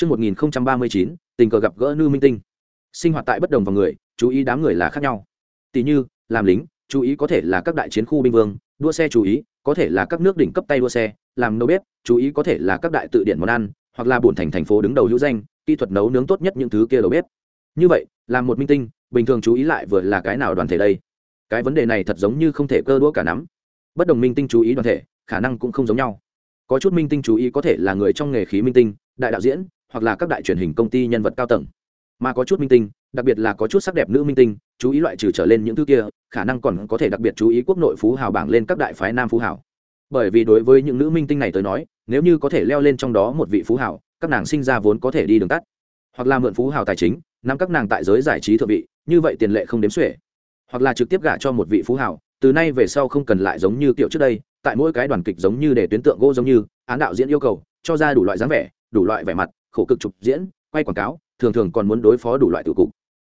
Trước 1039, tình cờ gặp gỡ nữ Minh Tinh. Sinh hoạt tại bất đồng vào người, chú ý đám người là khác nhau. Tỷ như, làm lính, chú ý có thể là các đại chiến khu binh vương, đua xe chú ý, có thể là các nước đỉnh cấp tay đua xe, làm nấu bếp, chú ý có thể là các đại tự điển món ăn, hoặc là bổn thành thành phố đứng đầu hữu danh, kỹ thuật nấu nướng tốt nhất những thứ kia đầu bếp. Như vậy, làm một minh tinh, bình thường chú ý lại vừa là cái nào đoàn thể đây? Cái vấn đề này thật giống như không thể cơ đũa cả nắm. Bất đồng minh tinh chú ý đoàn thể, khả năng cũng không giống nhau. Có chút minh tinh chú ý có thể là người trong nghề khí minh tinh, đại đạo diễn, hoặc là các đại truyền hình công ty nhân vật cao tầng. Mà có chút minh tinh, đặc biệt là có chút sắc đẹp nữ minh tinh, chú ý loại trừ trở lên những thứ kia, khả năng còn có thể đặc biệt chú ý quốc nội phú hào bảng lên các đại phái nam phú hào. Bởi vì đối với những nữ minh tinh này tới nói, nếu như có thể leo lên trong đó một vị phú hào, các nàng sinh ra vốn có thể đi đường tắt. Hoặc là mượn phú hào tài chính, nắm các nàng tại giới giải trí thượng vị, như vậy tiền lệ không đếm xuể. Hoặc là trực tiếp gả cho một vị phú hào, từ nay về sau không cần lại giống như kiểu trước đây, tại mỗi cái đoàn kịch giống như để tuyến tượng gỗ giống như, án đạo diễn yêu cầu, cho ra đủ loại dáng vẻ, đủ loại vẻ mặt khổ cực chụp diễn, quay quảng cáo, thường thường còn muốn đối phó đủ loại tự cục.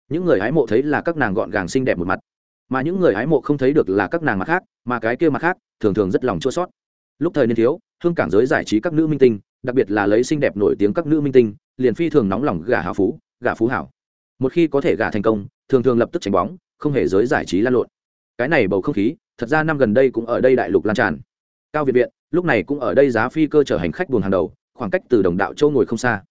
Những người hái mộ thấy là các nàng gọn gàng xinh đẹp một mặt, mà những người hái mộ không thấy được là các nàng mặt khác, mà cái kia mặt khác, thường thường rất lòng chua sót. Lúc thời niên thiếu, hương cảng giới giải trí các nữ minh tinh, đặc biệt là lấy xinh đẹp nổi tiếng các nữ minh tinh, liền phi thường nóng lòng gả hào phú, gả phú hảo. Một khi có thể gả thành công, thường thường lập tức tránh bóng, không hề giới giải trí lan lộn. Cái này bầu không khí, thật ra năm gần đây cũng ở đây đại lục lan tràn. Cao việt viện, lúc này cũng ở đây giá phi cơ chở hành khách buồng hàng đầu, khoảng cách từ đồng đạo châu ngồi không xa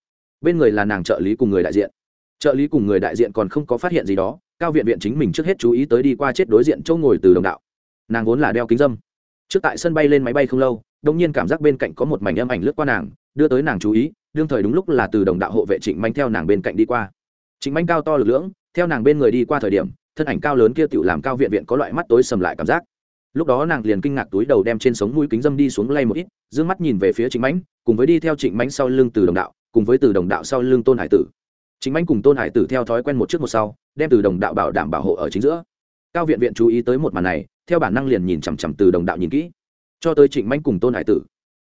bên người là nàng trợ lý cùng người đại diện. Trợ lý cùng người đại diện còn không có phát hiện gì đó, cao viện viện chính mình trước hết chú ý tới đi qua chết đối diện châu ngồi từ đồng đạo. Nàng vốn là đeo kính dâm. Trước tại sân bay lên máy bay không lâu đông nhiên cảm giác bên cạnh có một mảnh âm ảnh lướt qua nàng, đưa tới nàng chú ý, đương thời đúng lúc là từ đồng đạo hộ vệ trịnh manh theo nàng bên cạnh đi qua. Trịnh manh cao to lực lưỡng, theo nàng bên người đi qua thời điểm, thân ảnh cao lớn kia tự làm cao viện viện có loại mắt tối sầm lại cảm giác. Lúc đó nàng liền kinh ngạc túi đầu đem trên sống mũi kính dâm đi xuống lay một ít d ư ơ n g mắt nhìn về phía trịnh mãnh cùng với đi theo trịnh mãnh sau lưng từ đồng đạo cùng với từ đồng đạo sau lưng tôn hải tử. Chính anh cùng tôn hải tử theo thói quen một trước một sau đem từ đồng đạo bảo đảm bảo hộ ở chính giữa. Cao viện viện chú ý tới một màn này theo bản năng liền nhìn chằm chằm từ đồng đạo nhìn kỹ. Cho tới trịnh manh cùng tôn hải tử.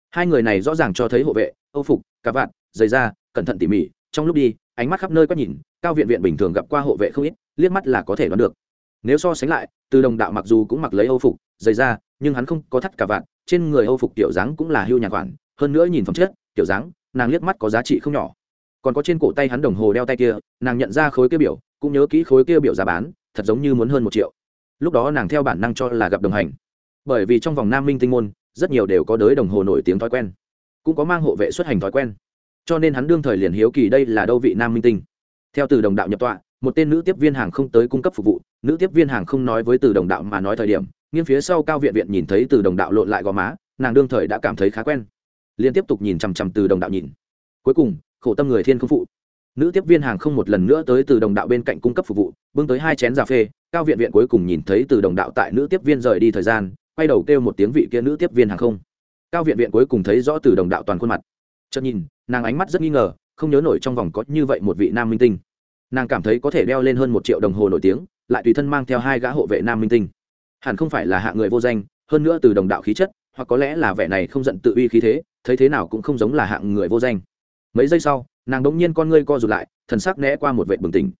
Hai người này rõ ràng cho thấy hộ vệ âu phục cà vạn dày da cẩn thận tỉ mỉ trong lúc đi ánh mắt khắp nơi quét nhìn cao viện viện bình thường gặp qua hộ vệ không ít liếc mắt là có thể đoán được. Nếu so sánh lại từ đồng đạo mặc dù cũng mặc lấy âu phục dày da, nhưng hắn không có thắt cả vạn trên người âu phục tiểu dáng cũng là hưu nhạc khoản hơn nữa nhìn phẩm chất tiểu dáng nàng liếc mắt có giá trị không nhỏ. Còn có trên cổ tay hắn đồng hồ đeo tay kia, nàng nhận ra khối kia biểu, cũng nhớ kỹ khối kia biểu giá bán, thật giống như muốn hơn một triệu. Lúc đó nàng theo bản năng cho là gặp đồng hành. Bởi vì trong vòng nam minh tinh môn, rất nhiều đều có đới đồng hồ nổi tiếng thói quen, cũng có mang hộ vệ xuất hành thói quen. Cho nên hắn đương thời liền hiếu kỳ đây là đâu vị nam minh tinh. Theo từ đồng đạo nhập tọa, một tên nữ tiếp viên hàng không tới cung cấp phục vụ. Nữ tiếp viên hàng không nói với từ đồng đạo mà nói thời điểm, nghiêng phía sau cao viện viện nhìn thấy từ đồng đạo lộn lại gò má, nàng đương thời đã cảm thấy khá quen liên tiếp tục nhìn chằm chằm từ đồng đạo nhìn. Cuối cùng, khổ tâm người thiên không phụ. Nữ tiếp viên hàng không một lần nữa tới từ đồng đạo bên cạnh cung cấp phục vụ, bưng tới hai chén cà phê, cao viện viện cuối cùng nhìn thấy từ đồng đạo tại nữ tiếp viên rời đi thời gian, quay đầu kêu một tiếng vị kia nữ tiếp viên hàng không. Cao viện viện cuối cùng thấy rõ từ đồng đạo toàn khuôn mặt. Chợt nhìn, nàng ánh mắt rất nghi ngờ, không nhớ nổi trong vòng có như vậy một vị nam minh tinh. Nàng cảm thấy có thể đeo lên hơn một triệu đồng hồ nổi tiếng, lại tùy thân mang theo hai gã hộ vệ nam minh tinh. Hẳn không phải là hạ người vô danh, hơn nữa từ đồng đạo khí chất, hoặc có lẽ là vẻ này không giận tự uy khí thế thấy thế nào cũng không giống là hạng người vô danh. Mấy giây sau, nàng đống nhiên con ngươi co rụt lại, thần sắc né qua một vệ bừng tỉnh.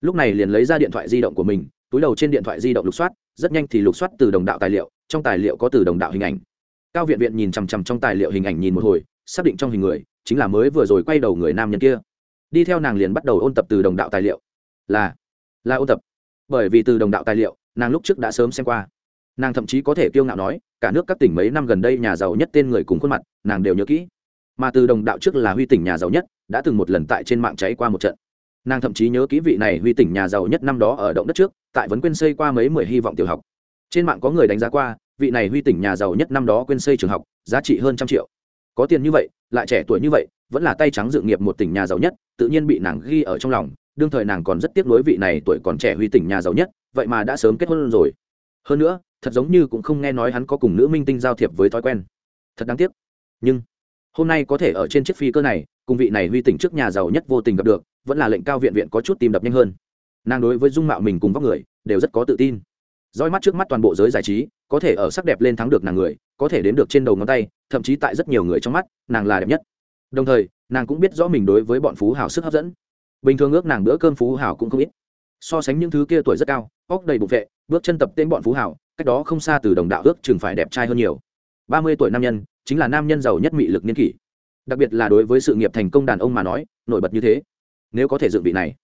Lúc này liền lấy ra điện thoại di động của mình, túi đầu trên điện thoại di động lục soát, rất nhanh thì lục soát từ đồng đạo tài liệu, trong tài liệu có từ đồng đạo hình ảnh. Cao viện viện nhìn chằm chằm trong tài liệu hình ảnh nhìn một hồi, xác định trong hình người chính là mới vừa rồi quay đầu người nam nhân kia. Đi theo nàng liền bắt đầu ôn tập từ đồng đạo tài liệu. Là là ôn tập. Bởi vì từ đồng đạo tài liệu, nàng lúc trước đã sớm xem qua nàng thậm chí có thể kiêu ngạo nói, cả nước các tỉnh mấy năm gần đây nhà giàu nhất tên người cùng khuôn mặt, nàng đều nhớ kỹ. Mà từ đồng đạo trước là huy tỉnh nhà giàu nhất, đã từng một lần tại trên mạng cháy qua một trận. Nàng thậm chí nhớ kỹ vị này huy tỉnh nhà giàu nhất năm đó ở động đất trước, tại vấn quên xây qua mấy mười hy vọng tiểu học. Trên mạng có người đánh giá qua, vị này huy tỉnh nhà giàu nhất năm đó quên xây trường học, giá trị hơn trăm triệu. Có tiền như vậy, lại trẻ tuổi như vậy, vẫn là tay trắng dự nghiệp một tỉnh nhà giàu nhất, tự nhiên bị nàng ghi ở trong lòng, đương thời nàng còn rất tiếc nuối vị này tuổi còn trẻ huy tỉnh nhà giàu nhất, vậy mà đã sớm kết hôn rồi. Hơn nữa thật giống như cũng không nghe nói hắn có cùng nữ minh tinh giao thiệp với thói quen. Thật đáng tiếc. Nhưng, hôm nay có thể ở trên chiếc phi cơ này, cùng vị này huy tỉnh trước nhà giàu nhất vô tình gặp được, vẫn là lệnh cao viện viện có chút tìm đập nhanh hơn. Nàng đối với dung mạo mình cùng vóc người, đều rất có tự tin. Roi mắt trước mắt toàn bộ giới giải trí, có thể ở sắc đẹp lên thắng được nàng người, có thể đến được trên đầu ngón tay, thậm chí tại rất nhiều người trong mắt, nàng là đẹp nhất. Đồng thời, nàng cũng biết rõ mình đối với bọn phú hào sức hấp dẫn. Bình thường ước nàng bữa cơm phú hào cũng không ít. So sánh những thứ kia tuổi rất cao, óc đầy bụng vệ, bước chân tập tên bọn phú hào cách đó không xa từ đồng đạo ước chừng phải đẹp trai hơn nhiều. Ba mươi tuổi nam nhân, chính là nam nhân giàu nhất mị lực niên kỷ. Đặc biệt là đối với sự nghiệp thành công đàn ông mà nói, nổi bật như thế. Nếu có thể dựng vị này,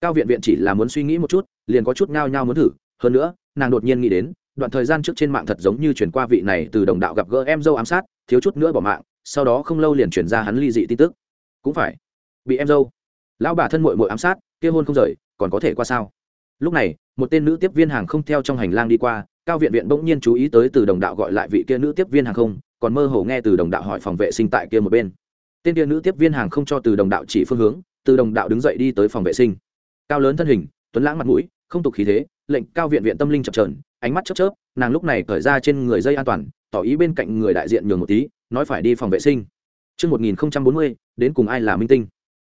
cao viện viện chỉ là muốn suy nghĩ một chút, liền có chút ngao ngao muốn thử. Hơn nữa, nàng đột nhiên nghĩ đến, đoạn thời gian trước trên mạng thật giống như chuyển qua vị này từ đồng đạo gặp gỡ em dâu ám sát, thiếu chút nữa bỏ mạng, sau đó không lâu liền chuyển ra hắn ly dị tin tức. Cũng phải. Bị em dâu. Lão bà thân mội mội ám sát, kia hôn không rời, còn có thể qua sao? Lúc này, một tên nữ tiếp viên hàng không theo trong hành lang đi qua cao viện viện bỗng nhiên chú ý tới từ đồng đạo gọi lại vị kia nữ tiếp viên hàng không còn mơ hồ nghe từ đồng đạo hỏi phòng vệ sinh tại kia một bên. Tên kia nữ tiếp viên hàng không cho từ đồng đạo chỉ phương hướng từ đồng đạo đứng dậy đi tới phòng vệ sinh. Cao lớn thân hình tuấn lãng mặt mũi không tục khí thế lệnh cao viện viện tâm linh chập trờn ánh mắt chớp chớp nàng lúc này cởi ra trên người dây an toàn tỏ ý bên cạnh người đại diện nhường một tí nói phải đi phòng vệ sinh. Trước 1040, đến cùng ai là minh tinh.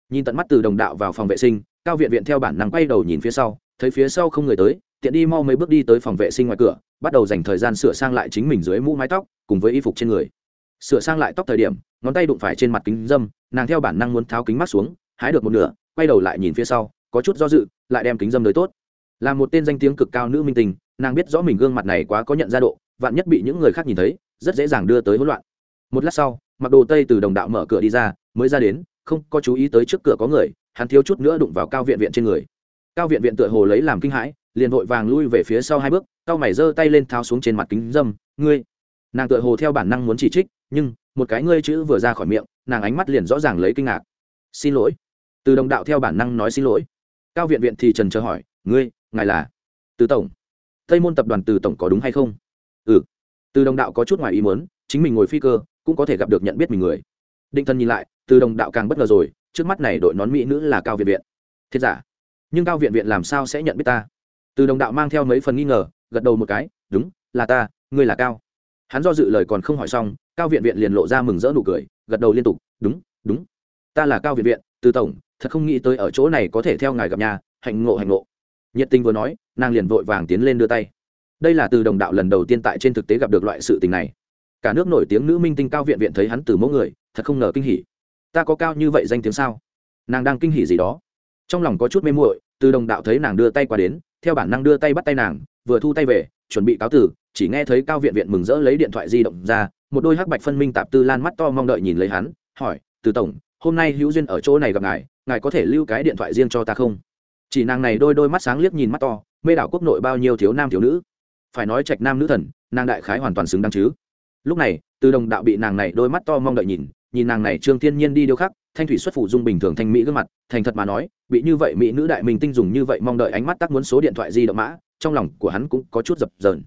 Nhìn tận mắt từ đồng đạo vào phòng vệ sinh, cao viện viện theo bản năng quay đầu nhìn phía sau, thấy phía sau không người tới, tiện đi mau mấy bước đi tới phòng vệ sinh ngoài cửa, bắt đầu dành thời gian sửa sang lại chính mình dưới mũ mái tóc, cùng với y phục trên người. Sửa sang lại tóc thời điểm, ngón tay đụng phải trên mặt kính dâm, nàng theo bản năng muốn tháo kính mắt xuống, hái được một nửa, quay đầu lại nhìn phía sau, có chút do dự, lại đem kính dâm tới tốt. Là một tên danh tiếng cực cao nữ minh tinh, nàng biết rõ mình gương mặt này quá có nhận ra độ, vạn nhất bị những người khác nhìn thấy, rất dễ dàng đưa tới hỗn loạn. Một lát sau, mặc đồ tây từ đồng đạo mở cửa đi ra mới ra đến không có chú ý tới trước cửa có người hắn thiếu chút nữa đụng vào cao viện viện trên người cao viện viện tựa hồ lấy làm kinh hãi liền vội vàng lui về phía sau hai bước cao mày giơ tay lên tháo xuống trên mặt kính dâm, ngươi. Nàng tựa hồ theo bản năng muốn chỉ trích, nhưng một cái ngươi chữ vừa ra khỏi miệng, nàng ánh mắt liền rõ ràng lấy kinh ngạc. Xin lỗi. Từ đồng đạo theo bản năng nói xin lỗi. Cao viện viện thì trần chờ hỏi, ngươi, ngài là từ tổng? Tây môn tập đoàn từ tổng có đúng hay không? Ừ. Từ đồng đạo có chút ngoài ý muốn, chính mình ngồi phi cơ, cũng có thể gặp được nhận biết mình người. Định thân nhìn lại, từ đồng đạo càng bất ngờ rồi, trước mắt này đội nón mỹ nữ là cao viện viện. Thiết giả, nhưng cao viện viện làm sao sẽ nhận biết ta? Từ đồng đạo mang theo mấy phần nghi ngờ, gật đầu một cái, đúng, là ta, ngươi là cao. Hắn do dự lời còn không hỏi xong, cao viện viện liền lộ ra mừng rỡ nụ cười, gật đầu liên tục, đúng đúng, ta là cao viện viện, từ tổng, thật không nghĩ tới ở chỗ này có thể theo ngài gặp nhà, hạnh ngộ hạnh ngộ. Nhiệt tình vừa nói, nàng liền vội vàng tiến lên đưa tay. Đây là từ đồng đạo lần đầu tiên tại trên thực tế gặp được loại sự tình này. Cả nước nổi tiếng nữ minh tinh cao viện viện thấy hắn từ mẫu người, thật không ngờ kinh hỉ. Ta có cao như vậy danh tiếng sao? Nàng đang kinh hỉ gì đó. Trong lòng có chút mê muội, từ đồng đạo thấy nàng đưa tay qua đến theo bản năng đưa tay bắt tay nàng, vừa thu tay về, chuẩn bị cáo tử chỉ nghe thấy cao viện viện mừng rỡ lấy điện thoại di động ra, một đôi hắc bạch phân minh tạp tư lan mắt to mong đợi nhìn lấy hắn, hỏi, từ tổng, hôm nay hữu duyên ở chỗ này gặp ngài ngài có thể lưu cái điện thoại riêng cho ta không? Chỉ nàng này đôi đôi mắt sáng liếc nhìn mắt to, mê đảo quốc nội bao nhiêu thiếu nam thiếu nữ? Phải nói trạch nam nữ thần, nàng đại khái hoàn toàn xứng đáng chứ. Lúc này, từ đồng đạo bị nàng này đôi mắt to mong đợi nhìn nhìn nàng này trương thiên nhiên đi điêu khắc thanh thủy xuất phủ dung bình thường thanh mỹ gương mặt, thành thật mà nói, bị như vậy mỹ nữ đại minh tinh dùng như vậy mong đợi ánh mắt tắc muốn số điện thoại di động mã, trong lòng của hắn cũng có chút dập dờn.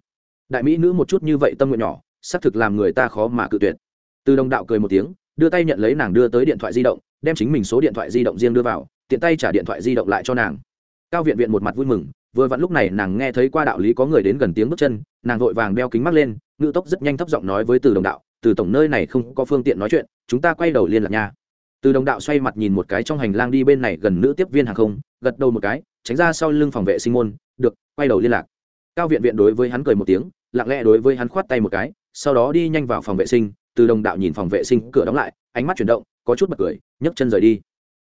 Đại mỹ nữ một chút như vậy tâm nguyện nhỏ, xác thực làm người ta khó mà cự tuyệt. Từ đồng đạo cười một tiếng, đưa tay nhận lấy nàng đưa tới điện thoại di động, đem chính mình số điện thoại di động riêng đưa vào, tiện tay trả điện thoại di động lại cho nàng. Cao viện viện một mặt vui mừng, vừa vặn lúc này nàng nghe thấy qua đạo lý có người đến gần tiếng bước chân, nàng vội vàng đeo kính mắt lên ngự tốc rất nhanh thấp giọng nói với từ đồng đạo, từ tổng nơi này không có phương tiện nói chuyện, chúng ta quay đầu liên lạc nha từ đồng đạo xoay mặt nhìn một cái trong hành lang đi bên này gần nữ tiếp viên hàng không, gật đầu một cái, tránh ra sau lưng phòng vệ sinh môn, được, quay đầu liên lạc. Cao viện viện đối với hắn cười một tiếng, lặng lẽ đối với hắn khoát tay một cái, sau đó đi nhanh vào phòng vệ sinh, từ đồng đạo nhìn phòng vệ sinh cửa đóng lại, ánh mắt chuyển động, có chút bật cười, nhấc chân rời đi.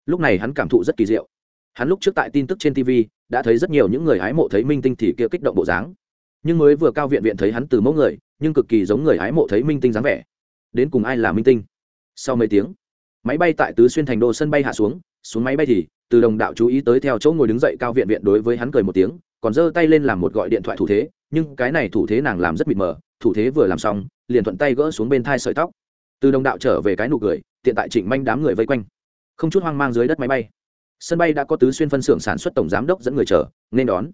Lúc này hắn cảm thụ rất kỳ diệu. Hắn lúc trước tại tin tức trên tv đã thấy rất nhiều những người hái mộ thấy minh tinh thì kia kích động bộ dáng. Nhưng mới vừa cao viện viện thấy hắn từ mẫu người, nhưng cực kỳ giống người hái mộ thấy minh tinh dáng vẻ. Đến cùng ai là minh tinh? Sau mấy tiếng máy bay tại tứ xuyên thành đô sân bay hạ xuống xuống máy bay thì, từ đồng đạo chú ý tới theo chỗ ngồi đứng dậy cao viện viện đối với hắn cười một tiếng, còn giơ tay lên làm một gọi điện thoại thủ thế, nhưng cái này thủ thế nàng làm rất mịt mờ, thủ thế vừa làm xong, liền thuận tay gỡ xuống bên thai sợi tóc. Từ đồng đạo trở về cái nụ cười, tiện tại trịnh manh đám người vây quanh. Không chút hoang mang dưới đất máy bay. Sân bay đã có tứ xuyên phân xưởng sản xuất tổng giám đốc dẫn người chờ, nên đón.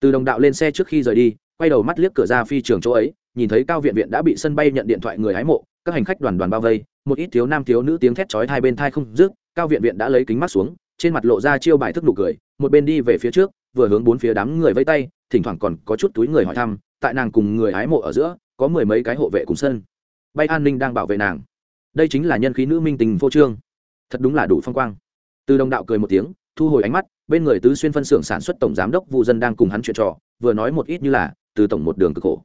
Từ đồng đạo lên xe trước khi rời đi, quay đầu mắt liếc cửa ra phi trường chỗ ấy, nhìn thấy cao viện viện đã bị sân bay nhận điện thoại người hái mộ các hành khách đoàn đoàn bao vây, một ít thiếu nam thiếu nữ tiếng thét chói hai bên thai không rước cao viện viện đã lấy kính mắt xuống, trên mặt lộ ra chiêu bài thức nụ cười, một bên đi về phía trước, vừa hướng bốn phía đám người vây tay, thỉnh thoảng còn có chút túi người hỏi thăm, tại nàng cùng người hái mộ ở giữa, có mười mấy cái hộ vệ cùng sân. Bay an ninh đang bảo vệ nàng. Đây chính là nhân khí nữ minh tình vô trương. Thật đúng là đủ phong quang. Từ đồng đạo cười một tiếng, thu hồi ánh mắt, bên người tứ xuyên phân xưởng sản xuất tổng giám đốc vu dân đang cùng hắn chuyện trò, vừa nói một ít như là, từ tổng một đường cực khổ.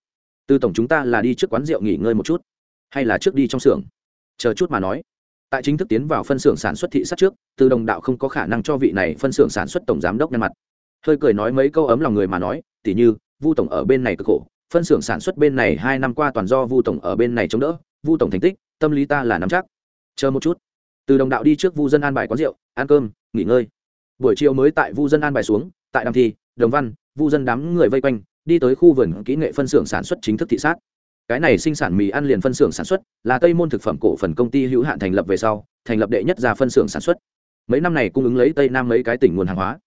Từ tổng chúng ta là đi trước quán rượu nghỉ ngơi một chút hay là trước đi trong xưởng? Chờ chút mà nói. Tại chính thức tiến vào phân xưởng sản xuất thị sát trước, từ đồng đạo không có khả năng cho vị này phân xưởng sản xuất tổng giám đốc nhân mặt. Hơi cười nói mấy câu ấm lòng người mà nói, tỉ như, vu tổng ở bên này cực khổ, phân xưởng sản xuất bên này hai năm qua toàn do vu tổng ở bên này chống đỡ, vu tổng thành tích, tâm lý ta là nắm chắc. Chờ một chút. Từ đồng đạo đi trước vu dân an bài quán rượu, ăn cơm, nghỉ ngơi. Buổi chiều mới tại vu dân an bài xuống, tại đàm thi, đồng văn, vu dân đám người vây quanh, đi tới khu vườn kỹ nghệ phân xưởng sản xuất chính thức thị sát cái này sinh sản mì ăn liền phân xưởng sản xuất, là tây môn thực phẩm cổ phần công ty hữu hạn thành lập về sau, thành lập đệ nhất ra phân xưởng sản xuất. Mấy năm này cung ứng lấy tây nam mấy cái tỉnh nguồn hàng hóa.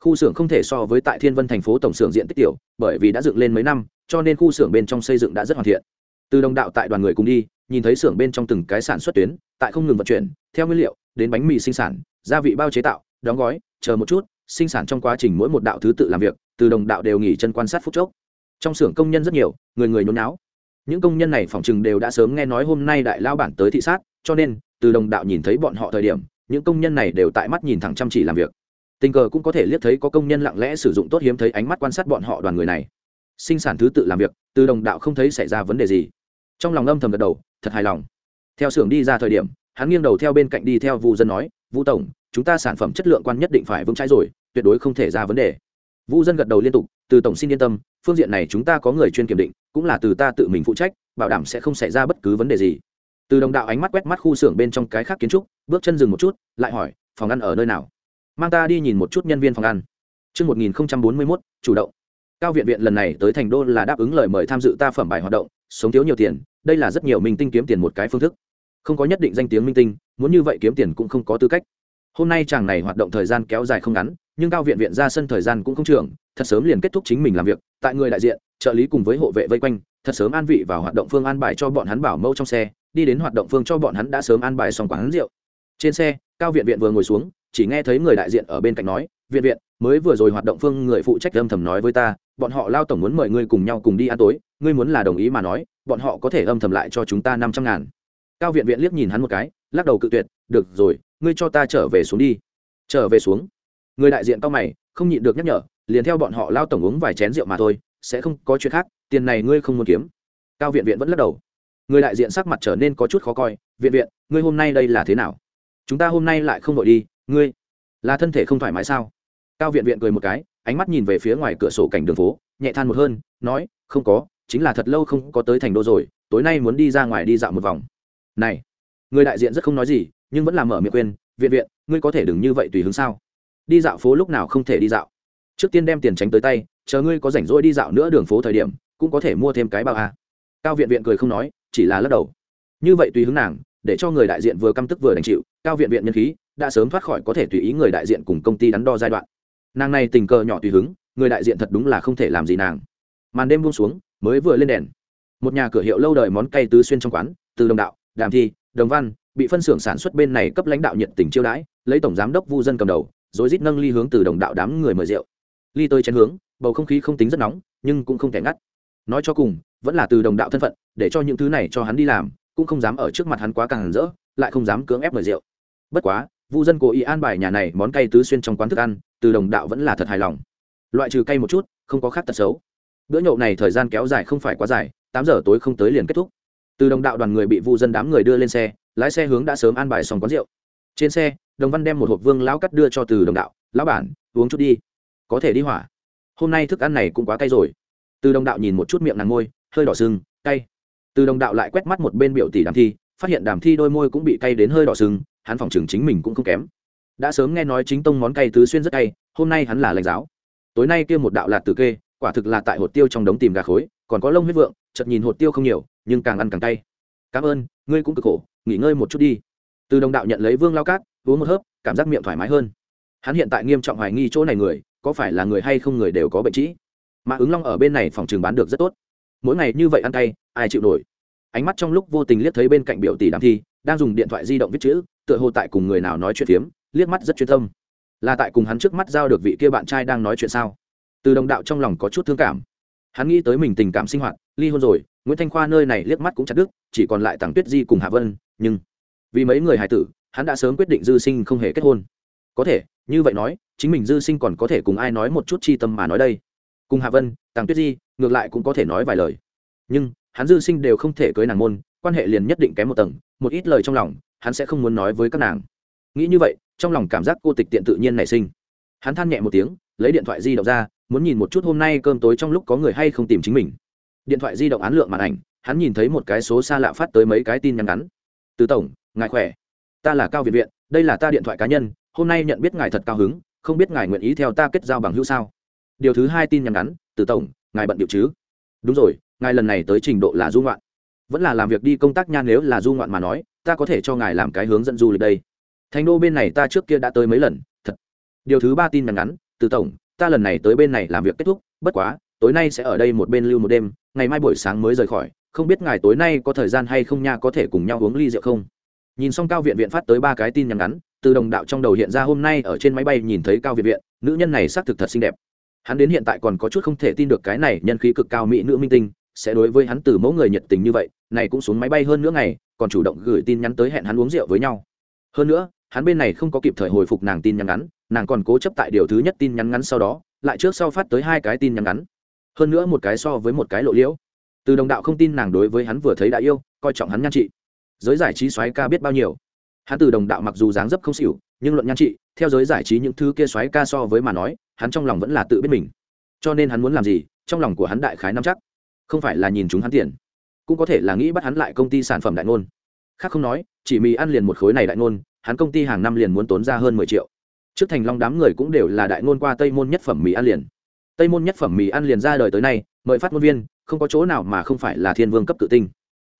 Khu xưởng không thể so với tại thiên vân thành phố tổng xưởng diện tích tiểu, bởi vì đã dựng lên mấy năm, cho nên khu xưởng bên trong xây dựng đã rất hoàn thiện. Từ đồng đạo tại đoàn người cùng đi, nhìn thấy xưởng bên trong từng cái sản xuất tuyến, tại không ngừng vận chuyển, theo nguyên liệu, đến bánh mì sinh sản, gia vị bao chế tạo, đóng gói, chờ một chút, sinh sản trong quá trình mỗi một đạo thứ tự làm việc, từ đồng đạo đều nghỉ chân quan sát phút chốc. Trong xưởng công nhân rất nhiều, người người nhốn náo những công nhân này phỏng chừng đều đã sớm nghe nói hôm nay đại lao bản tới thị sát, cho nên, từ đồng đạo nhìn thấy bọn họ thời điểm, những công nhân này đều tại mắt nhìn thẳng chăm chỉ làm việc. Tình cờ cũng có thể liếc thấy có công nhân lặng lẽ sử dụng tốt hiếm thấy ánh mắt quan sát bọn họ đoàn người này. Sinh sản thứ tự làm việc, từ đồng đạo không thấy xảy ra vấn đề gì. Trong lòng âm thầm gật đầu, thật hài lòng. Theo xưởng đi ra thời điểm, hắn nghiêng đầu theo bên cạnh đi theo vu dân nói vu tổng, chúng ta sản phẩm chất lượng quan nhất định phải vững trái rồi, tuyệt đối không thể ra vấn đề. Vu dân gật đầu liên tục từ tổng xin yên tâm phương diện này chúng ta có người chuyên kiểm định cũng là từ ta tự mình phụ trách bảo đảm sẽ không xảy ra bất cứ vấn đề gì từ đồng đạo ánh mắt quét mắt khu xưởng bên trong cái khác kiến trúc bước chân dừng một chút lại hỏi phòng ăn ở nơi nào mang ta đi nhìn một chút nhân viên phòng ăn Trước 1041, chủ động. Cao viện viện lần này tới thành đô là đáp ứng lời mời tham dự ta phẩm bài hoạt động, sống thiếu nhiều tiền, đây là rất nhiều minh tinh kiếm tiền một cái phương thức. Không có nhất định danh tiếng minh tinh, muốn như vậy kiếm tiền cũng không có tư cách. Hôm nay chàng này hoạt động thời gian kéo dài không ngắn, nhưng cao viện viện ra sân thời gian cũng không trường, thật sớm liền kết thúc chính mình làm việc, tại người đại diện, trợ lý cùng với hộ vệ vây quanh, thật sớm an vị vào hoạt động phương an bài cho bọn hắn bảo mẫu trong xe, đi đến hoạt động phương cho bọn hắn đã sớm an bài xong quán rượu. Trên xe, cao viện viện vừa ngồi xuống, chỉ nghe thấy người đại diện ở bên cạnh nói viện viện mới vừa rồi hoạt động phương người phụ trách âm thầm nói với ta bọn họ lao tổng muốn mời ngươi cùng nhau cùng đi ăn tối ngươi muốn là đồng ý mà nói bọn họ có thể âm thầm lại cho chúng ta năm trăm ngàn. Cao viện viện liếc nhìn hắn một cái lắc đầu cự tuyệt được rồi ngươi cho ta trở về xuống đi. Trở về xuống người đại diện cao mày, không nhịn được nhắc nhở, liền theo bọn họ lao tổng uống vài chén rượu mà thôi, sẽ không có chuyện khác, tiền này ngươi không muốn kiếm. Cao viện viện vẫn lắc đầu. Người đại diện sắc mặt trở nên có chút khó coi, viện viện, ngươi hôm nay đây là thế nào? Chúng ta hôm nay lại không đội đi, ngươi là thân thể không thoải mái sao? Cao viện viện cười một cái, ánh mắt nhìn về phía ngoài cửa sổ cảnh đường phố, nhẹ than một hơn, nói, không có, chính là thật lâu không có tới thành đô rồi, tối nay muốn đi ra ngoài đi dạo một vòng. Này. Người đại diện rất không nói gì, nhưng vẫn làm mở miệng quên viện viện, ngươi có thể đừng như vậy tùy hứng sao? Đi dạo phố lúc nào không thể đi dạo. Trước tiên đem tiền tránh tới tay, chờ ngươi có rảnh rỗi đi dạo nữa đường phố thời điểm, cũng có thể mua thêm cái bao a. Cao viện viện cười không nói, chỉ là lắc đầu. Như vậy tùy hứng nàng, để cho người đại diện vừa căm tức vừa đành chịu, cao viện viện nhân khí đã sớm thoát khỏi có thể tùy ý người đại diện cùng công ty đắn đo giai đoạn. Nàng này tình cờ nhỏ tùy hứng, người đại diện thật đúng là không thể làm gì nàng. Màn đêm buông xuống, mới vừa lên đèn. Một nhà cửa hiệu lâu đời món cay tứ xuyên trong quán, từ đồng đạo, đàm thi, đồng văn, bị phân xưởng sản xuất bên này cấp lãnh đạo nhiệt tình chiêu đãi, lấy tổng giám đốc vu dân cầm đầu rồi rít nâng ly hướng từ đồng đạo đám người mời rượu. Ly tới chén hướng, bầu không khí không tính rất nóng, nhưng cũng không thể ngắt. Nói cho cùng, vẫn là từ đồng đạo thân phận, để cho những thứ này cho hắn đi làm, cũng không dám ở trước mặt hắn quá càng rỡ, lại không dám cưỡng ép mời rượu. Bất quá, vu dân cố ý an bài nhà này món cay tứ xuyên trong quán thức ăn, từ đồng đạo vẫn là thật hài lòng. Loại trừ cay một chút, không có khác tật xấu. Bữa nhậu này thời gian kéo dài không phải quá dài, tám giờ tối không tới liền kết thúc. Từ đồng đạo đoàn người bị vu dân đám người đưa lên xe, lái xe hướng đã sớm an bài xong quán rượu. Trên xe đồng văn đem một hộp vương lão cắt đưa cho từ đồng đạo, lão bản, uống chút đi, có thể đi hỏa. Hôm nay thức ăn này cũng quá cay rồi. Từ đồng đạo nhìn một chút miệng nàng môi, hơi đỏ sưng cay. Từ đồng đạo lại quét mắt một bên biểu tỷ đàm thi, phát hiện đàm thi đôi môi cũng bị cay đến hơi đỏ sưng hắn phòng trường chính mình cũng không kém. Đã sớm nghe nói chính tông món cay tứ xuyên rất cay, hôm nay hắn là lãnh giáo. Tối nay kia một đạo lạt tử kê, quả thực là tại hột tiêu trong đống tìm gà khối, còn có lông huyết vượng, chợt nhìn hột tiêu không nhiều, nhưng càng ăn càng cay. Cảm ơn, ngươi cũng cực khổ, nghỉ ngơi một chút đi. Từ đồng đạo nhận lấy vương lao cát uống một hớp cảm giác miệng thoải mái hơn. Hắn hiện tại nghiêm trọng hoài nghi chỗ này người có phải là người hay không người đều có bệnh trĩ. Mà ứng long ở bên này phòng trường bán được rất tốt. Mỗi ngày như vậy ăn tay, ai chịu nổi. Ánh mắt trong lúc vô tình liếc thấy bên cạnh biểu tỷ đàm thi đang dùng điện thoại di động viết chữ tựa hồ tại cùng người nào nói chuyện phiếm liếc mắt rất chuyên tâm. Là tại cùng hắn trước mắt giao được vị kia bạn trai đang nói chuyện sao? Từ đồng đạo trong lòng có chút thương cảm. Hắn nghĩ tới mình tình cảm sinh hoạt ly hôn rồi nguyễn thanh khoa nơi này liếc mắt cũng chặt đứt chỉ còn lại tàng tuyết di cùng hạ vân nhưng vì mấy người hài tử hắn đã sớm quyết định dư sinh không hề kết hôn. Có thể, như vậy nói, chính mình dư sinh còn có thể cùng ai nói một chút chi tâm mà nói đây. Cùng hạ vân, tàng tuyết di, ngược lại cũng có thể nói vài lời. Nhưng, hắn dư sinh đều không thể cưới nàng môn, quan hệ liền nhất định kém một tầng, một ít lời trong lòng, hắn sẽ không muốn nói với các nàng. Nghĩ như vậy, trong lòng cảm giác cô tịch tiện tự nhiên nảy sinh. Hắn than nhẹ một tiếng, lấy điện thoại di động ra, muốn nhìn một chút hôm nay cơm tối trong lúc có người hay không tìm chính mình. Điện thoại di động án lượng màn ảnh, hắn nhìn thấy một cái số xa lạ phát tới mấy cái tin nhắn ngắn. Từ tổng, ngài khỏe? Ta là cao viện viện, đây là ta điện thoại cá nhân, hôm nay nhận biết ngài thật cao hứng, không biết ngài nguyện ý theo ta kết giao bằng hữu sao? Điều thứ hai tin nhắn ngắn, từ tổng, ngài bận điệu chứ? Đúng rồi, ngài lần này tới trình độ là du ngoạn. Vẫn là làm việc đi công tác nha, nếu là du ngoạn mà nói, ta có thể cho ngài làm cái hướng dẫn du lịch đây. Thành đô bên này ta trước kia đã tới mấy lần, thật. Điều thứ ba tin nhắn ngắn, từ tổng, ta lần này tới bên này làm việc kết thúc, bất quá, tối nay sẽ ở đây một bên lưu một đêm, ngày mai buổi sáng mới rời khỏi, không biết ngài tối nay có thời gian hay không nha, có thể cùng nhau uống ly rượu không? Nhìn xong cao viện viện phát tới ba cái tin nhắn ngắn, từ đồng đạo trong đầu hiện ra hôm nay ở trên máy bay nhìn thấy cao viện viện, nữ nhân này xác thực thật xinh đẹp. Hắn đến hiện tại còn có chút không thể tin được cái này nhân khí cực cao mỹ nữ minh tinh, sẽ đối với hắn từ mẫu người nhiệt tình như vậy, này cũng xuống máy bay hơn nữa ngày, còn chủ động gửi tin nhắn tới hẹn hắn uống rượu với nhau. Hơn nữa, hắn bên này không có kịp thời hồi phục nàng tin nhắn ngắn, nàng còn cố chấp tại điều thứ nhất tin nhắn ngắn sau đó, lại trước sau phát tới hai cái tin nhắn ngắn. Hơn nữa một cái so với một cái lộ liễu. Từ đồng đạo không tin nàng đối với hắn vừa thấy đã yêu, coi trọng hắn nhan trị giới giải trí xoáy ca biết bao nhiêu? Hắn từ đồng đạo mặc dù dáng dấp không xỉu, nhưng luận nhan trị, theo giới giải trí những thứ kia xoáy ca so với mà nói, hắn trong lòng vẫn là tự biết mình. Cho nên hắn muốn làm gì, trong lòng của hắn đại khái nắm chắc. Không phải là nhìn chúng hắn tiền, cũng có thể là nghĩ bắt hắn lại công ty sản phẩm đại ngôn. Khác không nói, chỉ mì ăn liền một khối này đại ngôn, hắn công ty hàng năm liền muốn tốn ra hơn mười triệu. Trước thành long đám người cũng đều là đại ngôn qua tây môn nhất phẩm mì ăn liền. Tây môn nhất phẩm mì ăn liền ra đời tới nay, mời phát ngôn viên, không có chỗ nào mà không phải là thiên vương cấp tự tinh.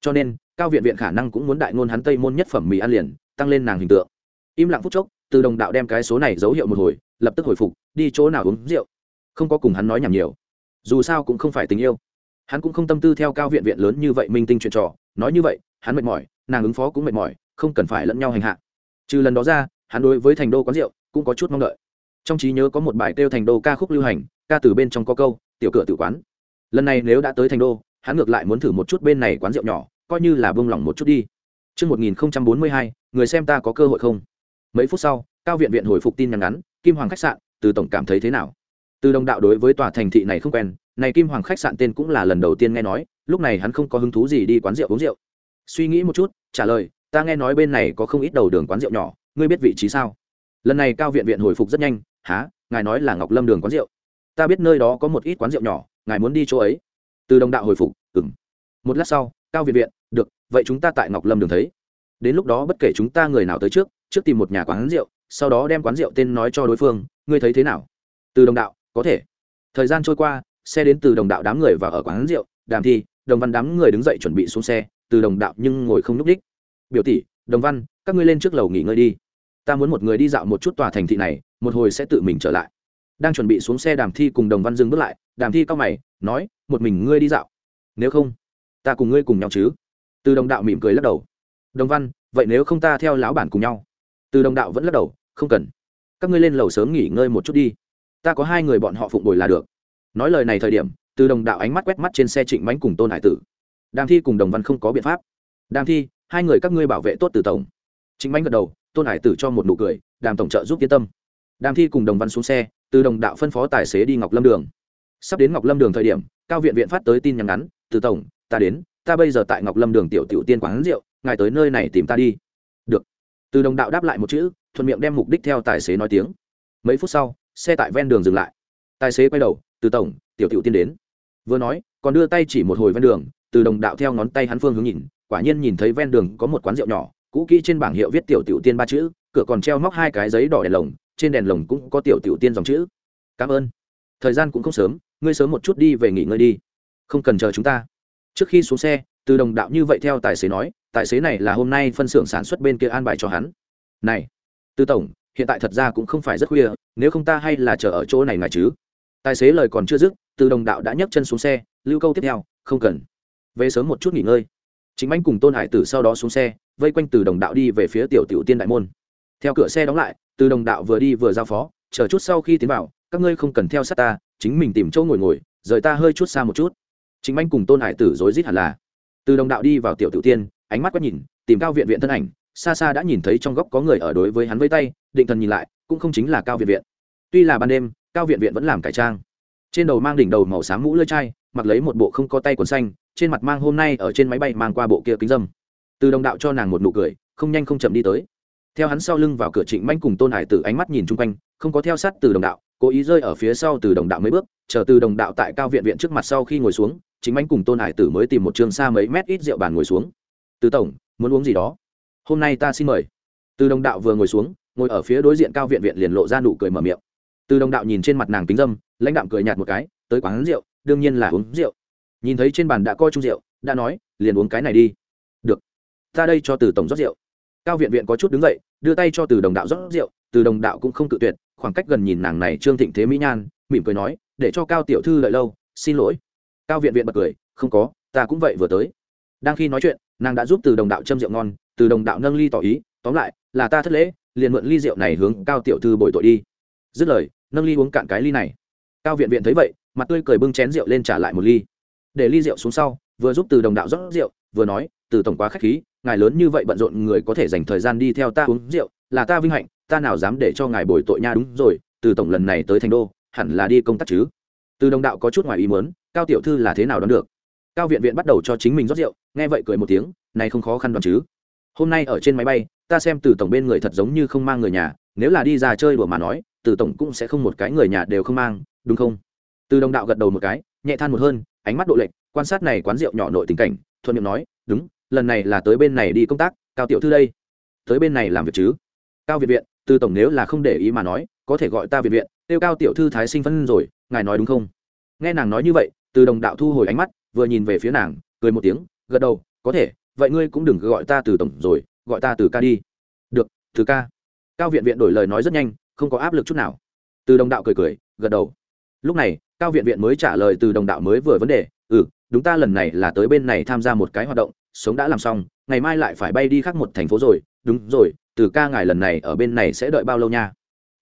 Cho nên cao viện viện khả năng cũng muốn đại ngôn hắn tây môn nhất phẩm mì ăn liền, tăng lên nàng hình tượng. Im lặng phút chốc, từ đồng đạo đem cái số này dấu hiệu một hồi, lập tức hồi phục, đi chỗ nào uống rượu. Không có cùng hắn nói nhảm nhiều. Dù sao cũng không phải tình yêu. Hắn cũng không tâm tư theo cao viện viện lớn như vậy minh tinh chuyện trò. Nói như vậy, hắn mệt mỏi, nàng ứng phó cũng mệt mỏi, không cần phải lẫn nhau hành hạ. Trừ lần đó ra, hắn đối với thành đô quán rượu cũng có chút mong đợi. Trong trí nhớ có một bài kêu thành đô ca khúc lưu hành, ca từ bên trong có câu, tiểu cửa tự quán. Lần này nếu đã tới thành đô, hắn ngược lại muốn thử một chút bên này quán rượu nhỏ coi như là bông lỏng một chút đi Trước 1042, người xem ta có cơ hội không? Mấy phút sau, cao viện viện hồi phục tin nhắn ngắn, Kim Hoàng khách sạn, từ tổng cảm thấy thế nào? Từ đồng đạo đối với tòa thành thị này không quen, này Kim Hoàng khách sạn tên cũng là lần đầu tiên nghe nói, lúc này hắn không có hứng thú gì đi quán rượu uống rượu. Suy nghĩ một chút, trả lời, ta nghe nói bên này có không ít đầu đường quán rượu nhỏ, ngươi biết vị trí sao? Lần này cao viện viện hồi phục rất nhanh, há, ngài nói là Ngọc Lâm đường quán rượu. Ta biết nơi đó có một ít quán rượu nhỏ, ngài muốn đi chỗ ấy. Từ đồng đạo hồi phục, ừm. Một lát sau, cao viện viện, vậy chúng ta tại Ngọc Lâm đường thấy. Đến lúc đó bất kể chúng ta người nào tới trước trước tìm một nhà quán rượu, sau đó đem quán rượu tên nói cho đối phương, ngươi thấy thế nào? Từ đồng đạo, có thể. Thời gian trôi qua, xe đến từ đồng đạo đám người và ở quán rượu, đàm thi, đồng văn đám người đứng dậy chuẩn bị xuống xe, từ đồng đạo nhưng ngồi không n ú c đích. Biểu tỷ, đồng văn, các ngươi lên trước lầu nghỉ ngơi đi. Ta muốn một người đi dạo một chút tòa thành thị này, một hồi sẽ tự mình trở lại. Đang chuẩn bị xuống xe đàm thi cùng đồng văn dừng bước lại, đàm thi cao mày, nói, một mình ngươi đi dạo. Nếu không, ta cùng ngươi cùng nhau chứ từ đồng đạo mỉm cười lắc đầu. Đồng văn, vậy nếu không ta theo lão bản cùng nhau? Từ đồng đạo vẫn lắc đầu, không cần. Các ngươi lên lầu sớm nghỉ ngơi một chút đi. Ta có hai người bọn họ phụng bồi là được. Nói lời này thời điểm, từ đồng đạo ánh mắt quét mắt trên xe trịnh mánh cùng tôn hải tử. Đàm thi cùng đồng văn không có biện pháp. Đàm thi, hai người các ngươi bảo vệ tốt từ tổng. Trịnh mánh gật đầu, tôn hải tử cho một nụ cười, đàm tổng trợ giúp yên tâm. Đàm thi cùng đồng văn xuống xe, từ đồng đạo phân phó tài xế đi ngọc lâm đường. Sắp đến ngọc lâm đường thời điểm, cao viện viện phát tới tin nhắn ngắn, từ tổng, ta đến ta bây giờ tại ngọc lâm đường tiểu tiểu tiên quán rượu, ngài tới nơi này tìm ta đi. Được. Từ đồng đạo đáp lại một chữ, thuận miệng đem mục đích theo tài xế nói tiếng. Mấy phút sau, xe tại ven đường dừng lại. Tài xế quay đầu, từ tổng, tiểu tiểu tiên đến. Vừa nói, còn đưa tay chỉ một hồi ven đường, từ đồng đạo theo ngón tay hắn phương hướng nhìn, quả nhiên nhìn thấy ven đường có một quán rượu nhỏ, cũ kỹ trên bảng hiệu viết tiểu tiểu tiên ba chữ, cửa còn treo móc hai cái giấy đỏ đèn lồng, trên đèn lồng cũng có tiểu tiểu tiên dòng chữ. Cảm ơn. Thời gian cũng không sớm, ngươi sớm một chút đi về nghỉ ngơi đi. Không cần chờ chúng ta trước khi xuống xe, từ đồng đạo như vậy theo tài xế nói, tài xế này là hôm nay phân xưởng sản xuất bên kia an bài cho hắn. Này tư tổng, hiện tại thật ra cũng không phải rất khuya, nếu không ta hay là chờ ở chỗ này ngài chứ? Tài xế lời còn chưa dứt, từ đồng đạo đã nhấc chân xuống xe, lưu câu tiếp theo, không cần. Về sớm một chút nghỉ ngơi. Chính anh cùng tôn hải tử sau đó xuống xe, vây quanh từ đồng đạo đi về phía tiểu tiểu tiên đại môn. Theo cửa xe đóng lại, từ đồng đạo vừa đi vừa giao phó, chờ chút sau khi tiến vào, các ngươi không cần theo sát ta, chính mình tìm chỗ ngồi ngồi, rời ta hơi chút xa một chút chính anh cùng tôn hải tử rối rít hẳn là. Từ đồng đạo đi vào tiểu tiểu tiên, ánh mắt quét nhìn, tìm cao viện viện thân ảnh, xa xa đã nhìn thấy trong góc có người ở đối với hắn vây tay, định thần nhìn lại, cũng không chính là cao viện viện. Tuy là ban đêm, cao viện viện vẫn làm cải trang. Trên đầu mang đỉnh đầu màu xám mũ lưỡi chai, mặc lấy một bộ không có tay quần xanh, trên mặt mang hôm nay ở trên máy bay mang qua bộ kia kính dâm. Từ đồng đạo cho nàng một nụ cười, không nhanh không chậm đi tới. Theo hắn sau lưng vào cửa trịnh manh cùng tôn hải tử ánh mắt nhìn chung quanh, không có theo sát từ đồng đạo, cố ý rơi ở phía sau từ đồng đạo mấy bước, chờ từ đồng đạo tại cao viện viện trước mặt sau khi ngồi xuống chính anh cùng tôn hải tử mới tìm một trường xa mấy mét ít rượu bàn ngồi xuống. Từ tổng, muốn uống gì đó? Hôm nay ta xin mời. Từ đồng đạo vừa ngồi xuống, ngồi ở phía đối diện cao viện viện liền lộ ra nụ cười mở miệng. Từ đồng đạo nhìn trên mặt nàng kính dâm, lãnh đạm cười nhạt một cái, tới quán rượu, đương nhiên là uống rượu. Nhìn thấy trên bàn đã coi chung rượu, đã nói, liền uống cái này đi. Được, ta đây cho từ tổng rót rượu. Cao viện viện có chút đứng dậy, đưa tay cho từ đồng đạo rót rượu, từ đồng đạo cũng không tự tuyệt, khoảng cách gần nhìn nàng này trương thịnh thế mỹ nhan, mỉm cười nói, để cho cao tiểu thư đợi lâu, xin lỗi cao viện viện bật cười, không có, ta cũng vậy vừa tới. Đang khi nói chuyện, nàng đã giúp từ đồng đạo châm rượu ngon, từ đồng đạo nâng ly tỏ ý, tóm lại, là ta thất lễ, liền mượn ly rượu này hướng cao tiểu thư bồi tội đi. Dứt lời, nâng ly uống cạn cái ly này. Cao viện viện thấy vậy, mặt tươi cười bưng chén rượu lên trả lại một ly. Để ly rượu xuống sau, vừa giúp từ đồng đạo rót rượu, vừa nói, từ tổng quá khách khí, ngài lớn như vậy bận rộn người có thể dành thời gian đi theo ta uống rượu, là ta vinh hạnh, ta nào dám để cho ngài bồi tội nha, đúng rồi, từ tổng lần này tới thành đô, hẳn là đi công tác chứ. Từ đồng đạo có chút ngoài ý muốn cao tiểu thư là thế nào đoán được? Cao viện viện bắt đầu cho chính mình rót rượu, nghe vậy cười một tiếng, này không khó khăn đoán chứ. Hôm nay ở trên máy bay, ta xem từ tổng bên người thật giống như không mang người nhà, nếu là đi ra chơi đùa mà nói, từ tổng cũng sẽ không một cái người nhà đều không mang, đúng không? Từ đồng đạo gật đầu một cái, nhẹ than một hơn, ánh mắt độ lệch, quan sát này quán rượu nhỏ nội tình cảnh, thuận miệng nói, đúng, lần này là tới bên này đi công tác, cao tiểu thư đây. Tới bên này làm việc chứ? Cao viện viện, từ tổng nếu là không để ý mà nói, có thể gọi ta viện viện, kêu cao tiểu thư thái sinh phân rồi, ngài nói đúng không? Nghe nàng nói như vậy từ đồng đạo thu hồi ánh mắt, vừa nhìn về phía nàng, cười một tiếng, gật đầu, có thể, vậy ngươi cũng đừng gọi ta từ tổng rồi, gọi ta từ ca đi. Được, từ ca. Cao viện viện đổi lời nói rất nhanh, không có áp lực chút nào. Từ đồng đạo cười cười, gật đầu. Lúc này, cao viện viện mới trả lời từ đồng đạo mới vừa vấn đề ừ đúng ta lần này là tới bên này tham gia một cái hoạt động, sống đã làm xong, ngày mai lại phải bay đi khác một thành phố rồi. Đúng rồi, từ ca ngài lần này ở bên này sẽ đợi bao lâu nha?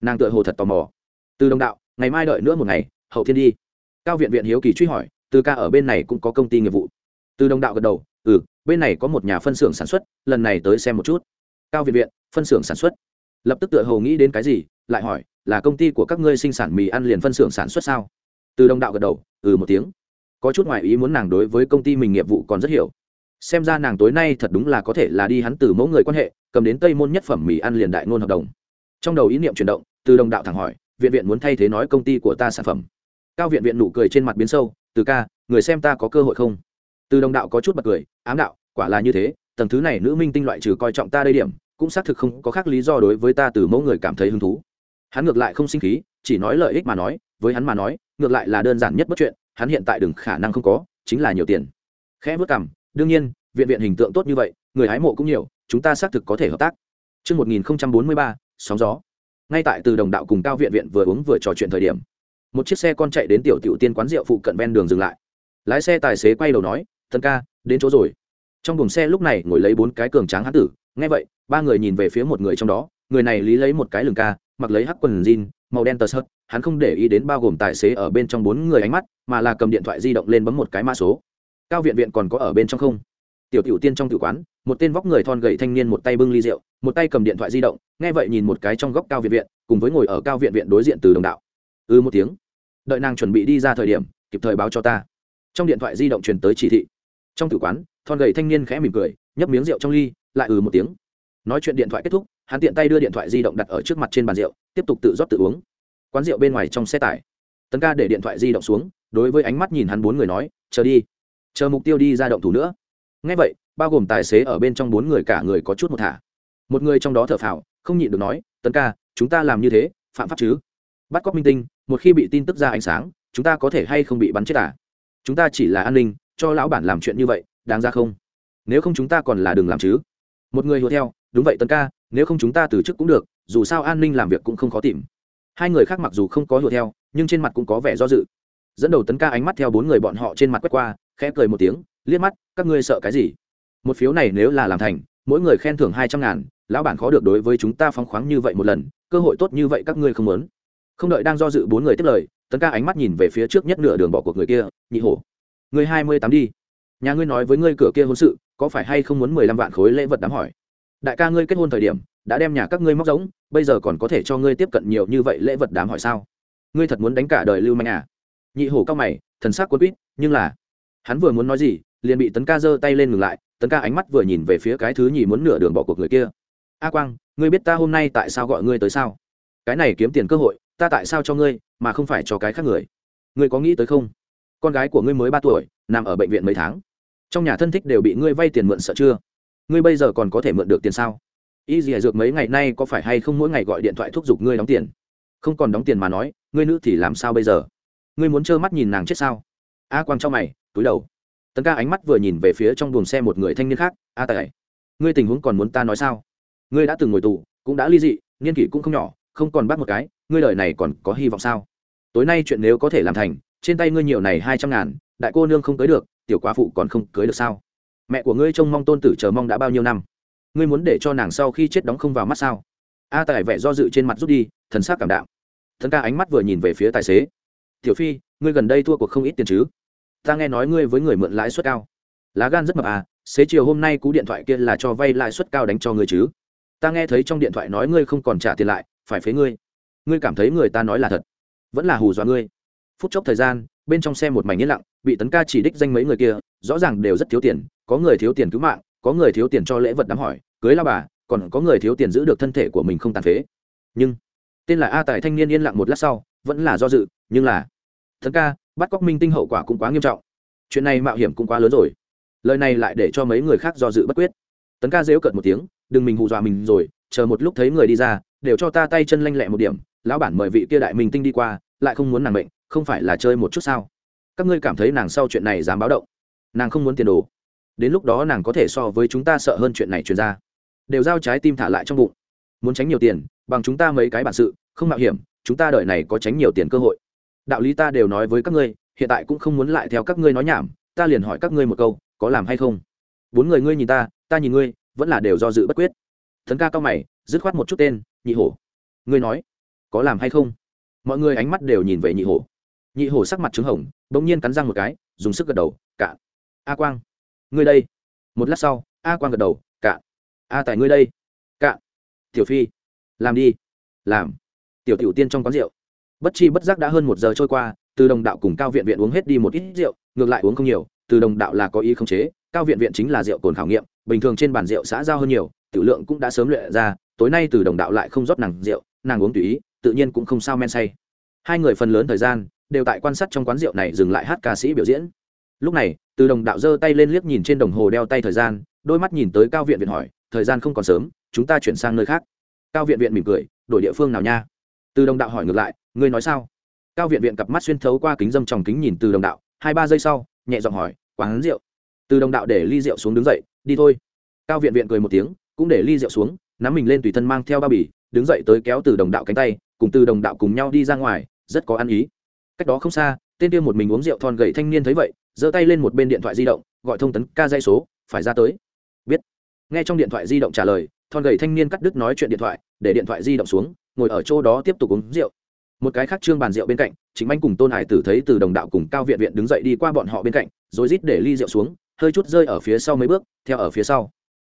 Nàng tựa hồ thật tò mò. Từ đồng đạo, ngày mai đợi nữa một ngày, hậu thiên đi cao viện viện hiếu kỳ truy hỏi, từ ca ở bên này cũng có công ty nghiệp vụ? Từ đồng đạo gật đầu ừ bên này có một nhà phân xưởng sản xuất, lần này tới xem một chút. Cao viện viện, phân xưởng sản xuất? Lập tức tựa hồ nghĩ đến cái gì, lại hỏi, là công ty của các ngươi sinh sản mì ăn liền phân xưởng sản xuất sao? Từ đồng đạo gật đầu ừ một tiếng. Có chút ngoại ý muốn nàng đối với công ty mình nghiệp vụ còn rất hiểu. Xem ra nàng tối nay thật đúng là có thể là đi hắn từ mẫu người quan hệ, cầm đến tây môn nhất phẩm mì ăn liền đại ngôn hợp đồng. Trong đầu ý niệm chuyển động, từ đồng đạo thẳng hỏi, viện viện muốn thay thế nói công ty của ta sản phẩm? Cao viện viện nụ cười trên mặt biến sâu từ ca người xem ta có cơ hội không từ đồng đạo có chút bật cười ám đạo quả là như thế tầng thứ này nữ minh tinh loại trừ coi trọng ta đây điểm cũng xác thực không có khác lý do đối với ta từ mẫu người cảm thấy hứng thú hắn ngược lại không sinh khí chỉ nói lợi ích mà nói với hắn mà nói ngược lại là đơn giản nhất bất chuyện hắn hiện tại đừng khả năng không có chính là nhiều tiền khẽ vất cảm đương nhiên viện viện hình tượng tốt như vậy người hái mộ cũng nhiều chúng ta xác thực có thể hợp tác Trước 1043, sóng gió. Ngay tại từ đồng đạo cùng cao viện viện vừa uống vừa trò chuyện thời điểm. Một chiếc xe con chạy đến tiểu tiểu tiên quán rượu phụ cận ven đường dừng lại. Lái xe tài xế quay đầu nói, thần ca, đến chỗ rồi." Trong buồng xe lúc này ngồi lấy bốn cái cường tráng hán tử, nghe vậy, ba người nhìn về phía một người trong đó, người này lý lấy một cái lừng ca, mặc lấy hắc quần jean, màu đen tơ sợt, hắn không để ý đến bao gồm tài xế ở bên trong bốn người ánh mắt, mà là cầm điện thoại di động lên bấm một cái mã số. Cao viện viện còn có ở bên trong không? tiểu tiểu tiên trong tử quán một tên vóc người thon gầy thanh niên một tay bưng ly rượu một tay cầm điện thoại di động nghe vậy nhìn một cái trong góc cao viện viện cùng với ngồi ở cao viện viện đối diện từ đồng đạo ư ừ một tiếng đợi nàng chuẩn bị đi ra thời điểm, kịp thời báo cho ta. Trong điện thoại di động truyền tới chỉ thị. Trong tử quán, thon gầy thanh niên khẽ mỉm cười, nhấp miếng rượu trong ly, lại ừ một tiếng. Nói chuyện điện thoại kết thúc, hắn tiện tay đưa điện thoại di động đặt ở trước mặt trên bàn rượu, tiếp tục tự rót tự uống. Quán rượu bên ngoài trong xe tải. Tấn ca để điện thoại di động xuống, đối với ánh mắt nhìn hắn bốn người nói, chờ đi. Chờ mục tiêu đi ra động thủ nữa. Ngay vậy, bao gồm tài xế ở bên trong bốn người cả người có chút một thả. Một người trong đó thở phào, không nhịn được nói, tấn ca, chúng ta làm như thế, phạm pháp chứ? Bắt cóc minh tinh, một khi bị tin tức ra ánh sáng, chúng ta có thể hay không bị bắn chết à? Chúng ta chỉ là an ninh, cho lão bản làm chuyện như vậy, đáng ra không? Nếu không chúng ta còn là đừng làm chứ. Một người hùa theo, đúng vậy tấn ca, nếu không chúng ta từ chức cũng được, dù sao an ninh làm việc cũng không khó tìm. Hai người khác mặc dù không có hùa theo, nhưng trên mặt cũng có vẻ do dự. Dẫn đầu tấn ca ánh mắt theo bốn người bọn họ trên mặt quét qua, khẽ cười một tiếng, liếc mắt, các ngươi sợ cái gì? Một phiếu này nếu là làm thành, mỗi người khen thưởng hai trăm ngàn, lão bản khó được đối với chúng ta phóng khoáng như vậy một lần, cơ hội tốt như vậy các ngươi không muốn không đợi đang do dự bốn người tiếp lời, tấn ca ánh mắt nhìn về phía trước nhất nửa đường bỏ cuộc người kia, nhị hổ. Người hai mươi tám đi. Nhà ngươi nói với ngươi cửa kia hôn sự, có phải hay không muốn mười lăm vạn khối lễ vật đám hỏi? Đại ca ngươi kết hôn thời điểm, đã đem nhà các ngươi móc giống, bây giờ còn có thể cho ngươi tiếp cận nhiều như vậy lễ vật đám hỏi sao? Ngươi thật muốn đánh cả đời lưu manh à? Nhị hổ cao mày, thần sắc quân quýt, nhưng là, hắn vừa muốn nói gì, liền bị tấn ca giơ tay lên ngừng lại, tấn ca ánh mắt vừa nhìn về phía cái thứ nhì muốn nửa đường bỏ cuộc người kia. A quang, ngươi biết ta hôm nay tại sao gọi ngươi tới sao? Cái này kiếm tiền cơ hội ta tại sao cho ngươi, mà không phải cho cái khác người? Ngươi có nghĩ tới không? Con gái của ngươi mới ba tuổi, nằm ở bệnh viện mấy tháng. Trong nhà thân thích đều bị ngươi vay tiền mượn sợ chưa? Ngươi bây giờ còn có thể mượn được tiền sao? Y dì dược mấy ngày nay có phải hay không mỗi ngày gọi điện thoại thúc giục ngươi đóng tiền? Không còn đóng tiền mà nói, ngươi nữ thì làm sao bây giờ? Ngươi muốn trơ mắt nhìn nàng chết sao? A quang trong mày, túi đầu. Tấn ca ánh mắt vừa nhìn về phía trong buồng xe một người thanh niên khác. A tài, ngươi tình huống còn muốn ta nói sao? Ngươi đã từng ngồi tù, cũng đã ly dị, niên kỷ cũng không nhỏ không còn bắt một cái, ngươi lời này còn có hy vọng sao? Tối nay chuyện nếu có thể làm thành, trên tay ngươi nhiều này hai trăm ngàn, đại cô nương không cưới được, tiểu quá phụ còn không cưới được sao? Mẹ của ngươi trông mong tôn tử chờ mong đã bao nhiêu năm? Ngươi muốn để cho nàng sau khi chết đóng không vào mắt sao? A tài vẻ do dự trên mặt rút đi, thần sắc cảm đạo thần ca ánh mắt vừa nhìn về phía tài xế. Tiểu phi, ngươi gần đây thua cuộc không ít tiền chứ? Ta nghe nói ngươi với người mượn lãi suất cao. Lá gan rất mập à xế chiều hôm nay cú điện thoại kia là cho vay lãi suất cao đánh cho ngươi chứ? Ta nghe thấy trong điện thoại nói ngươi không còn trả tiền lại phải phế ngươi. Ngươi cảm thấy người ta nói là thật, vẫn là hù dọa ngươi. Phút chốc thời gian, bên trong xe một mảnh yên lặng, bị tấn ca chỉ đích danh mấy người kia, rõ ràng đều rất thiếu tiền, có người thiếu tiền cứu mạng, có người thiếu tiền cho lễ vật đám hỏi, cưới la bà, còn có người thiếu tiền giữ được thân thể của mình không tàn phế. Nhưng, tên là a tài thanh niên yên lặng một lát sau, vẫn là do dự, nhưng là, tấn ca, bắt cóc minh tinh hậu quả cũng quá nghiêm trọng. Chuyện này mạo hiểm cũng quá lớn rồi. Lời này lại để cho mấy người khác do dự bất quyết. Tấn ca dễu cợt một tiếng, đừng mình hù dọa mình rồi, chờ một lúc thấy người đi ra đều cho ta tay chân lanh lẹ một điểm, lão bản mời vị kia đại minh tinh đi qua, lại không muốn nàng bệnh không phải là chơi một chút sao? Các ngươi cảm thấy nàng sau chuyện này dám báo động? Nàng không muốn tiền đồ. Đến lúc đó nàng có thể so với chúng ta sợ hơn chuyện này truyền ra. Đều giao trái tim thả lại trong bụng. Muốn tránh nhiều tiền, bằng chúng ta mấy cái bản sự, không mạo hiểm, chúng ta đợi này có tránh nhiều tiền cơ hội. Đạo lý ta đều nói với các ngươi, hiện tại cũng không muốn lại theo các ngươi nói nhảm, ta liền hỏi các ngươi một câu, có làm hay không? Bốn người ngươi nhìn ta ta nhìn ngươi, vẫn là đều do dự bất quyết. Thần ca cao mày, dứt khoát một chút tên nhị hổ. Ngươi nói, có làm hay không? Mọi người ánh mắt đều nhìn về nhị hổ. Nhị hổ sắc mặt trứng hồng, bỗng nhiên cắn răng một cái, dùng sức gật đầu cả a quang, ngươi đây. Một lát sau, a quang gật đầu cả a tài ngươi đây. Cả tiểu phi, làm đi. Làm. Tiểu tiểu tiên trong quán rượu. Bất chi bất giác đã hơn một giờ trôi qua, từ đồng đạo cùng cao viện viện uống hết đi một ít rượu, ngược lại uống không nhiều, từ đồng đạo là có ý không chế, cao viện viện chính là rượu cồn khảo nghiệm, bình thường trên bàn rượu xã giao hơn nhiều, tiểu lượng cũng đã sớm luyện ra tối nay từ đồng đạo lại không rót nàng rượu, nàng uống tùy ý, tự nhiên cũng không sao men say. Hai người phần lớn thời gian đều tại quan sát trong quán rượu này dừng lại hát ca sĩ biểu diễn. Lúc này, từ đồng đạo giơ tay lên liếc nhìn trên đồng hồ đeo tay thời gian, đôi mắt nhìn tới cao viện viện hỏi, thời gian không còn sớm, chúng ta chuyển sang nơi khác. Cao viện viện mỉm cười, đổi địa phương nào nha? Từ đồng đạo hỏi ngược lại, ngươi nói sao? Cao viện viện cặp mắt xuyên thấu qua kính dâm tròng kính nhìn từ đồng đạo, hai ba giây sau, nhẹ giọng hỏi, quán rượu? Từ đồng đạo để ly rượu xuống đứng dậy, đi thôi. Cao viện viện cười một tiếng, cũng để ly rượu xuống nắm mình lên tùy thân mang theo bao bì đứng dậy tới kéo từ đồng đạo cánh tay, cùng từ đồng đạo cùng nhau đi ra ngoài, rất có ăn ý. Cách đó không xa, tên kia một mình uống rượu thon gậy thanh niên thấy vậy, giơ tay lên một bên điện thoại di động, gọi thông tấn ca dây số, phải ra tới. Biết. Nghe trong điện thoại di động trả lời, thon gậy thanh niên cắt đứt nói chuyện điện thoại, để điện thoại di động xuống, ngồi ở chỗ đó tiếp tục uống rượu. Một cái khác trương bàn rượu bên cạnh chính anh cùng tôn hải tử thấy từ đồng đạo cùng cao viện viện đứng dậy đi qua bọn họ bên cạnh, rồi rít để ly rượu xuống, hơi chút rơi ở phía sau mấy bước, theo ở phía sau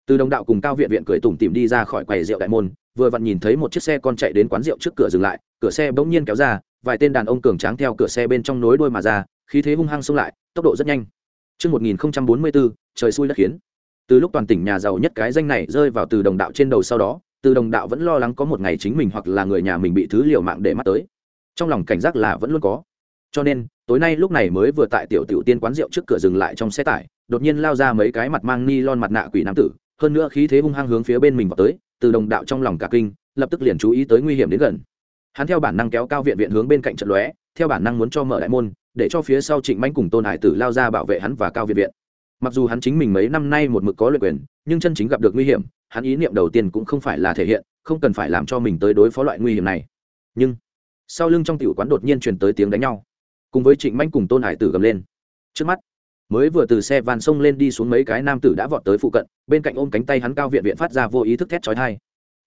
từ đồng đạo cùng cao viện viện cười tủm tìm đi ra khỏi quầy rượu đại môn vừa vặn nhìn thấy một chiếc xe con chạy đến quán rượu trước cửa dừng lại cửa xe bỗng nhiên kéo ra vài tên đàn ông cường tráng theo cửa xe bên trong nối đuôi mà ra khí thế hung hăng xông lại tốc độ rất nhanh Trước 1044, trời xui đất khiến. Từ lúc toàn tỉnh nhà giàu nhất cái danh này rơi vào từ đồng đạo trên đầu sau đó, từ đồng đạo vẫn lo lắng có một ngày chính mình hoặc là người nhà mình bị thứ liều mạng để mắt tới. Trong lòng cảnh giác là vẫn luôn có. Cho nên, tối nay lúc này mới vừa tại tiểu tiểu tiên quán rượu trước cửa dừng lại trong xe tải, đột nhiên lao ra mấy cái mặt mang ni lon mặt nạ quỷ nam tử, hơn nữa khí thế hung hăng hướng phía bên mình vào tới, từ đồng đạo trong lòng cả kinh, lập tức liền chú ý tới nguy hiểm đến gần. Hắn theo bản năng kéo cao viện viện hướng bên cạnh trận lóe theo bản năng muốn cho mở đại môn để cho phía sau trịnh manh cùng tôn hải tử lao ra bảo vệ hắn và cao viện viện. Mặc dù hắn chính mình mấy năm nay một mực có luyện quyền nhưng chân chính gặp được nguy hiểm hắn ý niệm đầu tiên cũng không phải là thể hiện không cần phải làm cho mình tới đối phó loại nguy hiểm này. Nhưng sau lưng trong tiểu quán đột nhiên truyền tới tiếng đánh nhau. Cùng với trịnh manh cùng tôn hải tử gầm lên. Trước mắt mới vừa từ xe van sông lên đi xuống mấy cái nam tử đã vọt tới phụ cận, bên cạnh ôm cánh tay hắn cao viện viện phát ra vô ý thức thét chói thai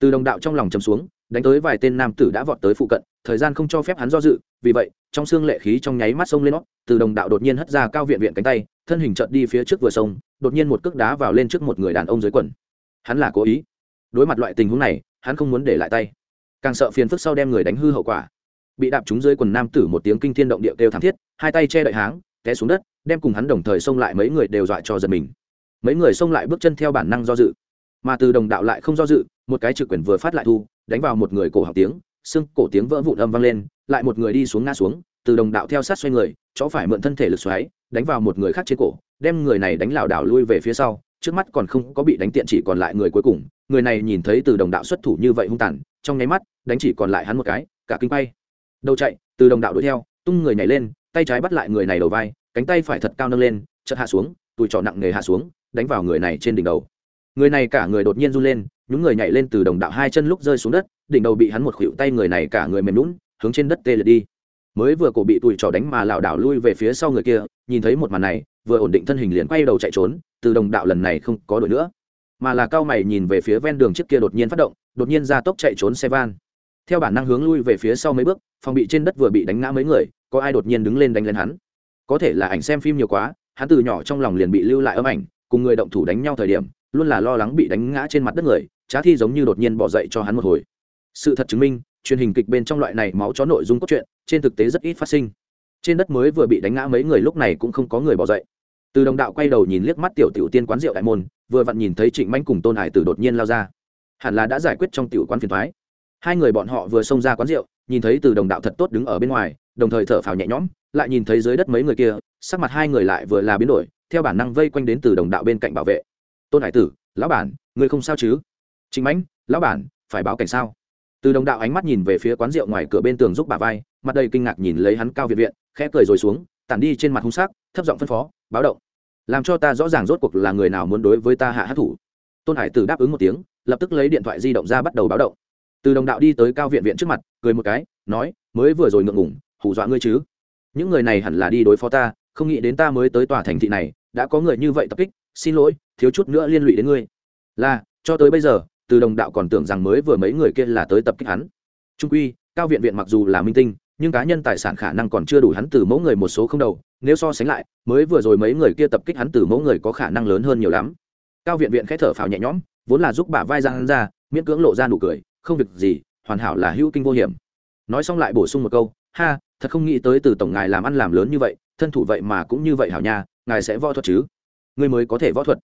từ đồng đạo trong lòng chầm xuống, đánh tới vài tên nam tử đã vọt tới phụ cận, thời gian không cho phép hắn do dự, vì vậy, trong xương lệ khí trong nháy mắt sông lên nó, từ đồng đạo đột nhiên hất ra cao viện viện cánh tay, thân hình trợt đi phía trước vừa sông, đột nhiên một cước đá vào lên trước một người đàn ông dưới quần. Hắn là cố ý. Đối mặt loại tình huống này, hắn không muốn để lại tay. Càng sợ phiền phức sau đem người đánh hư hậu quả. Bị đạp trúng dưới quần nam tử một tiếng kinh thiên động địa kêu thảm thiết, hai tay che đợi háng té xuống đất, đem cùng hắn đồng thời xông lại mấy người đều dọa cho giật mình. Mấy người xông lại bước chân theo bản năng do dự, mà từ đồng đạo lại không do dự, một cái trực quyền vừa phát lại thu, đánh vào một người cổ học tiếng, xương cổ tiếng vỡ vụn âm vang lên, lại một người đi xuống ngã xuống, từ đồng đạo theo sát xoay người, chó phải mượn thân thể lực xoáy, đánh vào một người khác trên cổ, đem người này đánh lảo đảo lui về phía sau, trước mắt còn không có bị đánh tiện chỉ còn lại người cuối cùng, người này nhìn thấy từ đồng đạo xuất thủ như vậy hung tàn, trong nháy mắt, đánh chỉ còn lại hắn một cái, cả kinh bay đầu chạy, từ đồng đạo đuổi theo, tung người nhảy lên tay trái bắt lại người này đầu vai, cánh tay phải thật cao nâng lên, chợt hạ xuống, tùi trỏ nặng nề hạ xuống, đánh vào người này trên đỉnh đầu. Người này cả người đột nhiên run lên những người nhảy lên từ đồng đạo hai chân lúc rơi xuống đất, đỉnh đầu bị hắn một khuỵu tay người này cả người mềm lún hướng trên đất tê liệt đi. Mới vừa cổ bị tùi trỏ đánh mà lảo đảo lui về phía sau người kia, nhìn thấy một màn này, vừa ổn định thân hình liền quay đầu chạy trốn, từ đồng đạo lần này không có đuổi nữa. Mà là cao mày nhìn về phía ven đường trước kia đột nhiên phát động, đột nhiên ra tốc chạy trốn xe van. Theo bản năng hướng lui về phía sau mấy bước, phòng bị trên đất vừa bị đánh ngã mấy người có ai đột nhiên đứng lên đánh lên hắn? Có thể là ảnh xem phim nhiều quá, hắn từ nhỏ trong lòng liền bị lưu lại âm ảnh, cùng người động thủ đánh nhau thời điểm, luôn là lo lắng bị đánh ngã trên mặt đất người trá thi giống như đột nhiên bỏ dậy cho hắn một hồi. Sự thật chứng minh, truyền hình kịch bên trong loại này máu chó nội dung cốt truyện, trên thực tế rất ít phát sinh. Trên đất mới vừa bị đánh ngã mấy người lúc này cũng không có người bỏ dậy. Từ đồng đạo quay đầu nhìn liếc mắt tiểu tiểu tiên quán rượu đại môn, vừa vặn nhìn thấy trịnh manh cùng tôn hải tử đột nhiên lao ra. Hẳn là đã giải quyết trong tiểu quán phiền thoái hai người bọn họ vừa xông ra quán rượu nhìn thấy từ đồng đạo thật tốt đứng ở bên ngoài, đồng thời thở phào nhẹ nhõm, lại nhìn thấy dưới đất mấy người kia, sắc mặt hai người lại vừa là biến đổi, theo bản năng vây quanh đến từ đồng đạo bên cạnh bảo vệ. Tôn hải tử, lão bản, ngươi không sao chứ? Chính mãnh, lão bản, phải báo cảnh sao? Từ đồng đạo ánh mắt nhìn về phía quán rượu ngoài cửa bên tường giúp bà vai, mặt đầy kinh ngạc nhìn lấy hắn cao viện viện, khẽ cười rồi xuống, tản đi trên mặt hung sắc, thấp giọng phân phó, báo động. Làm cho ta rõ ràng rốt cuộc là người nào muốn đối với ta hạ hát thủ tôn hải tử đáp ứng một tiếng, lập tức lấy điện thoại di động ra bắt đầu báo động từ đồng đạo đi tới cao viện viện trước mặt, cười một cái, nói, mới vừa rồi ngượng ngủng hù dọa ngươi chứ? Những người này hẳn là đi đối phó ta, không nghĩ đến ta mới tới tòa thành thị này, đã có người như vậy tập kích, xin lỗi, thiếu chút nữa liên lụy đến ngươi. Là, cho tới bây giờ, từ đồng đạo còn tưởng rằng mới vừa mấy người kia là tới tập kích hắn. Trung quy, cao viện viện mặc dù là minh tinh, nhưng cá nhân tài sản khả năng còn chưa đủ hắn từ mẫu người một số không đầu, nếu so sánh lại, mới vừa rồi mấy người kia tập kích hắn từ mẫu người có khả năng lớn hơn nhiều lắm. Cao viện viện k h ẽ thở phào nhẹ nhõm, vốn là giúp bả vai ra hắn ra, miễn cưỡng lộ ra nụ cười không việc gì, hoàn hảo là hữu kinh vô hiểm. Nói xong lại bổ sung một câu, ha, thật không nghĩ tới từ tổng ngài làm ăn làm lớn như vậy, thân thủ vậy mà cũng như vậy hảo nha, ngài sẽ võ thuật chứ? Ngươi mới có thể võ thuật.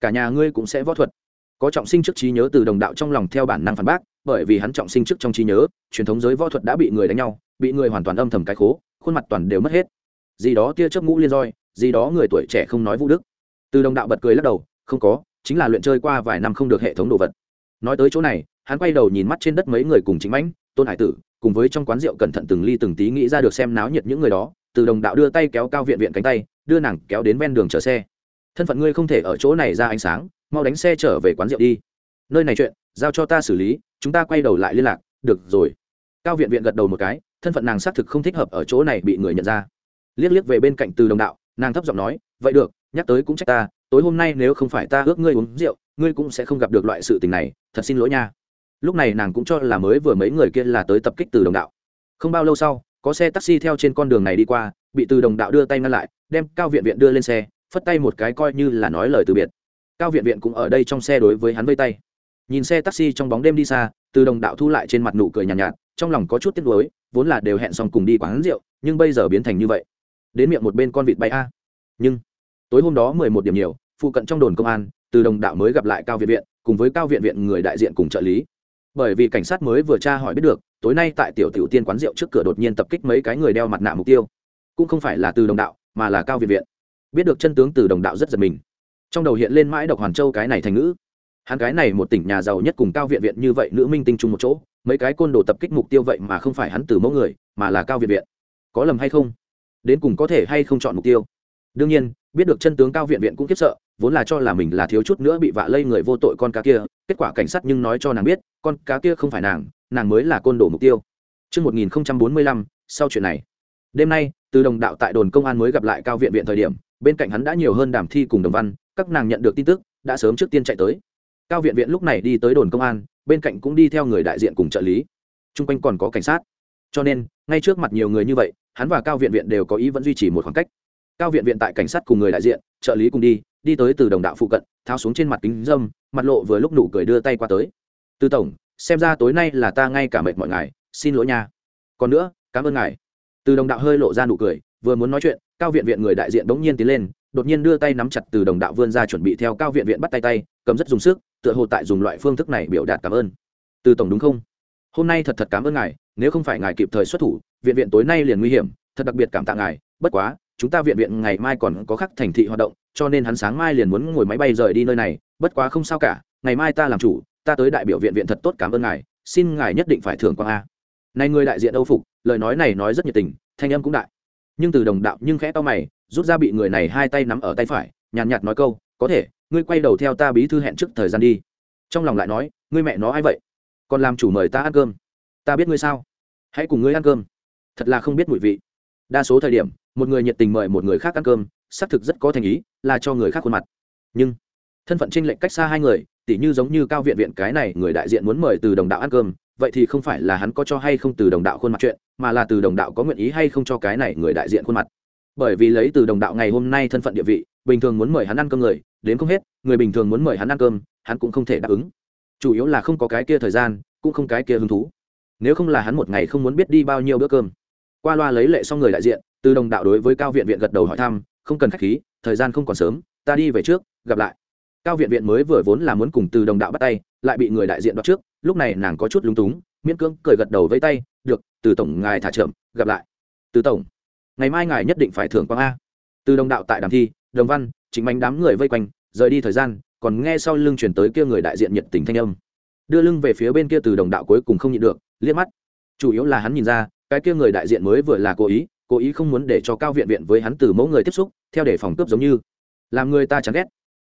Cả nhà ngươi cũng sẽ võ thuật. Có trọng sinh trước trí nhớ từ đồng đạo trong lòng theo bản năng phản bác, bởi vì hắn trọng sinh trước trong trí nhớ, truyền thống giới võ thuật đã bị người đánh nhau, bị người hoàn toàn âm thầm cái khố, khuôn mặt toàn đều mất hết. Gì đó tia chớp ngũ liên roi, gì đó người tuổi trẻ không nói vũ đức. Từ đồng đạo bật cười lắc đầu, không có, chính là luyện chơi qua vài năm không được hệ thống đồ vật. Nói tới chỗ này hắn quay đầu nhìn mắt trên đất mấy người cùng chính mãnh, tôn hải tử, cùng với trong quán rượu cẩn thận từng ly từng tí nghĩ ra được xem náo nhiệt những người đó, từ đồng đạo đưa tay kéo cao viện viện cánh tay, đưa nàng kéo đến ven đường chở xe. Thân phận ngươi không thể ở chỗ này ra ánh sáng, mau đánh xe trở về quán rượu đi. Nơi này chuyện, giao cho ta xử lý, chúng ta quay đầu lại liên lạc, được rồi. Cao viện viện gật đầu một cái, thân phận nàng xác thực không thích hợp ở chỗ này bị người nhận ra. Liếc liếc về bên cạnh từ đồng đạo, nàng thấp giọng nói, vậy được, nhắc tới cũng trách ta, tối hôm nay nếu không phải ta ước ngươi uống rượu, ngươi cũng sẽ không gặp được loại sự tình này, thật xin lỗi nha lúc này nàng cũng cho là mới vừa mấy người kia là tới tập kích từ đồng đạo. Không bao lâu sau có xe taxi theo trên con đường này đi qua bị từ đồng đạo đưa tay ngăn lại đem cao viện viện đưa lên xe phất tay một cái coi như là nói lời từ biệt. Cao viện viện cũng ở đây trong xe đối với hắn vây tay. Nhìn xe taxi trong bóng đêm đi xa từ đồng đạo thu lại trên mặt nụ cười nhàn nhạt, nhạt trong lòng có chút tiếc nuối vốn là đều hẹn xong cùng đi quán rượu nhưng bây giờ biến thành như vậy. Đến miệng một bên con vịt bay a. Nhưng tối hôm đó mười một điểm nhiều phụ cận trong đồn công an từ đồng đạo mới gặp lại cao viện viện cùng với cao viện viện người đại diện cùng trợ lý bởi vì cảnh sát mới vừa tra hỏi biết được, tối nay tại tiểu tiểu tiên quán rượu trước cửa đột nhiên tập kích mấy cái người đeo mặt nạ mục tiêu. Cũng không phải là từ đồng đạo, mà là cao viện viện. Biết được chân tướng từ đồng đạo rất giật mình. Trong đầu hiện lên mãi độc hoàn châu cái này thành ngữ. Hắn cái này một tỉnh nhà giàu nhất cùng cao viện viện như vậy nữ minh tinh chung một chỗ, mấy cái côn đồ tập kích mục tiêu vậy mà không phải hắn từ mẫu người, mà là cao viện viện. Có lầm hay không? Đến cùng có thể hay không chọn mục tiêu? Đương nhiên, biết được chân tướng cao viện viện cũng kiếp sợ, vốn là cho là mình là thiếu chút nữa bị vạ lây người vô tội con cá kia kết quả cảnh sát nhưng nói cho nàng biết con cá kia không phải nàng nàng mới là côn đồ mục tiêu. Trước 1045, sau chuyện này, đêm nay từ đồng đạo tại đồn công an mới gặp lại cao viện viện thời điểm bên cạnh hắn đã nhiều hơn đàm thi cùng đồng văn các nàng nhận được tin tức đã sớm trước tiên chạy tới. Cao viện viện lúc này đi tới đồn công an bên cạnh cũng đi theo người đại diện cùng trợ lý. T r u n g quanh còn có cảnh sát. Cho nên ngay trước mặt nhiều người như vậy hắn và cao viện viện đều có ý vẫn duy trì một khoảng cách. Cao viện viện tại cảnh sát cùng người đại diện trợ lý cùng đi đi tới từ đồng đạo phụ cận tháo xuống trên mặt kính dâm, mặt lộ vừa lúc nụ cười đưa tay qua tới. Tư tổng, xem ra tối nay là ta ngay cả mệt mọi ngày xin lỗi nha. Còn nữa, cảm ơn ngài. Từ đồng đạo hơi lộ ra nụ cười, vừa muốn nói chuyện, cao viện viện người đại diện bỗng nhiên tiến lên, đột nhiên đưa tay nắm chặt từ đồng đạo vươn ra chuẩn bị theo cao viện viện bắt tay tay, cầm rất dùng sức, tựa hồ tại dùng loại phương thức này biểu đạt cảm ơn. Từ tổng đúng không? Hôm nay thật thật cảm ơn ngài, nếu không phải ngài kịp thời xuất thủ, viện viện tối nay liền nguy hiểm, thật đặc biệt cảm tạ ngài, bất quá chúng ta viện viện ngày mai còn có khắc thành thị hoạt động, cho nên hắn sáng mai liền muốn ngồi máy bay rời đi nơi này, bất quá không sao cả, ngày mai ta làm chủ, ta tới đại biểu viện viện thật tốt cảm ơn ngài, xin ngài nhất định phải thưởng quang a. Này người đại diện âu phục, lời nói này nói rất nhiệt tình, thanh âm cũng đại. Nhưng từ đồng đạo nhưng khẽ to mày, rút ra bị người này hai tay nắm ở tay phải, nhàn nhạt nói câu, có thể, ngươi quay đầu theo ta bí thư hẹn trước thời gian đi. Trong lòng lại nói, ngươi mẹ nó ai vậy? Còn làm chủ mời ta ăn cơm. Ta biết ngươi sao. Hãy cùng ngươi ăn cơm. Thật là không biết mùi vị. Đa số thời điểm một người nhiệt tình mời một người khác ăn cơm, xác thực rất có thành ý, là cho người khác khuôn mặt. Nhưng, thân phận tranh lệnh cách xa hai người, tỉ như giống như cao viện viện cái này người đại diện muốn mời từ đồng đạo ăn cơm, vậy thì không phải là hắn có cho hay không từ đồng đạo khuôn mặt chuyện, mà là từ đồng đạo có nguyện ý hay không cho cái này người đại diện khuôn mặt. Bởi vì lấy từ đồng đạo ngày hôm nay thân phận địa vị, bình thường muốn mời hắn ăn cơm người, đến không hết, người bình thường muốn mời hắn ăn cơm, hắn cũng không thể đáp ứng. Chủ yếu là không có cái kia thời gian, cũng không cái kia hứng thú. Nếu không là hắn một ngày không muốn biết đi bao nhiêu bữa cơm. Qua loa lấy lệ xong người đại diện từ đồng đạo đối với cao viện viện gật đầu hỏi thăm không cần khách khí thời gian không còn sớm ta đi về trước gặp lại. Cao viện viện mới vừa vốn là muốn cùng từ đồng đạo bắt tay lại bị người đại diện đoạt trước lúc này nàng có chút lúng túng miễn cưỡng cười gật đầu với tay được từ tổng ngài thả trưởng, gặp lại. Từ tổng ngày mai ngài nhất định phải thưởng quang a. Từ đồng đạo tại đàm thi đồng văn chính bánh đám người vây quanh rời đi thời gian còn nghe sau lưng chuyển tới kia người đại diện nhiệt tình thanh âm. Đưa lưng về phía bên kia từ đồng đạo cuối cùng không nhịn được liếc mắt. Chủ yếu là hắn nhìn ra cái kia người đại diện mới vừa là cố ý cố ý không muốn để cho cao viện viện với hắn từ mẫu người tiếp xúc, theo để phòng cướp giống như. Làm người ta chán ghét.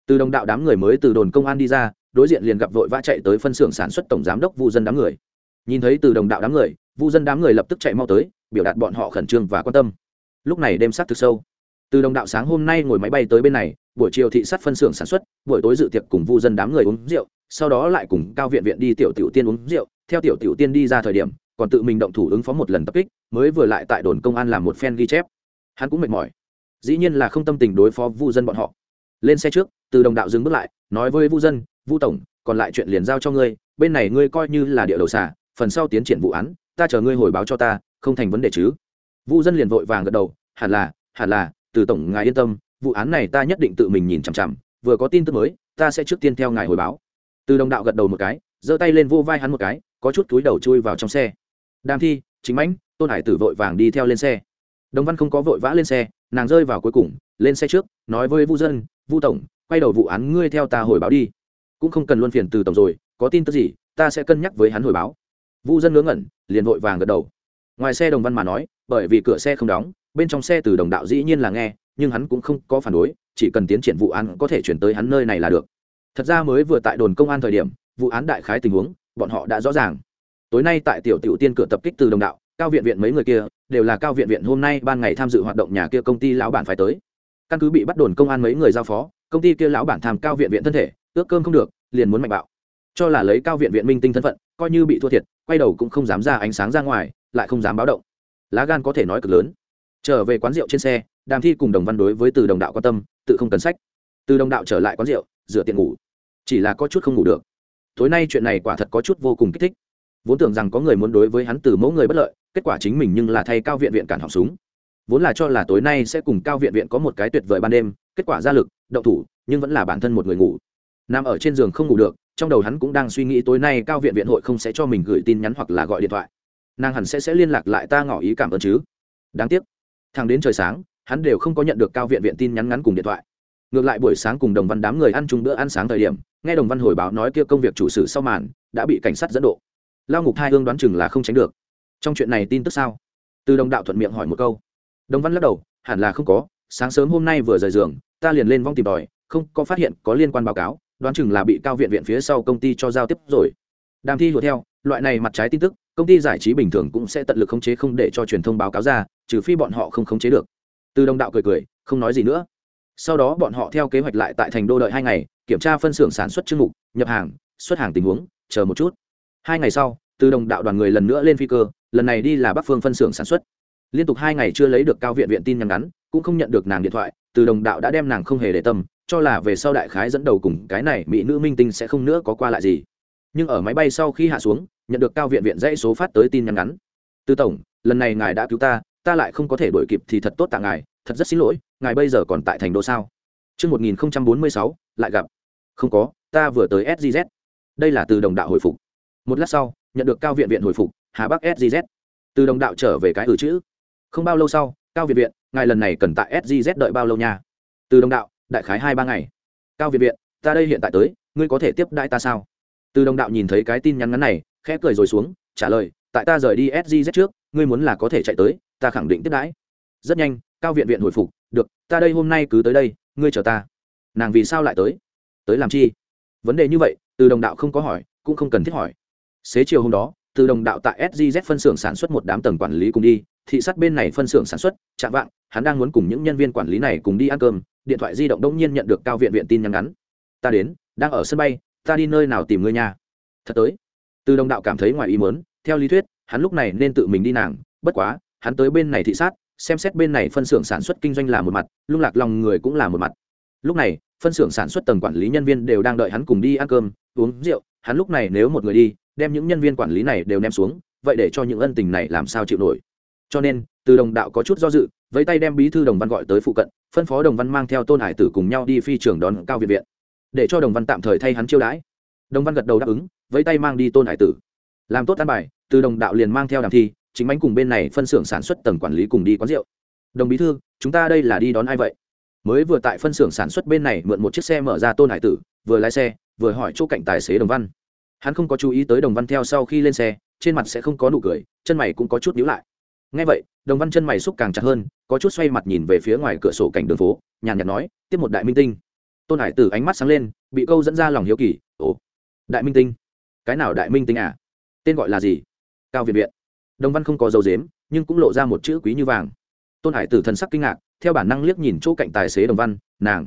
Từ đồng đạo đám người mới từ đồn công an đi ra, đối diện liền gặp vội vã chạy tới phân xưởng sản xuất tổng giám đốc vu dân đám người. Nhìn thấy từ đồng đạo đám người, vu dân đám người lập tức chạy mau tới, biểu đạt bọn họ khẩn trương và quan tâm. Lúc này đêm sát thực sâu. Từ đồng đạo sáng hôm nay ngồi máy bay tới bên này, buổi chiều thị sát phân xưởng sản xuất, buổi tối dự tiệc cùng vu dân đám người uống rượu, sau đó lại cùng cao viện viện đi tiểu tiểu tiên uống rượu. Theo tiểu tiểu tiên đi ra thời điểm, còn tự mình động thủ ứng phó một lần tập kích mới vừa lại tại đồn công an làm một phen ghi chép. Hắn cũng mệt mỏi. Dĩ nhiên là không tâm tình đối phó vu dân bọn họ. Lên xe trước, từ đồng đạo dừng bước lại, nói với vu dân, vu tổng, còn lại chuyện liền giao cho ngươi, bên này ngươi coi như là địa đầu xả phần sau tiến triển vụ án, ta chờ ngươi hồi báo cho ta, không thành vấn đề chứ. Vu dân liền vội vàng gật đầu, hẳn là hẳn là, từ tổng, ngài yên tâm, vụ án này ta nhất định tự mình nhìn chằm chằm, vừa có tin tức mới, ta sẽ trước tiên theo ngài hồi báo. Từ đồng đạo gật đầu một cái, giơ tay lên vô vai hắn một cái, có chút túi đầu chui vào trong xe. Đàm thi, chính mãnh tôn hải tử vội vàng đi theo lên xe. Đồng văn không có vội vã lên xe, nàng rơi vào cuối cùng, lên xe trước, nói với vu dân, vu tổng, quay đầu vụ án ngươi theo ta hồi báo đi. Cũng không cần luân phiền từ tổng rồi, có tin tức gì, ta sẽ cân nhắc với hắn hồi báo. Vu dân ngớ ngẩn, liền vội vàng gật đầu. Ngoài xe đồng văn mà nói, bởi vì cửa xe không đóng, bên trong xe từ đồng đạo dĩ nhiên là nghe, nhưng hắn cũng không có phản đối, chỉ cần tiến triển vụ án có thể chuyển tới hắn nơi này là được. Thật ra mới vừa tại đồn công an thời điểm, vụ án đại khái tình huống, bọn họ đã rõ ràng. Tối nay tại tiểu tiểu tiên cửa tập kích từ đồng đạo cao viện viện mấy người kia đều là cao viện viện hôm nay ban ngày tham dự hoạt động nhà kia công ty lão bản phải tới. Căn cứ bị bắt đồn công an mấy người giao phó, công ty kia lão bản tham cao viện viện thân thể, ước cơm không được, liền muốn mạnh bạo. Cho là lấy cao viện viện minh tinh thân phận, coi như bị thua thiệt, quay đầu cũng không dám ra ánh sáng ra ngoài, lại không dám báo động. Lá gan có thể nói cực lớn. Trở về quán rượu trên xe, đàm thi cùng đồng văn đối với từ đồng đạo quan tâm, tự không cần sách. Từ đồng đạo trở lại quán rượu, rửa tiện ngủ. Chỉ là có chút không ngủ được. Tối nay chuyện này quả thật có chút vô cùng kích thích. Vốn tưởng rằng có người muốn đối với hắn từ mẫu người bất lợi kết quả chính mình nhưng là thay cao viện viện cản họng súng. Vốn là cho là tối nay sẽ cùng cao viện viện có một cái tuyệt vời ban đêm, kết quả ra lực, động thủ, nhưng vẫn là bản thân một người ngủ. Nằm ở trên giường không ngủ được, trong đầu hắn cũng đang suy nghĩ tối nay cao viện viện hội không sẽ cho mình gửi tin nhắn hoặc là gọi điện thoại. Nàng hẳn sẽ sẽ liên lạc lại ta ngỏ ý cảm ơn chứ. Đáng tiếc thằng đến trời sáng, hắn đều không có nhận được cao viện viện tin nhắn ngắn cùng điện thoại. Ngược lại buổi sáng cùng đồng văn đám người ăn chung bữa ăn sáng thời điểm, nghe đồng văn hồi báo nói kia công việc chủ sử sau màn, đã bị cảnh sát dẫn độ. Lao ngục hai hương đoán chừng là không tránh được trong chuyện này tin tức sao? Từ đồng đạo thuận miệng hỏi một câu. Đồng văn lắc đầu, hẳn là không có, sáng sớm hôm nay vừa rời giường, ta liền lên vong tìm tòi, không có phát hiện có liên quan báo cáo, đoán chừng là bị cao viện viện phía sau công ty cho giao tiếp rồi. Đàm thi hùa theo, loại này mặt trái tin tức, công ty giải trí bình thường cũng sẽ tận lực khống chế không để cho truyền thông báo cáo ra, trừ phi bọn họ không khống chế được. Từ đồng đạo cười cười, không nói gì nữa. Sau đó bọn họ theo kế hoạch lại tại thành đô đợi hai ngày, kiểm tra phân xưởng sản xuất chương mục, nhập hàng, xuất hàng tình huống, chờ một chút. Hai ngày sau, từ đồng đạo đoàn người lần nữa lên phi cơ lần này đi là bắc phương phân xưởng sản xuất liên tục hai ngày chưa lấy được cao viện viện tin nhắn ngắn cũng không nhận được nàng điện thoại từ đồng đạo đã đem nàng không hề để tâm cho là về sau đại khái dẫn đầu cùng cái này mỹ nữ minh tinh sẽ không nữa có qua lại gì nhưng ở máy bay sau khi hạ xuống nhận được cao viện viện dãy số phát tới tin nhắn ngắn tư tổng lần này ngài đã cứu ta ta lại không có thể đổi kịp thì thật tốt tạ ngài thật rất xin lỗi ngài bây giờ còn tại thành đô sao Trước 1046, lại gặp. Không có, ta vừa tới SGZ. Đây là từ đồng đạo hồi phục. Một lát sau, nhận được cao viện viện hồi phục, Hà Bắc SGZ. Từ đồng đạo trở về cái ừ chữ. Không bao lâu sau, cao việt viện, ngài lần này cần tại sgz đợi bao lâu nha? Từ đồng đạo đại khái hai ba ngày. Cao việt viện ta đây hiện tại tới ngươi có thể tiếp đại ta sao? Từ đồng đạo nhìn thấy cái tin nhắn ngắn này khẽ cười rồi xuống trả lời tại ta rời đi sgz trước ngươi muốn là có thể chạy tới ta khẳng định tiếp đãi. Rất nhanh cao viện viện hồi phục được ta đây hôm nay cứ tới đây ngươi chờ ta. Nàng vì sao lại tới? Tới làm chi? Vấn đề như vậy từ đồng đạo không có hỏi cũng không cần thiết hỏi. Xế chiều hôm đó từ đồng đạo tại sgz phân xưởng sản xuất một đám tầng quản lý cùng đi thị sát bên này phân xưởng sản xuất chạm vạng hắn đang muốn cùng những nhân viên quản lý này cùng đi ăn cơm điện thoại di động đông nhiên nhận được cao viện viện tin nhắn ngắn. Ta đến đang ở sân bay ta đi nơi nào tìm ngươi nhà thật tới. Từ đồng đạo cảm thấy ngoài ý muốn, theo lý thuyết hắn lúc này nên tự mình đi nàng bất quá hắn tới bên này thị sát xem xét bên này phân xưởng sản xuất kinh doanh là một mặt lung lạc lòng người cũng là một mặt. Lúc này phân xưởng sản xuất tầng quản lý nhân viên đều đang đợi hắn cùng đi ăn cơm uống rượu hắn lúc này nếu một người đi đem những nhân viên quản lý này đều ném xuống, vậy để cho những ân tình này làm sao chịu nổi? Cho nên, từ đồng đạo có chút do dự với tay đem bí thư đồng văn gọi tới phụ cận, phân phó đồng văn mang theo tôn hải tử cùng nhau đi phi trường đón cao viện viện. Để cho đồng văn tạm thời thay hắn chiêu đãi. Đồng văn gật đầu đáp ứng với tay mang đi tôn hải tử. Làm tốt an bài, từ đồng đạo liền mang theo đàm thi, chính bánh cùng bên này phân xưởng sản xuất tầng quản lý cùng đi quán rượu. Đồng bí thư, chúng ta đây là đi đón ai vậy? Mới vừa tại phân xưởng sản xuất bên này mượn một chiếc xe mở ra tôn hải tử, vừa lái xe, vừa hỏi chỗ cạnh tài xế đồng văn hắn không có chú ý tới đồng văn theo sau khi lên xe, trên mặt sẽ không có nụ cười, chân mày cũng có chút nhíu lại. Ngay vậy, đồng văn chân mày xúc càng chặt hơn, có chút xoay mặt nhìn về phía ngoài cửa sổ cảnh đường phố, nhàn nhạt nói, tiếp một đại minh tinh. Tôn hải tử ánh mắt sáng lên, bị câu dẫn ra lòng hiếu kỳ, ồ, đại minh tinh? Cái nào đại minh tinh à? Tên gọi là gì? Cao việt viện. Đồng văn không có dấu dếm nhưng cũng lộ ra một chữ quý như vàng. Tôn hải tử thần sắc kinh ngạc, theo bản năng liếc nhìn chỗ cạnh tài xế đồng văn, nàng,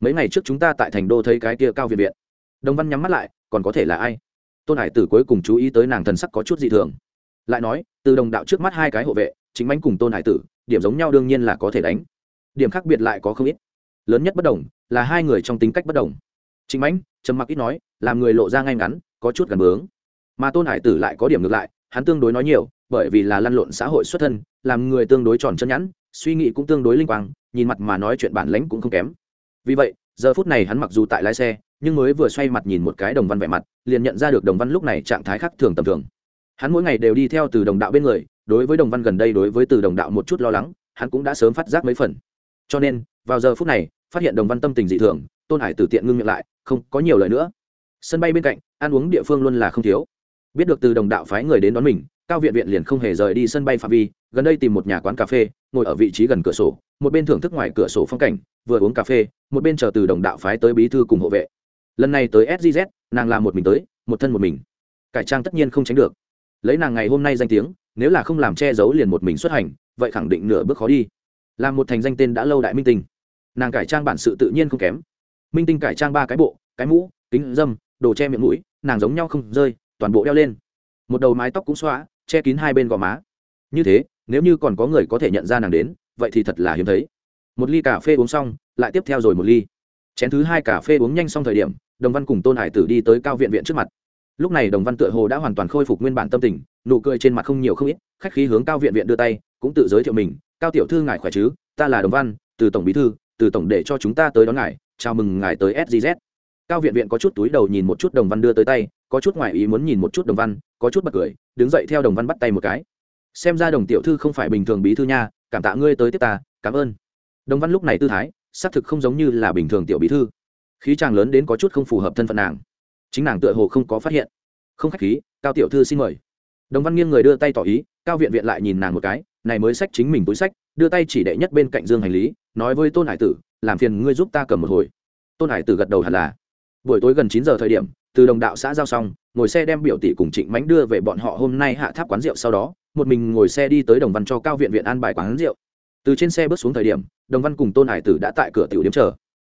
mấy ngày trước chúng ta tại thành đô thấy cái kia cao việt viện. Đồng văn nhắm mắt lại, còn có thể là ai? Tôn hải tử cuối cùng chú ý tới nàng thần sắc có chút dị thường. Lại nói, từ đồng đạo trước mắt hai cái hộ vệ, chính bánh cùng tôn hải tử, điểm giống nhau đương nhiên là có thể đánh. Điểm khác biệt lại có không ít. Lớn nhất bất đồng, là hai người trong tính cách bất đồng. Chính bánh trầm mặc ít nói, làm người lộ ra ngay ngắn, có chút gần bướng. Mà tôn hải tử lại có điểm ngược lại, hắn tương đối nói nhiều, bởi vì là lăn lộn xã hội xuất thân, làm người tương đối tròn chân nhẵn, suy nghĩ cũng tương đối linh quang, nhìn mặt mà nói chuyện bản lãnh cũng không kém. Vì vậy giờ phút này hắn mặc dù tại lái xe, nhưng mới vừa xoay mặt nhìn một cái đồng văn vẻ mặt, liền nhận ra được đồng văn lúc này trạng thái khác thường tầm thường. Hắn mỗi ngày đều đi theo từ đồng đạo bên người, đối với đồng văn gần đây đối với từ đồng đạo một chút lo lắng, hắn cũng đã sớm phát giác mấy phần. Cho nên, vào giờ phút này, phát hiện đồng văn tâm tình dị thường, tôn hải tử tiện ngưng miệng lại, không có nhiều lời nữa. Sân bay bên cạnh, ăn uống địa phương luôn là không thiếu. Biết được từ đồng đạo phái người đến đón mình, cao viện viện liền không hề rời đi sân bay phạm vi, gần đây tìm một nhà quán cà phê ngồi ở vị trí gần cửa sổ, một bên thưởng thức ngoài cửa sổ phong cảnh, vừa uống cà phê, một bên chờ từ đồng đạo phái tới bí thư cùng hộ vệ. Lần này tới sgz nàng làm một mình tới, một thân một mình. Cải trang tất nhiên không tránh được. Lấy nàng ngày hôm nay danh tiếng, nếu là không làm che giấu liền một mình xuất hành, vậy khẳng định nửa bước khó đi. Làm một thành danh tên đã lâu đại minh tinh. Nàng cải trang bản sự tự nhiên không kém. Minh tinh cải trang ba cái bộ, cái mũ, kính dâm, đồ che miệng mũi, nàng giống nhau không rơi, toàn bộ đeo lên. Một đầu mái tóc cũng xóa, che kín hai bên gò má. Như thế nếu như còn có người có thể nhận ra nàng đến, vậy thì thật là hiếm thấy. Một ly cà phê uống xong, lại tiếp theo rồi một ly. Chén thứ hai cà phê uống nhanh xong thời điểm, đồng văn cùng tôn hải tử đi tới cao viện viện trước mặt. Lúc này đồng văn tựa hồ đã hoàn toàn khôi phục nguyên bản tâm tình, nụ cười trên mặt không nhiều không ít, khách khí hướng cao viện viện đưa tay, cũng tự giới thiệu mình, cao tiểu thư ngài khỏe chứ? Ta là đồng văn, từ tổng bí thư, từ tổng để cho chúng ta tới đón ngài, chào mừng ngài tới sgz cao viện viện có chút túi đầu nhìn một chút đồng văn đưa tới tay, có chút ngoại ý muốn nhìn một chút đồng văn, có chút bật cười, đứng dậy theo đồng văn bắt tay một cái xem ra đồng tiểu thư không phải bình thường bí thư nha, cảm tạ ngươi tới tiếp ta, cảm ơn. Đồng văn lúc này tư thái, xác thực không giống như là bình thường tiểu bí thư. Khí chàng lớn đến có chút không phù hợp thân phận nàng. Chính nàng tựa hồ không có phát hiện. Không khách khí, cao tiểu thư xin mời. Đồng văn nghiêng người đưa tay tỏ ý, cao viện viện lại nhìn nàng một cái, này mới sách chính mình túi sách đưa tay chỉ đệ nhất bên cạnh dương hành lý, nói với tôn hải tử, làm phiền ngươi giúp ta cầm một hồi. Tôn hải tử gật đầu hẳn là. Buổi tối gần chín giờ thời điểm, từ đồng đạo xã giao xong ngồi xe đem biểu tỷ cùng trịnh mánh đưa về bọn họ hôm nay hạ tháp quán rượu sau đó, một mình ngồi xe đi tới đồng văn cho cao viện viện an bài quán rượu. Từ trên xe bước xuống thời điểm, đồng văn cùng tôn hải tử đã tại cửa tiểu điếm chờ.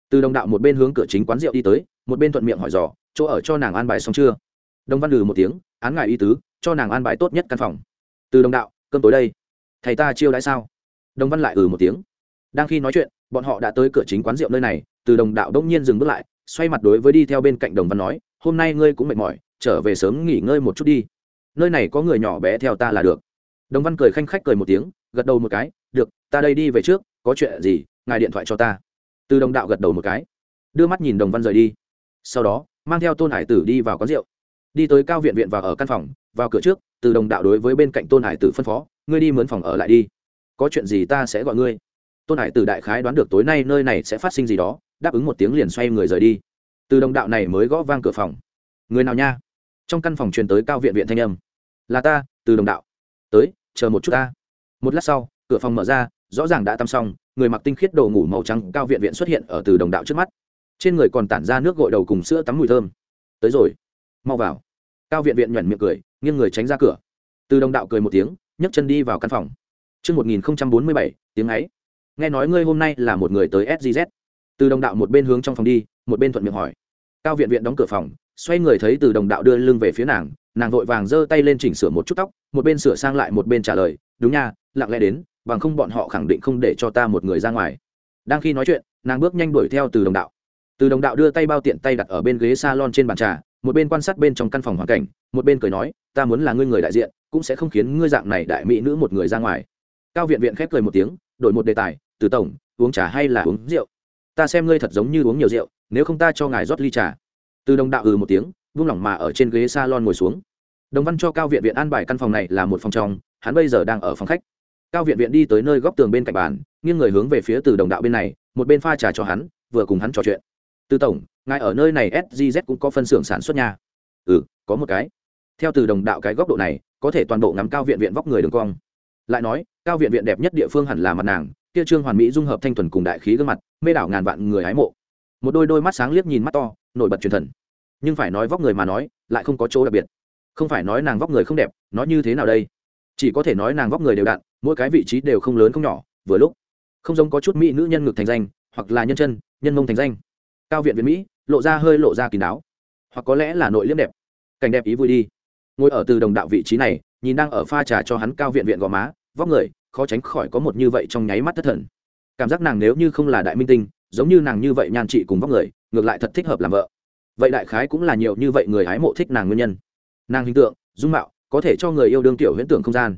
Từ đồng đạo một bên hướng cửa chính quán rượu đi tới, một bên thuận miệng hỏi dò, chỗ ở cho nàng an bài xong chưa? Đồng văn lừ một tiếng, án ngại y tứ, cho nàng an bài tốt nhất căn phòng. Từ đồng đạo, cơm tối đây. Thầy ta chiêu đãi sao? Đồng văn lại ừ một tiếng. Đang khi nói chuyện, bọn họ đã tới cửa chính quán rượu nơi này, từ đồng đạo đông nhiên dừng bước lại, xoay mặt đối với đi theo bên cạnh đồng văn nói, hôm nay ngươi cũng mệt mỏi trở về sớm nghỉ ngơi một chút đi. Nơi này có người nhỏ bé theo ta là được. Đồng văn cười khanh khách cười một tiếng, gật đầu một cái, được, ta đây đi về trước, có chuyện gì, ngài điện thoại cho ta. Từ đồng đạo gật đầu một cái, đưa mắt nhìn đồng văn rời đi. Sau đó, mang theo tôn hải tử đi vào quán rượu. Đi tới cao viện viện và ở căn phòng, vào cửa trước, từ đồng đạo đối với bên cạnh tôn hải tử phân phó, ngươi đi mướn phòng ở lại đi. Có chuyện gì ta sẽ gọi ngươi. Tôn hải Tử đại khái đoán được tối nay nơi này sẽ phát sinh gì đó, đáp ứng một tiếng liền xoay người rời đi. Từ đồng đạo này mới gõ vang cửa phòng. Người nào nha? Trong căn phòng truyền tới cao viện viện thanh âm. Là ta từ đồng đạo. Tới chờ một chút ta. Một lát sau cửa phòng mở ra rõ ràng đã tắm xong người mặc tinh khiết đồ ngủ màu trắng cao viện viện xuất hiện ở từ đồng đạo trước mắt. Trên người còn tản ra nước gội đầu cùng sữa tắm mùi thơm. Tới rồi mau vào. Cao viện viện nhoẻn miệng cười nghiêng người tránh ra cửa. Từ đồng đạo cười một tiếng nhấc chân đi vào căn phòng. Trước 1047, tiếng ấy. Nghe nói ngươi hôm nay là một người tới SGZ. Từ đồng đạo một bên hướng trong phòng đi, một bên thuận miệng hỏi. Cao viện viện đóng cửa phòng, xoay người thấy từ đồng đạo đưa lưng về phía nàng, nàng vội vàng giơ tay lên chỉnh sửa một chút tóc, một bên sửa sang lại một bên trả lời, đúng nha, lặng lẽ đến, bằng không bọn họ khẳng định không để cho ta một người ra ngoài. Đang khi nói chuyện, nàng bước nhanh đuổi theo từ đồng đạo. Từ đồng đạo đưa tay bao tiện tay đặt ở bên ghế salon trên bàn trà, một bên quan sát bên trong căn phòng hoàn cảnh, một bên cười nói, ta muốn là ngươi người đại diện, cũng sẽ không khiến ngươi dạng này đại mỹ nữ một người ra ngoài cao viện viện khép cười một tiếng đổi một đề tài từ tổng uống trà hay là uống rượu ta xem ngươi thật giống như uống nhiều rượu nếu không ta cho ngài rót ly trà từ đồng đạo ừ một tiếng, vung lỏng mà ở trên ghế s a lon ngồi xuống. Đồng văn cho cao viện viện an bài căn phòng này là một phòng trong, hắn bây giờ đang ở phòng khách. Cao viện viện đi tới nơi góc tường bên cạnh bàn, nghiêng người hướng về phía từ đồng đạo bên này, một bên pha trà cho hắn, vừa cùng hắn trò chuyện. Từ tổng, ngài ở nơi này sgz cũng có phân xưởng sản xuất nhà ừ có một cái. Theo từ đồng đạo cái góc độ này, có thể toàn bộ ngắm cao viện viện vóc người đường cong. Lại nói, cao viện viện đẹp nhất địa phương hẳn là mặt nàng, kia trương hoàn mỹ dung hợp thanh thuần cùng đại khí gương mặt, mê đảo ngàn vạn người hái mộ một đôi đôi mắt sáng liếc nhìn mắt to, nổi bật truyền thần. Nhưng phải nói vóc người mà nói, lại không có chỗ đặc biệt. Không phải nói nàng vóc người không đẹp nói như thế nào đây? Chỉ có thể nói nàng vóc người đều đặn, mỗi cái vị trí đều không lớn không nhỏ, vừa lúc, không giống có chút mỹ nữ nhân ngực thành danh, hoặc là nhân chân, nhân mông thành danh. Cao viện viện mỹ, lộ ra hơi lộ ra kín đáo. Hoặc có lẽ là nội liếm đẹp. Cảnh đẹp ý vui đi. Ngồi ở từ đồng đạo vị trí này, nhìn đang ở pha trà cho hắn cao viện viện gò má, vóc người, khó tránh khỏi có một như vậy trong nháy mắt thất thần. Cảm giác nàng nếu như không là đại minh tinh giống như nàng như vậy nhan trị cùng vóc người, ngược lại thật thích hợp làm vợ. Vậy đại khái cũng là nhiều như vậy người hái mộ thích nàng nguyên nhân. Nàng hình tượng, dung mạo, có thể cho người yêu đương tiểu huyễn tưởng không gian.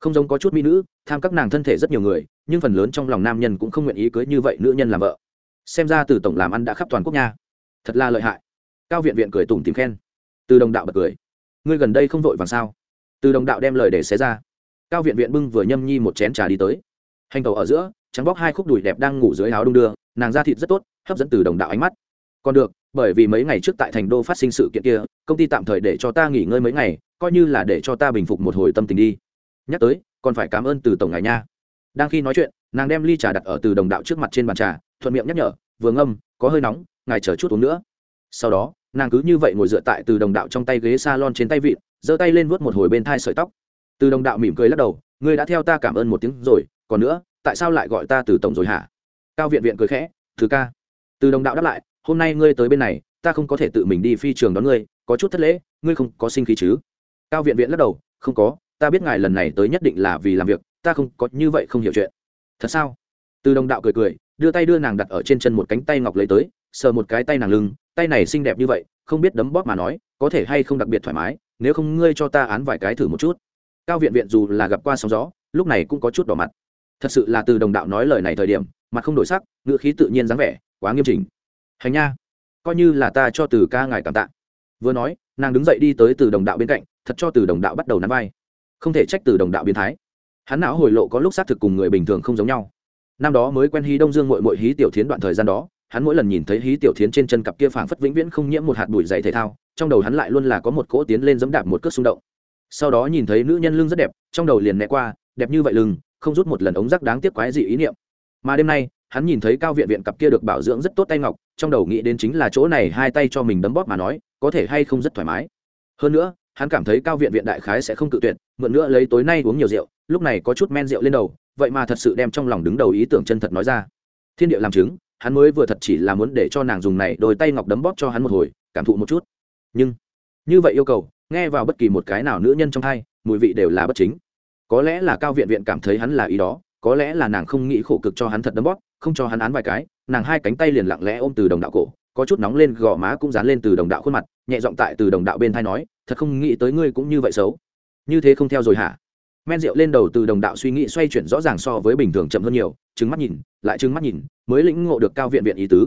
Không giống có chút mỹ nữ, tham các nàng thân thể rất nhiều người, nhưng phần lớn trong lòng nam nhân cũng không nguyện ý cưới như vậy nữ nhân làm vợ. Xem ra từ tổng làm ăn đã khắp toàn quốc nha. Thật là lợi hại. Cao viện viện cười tủm tìm khen. Từ đồng đạo bật cười. Ngươi gần đây không vội vàng sao? Từ đồng đạo đem lời để xé ra. Cao viện viện bưng vừa nhâm nhi một chén trà đi tới. Hành tàu ở giữa, trắng bóc hai khúc đùi đẹp đang ngủ dưới áo đung đưa nàng da thịt rất tốt, hấp dẫn từ đồng đạo ánh mắt. Còn được, bởi vì mấy ngày trước tại thành đô phát sinh sự kiện kia, công ty tạm thời để cho ta nghỉ ngơi mấy ngày, coi như là để cho ta bình phục một hồi tâm tình đi. Nhắc tới, còn phải cảm ơn từ tổng ngài nha. Đang khi nói chuyện, nàng đem ly trà đặt ở từ đồng đạo trước mặt trên bàn trà, thuận miệng nhắc nhở, vừa ngâm, có hơi nóng, ngài chờ chút uống nữa. Sau đó, nàng cứ như vậy ngồi dựa tại từ đồng đạo trong tay ghế s a lon trên tay vịn, giơ tay lên vuốt một hồi bên thai sợi tóc. Từ đồng đạo mỉm cười lắc đầu, ngươi đã theo ta cảm ơn một tiếng rồi, còn nữa, tại sao lại gọi ta từ tổng rồi hả? Cao viện viện cười khẽ thứ ca. Từ đồng đạo đáp lại, hôm nay ngươi tới bên này, ta không có thể tự mình đi phi trường đón ngươi, có chút thất lễ, ngươi không có sinh khí chứ? Cao viện viện lắc đầu, không có, ta biết ngài lần này tới nhất định là vì làm việc, ta không có như vậy không hiểu chuyện. Thật sao? Từ đồng đạo cười cười, đưa tay đưa nàng đặt ở trên chân một cánh tay ngọc lấy tới, sờ một cái tay nàng lưng, tay này xinh đẹp như vậy, không biết đấm bóp mà nói, có thể hay không đặc biệt thoải mái, nếu không ngươi cho ta án vài cái thử một chút. Cao viện viện dù là gặp qua sóng gió, lúc này cũng có chút đỏ mặt. Thật sự là từ đồng đạo nói lời này thời điểm mặt không đổi sắc, ngữ khí tự nhiên dáng vẻ, quá nghiêm chỉnh. Hành nha, coi như là ta cho từ ca ngài cảm tạ. Vừa nói, nàng đứng dậy đi tới từ đồng đạo bên cạnh, thật cho từ đồng đạo bắt đầu nắm vai. Không thể trách từ đồng đạo biến thái. Hắn não hồi lộ có lúc xác thực cùng người bình thường không giống nhau. Năm đó mới quen hí đông dương mội mội hí tiểu thiến đoạn thời gian đó, hắn mỗi lần nhìn thấy hí tiểu thiến trên chân cặp kia phảng phất vĩnh viễn không nhiễm một hạt bụi dày thể thao, trong đầu hắn lại luôn là có một cỗ tiến lên dẫm đạp một cước xung động. Sau đó nhìn thấy nữ nhân lưng rất đẹp, trong đầu liền né qua, đẹp như vậy lưng, không rút một lần ống rắc đáng tiếc quái dị ý niệm mà đêm nay, hắn nhìn thấy cao viện viện cặp kia được bảo dưỡng rất tốt tay ngọc, trong đầu nghĩ đến chính là chỗ này hai tay cho mình đấm bóp mà nói, có thể hay không rất thoải mái. Hơn nữa, hắn cảm thấy cao viện viện đại khái sẽ không cự tuyệt, mượn nữa lấy tối nay uống nhiều rượu, lúc này có chút men rượu lên đầu, vậy mà thật sự đem trong lòng đứng đầu ý tưởng chân thật nói ra. Thiên địa làm chứng, hắn mới vừa thật chỉ là muốn để cho nàng dùng này đôi tay ngọc đấm bóp cho hắn một hồi, cảm thụ một chút. Nhưng, như vậy yêu cầu, nghe vào bất kỳ một cái nào nữ nhân trong thai mùi vị đều là bất chính. Có lẽ là cao viện viện cảm thấy hắn là ý đó có lẽ là nàng không nghĩ khổ cực cho hắn thật đấm bóp, không cho hắn án vài cái, nàng hai cánh tay liền lặng lẽ ôm từ đồng đạo cổ, có chút nóng lên, gò má cũng dán lên từ đồng đạo khuôn mặt, nhẹ giọng tại từ đồng đạo bên thai nói, thật không nghĩ tới ngươi cũng như vậy xấu. Như thế không theo rồi hả? Men rượu lên đầu từ đồng đạo suy nghĩ xoay chuyển rõ ràng so với bình thường chậm hơn nhiều trứng mắt nhìn, lại trứng mắt nhìn, mới lĩnh ngộ được cao viện viện ý tứ.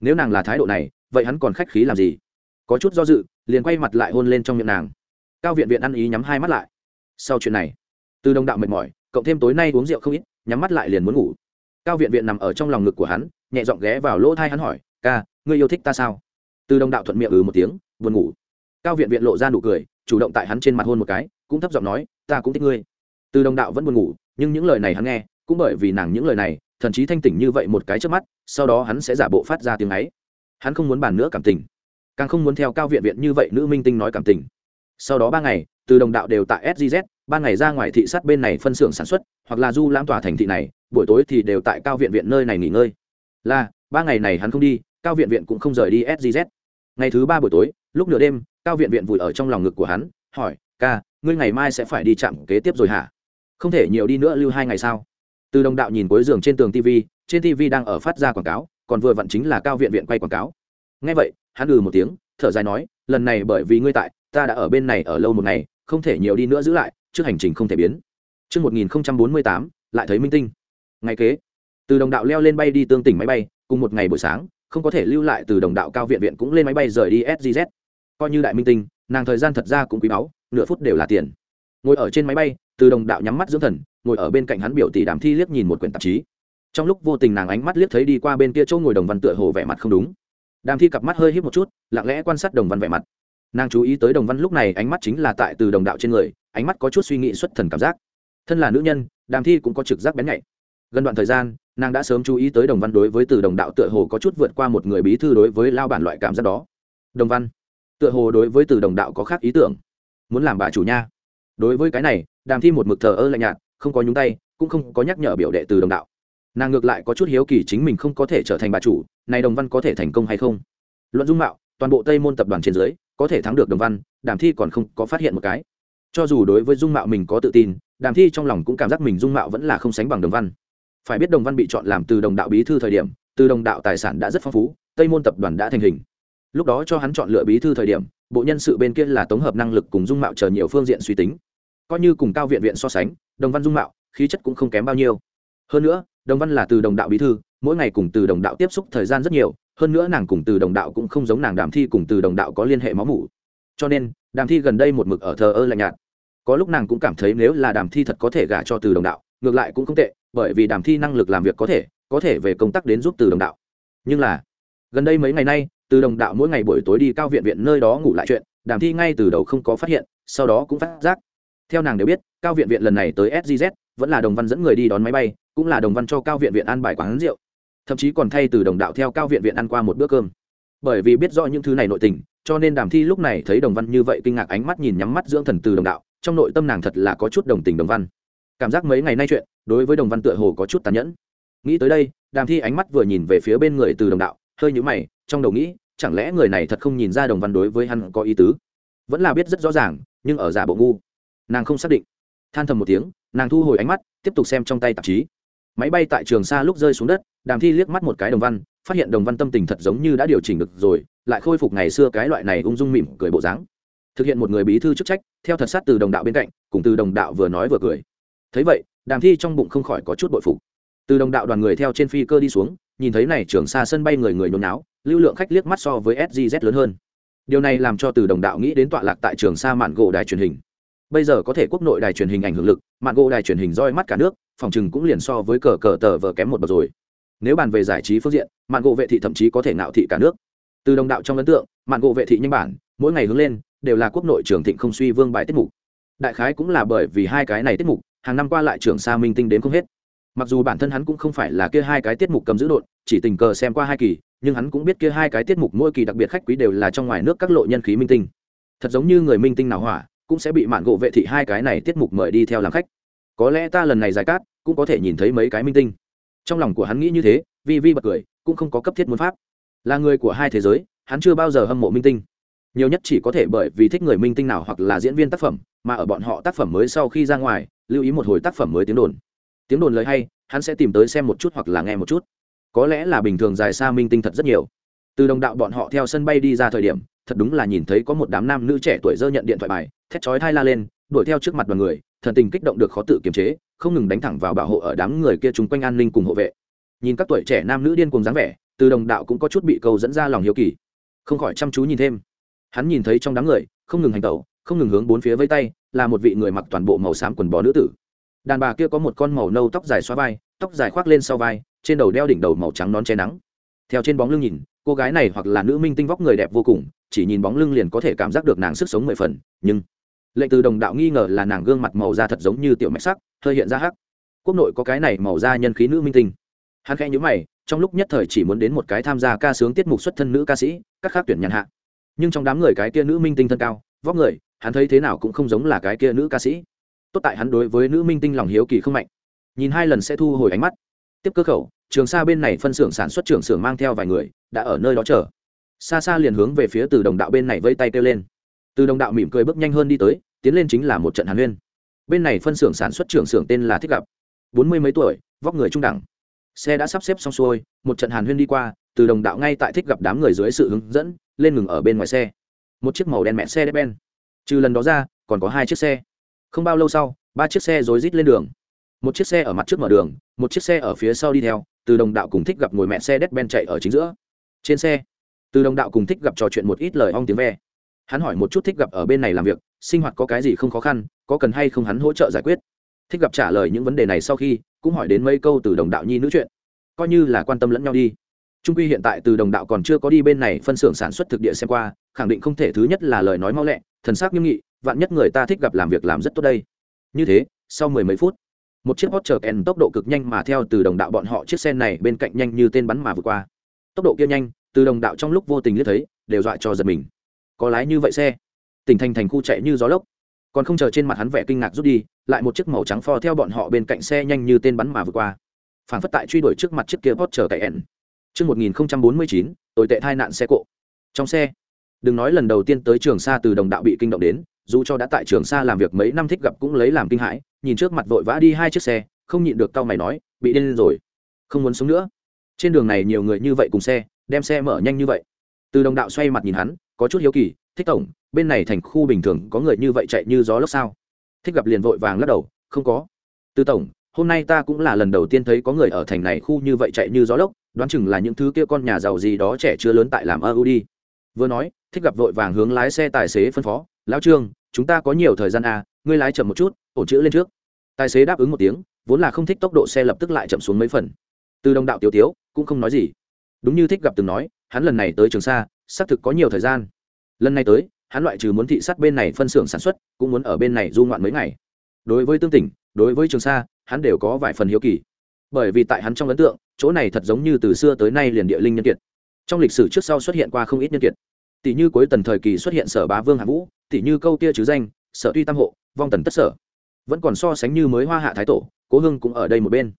Nếu nàng là thái độ này, vậy hắn còn khách khí làm gì? Có chút do dự, liền quay mặt lại hôn lên trong miệng nàng. Cao viện viện ăn ý nhắm hai mắt lại. Sau chuyện này, từ đồng đạo mệt mỏi, cộng thêm tối nay uống rượu không ít nhắm mắt lại liền muốn ngủ. Cao viện viện nằm ở trong lòng ngực của hắn, nhẹ giọng ghé vào lỗ thai hắn hỏi, ca, ngươi yêu thích ta sao? Từ đồng đạo thuận miệng ừ một tiếng, buồn ngủ. Cao viện viện lộ ra nụ cười, chủ động tại hắn trên mặt hôn một cái, cũng thấp giọng nói, ta cũng thích ngươi. Từ đồng đạo vẫn buồn ngủ, nhưng những lời này hắn nghe, cũng bởi vì nàng những lời này, thần chí thanh tỉnh như vậy một cái trước mắt, sau đó hắn sẽ giả bộ phát ra tiếng ấy. Hắn không muốn bàn nữa cảm tình, càng không muốn theo cao viện viện như vậy nữ minh tinh nói cảm tình. Sau đó ba ngày, từ đồng đạo đều tại sgz ban ngày ra ngoài thị sát bên này phân xưởng sản xuất hoặc là du lãm tòa thành thị này, buổi tối thì đều tại cao viện viện nơi này nghỉ ngơi. Là, ba ngày này hắn không đi, cao viện viện cũng không rời đi sgz ngày thứ ba buổi tối, lúc nửa đêm, cao viện viện vùi ở trong lòng ngực của hắn, hỏi, ca, ngươi ngày mai sẽ phải đi chạm kế tiếp rồi hả? Không thể nhiều đi nữa lưu hai ngày sao? Từ đồng đạo nhìn cuối giường trên tường tv trên tv đang ở phát ra quảng cáo, còn vừa vặn chính là cao viện viện quay quảng cáo. Ngay vậy, hắn ừ một tiếng, thở dài nói, lần này bởi vì ngươi tại, ta đã ở bên này ở lâu một ngày, không thể nhiều đi nữa giữ lại, trước hành trình không thể biến. Trước 1048, lại thấy minh tinh. Ngày kế, từ đồng đạo leo lên bay đi tương tỉnh máy bay, cùng một ngày buổi sáng, không có thể lưu lại từ đồng đạo cao viện viện cũng lên máy bay rời đi SGZ. Coi như đại minh tinh, nàng thời gian thật ra cũng quý báu, nửa phút đều là tiền. Ngồi ở trên máy bay, từ đồng đạo nhắm mắt dưỡng thần, ngồi ở bên cạnh hắn biểu tỷ đàm thi liếc nhìn một quyển tạp chí. Trong lúc vô tình nàng ánh mắt liếc thấy đi qua bên kia chỗ ngồi đồng văn tựa hồ vẻ mặt không đúng. Đàm thi cặp mắt hơi híp một chút, lặng lẽ quan sát đồng văn vẻ mặt nàng chú ý tới đồng văn lúc này ánh mắt chính là tại từ đồng đạo trên người ánh mắt có chút suy nghĩ xuất thần cảm giác thân là nữ nhân đàm thi cũng có trực giác bén nhạy gần đoạn thời gian nàng đã sớm chú ý tới đồng văn đối với từ đồng đạo tựa hồ có chút vượt qua một người bí thư đối với lao bản loại cảm giác đó đồng văn tựa hồ đối với từ đồng đạo có khác ý tưởng muốn làm bà chủ nha đối với cái này đàm thi một mực thờ ơ lạnh nhạt không có nhúng tay cũng không có nhắc nhở biểu đệ từ đồng đạo nàng ngược lại có chút hiếu kỳ chính mình không có thể trở thành bà chủ này đồng văn có thể thành công hay không luận dung mạo toàn bộ tây môn tập đoàn trên dưới có thể thắng được đồng văn đàm thi còn không có phát hiện một cái cho dù đối với dung mạo mình có tự tin đàm thi trong lòng cũng cảm giác mình dung mạo vẫn là không sánh bằng đồng văn. Phải biết đồng văn bị chọn làm từ đồng đạo bí thư thời điểm, từ đồng đạo tài sản đã rất phong phú, tây môn tập đoàn đã thành hình. Lúc đó cho hắn chọn lựa bí thư thời điểm, bộ nhân sự bên kia là tổng hợp năng lực cùng dung mạo chờ nhiều phương diện suy tính. Coi như cùng cao viện viện so sánh, đồng văn dung mạo, khí chất cũng không kém bao nhiêu. Hơn nữa, đồng văn là từ đồng đạo bí thư, mỗi ngày cùng từ đồng đạo tiếp xúc thời gian rất nhiều, hơn nữa nàng cùng từ đồng đạo cũng không giống nàng đàm thi cùng từ đồng đạo có liên hệ máu mủ. Cho nên, đàm thi gần đây một mực ở thờ ơ lạnh nhạt có lúc nàng cũng cảm thấy nếu là đàm thi thật có thể gả cho từ đồng đạo, ngược lại cũng không tệ, bởi vì đàm thi năng lực làm việc có thể có thể về công tác đến giúp từ đồng đạo. Nhưng là, gần đây mấy ngày nay, từ đồng đạo mỗi ngày buổi tối đi cao viện viện nơi đó ngủ lại chuyện, đàm thi ngay từ đầu không có phát hiện, sau đó cũng phát giác. Theo nàng đều biết, cao viện viện lần này tới sgz vẫn là đồng văn dẫn người đi đón máy bay, cũng là đồng văn cho cao viện viện ăn bài quán rượu. Thậm chí còn thay từ đồng đạo theo cao viện viện ăn qua một bữa cơm. Bởi vì biết rõ những thứ này nội tình, cho nên đàm thi lúc này thấy đồng văn như vậy kinh ngạc ánh mắt nhìn nhắm mắt dưỡng thần từ đồng đạo trong nội tâm nàng thật là có chút đồng tình đồng văn. Cảm giác mấy ngày nay chuyện, đối với đồng văn tựa hồ có chút tàn nhẫn. Nghĩ tới đây, đàm thi ánh mắt vừa nhìn về phía bên người từ đồng đạo, hơi nhũ mày, trong đầu nghĩ, chẳng lẽ người này thật không nhìn ra đồng văn đối với hắn có ý tứ? Vẫn là biết rất rõ ràng, nhưng ở giả bộ ngu. Nàng không xác định. Than thầm một tiếng, nàng thu hồi ánh mắt, tiếp tục xem trong tay tạp chí. Máy bay tại trường xa lúc rơi xuống đất, đàm thi liếc mắt một cái đồng văn, phát hiện đồng văn tâm tình thật giống như đã điều chỉnh được rồi, lại khôi phục ngày xưa cái loại này ung dung mỉm cười bộ dáng thực hiện một người bí thư chức trách, theo thật sát từ đồng đạo bên cạnh, cùng từ đồng đạo vừa nói vừa cười. Thấy vậy, đàm thi trong bụng không khỏi có chút bội phục. Từ đồng đạo đoàn người theo trên phi cơ đi xuống, nhìn thấy này trường xa sân bay người người nhốn náo, lưu lượng khách liếc mắt so với sgz lớn hơn. Điều này làm cho từ đồng đạo nghĩ đến tọa lạc tại trường sa mạn gỗ đài truyền hình. Bây giờ có thể quốc nội đài truyền hình ảnh hưởng lực, mạn gỗ đài truyền hình roi mắt cả nước, phòng chừng cũng liền so với cờ cờ tờ vờ kém một bậc rồi. Nếu bàn về giải trí phương diện, mạn gỗ vệ thị thậm chí có thể nạo thị cả nước. Từ đồng đạo trong ấn tượng, mạn gỗ vệ thị nhanh bản, mỗi ngày hướng lên đều là quốc nội trường thịnh không suy vương bài tiết mục. Đại khái cũng là bởi vì hai cái này tiết mục, hàng năm qua lại trường sa minh tinh đến không hết. Mặc dù bản thân hắn cũng không phải là kia hai cái tiết mục cầm giữ đột chỉ tình cờ xem qua hai kỳ, nhưng hắn cũng biết kia hai cái tiết mục mỗi kỳ đặc biệt khách quý đều là trong ngoài nước các lộ nhân khí minh tinh. Thật giống như người minh tinh nào hỏa, cũng sẽ bị mạn gỗ vệ thị hai cái này tiết mục mời đi theo làm khách. Có lẽ ta lần này giải cát, cũng có thể nhìn thấy mấy cái minh tinh. Trong lòng của hắn nghĩ như thế, vi vi bật cười, cũng không có cấp thiết muốn pháp. Là người của hai thế giới, hắn chưa bao giờ hâm mộ minh tinh nhiều nhất chỉ có thể bởi vì thích người minh tinh nào hoặc là diễn viên tác phẩm, mà ở bọn họ tác phẩm mới sau khi ra ngoài, lưu ý một hồi tác phẩm mới tiếng đồn. Tiếng đồn lời hay, hắn sẽ tìm tới xem một chút hoặc là nghe một chút. Có lẽ là bình thường dài xa minh tinh thật rất nhiều. Từ đồng đạo bọn họ theo sân bay đi ra thời điểm, thật đúng là nhìn thấy có một đám nam nữ trẻ tuổi dơ nhận điện thoại bài, thét chói thai la lên, đuổi theo trước mặt đoàn người, thần tình kích động được khó tự kiềm chế, không ngừng đánh thẳng vào bảo hộ ở đám người kia chung quanh an ninh cùng hộ vệ. Nhìn các tuổi trẻ nam nữ điên cùng dáng vẻ, từ đồng đạo cũng có chút bị câu dẫn ra lòng hiếu kỳ. Không khỏi chăm chú nhìn thêm hắn nhìn thấy trong đám người, không ngừng hành tẩu, không ngừng hướng bốn phía vây tay, là một vị người mặc toàn bộ màu xám quần bó nữ tử. Đàn bà kia có một con màu nâu tóc dài xoa vai, tóc dài khoác lên sau vai, trên đầu đeo đỉnh đầu màu trắng nón che nắng. Theo trên bóng lưng nhìn, cô gái này hoặc là nữ minh tinh vóc người đẹp vô cùng, chỉ nhìn bóng lưng liền có thể cảm giác được nàng sức sống mười phần, nhưng lệnh từ đồng đạo nghi ngờ là nàng gương mặt màu da thật giống như tiểu mạch sắc, hơi hiện ra hắc. Quốc nội có cái này màu da nhân khí nữ minh tinh. Hắn khẽ nhớ mày, trong lúc nhất thời chỉ muốn đến một cái tham gia ca sướng tiết mục xuất thân nữ ca sĩ, các khác tuyển nhàn hạ nhưng trong đám người cái kia nữ minh tinh thân cao, vóc người, hắn thấy thế nào cũng không giống là cái kia nữ ca sĩ. Tốt tại hắn đối với nữ minh tinh lòng hiếu kỳ không mạnh. Nhìn hai lần sẽ thu hồi ánh mắt. Tiếp cơ khẩu, trường xa bên này phân xưởng sản xuất trưởng xưởng mang theo vài người, đã ở nơi đó chờ. Xa xa liền hướng về phía từ đồng đạo bên này vây tay kêu lên. Từ đồng đạo mỉm cười bước nhanh hơn đi tới, tiến lên chính là một trận hàn huyên. Bên này phân xưởng sản xuất trưởng xưởng tên là thích gặp. Bốn mươi mấy tuổi, vóc người trung đẳng xe đã sắp xếp xong xuôi, một trận hàn huyên đi qua, từ đồng đạo ngay tại thích gặp đám người dưới sự hướng dẫn, lên ngừng ở bên ngoài xe. Một chiếc màu đen mẹ xe đép ben trừ lần đó ra, còn có hai chiếc xe. Không bao lâu sau, ba chiếc xe rối rít lên đường. Một chiếc xe ở mặt trước mở đường, một chiếc xe ở phía sau đi theo, từ đồng đạo cùng thích gặp ngồi mẹ xe đét ben chạy ở chính giữa. Trên xe, từ đồng đạo cùng thích gặp trò chuyện một ít lời ong tiếng ve. Hắn hỏi một chút thích gặp ở bên này làm việc, sinh hoạt có cái gì không khó khăn, có cần hay không hắn hỗ trợ giải quyết. Thích gặp trả lời những vấn đề này sau khi cũng hỏi đến mấy câu từ đồng đạo nhi nữ chuyện. Coi như là quan tâm lẫn nhau đi. Trung quy hiện tại từ đồng đạo còn chưa có đi bên này phân xưởng sản xuất thực địa xem qua, khẳng định không thể thứ nhất là lời nói mau lẹ, thần sắc nghiêm nghị, vạn nhất người ta thích gặp làm việc làm rất tốt đây. Như thế, sau mười mấy phút, một chiếc hot chờ kèn tốc độ cực nhanh mà theo từ đồng đạo bọn họ chiếc xe này bên cạnh nhanh như tên bắn mà vượt qua. Tốc độ kia nhanh, từ đồng đạo trong lúc vô tình liếc thấy, đều dọa cho giật mình. Có lái như vậy xe. Tỉnh thành thành khu chạy như gió lốc còn không chờ trên mặt hắn vẻ kinh ngạc rút đi lại một chiếc màu trắng pho theo bọn họ bên cạnh xe nhanh như tên bắn mà vượt qua phản phất tại truy đuổi trước mặt chiếc kia hot chờ cậy ẻn Trước 1049, tồi tệ tai nạn xe cộ. Trong xe, đừng nói lần đầu tiên tới trường sa từ đồng đạo bị kinh động đến, dù cho đã tại trường sa làm việc mấy năm thích gặp cũng lấy làm kinh hãi, nhìn trước mặt vội vã đi hai chiếc xe, không nhịn được cau mày nói, bị điên rồi, không muốn sống nữa. Trên đường này nhiều người như vậy cùng xe, đem xe mở nhanh như vậy. Từ đồng đạo xoay mặt nhìn hắn, có chút hiếu kỳ, thích tổng, bên này thành khu bình thường có người như vậy chạy như gió lốc sao? Thích gặp liền vội vàng lắc đầu, không có. Tư tổng, hôm nay ta cũng là lần đầu tiên thấy có người ở thành này khu như vậy chạy như gió lốc, đoán chừng là những thứ kia con nhà giàu gì đó trẻ chưa lớn tại làm ơ u đi. Vừa nói thích gặp vội vàng hướng lái xe tài xế phân phó lão trương chúng ta có nhiều thời gian à ngươi lái chậm một chút ổn chữ lên trước. Tài xế đáp ứng một tiếng vốn là không thích tốc độ xe lập tức lại chậm xuống mấy phần. Từ đồng đạo tiểu tiếu cũng không nói gì. Đúng như thích gặp từng nói hắn lần này tới trường sa xác thực có nhiều thời gian lần này tới, hắn loại trừ muốn thị sát bên này phân xưởng sản xuất, cũng muốn ở bên này du ngoạn mấy ngày. Đối với tương tỉnh, đối với trường sa, hắn đều có vài phần hiếu kỳ. Bởi vì tại hắn trong ấn tượng, chỗ này thật giống như từ xưa tới nay liền địa linh nhân kiệt. Trong lịch sử trước sau xuất hiện qua không ít nhân kiệt. Tỷ như cuối tần thời kỳ xuất hiện sở bá vương hạ vũ, tỷ như câu tia chứ danh, sở tuy tam hộ, vong tần tất sở. Vẫn còn so sánh như mới hoa hạ thái tổ, cố hưng cũng ở đây một bên.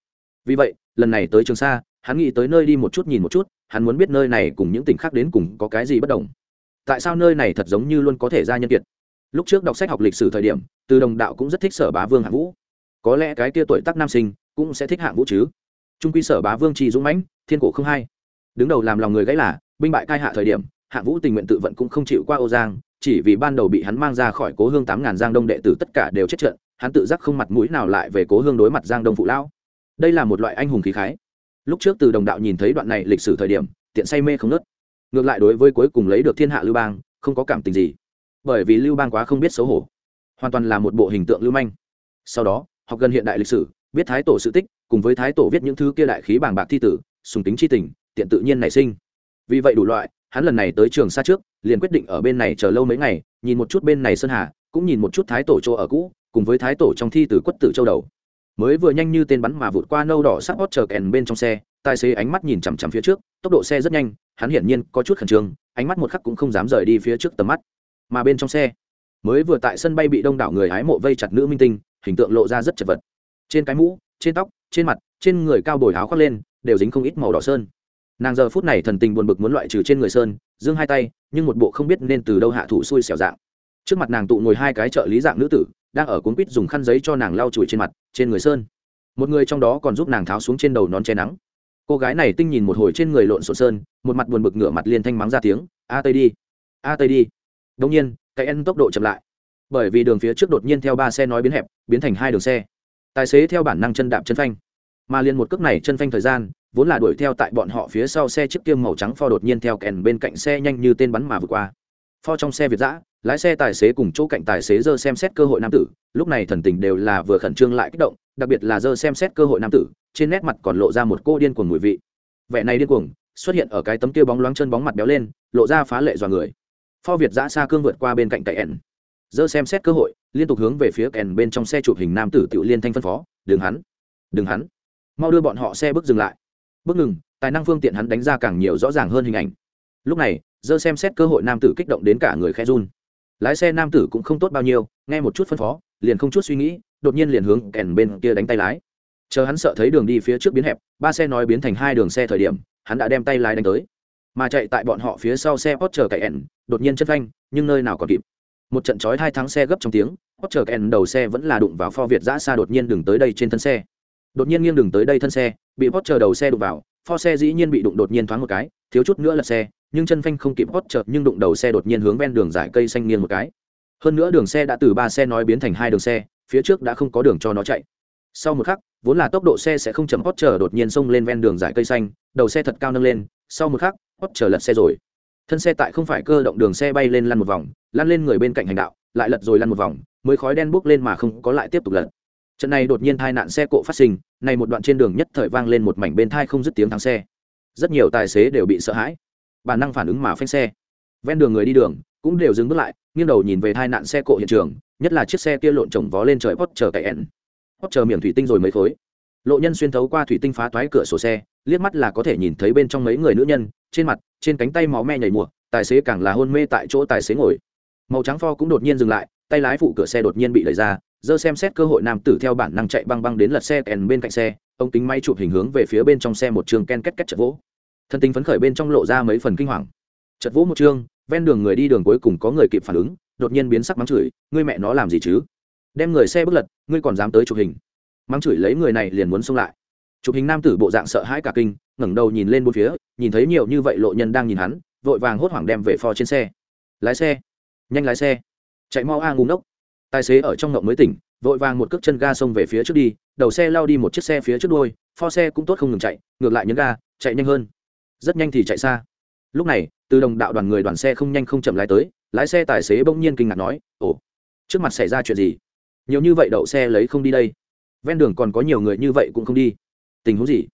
Vì vậy, lần này tới trường sa, hắn nghĩ tới nơi đi một chút nhìn một chút, hắn muốn biết nơi này cùng những tỉnh khác đến cùng có cái gì bất đồng tại sao nơi này thật giống như luôn có thể ra nhân kiệt? Lúc trước đọc sách học lịch sử thời điểm, từ đồng đạo cũng rất thích sở bá vương hạng vũ. Có lẽ cái tia tuổi tắc nam sinh cũng sẽ thích hạng vũ chứ. Trung quy sở bá vương trì dũng mãnh, thiên cổ không hay. đứng đầu làm lòng người gãy là, binh bại cai hạ thời điểm, hạng vũ tình nguyện tự vận cũng không chịu qua ô giang, chỉ vì ban đầu bị hắn mang ra khỏi cố hương tám ngàn giang đông đệ tử tất cả đều chết trận, hắn tự giác không mặt mũi nào lại về cố hương đối mặt giang đông phụ lão. Đây là một loại anh hùng khí khái. Lúc trước từ đồng đạo nhìn thấy đoạn này lịch sử thời điểm, tiện say mê không nớt ngược lại đối với cuối cùng lấy được thiên hạ lưu bang, không có cảm tình gì. Bởi vì lưu bang quá không biết xấu hổ, hoàn toàn là một bộ hình tượng lưu manh. Sau đó, học gần hiện đại lịch sử, biết thái tổ sự tích, cùng với thái tổ viết những thứ kia đại khí bảng bạc thi tử, sùng tính c h i tình, tiện tự nhiên nảy sinh. Vì vậy đủ loại, hắn lần này tới trường xa trước, liền quyết định ở bên này chờ lâu mấy ngày, nhìn một chút bên này sơn hà, cũng nhìn một chút thái tổ chỗ ở cũ, cùng với thái tổ trong thi tử quất tử châu đầu. Mới vừa nhanh như tên bắn mà vụt qua nâu đỏ sắc hót chờ kèn bên trong xe, tài xế ánh mắt nhìn chằm chằm phía trước, tốc độ xe rất nhanh hắn hiển nhiên có chút khẩn trương, ánh mắt một khắc cũng không dám rời đi phía trước tầm mắt. Mà bên trong xe, mới vừa tại sân bay bị đông đảo người hái mộ vây chặt nữ minh tinh, hình tượng lộ ra rất chật vật. Trên cái mũ, trên tóc, trên mặt, trên người cao bồi áo khoác lên, đều dính không ít màu đỏ sơn. Nàng giờ phút này thần tình buồn bực muốn loại trừ trên người sơn giương hai tay, nhưng một bộ không biết nên từ đâu hạ thủ xui xẻo dạng. Trước mặt nàng tụ ngồi hai cái trợ lý dạng nữ tử, đang ở cuốn quýt dùng khăn giấy cho nàng lau chùi trên mặt, trên người sơn. Một người trong đó còn giúp nàng tháo xuống trên đầu nón che nắng cô gái này tinh nhìn một hồi trên người lộn xộn sơn, một mặt buồn bực ngửa mặt liên thanh mắng ra tiếng, a tây đi, a tây đi. Đông nhiên, cái en tốc độ chậm lại. Bởi vì đường phía trước đột nhiên theo ba xe nói biến hẹp, biến thành hai đường xe. Tài xế theo bản năng chân đạp chân phanh. Mà liền một cước này chân phanh thời gian, vốn là đuổi theo tại bọn họ phía sau xe chiếc kiêm màu trắng pho đột nhiên theo kèn bên cạnh xe nhanh như tên bắn mà vượt qua. Pho trong xe việt giã lái xe tài xế cùng chỗ cạnh tài xế dơ xem xét cơ hội nam tử, lúc này thần tình đều là vừa khẩn trương lại kích động, đặc biệt là dơ xem xét cơ hội nam tử, trên nét mặt còn lộ ra một cô điên cuồng mùi vị. Vẻ này điên cuồng, xuất hiện ở cái tấm kia bóng loáng chân bóng mặt béo lên, lộ ra phá lệ dọa người. Pho việt giã xa cương vượt qua bên cạnh cậy ẻn dơ xem xét cơ hội, liên tục hướng về phía kèn bên trong xe chụp hình nam tử tự liên thanh phân phó, đừng hắn đừng hắn. Mau đưa bọn họ xe bước dừng lại. Bước ngừng, tài năng phương tiện hắn đánh ra càng nhiều rõ ràng hơn hình ảnh. Lúc này, dơ xem xét cơ hội nam tử kích động đến cả người khe run lái xe nam tử cũng không tốt bao nhiêu, nghe một chút phân phó, liền không chút suy nghĩ, đột nhiên liền hướng kèn bên kia đánh tay lái. Chờ hắn sợ thấy đường đi phía trước biến hẹp, ba xe nói biến thành hai đường xe thời điểm, hắn đã đem tay lái đánh tới. Mà chạy tại bọn họ phía sau xe hot chờ cậy ẻn đột nhiên chất phanh, nhưng nơi nào còn kịp. Một trận chói hai tháng xe gấp trong tiếng hot chờ cậy đầu xe vẫn là đụng vào pho việt giã xa đột nhiên đừng tới đây trên thân xe. Đột nhiên nghiêng đừng tới đây thân xe, bị hot chờ đầu xe đụng vào, pho xe dĩ nhiên bị đụng đột nhiên thoáng một cái, thiếu chút nữa là xe nhưng chân phanh không kịp hot chợt nhưng đụng đầu xe đột nhiên hướng ven đường dải cây xanh nghiêng một cái. Hơn nữa đường xe đã từ ba xe nói biến thành hai đường xe, phía trước đã không có đường cho nó chạy. Sau một khắc, vốn là tốc độ xe sẽ không chậm hot chờ đột nhiên xông lên ven đường dải cây xanh, đầu xe thật cao nâng lên, sau một khắc hot chờ lật xe rồi. Thân xe tại không phải cơ động đường xe bay lên lăn một vòng, lăn lên người bên cạnh hành đạo, lại lật rồi lăn một vòng, mới khói đen bốc lên mà không có lại tiếp tục lật. Trận này đột nhiên tai nạn xe cộ phát sinh, này một đoạn trên đường nhất thời vang lên một mảnh bên thai không dứt tiếng thắng xe. Rất nhiều tài xế đều bị sợ hãi bản năng phản ứng mà phanh xe. Ven đường người đi đường cũng đều dừng bước lại, nghiêng đầu nhìn về tai nạn xe cộ hiện trường, nhất là chiếc xe kia lộn trồng vó lên trời hót chờ cậy ẻn. Hót chờ miệng thủy tinh rồi mấy khối lộ nhân xuyên thấu qua thủy tinh phá toái cửa sổ xe, liếc mắt là có thể nhìn thấy bên trong mấy người nữ nhân, trên mặt, trên cánh tay máu me nhảy mùa, tài xế càng là hôn mê tại chỗ tài xế ngồi. Màu trắng pho cũng đột nhiên dừng lại, tay lái phụ cửa xe đột nhiên bị đẩy ra dơ xem xét cơ hội nam tử theo bản năng chạy băng băng đến lật xe kèn bên cạnh xe, ông kính máy chụp hình hướng về phía bên trong xe một trường ken két két chật vỗ thân tình phấn khởi bên trong lộ ra mấy phần kinh hoàng. Chật vỗ một chương, ven đường người đi đường cuối cùng có người kịp phản ứng, đột nhiên biến sắc mắng chửi, ngươi mẹ nó làm gì chứ? Đem người xe bước lật, ngươi còn dám tới chụp hình. Mắng chửi lấy người này liền muốn xông lại. Chụp hình nam tử bộ dạng sợ hãi cả kinh, ngẩng đầu nhìn lên bốn phía, nhìn thấy nhiều như vậy lộ nhân đang nhìn hắn, vội vàng hốt hoảng đem về pho trên xe. Lái xe, nhanh lái xe. Chạy mau a à ngu ngốc. Tài xế ở trong ngộng mới tỉnh, vội vàng một cước chân ga xông về phía trước đi, đầu xe lao đi một chiếc xe phía trước đôi pho xe cũng tốt không ngừng chạy, ngược lại nhấn ga, chạy nhanh hơn rất nhanh thì chạy xa lúc này từ đồng đạo đoàn người đoàn xe không nhanh không chậm lái tới lái xe tài xế bỗng nhiên kinh ngạc nói ồ trước mặt xảy ra chuyện gì nhiều như vậy đậu xe lấy không đi đây ven đường còn có nhiều người như vậy cũng không đi tình huống gì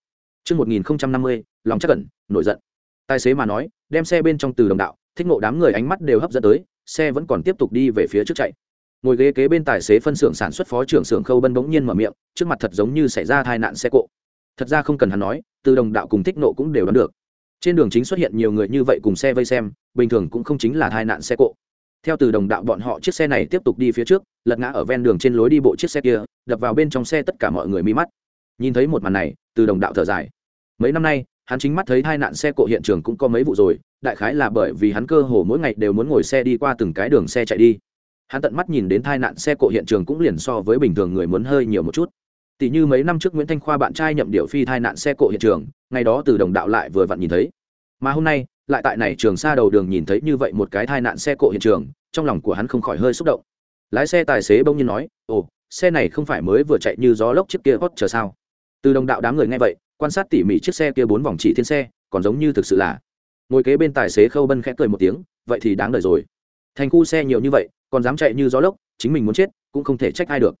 Trước 1050, lòng chắc cẩn, nổi giận. Tài xế mà nói, đem xe bên trong từ đồng đạo, thích ngộ đám người ánh mắt đều hấp dẫn tới, xe vẫn còn tiếp tục đi về phía trước chạy. Ngồi ghế kế bên tài xế phân xưởng sản xuất phó trưởng xưởng Khâu Bân bỗng nhiên mở miệng, trước mặt thật giống như xảy ra tai nạn xe cộ. Thật ra không cần hắn nói, từ đồng đạo cùng thích nộ cũng đều đoán được. Trên đường chính xuất hiện nhiều người như vậy cùng xe vây xem, bình thường cũng không chính là tai nạn xe cộ. Theo từ đồng đạo bọn họ chiếc xe này tiếp tục đi phía trước, lật ngã ở ven đường trên lối đi bộ chiếc xe kia, đập vào bên trong xe tất cả mọi người mi mắt. Nhìn thấy một màn này từ đồng đạo thở dài. Mấy năm nay hắn chính mắt thấy hai nạn xe cộ hiện trường cũng có mấy vụ rồi đại khái là bởi vì hắn cơ hồ mỗi ngày đều muốn ngồi xe đi qua từng cái đường xe chạy đi. Hắn tận mắt nhìn đến tai nạn xe cộ hiện trường cũng liền so với bình thường người muốn hơi nhiều một chút tỷ như mấy năm trước nguyễn thanh khoa bạn trai nhậm điệu phi tai nạn xe cộ hiện trường, ngày đó từ đồng đạo lại vừa vặn nhìn thấy. Mà hôm nay, lại tại này trường xa đầu đường nhìn thấy như vậy một cái tai nạn xe cộ hiện trường, trong lòng của hắn không khỏi hơi xúc động. Lái xe tài xế bỗng nhiên nói, ồ, xe này không phải mới vừa chạy như gió lốc chiếc kia hot chờ sao? Từ đồng đạo đám người nghe vậy, quan sát tỉ mỉ chiếc xe kia bốn vòng chỉ thiên xe, còn giống như thực sự là. Ngồi kế bên tài xế khâu bân khẽ cười một tiếng, vậy thì đáng đời rồi. Thành khu xe nhiều như vậy, còn dám chạy như gió lốc, chính mình muốn chết, cũng không thể trách ai được.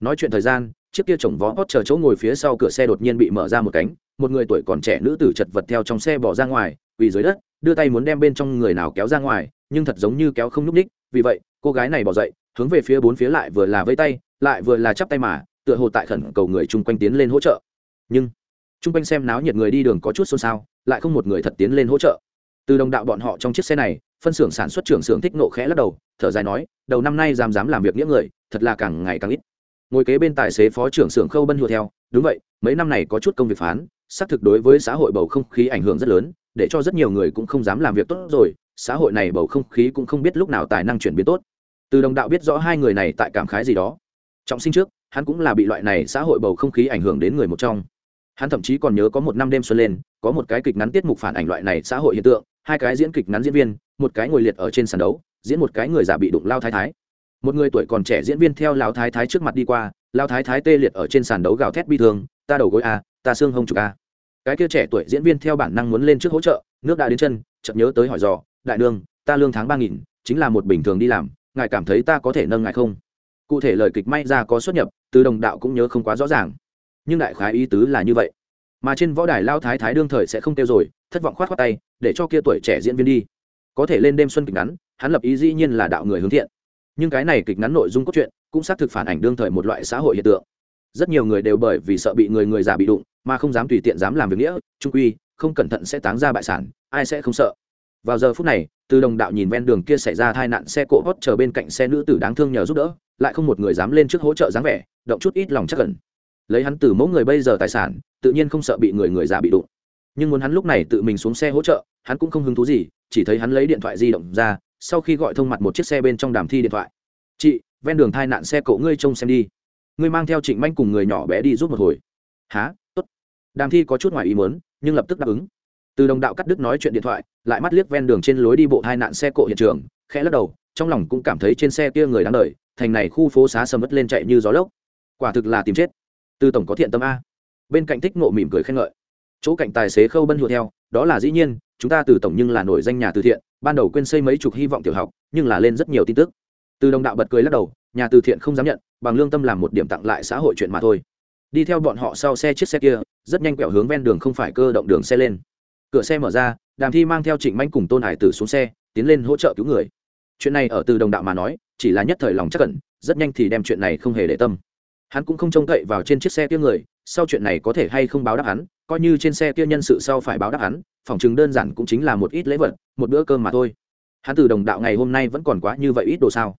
Nói chuyện thời gian chiếc kia chồng vó hót chờ chỗ ngồi phía sau cửa xe đột nhiên bị mở ra một cánh, một người tuổi còn trẻ nữ tử chật vật theo trong xe bỏ ra ngoài, quỳ dưới đất, đưa tay muốn đem bên trong người nào kéo ra ngoài, nhưng thật giống như kéo không nhúc ních vì vậy, cô gái này bỏ dậy, hướng về phía bốn phía lại vừa là vây tay, lại vừa là chắp tay mà, tựa hồ tại khẩn cầu người chung quanh tiến lên hỗ trợ. Nhưng, chung quanh xem náo nhiệt người đi đường có chút xôn xao, lại không một người thật tiến lên hỗ trợ. Từ đồng đạo bọn họ trong chiếc xe này, phân xưởng sản xuất trưởng xưởng thích nộ khẽ lắc đầu, thở dài nói, đầu năm nay dám dám làm việc nghĩa người, thật là càng ngày càng ít ngồi kế bên tài xế phó trưởng xưởng khâu bân hùa theo, đúng vậy, mấy năm này có chút công việc phán, xác thực đối với xã hội bầu không khí ảnh hưởng rất lớn, để cho rất nhiều người cũng không dám làm việc tốt rồi, xã hội này bầu không khí cũng không biết lúc nào tài năng chuyển biến tốt. Từ đồng đạo biết rõ hai người này tại cảm khái gì đó. Trọng sinh trước, hắn cũng là bị loại này xã hội bầu không khí ảnh hưởng đến người một trong. Hắn thậm chí còn nhớ có một năm đêm xuân lên, có một cái kịch ngắn tiết mục phản ảnh loại này xã hội hiện tượng, hai cái diễn kịch ngắn diễn viên, một cái ngồi liệt ở trên sàn đấu, diễn một cái người già bị đụng lao thái thái một người tuổi còn trẻ diễn viên theo Lão thái thái trước mặt đi qua, Lão thái thái tê liệt ở trên sàn đấu gào thét bi thương, ta đầu gối a ta xương hông chụp a à. cái kia trẻ tuổi diễn viên theo bản năng muốn lên trước hỗ trợ, nước đã đến chân, chợt nhớ tới hỏi dò, đại đương ta lương tháng ba nghìn, chính là một bình thường đi làm, ngài cảm thấy ta có thể nâng ngài không? Cụ thể lời kịch may ra có xuất nhập, từ đồng đạo cũng nhớ không quá rõ ràng. Nhưng đại khái ý tứ là như vậy. Mà trên võ đài lao thái thái đương thời sẽ không kêu rồi, thất vọng khoát khoát tay, để cho kia tuổi trẻ diễn viên đi. Có thể lên đêm xuân kịch ngắn, hắn lập ý dĩ nhiên là đạo người hướng thiện nhưng cái này kịch ngắn nội dung cốt truyện cũng xác thực phản ảnh đương thời một loại xã hội hiện tượng. Rất nhiều người đều bởi vì sợ bị người người già bị đụng, mà không dám tùy tiện dám làm việc nghĩa, trung quy, không cẩn thận sẽ táng ra bại sản, ai sẽ không sợ. Vào giờ phút này, từ đồng đạo nhìn ven đường kia xảy ra tai nạn xe cộ hót chờ bên cạnh xe nữ tử đáng thương nhờ giúp đỡ, lại không một người dám lên trước hỗ trợ dáng vẻ, động chút ít lòng chắc cẩn lấy hắn từ mẫu người bây giờ tài sản, tự nhiên không sợ bị người người già bị đụng. Nhưng muốn hắn lúc này tự mình xuống xe hỗ trợ, hắn cũng không hứng thú gì, chỉ thấy hắn lấy điện thoại di động ra sau khi gọi thông mặt một chiếc xe bên trong đàm thi điện thoại. Chị, ven đường thai nạn xe cộ ngươi trông xem đi. Ngươi mang theo trịnh manh cùng người nhỏ bé đi giúp một hồi. Há tốt. Đàm thi có chút ngoài ý muốn, nhưng lập tức đáp ứng. Từ đồng đạo cắt đứt nói chuyện điện thoại, lại mắt liếc ven đường trên lối đi bộ hai nạn xe cộ hiện trường, khẽ lắc đầu, trong lòng cũng cảm thấy trên xe kia người đáng đợi, thành này khu phố xá sầm mất lên chạy như gió lốc. Quả thực là tìm chết. Từ tổng có thiện tâm a. Bên cạnh thích ngộ mỉm cười khen ngợi. Chỗ cạnh tài xế khâu bân hùa theo, đó là dĩ nhiên, chúng ta từ tổng nhưng là nổi danh nhà từ thiện ban đầu quên xây mấy chục hy vọng tiểu học, nhưng là lên rất nhiều tin tức. Từ đồng đạo bật cười lắc đầu, nhà từ thiện không dám nhận, bằng lương tâm làm một điểm tặng lại xã hội chuyện mà thôi. Đi theo bọn họ sau xe chiếc xe kia, rất nhanh quẹo hướng ven đường không phải cơ động đường xe lên. Cửa xe mở ra, đàm thi mang theo trịnh manh cùng tôn hải tử xuống xe, tiến lên hỗ trợ cứu người. Chuyện này ở từ đồng đạo mà nói, chỉ là nhất thời lòng chắc cẩn rất nhanh thì đem chuyện này không hề để tâm hắn cũng không trông cậy vào trên chiếc xe kia người, sau chuyện này có thể hay không báo đáp hắn, coi như trên xe kia nhân sự sau phải báo đáp hắn, phòng chứng đơn giản cũng chính là một ít lễ vật, một bữa cơm mà thôi. Hắn từ đồng đạo ngày hôm nay vẫn còn quá như vậy ít đồ sao?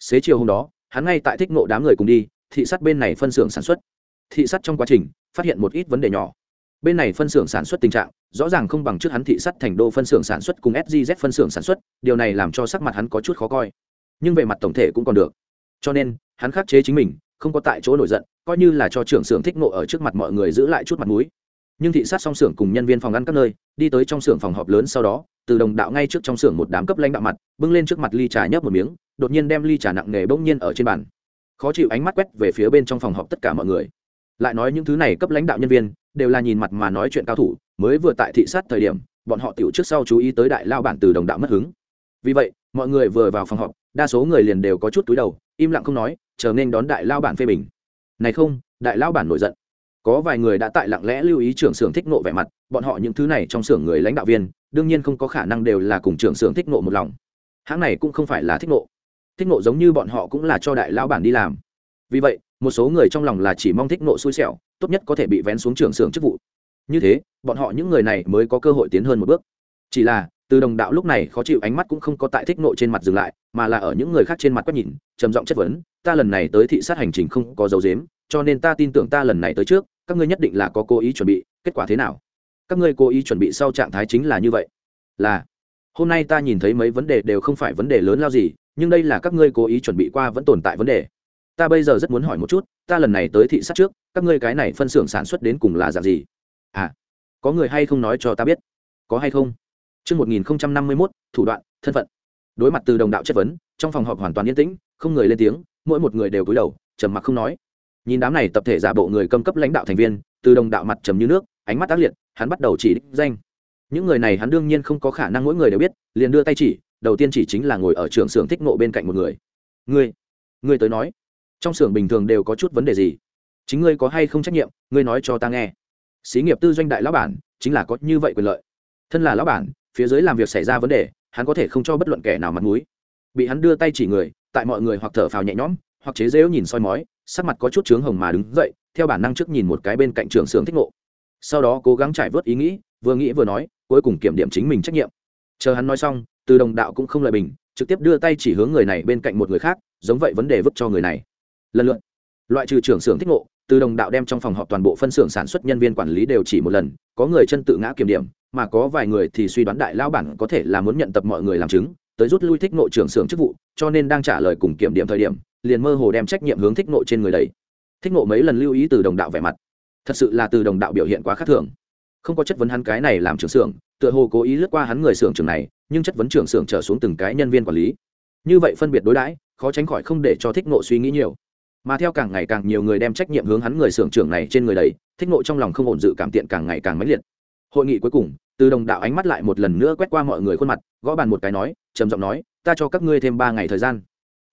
Xế chiều hôm đó, hắn ngay tại thích nộ đám người cùng đi, thị sát bên này phân xưởng sản xuất. Thị sát trong quá trình, phát hiện một ít vấn đề nhỏ. Bên này phân xưởng sản xuất tình trạng, rõ ràng không bằng trước hắn thị sát thành đô phân xưởng sản xuất cùng sgz phân xưởng sản xuất, điều này làm cho sắc mặt hắn có chút khó coi. Nhưng về mặt tổng thể cũng còn được. Cho nên, hắn khắc chế chính mình không có tại chỗ nổi giận, coi như là cho trưởng xưởng thích nộ ở trước mặt mọi người giữ lại chút mặt mũi. Nhưng thị sát xong xưởng cùng nhân viên phòng ăn các nơi, đi tới trong xưởng phòng họp lớn sau đó, từ đồng đạo ngay trước trong xưởng một đám cấp lãnh đạo mặt, bưng lên trước mặt ly trà nhấp một miếng, đột nhiên đem ly trà nặng nề bỗng nhiên ở trên bàn. Khó chịu ánh mắt quét về phía bên trong phòng họp tất cả mọi người. Lại nói những thứ này cấp lãnh đạo nhân viên, đều là nhìn mặt mà nói chuyện cao thủ, mới vừa tại thị sát thời điểm, bọn họ tiểu trước sau chú ý tới đại lao bản từ đồng đạo mất hứng. Vì vậy, mọi người vừa vào phòng họp đa số người liền đều có chút túi đầu, im lặng không nói, chờ nên đón đại lao bản phê bình. Này không, đại lao bản nổi giận. Có vài người đã tại lặng lẽ lưu ý trưởng xưởng thích nộ vẻ mặt, bọn họ những thứ này trong xưởng người lãnh đạo viên, đương nhiên không có khả năng đều là cùng trưởng xưởng thích nộ một lòng. Hãng này cũng không phải là thích nộ thích nộ giống như bọn họ cũng là cho đại lão bản đi làm. Vì vậy, một số người trong lòng là chỉ mong thích nộ xui xẻo, tốt nhất có thể bị vén xuống trưởng xưởng chức vụ. Như thế, bọn họ những người này mới có cơ hội tiến hơn một bước. Chỉ là, từ đồng đạo lúc này khó chịu ánh mắt cũng không có tại thích nộ trên mặt dừng lại mà là ở những người khác trên mặt quét nhìn trầm giọng chất vấn ta lần này tới thị sát hành trình không có dấu dếm cho nên ta tin tưởng ta lần này tới trước các ngươi nhất định là có cố ý chuẩn bị kết quả thế nào? Các ngươi cố ý chuẩn bị sau trạng thái chính là như vậy. Là hôm nay ta nhìn thấy mấy vấn đề đều không phải vấn đề lớn lao gì nhưng đây là các ngươi cố ý chuẩn bị qua vẫn tồn tại vấn đề. Ta bây giờ rất muốn hỏi một chút ta lần này tới thị sát trước các ngươi cái này phân xưởng sản xuất đến cùng là dạng gì? À có người hay không nói cho ta biết? Có hay không? Trước 1051, thủ đoạn, thân phận. Đối mặt từ đồng đạo chất vấn, trong phòng họp hoàn toàn yên tĩnh, không người lên tiếng, mỗi một người đều cúi đầu, trầm mặc không nói. Nhìn đám này tập thể giả bộ người cầm cấp lãnh đạo thành viên, từ đồng đạo mặt trầm như nước, ánh mắt tác liệt, hắn bắt đầu chỉ đích danh. Những người này hắn đương nhiên không có khả năng mỗi người đều biết, liền đưa tay chỉ, đầu tiên chỉ chính là ngồi ở trường xưởng thích ngộ bên cạnh một người. Ngươi, ngươi tới nói, trong xưởng bình thường đều có chút vấn đề gì? Chính ngươi có hay không trách nhiệm, ngươi nói cho ta nghe. Xí nghiệp tư doanh đại lão bản, chính là có như vậy quyền lợi. Thân là lão bản, phía dưới làm việc xảy ra vấn đề hắn có thể không cho bất luận kẻ nào mặt mũi. Bị hắn đưa tay chỉ người, tại mọi người hoặc thở phào nhẹ nhõm, hoặc chế giễu nhìn soi mói, sắc mặt có chút trướng hồng mà đứng dậy, theo bản năng trước nhìn một cái bên cạnh trường xưởng thích ngộ. Sau đó cố gắng trải vớt ý nghĩ, vừa nghĩ vừa nói, cuối cùng kiểm điểm chính mình trách nhiệm. Chờ hắn nói xong, từ đồng đạo cũng không lợi bình, trực tiếp đưa tay chỉ hướng người này bên cạnh một người khác, giống vậy vấn đề vứt cho người này. Lần lượt, loại trừ trưởng xưởng thích ngộ, từ đồng đạo đem trong phòng họp toàn bộ phân xưởng sản xuất nhân viên quản lý đều chỉ một lần, có người chân tự ngã kiểm điểm mà có vài người thì suy đoán đại lao bản có thể là muốn nhận tập mọi người làm chứng, tới rút lui thích nội trưởng xưởng chức vụ, cho nên đang trả lời cùng kiểm điểm thời điểm, liền mơ hồ đem trách nhiệm hướng thích nội trên người đấy thích nội mấy lần lưu ý từ đồng đạo vẻ mặt. Thật sự là từ đồng đạo biểu hiện quá khác thường. Không có chất vấn hắn cái này làm trưởng xưởng, tựa hồ cố ý lướt qua hắn người xưởng trưởng này, nhưng chất vấn trưởng xưởng trở xuống từng cái nhân viên quản lý. Như vậy phân biệt đối đãi, khó tránh khỏi không để cho thích nội suy nghĩ nhiều. Mà theo càng ngày càng nhiều người đem trách nhiệm hướng hắn người xưởng trưởng này trên người đấy thích nội trong lòng không ổn dự cảm tiện càng ngày càng mãnh liệt. Hội nghị cuối cùng từ đồng đạo ánh mắt lại một lần nữa quét qua mọi người khuôn mặt, gõ bàn một cái nói, trầm giọng nói, ta cho các ngươi thêm ba ngày thời gian.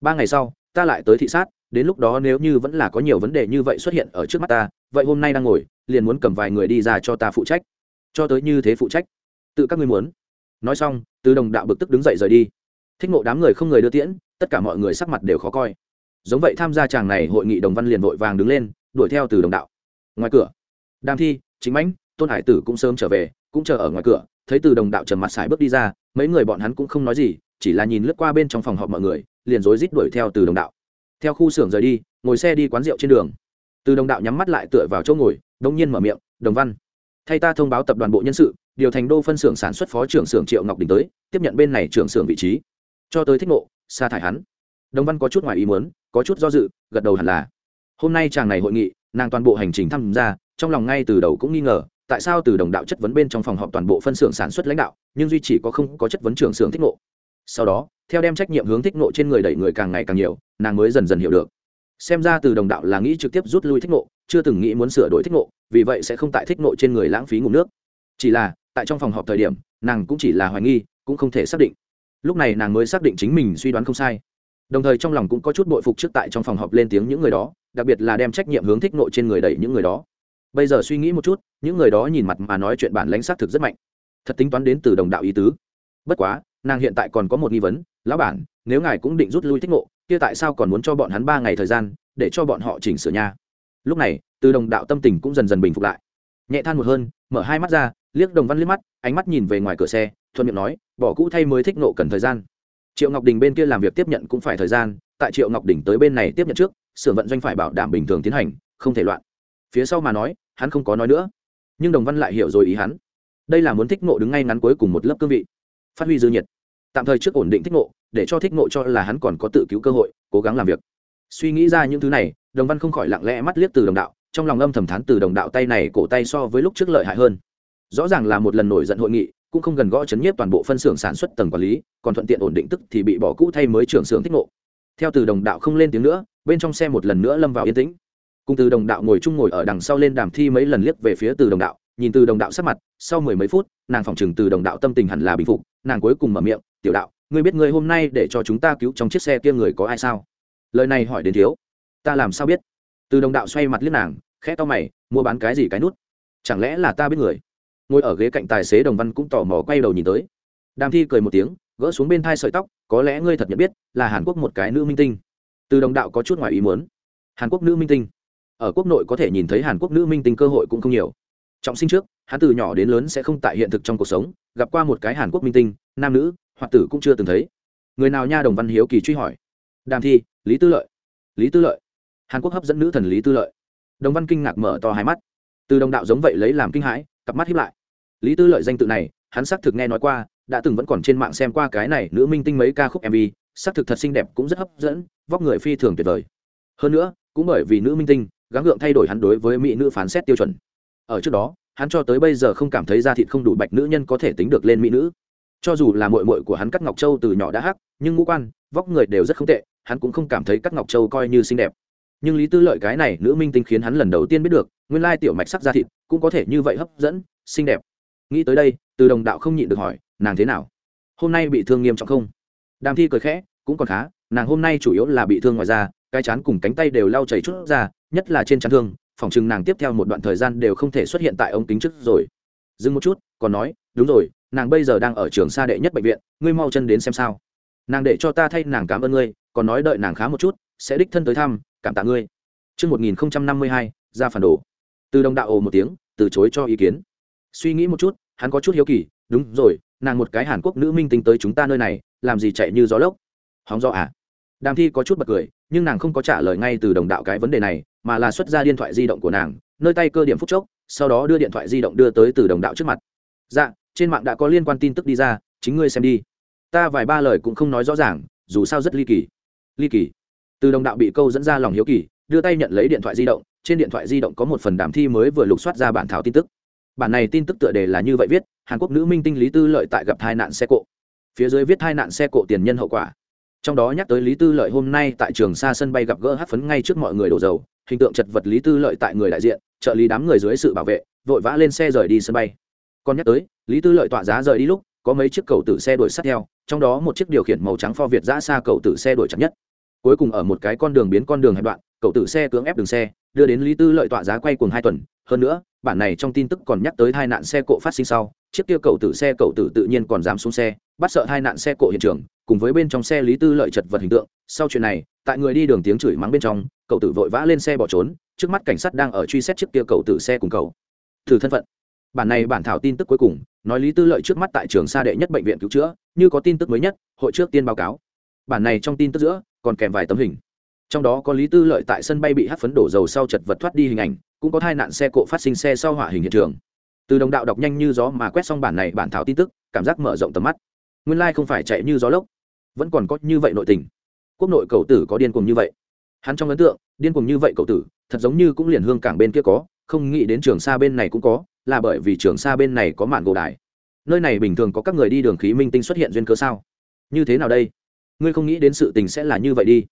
Ba ngày sau, ta lại tới thị sát, đến lúc đó nếu như vẫn là có nhiều vấn đề như vậy xuất hiện ở trước mắt ta, vậy hôm nay đang ngồi, liền muốn cầm vài người đi ra cho ta phụ trách. Cho tới như thế phụ trách, tự các ngươi muốn. Nói xong, từ đồng đạo bực tức đứng dậy rời đi. Thích ngộ đám người không người đưa tiễn, tất cả mọi người sắc mặt đều khó coi. Giống vậy tham gia chàng này hội nghị đồng văn liền vội vàng đứng lên, đuổi theo từ đồng đạo. Ngoài cửa, đàm thi, chính mãnh tôn hải tử cũng sớm trở về, cũng chờ ở ngoài cửa, thấy từ đồng đạo trầm mặt sải bước đi ra, mấy người bọn hắn cũng không nói gì, chỉ là nhìn lướt qua bên trong phòng họp mọi người, liền rối rít đuổi theo từ đồng đạo. Theo khu xưởng rời đi, ngồi xe đi quán rượu trên đường. Từ đồng đạo nhắm mắt lại tựa vào chỗ ngồi đông nhiên mở miệng, đồng văn, thay ta thông báo tập đoàn bộ nhân sự, điều thành đô phân xưởng sản xuất phó trưởng xưởng triệu ngọc đình tới, tiếp nhận bên này trưởng xưởng vị trí. Cho tới thích ngộ, sa thải hắn. Đồng văn có chút ngoài ý muốn, có chút do dự, gật đầu hẳn là. Hôm nay chàng này hội nghị, nàng toàn bộ hành trình tham gia, trong lòng ngay từ đầu cũng nghi ngờ tại sao từ đồng đạo chất vấn bên trong phòng họp toàn bộ phân xưởng sản xuất lãnh đạo nhưng duy chỉ có không có chất vấn trưởng xưởng thích nộ. sau đó theo đem trách nhiệm hướng thích nộ trên người đẩy người càng ngày càng nhiều nàng mới dần dần hiểu được. Xem ra từ đồng đạo là nghĩ trực tiếp rút lui thích nộ, chưa từng nghĩ muốn sửa đổi thích nộ, vì vậy sẽ không tại thích nộ trên người lãng phí ngủ nước. Chỉ là tại trong phòng họp thời điểm nàng cũng chỉ là hoài nghi cũng không thể xác định. Lúc này nàng mới xác định chính mình suy đoán không sai. Đồng thời trong lòng cũng có chút bội phục trước tại trong phòng họp lên tiếng những người đó đặc biệt là đem trách nhiệm hướng thích nộ trên người đẩy những người đó bây giờ suy nghĩ một chút, những người đó nhìn mặt mà nói chuyện bản lãnh xác thực rất mạnh. Thật tính toán đến từ đồng đạo ý tứ. Bất quá, nàng hiện tại còn có một nghi vấn, lão bản, nếu ngài cũng định rút lui thích ngộ, kia tại sao còn muốn cho bọn hắn ba ngày thời gian, để cho bọn họ chỉnh sửa nha lúc này, từ đồng đạo tâm tình cũng dần dần bình phục lại. Nhẹ than một hơn, mở hai mắt ra, liếc đồng văn liếc mắt, ánh mắt nhìn về ngoài cửa xe, thuận miệng nói, bỏ cũ thay mới thích nộ cần thời gian. Triệu ngọc đình bên kia làm việc tiếp nhận cũng phải thời gian, tại triệu ngọc đình tới bên này tiếp nhận trước, xưởng vận doanh phải bảo đảm bình thường tiến hành, không thể loạn. Phía sau mà nói hắn không có nói nữa. Nhưng đồng văn lại hiểu rồi ý hắn. Đây là muốn thích nộ đứng ngay ngắn cuối cùng một lớp cương vị. Phát huy dư nhiệt. Tạm thời trước ổn định thích nộ để cho thích nộ cho là hắn còn có tự cứu cơ hội, cố gắng làm việc. Suy nghĩ ra những thứ này, đồng văn không khỏi lặng lẽ mắt liếc từ đồng đạo, trong lòng âm thầm thán từ đồng đạo tay này cổ tay so với lúc trước lợi hại hơn. Rõ ràng là một lần nổi giận hội nghị, cũng không gần gõ chấn nhiếp toàn bộ phân xưởng sản xuất tầng quản lý, còn thuận tiện ổn định tức thì bị bỏ cũ thay mới trưởng xưởng thích ngộ. Theo từ đồng đạo không lên tiếng nữa, bên trong xe một lần nữa lâm vào yên tĩnh cùng từ đồng đạo ngồi chung ngồi ở đằng sau lên đàm thi mấy lần liếc về phía từ đồng đạo, nhìn từ đồng đạo sắc mặt, sau mười mấy phút, nàng phỏng chừng từ đồng đạo tâm tình hẳn là bình phục, nàng cuối cùng mở miệng, tiểu đạo, ngươi biết ngươi hôm nay để cho chúng ta cứu trong chiếc xe kia người có ai sao? Lời này hỏi đến thiếu, ta làm sao biết? Từ đồng đạo xoay mặt liếc nàng, khẽ to mày, mua bán cái gì cái nút? Chẳng lẽ là ta biết người? Ngồi ở ghế cạnh tài xế đồng văn cũng tò mò quay đầu nhìn tới. Đàm thi cười một tiếng, gỡ xuống bên thai sợi tóc, có lẽ ngươi thật nhận biết là hàn quốc một cái nữ minh tinh. Từ đồng đạo có chút ngoài ý muốn. Hàn quốc nữ minh tinh? Ở quốc nội có thể nhìn thấy hàn quốc nữ minh tinh cơ hội cũng không nhiều. Trọng sinh trước, hắn từ nhỏ đến lớn sẽ không tại hiện thực trong cuộc sống, gặp qua một cái hàn quốc minh tinh, nam nữ, hoặc tử cũng chưa từng thấy. Người nào nha đồng văn hiếu kỳ truy hỏi. Đàm thi, lý tư lợi. Lý tư lợi. Hàn quốc hấp dẫn nữ thần lý tư lợi. Đồng văn kinh ngạc mở to hai mắt. Từ đồng đạo giống vậy lấy làm kinh hãi, cặp mắt hiếp lại. Lý tư lợi danh tự này, hắn xác thực nghe nói qua, đã từng vẫn còn trên mạng xem qua cái này nữ minh tinh mấy ca khúc mv xác thực thật xinh đẹp cũng rất hấp dẫn, vóc người phi thường tuyệt vời. Hơn nữa, cũng bởi vì nữ minh tinh gắng gượng thay đổi hắn đối với mỹ nữ phán xét tiêu chuẩn. Ở trước đó, hắn cho tới bây giờ không cảm thấy da thịt không đủ bạch nữ nhân có thể tính được lên mỹ nữ. Cho dù là mội mội của hắn cắt ngọc châu từ nhỏ đã hắc, nhưng ngũ quan, vóc người đều rất không tệ, hắn cũng không cảm thấy cắt ngọc châu coi như xinh đẹp. Nhưng lý tư lợi cái này nữ minh tinh khiến hắn lần đầu tiên biết được, nguyên lai tiểu mạch sắc da thịt cũng có thể như vậy hấp dẫn, xinh đẹp. Nghĩ tới đây, từ đồng đạo không nhịn được hỏi, nàng thế nào? Hôm nay bị thương nghiêm trọng không? Đàm thi cười khẽ, cũng còn khá, nàng hôm nay chủ yếu là bị thương ngoài da cái chán cùng cánh tay đều lau chảy chút ra nhất là trên chán thương phòng chừng nàng tiếp theo một đoạn thời gian đều không thể xuất hiện tại ống kính trước rồi dừng một chút còn nói đúng rồi nàng bây giờ đang ở trường xa đệ nhất bệnh viện ngươi mau chân đến xem sao nàng để cho ta thay nàng cảm ơn ngươi còn nói đợi nàng khá một chút sẽ đích thân tới thăm cảm tạ ngươi Trước 1052, ra phản đồ. Từ đồng đạo ồ một tiếng, từ chối cho ý kiến. Suy nghĩ một chút, hắn có chút hiếu kỳ, đúng rồi, nàng một cái Hàn Quốc nữ minh tinh tới chúng ta nơi này, làm gì chạy như gió lốc? Hóng gió à? Đàm Thi có chút bật cười, nhưng nàng không có trả lời ngay từ đồng đạo cái vấn đề này, mà là xuất ra điện thoại di động của nàng, nơi tay cơ điểm phút chốc, sau đó đưa điện thoại di động đưa tới từ đồng đạo trước mặt. Dạ, trên mạng đã có liên quan tin tức đi ra, chính ngươi xem đi. Ta vài ba lời cũng không nói rõ ràng, dù sao rất ly kỳ. Ly kỳ từ đồng đạo bị câu dẫn ra lòng hiếu kỳ đưa tay nhận lấy điện thoại di động trên điện thoại di động có một phần đàm thi mới vừa lục soát ra bản thảo tin tức bản này tin tức tựa đề là như vậy viết hàn quốc nữ minh tinh lý tư lợi tại gặp tai nạn xe cộ phía dưới viết tai nạn xe cộ tiền nhân hậu quả trong đó nhắc tới lý tư lợi hôm nay tại trường xa sân bay gặp gỡ hát phấn ngay trước mọi người đổ dầu, hình tượng chật vật lý tư lợi tại người đại diện, trợ lý đám người dưới sự bảo vệ, vội vã lên xe rời đi sân bay. Còn nhắc tới, lý tư lợi tọa giá rời đi lúc, có mấy chiếc cầu tử xe đuổi sát theo, trong đó một chiếc điều khiển màu trắng pho việt giã xa cầu tử xe đuổi chặt nhất. Cuối cùng ở một cái con đường biến con đường hẹp đoạn cậu tử xe cưỡng ép đường xe, đưa đến lý tư lợi tọa giá quay cuồng hai tuần. Hơn nữa, bản này trong tin tức còn nhắc tới hai nạn xe cộ phát sinh sau, chiếc kia cậu tử xe cậu tử tự nhiên còn dám xuống xe, bắt sợ hai nạn xe cộ hiện trường cùng với bên trong xe lý tư lợi chật vật hình tượng. Sau chuyện này, tại người đi đường tiếng chửi mắng bên trong, cậu tử vội vã lên xe bỏ trốn, trước mắt cảnh sát đang ở truy xét chiếc kia cậu tử xe cùng cậu. Thử thân phận. Bản này bản thảo tin tức cuối cùng, nói lý tư lợi trước mắt tại trường sa đệ nhất bệnh viện cứu chữa, như có tin tức mới nhất, hội trước tiên báo cáo. Bản này trong tin tức giữa, còn kèm vài tấm hình. Trong đó có lý tư lợi tại sân bay bị hắt phấn đổ dầu sau chật vật thoát đi hình ảnh, cũng có hai nạn xe cộ phát sinh xe sau hỏa hình hiện trường. Từ đồng đạo đọc nhanh như gió mà quét xong bản này bản thảo tin tức, cảm giác mở rộng tầm mắt. Nguyên lai không phải chạy như gió lốc vẫn còn có như vậy nội tình. Quốc nội cầu tử có điên cuồng như vậy. Hắn trong ấn tượng, điên cuồng như vậy cầu tử, thật giống như cũng liền hương cảng bên kia có, không nghĩ đến trường xa bên này cũng có, là bởi vì trường xa bên này có mạn gỗ đài. Nơi này bình thường có các người đi đường khí minh tinh xuất hiện duyên cớ sao? Như thế nào đây? Ngươi không nghĩ đến sự tình sẽ là như vậy đi.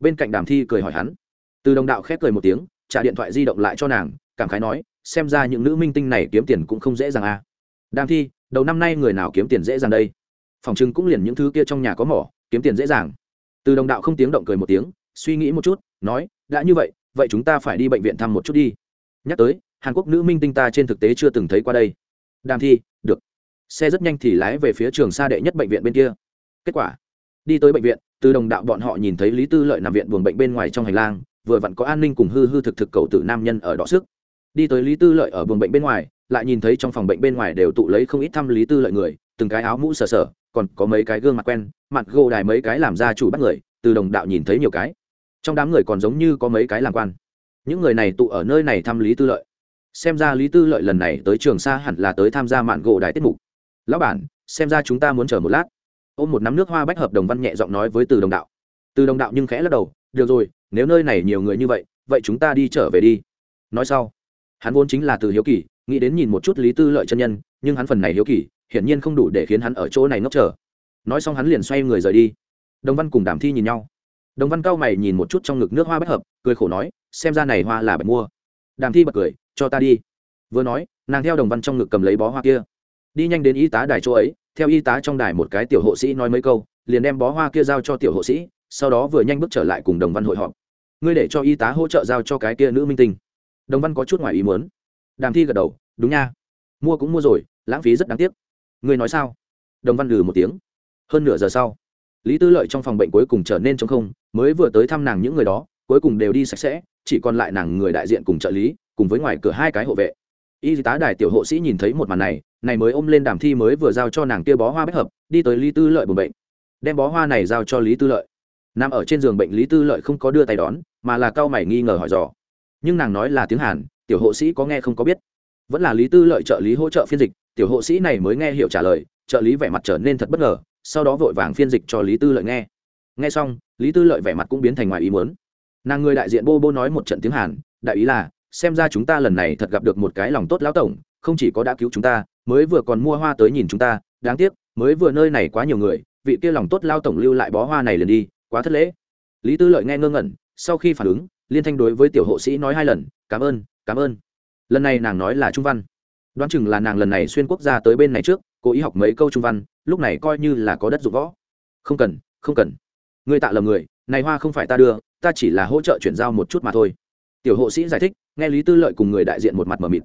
Bên cạnh đàm thi cười hỏi hắn. Từ đồng đạo khép cười một tiếng, trả điện thoại di động lại cho nàng, cảm khái nói, xem ra những nữ minh tinh này kiếm tiền cũng không dễ dàng à. Đàm thi, đầu năm nay người nào kiếm tiền dễ dàng đây? Phòng trưng cũng liền những thứ kia trong nhà có mỏ, kiếm tiền dễ dàng. Từ đồng đạo không tiếng động cười một tiếng, suy nghĩ một chút, nói, đã như vậy vậy chúng ta phải đi bệnh viện thăm một chút đi. Nhắc tới, hàn quốc nữ minh tinh ta trên thực tế chưa từng thấy qua đây. Đàm thi, được. Xe rất nhanh thì lái về phía trường xa đệ nhất bệnh viện bên kia. Kết quả, đi tới bệnh viện, từ đồng đạo bọn họ nhìn thấy lý tư lợi nằm viện buồng bệnh bên ngoài trong hành lang, vừa vặn có an ninh cùng hư hư thực thực cầu tử nam nhân ở đọ sức. Đi tới lý tư lợi ở buồng bệnh bên ngoài, lại nhìn thấy trong phòng bệnh bên ngoài đều tụ lấy không ít thăm lý tư lợi người, từng cái áo mũ sờ sờ còn có mấy cái gương mặt quen, mặt gô đài mấy cái làm ra chủ bắt người, từ đồng đạo nhìn thấy nhiều cái. Trong đám người còn giống như có mấy cái làm quan. Những người này tụ ở nơi này thăm lý tư lợi. Xem ra lý tư lợi lần này tới trường sa hẳn là tới tham gia mạn gỗ đài tiết mục. Lão bản, xem ra chúng ta muốn chờ một lát. Ôm một nắm nước hoa bách hợp đồng văn nhẹ giọng nói với từ đồng đạo. Từ đồng đạo nhưng khẽ lắc đầu, được rồi, nếu nơi này nhiều người như vậy vậy chúng ta đi trở về đi. Nói sau, hắn vốn chính là từ hiếu kỳ, nghĩ đến nhìn một chút lý tư lợi chân nhân, nhưng hắn phần này hiếu kỳ hiển nhiên không đủ để khiến hắn ở chỗ này ngốc chờ. Nói xong hắn liền xoay người rời đi. Đồng văn cùng đàm thi nhìn nhau. Đồng văn cao mày nhìn một chút trong ngực nước hoa bách hợp, cười khổ nói, xem ra này hoa là bạch mua. Đàm thi bật cười, cho ta đi. Vừa nói, nàng theo đồng văn trong ngực cầm lấy bó hoa kia. Đi nhanh đến y tá đài chỗ ấy, theo y tá trong đài một cái tiểu hộ sĩ nói mấy câu, liền đem bó hoa kia giao cho tiểu hộ sĩ, sau đó vừa nhanh bước trở lại cùng đồng văn hội họp. Ngươi để cho y tá hỗ trợ giao cho cái kia nữ minh tinh. Đồng văn có chút ngoài ý muốn. Đàm thi gật đầu, đúng nha. Mua cũng mua rồi, lãng phí rất đáng tiếc ngươi nói sao? Đồng văn lừ một tiếng. Hơn nửa giờ sau, lý tư lợi trong phòng bệnh cuối cùng trở nên t không, mới vừa tới thăm nàng những người đó, cuối cùng đều đi sạch sẽ, chỉ còn lại nàng người đại diện cùng trợ lý, cùng với ngoài cửa hai cái hộ vệ. Y tá đài tiểu hộ sĩ nhìn thấy một màn này này mới ôm lên đàm thi mới vừa giao cho nàng kia bó hoa bách hợp, đi tới lý tư lợi bùng bệnh. Đem bó hoa này giao cho lý tư lợi. Nằm ở trên giường bệnh lý tư lợi không có đưa tay đón, mà là cao mày nghi ngờ hỏi dò. Nhưng nàng nói là tiếng hàn, tiểu hộ sĩ có nghe không có biết. Vẫn là lý tư lợi trợ lý hỗ trợ phiên dịch tiểu hộ sĩ này mới nghe hiểu trả lời, trợ lý vẻ mặt trở nên thật bất ngờ, sau đó vội vàng phiên dịch cho lý tư lợi nghe. Nghe xong, lý tư lợi vẻ mặt cũng biến thành ngoài ý muốn. Nàng người đại diện bô bô nói một trận tiếng hàn, đại ý là, xem ra chúng ta lần này thật gặp được một cái lòng tốt lão tổng, không chỉ có đã cứu chúng ta, mới vừa còn mua hoa tới nhìn chúng ta, đáng tiếc, mới vừa nơi này quá nhiều người, vị kia lòng tốt lao tổng lưu lại bó hoa này liền đi, quá thất lễ. Lý tư lợi nghe ngơ ngẩn, sau khi phản ứng, liên thanh đối với tiểu hộ sĩ nói hai lần, cảm ơn cảm ơn. Lần này nàng nói là trung văn đoán chừng là nàng lần này xuyên quốc gia tới bên này trước, cố ý học mấy câu trung văn, lúc này coi như là có đất dụng võ. Không cần không cần. Người tạ lầm người, này hoa không phải ta đưa, ta chỉ là hỗ trợ chuyển giao một chút mà thôi. Tiểu hộ sĩ giải thích, nghe lý tư lợi cùng người đại diện một mặt mờ mịt.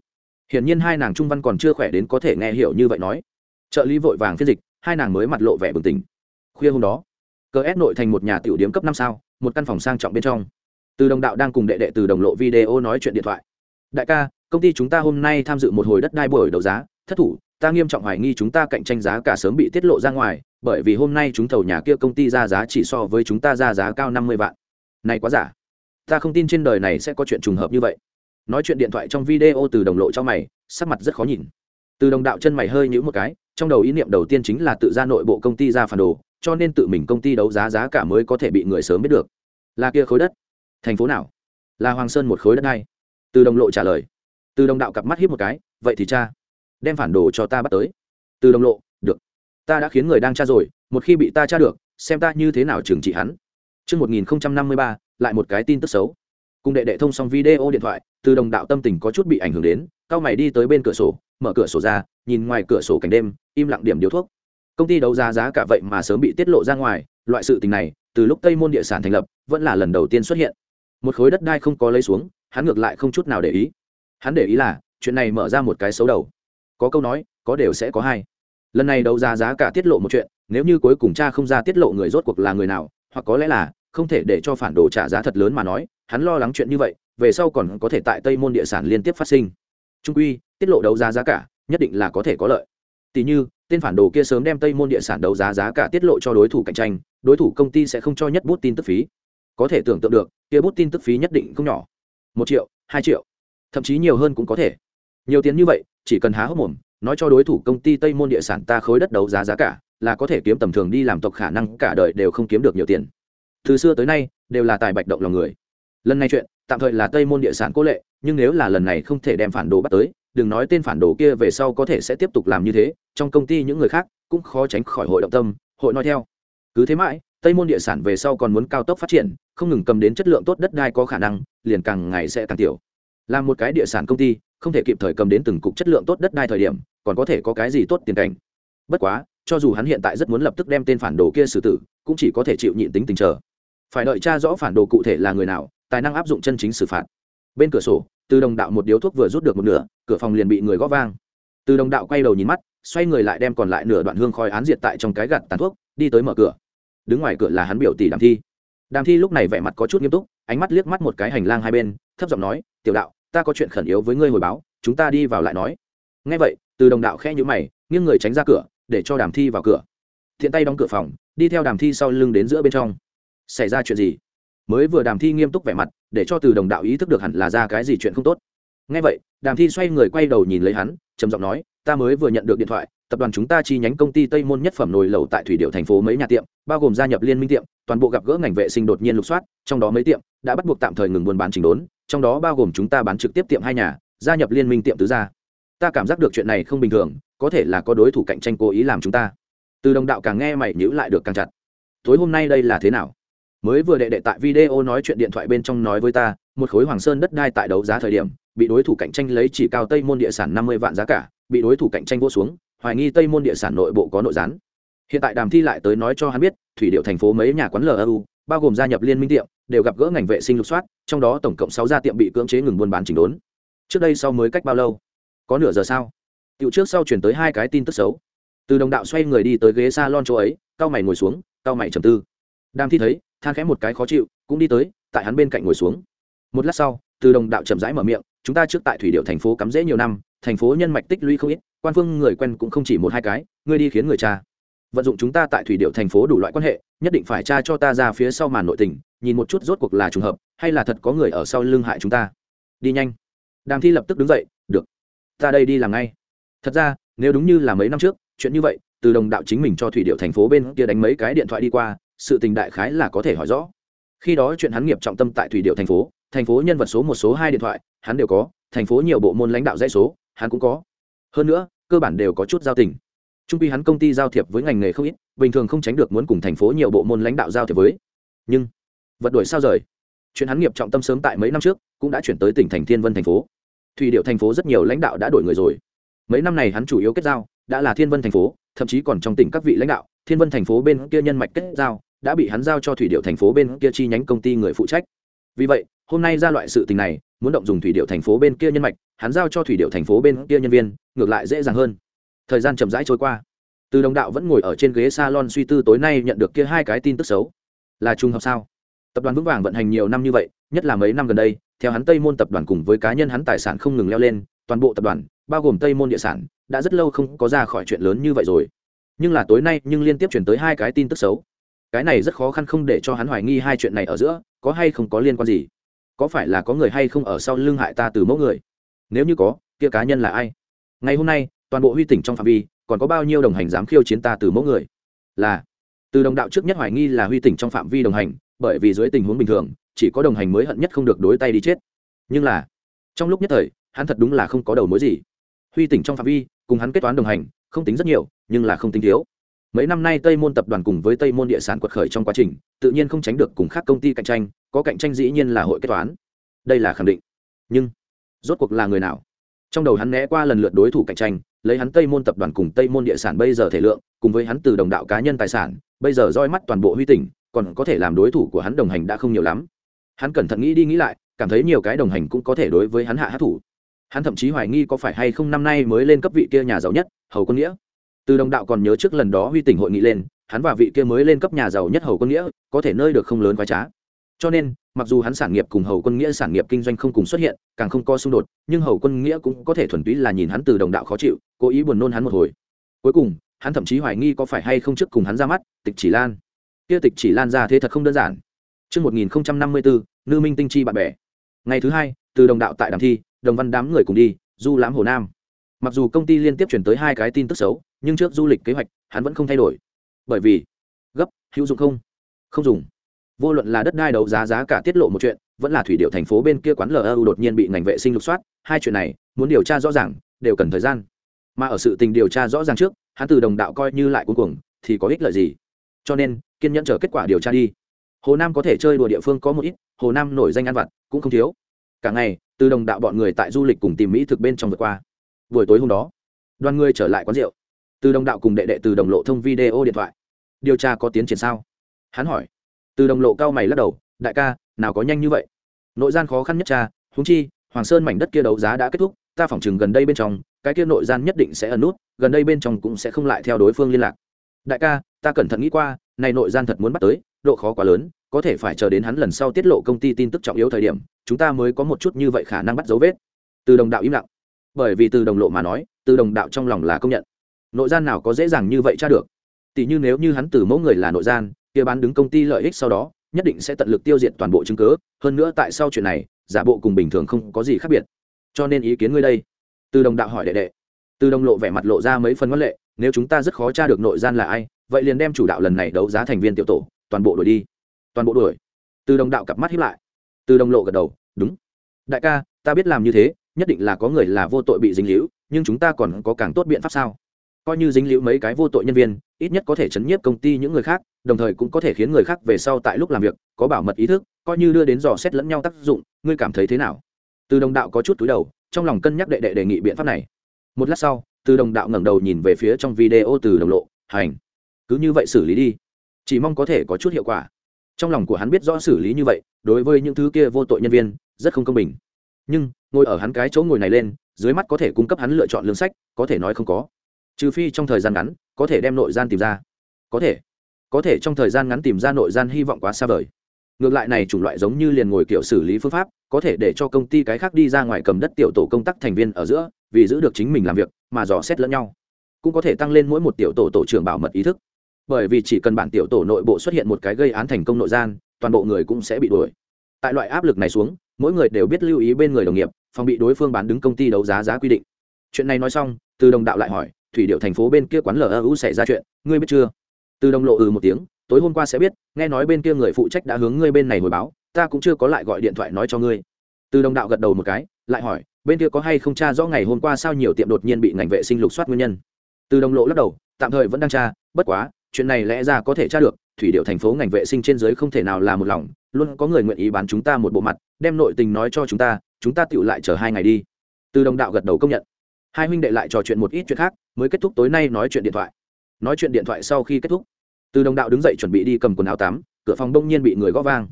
Hiển nhiên hai nàng trung văn còn chưa khỏe đến có thể nghe hiểu như vậy nói. Trợ lý vội vàng phiên dịch, hai nàng mới mặt lộ vẻ bừng tỉnh. Khuya hôm đó, cờ ép nội thành một nhà tiểu điếm cấp năm sao, một căn phòng sang trọng bên trong. Từ đồng đạo đang cùng đệ đệ từ đồng lộ video nói chuyện điện thoại. Đại ca công ty chúng ta hôm nay tham dự một hồi đất đai buổi đấu giá, thất thủ, ta nghiêm trọng hoài nghi chúng ta cạnh tranh giá cả sớm bị tiết lộ ra ngoài, bởi vì hôm nay chúng thầu nhà kia công ty ra giá chỉ so với chúng ta ra giá cao năm mươi vạn. Này quá giả. Ta không tin trên đời này sẽ có chuyện trùng hợp như vậy. Nói chuyện điện thoại trong video từ đồng lộ cho mày, sắc mặt rất khó nhìn. Từ đồng đạo chân mày hơi nhữ một cái, trong đầu ý niệm đầu tiên chính là tự ra nội bộ công ty ra phản đồ, cho nên tự mình công ty đấu giá giá cả mới có thể bị người sớm biết được. Là kia khối đất. Thành phố nào? Là hoàng sơn một khối đất hay? Từ đồng lộ trả lời từ đồng đạo cặp mắt hiếp một cái vậy thì cha đem phản đồ cho ta bắt tới từ đồng lộ được ta đã khiến người đang tra rồi một khi bị ta tra được xem ta như thế nào trừng trị hắn Trước 1053, lại một cái tin tức xấu. Cùng đệ đệ thông xong video điện thoại, từ đồng đạo tâm tình có chút bị ảnh hưởng đến, cao mày đi tới bên cửa sổ, mở cửa sổ ra, nhìn ngoài cửa sổ cảnh đêm, im lặng điểm điếu thuốc. Công ty đấu giá giá cả vậy mà sớm bị tiết lộ ra ngoài, loại sự tình này từ lúc tây môn địa sản thành lập vẫn là lần đầu tiên xuất hiện một khối đất đai không có lấy xuống hắn ngược lại không chút nào để ý hắn để ý là, chuyện này mở ra một cái xấu đầu. Có câu nói, có đều sẽ có hai. Lần này đấu giá giá cả tiết lộ một chuyện, nếu như cuối cùng cha không ra tiết lộ người rốt cuộc là người nào, hoặc có lẽ là, không thể để cho phản đồ trả giá thật lớn mà nói, hắn lo lắng chuyện như vậy, về sau còn có thể tại tây môn địa sản liên tiếp phát sinh. Trung quy, tiết lộ đấu giá giá cả, nhất định là có thể có lợi. Tỷ như, tên phản đồ kia sớm đem tây môn địa sản đấu giá giá cả tiết lộ cho đối thủ cạnh tranh, đối thủ công ty sẽ không cho nhất bút tin tức phí. Có thể tưởng tượng được, kia bút tin tức phí nhất định không nhỏ. Một triệu, hai triệu thậm chí nhiều hơn cũng có thể. Nhiều tiền như vậy, chỉ cần há hốc mồm, nói cho đối thủ công ty tây môn địa sản ta khối đất đấu giá giá cả, là có thể kiếm tầm thường đi làm tộc khả năng, cả đời đều không kiếm được nhiều tiền. Từ xưa tới nay, đều là tài bạch động lòng người. Lần này chuyện, tạm thời là tây môn địa sản cố lệ, nhưng nếu là lần này không thể đem phản đồ bắt tới, đừng nói tên phản đồ kia về sau có thể sẽ tiếp tục làm như thế, trong công ty những người khác cũng khó tránh khỏi hội động tâm, hội nói theo. Cứ thế mãi, tây môn địa sản về sau còn muốn cao tốc phát triển, không ngừng cầm đến chất lượng tốt đất đai có khả năng, liền càng ngày sẽ càng tiểu là một cái địa sản công ty, không thể kịp thời cầm đến từng cục chất lượng tốt đất đai thời điểm, còn có thể có cái gì tốt tiền cảnh. Bất quá, cho dù hắn hiện tại rất muốn lập tức đem tên phản đồ kia xử tử, cũng chỉ có thể chịu nhịn tính tình chờ. Phải đợi tra rõ phản đồ cụ thể là người nào, tài năng áp dụng chân chính xử phạt. Bên cửa sổ, từ đồng đạo một điếu thuốc vừa rút được một nửa, cửa phòng liền bị người gõ vang. Từ đồng đạo quay đầu nhìn mắt, xoay người lại đem còn lại nửa đoạn hương khói án diệt tại trong cái gạt tàn thuốc, đi tới mở cửa. Đứng ngoài cửa là hắn biểu tỷ đàm thi. Đàm thi lúc này vẻ mặt có chút nghiêm túc, ánh mắt liếc mắt một cái hành lang hai bên, thấp giọng nói, tiểu đạo ta có chuyện khẩn yếu với ngươi hồi báo, chúng ta đi vào lại nói. Ngay vậy, từ đồng đạo khe nhữ mày, nghiêng người tránh ra cửa, để cho đàm thi vào cửa. Thiện tay đóng cửa phòng, đi theo đàm thi sau lưng đến giữa bên trong. Xảy ra chuyện gì? Mới vừa đàm thi nghiêm túc vẻ mặt, để cho từ đồng đạo ý thức được hẳn là ra cái gì chuyện không tốt. Ngay vậy, đàm thi xoay người quay đầu nhìn lấy hắn, trầm giọng nói, ta mới vừa nhận được điện thoại, tập đoàn chúng ta chi nhánh công ty tây môn nhất phẩm nồi lẩu tại thủy điệu thành phố mấy nhà tiệm, bao gồm gia nhập liên minh tiệm, toàn bộ gặp gỡ ngành vệ sinh đột nhiên lục soát, trong đó mấy tiệm đã bắt buộc tạm thời ngừng buôn bán trình đốn trong đó bao gồm chúng ta bán trực tiếp tiệm hai nhà, gia nhập liên minh tiệm tứ gia. Ta cảm giác được chuyện này không bình thường, có thể là có đối thủ cạnh tranh cố ý làm chúng ta. Từ đồng đạo càng nghe mày nhữ lại được càng chặt. Tối hôm nay đây là thế nào? Mới vừa đệ đệ tại video nói chuyện điện thoại bên trong nói với ta, một khối hoàng sơn đất đai tại đấu giá thời điểm, bị đối thủ cạnh tranh lấy chỉ cao tây môn địa sản năm mươi vạn giá cả, bị đối thủ cạnh tranh vô xuống, hoài nghi tây môn địa sản nội bộ có nội gián. Hiện tại đàm thi lại tới nói cho hắn biết, thủy điệu thành phố mấy nhà quán lu bao gồm gia nhập liên minh tiệm, đều gặp gỡ ngành vệ sinh lục soát, trong đó tổng cộng sáu gia tiệm bị cưỡng chế ngừng buôn bán chỉnh đốn. Trước đây sau mới cách bao lâu? Có nửa giờ sao? Tiểu trước sau chuyển tới hai cái tin tức xấu. Từ đồng đạo xoay người đi tới ghế salon chỗ ấy, cao mày ngồi xuống, cao mày trầm tư. Đàm thi thấy, than khẽ một cái khó chịu, cũng đi tới, tại hắn bên cạnh ngồi xuống. Một lát sau, từ đồng đạo chậm rãi mở miệng, chúng ta trước tại thủy điệu thành phố cắm rễ nhiều năm, thành phố nhân mạch tích lũy không ít, quan phương người quen cũng không chỉ một hai cái, ngươi đi khiến người cha vận dụng chúng ta tại thủy điệu thành phố đủ loại quan hệ, nhất định phải tra cho ta ra phía sau màn nội tình, nhìn một chút rốt cuộc là trùng hợp, hay là thật có người ở sau lưng hại chúng ta. Đi nhanh. Đàm thi lập tức đứng dậy, được, ta đây đi làm ngay. Thật ra, nếu đúng như là mấy năm trước, chuyện như vậy, từ đồng đạo chính mình cho thủy điệu thành phố bên kia đánh mấy cái điện thoại đi qua, sự tình đại khái là có thể hỏi rõ. Khi đó chuyện hắn nghiệp trọng tâm tại thủy điệu thành phố thành phố nhân vật số một, số hai điện thoại, hắn đều có, thành phố nhiều bộ môn lãnh đạo dãy số, hắn cũng có. Hơn nữa, cơ bản đều có chút giao tình trung quy hắn công ty giao thiệp với ngành nghề không ít, bình thường không tránh được muốn cùng thành phố nhiều bộ môn lãnh đạo giao thiệp với. Nhưng, vật đuổi sao rời? Chuyện hắn nghiệp trọng tâm sớm tại mấy năm trước, cũng đã chuyển tới tỉnh thành thiên vân thành phố. Thủy điệu thành phố rất nhiều lãnh đạo đã đổi người rồi. Mấy năm này hắn chủ yếu kết giao, đã là thiên vân thành phố, thậm chí còn trong tỉnh các vị lãnh đạo, thiên vân thành phố bên kia nhân mạch kết giao, đã bị hắn giao cho thủy điệu thành phố bên kia chi nhánh công ty người phụ trách. Vì vậy, hôm nay ra loại sự tình này, muốn động dùng thủy điệu thành phố bên kia nhân mạch, hắn giao cho thủy điệu thành phố bên kia nhân viên, ngược lại dễ dàng hơn thời gian chậm rãi trôi qua. Từ đồng đạo vẫn ngồi ở trên ghế salon suy tư tối nay nhận được kia hai cái tin tức xấu. Là trùng hợp sao? Tập đoàn vững vàng vận hành nhiều năm như vậy, nhất là mấy năm gần đây, theo hắn tây môn tập đoàn cùng với cá nhân hắn tài sản không ngừng leo lên, toàn bộ tập đoàn, bao gồm tây môn địa sản, đã rất lâu không có ra khỏi chuyện lớn như vậy rồi. Nhưng là tối nay, nhưng liên tiếp chuyển tới hai cái tin tức xấu. Cái này rất khó khăn không để cho hắn hoài nghi hai chuyện này ở giữa, có hay không có liên quan gì? Có phải là có người hay không ở sau lưng hại ta từ mẫu người? Nếu như có, kia cá nhân là ai? Ngày hôm nay toàn bộ huy tỉnh trong phạm vi, còn có bao nhiêu đồng hành dám khiêu chiến ta từ mỗi người? Là, từ đồng đạo trước nhất hoài nghi là huy tỉnh trong phạm vi đồng hành, bởi vì dưới tình huống bình thường, chỉ có đồng hành mới hận nhất không được đối tay đi chết. Nhưng là, trong lúc nhất thời, hắn thật đúng là không có đầu mối gì. Huy tỉnh trong phạm vi, cùng hắn kết toán đồng hành, không tính rất nhiều, nhưng là không tính thiếu. Mấy năm nay tây môn tập đoàn cùng với tây môn địa sản quật khởi trong quá trình, tự nhiên không tránh được cùng các công ty cạnh tranh, có cạnh tranh dĩ nhiên là hội kết toán. Đây là khẳng định. Nhưng, rốt cuộc là người nào? Trong đầu hắn né qua lần lượt đối thủ cạnh tranh lấy hắn tây môn tập đoàn cùng tây môn địa sản bây giờ thể lượng, cùng với hắn từ đồng đạo cá nhân tài sản, bây giờ roi mắt toàn bộ huy tỉnh, còn có thể làm đối thủ của hắn đồng hành đã không nhiều lắm. Hắn cẩn thận nghĩ đi nghĩ lại, cảm thấy nhiều cái đồng hành cũng có thể đối với hắn hạ hát thủ. Hắn thậm chí hoài nghi có phải hay không năm nay mới lên cấp vị kia nhà giàu nhất, hầu quân nghĩa. Từ đồng đạo còn nhớ trước lần đó huy tỉnh hội nghị lên, hắn và vị kia mới lên cấp nhà giàu nhất hầu quân nghĩa có thể nơi được không lớn quá trá cho nên mặc dù hắn sản nghiệp cùng hầu quân nghĩa sản nghiệp kinh doanh không cùng xuất hiện càng không có xung đột nhưng hầu quân nghĩa cũng có thể thuần túy là nhìn hắn từ đồng đạo khó chịu cố ý buồn nôn hắn một hồi cuối cùng hắn thậm chí hoài nghi có phải hay không trước cùng hắn ra mắt tịch chỉ lan kia tịch chỉ lan ra thế thật không đơn giản Trước 1054, Nữ Minh Tinh Chi bạn bè. Ngày thứ hai, từ đồng đạo tại đàm thi, đồng văn đám người cùng đi, du lãm Hồ Nam. Mặc dù công ty liên tiếp chuyển tới hai cái tin tức xấu, nhưng trước du lịch kế hoạch, hắn vẫn không thay đổi. Bởi vì, gấp, hữu dụng không? Không dùng. Vô luận là đất đai đấu giá giá cả tiết lộ một chuyện, vẫn là thủy điệu thành phố bên kia quán LU đột nhiên bị ngành vệ sinh lục soát, hai chuyện này, muốn điều tra rõ ràng, đều cần thời gian. Mà ở sự tình điều tra rõ ràng trước, hắn từ đồng đạo coi như lại cuối cùng, thì có ích lợi gì? Cho nên, kiên nhẫn chờ kết quả điều tra đi. Hồ nam có thể chơi đùa địa phương có một ít hồ nam nổi danh ăn vặt cũng không thiếu. Cả ngày từ đồng đạo bọn người tại du lịch cùng tìm mỹ thực bên trong vượt qua. Buổi tối hôm đó đoàn người trở lại quán rượu. Từ đồng đạo cùng đệ đệ từ đồng lộ thông video điện thoại. Điều tra có tiến triển sao? Hắn hỏi từ đồng lộ cao mày lắc đầu, đại ca, nào có nhanh như vậy? Nội gian khó khăn nhất cha húng chi, hoàng sơn mảnh đất kia đấu giá đã kết thúc, ta phỏng chừng gần đây bên trong, cái kia nội gian nhất định sẽ ẩn nút, gần đây bên trong cũng sẽ không lại theo đối phương liên lạc. Đại ca, ta cẩn thận nghĩ qua, này nội gian thật muốn bắt tới, độ khó quá lớn, có thể phải chờ đến hắn lần sau tiết lộ công ty tin tức trọng yếu thời điểm, chúng ta mới có một chút như vậy khả năng bắt dấu vết. Từ đồng đạo im lặng. Bởi vì từ đồng lộ mà nói, từ đồng đạo trong lòng là công nhận. Nội gian nào có dễ dàng như vậy tra được? Tỷ như nếu như hắn từ mẫu người là nội gian kia bán đứng công ty lợi ích sau đó, nhất định sẽ tận lực tiêu diệt toàn bộ chứng cứ, hơn nữa tại sau chuyện này, giả bộ cùng bình thường không có gì khác biệt. Cho nên ý kiến ngươi đây. Từ đồng đạo hỏi đệ đệ. Từ đồng lộ vẻ mặt lộ ra mấy phần ngoan lệ, nếu chúng ta rất khó tra được nội gian là ai, vậy liền đem chủ đạo lần này đấu giá thành viên tiểu tổ, toàn bộ đuổi đi. Toàn bộ đuổi? Từ đồng đạo cặp mắt hiếp lại. Từ đồng lộ gật đầu, đúng. Đại ca, ta biết làm như thế, nhất định là có người là vô tội bị dính líu, nhưng chúng ta còn có càng tốt biện pháp sao? Coi như dính líu mấy cái vô tội nhân viên, ít nhất có thể chấn nhiếp công ty những người khác đồng thời cũng có thể khiến người khác về sau tại lúc làm việc có bảo mật ý thức, coi như đưa đến dò xét lẫn nhau tác dụng, ngươi cảm thấy thế nào? Từ đồng đạo có chút túi đầu, trong lòng cân nhắc đệ đệ đề nghị biện pháp này. Một lát sau, từ đồng đạo ngẩng đầu nhìn về phía trong video từ đồng lộ, hành, cứ như vậy xử lý đi. Chỉ mong có thể có chút hiệu quả. Trong lòng của hắn biết rõ xử lý như vậy, đối với những thứ kia vô tội nhân viên, rất không công bình. Nhưng, ngồi ở hắn cái chỗ ngồi này lên, dưới mắt có thể cung cấp hắn lựa chọn lương sách, có thể nói không có. Trừ phi trong thời gian ngắn, có thể đem nội gian tìm ra. Có thể có thể trong thời gian ngắn tìm ra nội gian hy vọng quá xa vời. Ngược lại này chủng loại giống như liền ngồi kiểu xử lý phương pháp, có thể để cho công ty cái khác đi ra ngoài cầm đất tiểu tổ công tác thành viên ở giữa, vì giữ được chính mình làm việc, mà dò xét lẫn nhau. Cũng có thể tăng lên mỗi một tiểu tổ tổ trưởng bảo mật ý thức. Bởi vì chỉ cần bản tiểu tổ nội bộ xuất hiện một cái gây án thành công nội gian, toàn bộ người cũng sẽ bị đuổi. Tại loại áp lực này xuống, mỗi người đều biết lưu ý bên người đồng nghiệp, phòng bị đối phương bán đứng công ty đấu giá giá quy định. Chuyện này nói xong, từ đồng đạo lại hỏi, thủy điệu thành phố bên kia quán lu xảy ra chuyện, ngươi biết chưa? Từ đồng lộ ừ một tiếng, tối hôm qua sẽ biết, nghe nói bên kia người phụ trách đã hướng ngươi bên này hồi báo, ta cũng chưa có lại gọi điện thoại nói cho ngươi. Từ đồng đạo gật đầu một cái, lại hỏi, bên kia có hay không tra rõ ngày hôm qua sao nhiều tiệm đột nhiên bị ngành vệ sinh lục soát nguyên nhân? Từ đồng lộ lắc đầu, tạm thời vẫn đang tra, bất quá, chuyện này lẽ ra có thể tra được, thủy điệu thành phố ngành vệ sinh trên dưới không thể nào là một lòng, luôn có người nguyện ý bán chúng ta một bộ mặt, đem nội tình nói cho chúng ta chúng ta tựu lại chờ hai ngày đi. Từ đồng đạo gật đầu công nhận. Hai huynh đệ lại trò chuyện một ít chuyện khác, mới kết thúc tối nay nói chuyện điện thoại nói chuyện điện thoại sau khi kết thúc. Từ đồng đạo đứng dậy chuẩn bị đi cầm quần áo tắm, cửa phòng đông nhiên bị người gõ vang.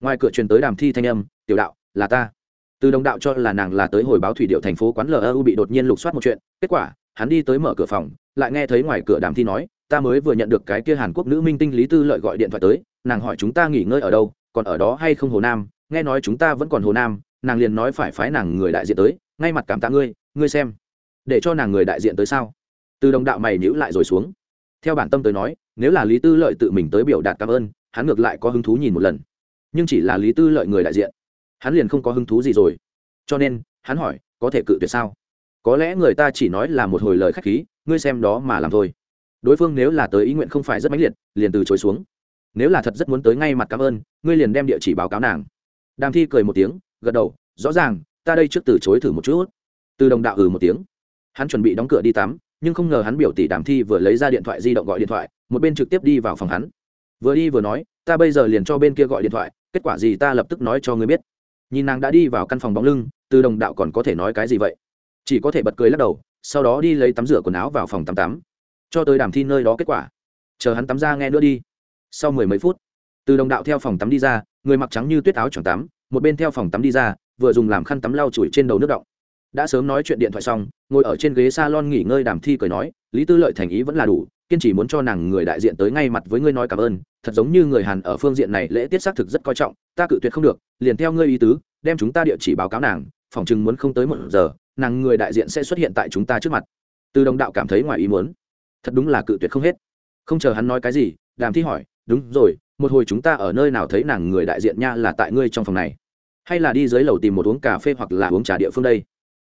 Ngoài cửa truyền tới đàm thi thanh âm, tiểu đạo, là ta. Từ đồng đạo cho là nàng là tới hồi báo thủy điệu thành phố quán lu bị đột nhiên lục soát một chuyện, kết quả, hắn đi tới mở cửa phòng, lại nghe thấy ngoài cửa đàm thi nói, ta mới vừa nhận được cái kia hàn quốc nữ minh tinh lý tư lợi gọi điện thoại tới, nàng hỏi chúng ta nghỉ ngơi ở đâu, còn ở đó hay không hồ nam, nghe nói chúng ta vẫn còn hồ nam, nàng liền nói phải phái nàng người đại diện tới, ngay mặt cảm tạ ngươi ngươi xem, để cho nàng người đại diện tới sao? Từ đồng đạo mày nhữ lại rồi xuống theo bản tâm tới nói, nếu là lý tư lợi tự mình tới biểu đạt cảm ơn, hắn ngược lại có hứng thú nhìn một lần. Nhưng chỉ là lý tư lợi người đại diện, hắn liền không có hứng thú gì rồi. Cho nên, hắn hỏi, có thể cự tuyệt sao? Có lẽ người ta chỉ nói là một hồi lời khách khí, ngươi xem đó mà làm thôi. Đối phương nếu là tới ý nguyện không phải rất mãnh liệt, liền từ chối xuống. Nếu là thật rất muốn tới ngay mặt cảm ơn, ngươi liền đem địa chỉ báo cáo nàng. Đàm thi cười một tiếng, gật đầu, rõ ràng, ta đây trước từ chối thử một chút. Từ đồng đạo ừ một tiếng. Hắn chuẩn bị đóng cửa đi tắm nhưng không ngờ hắn biểu tỷ đàm thi vừa lấy ra điện thoại di động gọi điện thoại, một bên trực tiếp đi vào phòng hắn. Vừa đi vừa nói, ta bây giờ liền cho bên kia gọi điện thoại, kết quả gì ta lập tức nói cho ngươi biết. Nhìn nàng đã đi vào căn phòng bóng lưng, từ đồng đạo còn có thể nói cái gì vậy? Chỉ có thể bật cười lắc đầu, sau đó đi lấy tắm rửa quần áo vào phòng tắm tắm. Cho tới đàm thi nơi đó kết quả. Chờ hắn tắm ra nghe nữa đi. Sau mười mấy phút, từ đồng đạo theo phòng tắm đi ra, người mặc trắng như tuyết áo choàng tắm, một bên theo phòng tắm đi ra, vừa dùng làm khăn tắm lau chùi trên đầu nước động đã sớm nói chuyện điện thoại xong, ngồi ở trên ghế salon nghỉ ngơi đàm thi cười nói, lý tư lợi thành ý vẫn là đủ, kiên trì muốn cho nàng người đại diện tới ngay mặt với ngươi nói cảm ơn, thật giống như người hàn ở phương diện này lễ tiết xác thực rất coi trọng, ta cự tuyệt không được, liền theo ngươi ý tứ, đem chúng ta địa chỉ báo cáo nàng phòng chừng muốn không tới một giờ, nàng người đại diện sẽ xuất hiện tại chúng ta trước mặt. Từ đồng đạo cảm thấy ngoài ý muốn. Thật đúng là cự tuyệt không hết. Không chờ hắn nói cái gì, đàm thi hỏi, đúng rồi, một hồi chúng ta ở nơi nào thấy nàng người đại diện nha là tại ngươi trong phòng này? Hay là đi dưới lầu tìm một uống cà phê hoặc là uống trà địa phương đây?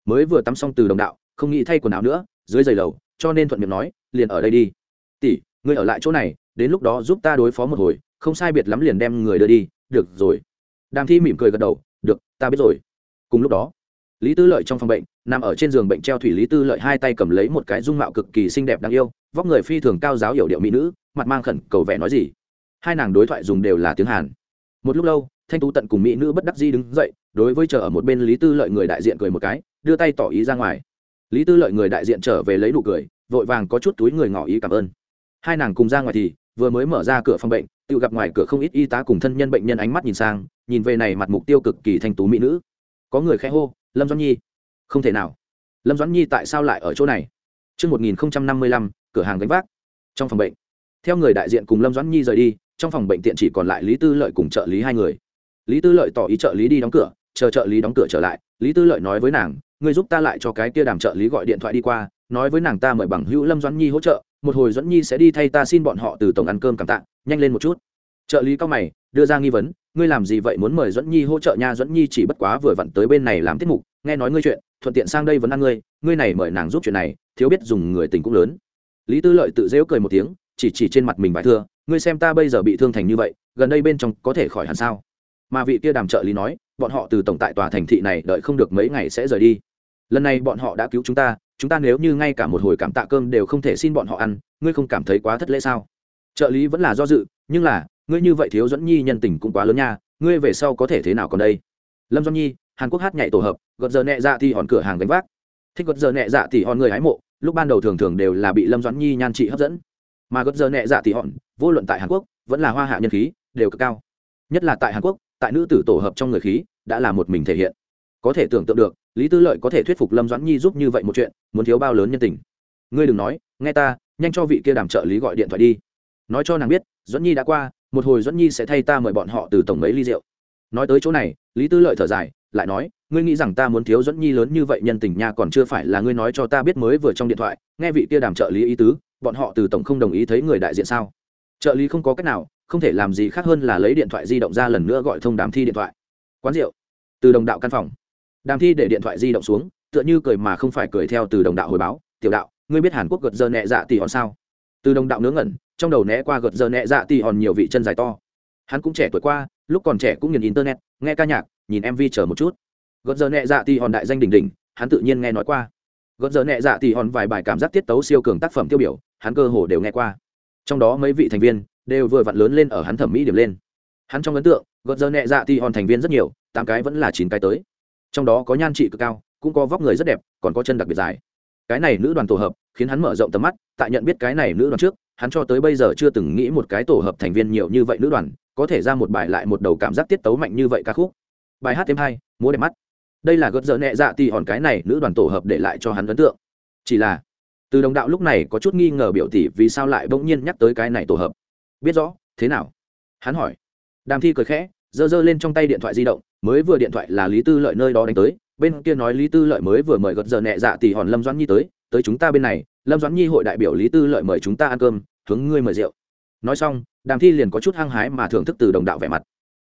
Mới vừa tắm xong từ đồng đạo, không nghĩ thay quần áo nữa, dưới giày lầu, cho nên thuận miệng nói, liền ở đây đi. Tỷ, ngươi ở lại chỗ này, đến lúc đó giúp ta đối phó một hồi, không sai biệt lắm liền đem người đưa đi, được rồi. Đàm thi mỉm cười gật đầu, được, ta biết rồi. Cùng lúc đó, lý tư lợi trong phòng bệnh, nằm ở trên giường bệnh treo thủy lý tư lợi hai tay cầm lấy một cái dung mạo cực kỳ xinh đẹp đáng yêu, vóc người phi thường cao giáo hiểu điệu mỹ nữ, mặt mang khẩn cầu vẻ nói gì. Hai nàng đối thoại dùng đều là tiếng hàn. Một lúc lâu, thanh tú tận cùng mỹ nữ bất đắc di đứng dậy đối với chờ ở một bên lý tư lợi người đại diện cười một cái đưa tay tỏ ý ra ngoài. Lý tư lợi người đại diện trở về lấy nụ cười vội vàng có chút túi người ngỏ ý cảm ơn. Hai nàng cùng ra ngoài thì vừa mới mở ra cửa phòng bệnh tự gặp ngoài cửa không ít y tá cùng thân nhân bệnh nhân ánh mắt nhìn sang nhìn về này mặt mục tiêu cực kỳ thanh tú mỹ nữ. Có người khẽ hô lâm doãn nhi. Không thể nào. Lâm doãn nhi tại sao lại ở chỗ này? Trước 1055, cửa hàng gánh vác. Trong phòng bệnh, theo người đại diện cùng lâm doãn nhi rời đi trong phòng bệnh tiện chỉ còn lại lý tư lợi cùng trợ lý hai người. Lý tư lợi tỏ ý trợ lý đi đóng cửa chờ trợ lý đóng cửa trở lại, lý tư lợi nói với nàng, ngươi giúp ta lại cho cái kia đàm trợ lý gọi điện thoại đi qua, nói với nàng ta mời bằng hữu lâm doãn nhi hỗ trợ, một hồi doãn nhi sẽ đi thay ta xin bọn họ từ tổng ăn cơm cảm tạ, nhanh lên một chút. Trợ lý cao mày, đưa ra nghi vấn, ngươi làm gì vậy muốn mời doãn nhi hỗ trợ nha? Doãn nhi chỉ bất quá vừa vặn tới bên này làm tiết mục, nghe nói ngươi chuyện, thuận tiện sang đây vẫn ăn ngươi ngươi này mời nàng giúp chuyện này, thiếu biết dùng người tình cũng lớn. Lý tư lợi tự dễu cười một tiếng, chỉ chỉ trên mặt mình bài thưa, ngươi xem ta bây giờ bị thương thành như vậy, gần đây bên trong có thể khỏi hẳn sao? Mà vị kia đàm trợ lý nói bọn họ từ tổng tại tòa thành thị này đợi không được mấy ngày sẽ rời đi. Lần này bọn họ đã cứu chúng ta chúng ta nếu như ngay cả một hồi cảm tạ cơm đều không thể xin bọn họ ăn, ngươi không cảm thấy quá thất lễ sao? Trợ lý vẫn là do dự, nhưng là, ngươi như vậy thiếu dẫn nhi nhân tình cũng quá lớn nha, ngươi về sau có thể thế nào còn đây? Lâm doan nhi, hàn quốc hát nhảy tổ hợp, gật giờ nhẹ dạ thì hòn cửa hàng gánh vác. Thích gật giờ nhẹ dạ thì hòn người hái mộ, lúc ban đầu thường thường đều là bị lâm doãn nhi nhan trị hấp dẫn. Mà gật giờ nhẹ dạ thì hòn, vô luận tại hàn quốc, vẫn là hoa hạ nhân khí, đều cực cao. Nhất là tại hàn quốc tại nữ tử tổ hợp trong người khí, đã là một mình thể hiện. Có thể tưởng tượng được, lý tư lợi có thể thuyết phục lâm doãn nhi giúp như vậy một chuyện, muốn thiếu bao lớn nhân tình. Ngươi đừng nói, nghe ta, nhanh cho vị kia đàm trợ lý gọi điện thoại đi. Nói cho nàng biết, doãn nhi đã qua, một hồi doãn nhi sẽ thay ta mời bọn họ từ tổng mấy ly rượu. Nói tới chỗ này, lý tư lợi thở dài, lại nói, ngươi nghĩ rằng ta muốn thiếu doãn nhi lớn như vậy nhân tình nha còn chưa phải là ngươi nói cho ta biết mới vừa trong điện thoại, nghe vị kia đàm trợ lý ý tứ, bọn họ từ tổng không đồng ý thấy người đại diện sao? Trợ lý không có cách nào không thể làm gì khác hơn là lấy điện thoại di động ra lần nữa gọi thông đàm thi điện thoại. Quán rượu. Từ đồng đạo căn phòng. Đàm thi để điện thoại di động xuống, tựa như cười mà không phải cười theo từ đồng đạo hồi báo, tiểu đạo, ngươi biết hàn quốc gật giờ nẹ dạ tỷ hòn sao? Từ đồng đạo ngớ ngẩn, trong đầu né qua gật giờ nẹ dạ tỷ hòn nhiều vị chân dài to. Hắn cũng trẻ tuổi qua, lúc còn trẻ cũng nhìn internet, nghe ca nhạc, nhìn mv chờ một chút. Gật giờ nẹ dạ tỷ hòn đại danh đỉnh đỉnh, hắn tự nhiên nghe nói qua. Gợt giờ nẹ dạ thì hòn vài bài cảm giác tiết tấu siêu cường tác phẩm tiêu biểu, hắn cơ hồ đều nghe qua. Trong đó mấy vị thành viên đều vừa vặn lớn lên ở hắn thẩm mỹ điểm lên. Hắn trong ấn tượng, gợt giờ nhẹ dạ thì hòn thành viên rất nhiều, tám cái vẫn là chín cái tới. Trong đó có nhan trị cực cao, cũng có vóc người rất đẹp, còn có chân đặc biệt dài. Cái này nữ đoàn tổ hợp, khiến hắn mở rộng tầm mắt, tại nhận biết cái này nữ đoàn trước, hắn cho tới bây giờ chưa từng nghĩ một cái tổ hợp thành viên nhiều như vậy nữ đoàn, có thể ra một bài lại một đầu cảm giác tiết tấu mạnh như vậy ca khúc. Bài hát thêm hai, múa đẹp mắt. Đây là gợt dở nhẹ dạ thì hòn cái này nữ đoàn tổ hợp để lại cho hắn ấn tượng. Chỉ là, từ đồng đạo lúc này có chút nghi ngờ biểu tỷ vì sao lại bỗng nhiên nhắc tới cái này tổ hợp biết rõ, thế nào? Hắn hỏi. Đàm thi cười khẽ, giơ giơ lên trong tay điện thoại di động, mới vừa điện thoại là lý tư lợi nơi đó đánh tới, bên kia nói lý tư lợi mới vừa mời gật giờ nhẹ dạ thì hòn lâm doãn nhi tới tới chúng ta bên này, lâm doãn nhi hội đại biểu lý tư lợi mời chúng ta ăn cơm, hướng ngươi mời rượu. Nói xong, đàm thi liền có chút hăng hái mà thưởng thức từ đồng đạo vẻ mặt.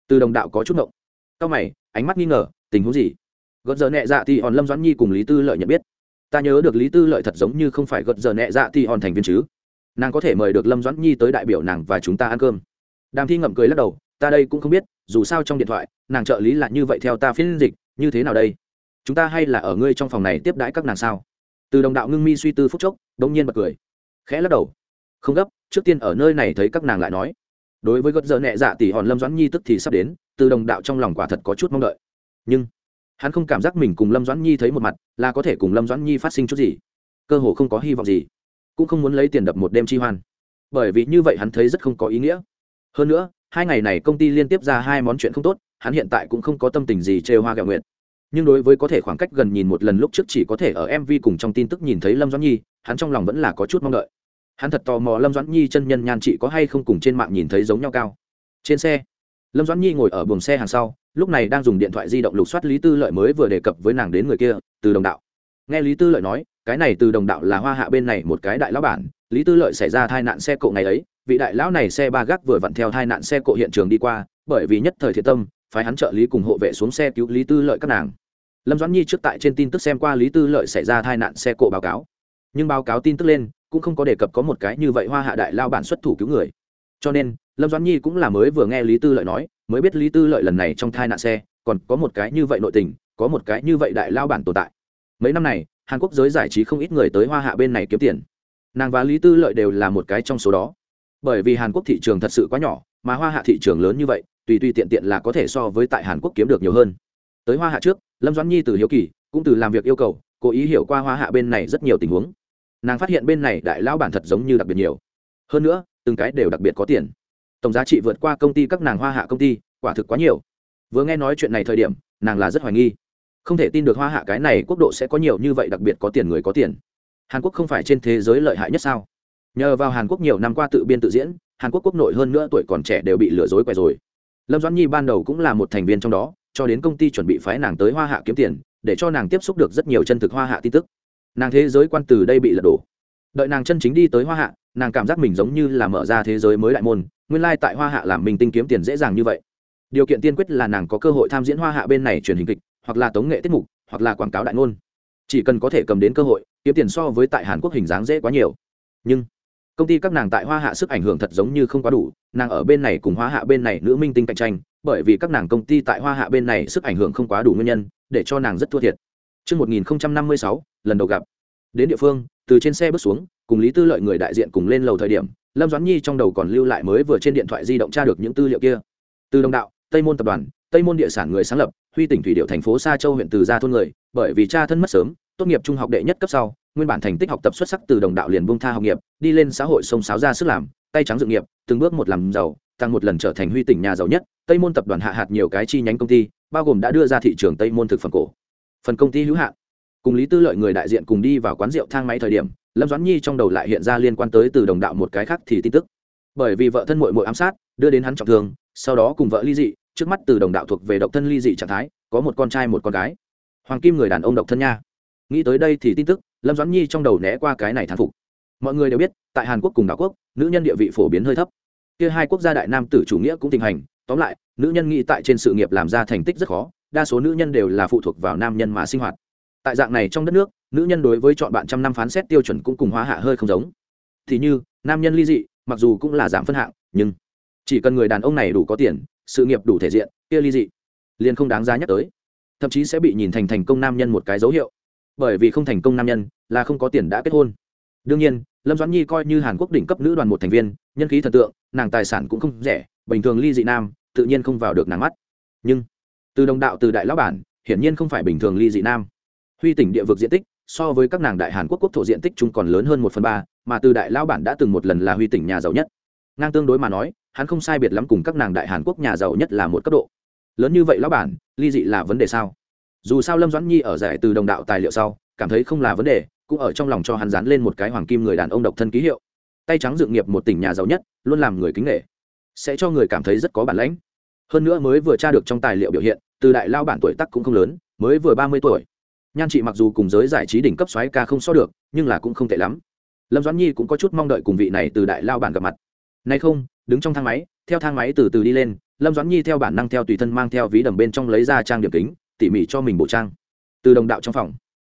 Từ đồng đạo có chút ngộng. Cao mày, ánh mắt nghi ngờ, tình huống gì? Gợt giờ nhẹ dạ thì hòn lâm doãn nhi cùng lý tư lợi nhận biết. Ta nhớ được lý tư lợi thật giống như không phải gợt giờ nhẹ dạ thì hòn thành viên chứ nàng có thể mời được lâm doãn nhi tới đại biểu nàng và chúng ta ăn cơm. Đàm thi ngậm cười lắc đầu, ta đây cũng không biết, dù sao trong điện thoại, nàng trợ lý là như vậy theo ta phiên dịch, như thế nào đây? Chúng ta hay là ở ngươi trong phòng này tiếp đãi các nàng sao? Từ đồng đạo ngưng mi suy tư phúc chốc đ ỗ n g nhiên bật cười, khẽ lắc đầu. Không gấp, trước tiên ở nơi này thấy các nàng lại nói. Đối với gợt giờ nhẹ dạ tỷ hòn lâm doãn nhi tức thì sắp đến, từ đồng đạo trong lòng quả thật có chút mong đợi. Nhưng, hắn không cảm giác mình cùng lâm doãn nhi thấy một mặt, là có thể cùng lâm doãn nhi phát sinh chút gì? Cơ hồ không có hy vọng gì cũng không muốn lấy tiền đập một đêm chi hoan. Bởi vì như vậy hắn thấy rất không có ý nghĩa. Hơn nữa, hai ngày này công ty liên tiếp ra hai món chuyện không tốt, hắn hiện tại cũng không có tâm tình gì chê hoa gạo nguyện nhưng đối với có thể khoảng cách gần nhìn một lần lúc trước chỉ có thể ở mv cùng trong tin tức nhìn thấy lâm doãn nhi, hắn trong lòng vẫn là có chút mong đợi. Hắn thật tò mò lâm doãn nhi chân nhân nhan chị có hay không cùng trên mạng nhìn thấy giống nhau cao. Trên xe, lâm doãn nhi ngồi ở buồng xe hàng sau, lúc này đang dùng điện thoại di động lục soát lý tư lợi mới vừa đề cập với nàng đến người kia, từ đồng đạo. Nghe lý tư lợi nói cái này từ đồng đạo là hoa hạ bên này một cái đại lão bản, lý tư lợi xảy ra tai nạn xe cộ ngày ấy, vị đại lão này xe ba gác vừa vặn theo tai nạn xe cộ hiện trường đi qua, bởi vì nhất thời thiệt tâm phải hắn trợ lý cùng hộ vệ xuống xe cứu lý tư lợi các nàng. Lâm doãn nhi trước tại trên tin tức xem qua lý tư lợi xảy ra tai nạn xe cộ báo cáo. Nhưng báo cáo tin tức lên, cũng không có đề cập có một cái như vậy hoa hạ đại lao bản xuất thủ cứu người. Cho nên, lâm doãn nhi cũng là mới vừa nghe lý tư lợi nói, mới biết lý tư lợi lần này trong tai nạn xe, còn có một cái như vậy nội tình, có một cái như vậy đại lao bản tồn tại. Mấy năm này hàn quốc giới giải trí không ít người tới hoa hạ bên này kiếm tiền. Nàng và lý tư lợi đều là một cái trong số đó. Bởi vì hàn quốc thị trường thật sự quá nhỏ, mà hoa hạ thị trường lớn như vậy, tùy tùy tiện tiện là có thể so với tại hàn quốc kiếm được nhiều hơn. Tới hoa hạ trước, lâm doãn nhi từ hiếu kỳ, cũng từ làm việc yêu cầu, cố ý hiểu qua hoa hạ bên này rất nhiều tình huống. Nàng phát hiện bên này đại lão bản thật giống như đặc biệt nhiều. Hơn nữa, từng cái đều đặc biệt có tiền. Tổng giá trị vượt qua công ty các nàng hoa hạ công ty, quả thực quá nhiều. Vừa nghe nói chuyện này thời điểm, nàng là rất hoài nghi không thể tin được hoa hạ cái này quốc độ sẽ có nhiều như vậy, đặc biệt có tiền người có tiền. Hàn quốc không phải trên thế giới lợi hại nhất sao? Nhờ vào hàn quốc nhiều năm qua tự biên tự diễn, hàn quốc quốc nội hơn nữa tuổi còn trẻ đều bị lừa dối quẻ rồi. Lâm doãn nhi ban đầu cũng là một thành viên trong đó, cho đến công ty chuẩn bị phái nàng tới hoa hạ kiếm tiền, để cho nàng tiếp xúc được rất nhiều chân thực hoa hạ tin tức. Nàng thế giới quan từ đây bị lật đổ. Đợi nàng chân chính đi tới hoa hạ, nàng cảm giác mình giống như là mở ra thế giới mới đại môn, nguyên lai tại hoa hạ làm mình tinh kiếm tiền dễ dàng như vậy. Điều kiện tiên quyết là nàng có cơ hội tham diễn hoa hạ bên này truyền hình kịch hoặc là tống nghệ tiết mục hoặc là quảng cáo đại ngôn chỉ cần có thể cầm đến cơ hội kiếm tiền so với tại hàn quốc hình dáng dễ quá nhiều nhưng công ty các nàng tại hoa hạ sức ảnh hưởng thật giống như không quá đủ nàng ở bên này cùng hoa hạ bên này nữ minh tinh cạnh tranh bởi vì các nàng công ty tại hoa hạ bên này sức ảnh hưởng không quá đủ nguyên nhân để cho nàng rất thua thiệt Trước 1056, lần đầu gặp. Đến địa phương, từ trên xe bước xuống, cùng Lý Tư Lợi người đại diện cùng lên lầu thời điểm, Lâm Doãn Nhi trong đầu còn lưu lại mới vừa trên điện thoại di động tra được những tư liệu kia. Từ đồng đạo, Tây Môn tập đoàn, Tây Môn địa sản người sáng lập, Huy tỉnh thủy điệu thành phố Sa Châu huyện Từ Gia thôn người, bởi vì cha thân mất sớm, tốt nghiệp trung học đệ nhất cấp sau, nguyên bản thành tích học tập xuất sắc từ đồng đạo liền bung tha học nghiệp, đi lên xã hội sông sáo ra sức làm, tay trắng dự nghiệp, từng bước một làm giàu, tăng một lần trở thành Huy tỉnh nhà giàu nhất, Tây Môn tập đoàn hạ hạt nhiều cái chi nhánh công ty, bao gồm đã đưa ra thị trường Tây Môn thực phẩm cổ. Phần công ty hữu hạn. Cùng Lý Tư Lợi người đại diện cùng đi vào quán rượu thang máy thời điểm, Lâm Doãn Nhi trong đầu lại hiện ra liên quan tới từ đồng đạo một cái khác thì tin tức. Bởi vì vợ thân muội muội ám sát, đưa đến hắn trọng thương, sau đó cùng vợ ly dị, trước mắt từ đồng đạo thuộc về độc thân ly dị trạng thái, có một con trai một con gái. Hoàng Kim người đàn ông độc thân nha. Nghĩ tới đây thì tin tức, Lâm Doãn Nhi trong đầu né qua cái này thán phục. Mọi người đều biết, tại Hàn Quốc cùng đảo quốc, nữ nhân địa vị phổ biến hơi thấp. Kia hai quốc gia đại nam tử chủ nghĩa cũng tình hành, tóm lại nữ nhân nghĩ tại trên sự nghiệp làm ra thành tích rất khó đa số nữ nhân đều là phụ thuộc vào nam nhân mà sinh hoạt tại dạng này trong đất nước nữ nhân đối với chọn bạn trăm năm phán xét tiêu chuẩn cũng cùng hóa hạ hơi không giống thì như nam nhân ly dị mặc dù cũng là giảm phân hạng nhưng chỉ cần người đàn ông này đủ có tiền sự nghiệp đủ thể diện, kia ly dị, liền không đáng giá nhắc tới. Thậm chí sẽ bị nhìn thành thành công nam nhân một cái dấu hiệu. Bởi vì không thành công nam nhân, là không có tiền đã kết hôn. Đương nhiên, lâm doãn nhi coi như hàn quốc đỉnh cấp nữ đoàn một thành viên, nhân khí thần tượng, nàng tài sản cũng không rẻ, bình thường ly dị nam, tự nhiên không vào được nàng mắt. Nhưng, từ đồng đạo từ đại lão bản, hiển nhiên không phải bình thường ly dị nam. Huy tỉnh địa vực diện tích, so với các nàng đại hàn quốc quốc thổ diện tích chung còn lớn hơn một phần ba, mà từ đại lão bản đã từng một lần là huy tỉnh nhà giàu nhất. Ngang tương đối mà nói hắn không sai biệt lắm cùng các nàng đại hàn quốc nhà giàu nhất là một cấp độ. Lớn như vậy lão bản, ly dị là vấn đề sao? Dù sao lâm doãn nhi ở giải từ đồng đạo tài liệu sau, cảm thấy không là vấn đề, cũng ở trong lòng cho hắn dán lên một cái hoàng kim người đàn ông độc thân ký hiệu. Tay trắng dự nghiệp một tỉnh nhà giàu nhất, luôn làm người kính nghệ sẽ cho người cảm thấy rất có bản lãnh. Hơn nữa mới vừa tra được trong tài liệu biểu hiện, từ đại lao bản tuổi tắc cũng không lớn, mới vừa ba mươi tuổi. Nhan chị mặc dù cùng giới giải trí đỉnh cấp xoáy ca không so được, nhưng là cũng không tệ lắm. Lâm doãn nhi cũng có chút mong đợi cùng vị này từ đại lao bản gặp mặt. Nay không đứng trong thang máy, theo thang máy từ từ đi lên, lâm doãn nhi theo bản năng theo tùy thân mang theo ví đầm bên trong lấy ra trang điểm kính, tỉ mỉ cho mình bộ trang. Từ đồng đạo trong phòng,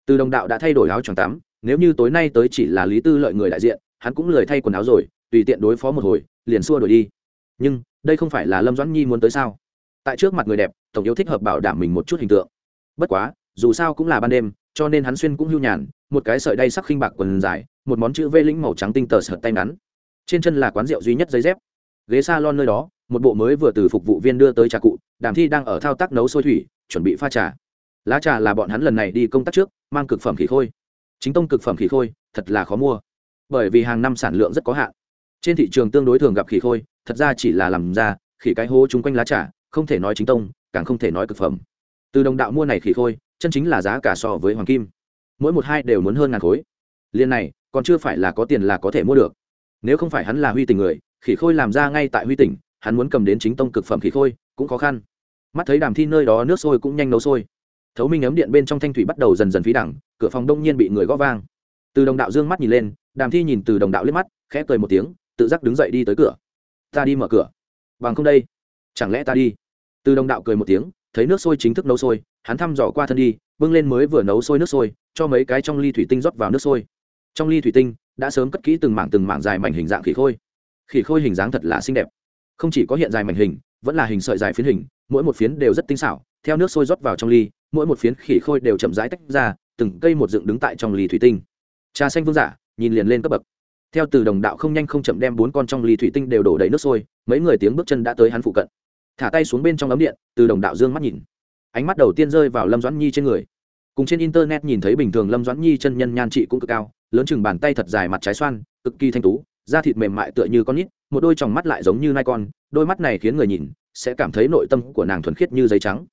từ đồng đạo đã thay đổi áo choàng tắm, nếu như tối nay tới chỉ là lý tư lợi người đại diện, hắn cũng lười thay quần áo rồi, tùy tiện đối phó một hồi, liền xua đổi đi. Nhưng, đây không phải là lâm doãn nhi muốn tới sao? Tại trước mặt người đẹp, tổng yêu thích hợp bảo đảm mình một chút hình tượng. Bất quá, dù sao cũng là ban đêm, cho nên hắn xuyên cũng hưu nhàn, một cái sợi đay sắc khinh bạc quần dài, một món chữ vê lĩnh màu trắng tinh tờ sợt tay ngắn. Trên chân là quán rượu duy nhất giấy dép ghế s a lon nơi đó, một bộ mới vừa từ phục vụ viên đưa tới trà cụ, đàm thi đang ở thao tác nấu sôi thủy, chuẩn bị pha trà. Lá trà là bọn hắn lần này đi công tác trước, mang cực phẩm khỉ khôi. Chính tông cực phẩm khỉ khôi, thật là khó mua. Bởi vì hàng năm sản lượng rất có hạn. Trên thị trường tương đối thường gặp khỉ khôi, thật ra chỉ là làm ra, khỉ cái hố chung quanh lá trà, không thể nói chính tông, càng không thể nói cực phẩm. Từ đồng đạo mua này khỉ khôi, chân chính là giá cả so với hoàng kim. Mỗi một hai đều muốn hơn ngàn khối. Liên này, còn chưa phải là có tiền là có thể mua được. Nếu không phải hắn là huy tình người khỉ khôi làm ra ngay tại huy tỉnh, hắn muốn cầm đến chính tông cực phẩm khỉ khôi, cũng khó khăn. Mắt thấy đàm thi nơi đó nước sôi cũng nhanh nấu sôi. Thấu minh ấm điện bên trong thanh thủy bắt đầu dần dần phí đẳng, cửa phòng đông nhiên bị người gõ vang. Từ đồng đạo dương mắt nhìn lên, đàm thi nhìn từ đồng đạo liếc mắt, khẽ cười một tiếng, tự giác đứng dậy đi tới cửa. Ta đi mở cửa. Bằng không đây, chẳng lẽ ta đi? Từ đồng đạo cười một tiếng, thấy nước sôi chính thức nấu sôi, hắn thăm dò qua thân đi, bưng lên mới vừa nấu sôi nước sôi, cho mấy cái trong ly thủy tinh rót vào nước sôi. Trong ly thủy tinh, đã sớm cất kỹ từng mảng từng mảng dài mảnh hình dạng khỉ khôi khỉ khôi hình dáng thật là xinh đẹp. Không chỉ có hiện dài mảnh hình, vẫn là hình sợi dài phiến hình, mỗi một phiến đều rất tinh xảo, theo nước sôi rót vào trong ly, mỗi một phiến khỉ khôi đều chậm rãi tách ra, từng cây một dựng đứng tại trong ly thủy tinh. Trà xanh vương giả, nhìn liền lên cấp bậc. Theo từ đồng đạo không nhanh không chậm đem bốn con trong ly thủy tinh đều đổ đầy nước sôi, mấy người tiếng bước chân đã tới hắn phụ cận. Thả tay xuống bên trong ấm điện, từ đồng đạo dương mắt nhìn. Ánh mắt đầu tiên rơi vào lâm doãn nhi trên người. Cùng trên internet nhìn thấy bình thường lâm doãn nhi chân nhân nhan trị cũng cực cao, lớn chừng bàn tay thật dài mặt trái xoan, cực kỳ thanh tú da thịt mềm mại tựa như con nít, một đôi tròng mắt lại giống như nai con, đôi mắt này khiến người nhìn sẽ cảm thấy nội tâm của nàng thuần khiết như giấy trắng.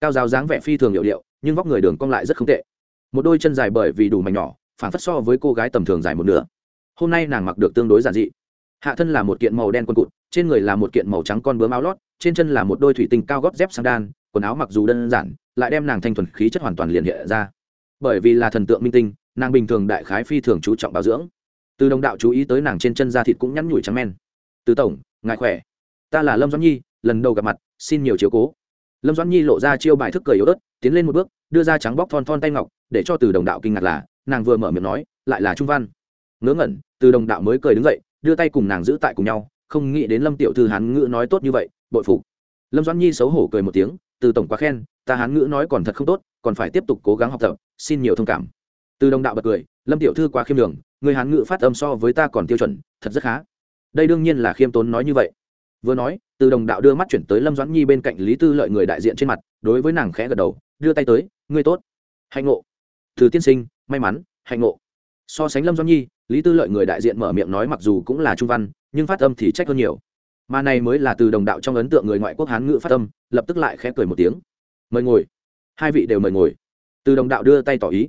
Cao giáo dáng vẻ phi thường hiệu điệu, nhưng vóc người đường cong lại rất không tệ. Một đôi chân dài bởi vì đủ mảnh nhỏ phản phất so với cô gái tầm thường dài một nửa. Hôm nay nàng mặc được tương đối giản dị. Hạ thân là một kiện màu đen quần cụt, trên người là một kiện màu trắng con bướm áo lót, trên chân là một đôi thủy tinh cao gót dép sang đan, quần áo mặc dù đơn giản, lại đem nàng thanh thuần khí chất hoàn toàn liền hiện ra. Bởi vì là thần tượng minh tinh, nàng bình thường đại khái phi thường chú trọng bảo dưỡng từ đồng đạo chú ý tới nàng trên chân da thịt cũng nhắn nhủi trắng men. Từ tổng, ngài khỏe? Ta là lâm doãn nhi, lần đầu gặp mặt, xin nhiều chiếu cố. Lâm doãn nhi lộ ra chiêu bài thức cười yếu ớt, tiến lên một bước, đưa ra trắng bóc thon thon tay ngọc, để cho từ đồng đạo kinh ngạc là, nàng vừa mở miệng nói, lại là trung văn. Ngớ ngẩn, từ đồng đạo mới cười đứng dậy, đưa tay cùng nàng giữ tại cùng nhau, không nghĩ đến lâm tiểu thư hán ngữ nói tốt như vậy, bội phục. Lâm doãn nhi xấu hổ cười một tiếng, từ tổng quá khen, ta hán ngữ nói còn thật không tốt, còn phải tiếp tục cố gắng học tập, xin nhiều thông cảm. Từ đồng đạo bật cười, lâm tiểu thư quá khiêm đường người hán ngữ phát âm so với ta còn tiêu chuẩn, thật rất khá. Đây đương nhiên là khiêm tốn nói như vậy. Vừa nói, từ đồng đạo đưa mắt chuyển tới lâm doãn nhi bên cạnh lý tư lợi người đại diện trên mặt, đối với nàng khẽ gật đầu, đưa tay tới, ngươi tốt. Hạnh ngộ. Từ tiên sinh, may mắn, hạnh ngộ. So sánh lâm doãn nhi, lý tư lợi người đại diện mở miệng nói mặc dù cũng là trung văn, nhưng phát âm thì trách hơn nhiều. Mà này mới là từ đồng đạo trong ấn tượng người ngoại quốc hán ngữ phát âm, lập tức lại khẽ cười một tiếng. Mời ngồi. Hai vị đều mời ngồi. Từ đồng đạo đưa tay tỏ ý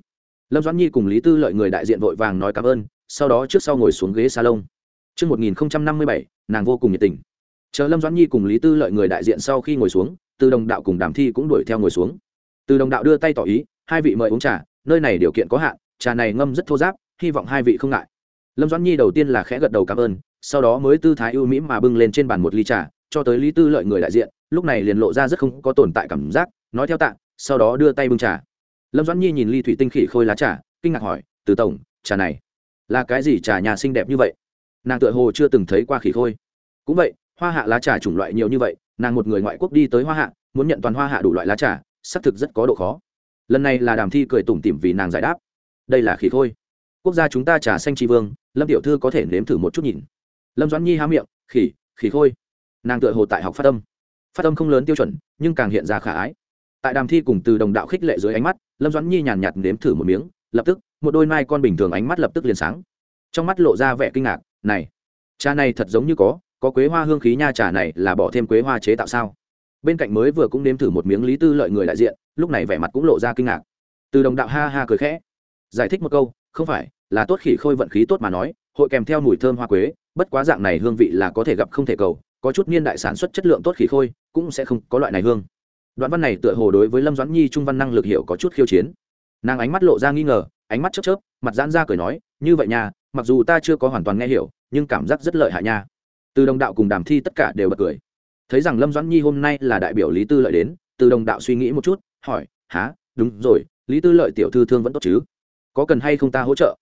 lâm doãn nhi cùng lý tư lợi người đại diện vội vàng nói cảm ơn sau đó trước sau ngồi xuống ghế salon Trước 1057, nàng vô cùng nhiệt tình. Chờ Lâm Doãn Nhi cùng Lý Tư lợi người đại diện sau khi ngồi xuống, Từ Đồng Đạo cùng Đàm Thi cũng đuổi theo ngồi xuống. Từ Đồng Đạo đưa tay tỏ ý, hai vị mời uống trà, nơi này điều kiện có hạn, trà này ngâm rất thô ráp, hy vọng hai vị không ngại. Lâm Doãn Nhi đầu tiên là khẽ gật đầu cảm ơn, sau đó mới tư thái ưu mỹ mà bưng lên trên bàn một ly trà, cho tới Lý Tư lợi người đại diện, lúc này liền lộ ra rất không có tồn tại cảm giác, nói theo tạ, sau đó đưa tay bưng trà. Lâm Doãn Nhi nhìn ly thủy tinh khỉ khôi lá trà, kinh ngạc hỏi, "Từ tổng, trà này là cái gì trà nhà xinh đẹp như vậy?" nàng tựa hồ chưa từng thấy qua khỉ khôi. Cũng vậy hoa hạ lá trà chủng loại nhiều như vậy nàng một người ngoại quốc đi tới hoa hạ muốn nhận toàn hoa hạ đủ loại lá trà xác thực rất có độ khó. Lần này là đàm thi cười tủm tỉm vì nàng giải đáp đây là khỉ khôi. Quốc gia chúng ta trà xanh tri vương lâm tiểu thư có thể nếm thử một chút nhìn. Lâm doãn nhi há miệng khỉ khỉ khôi. Nàng tựa hồ tại học phát âm. Phát âm không lớn tiêu chuẩn nhưng càng hiện ra khả ái. Tại đàm thi cùng từ đồng đạo khích lệ dưới ánh mắt lâm doãn nhi nhàn nhạt nếm thử một miếng, lập tức, một đôi mai con bình thường ánh mắt lập tức liền sáng. Trong mắt lộ ra vẻ kinh ngạc, này, trà này thật giống như có có quế hoa hương khí nha, trà này là bỏ thêm quế hoa chế tạo sao? Bên cạnh mới vừa cũng nếm thử một miếng lý tư lợi người đại diện, lúc này vẻ mặt cũng lộ ra kinh ngạc. Từ đồng đạo ha ha cười khẽ, giải thích một câu, không phải, là tốt khỉ khôi vận khí tốt mà nói, hội kèm theo mùi thơm hoa quế, bất quá dạng này hương vị là có thể gặp không thể cầu, có chút niên đại sản xuất chất lượng tốt khỉ khôi, cũng sẽ không có loại này hương đoạn văn này tựa hồ đối với lâm doãn nhi trung văn năng lực hiểu có chút khiêu chiến. Nàng ánh mắt lộ ra nghi ngờ, ánh mắt chớp chớp, mặt giãn ra cười nói, như vậy nha, mặc dù ta chưa có hoàn toàn nghe hiểu, nhưng cảm giác rất lợi hại nha. Từ đồng đạo cùng đàm thi tất cả đều bật cười. Thấy rằng lâm doãn nhi hôm nay là đại biểu lý tư lợi đến, từ đồng đạo suy nghĩ một chút, hỏi há đúng rồi, lý tư lợi tiểu thư thương vẫn tốt chứ? Có cần hay không ta hỗ trợ?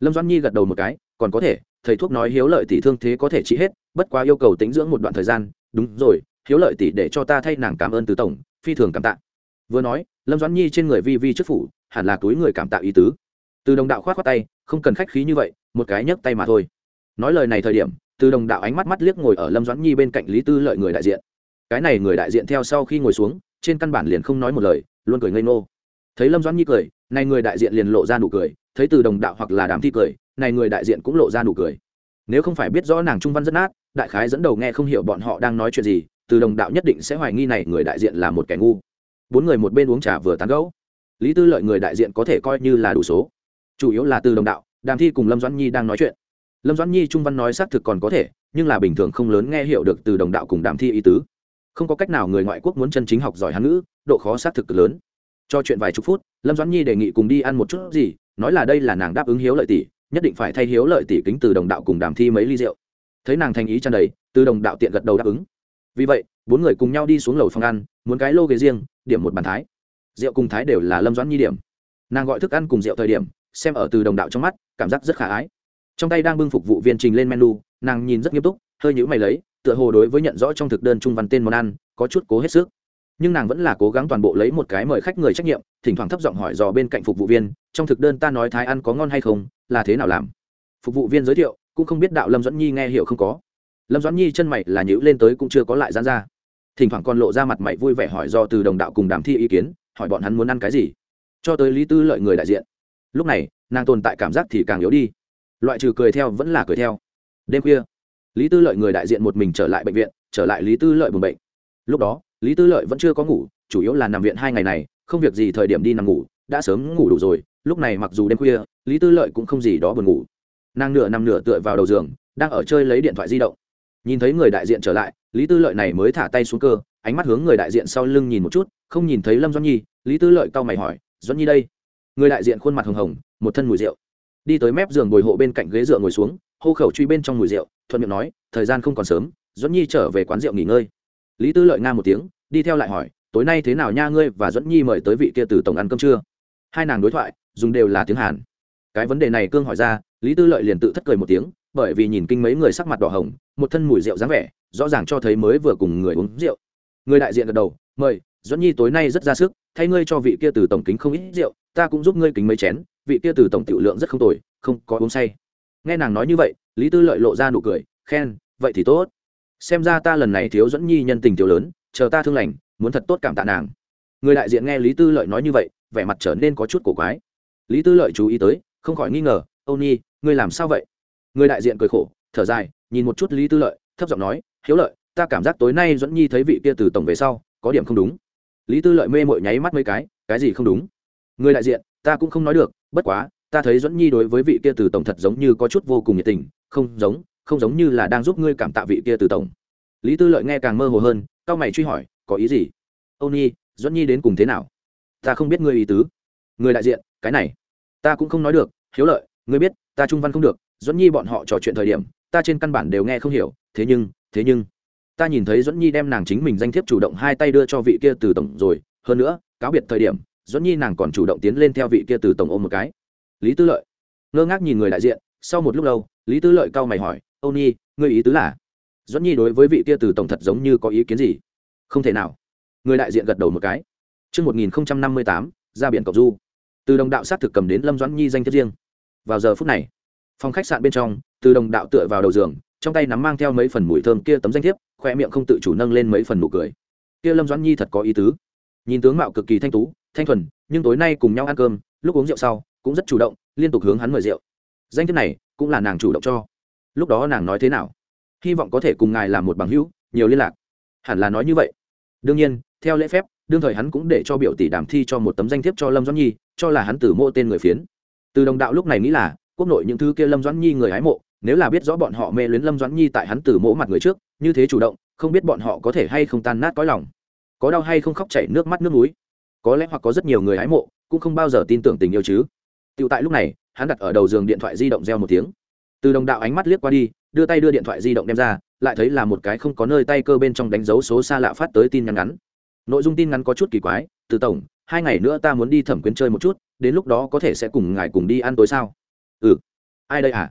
Lâm doãn nhi gật đầu một cái, còn có thể, thầy thuốc nói hiếu lợi tỷ thương thế có thể trị hết, bất quá yêu cầu tính dưỡng một đoạn thời gian. Đúng rồi, hiếu lợi tỷ để cho ta thay nàng cảm ơn từ tổng phi thường cảm tạ. Vừa nói, lâm doãn nhi trên người vi vi trước phủ, hẳn là túi người cảm tạ ý tứ. Từ đồng đạo khoát khoát tay, không cần khách khí như vậy, một cái nhấc tay mà thôi. Nói lời này thời điểm, từ đồng đạo ánh mắt mắt liếc ngồi ở lâm doãn nhi bên cạnh lý tư lợi người đại diện. Cái này người đại diện theo sau khi ngồi xuống, trên căn bản liền không nói một lời, luôn cười ngây ngô. Thấy lâm doãn nhi cười, này người đại diện liền lộ ra nụ cười, thấy từ đồng đạo hoặc là đàm thi cười, này người đại diện cũng lộ ra nụ cười. Nếu không phải biết rõ nàng trung văn rất nát, đại khái dẫn đầu nghe không hiểu bọn họ đang nói chuyện gì từ đồng đạo nhất định sẽ hoài nghi này người đại diện là một kẻ ngu. Bốn người một bên uống trà vừa tán gẫu. Lý tư lợi người đại diện có thể coi như là đủ số. Chủ yếu là từ đồng đạo, đàm thi cùng lâm doãn nhi đang nói chuyện. Lâm doãn nhi trung văn nói xác thực còn có thể, nhưng là bình thường không lớn nghe hiểu được từ đồng đạo cùng đàm thi ý tứ. Không có cách nào người ngoại quốc muốn chân chính học giỏi hán ngữ, độ khó xác thực lớn. Cho chuyện vài chục phút, lâm doãn nhi đề nghị cùng đi ăn một chút gì, nói là đây là nàng đáp ứng hiếu lợi tỷ, nhất định phải thay hiếu lợi tỷ kính từ đồng đạo cùng đàm thi mấy ly rượu. Thấy nàng thành ý tràn đầy, từ đồng đạo tiện gật đầu đáp ứng vì vậy, bốn người cùng nhau đi xuống lầu phòng ăn, muốn cái lô ghế riêng, điểm một bàn thái. Rượu cùng thái đều là lâm doãn nhi điểm. Nàng gọi thức ăn cùng rượu thời điểm, xem ở từ đồng đạo trong mắt, cảm giác rất khả ái. Trong tay đang bưng phục vụ viên trình lên menu, nàng nhìn rất nghiêm túc, hơi nhữ mày lấy, tựa hồ đối với nhận rõ trong thực đơn trung văn tên món ăn, có chút cố hết sức. Nhưng nàng vẫn là cố gắng toàn bộ lấy một cái mời khách người trách nhiệm, thỉnh thoảng thấp giọng hỏi dò bên cạnh phục vụ viên, trong thực đơn ta nói thái ăn có ngon hay không, là thế nào làm? Phục vụ viên giới thiệu, cũng không biết đạo lâm dẫn nhi nghe hiểu không có lâm doãn nhi chân mày là nhữ lên tới cũng chưa có lại dán ra. Thỉnh thoảng còn lộ ra mặt mày vui vẻ hỏi do từ đồng đạo cùng đàm thi ý kiến, hỏi bọn hắn muốn ăn cái gì. Cho tới lý tư lợi người đại diện. Lúc này, nàng tồn tại cảm giác thì càng yếu đi. Loại trừ cười theo vẫn là cười theo. Đêm khuya, lý tư lợi người đại diện một mình trở lại bệnh viện, trở lại lý tư lợi buồng bệnh. Lúc đó, lý tư lợi vẫn chưa có ngủ, chủ yếu là nằm viện hai ngày này, không việc gì thời điểm đi nằm ngủ, đã sớm ngủ đủ rồi, lúc này mặc dù đêm khuya, lý tư lợi cũng không gì đó buồn ngủ. Nàng nửa nằm nửa tựa vào đầu giường, đang ở chơi lấy điện thoại di động nhìn thấy người đại diện trở lại, lý tư lợi này mới thả tay xuống cơ, ánh mắt hướng người đại diện sau lưng nhìn một chút, không nhìn thấy lâm doãn nhi, lý tư lợi cau mày hỏi, doãn nhi đây? Người đại diện khuôn mặt hồng hồng, một thân mùi rượu. Đi tới mép giường ngồi hộ bên cạnh ghế dựa ngồi xuống, hô khẩu truy bên trong mùi rượu, thuận miệng nói, thời gian không còn sớm, doãn nhi trở về quán rượu nghỉ ngơi. Lý tư lợi nga một tiếng, đi theo lại hỏi, tối nay thế nào nha ngươi và doãn nhi mời tới vị kia từ tổng ăn cơm trưa hai nàng đối thoại, dùng đều là tiếng hàn. Cái vấn đề này cương hỏi ra, lý tư lợi liền tự thất cười một tiếng bởi vì nhìn kinh mấy người sắc mặt đỏ hồng, một thân mùi rượu dáng vẻ, rõ ràng cho thấy mới vừa cùng người uống rượu. Người đại diện gật đầu, mời dẫn nhi tối nay rất ra sức, thay ngươi cho vị kia từ tổng kính không ít rượu, ta cũng giúp ngươi kính mấy chén, vị kia từ tổng tiểu lượng rất không tồi, không có uống say. Nghe nàng nói như vậy, lý tư lợi lộ ra nụ cười, khen, vậy thì tốt. Xem ra ta lần này thiếu dẫn nhi nhân tình tiểu lớn, chờ ta thương lành, muốn thật tốt cảm tạ nàng. Người đại diện nghe lý tư lợi nói như vậy, vẻ mặt trở nên có chút cổ quái. Lý tư lợi chú ý tới, không khỏi nghi ngờ, âu nhi, ngươi làm sao vậy? Người đại diện cười khổ, thở dài, nhìn một chút lý tư lợi, thấp giọng nói, hiếu lợi, ta cảm giác tối nay dẫn nhi thấy vị kia từ tổng về sau, có điểm không đúng. Lý tư lợi mê mội nháy mắt mấy cái cái gì không đúng? Người đại diện, ta cũng không nói được, bất quá, ta thấy dẫn nhi đối với vị kia từ tổng thật giống như có chút vô cùng nhiệt tình, không giống không giống như là đang giúp ngươi cảm tạ vị kia từ tổng. Lý tư lợi nghe càng mơ hồ hơn cao mày truy hỏi, có ý gì? Âu nhi dẫn nhi đến cùng thế nào? Ta không biết ngươi ý tứ. Người đại diện, cái này, ta cũng không nói được, hiếu lợi, ngươi biết, ta trung văn không được dẫn nhi bọn họ trò chuyện thời điểm ta trên căn bản đều nghe không hiểu thế nhưng thế nhưng ta nhìn thấy dẫn nhi đem nàng chính mình danh thiếp chủ động hai tay đưa cho vị kia từ tổng rồi hơn nữa cáo biệt thời điểm dẫn nhi nàng còn chủ động tiến lên theo vị kia từ tổng ôm một cái. Lý tư lợi ngơ ngác nhìn người đại diện sau một lúc lâu lý tư lợi cau mày hỏi âu nhi ngươi ý tứ là? Dẫn nhi đối với vị kia từ tổng thật giống như có ý kiến gì? Không thể nào. Người đại diện gật đầu một cái. Trước 1058, ra biển cọc du. Từ đồng đạo sát thực cầm đến Lâm Doãn Nhi danh thiếp riêng. Vào giờ phút này, phòng khách sạn bên trong, từ đồng đạo tựa vào đầu giường, trong tay nắm mang theo mấy phần mùi thơm kia tấm danh thiếp, khoe miệng không tự chủ nâng lên mấy phần nụ cười. Kia Lâm Doãn Nhi thật có ý tứ. Nhìn tướng mạo cực kỳ thanh tú, thanh thuần, nhưng tối nay cùng nhau ăn cơm, lúc uống rượu sau, cũng rất chủ động, liên tục hướng hắn mời rượu. Danh thiếp này cũng là nàng chủ động cho. Lúc đó nàng nói thế nào? Hy vọng có thể cùng ngài làm một bằng hữu, nhiều liên lạc. Hẳn là nói như vậy. Đương nhiên, theo lễ phép, đương thời hắn cũng để cho biểu tỷ đàm thi cho một tấm danh thiếp cho lâm doãn nhi cho là hắn từ mô tên người phiến từ đồng đạo lúc này nghĩ là quốc nội những thứ kia lâm doãn nhi người hái mộ, nếu là biết rõ bọn họ mê luyến lâm doãn nhi tại hắn từ mỗ mặt người trước, như thế chủ động, không biết bọn họ có thể hay không tan nát cõi lòng. Có đau hay không khóc chảy nước mắt nước núi. Có lẽ hoặc có rất nhiều người hái mộ, cũng không bao giờ tin tưởng tình yêu chứ. Tựu tại lúc này, hắn đặt ở đầu giường điện thoại di động reo một tiếng. Từ đồng đạo ánh mắt liếc qua đi, đưa tay đưa điện thoại di động đem ra, lại thấy là một cái không có nơi tay cơ bên trong đánh dấu số xa lạ phát tới tin nhắn ngắn. Nội dung tin ngắn có chút kỳ quái, từ tổng, hai ngày nữa ta muốn đi thẩm quyến chơi một chút, đến lúc đó có thể sẽ cùng ngài cùng đi ăn tối sao? Ừ. Ai đây à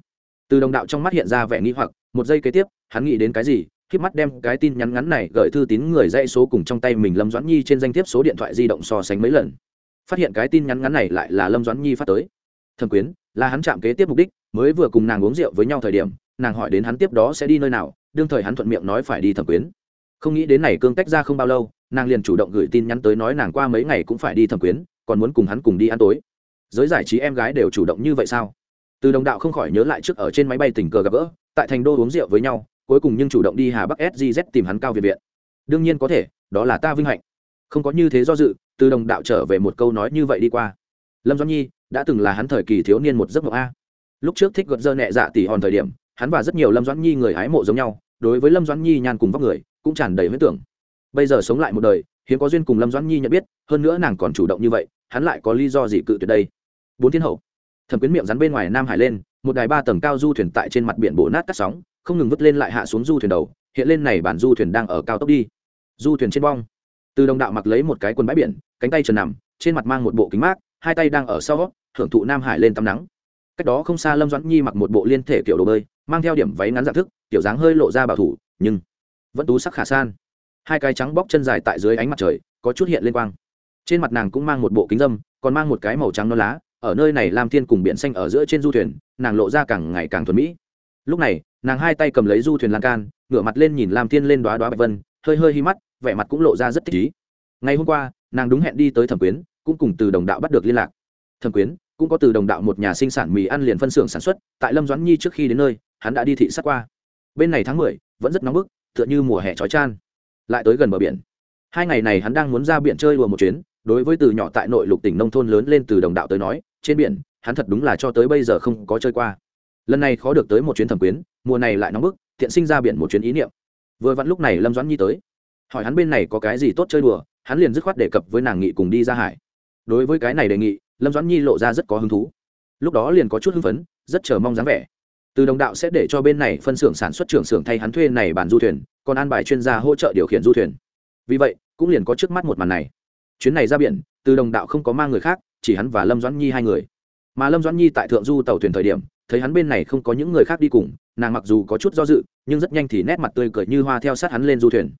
từ đồng đạo trong mắt hiện ra vẻ nghi hoặc, một giây kế tiếp, hắn nghĩ đến cái gì k mắt đem cái tin nhắn ngắn này gửi thư tín người dãy số cùng trong tay mình lâm doãn nhi trên danh thiếp số điện thoại di động so sánh mấy lần. Phát hiện cái tin nhắn ngắn này lại là lâm doãn nhi phát tới. Thẩm quyến, là hắn chạm kế tiếp mục đích, mới vừa cùng nàng uống rượu với nhau thời điểm, nàng hỏi đến hắn tiếp đó sẽ đi nơi nào, đương thời hắn thuận miệng nói phải đi thẩm quyến. Không nghĩ đến này cương tách ra không bao lâu, nàng liền chủ động gửi tin nhắn tới nói nàng qua mấy ngày cũng phải đi thẩm quyến, còn muốn cùng hắn cùng đi ăn tối. Giới giải trí em gái đều chủ động như vậy sao? Từ đồng đạo không khỏi nhớ lại trước ở trên máy bay tình cờ gặp gỡ, tại thành đô uống rượu với nhau, cuối cùng nhưng chủ động đi hà bắc sgz tìm hắn cao việt viện. Đương nhiên có thể, đó là ta vinh hạnh. Không có như thế do dự, từ đồng đạo trở về một câu nói như vậy đi qua. Lâm doãn nhi, đã từng là hắn thời kỳ thiếu niên một giấc mộng a. Lúc trước thích gật dơ nhẹ dạ tỉ hòn thời điểm, hắn và rất nhiều lâm doãn nhi người hái mộ giống nhau, đối với lâm doãn nhi nhàn cùng vóc người, cũng tràn đầy huyết tưởng. Bây giờ sống lại một đời, hiếm có duyên cùng lâm doãn nhi nhận biết, hơn nữa nàng còn chủ động như vậy, hắn lại có lý do gì cự tuyệt đây? Bốn thiên hậu thẩm quyến miệng rắn bên ngoài nam hải lên, một đài ba tầng cao du thuyền tại trên mặt biển bổ nát cắt sóng, không ngừng vứt lên lại hạ xuống du thuyền đầu, hiện lên này bản du thuyền đang ở cao tốc đi. Du thuyền trên bong. Từ đồng đạo mặc lấy một cái quần bãi biển, cánh tay trần nằm, trên mặt mang một bộ kính mát, hai tay đang ở sau thưởng thụ nam hải lên tắm nắng. Cách đó không xa lâm doãn nhi mặc một bộ liên thể kiểu đồ bơi, mang theo điểm váy ngắn dạng thức, kiểu dáng hơi lộ ra bảo thủ, nhưng vẫn tú sắc khả san. Hai cái trắng bóc chân dài tại dưới ánh mặt trời, có chút hiện lên quang. Trên mặt nàng cũng mang một bộ kính dâm, còn mang một cái màu trắng non lá ở nơi này lam thiên cùng biển xanh ở giữa trên du thuyền, nàng lộ ra càng ngày càng thuần mỹ. Lúc này, nàng hai tay cầm lấy du thuyền lan can, ngửa mặt lên nhìn lam thiên lên đoá đoá bạch vân, hơi hơi hi mắt, vẻ mặt cũng lộ ra rất thích ý ngày hôm qua, nàng đúng hẹn đi tới thẩm quyến, cũng cùng từ đồng đạo bắt được liên lạc. Thẩm quyến cũng có từ đồng đạo một nhà sinh sản mì ăn liền phân xưởng sản xuất, tại lâm doãn nhi trước khi đến nơi, hắn đã đi thị sát qua. Bên này tháng mười, vẫn rất nóng bức, tựa như mùa hè trói chan. Lại tới gần bờ biển. Hai ngày này hắn đang muốn ra biển chơi đùa một chuyến, đối với từ nhỏ tại nội lục tỉnh nông thôn lớn lên từ đồng đạo tới nói trên biển, hắn thật đúng là cho tới bây giờ không có chơi qua. Lần này khó được tới một chuyến thẩm quyến, mùa này lại nóng bức, thiện sinh ra biển một chuyến ý niệm. Vừa vặn lúc này lâm doãn nhi tới. Hỏi hắn bên này có cái gì tốt chơi đùa, hắn liền dứt khoát đề cập với nàng nghị cùng đi ra hải. Đối với cái này đề nghị, lâm doãn nhi lộ ra rất có hứng thú. Lúc đó liền có chút hưng phấn, rất chờ mong dáng vẻ. Từ đồng đạo sẽ để cho bên này phân xưởng sản xuất trưởng xưởng thay hắn thuê này bàn du thuyền, còn an bài chuyên gia hỗ trợ điều khiển du thuyền. Vì vậy, cũng liền có trước mắt một màn này. Chuyến này ra biển từ đồng đạo không có mang người khác, chỉ hắn và lâm doãn nhi hai người. Mà lâm doãn nhi tại thượng du tàu thuyền thời điểm, thấy hắn bên này không có những người khác đi cùng, nàng mặc dù có chút do dự, nhưng rất nhanh thì nét mặt tươi cười như hoa theo sát hắn lên du thuyền.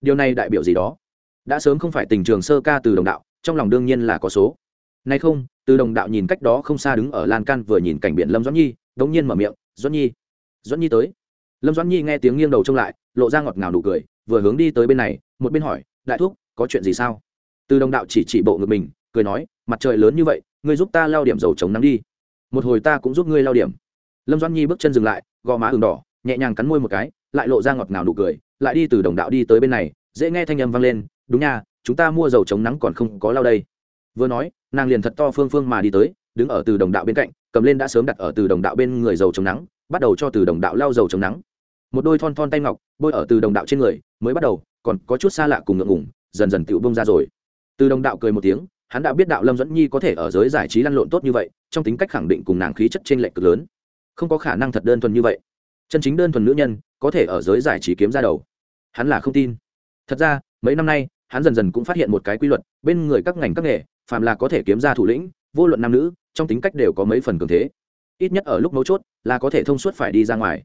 Điều này đại biểu gì đó? Đã sớm không phải tình trường sơ ca từ đồng đạo, trong lòng đương nhiên là có số. Nay không, từ đồng đạo nhìn cách đó không xa đứng ở lan can vừa nhìn cảnh biển lâm doãn nhi, đống nhiên mở miệng, doãn nhi doãn nhi tới. Lâm doãn nhi nghe tiếng nghiêng đầu trông lại, lộ ra ngọt ngào nụ cười, vừa hướng đi tới bên này, một bên hỏi, đại thúc, có chuyện gì sao? Từ đồng đạo chỉ chỉ bộ ngực mình, cười nói, mặt trời lớn như vậy, ngươi giúp ta lao điểm dầu chống nắng đi. Một hồi ta cũng giúp ngươi lao điểm. Lâm doãn nhi bước chân dừng lại, gò má ừng đỏ, nhẹ nhàng cắn môi một cái, lại lộ ra ngọt ngào nụ cười, lại đi từ đồng đạo đi tới bên này, dễ nghe thanh âm vang lên, đúng nha, chúng ta mua dầu chống nắng còn không có lao đây. Vừa nói, nàng liền thật to phương phương mà đi tới, đứng ở từ đồng đạo bên cạnh, cầm lên đã sớm đặt ở từ đồng đạo bên người dầu chống nắng, bắt đầu cho từ đồng đạo lao dầu chống nắng. Một đôi thon thon tay ngọc, bôi ở từ đồng đạo trên người, mới bắt đầu, còn có chút xa lạ cùng ngượng ngủng dần dần tựu bông ra rồi từ đồng đạo cười một tiếng, hắn đã biết đạo lâm dẫn nhi có thể ở giới giải trí lăn lộn tốt như vậy, trong tính cách khẳng định cùng nàng khí chất t r ê n lệch cực lớn. Không có khả năng thật đơn thuần như vậy. Chân chính đơn thuần nữ nhân, có thể ở giới giải trí kiếm ra đầu. Hắn là không tin. Thật ra, mấy năm nay, hắn dần dần cũng phát hiện một cái quy luật, bên người các ngành các nghề, phàm là có thể kiếm ra thủ lĩnh, vô luận nam nữ, trong tính cách đều có mấy phần cường thế. Ít nhất ở lúc mấu chốt, là có thể thông suốt phải đi ra ngoài.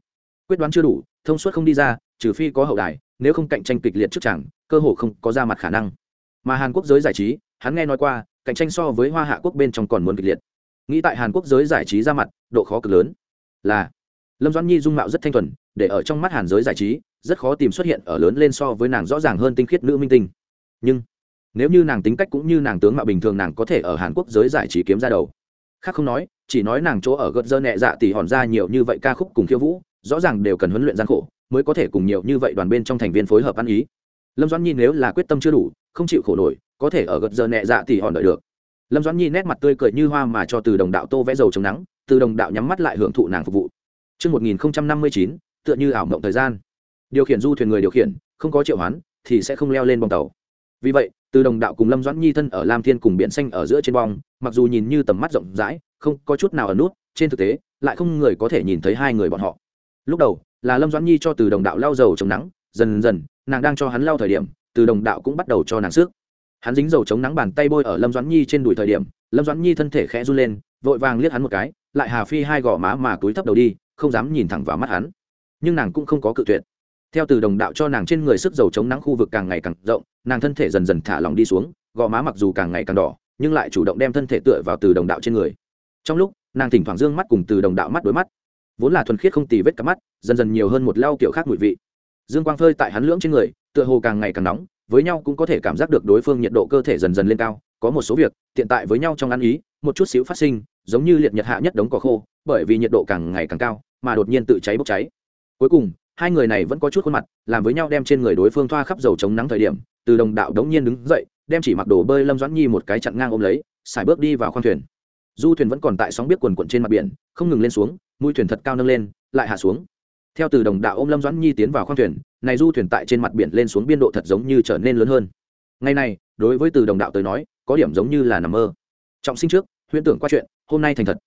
Quyết đoán chưa đủ, thông suốt không đi ra, trừ phi có hậu đài, nếu không cạnh tranh kịch liệt trước chẳng, cơ hồ không có ra mặt khả năng mà hàn quốc giới giải trí, hắn nghe nói qua, cạnh tranh so với hoa hạ quốc bên trong còn muốn kịch liệt. Nghĩ tại hàn quốc giới giải trí ra mặt, độ khó cực lớn. Là, lâm doãn nhi dung mạo rất thanh thuần, để ở trong mắt hàn giới giải trí, rất khó tìm xuất hiện ở lớn lên so với nàng rõ ràng hơn tinh khiết nữ minh tinh. Nhưng, nếu như nàng tính cách cũng như nàng tướng mạo bình thường nàng có thể ở hàn quốc giới giải trí kiếm ra đầu. Khác không nói, chỉ nói nàng chỗ ở gợt dơ nhẹ dạ tỉ hòn ra nhiều như vậy ca khúc cùng khiêu vũ, rõ ràng đều cần huấn luyện gian khổ, mới có thể cùng nhiều như vậy đoàn bên trong thành viên phối hợp ăn ý. Lâm doãn nhi nếu là quyết tâm chưa đủ không chịu khổ nổi có thể ở gật giờ nhẹ dạ thì hòn đợi được lâm doãn nhi nét mặt tươi cười như hoa mà cho từ đồng đạo tô vẽ dầu chống nắng từ đồng đạo nhắm mắt lại hưởng thụ nàng phục vụ Trước 1059, tựa như ảo mộng thời gian. Điều khiển du thuyền người điều khiển, không có triệu hoán, thì sẽ không leo lên bong tàu. Vì vậy, từ đồng đạo cùng Lâm Doãn Nhi thân ở Lam Thiên cùng biển xanh ở giữa trên bong, mặc dù nhìn như tầm mắt rộng rãi, không có chút nào ở nút, trên thực tế, lại không người có thể nhìn thấy hai người bọn họ. Lúc đầu, là Lâm Doãn Nhi cho từ đồng đạo lau dầu chống nắng, dần dần, nàng đang cho hắn lau thời điểm, từ đồng đạo cũng bắt đầu cho nàng sức. Hắn dính dầu chống nắng bàn tay bôi ở lâm doãn nhi trên đùi thời điểm, lâm doãn nhi thân thể khẽ run lên, vội vàng liếc hắn một cái, lại hà phi hai gò má mà túi thấp đầu đi, không dám nhìn thẳng vào mắt hắn. Nhưng nàng cũng không có cự tuyệt. Theo từ đồng đạo cho nàng trên người sức dầu chống nắng khu vực càng ngày càng rộng, nàng thân thể dần dần thả lỏng đi xuống, gò má mặc dù càng ngày càng đỏ, nhưng lại chủ động đem thân thể tựa vào từ đồng đạo trên người. Trong lúc, nàng thỉnh thoảng d ư ơ n g mắt cùng từ đồng đạo mắt đối mắt. Vốn là thuần khiết không tì vết cắm mắt, dần dần nhiều hơn một lau kiểu khác mùi vị. Dương quang phơi tại hắn lưỡng trên người tựa hồ càng ngày càng nóng, với nhau cũng có thể cảm giác được đối phương nhiệt độ cơ thể dần dần lên cao, có một số việc, tiện tại với nhau trong ăn ý, một chút xíu phát sinh, giống như liệt nhật hạ nhất đống cỏ khô, bởi vì nhiệt độ càng ngày càng cao, mà đột nhiên tự cháy bốc cháy. Cuối cùng, hai người này vẫn có chút khuôn mặt, làm với nhau đem trên người đối phương thoa khắp dầu chống nắng thời điểm, từ đồng đạo đống nhiên đứng dậy, đem chỉ mặc đồ bơi lâm doãn nhi một cái chặn ngang ôm lấy, xài bước đi vào khoang thuyền. Du thuyền vẫn còn tại sóng biết quần quận trên mặt biển, không ngừng lên xuống, mũi thuyền thật cao nâng lên, lại hạ xuống theo từ đồng đạo ôm lâm doãn nhi tiến vào khoang thuyền này du thuyền tại trên mặt biển lên xuống biên độ thật giống như trở nên lớn hơn. Ngày nay, đối với từ đồng đạo tới nói có điểm giống như là nằm mơ. Trọng sinh trước huyễn tưởng qua chuyện hôm nay thành thật.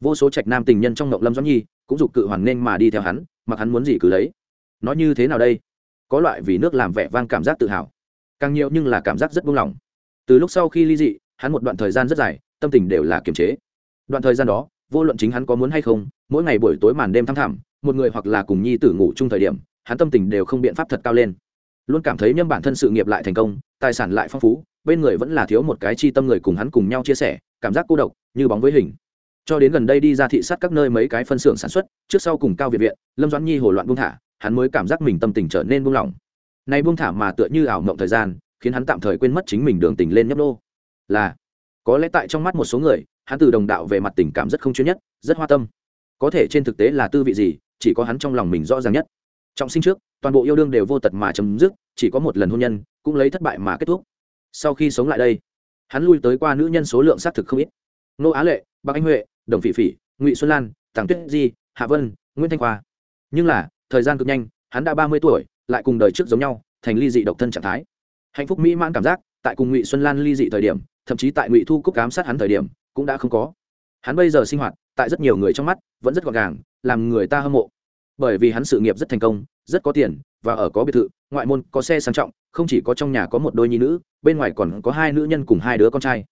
Vô số trạch nam tình nhân trong ngộng lâm doãn nhi cũng dục cự hoàn nên mà đi theo hắn mặc hắn muốn gì cứ lấy. Nói như thế nào đây? Có loại vì nước làm vẻ vang cảm giác tự hào. Càng nhiều nhưng là cảm giác rất buông lỏng. Từ lúc sau khi ly dị hắn một đoạn thời gian rất dài tâm tình đều là kiềm chế. Đoạn thời gian đó vô luận chính hắn có muốn hay không mỗi ngày buổi tối màn đêm thăm thẳm một người hoặc là cùng nhi tử ngủ chung thời điểm, hắn tâm tình đều không biện pháp thật cao lên. Luôn cảm thấy nhâm bản thân sự nghiệp lại thành công, tài sản lại phong phú, bên người vẫn là thiếu một cái chi tâm người cùng hắn cùng nhau chia sẻ, cảm giác cô độc, như bóng với hình. Cho đến gần đây đi ra thị sát các nơi mấy cái phân xưởng sản xuất, trước sau cùng cao việt viện, lâm doãn nhi hồ loạn buông thả, hắn mới cảm giác mình tâm tình trở nên buông lỏng. Nay buông thả mà tựa như ảo mộng thời gian, khiến hắn tạm thời quên mất chính mình đường tình lên nhấp nô. Là, có lẽ tại trong mắt một số người, hắn từ đồng đạo về mặt tình cảm rất không chuyên nhất, rất hoa tâm. Có thể trên thực tế là tư vị gì chỉ có hắn trong lòng mình rõ ràng nhất. Trọng sinh trước, toàn bộ yêu đương đều vô tật mà chấm dứt, chỉ có một lần hôn nhân, cũng lấy thất bại mà kết thúc. Sau khi sống lại đây, hắn lui tới qua nữ nhân số lượng xác thực không ít. Nô á lệ bác anh huệ, đồng phỉ phỉ, ngụy xuân lan, tàng tuyết di, hạ vân, nguyễn thanh khoa. Nhưng là, thời gian cực nhanh, hắn đã ba mươi tuổi, lại cùng đời trước giống nhau, thành ly dị độc thân trạng thái. Hạnh phúc mỹ mãn cảm giác, tại cùng ngụy xuân lan ly dị thời điểm, thậm chí tại ngụy thu cúc cám sát hắn thời điểm, cũng đã không có. Hắn bây giờ sinh hoạt tại rất nhiều người trong mắt vẫn rất gọn gàng, làm người ta hâm mộ. Bởi vì hắn sự nghiệp rất thành công, rất có tiền, và ở có biệt thự, ngoại môn có xe sang trọng, không chỉ có trong nhà có một đôi nhi nữ, bên ngoài còn có hai nữ nhân cùng hai đứa con trai.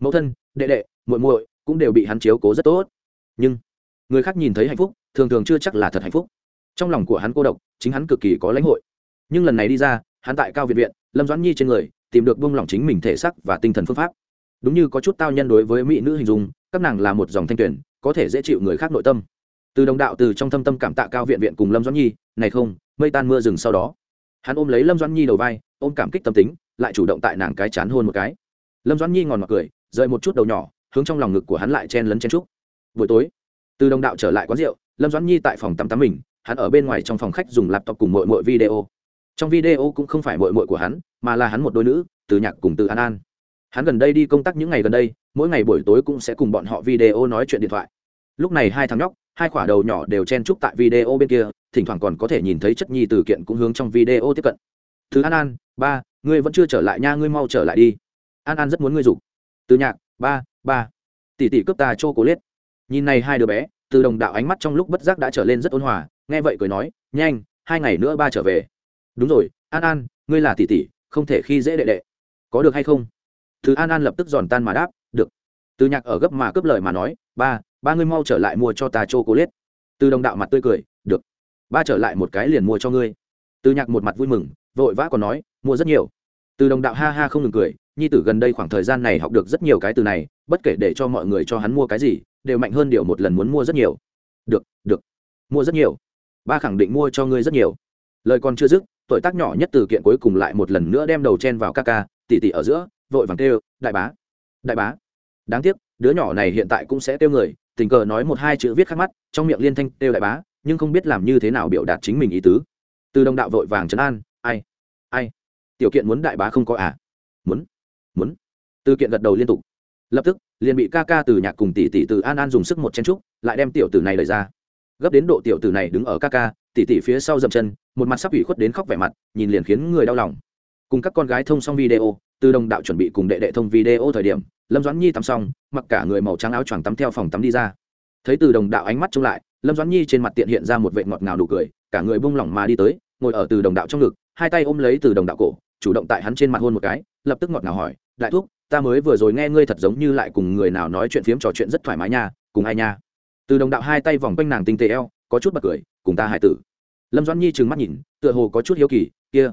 Mẫu thân, đệ đệ, muội muội cũng đều bị hắn chiếu cố rất tốt. Nhưng, người khác nhìn thấy hạnh phúc, thường thường chưa chắc là thật hạnh phúc. Trong lòng của hắn cô độc, chính hắn cực kỳ có lãnh hội. Nhưng lần này đi ra, hắn tại cao việt viện, lâm doãn nhi trên người, tìm được buông lỏng chính mình thể sắc và tinh thần phương pháp. Đúng như có chút tao nhân đối với mỹ nữ hình dung, các nàng là một dòng thanh tuyển có thể dễ chịu người khác nội tâm. Từ đồng đạo từ trong thâm tâm cảm tạ cao viện viện cùng lâm doãn nhi, này không, mây tan mưa rừng sau đó. Hắn ôm lấy lâm doãn nhi đầu vai, ôm cảm kích tâm tính, lại chủ động tại nàng cái chán hôn một cái. Lâm doãn nhi ngòn mặc cười, rời một chút đầu nhỏ, hướng trong lòng ngực của hắn lại chen lấn chen trúc buổi tối, từ đồng đạo trở lại quán rượu, lâm doãn nhi tại phòng tắm tắm mình, hắn ở bên ngoài trong phòng khách dùng laptop cùng mội mội video. Trong video cũng không phải mội mội của hắn, mà là hắn một đôi nữ, từ nhạc cùng từ an an hắn gần đây đi công tác những ngày gần đây, mỗi ngày buổi tối cũng sẽ cùng bọn họ video nói chuyện điện thoại. Lúc này hai thằng nhóc, hai quả đầu nhỏ đều chen chúc tại video bên kia, thỉnh thoảng còn có thể nhìn thấy chất nhi từ kiện cũng hướng trong video tiếp cận. Thứ an an, ba, ngươi vẫn chưa trở lại nha, ngươi mau trở lại đi. An an rất muốn ngươi dục từ nhạc, ba ba. Tỷ tỷ cướp ta chô cố lết nhìn này hai đứa bé, từ đồng đạo ánh mắt trong lúc bất giác đã trở lên rất ôn hòa, nghe vậy cười nói, nhanh, hai ngày nữa ba trở về. Đúng rồi, an an, ngươi là tỷ tỷ, không thể khi dễ đệ đệ. Có được hay không? Thứ an an lập tức giòn tan mà đáp, được. Từ nhạc ở gấp mà cướp lời mà nói, ba ba ngươi mau trở lại mua cho ta chô cố liết từ đồng đạo mặt tươi cười, được, ba trở lại một cái liền mua cho ngươi. Từ nhạc một mặt vui mừng, vội vã còn nói, mua rất nhiều. Từ đồng đạo ha ha không ngừng cười, nhi tử gần đây khoảng thời gian này học được rất nhiều cái từ này, bất kể để cho mọi người cho hắn mua cái gì, đều mạnh hơn điều một lần muốn mua rất nhiều. Được được, mua rất nhiều. Ba khẳng định mua cho ngươi rất nhiều. Lời còn chưa dứt, tuổi tác nhỏ nhất từ kiện cuối cùng lại một lần nữa đem đầu chen vào ca ca, tỉ tỉ ở giữa vội vàng kêu, đại bá đại bá. Đáng tiếc, đứa nhỏ này hiện tại cũng sẽ kêu người, tình cờ nói một hai chữ viết khắc mắt, trong miệng liên thanh kêu đại bá, nhưng không biết làm như thế nào biểu đạt chính mình ý tứ. Từ đồng đạo vội vàng trấn an, ai ai? Tiểu kiện muốn đại bá không có à? Muốn muốn. Từ kiện gật đầu liên tục. Lập tức, liền bị ca ca từ nhạc cùng tỷ tỷ từ an an dùng sức một chen trúc, lại đem tiểu tử này lời ra. Gấp đến độ tiểu tử này đứng ở ca ca, tỷ tỷ phía sau dậm chân, một mặt sắp ủy khuất đến khóc vẻ mặt, nhìn liền khiến người đau lòng. Cùng các con gái thông xong video từ đồng đạo chuẩn bị cùng đệ đệ thông video thời điểm, lâm doãn nhi tắm xong, mặc cả người màu trắng áo choàng tắm theo phòng tắm đi ra. Thấy từ đồng đạo ánh mắt trông lại, lâm doãn nhi trên mặt tiện hiện ra một vệ ngọt ngào nụ cười, cả người bung lỏng mà đi tới, ngồi ở từ đồng đạo trong ngực, hai tay ôm lấy từ đồng đạo cổ, chủ động tại hắn trên mặt hôn một cái, lập tức ngọt ngào hỏi, đại thúc, ta mới vừa rồi nghe ngươi thật giống như lại cùng người nào nói chuyện phiếm trò chuyện rất thoải mái nha, cùng ai nha? Từ đồng đạo hai tay vòng quanh nàng tinh tế eo, có chút bật cười, cùng ta hải tử. Lâm doãn nhi trừng mắt nhìn, tựa hồ có chút hiếu kỳ, kia,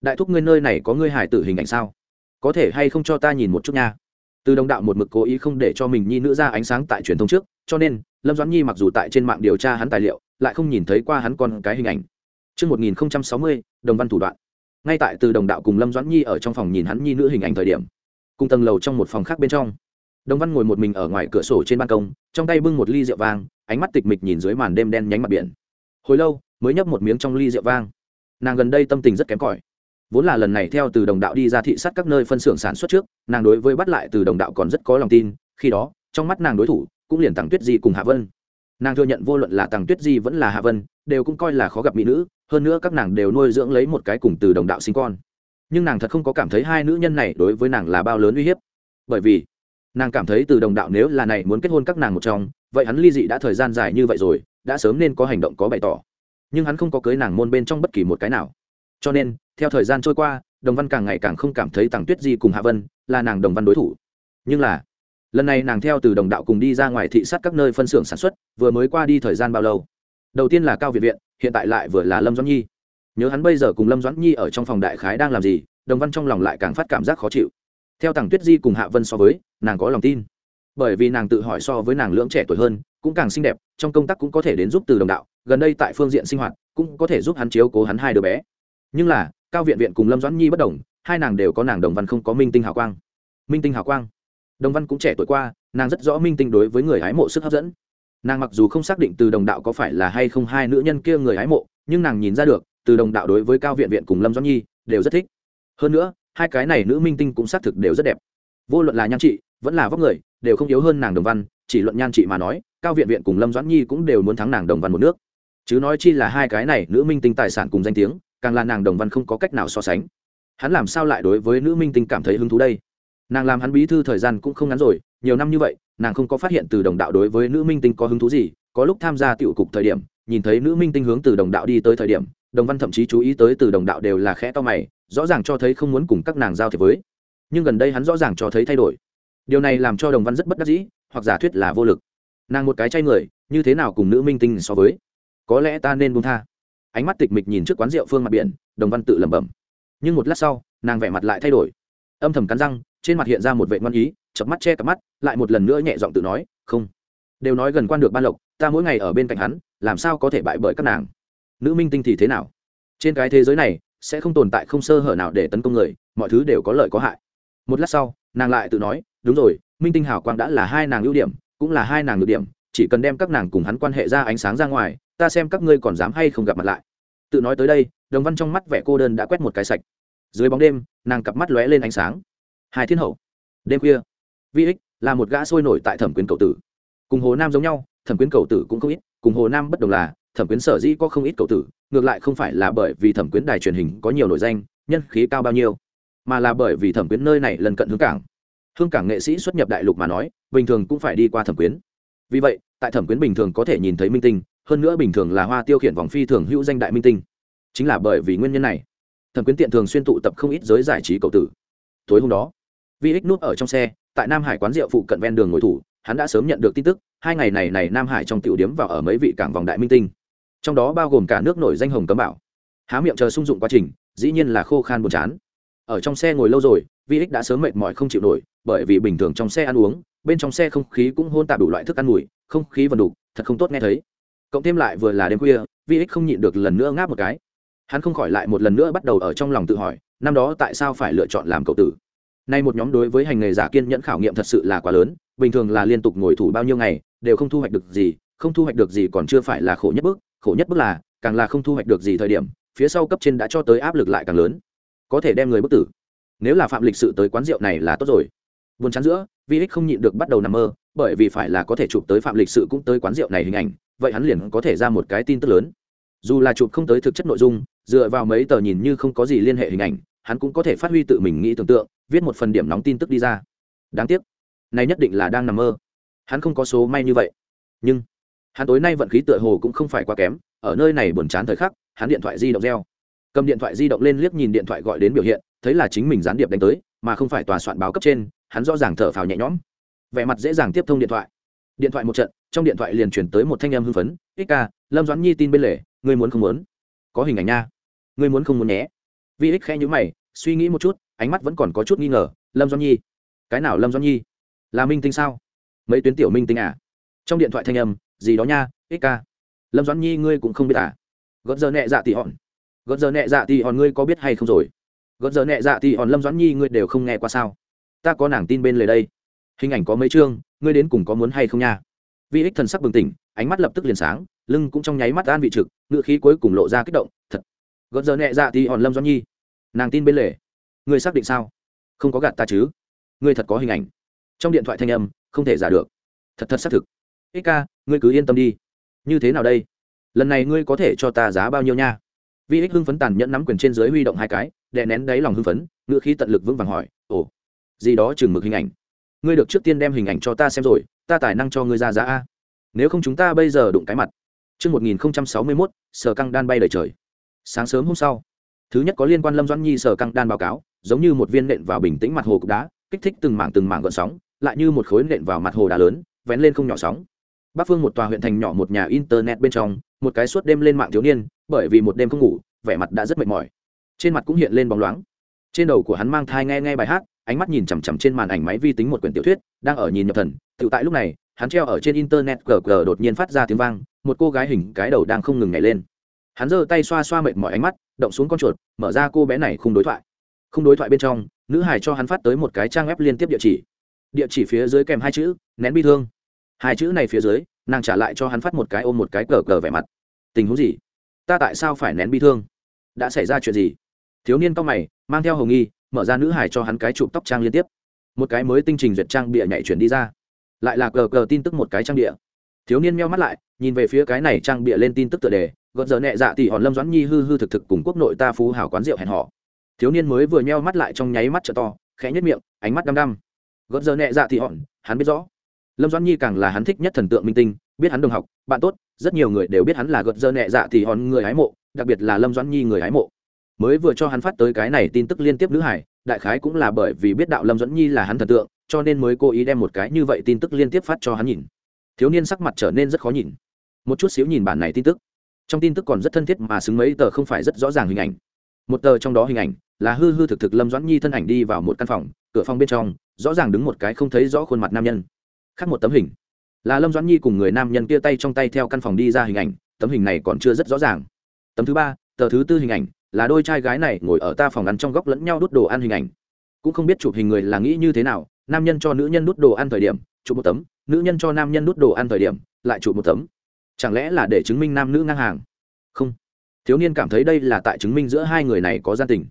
đại thúc ngươi nơi này có ngươi hải tử hình ảnh sao? Có thể hay không cho ta nhìn một chút nha từ đồng đạo một mực cố ý không để cho mình nhi nữ ra ánh sáng tại truyền thông trước cho nên lâm doãn nhi mặc dù tại trên mạng điều tra hắn tài liệu lại không nhìn thấy qua hắn con cái hình ảnh Trước 1060, đồng văn thủ đoạn. Ngay tại từ đồng đạo cùng Lâm Doãn Nhi ở trong phòng nhìn hắn nhi nữ hình ảnh thời điểm. Cùng tầng lầu trong một phòng khác bên trong. Đồng văn ngồi một mình ở ngoài cửa sổ trên ban công, trong tay bưng một ly rượu vang, ánh mắt tịch mịch nhìn dưới màn đêm đen nhánh mặt biển. Hồi lâu, mới nhấp một miếng trong ly rượu vang nàng gần đây tâm tình rất kém cỏi vốn là lần này theo từ đồng đạo đi ra thị sát các nơi phân xưởng sản xuất trước, nàng đối với bắt lại từ đồng đạo còn rất có lòng tin, khi đó, trong mắt nàng đối thủ cũng liền tặng tuyết di cùng hạ vân. Nàng thừa nhận vô luận là tặng tuyết di vẫn là hạ vân, đều cũng coi là khó gặp mỹ nữ, hơn nữa các nàng đều nuôi dưỡng lấy một cái cùng từ đồng đạo sinh con. Nhưng nàng thật không có cảm thấy hai nữ nhân này đối với nàng là bao lớn uy hiếp. Bởi vì, nàng cảm thấy từ đồng đạo nếu là này muốn kết hôn các nàng một trong, vậy hắn ly dị đã thời gian dài như vậy rồi, đã sớm nên có hành động có bày tỏ. Nhưng hắn không có cưới nàng môn bên trong bất kỳ một cái nào cho nên, theo thời gian trôi qua, đồng văn càng ngày càng không cảm thấy tàng tuyết di cùng hạ vân là nàng đồng văn đối thủ. Nhưng là, lần này nàng theo từ đồng đạo cùng đi ra ngoài thị sát các nơi phân xưởng sản xuất, vừa mới qua đi thời gian bao lâu? Đầu tiên là cao việt viện, hiện tại lại vừa là lâm doãn nhi. Nhớ hắn bây giờ cùng lâm doãn nhi ở trong phòng đại khái đang làm gì, đồng văn trong lòng lại càng phát cảm giác khó chịu. Theo tàng tuyết di cùng hạ vân so với, nàng có lòng tin. Bởi vì nàng tự hỏi so với nàng lưỡng trẻ tuổi hơn, cũng càng xinh đẹp, trong công tác cũng có thể đến giúp từ đồng đạo, gần đây tại phương diện sinh hoạt, cũng có thể giúp hắn chiếu cố hắn hai đứa bé nhưng là, cao viện viện cùng lâm doãn nhi bất đồng, hai nàng đều có nàng đồng văn không có minh tinh hào quang. Minh tinh hào quang. Đồng văn cũng trẻ tuổi qua, nàng rất rõ minh tinh đối với người hái mộ sức hấp dẫn. Nàng mặc dù không xác định từ đồng đạo có phải là hay không hai nữ nhân kia người hái mộ, nhưng nàng nhìn ra được, từ đồng đạo đối với cao viện viện cùng lâm doãn nhi đều rất thích. Hơn nữa, hai cái này nữ minh tinh cũng xác thực đều rất đẹp. Vô luận là nhan trị, vẫn là vóc người, đều không yếu hơn nàng đồng văn, chỉ luận nhan trị mà nói, cao viện viện cùng lâm doãn nhi cũng đều muốn thắng nàng đồng văn một nước. Chứ nói chi là hai cái này nữ minh tinh tài sản cùng danh tiếng càng là nàng đồng văn không có cách nào so sánh. Hắn làm sao lại đối với nữ minh tinh cảm thấy hứng thú đây? Nàng làm hắn bí thư thời gian cũng không ngắn rồi, nhiều năm như vậy, nàng không có phát hiện từ đồng đạo đối với nữ minh tinh có hứng thú gì. Có lúc tham gia tiểu cục thời điểm, nhìn thấy nữ minh tinh hướng từ đồng đạo đi tới thời điểm, đồng văn thậm chí chú ý tới từ đồng đạo đều là khẽ to mày, rõ ràng cho thấy không muốn cùng các nàng giao thiệp với. Nhưng gần đây hắn rõ ràng cho thấy thay đổi. Điều này làm cho đồng văn rất bất đắc dĩ, hoặc giả thuyết là vô lực. Nàng một cái chay người, như thế nào cùng nữ minh tinh so với? Có lẽ ta nên buông tha ánh mắt tịch mịch nhìn trước quán rượu phương mặt biển, đồng văn tự lẩm bẩm. Nhưng một lát sau, nàng vẻ mặt lại thay đổi. Âm thầm cắn răng, trên mặt hiện ra một vệ ngoan ý chập mắt che cặp mắt, lại một lần nữa nhẹ giọng tự nói, không. Đều nói gần quan được ban lộc, ta mỗi ngày ở bên cạnh hắn, làm sao có thể bại bởi các nàng? Nữ minh tinh thì thế nào? Trên cái thế giới này, sẽ không tồn tại không sơ hở nào để tấn công người, mọi thứ đều có lợi có hại. Một lát sau, nàng lại tự nói, đúng rồi, minh tinh hào quang đã là hai nàng ưu điểm, cũng là hai nàng nhược điểm, chỉ cần đem các nàng cùng hắn quan hệ ra ánh sáng ra ngoài, ta xem các ngươi còn dám hay không gặp mặt lại tự nói tới đây, đồng văn trong mắt vẻ cô đơn đã quét một cái sạch. Dưới bóng đêm, nàng cặp mắt lóe lên ánh sáng. Hai thiên hậu. Đêm khuya. Vi ích là một gã sôi nổi tại thẩm quyến cầu tử. Cùng hồ nam giống nhau, thẩm quyến cầu tử cũng không ít, cùng hồ nam bất đồng là, thẩm quyến sở dĩ có không ít cầu tử, ngược lại không phải là bởi vì thẩm quyến đài truyền hình có nhiều nội danh, nhân khí cao bao nhiêu, mà là bởi vì thẩm quyến nơi này lần cận hướng cảng. Hương cảng nghệ sĩ xuất nhập đại lục mà nói, bình thường cũng phải đi qua thẩm quyến. Vì vậy, tại thẩm quyến bình thường có thể nhìn thấy minh tinh hơn nữa bình thường là hoa tiêu khiển vòng phi thường hữu danh đại minh tinh. Chính là bởi vì nguyên nhân này, thẩm quyến tiện thường xuyên tụ tập không ít giới giải trí cầu tử. Tối hôm đó, vi ích nút ở trong xe, tại nam hải quán rượu phụ cận ven đường ngồi thủ, hắn đã sớm nhận được tin tức, hai ngày này này nam hải trong tiểu điếm vào ở mấy vị cảng vòng đại minh tinh. Trong đó bao gồm cả nước nổi danh hồng cấm bảo. Há miệng chờ sung dụng quá trình, dĩ nhiên là khô khan buồn chán. Ở trong xe ngồi lâu rồi, vi ích đã sớm mệt mỏi không chịu nổi, bởi vì bình thường trong xe ăn uống, bên trong xe không khí cũng hôn tạp đủ loại thức ăn mùi, không khí vần đục thật không tốt nghe thấy cộng thêm lại vừa là đêm khuya, vi ích không nhịn được lần nữa ngáp một cái. Hắn không khỏi lại một lần nữa bắt đầu ở trong lòng tự hỏi, năm đó tại sao phải lựa chọn làm cậu tử? Nay một nhóm đối với hành nghề giả kiên nhẫn khảo nghiệm thật sự là quá lớn, bình thường là liên tục ngồi thủ bao nhiêu ngày, đều không thu hoạch được gì, không thu hoạch được gì còn chưa phải là khổ nhất bước, khổ nhất bước là, càng là không thu hoạch được gì thời điểm, phía sau cấp trên đã cho tới áp lực lại càng lớn. Có thể đem người bức tử. Nếu là phạm lịch sự tới quán rượu này là tốt rồi. Buồn chán giữa, vi ích không nhịn được bắt đầu nằm mơ, bởi vì phải là có thể chụp tới phạm lịch sự cũng tới quán rượu này hình ảnh vậy hắn liền có thể ra một cái tin tức lớn. Dù là chụp không tới thực chất nội dung, dựa vào mấy tờ nhìn như không có gì liên hệ hình ảnh, hắn cũng có thể phát huy tự mình nghĩ tưởng tượng, viết một phần điểm nóng tin tức đi ra. Đáng tiếc, này nhất định là đang nằm mơ. Hắn không có số may như vậy. Nhưng, hắn tối nay vận khí tựa hồ cũng không phải quá kém, ở nơi này buồn chán thời khắc, hắn điện thoại di động reo. Cầm điện thoại di động lên liếc nhìn điện thoại gọi đến biểu hiện, thấy là chính mình gián điệp đánh tới, mà không phải tòa soạn báo cấp trên, hắn rõ ràng thở phào nhẹ nhõm. Vẻ mặt dễ dàng tiếp thông điện thoại điện thoại một trận, trong điện thoại liền chuyển tới một thanh em hưng phấn. Ích ca, lâm doãn nhi tin bên lề, ngươi muốn không muốn? Có hình ảnh nha. Ngươi muốn không muốn nhé? Vi ích khẽ nhữ mày, suy nghĩ một chút, ánh mắt vẫn còn có chút nghi ngờ. Lâm doãn nhi, cái nào lâm doãn nhi? Là minh tinh sao? Mấy tuyến tiểu minh tinh à? Trong điện thoại thanh âm, gì đó nha, ích ca. Lâm doãn nhi ngươi cũng không biết à? Gợt giờ nẹ dạ tị hòn. Gợt giờ nẹ dạ tị hòn ngươi có biết hay không rồi? Gợt giờ nẹ dạ tị hòn lâm doãn nhi ngươi đều không nghe qua sao? Ta có nàng tin bên lề đây. Hình ảnh có mấy chương ngươi đến cùng có muốn hay không nha? Vi ích thần sắc bừng tỉnh, ánh mắt lập tức liền sáng, lưng cũng trong nháy mắt an vị trực ngựa khí cuối cùng lộ ra kích động, thật. Gợn giờ nhẹ dạ thì hòn lâm doãn nhi. Nàng tin bên lề. Ngươi xác định sao? Không có gạt ta chứ? Ngươi thật có hình ảnh. Trong điện thoại thanh âm, không thể giả được. Thật thật xác thực. Ích ca, ngươi cứ yên tâm đi. Như thế nào đây? Lần này ngươi có thể cho ta giá bao nhiêu nha? Vi ích hưng phấn tàn nhẫn nắm quyền trên dưới huy động hai cái, đè nén đáy lòng hưng phấn ngựa khí tận lực vững vàng hỏi, ồ, gì đó chừng mực hình ảnh ngươi được trước tiên đem hình ảnh cho ta xem rồi ta tài năng cho ngươi ra giá a nếu không chúng ta bây giờ đụng cái mặt Trước 1061, sở căng đan bay đầy trời. Sáng sớm hôm sau, thứ nhất có liên quan Lâm Doãn Nhi sở căng đan báo cáo, giống như một viên nện vào bình tĩnh mặt hồ cục đá, kích thích từng mảng từng mảng gợn sóng, lại như một khối nện vào mặt hồ đá lớn, vén lên không nhỏ sóng. Bắc Phương một tòa huyện thành nhỏ một nhà internet bên trong, một cái suốt đêm lên mạng thiếu niên, bởi vì một đêm không ngủ, vẻ mặt đã rất mệt mỏi. Trên mặt cũng hiện lên bóng loáng. Trên đầu của hắn mang thai nghe nghe bài hát, ánh mắt nhìn chằm chằm trên màn ảnh máy vi tính một quyển tiểu thuyết, đang ở nhìn nhập thần. Tự tại lúc này, hắn treo ở trên internet gờ gờ đột nhiên phát ra tiếng vang, một cô gái hình cái đầu đang không ngừng nhảy lên. Hắn giơ tay xoa xoa mệt mỏi ánh mắt, động xuống con chuột, mở ra cô bé này khung đối thoại. Khung đối thoại bên trong, nữ hải cho hắn phát tới một cái trang web liên tiếp địa chỉ. Địa chỉ phía dưới kèm hai chữ, nén bi thương. Hai chữ này phía dưới, nàng trả lại cho hắn phát một cái ôm một cái cờ cờ vẻ mặt. Tình huống gì? Ta tại sao phải nén bi thương? Đã xảy ra chuyện gì? Thiếu niên cao mày, mang theo hồng nghi, mở ra nữ hải cho hắn cái chụp tóc trang liên tiếp. Một cái mới tinh trình duyệt trang bịa nhảy chuyển đi ra. Lại là cờ cờ tin tức một cái trang địa thiếu niên meo mắt lại, nhìn về phía cái này trang bịa lên tin tức tựa đề gợn giờ nhẹ dạ thì hòn lâm doãn nhi hư hư thực thực cùng quốc nội ta phú hảo quán rượu hẹn họ thiếu niên mới vừa nheo mắt lại trong nháy mắt trợ to, khẽ nhất miệng, ánh mắt đăm đăm. Gợn giờ nhẹ dạ thì hòn, hắn biết rõ. Lâm doãn nhi càng là hắn thích nhất thần tượng minh tinh, biết hắn đồng học, bạn tốt, rất nhiều người đều biết hắn là gợn giờ nhẹ dạ thì hòn người hái mộ, đặc biệt là lâm doãn nhi người hái mộ mới vừa cho hắn phát tới cái này tin tức liên tiếp nữ hải, đại khái cũng là bởi vì biết đạo lâm doãn nhi là hắn thần tượng, cho nên mới cố ý đem một cái như vậy tin tức liên tiếp phát cho hắn nhìn. Thiếu niên sắc mặt trở nên rất khó nhìn. Một chút xíu nhìn bản này tin tức. Trong tin tức còn rất thân thiết mà xứng mấy tờ không phải rất rõ ràng hình ảnh. Một tờ trong đó hình ảnh là hư hư thực thực lâm doãn nhi thân ảnh đi vào một căn phòng, cửa phòng bên trong, rõ ràng đứng một cái không thấy rõ khuôn mặt nam nhân. Khác một tấm hình. Là lâm doãn nhi cùng người nam nhân kia tay trong tay theo căn phòng đi ra hình ảnh, tấm hình này còn chưa rất rõ ràng. Tấm thứ ba, tờ thứ tư hình ảnh là đôi trai gái này ngồi ở ta phòng ăn trong góc lẫn nhau đút đồ ăn hình ảnh. Cũng không biết chụp hình người là nghĩ như thế nào, nam nhân cho nữ nhân đút đồ ăn thời điểm, chụp một tấm, nữ nhân cho nam nhân đút đồ ăn thời điểm, lại chụp một tấm. Chẳng lẽ là để chứng minh nam nữ ngang hàng? Không. Thiếu niên cảm thấy đây là tại chứng minh giữa hai người này có gian tình.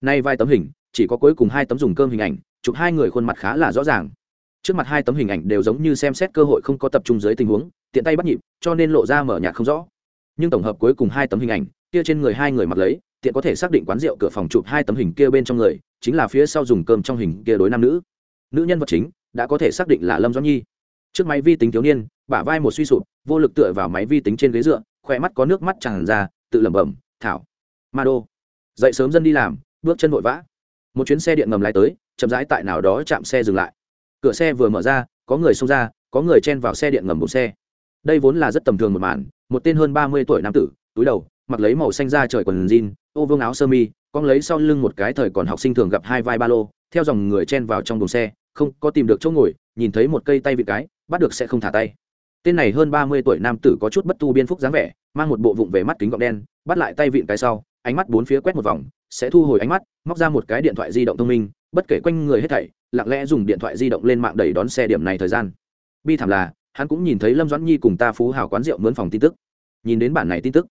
Nay vài tấm hình, chỉ có cuối cùng hai tấm dùng cơm hình ảnh, chụp hai người khuôn mặt khá là rõ ràng. Trước mặt hai tấm hình ảnh đều giống như xem xét cơ hội không có tập trung dưới tình huống, tiện tay bắt nhịp, cho nên lộ ra mở nhạc không rõ. Nhưng tổng hợp cuối cùng hai tấm hình ảnh, kia trên người hai người mặc lấy tiện có thể xác định quán rượu cửa phòng chụp hai tấm hình kia bên trong người, chính là phía sau dùng cơm trong hình kia đối nam nữ. Nữ nhân vật chính đã có thể xác định là lâm doãn nhi. Trước máy vi tính thiếu niên, bả vai một suy sụp, vô lực tựa vào máy vi tính trên ghế dựa khỏe mắt có nước mắt tràn ra, tự lẩm bẩm, thảo, ma đô. Dậy sớm dân đi làm, bước chân vội vã. Một chuyến xe điện ngầm lái tới, chậm rãi tại nào đó chạm xe dừng lại. Cửa xe vừa mở ra, có người xông ra, có người chen vào xe điện ngầm một xe. Đây vốn là rất tầm thường một màn, một tên hơn ba mươi tuổi nam tử, túi đầu mặc lấy màu xanh da trời quần jean, ô vương áo sơ mi con lấy sau lưng một cái thời còn học sinh thường gặp hai vai ba lô, theo dòng người chen vào trong đồn xe, không có tìm được chỗ ngồi, nhìn thấy một cây tay vị cái, bắt được sẽ không thả tay. Tên này hơn ba mươi tuổi nam tử có chút bất tu biên phúc dáng vẻ, mang một bộ vụng về mắt kính gọng đen, bắt lại tay vịn cái sau, ánh mắt bốn phía quét một vòng, sẽ thu hồi ánh mắt, móc ra một cái điện thoại di động thông minh, bất kể quanh người hết thảy, lặng lẽ dùng điện thoại di động lên mạng đẩy đón xe điểm này thời gian. Bi thảm là, hắn cũng nhìn thấy lâm doãn nhi cùng ta phú hào quán rượu mướn phòng tin tức. Nhìn đến bản này tin tức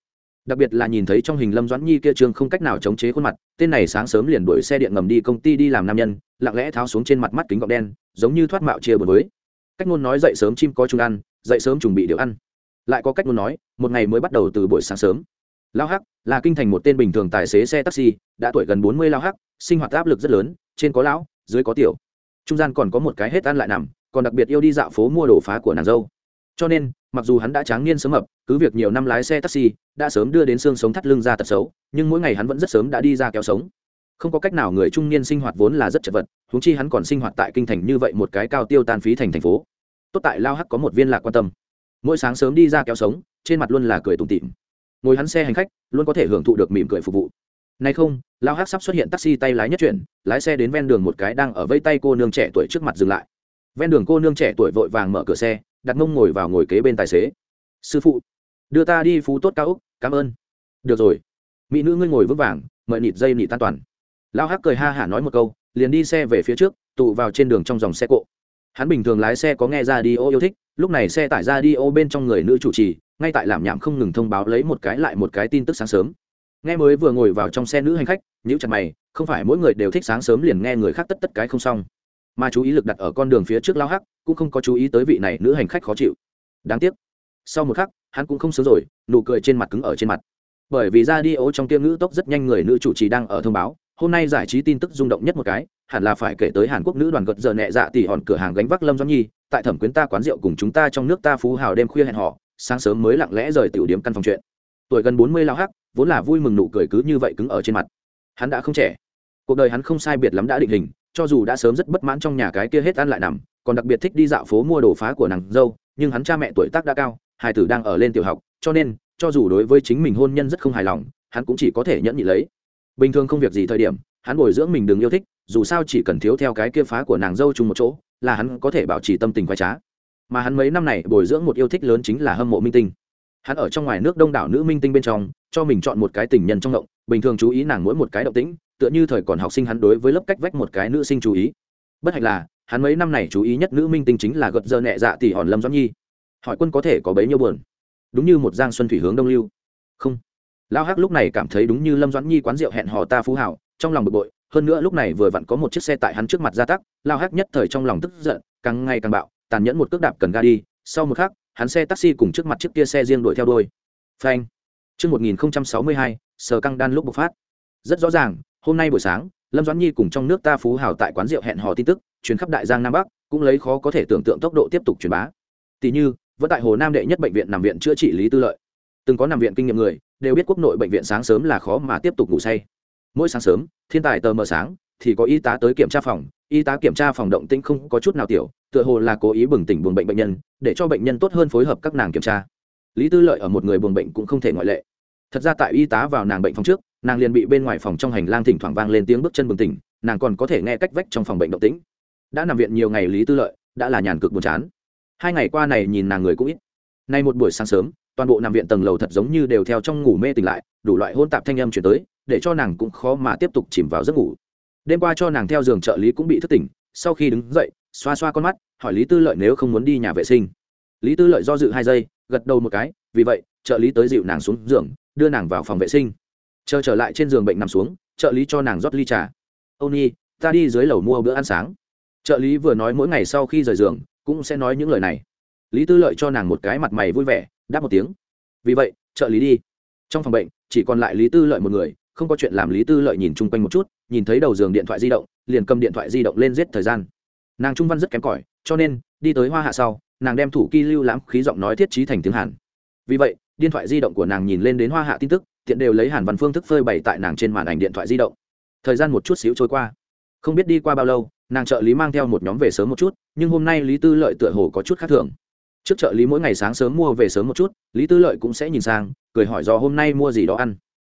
đặc biệt là nhìn thấy trong hình lâm doãn nhi kia trương không cách nào chống chế khuôn mặt, tên này sáng sớm liền đuổi xe điện ngầm đi công ty đi làm nam nhân, lặng lẽ tháo xuống trên mặt mắt kính gọng đen, giống như thoát mạo chia bờ với. Cách ngôn nói dậy sớm chim có chung ăn, dậy sớm chuẩn bị điều ăn. Lại có cách ngôn nói, một ngày mới bắt đầu từ buổi sáng sớm. Lao hắc, là kinh thành một tên bình thường tài xế xe taxi, đã tuổi gần bốn mươi lao hắc, sinh hoạt áp lực rất lớn, trên có lão, dưới có tiểu. Trung gian còn có một cái hết ăn lại nằm, còn đặc biệt yêu đi dạo phố mua đồ phá của nàng dâu cho nên, mặc dù hắn đã tráng niên sớm mập, cứ việc nhiều năm lái xe taxi, đã sớm đưa đến xương sống thắt lưng ra tật xấu, nhưng mỗi ngày hắn vẫn rất sớm đã đi ra kéo sống. Không có cách nào người trung niên sinh hoạt vốn là rất chật vật, huống chi hắn còn sinh hoạt tại kinh thành như vậy một cái cao tiêu tan phí thành thành phố. Tốt tại lao hắc có một viên lạc quan tâm. Mỗi sáng sớm đi ra kéo sống, trên mặt luôn là cười tủm tỉm. Ngồi hắn xe hành khách, luôn có thể hưởng thụ được mỉm cười phục vụ. Nay không, lao hắc sắp xuất hiện taxi tay lái nhất chuyển lái xe đến ven đường một cái đang ở vây tay cô nương trẻ tuổi trước mặt dừng lại. Ven đường cô nương trẻ tuổi vội vàng mở cửa xe đặt mông ngồi vào ngồi kế bên tài xế. Sư phụ, đưa ta đi phú tốt cao úc cảm ơn. Được rồi. Mỹ nữ ngươi ngồi vững vàng, mời nịt dây nịt an toàn. Lao hắc cười ha hả nói một câu, liền đi xe về phía trước, tụ vào trên đường trong dòng xe cộ. Hắn bình thường lái xe có nghe ra đi ô yêu thích, lúc này xe tải ra đi ô bên trong người nữ chủ trì, ngay tại làm nhảm không ngừng thông báo lấy một cái lại một cái tin tức sáng sớm. Nghe mới vừa ngồi vào trong xe nữ hành khách nhữ chặt mày, không phải mỗi người đều thích sáng sớm liền nghe người khác tất tất cái không xong. Mà chú ý lực đặt ở con đường phía trước lao hắc cũng không có chú ý tới vị này nữ hành khách khó chịu. Đáng tiếc. Sau một khắc, hắn cũng không sớm rồi, nụ cười trên mặt cứng ở trên mặt. Bởi vì ra đi ố trong tiêm ngữ tốc rất nhanh người nữ chủ trì đang ở thông báo, hôm nay giải trí tin tức rung động nhất một cái, hẳn là phải kể tới hàn quốc nữ đoàn gật giờ nhẹ dạ tỉ hòn cửa hàng gánh vác lâm doãn nhi, tại thẩm quyến ta quán rượu cùng chúng ta trong nước ta phú hào đêm khuya hẹn họ sáng sớm mới lặng lẽ rời tiểu điểm căn phòng chuyện. Tuổi gần bốn mươi lao hắc, vốn là vui mừng nụ cười cứ như vậy cứng ở trên mặt. Hắn đã không trẻ. Cuộc đời hắn không sai biệt lắm đã định hình, cho dù đã sớm rất bất mãn trong nhà cái kia hết ăn lại nằm còn đặc biệt thích đi dạo phố mua đồ phá của nàng dâu, nhưng hắn cha mẹ tuổi tác đã cao, hai tử đang ở lên tiểu học, cho nên, cho dù đối với chính mình hôn nhân rất không hài lòng, hắn cũng chỉ có thể nhẫn nhị lấy. Bình thường không việc gì thời điểm, hắn bồi dưỡng mình đừng yêu thích, dù sao chỉ cần thiếu theo cái kia phá của nàng dâu chung một chỗ, là hắn có thể bảo trì tâm tình khoai trá. Mà hắn mấy năm này bồi dưỡng một yêu thích lớn chính là hâm mộ minh tinh. Hắn ở trong ngoài nước đông đảo nữ minh tinh bên trong, cho mình chọn một cái tình nhân trong động, bình thường chú ý nàng mỗi một cái động tĩnh, tựa như thời còn học sinh hắn đối với lớp cách vách một cái nữ sinh chú ý. Bất hạnh là hắn mấy năm này chú ý nhất nữ minh tinh chính là gật dơ nhẹ dạ tỷ hòn lâm doãn nhi. Hỏi quân có thể có bấy nhiêu buồn? Đúng như một giang xuân thủy hướng đông lưu. Không. Lao hắc lúc này cảm thấy đúng như lâm doãn nhi quán rượu hẹn hò ta phú hảo trong lòng bực bội hơn nữa lúc này vừa vặn có một chiếc xe tại hắn trước mặt gia tắc lao hắc nhất thời trong lòng tức giận càng ngày càng bạo tàn nhẫn một cước đạp cần ga đi sau một khắc hắn xe taxi cùng trước mặt chiếc kia xe riêng đuổi theo đuôi phanh. Trước 1062, sờ căng đan lúc bộc phát. Rất rõ ràng, hôm nay buổi sáng, Lâm Doãn Nhi cùng trong nước ta phú hào tại quán rượu hẹn hò tin tức, truyền khắp đại giang nam bắc, cũng lấy khó có thể tưởng tượng tốc độ tiếp tục truyền bá. Tỷ như, vẫn tại Hồ Nam đệ nhất bệnh viện nằm viện chữa trị Lý Tư Lợi. Từng có nằm viện kinh nghiệm người, đều biết quốc nội bệnh viện sáng sớm là khó mà tiếp tục ngủ say. Mỗi sáng sớm, thiên tài tờ mờ sáng, thì có y tá tới kiểm tra phòng, y tá kiểm tra phòng động tĩnh không có chút nào tiểu, tựa hồ là cố ý bừng tỉnh buồng bệnh bệnh nhân, để cho bệnh nhân tốt hơn phối hợp các nàng kiểm tra. Lý Tư Lợi ở một người buồng bệnh cũng không thể ngoại lệ thật ra tại y tá vào nàng bệnh phòng trước nàng liền bị bên ngoài phòng trong hành lang thỉnh thoảng vang lên tiếng bước chân bừng tỉnh nàng còn có thể nghe cách vách trong phòng bệnh động tĩnh đã nằm viện nhiều ngày lý tư lợi đã là nhàn cực buồn chán. Hai ngày qua này nhìn nàng người cũng ít. Nay một buổi sáng sớm, toàn bộ nằm viện tầng lầu thật giống như đều theo trong ngủ mê tỉnh lại, đủ loại hôn tạp thanh âm chuyển tới, để cho nàng cũng khó mà tiếp tục chìm vào giấc ngủ. Đêm qua cho nàng theo giường trợ lý cũng bị thức tỉnh, sau khi đứng dậy, xoa xoa con mắt, hỏi lý tư lợi nếu không muốn đi nhà vệ sinh. Lý tư lợi do dự hai giây, gật đầu một cái, vì vậy, trợ lý tới dịu nàng xuống giường, đưa nàng vào phòng vệ sinh. Chờ trở lại trên giường bệnh nằm xuống, trợ lý cho nàng rót ly trà. Âu nhi ta đi dưới lầu mua bữa ăn sáng trợ lý vừa nói mỗi ngày sau khi rời giường, cũng sẽ nói những lời này. Lý tư lợi cho nàng một cái mặt mày vui vẻ, đáp một tiếng. Vì vậy, trợ lý đi. Trong phòng bệnh, chỉ còn lại lý tư lợi một người, không có chuyện làm lý tư lợi nhìn chung quanh một chút, nhìn thấy đầu giường điện thoại di động, liền cầm điện thoại di động lên giết thời gian. Nàng trung văn rất kém cỏi, cho nên, đi tới hoa hạ sau, nàng đem thủ kỳ lưu lãm khí giọng nói thiết trí thành tiếng hàn. Vì vậy, điện thoại di động của nàng nhìn lên đến hoa hạ tin tức, tiện đều lấy hàn văn phương thức phơi bày tại nàng trên màn ảnh điện thoại di động. Thời gian một chút xíu trôi qua. Không biết đi qua bao lâu nàng trợ lý mang theo một nhóm về sớm một chút, nhưng hôm nay lý tư lợi tựa hồ có chút khác thường. Trước trợ lý mỗi ngày sáng sớm mua về sớm một chút, lý tư lợi cũng sẽ nhìn sang, cười hỏi do hôm nay mua gì đó ăn.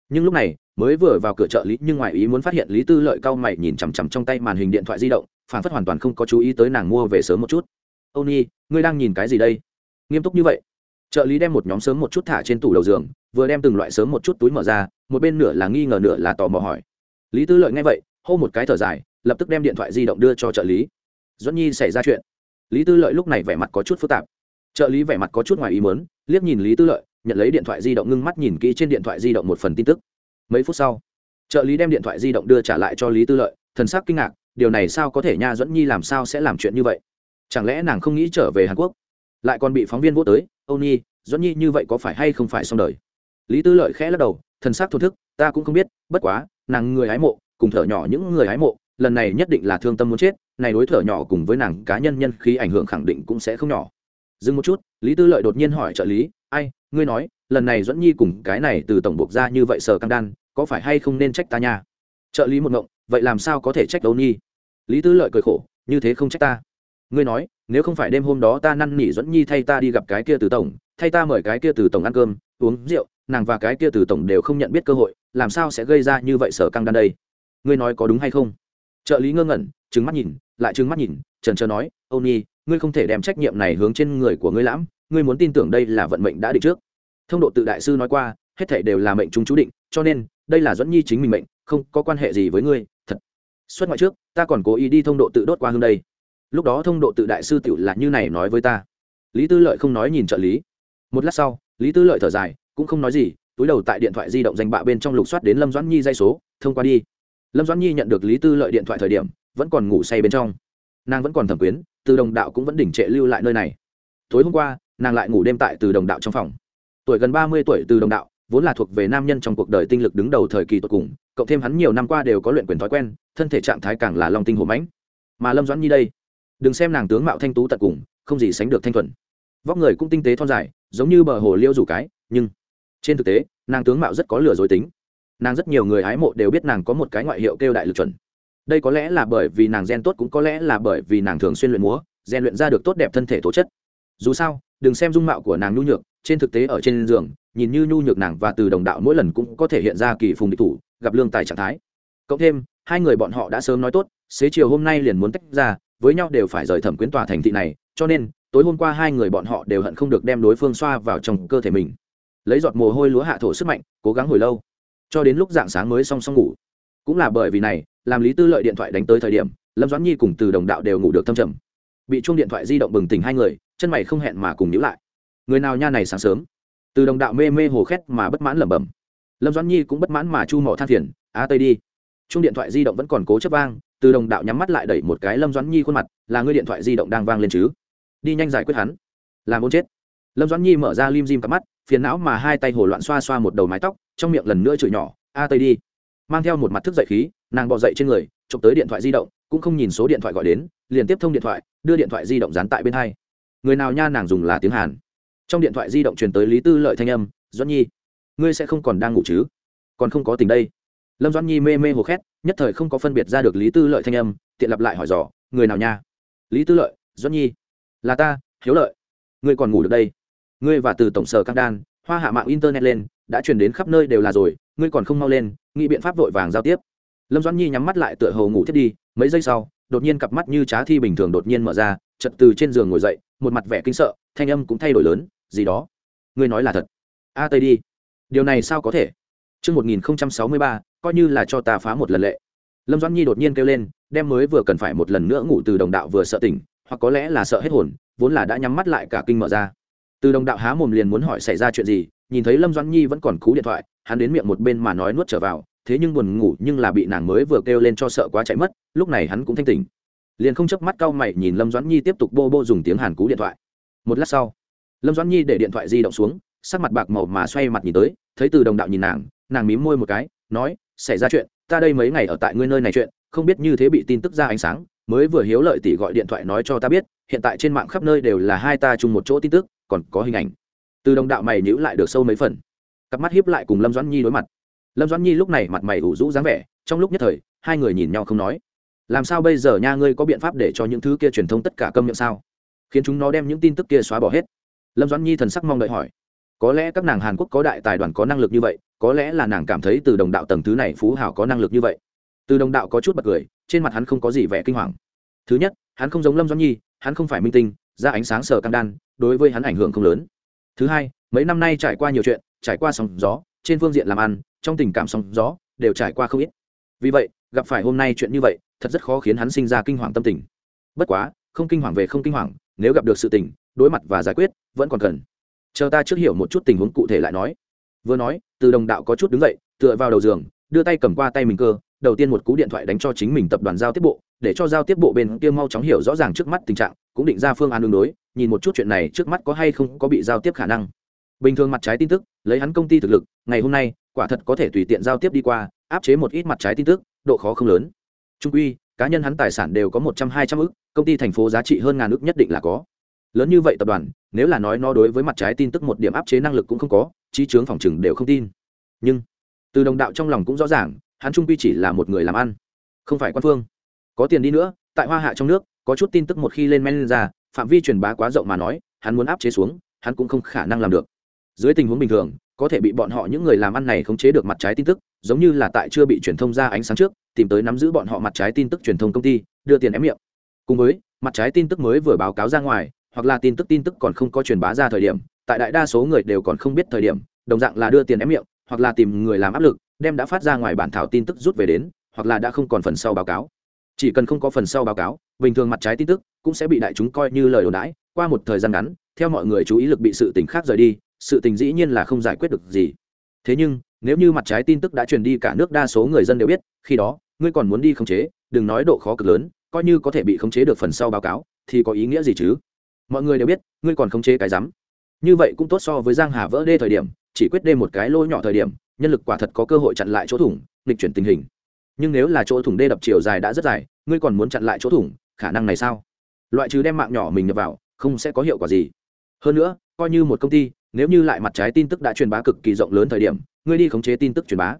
Nhưng lúc này, mới vừa vào cửa trợ lý, nhưng ngoài ý muốn phát hiện lý tư lợi cau mày nhìn chằm chằm trong tay màn hình điện thoại di động, phản phất hoàn toàn không có chú ý tới nàng mua về sớm một chút. Âu nhi ngươi đang nhìn cái gì đây? Nghiêm túc như vậy. Trợ lý đem một nhóm sớm một chút thả trên tủ đầu giường, vừa đem từng loại sớm một chút túi mở ra, một bên nửa là nghi ngờ nửa là tò mò hỏi. Lý tư lợi nghe vậy, hô một cái thở dài lập tức đem điện thoại di động đưa cho trợ lý. Doãn nhi xảy ra chuyện. Lý tư lợi lúc này vẻ mặt có chút phức tạp. Trợ lý vẻ mặt có chút ngoài ý mớn liếc nhìn lý tư lợi, nhận lấy điện thoại di động ngưng mắt nhìn kỹ trên điện thoại di động một phần tin tức. Mấy phút sau, trợ lý đem điện thoại di động đưa trả lại cho lý tư lợi, thần sắc kinh ngạc, điều này sao có thể nha dẫn nhi làm sao sẽ làm chuyện như vậy? Chẳng lẽ nàng không nghĩ trở về hàn quốc? Lại còn bị phóng viên vô tới, âu nhi dẫn nhi như vậy có phải hay không phải xong đời? Lý tư lợi khẽ lắc đầu, thần sắc thổn thức, ta cũng không biết, bất quá, nàng người hái mộ, cùng thở nhỏ những người hái mộ lần này nhất định là thương tâm muốn chết, này đối thở nhỏ cùng với nàng cá nhân nhân khí ảnh hưởng khẳng định cũng sẽ không nhỏ. Dừng một chút, lý tư lợi đột nhiên hỏi trợ lý, ai, ngươi nói, lần này dẫn nhi cùng cái này từ tổng buộc ra như vậy sở cam đan, có phải hay không nên trách ta nha? Trợ lý một ngộng, vậy làm sao có thể trách đâu nhi? Lý tư lợi cười khổ, như thế không trách ta. Ngươi nói, nếu không phải đêm hôm đó ta năn nỉ dẫn nhi thay ta đi gặp cái kia từ tổng, thay ta mời cái kia từ tổng ăn cơm, uống rượu, nàng và cái kia từ tổng đều không nhận biết cơ hội, làm sao sẽ gây ra như vậy sở căng đan đây? Ngươi nói có đúng hay không? Trợ lý ngơ ngẩn trứng mắt nhìn, lại trứng mắt nhìn, trần trờ nói âu nhi, ngươi không thể đem trách nhiệm này hướng trên người của ngươi lãm, ngươi muốn tin tưởng đây là vận mệnh đã định trước. Thông độ tự đại sư nói qua, hết thể đều là mệnh chúng chú định, cho nên, đây là dẫn nhi chính mình mệnh, không có quan hệ gì với ngươi, thật. Xuất ngoại trước, ta còn cố ý đi thông độ tự đốt qua hương đây. Lúc đó thông độ tự đại sư tiểu là như này nói với ta. Lý tư lợi không nói nhìn trợ lý. Một lát sau, lý tư lợi thở dài, cũng không nói gì, túi đầu tại điện thoại di động danh bạ bên trong lục soát đến lâm doãn nhi dây số, thông qua đi lâm doãn nhi nhận được lý tư lợi điện thoại thời điểm, vẫn còn ngủ say bên trong. Nàng vẫn còn thẩm quyến, từ đồng đạo cũng vẫn đỉnh trệ lưu lại nơi này. Tối hôm qua, nàng lại ngủ đêm tại từ đồng đạo trong phòng. Tuổi gần ba mươi tuổi từ đồng đạo, vốn là thuộc về nam nhân trong cuộc đời tinh lực đứng đầu thời kỳ tột cùng, cộng thêm hắn nhiều năm qua đều có luyện quyền thói quen, thân thể trạng thái càng là long tinh hổ mãnh. Mà lâm doãn nhi đây, đừng xem nàng tướng mạo thanh tú tận cùng, không gì sánh được thanh thuần. Vóc người cũng tinh tế thon dài, giống như bờ hồ liêu rủ cái, nhưng trên thực tế, nàng tướng mạo rất có lừa dối tính nàng rất nhiều người hái mộ đều biết nàng có một cái ngoại hiệu kêu đại lực chuẩn. Đây có lẽ là bởi vì nàng gen tốt cũng có lẽ là bởi vì nàng thường xuyên luyện múa, rèn luyện ra được tốt đẹp thân thể tố chất. Dù sao, đừng xem dung mạo của nàng nhu nhược, trên thực tế ở trên giường, nhìn như nhu nhược nàng và từ đồng đạo mỗi lần cũng có thể hiện ra kỳ phùng địch thủ, gặp lương tài trạng thái. Cộng thêm, hai người bọn họ đã sớm nói tốt, xế chiều hôm nay liền muốn tách ra, với nhau đều phải rời thẩm quyến tòa thành thị này, cho nên, tối hôm qua hai người bọn họ đều hận không được đem đối phương xoa vào trong cơ thể mình. Lấy giọt mồ hôi lúa hạ thổ sức mạnh, cố gắng hồi lâu cho đến lúc dạng sáng mới song song ngủ. Cũng là bởi vì này, làm lý tư lợi điện thoại đánh tới thời điểm, lâm doãn nhi cùng từ đồng đạo đều ngủ được thâm trầm. Bị chuông điện thoại di động bừng tỉnh hai người, chân mày không hẹn mà cùng nhíu lại. Người nào nha này sáng sớm? Từ đồng đạo mê mê hồ khét mà bất mãn lẩm bẩm. Lâm doãn nhi cũng bất mãn mà chu mỏ than phiền, á, tây đi. Chuông điện thoại di động vẫn còn cố chấp vang, từ đồng đạo nhắm mắt lại đẩy một cái lâm doãn nhi khuôn mặt, là người điện thoại di động đang vang lên chứ? Đi nhanh giải quyết hắn. Làm ôn chết. Lâm doãn nhi mở ra lim dim cặp mắt, phiền não mà hai tay hồ loạn xoa xoa một đầu mái tóc trong miệng lần nữa chửi nhỏ, a tây đi. Mang theo một mặt thức dậy khí, nàng bỏ dậy trên người, chụp tới điện thoại di động, cũng không nhìn số điện thoại gọi đến, liền tiếp thông điện thoại, đưa điện thoại di động dán tại bên hai. Người nào nha, nàng dùng là tiếng hàn. Trong điện thoại di động truyền tới lý tư lợi thanh âm, doãn nhi, ngươi sẽ không còn đang ngủ chứ? Còn không có tình đây. Lâm doãn nhi mê mê hồ khét, nhất thời không có phân biệt ra được lý tư lợi thanh âm, tiện lặp lại hỏi dò, người nào nha? Lý tư lợi, doãn nhi. Là ta, hiếu lợi. Ngươi còn ngủ được đây. Ngươi và từ tổng sở căng đan, hoa hạ mạng internet lên đã truyền đến khắp nơi đều là rồi ngươi còn không mau lên nghĩ biện pháp vội vàng giao tiếp. Lâm doãn nhi nhắm mắt lại tựa hồ ngủ thiết đi mấy giây sau đột nhiên cặp mắt như trá thi bình thường đột nhiên mở ra chật từ trên giường ngồi dậy một mặt vẻ kinh sợ thanh âm cũng thay đổi lớn gì đó? Ngươi nói là thật. A tây đi. Điều này sao có thể? Trước 1063, coi như là cho ta phá một lần lệ. Lâm Doãn Nhi đột nhiên kêu lên, đem mới vừa cần phải một lần nữa ngủ từ đồng đạo vừa sợ tỉnh, hoặc có lẽ là sợ hết hồn, vốn là đã nhắm mắt lại cả kinh mở ra. Từ đồng đạo há mồm liền muốn hỏi xảy ra chuyện gì, nhìn thấy Lâm Doãn Nhi vẫn còn cú điện thoại, hắn đến miệng một bên mà nói nuốt trở vào, thế nhưng buồn ngủ nhưng là bị nàng mới vừa kêu lên cho sợ quá chạy mất, lúc này hắn cũng thanh tỉnh. Liền không chớp mắt cau mày nhìn Lâm Doãn Nhi tiếp tục bô bô dùng tiếng Hàn cú điện thoại. Một lát sau, Lâm Doãn Nhi để điện thoại di động xuống, sắc mặt bạc màu mà xoay mặt nhìn tới, thấy Từ đồng đạo nhìn nàng, nàng mím môi một cái nói xảy ra chuyện ta đây mấy ngày ở tại ngươi nơi này chuyện không biết như thế bị tin tức ra ánh sáng mới vừa hiếu lợi tỷ gọi điện thoại nói cho ta biết hiện tại trên mạng khắp nơi đều là hai ta chung một chỗ tin tức còn có hình ảnh từ đồng đạo mày nhữ lại được sâu mấy phần. Cặp mắt hiếp lại cùng lâm doãn nhi đối mặt. Lâm doãn nhi lúc này mặt mày ủ rũ dáng vẻ, trong lúc nhất thời, hai người nhìn nhau không nói. Làm sao bây giờ nha ngươi có biện pháp để cho những thứ kia truyền thông tất cả câm miệng sao? Khiến chúng nó đem những tin tức kia xóa bỏ hết. Lâm doãn nhi thần sắc mong đợi hỏi. Có lẽ các nàng hàn quốc có đại tài đoàn có năng lực như vậy, có lẽ là nàng cảm thấy từ đồng đạo tầng thứ này phú hảo có năng lực như vậy. Từ đồng đạo có chút bật cười, trên mặt hắn không có gì vẻ kinh hoàng. Thứ nhất, hắn không giống lâm doãn nhi, hắn không phải minh tinh, ra ánh sáng sờ cam đan, đối với hắn ảnh hưởng không lớn thứ hai, mấy năm nay trải qua nhiều chuyện, trải qua sóng gió, trên phương diện làm ăn, trong tình cảm sóng gió đều trải qua không ít. Vì vậy, gặp phải hôm nay chuyện như vậy, thật rất khó khiến hắn sinh ra kinh hoàng tâm tình. Bất quá, không kinh hoàng về không kinh hoàng, nếu gặp được sự tình, đối mặt và giải quyết, vẫn còn cần. Chờ ta trước hiểu một chút tình huống cụ thể lại nói. Vừa nói, từ đồng đạo có chút đứng dậy, tựa vào đầu giường, đưa tay cầm qua tay mình cơ, đầu tiên một cú điện thoại đánh cho chính mình tập đoàn giao tiếp bộ để cho giao tiếp bộ bên kia mau chóng hiểu rõ ràng trước mắt tình trạng, cũng định ra phương án đường đối, nhìn một chút chuyện này trước mắt có hay không có bị giao tiếp khả năng. Bình thường mặt trái tin tức, lấy hắn công ty thực lực, ngày hôm nay, quả thật có thể tùy tiện giao tiếp đi qua, áp chế một ít mặt trái tin tức, độ khó không lớn. Trung quy, cá nhân hắn tài sản đều có một trăm, hai trăm ức, công ty thành phố giá trị hơn ngàn ức nhất định là có. Lớn như vậy tập đoàn, nếu là nói nó đối với mặt trái tin tức một điểm áp chế năng lực cũng không có, trí chướng phòng chừng đều không tin. Nhưng, từ đồng đạo trong lòng cũng rõ ràng, hắn trung quy chỉ là một người làm ăn, không phải quan phương có tiền đi nữa, tại hoa hạ trong nước, có chút tin tức một khi lên men lên ra, phạm vi truyền bá quá rộng mà nói, hắn muốn áp chế xuống, hắn cũng không khả năng làm được. Dưới tình huống bình thường, có thể bị bọn họ những người làm ăn này khống chế được mặt trái tin tức, giống như là tại chưa bị truyền thông ra ánh sáng trước, tìm tới nắm giữ bọn họ mặt trái tin tức truyền thông công ty, đưa tiền ém miệng. Cùng với, mặt trái tin tức mới vừa báo cáo ra ngoài, hoặc là tin tức tin tức còn không có truyền bá ra thời điểm, tại đại đa số người đều còn không biết thời điểm, đồng dạng là đưa tiền ém miệng, hoặc là tìm người làm áp lực, đem đã phát ra ngoài bản thảo tin tức rút về đến, hoặc là đã không còn phần sau báo cáo chỉ cần không có phần sau báo cáo, bình thường mặt trái tin tức cũng sẽ bị đại chúng coi như lời đồn đãi, qua một thời gian ngắn, theo mọi người chú ý lực bị sự tình khác rời đi, sự tình dĩ nhiên là không giải quyết được gì. Thế nhưng, nếu như mặt trái tin tức đã truyền đi cả nước đa số người dân đều biết, khi đó, ngươi còn muốn đi khống chế, đừng nói độ khó cực lớn, coi như có thể bị khống chế được phần sau báo cáo, thì có ý nghĩa gì chứ? Mọi người đều biết, ngươi còn khống chế cái rắm. Như vậy cũng tốt so với giang hà vỡ đê thời điểm, chỉ quyết đê một cái lỗ nhỏ thời điểm, nhân lực quả thật có cơ hội chặn lại chỗ thủng, nghịch chuyển tình hình nhưng nếu là chỗ thủng đê đập chiều dài đã rất dài, ngươi còn muốn chặn lại chỗ thủng, khả năng này sao? Loại trừ đem mạng nhỏ mình nhập vào, không sẽ có hiệu quả gì. Hơn nữa, coi như một công ty, nếu như lại mặt trái tin tức đã truyền bá cực kỳ rộng lớn thời điểm, ngươi đi khống chế tin tức truyền bá,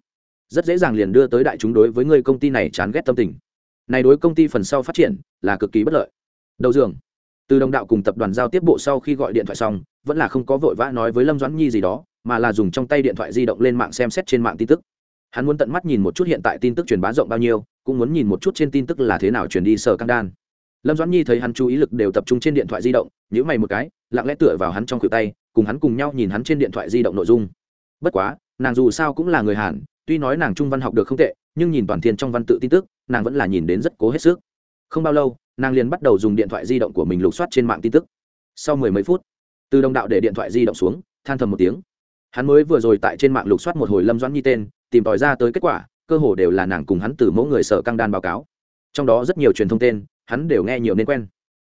rất dễ dàng liền đưa tới đại chúng đối với ngươi công ty này chán ghét tâm tình. Này đối công ty phần sau phát triển, là cực kỳ bất lợi. Đầu giường. Từ đồng đạo cùng tập đoàn giao tiếp bộ sau khi gọi điện thoại xong, vẫn là không có vội vã nói với lâm doãn nhi gì đó, mà là dùng trong tay điện thoại di động lên mạng xem xét trên mạng tin tức hắn muốn tận mắt nhìn một chút hiện tại tin tức truyền bá rộng bao nhiêu, cũng muốn nhìn một chút trên tin tức là thế nào truyền đi sở căng đan. Lâm doãn nhi thấy hắn chú ý lực đều tập trung trên điện thoại di động nhữ mày một cái, lặng lẽ tựa vào hắn trong khuỷu tay, cùng hắn cùng nhau nhìn hắn trên điện thoại di động nội dung. Bất quá, nàng dù sao cũng là người hàn, tuy nói nàng trung văn học được không tệ, nhưng nhìn toàn thiên trong văn tự tin tức, nàng vẫn là nhìn đến rất cố hết sức. Không bao lâu, nàng liền bắt đầu dùng điện thoại di động của mình lục soát trên mạng tin tức. Sau mười mấy phút, từ đồng đạo để điện thoại di động xuống, than thầm một tiếng. Hắn mới vừa rồi tại trên mạng lục soát một hồi lâm doãn nhi tên tìm tòi ra tới kết quả, cơ hồ đều là nàng cùng hắn từ mỗi người sở căng đan báo cáo. Trong đó rất nhiều truyền thông tên, hắn đều nghe nhiều nên quen.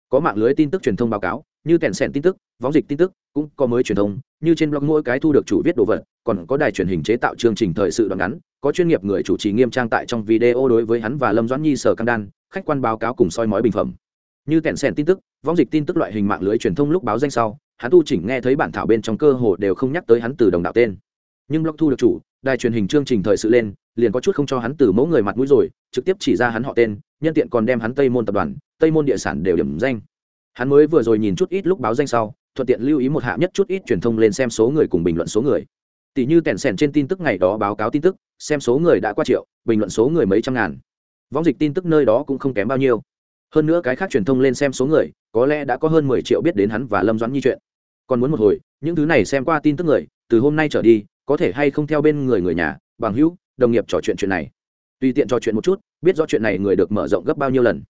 Có mạng lưới tin tức truyền thông báo cáo, như kèn sèn tin tức vóng dịch tin tức, cũng có mới truyền thông, như trên blog mỗi cái thu được chủ viết đồ vật, còn có đài truyền hình chế tạo chương trình thời sự đoạn ngắn, có chuyên nghiệp người chủ trì nghiêm trang tại trong video đối với hắn và lâm doãn nhi sở căng đan, khách quan báo cáo cùng soi mói bình phẩm. Như kèn sèn tin tức vóng dịch tin tức loại hình mạng lưới truyền thông lúc báo danh sau, hắn tu chỉnh nghe thấy bản thảo bên trong cơ hồ đều không nhắc tới hắn từ đồng đạo tên. Nhưng blog thu được chủ đài truyền hình chương trình thời sự lên, liền có chút không cho hắn từ mẫu người mặt mũi rồi, trực tiếp chỉ ra hắn họ tên, nhân tiện còn đem hắn tây môn tập đoàn, tây môn địa sản đều điểm danh. Hắn mới vừa rồi nhìn chút ít lúc báo danh sau, thuận tiện lưu ý một hạ nhất chút ít truyền thông lên xem số người cùng bình luận số người. Tỷ như tèn sèn trên tin tức ngày đó báo cáo tin tức, xem số người đã qua triệu, bình luận số người mấy trăm ngàn. Võng dịch tin tức nơi đó cũng không kém bao nhiêu. Hơn nữa cái khác truyền thông lên xem số người, có lẽ đã có hơn mười triệu biết đến hắn và lâm doãn nhi chuyện. Còn muốn một hồi, những thứ này xem qua tin tức người, từ hôm nay trở đi có thể hay không theo bên người người nhà, bằng hữu, đồng nghiệp trò chuyện chuyện này. Tùy tiện trò chuyện một chút, biết rõ chuyện này người được mở rộng gấp bao nhiêu lần.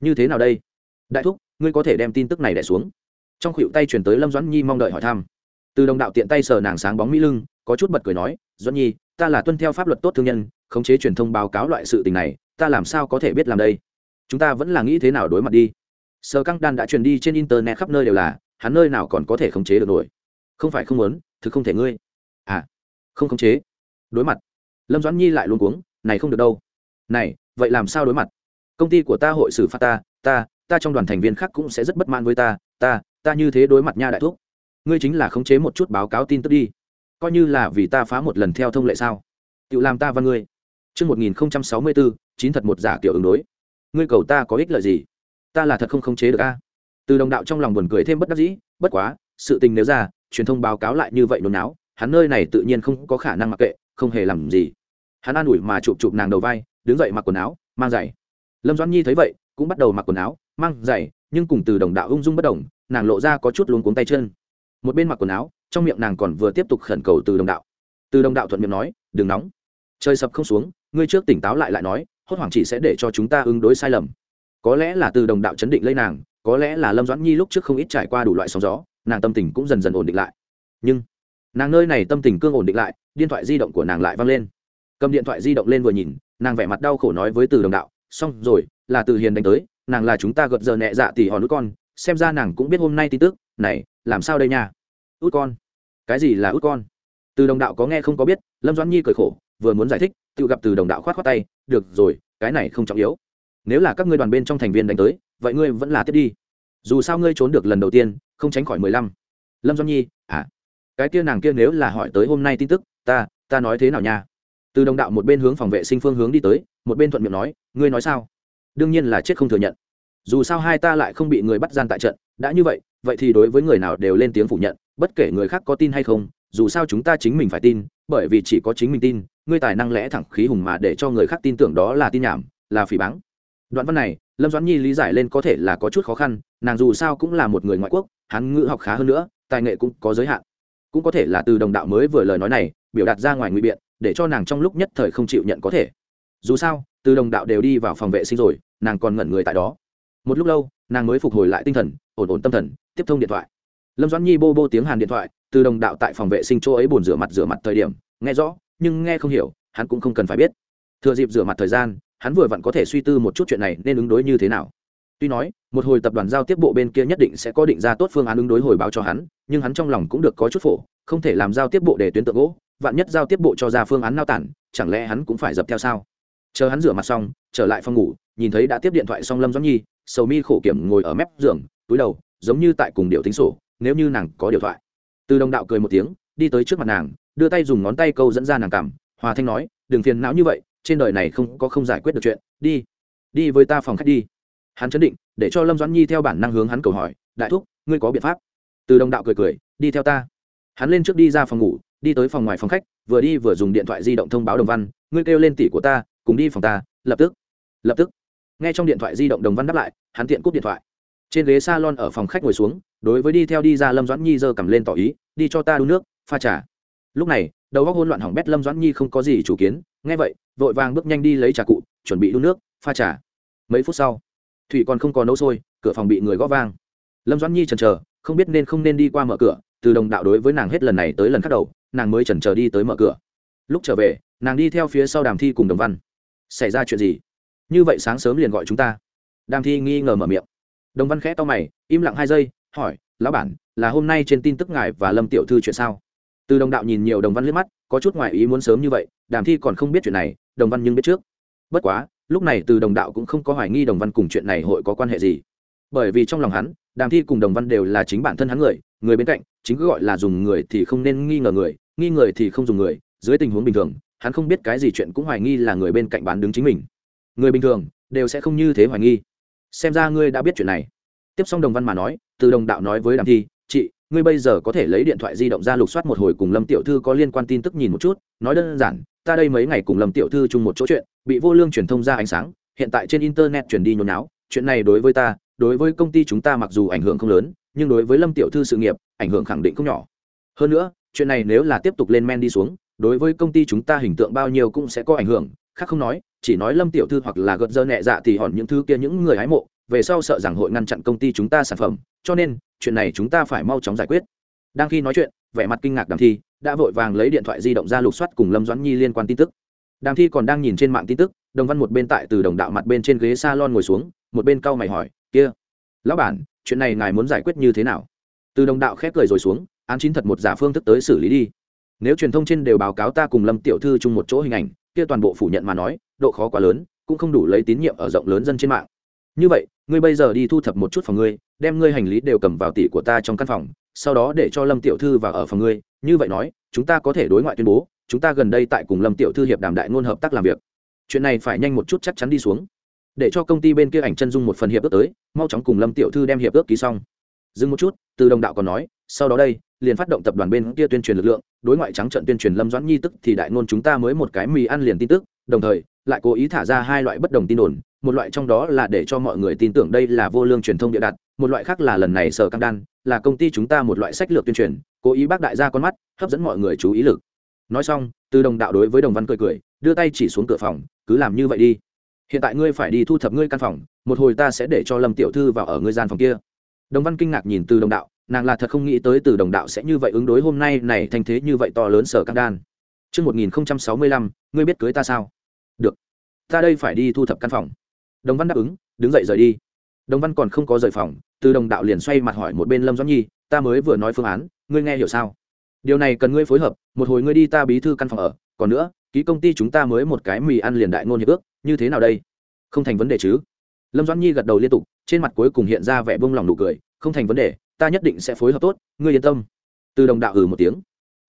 Như thế nào đây? Đại thúc, ngươi có thể đem tin tức này đẻ xuống. Trong khuỷu tay chuyển tới lâm doãn nhi mong đợi hỏi thăm. Từ đồng đạo tiện tay sờ nàng sáng bóng mỹ lưng, có chút bật cười nói, doãn nhi, ta là tuân theo pháp luật tốt thương nhân, khống chế truyền thông báo cáo loại sự tình này, ta làm sao có thể biết làm đây? Chúng ta vẫn là nghĩ thế nào đối mặt đi. Sờ căng đan đã truyền đi trên internet khắp nơi đều là, hắn nơi nào còn có thể khống chế được nổi? Không phải không muốn, thực không thể ngươi. À không khống chế. Đối mặt. Lâm doãn nhi lại luôn cuống này không được đâu. Này vậy làm sao đối mặt? Công ty của ta hội xử phạt ta ta ta trong đoàn thành viên khác cũng sẽ rất bất mãn với ta ta ta như thế đối mặt nha đại thúc. Ngươi chính là khống chế một chút báo cáo tin tức đi. Coi như là vì ta phá một lần theo thông lệ sao? Tự làm ta và ngươi. Chương 1064, chín thật một giả kiểu ứng đối. Ngươi cầu ta có ích lợi gì? Ta là thật không khống chế được a. Từ đồng đạo trong lòng buồn cười thêm bất đắc dĩ, bất quá, sự tình nếu ra, truyền thông báo cáo lại như vậy nôn náo, hắn nơi này tự nhiên không có khả năng mặc kệ, không hề làm gì. Hắn an ủi mà chụp chụp nàng đầu vai, đứng dậy mặc quần áo, mang giày. Lâm Doãn Nhi thấy vậy, cũng bắt đầu mặc quần áo, mang giày, nhưng cùng từ đồng đạo ung dung bất động, nàng lộ ra có chút luống cuống tay chân. Một bên mặc quần áo, trong miệng nàng còn vừa tiếp tục khẩn cầu từ đồng đạo. Từ đồng đạo thuận miệng nói, đừng nóng, trời sập không xuống, ngươi trước tỉnh táo lại lại nói hốt hoảng chỉ sẽ để cho chúng ta ứng đối sai lầm có lẽ là từ đồng đạo chấn định lấy nàng có lẽ là lâm doãn nhi lúc trước không ít trải qua đủ loại sóng gió nàng tâm tình cũng dần dần ổn định lại nhưng nàng nơi này tâm tình cương ổn định lại, điện thoại di động của nàng lại văng lên. Cầm điện thoại di động lên vừa nhìn, nàng vẻ mặt đau khổ nói với từ đồng đạo, xong rồi, là từ hiền đánh tới, nàng là chúng ta gật giờ nhẹ dạ tỉ hòn út con, xem ra nàng cũng biết hôm nay tin tức, này, làm sao đây nha? Út con. Cái gì là út con? Từ đồng đạo có nghe không có biết, lâm doãn nhi cười khổ, vừa muốn giải thích, tự gặp từ đồng đạo khoát khoát tay, được rồi, cái này không trọng yếu. Nếu là các ngươi đoàn bên trong thành viên đánh tới, vậy ngươi vẫn là tiếp đi. Dù sao ngươi trốn được lần đầu tiên, không tránh khỏi mười lăm. Lâm doãn nhi à cái kia nàng kia nếu là hỏi tới hôm nay tin tức, ta ta nói thế nào nha? Từ đồng đạo một bên hướng phòng vệ sinh phương hướng đi tới, một bên thuận miệng nói, ngươi nói sao? Đương nhiên là chết không thừa nhận. Dù sao hai ta lại không bị người bắt gian tại trận, đã như vậy vậy thì đối với người nào đều lên tiếng phủ nhận, bất kể người khác có tin hay không, dù sao chúng ta chính mình phải tin, bởi vì chỉ có chính mình tin, ngươi tài năng lẽ thẳng khí hùng mà để cho người khác tin tưởng đó là tin nhảm, là phỉ báng. Đoạn văn này, lâm doãn nhi lý giải lên có thể là có chút khó khăn, nàng dù sao cũng là một người ngoại quốc hắn ngữ học khá hơn nữa, tài nghệ cũng có giới hạn cũng có thể là từ đồng đạo mới vừa lời nói này, biểu đạt ra ngoài ngụy biện, để cho nàng trong lúc nhất thời không chịu nhận có thể. Dù sao, từ đồng đạo đều đi vào phòng vệ sinh rồi, nàng còn ngẩn người tại đó. Một lúc lâu, nàng mới phục hồi lại tinh thần, ổn ổn tâm thần, tiếp thông điện thoại. Lâm doãn nhi bô bô tiếng hàn điện thoại, từ đồng đạo tại phòng vệ sinh chỗ ấy bồn rửa mặt rửa mặt thời điểm, nghe rõ, nhưng nghe không hiểu, hắn cũng không cần phải biết. Thừa dịp rửa mặt thời gian, hắn vừa vặn có thể suy tư một chút chuyện này nên ứng đối như thế nào. Tuy nói một hồi tập đoàn giao tiếp bộ bên kia nhất định sẽ có định ra tốt phương án ứng đối hồi báo cho hắn, nhưng hắn trong lòng cũng được có chút phổ, không thể làm giao tiếp bộ để tuyến tượng gỗ, vạn nhất giao tiếp bộ cho ra phương án nao tản, chẳng lẽ hắn cũng phải dập theo sao? Chờ hắn rửa mặt xong, trở lại phòng ngủ, nhìn thấy đã tiếp điện thoại xong lâm doãn nhi, sầu mi khổ kiểm ngồi ở mép giường, túi đầu, giống như tại cùng điệu tính sổ, nếu như nàng có điện thoại. Từ đồng đạo cười một tiếng, đi tới trước mặt nàng, đưa tay dùng ngón tay câu dẫn ra nàng cảm, hòa thanh nói, đừng phiền não như vậy, trên đời này không có không giải quyết được chuyện, đi đi với ta phòng khách đi hắn chấn định, để cho lâm doãn nhi theo bản năng hướng hắn cầu hỏi, đại thúc, ngươi có biện pháp? Từ đồng đạo cười cười, đi theo ta. Hắn lên trước đi ra phòng ngủ, đi tới phòng ngoài phòng khách, vừa đi vừa dùng điện thoại di động thông báo đồng văn, ngươi kêu lên tỷ của ta, cùng đi phòng ta, lập tức. Lập tức. Nghe trong điện thoại di động đồng văn đáp lại, hắn tiện cúp điện thoại. Trên ghế s a lon ở phòng khách ngồi xuống, đối với đi theo đi ra lâm doãn nhi giơ cầm lên tỏ ý, đi cho ta đun nước, pha trà. Lúc này, đầu góc hôn loạn hỏng bét lâm doãn nhi không có gì chủ kiến, nghe vậy, vội vàng bước nhanh đi lấy trà cụ, chuẩn bị đun nước, pha trà. Mấy phút sau thủy còn không có nấu sôi, cửa phòng bị người gõ vang. Lâm doãn nhi chần chờ, không biết nên không nên đi qua mở cửa, từ đồng đạo đối với nàng hết lần này tới lần khác đầu, nàng mới chần chờ đi tới mở cửa. Lúc trở về, nàng đi theo phía sau đàm thi cùng đồng văn. Xảy ra chuyện gì? Như vậy sáng sớm liền gọi chúng ta. Đàm thi nghi ngờ mở miệng. Đồng văn khẽ to mày, im lặng hai giây, hỏi, lão bản, là hôm nay trên tin tức ngài và lâm tiểu thư chuyện sao? Từ đồng đạo nhìn nhiều đồng văn liếc mắt, có chút ngoại ý muốn sớm như vậy, đàm thi còn không biết chuyện này, đồng văn nhưng biết trước. Bất quá lúc này từ đồng đạo cũng không có hoài nghi đồng văn cùng chuyện này hội có quan hệ gì. Bởi vì trong lòng hắn, đàm thi cùng đồng văn đều là chính bản thân hắn người người bên cạnh, chính cứ gọi là dùng người thì không nên nghi ngờ người, nghi người thì không dùng người, dưới tình huống bình thường, hắn không biết cái gì chuyện cũng hoài nghi là người bên cạnh bán đứng chính mình. Người bình thường, đều sẽ không như thế hoài nghi. Xem ra ngươi đã biết chuyện này. Tiếp xong đồng văn mà nói, từ đồng đạo nói với đàm thi, chị, ngươi bây giờ có thể lấy điện thoại di động ra lục soát một hồi cùng lâm tiểu thư có liên quan tin tức nhìn một chút, nói đơn giản, ta đây mấy ngày cùng lâm tiểu thư chung một chỗ chuyện bị vô lương truyền thông ra ánh sáng, hiện tại trên internet truyền đi nhốn náo chuyện này đối với ta, đối với công ty chúng ta mặc dù ảnh hưởng không lớn, nhưng đối với lâm tiểu thư sự nghiệp, ảnh hưởng khẳng định không nhỏ. Hơn nữa, chuyện này nếu là tiếp tục lên men đi xuống, đối với công ty chúng ta hình tượng bao nhiêu cũng sẽ có ảnh hưởng, khác không nói, chỉ nói lâm tiểu thư hoặc là gợt dơ nhẹ dạ thì hòn những thứ kia những người hái mộ, về sau sợ rằng hội ngăn chặn công ty chúng ta sản phẩm, cho nên, chuyện này chúng ta phải mau chóng giải quyết. Đang khi nói chuyện, vẻ mặt kinh ngạc đàm thi, đã vội vàng lấy điện thoại di động ra lục soát cùng lâm doãn nhi liên quan tin tức đàm thi còn đang nhìn trên mạng tin tức, đồng văn một bên tại từ đồng đạo mặt bên trên ghế s a lon ngồi xuống, một bên cau mày hỏi, kia, lão bản, chuyện này ngài muốn giải quyết như thế nào? Từ đồng đạo khép cười rồi xuống, án chín thật một giả phương thức tới xử lý đi. Nếu truyền thông trên đều báo cáo ta cùng lâm tiểu thư chung một chỗ hình ảnh, kia toàn bộ phủ nhận mà nói, độ khó quá lớn, cũng không đủ lấy tín nhiệm ở rộng lớn dân trên mạng. Như vậy, ngươi bây giờ đi thu thập một chút phòng ngươi, đem ngươi hành lý đều cầm vào tỷ của ta trong căn phòng, sau đó để cho lâm tiểu thư vào ở phòng ngươi. Như vậy nói, chúng ta có thể đối ngoại tuyên bố chúng ta gần đây tại cùng lâm tiểu thư hiệp đàm đại ngôn hợp tác làm việc. Chuyện này phải nhanh một chút chắc chắn đi xuống. Để cho công ty bên kia ảnh chân dung một phần hiệp ước tới, mau chóng cùng lâm tiểu thư đem hiệp ước ký xong. Dừng một chút, từ đồng đạo còn nói, sau đó đây, liền phát động tập đoàn bên kia tuyên truyền lực lượng, đối ngoại trắng trận tuyên truyền lâm doãn nhi tức thì đại ngôn chúng ta mới một cái mì ăn liền tin tức, đồng thời, lại cố ý thả ra hai loại bất đồng tin đồn, một loại trong đó là để cho mọi người tin tưởng đây là vô lương truyền thông địa đặt, một loại khác là lần này sở cam đan, là công ty chúng ta một loại sách lược tuyên truyền, cố ý bác đại gia con mắt, hấp dẫn mọi người chú ý lực nói xong từ đồng đạo đối với đồng văn cười cười đưa tay chỉ xuống cửa phòng cứ làm như vậy đi hiện tại ngươi phải đi thu thập ngươi căn phòng một hồi ta sẽ để cho lâm tiểu thư vào ở ngươi gian phòng kia đồng văn kinh ngạc nhìn từ đồng đạo nàng là thật không nghĩ tới từ đồng đạo sẽ như vậy ứng đối hôm nay này thành thế như vậy to lớn sở cam đan Trước 1065, ngươi biết cưới ta sao? Được. Ta đây phải đi thu thập căn phòng. Đồng Văn đáp ứng, đứng dậy rời đi. Đồng Văn còn không có rời phòng, từ đồng đạo liền xoay mặt hỏi một bên Lâm Doãn Nhi, ta mới vừa nói phương án, ngươi nghe hiểu sao? Điều này cần ngươi phối hợp, một hồi ngươi đi ta bí thư căn phòng ở, còn nữa, ký công ty chúng ta mới một cái mì ăn liền đại ngôn hiệp ước, như thế nào đây? Không thành vấn đề chứ? Lâm Doãn Nhi gật đầu liên tục, trên mặt cuối cùng hiện ra vẻ buông lòng nụ cười, không thành vấn đề, ta nhất định sẽ phối hợp tốt, ngươi yên tâm. Từ đồng đạo ừ một tiếng.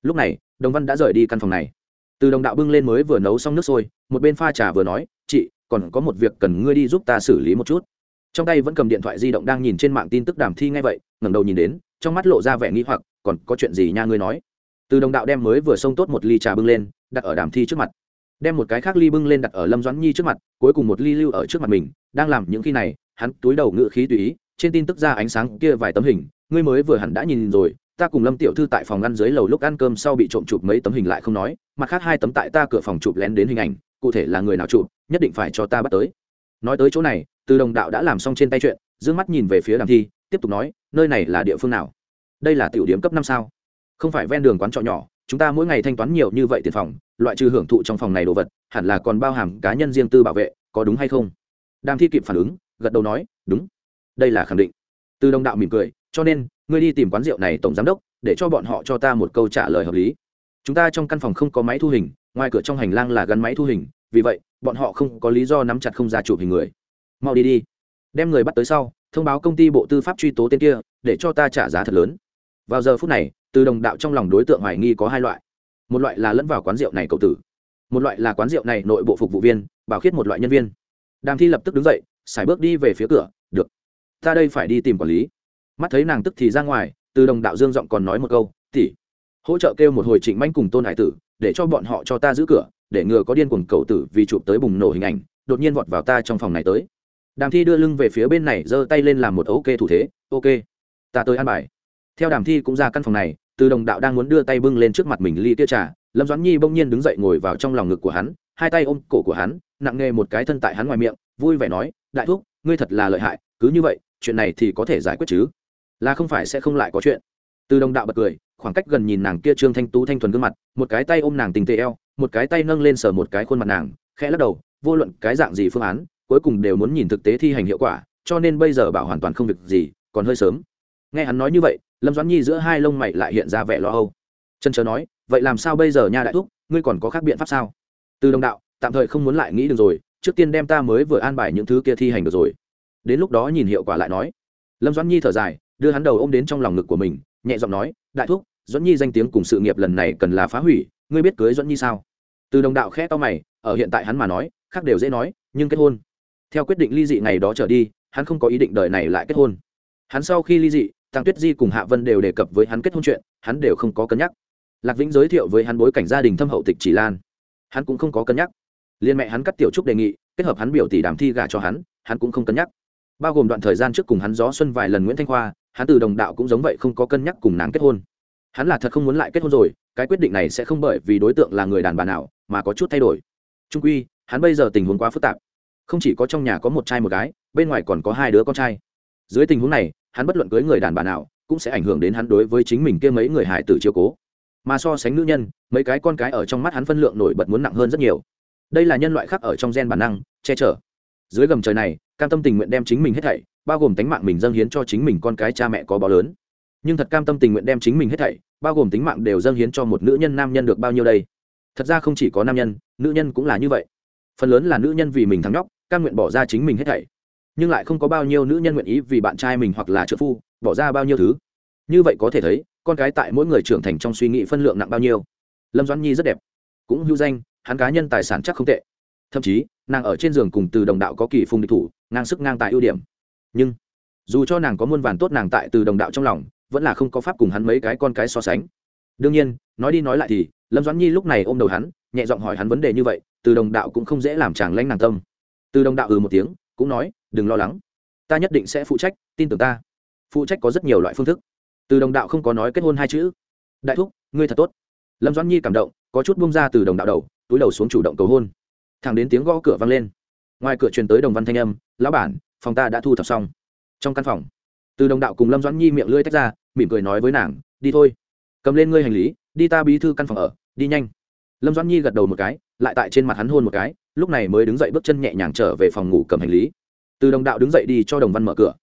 Lúc này, Đồng Văn đã rời đi căn phòng này. Từ đồng đạo bưng lên mới vừa nấu xong nước sôi, một bên pha trà vừa nói, "Chị, còn có một việc cần ngươi đi giúp ta xử lý một chút." Trong tay vẫn cầm điện thoại di động đang nhìn trên mạng tin tức Đàm Thi ngay vậy, ngẩng đầu nhìn đến, trong mắt lộ ra vẻ nghi hoặc, "Còn có chuyện gì nha ngươi nói?" Từ đồng đạo đem mới vừa xông tốt một ly trà bưng lên, đặt ở Đàm Thi trước mặt. Đem một cái khác ly bưng lên đặt ở Lâm Doãn Nhi trước mặt, cuối cùng một ly lưu ở trước mặt mình, đang làm những khi này, hắn túi đầu ngự khí tùy ý, trên tin tức ra ánh sáng kia vài tấm hình, ngươi mới vừa hẳn đã nhìn rồi, ta cùng lâm tiểu thư tại phòng ăn dưới lầu lúc ăn cơm sau bị trộm chụp mấy tấm hình lại không nói mặt khác hai tấm tại ta cửa phòng chụp lén đến hình ảnh cụ thể là người nào chụp nhất định phải cho ta bắt tới nói tới chỗ này từ đồng đạo đã làm xong trên tay chuyện d ư ơ n g mắt nhìn về phía đàm thi tiếp tục nói nơi này là địa phương nào đây là tiểu điểm cấp năm sao? Không phải ven đường quán trọ nhỏ, chúng ta mỗi ngày thanh toán nhiều như vậy tiền phòng, loại trừ hưởng thụ trong phòng này đồ vật, hẳn là còn bao hàm cá nhân riêng tư bảo vệ, có đúng hay không? Đàm thi kịp phản ứng, gật đầu nói, đúng. Đây là khẳng định. Từ đồng đạo mỉm cười, cho nên, ngươi đi tìm quán rượu này tổng giám đốc, để cho bọn họ cho ta một câu trả lời hợp lý. Chúng ta trong căn phòng không có máy thu hình, ngoài cửa trong hành lang là gắn máy thu hình, vì vậy, bọn họ không có lý do nắm chặt không ra chụp hình người. Mau đi đi. Đem người bắt tới sau, thông báo công ty bộ tư pháp truy tố tên kia, để cho ta trả giá thật lớn vào giờ phút này, từ đồng đạo trong lòng đối tượng hoài nghi có hai loại. Một loại là lẫn vào quán rượu này cầu tử. Một loại là quán rượu này nội bộ phục vụ viên, bảo khiết một loại nhân viên. Đàm thi lập tức đứng dậy xài bước đi về phía cửa, được, ta đây phải đi tìm quản lý. Mắt thấy nàng tức thì ra ngoài, từ đồng đạo dương giọng còn nói một câu tỉ hỗ trợ kêu một hồi trịnh manh cùng tôn hải tử, để cho bọn họ cho ta giữ cửa, để ngừa có điên cuồng cầu tử vì chụp tới bùng nổ hình ảnh, đột nhiên vọt vào ta trong phòng này tới. Đàm thi đưa lưng về phía bên này, giơ tay lên làm một ok thủ thế, ok, ta tới ăn bài theo đàm thi cũng ra căn phòng này, từ đồng đạo đang muốn đưa tay bưng lên trước mặt mình ly tia trà, lâm doãn nhi bỗng nhiên đứng dậy ngồi vào trong lòng ngực của hắn, hai tay ôm cổ của hắn, nặng nghề một cái thân tại hắn ngoài miệng, vui vẻ nói, đại thúc, ngươi thật là lợi hại, cứ như vậy, chuyện này thì có thể giải quyết chứ? Là không phải sẽ không lại có chuyện. Từ đồng đạo bật cười, khoảng cách gần nhìn nàng kia trương thanh tú thanh thuần gương mặt, một cái tay ôm nàng tình tê eo, một cái tay nâng lên sờ một cái khuôn mặt nàng, khẽ lắc đầu, vô luận cái dạng gì phương án, cuối cùng đều muốn nhìn thực tế thi hành hiệu quả, cho nên bây giờ bảo hoàn toàn không việc gì, còn hơi sớm. Nghe hắn nói như vậy lâm doãn nhi giữa hai lông mày lại hiện ra vẻ lo âu. Chân chớ nói, vậy làm sao bây giờ nha đại thúc, ngươi còn có khác biện pháp sao? Từ đồng đạo, tạm thời không muốn lại nghĩ được rồi, trước tiên đem ta mới vừa an bài những thứ kia thi hành được rồi. Đến lúc đó nhìn hiệu quả lại nói. Lâm doãn nhi thở dài, đưa hắn đầu ôm đến trong lòng ngực của mình, nhẹ giọng nói, đại thúc, doãn nhi danh tiếng cùng sự nghiệp lần này cần là phá hủy, ngươi biết cưới doãn nhi sao? Từ đồng đạo khẽ to mày, ở hiện tại hắn mà nói, khác đều dễ nói, nhưng kết hôn. Theo quyết định ly dị ngày đó trở đi, hắn không có ý định đời này lại kết hôn. Hắn sau khi ly dị tăng tuyết di cùng hạ vân đều đề cập với hắn kết hôn chuyện, hắn đều không có cân nhắc. Lạc vĩnh giới thiệu với hắn bối cảnh gia đình thâm hậu tịch chỉ lan. Hắn cũng không có cân nhắc. Liên mẹ hắn cắt tiểu trúc đề nghị, kết hợp hắn biểu tỷ đàm thi gả cho hắn hắn cũng không cân nhắc. Bao gồm đoạn thời gian trước cùng hắn gió xuân vài lần nguyễn thanh khoa, hắn từ đồng đạo cũng giống vậy không có cân nhắc cùng nàng kết hôn. Hắn là thật không muốn lại kết hôn rồi, cái quyết định này sẽ không bởi vì đối tượng là người đàn bà nào mà có chút thay đổi. Trung quy, hắn bây giờ tình huống quá phức tạp. Không chỉ có trong nhà có một trai một gái, bên ngoài còn có hai đứa con trai. Dưới tình huống này hắn bất luận cưới người đàn bà nào, cũng sẽ ảnh hưởng đến hắn đối với chính mình kia mấy người hải tử chiếu cố. Mà so sánh nữ nhân, mấy cái con cái ở trong mắt hắn phân lượng nổi bật muốn nặng hơn rất nhiều. Đây là nhân loại khác ở trong gen bản năng, che chở. Dưới gầm trời này, cam tâm tình nguyện đem chính mình hết thảy, bao gồm tính mạng mình dâng hiến cho chính mình con cái cha mẹ có bó lớn. Nhưng thật cam tâm tình nguyện đem chính mình hết thảy, bao gồm tính mạng đều dâng hiến cho một nữ nhân nam nhân được bao nhiêu đây? Thật ra không chỉ có nam nhân, nữ nhân cũng là như vậy. Phần lớn là nữ nhân vì mình thắng nhóc, cam nguyện bỏ ra chính mình hết thảy nhưng lại không có bao nhiêu nữ nhân nguyện ý vì bạn trai mình hoặc là trợ phu, bỏ ra bao nhiêu thứ. Như vậy có thể thấy, con cái tại mỗi người trưởng thành trong suy nghĩ phân lượng nặng bao nhiêu. Lâm doãn nhi rất đẹp, cũng hữu danh, hắn cá nhân tài sản chắc không tệ. Thậm chí, nàng ở trên giường cùng từ đồng đạo có kỳ phùng địch thủ, ngang sức ngang tài ưu điểm. Nhưng, dù cho nàng có muôn vàn tốt nàng tại từ đồng đạo trong lòng, vẫn là không có pháp cùng hắn mấy cái con cái so sánh. Đương nhiên, nói đi nói lại thì, lâm doãn nhi lúc này ôm đầu hắn, nhẹ giọng hỏi hắn vấn đề như vậy, từ đồng đạo cũng không dễ làm chàng lãnh nàng tâm. Từ đồng đạo ừ một tiếng, cũng nói đừng lo lắng. Ta nhất định sẽ phụ trách, tin tưởng ta. Phụ trách có rất nhiều loại phương thức. Từ đồng đạo không có nói kết hôn hai chữ. Đại thúc, ngươi thật tốt. Lâm doãn nhi cảm động, có chút bung ra từ đồng đạo đầu, túi đầu xuống chủ động cầu hôn. Thẳng đến tiếng gõ cửa vang lên. Ngoài cửa truyền tới đồng văn thanh âm, lão bản, phòng ta đã thu thập xong. Trong căn phòng, từ đồng đạo cùng lâm doãn nhi miệng lưỡi tách ra, mỉm cười nói với nàng, đi thôi. Cầm lên ngươi hành lý, đi ta bí thư căn phòng ở, đi nhanh. Lâm doãn nhi gật đầu một cái, lại tại trên mặt hắn hôn một cái, lúc này mới đứng dậy bước chân nhẹ nhàng trở về phòng ngủ cầm hành lý từ đồng đạo đứng dậy đi cho đồng văn mở cửa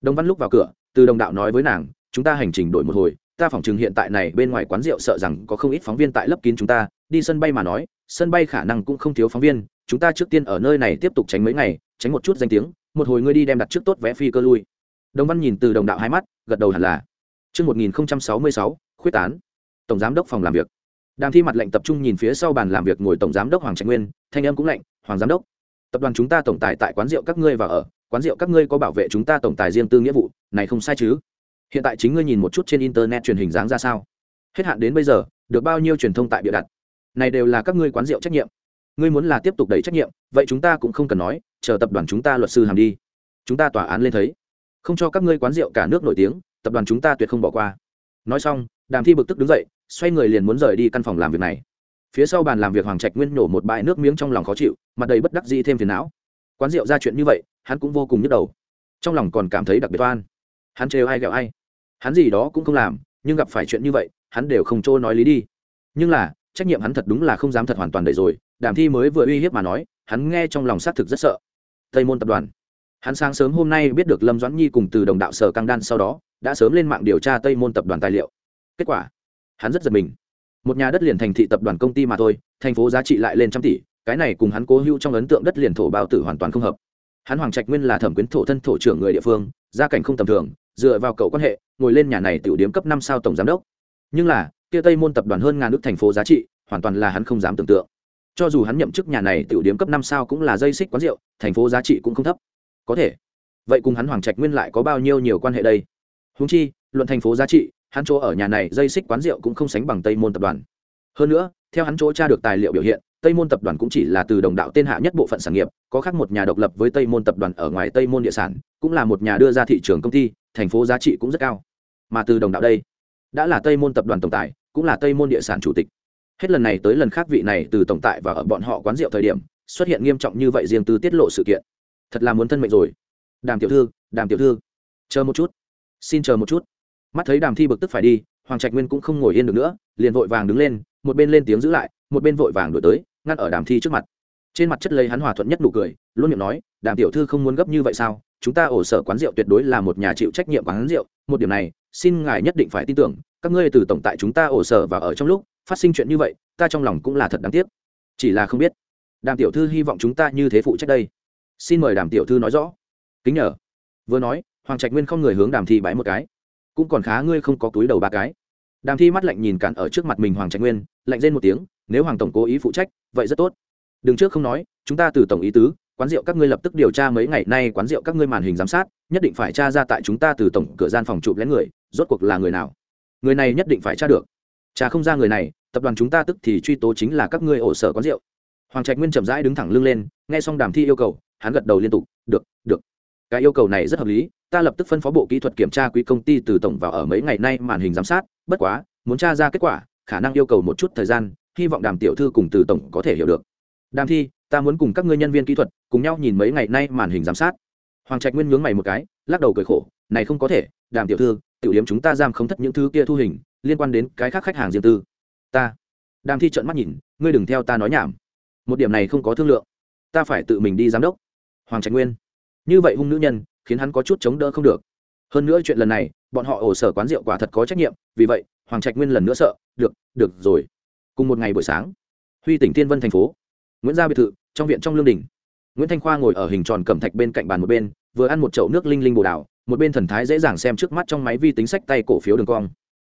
đồng văn lúc vào cửa từ đồng đạo nói với nàng chúng ta hành trình đổi một hồi ta phỏng chừng hiện tại này bên ngoài quán rượu sợ rằng có không ít phóng viên tại lấp kín chúng ta đi sân bay mà nói sân bay khả năng cũng không thiếu phóng viên chúng ta trước tiên ở nơi này tiếp tục tránh mấy ngày tránh một chút danh tiếng một hồi ngươi đi đem đặt trước tốt vé phi cơ lui đồng văn nhìn từ đồng đạo hai mắt gật đầu hẳn là Trước 1066, khuyết tán. Tổng giám đốc phòng làm việc. Đàm thi mặt lệnh tập trung nhìn phía sau bàn làm việc ngồi tổng giám đốc Hoàng Trạch Nguyên, thanh âm cũng lạnh, "Hoàng giám đốc, tập đoàn chúng ta tổng tài tại quán rượu các ngươi và ở, quán rượu các ngươi có bảo vệ chúng ta tổng tài riêng tư nghĩa vụ, này không sai chứ?" hiện tại chính ngươi nhìn một chút trên internet truyền hình dáng ra sao? Hết hạn đến bây giờ được bao nhiêu truyền thông tại bịa đặt? Này đều là các ngươi quán rượu trách nhiệm. Ngươi muốn là tiếp tục đẩy trách nhiệm vậy chúng ta cũng không cần nói chờ tập đoàn chúng ta luật sư hàm đi. Chúng ta tòa án lên thấy. Không cho các ngươi quán rượu cả nước nổi tiếng tập đoàn chúng ta tuyệt không bỏ qua. Nói xong đàm thi bực tức đứng dậy xoay người liền muốn rời đi căn phòng làm việc này phía sau bàn làm việc hoàng trạch nguyên nổ một bãi nước miếng trong lòng khó chịu mặt đầy bất đắc dĩ thêm phiền não quán rượu ra chuyện như vậy hắn cũng vô cùng nhức đầu trong lòng còn cảm thấy đặc biệt oan hắn trêu ai ghẹo ai hắn gì đó cũng không làm nhưng gặp phải chuyện như vậy hắn đều không trôi nói lý đi nhưng là trách nhiệm hắn thật đúng là không dám thật hoàn toàn đầy rồi đàm thi mới vừa uy hiếp mà nói hắn nghe trong lòng xác thực rất sợ tây môn tập đoàn hắn sáng sớm hôm nay biết được lâm doãn nhi cùng từ đồng đạo sở căng đan sau đó đã sớm lên mạng điều tra tây môn tập đoàn tài liệu kết quả hắn rất giật mình một nhà đất liền thành thị tập đoàn công ty mà thôi, thành phố giá trị lại lên trăm tỷ, cái này cùng hắn cố hữu trong ấn tượng đất liền thổ bao tử hoàn toàn không hợp. Hắn hoàng trạch nguyên là thẩm quyến thổ thân thổ trưởng người địa phương, gia cảnh không tầm thường, dựa vào cậu quan hệ, ngồi lên nhà này tiểu điếm cấp năm sao tổng giám đốc. Nhưng là, kia tây môn tập đoàn hơn ngàn nước thành phố giá trị, hoàn toàn là hắn không dám tưởng tượng. Cho dù hắn nhậm chức nhà này tiểu điếm cấp năm sao cũng là dây xích quán rượu, thành phố giá trị cũng không thấp. Có thể, vậy cùng hắn hoàng trạch nguyên lại có bao nhiêu nhiều quan hệ đây? Húng chi, luận thành phố giá trị hắn chỗ ở nhà này dây xích quán rượu cũng không sánh bằng tây môn tập đoàn. Hơn nữa, theo hắn chỗ tra được tài liệu biểu hiện, tây môn tập đoàn cũng chỉ là từ đồng đạo tên hạ nhất bộ phận sản nghiệp, có khác một nhà độc lập với tây môn tập đoàn ở ngoài tây môn địa sản, cũng là một nhà đưa ra thị trường công ty, thành phố giá trị cũng rất cao. Mà từ đồng đạo đây, đã là tây môn tập đoàn tổng tài, cũng là tây môn địa sản chủ tịch. Hết lần này tới lần khác vị này từ tổng tại và ở bọn họ quán rượu thời điểm, xuất hiện nghiêm trọng như vậy riêng tư tiết lộ sự kiện. Thật là muốn thân mệnh rồi. Đàm tiểu thư, đàm tiểu thư, chờ một chút. Xin chờ một chút mắt thấy đàm thi bực tức phải đi, hoàng trạch nguyên cũng không ngồi yên được nữa, liền vội vàng đứng lên, một bên lên tiếng giữ lại, một bên vội vàng đổi tới, ngăn ở đàm thi trước mặt. Trên mặt chất lấy hắn hòa thuận nhất nụ cười, luôn miệng nói, đàm tiểu thư không muốn gấp như vậy sao? Chúng ta ổ sở quán rượu tuyệt đối là một nhà chịu trách nhiệm quán rượu, một điểm này, xin ngài nhất định phải tin tưởng, các ngươi từ tổng tại chúng ta ổ sở và ở trong lúc, phát sinh chuyện như vậy, ta trong lòng cũng là thật đáng tiếc. Chỉ là không biết, đàm tiểu thư hy vọng chúng ta như thế phụ trách đây. Xin mời đàm tiểu thư nói rõ. Kính nhờ. Vừa nói, hoàng trạch nguyên không người hướng đàm thi bãi một cái cũng còn khá ngươi không có túi đầu ba cái. Đàm thi mắt lạnh nhìn cản ở trước mặt mình hoàng trạch nguyên, lạnh lên một tiếng, nếu hoàng tổng cố ý phụ trách, vậy rất tốt. Đừng trước không nói, chúng ta từ tổng ý tứ, quán rượu các ngươi lập tức điều tra mấy ngày nay quán rượu các ngươi màn hình giám sát, nhất định phải tra ra tại chúng ta từ tổng cửa gian phòng chụp lén người, rốt cuộc là người nào? Người này nhất định phải tra được. Tra không ra người này, tập đoàn chúng ta tức thì truy tố chính là các ngươi ổ sở quán rượu. Hoàng trạch nguyên chậm rãi đứng thẳng lưng lên, nghe xong đàm thi yêu cầu, hắn gật đầu liên tục, được được. Cái yêu cầu này rất hợp lý ta lập tức phân phó bộ kỹ thuật kiểm tra quý công ty từ tổng vào ở mấy ngày nay màn hình giám sát, bất quá, muốn tra ra kết quả, khả năng yêu cầu một chút thời gian, hy vọng đàm tiểu thư cùng từ tổng có thể hiểu được. Đàm thi, ta muốn cùng các ngươi nhân viên kỹ thuật cùng nhau nhìn mấy ngày nay màn hình giám sát. Hoàng trạch nguyên nhướng mày một cái, lắc đầu cười khổ, này không có thể, đàm tiểu thư, tiểu điểm chúng ta giam không thất những thứ kia thu hình, liên quan đến cái khác khách hàng riêng tư. Ta, đàm thi trợn mắt nhìn, ngươi đừng theo ta nói nhảm. Một điểm này không có thương lượng. Ta phải tự mình đi giám đốc. Hoàng trạch nguyên, như vậy hung nữ nhân khiến hắn có chút chống đỡ không được. Hơn nữa chuyện lần này, bọn họ ổ sở quán rượu quả thật có trách nhiệm, vì vậy, hoàng trạch nguyên lần nữa sợ, được được rồi. Cùng một ngày buổi sáng, huy tỉnh thiên vân thành phố, nguyễn gia biệt thự, trong viện trong lương đình. Nguyễn thanh khoa ngồi ở hình tròn cẩm thạch bên cạnh bàn một bên, vừa ăn một chậu nước linh linh bồ đào, một bên thần thái dễ dàng xem trước mắt trong máy vi tính sách tay cổ phiếu đường cong.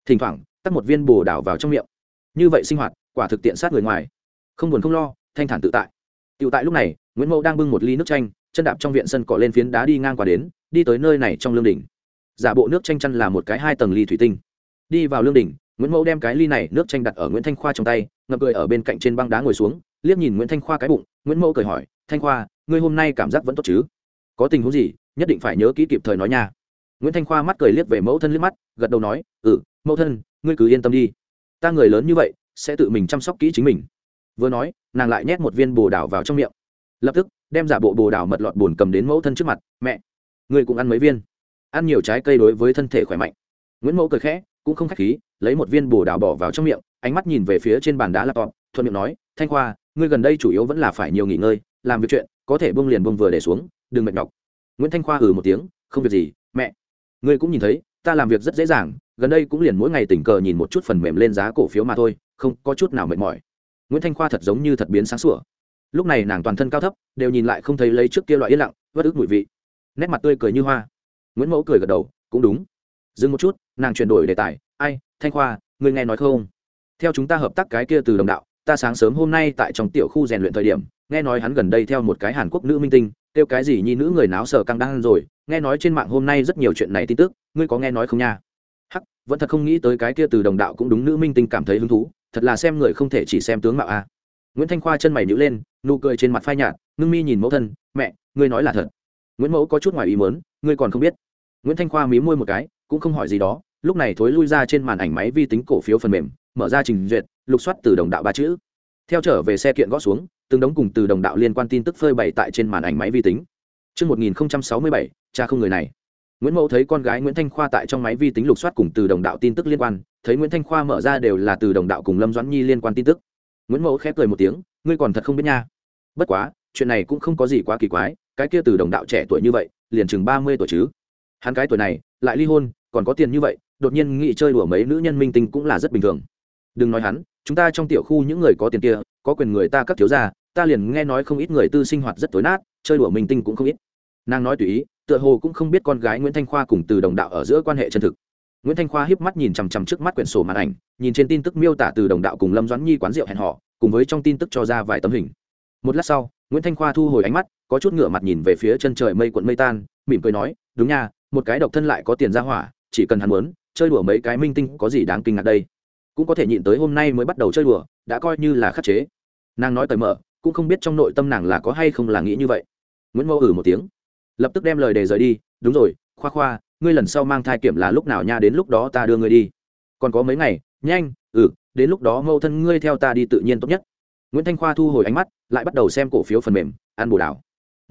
Thỉnh thoảng, tắt một viên bồ đào vào trong miệng. Như vậy sinh hoạt, quả thực tiện sát người ngoài. Không buồn không lo, thanh thản tự tại. Tự tại lúc này, nguyễn mẫu đang bưng một ly nước chanh chân đạp trong viện sân cỏ lên phiến đá đi ngang qua đến, đi tới nơi này trong lương đỉnh. Giả bộ nước tranh chăn là một cái hai tầng ly thủy tinh. Đi vào lương đỉnh, nguyễn mẫu đem cái ly này nước tranh đặt ở nguyễn thanh khoa trong tay ngập cười ở bên cạnh trên băng đá ngồi xuống, liếc nhìn nguyễn thanh khoa cái bụng, nguyễn mẫu cười hỏi, thanh khoa, ngươi hôm nay cảm giác vẫn tốt chứ? Có tình huống gì, nhất định phải nhớ kỹ kịp thời nói nha. Nguyễn thanh khoa mắt cười liếc về mẫu thân liếc mắt, gật đầu nói ừ mẫu thân, ngươi cứ yên tâm đi. Ta người lớn như vậy, sẽ tự mình chăm sóc kỹ chính mình. Vừa nói, nàng lại nhét một viên bồ đào vào trong miệng lập tức, đem giả bộ bồ đào mật lọt bùn cầm đến mẫu thân trước mặt, mẹ người cũng ăn mấy viên? Ăn nhiều trái cây đối với thân thể khỏe mạnh. Nguyễn mẫu cười khẽ, cũng không khách khí, lấy một viên bồ đào bỏ vào trong miệng, ánh mắt nhìn về phía trên bàn đá laptop, thuận miệng nói, thanh khoa, ngươi gần đây chủ yếu vẫn là phải nhiều nghỉ ngơi, làm việc chuyện, có thể bông liền bông vừa để xuống, đừng mệt nhọc. Nguyễn thanh khoa ừ một tiếng, không việc gì, mẹ. Ngươi cũng nhìn thấy, ta làm việc rất dễ dàng, gần đây cũng liền mỗi ngày tình cờ nhìn một chút phần mềm lên giá cổ phiếu mà thôi, không có chút nào mệt mỏi. Nguyễn thanh khoa thật giống như thật biến sáng sủa lúc này nàng toàn thân cao thấp, đều nhìn lại không thấy lấy trước kia loại yên lặng vất ức mùi vị. Nét mặt tươi cười như hoa. Nguyễn mẫu cười gật đầu, cũng đúng. Dừng một chút, nàng chuyển đổi đề tài. Ai, thanh khoa, ngươi nghe nói không? Theo chúng ta hợp tác cái kia từ đồng đạo, ta sáng sớm hôm nay tại trong tiểu khu rèn luyện thời điểm, nghe nói hắn gần đây theo một cái hàn quốc nữ minh tinh, kêu cái gì nhi nữ người náo sở căng đang rồi, nghe nói trên mạng hôm nay rất nhiều chuyện này tin tức, ngươi có nghe nói không nha? Hắc, vẫn thật không nghĩ tới cái kia từ đồng đạo cũng đúng nữ minh tinh cảm thấy hứng thú, thật là xem người không thể chỉ xem tướng mạo a nguyễn thanh khoa chân mày nhữ lên nụ cười trên mặt phai nhạt ngưng mi nhìn mẫu thân mẹ ngươi nói là thật nguyễn mẫu có chút ngoài ý mớn ngươi còn không biết nguyễn thanh khoa mí môi một cái cũng không hỏi gì đó lúc này thối lui ra trên màn ảnh máy vi tính cổ phiếu phần mềm mở ra trình duyệt lục soát từ đồng đạo ba chữ theo trở về xe kiện gõ xuống từng đống cùng từ đồng đạo liên quan tin tức phơi bày tại trên màn ảnh máy vi tính Trước 1067, cha không người này. Nguyễn Mẫu thấy con gái Nguyễn Thanh Khoa tại trong máy vi tính lục soát cùng từ đồng đạo tin tức liên quan, thấy nguyễn thanh khoa mở ra đều là từ đồng đạo cùng lâm doãn nhi liên quan tin tức nguyễn mẫu khép cười một tiếng ngươi còn thật không biết nha bất quá chuyện này cũng không có gì quá kỳ quái cái kia từ đồng đạo trẻ tuổi như vậy liền chừng ba mươi tuổi chứ hắn cái tuổi này lại ly hôn còn có tiền như vậy đột nhiên nghĩ chơi đùa mấy nữ nhân minh tinh cũng là rất bình thường đừng nói hắn chúng ta trong tiểu khu những người có tiền kia có quyền người ta các thiếu gia ta liền nghe nói không ít người tư sinh hoạt rất tối nát chơi đùa minh tinh cũng không ít nàng nói tùy ý tựa hồ cũng không biết con gái nguyễn thanh khoa cùng từ đồng đạo ở giữa quan hệ chân thực nguyễn thanh khoa hiếp mắt nhìn chằm chằm trước mắt quyển sổ màn ảnh nhìn trên tin tức miêu tả từ đồng đạo cùng lâm doãn nhi quán rượu hẹn họ cùng với trong tin tức cho ra vài tấm hình. Một lát sau, nguyễn thanh khoa thu hồi ánh mắt, có chút ngựa mặt nhìn về phía chân trời mây cuộn mây tan, mỉm cười nói, đúng nha, một cái độc thân lại có tiền ra hỏa, chỉ cần hắn muốn, chơi đùa mấy cái minh tinh có gì đáng kinh ngạc đây? Cũng có thể nhịn tới hôm nay mới bắt đầu chơi đùa, đã coi như là khắc chế. Nàng nói tới mở, cũng không biết trong nội tâm nàng là có hay không là nghĩ như vậy. Nguyễn mẫu ử một tiếng. Lập tức đem lời đề rời đi, đúng rồi, khoa khoa, ngươi lần sau mang thai kiểm là lúc nào nha, đến lúc đó ta đưa ngươi đi. Còn có mấy ngày nhanh ừ đến lúc đó mâu thân ngươi theo ta đi tự nhiên tốt nhất. Nguyễn thanh khoa thu hồi ánh mắt, lại bắt đầu xem cổ phiếu phần mềm, ăn bồ đào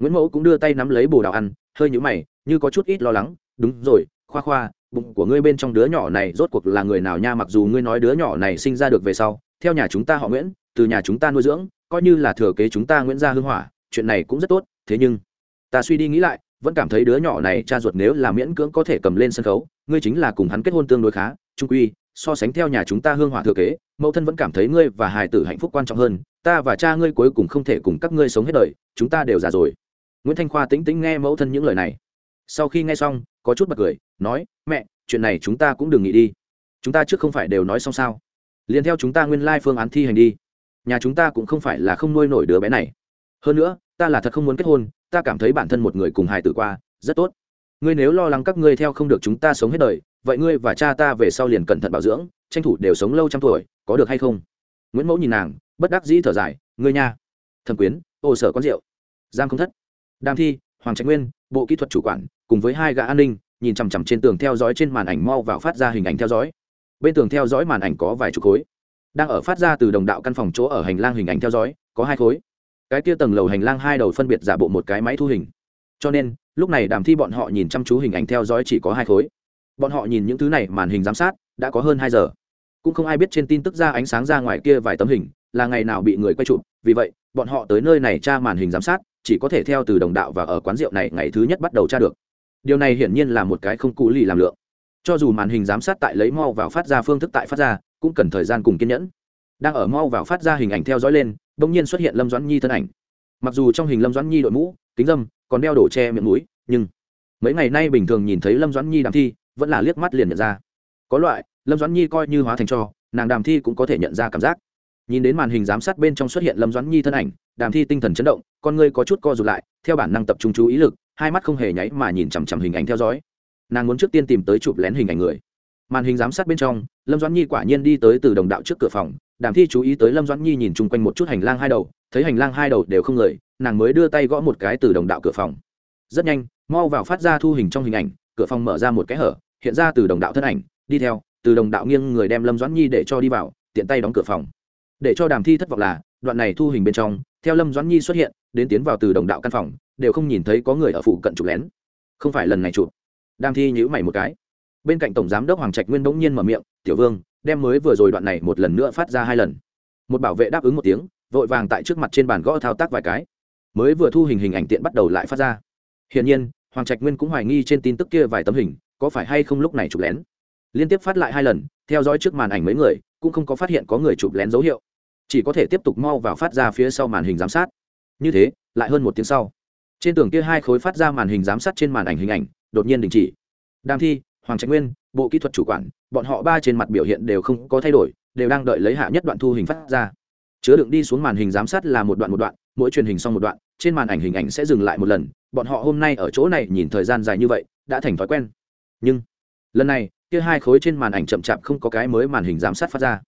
nguyễn mẫu cũng đưa tay nắm lấy bồ đào ăn, hơi nhũ mày, như có chút ít lo lắng, đúng rồi, khoa khoa, bụng của ngươi bên trong đứa nhỏ này rốt cuộc là người nào nha, mặc dù ngươi nói đứa nhỏ này sinh ra được về sau, theo nhà chúng ta họ nguyễn, từ nhà chúng ta nuôi dưỡng, coi như là thừa kế chúng ta nguyễn gia hưng hỏa, chuyện này cũng rất tốt, thế nhưng, ta suy đi nghĩ lại, vẫn cảm thấy đứa nhỏ này cha ruột nếu là miễn cưỡng có thể cầm lên sân khấu, ngươi chính là cùng hắn kết hôn tương đối khá, trung quy so sánh theo nhà chúng ta hương hỏa thừa kế, mẫu thân vẫn cảm thấy ngươi và hài tử hạnh phúc quan trọng hơn, ta và cha ngươi cuối cùng không thể cùng các ngươi sống hết đời, chúng ta đều già rồi. Nguyễn thanh khoa tĩnh tĩnh nghe mẫu thân những lời này. Sau khi nghe xong, có chút bật cười, nói, mẹ, chuyện này chúng ta cũng đừng nghĩ đi. Chúng ta trước không phải đều nói xong sao? Liền theo chúng ta nguyên lai phương án thi hành đi. Nhà chúng ta cũng không phải là không nuôi nổi đứa bé này. Hơn nữa, ta là thật không muốn kết hôn, ta cảm thấy bản thân một người cùng hài tử qua, rất tốt. Ngươi nếu lo lắng các ngươi theo không được chúng ta sống hết đời vậy ngươi và cha ta về sau liền cẩn thận bảo dưỡng, tranh thủ đều sống lâu trăm tuổi, có được hay không? Nguyễn mẫu nhìn nàng, bất đắc dĩ thở dài, ngươi nha. Thẩm quyến, ô sở con rượu. Giang không thất, đàm thi, hoàng trạch nguyên, bộ kỹ thuật chủ quản, cùng với hai gã an ninh, nhìn chằm chằm trên tường theo dõi trên màn ảnh mau vào phát ra hình ảnh theo dõi. Bên tường theo dõi màn ảnh có vài chục khối, đang ở phát ra từ đồng đạo căn phòng chỗ ở hành lang hình ảnh theo dõi, có hai khối. Cái kia tầng lầu hành lang hai đầu phân biệt giả bộ một cái máy thu hình. Cho nên, lúc này đàm thi bọn họ nhìn chăm chú hình ảnh theo dõi chỉ có hai khối bọn họ nhìn những thứ này màn hình giám sát, đã có hơn hai giờ. Cũng không ai biết trên tin tức ra ánh sáng ra ngoài kia vài tấm hình, là ngày nào bị người quay chụp. Vì vậy, bọn họ tới nơi này tra màn hình giám sát, chỉ có thể theo từ đồng đạo và ở quán rượu này ngày thứ nhất bắt đầu tra được. Điều này hiển nhiên là một cái không cụ lì làm lượng. Cho dù màn hình giám sát tại lấy mau vào phát ra phương thức tại phát ra, cũng cần thời gian cùng kiên nhẫn. Đang ở mau vào phát ra hình ảnh theo dõi lên đ ỗ n g nhiên xuất hiện lâm doãn nhi thân ảnh. Mặc dù trong hình lâm doãn nhi đội mũ, kính dâm, còn đeo đổ che miệng mũi, nhưng mấy ngày nay bình thường nhìn thấy lâm doãn nhi đàm thi vẫn là liếc mắt liền nhận ra. Có loại, lâm doãn nhi coi như hóa thành cho, nàng đàm thi cũng có thể nhận ra cảm giác. Nhìn đến màn hình giám sát bên trong xuất hiện lâm doãn nhi thân ảnh, đàm thi tinh thần chấn động, con ngươi có chút co rụt lại, theo bản năng tập trung chú ý lực, hai mắt không hề nháy mà nhìn chằm chằm hình ảnh theo dõi. Nàng muốn trước tiên tìm tới chụp lén hình ảnh người. Màn hình giám sát bên trong, lâm doãn nhi quả nhiên đi tới từ đồng đạo trước cửa phòng, đàm thi chú ý tới lâm doãn nhi nhìn chung quanh một chút hành lang hai đầu, thấy hành lang hai đầu đều không người, nàng mới đưa tay gõ một cái từ đồng đạo cửa phòng. Rất nhanh, mau vào phát ra thu hình trong hình ảnh, cửa phòng mở ra một cái hở hiện ra từ đồng đạo thân ảnh, đi theo, từ đồng đạo nghiêng người đem lâm doãn nhi để cho đi vào, tiện tay đóng cửa phòng. Để cho đàm thi thất vọng là, đoạn này thu hình bên trong, theo lâm doãn nhi xuất hiện, đến tiến vào từ đồng đạo căn phòng, đều không nhìn thấy có người ở phụ cận chụp lén. Không phải lần này chụp. Đàm thi nhữ mày một cái. Bên cạnh tổng giám đốc hoàng trạch nguyên bỗng nhiên mở miệng, tiểu vương, đem mới vừa rồi đoạn này một lần nữa phát ra hai lần. Một bảo vệ đáp ứng một tiếng, vội vàng tại trước mặt trên bàn gõ thao tác vài cái. Mới vừa thu hình hình ảnh tiện bắt đầu lại phát ra. Hiển nhiên, hoàng trạch nguyên cũng hoài nghi trên tin tức kia vài tấm hình có phải hay không lúc này chụp lén? Liên tiếp phát lại hai lần, theo dõi trước màn ảnh mấy người, cũng không có phát hiện có người chụp lén dấu hiệu. Chỉ có thể tiếp tục mau vào phát ra phía sau màn hình giám sát. Như thế, lại hơn một tiếng sau. Trên tường kia hai khối phát ra màn hình giám sát trên màn ảnh hình ảnh, đột nhiên đình chỉ. Đàm thi, hoàng trạch nguyên, bộ kỹ thuật chủ quản, bọn họ ba trên mặt biểu hiện đều không có thay đổi, đều đang đợi lấy hạ nhất đoạn thu hình phát ra. Chứa đựng đi xuống màn hình giám sát là một đoạn một đoạn, mỗi truyền hình xong một đoạn, trên màn ảnh hình ảnh sẽ dừng lại một lần. Bọn họ hôm nay ở chỗ này nhìn thời gian dài như vậy, đã thành thói quen nhưng lần này, kia hai khối trên màn ảnh chậm chạp không có cái mới màn hình giám sát phát ra.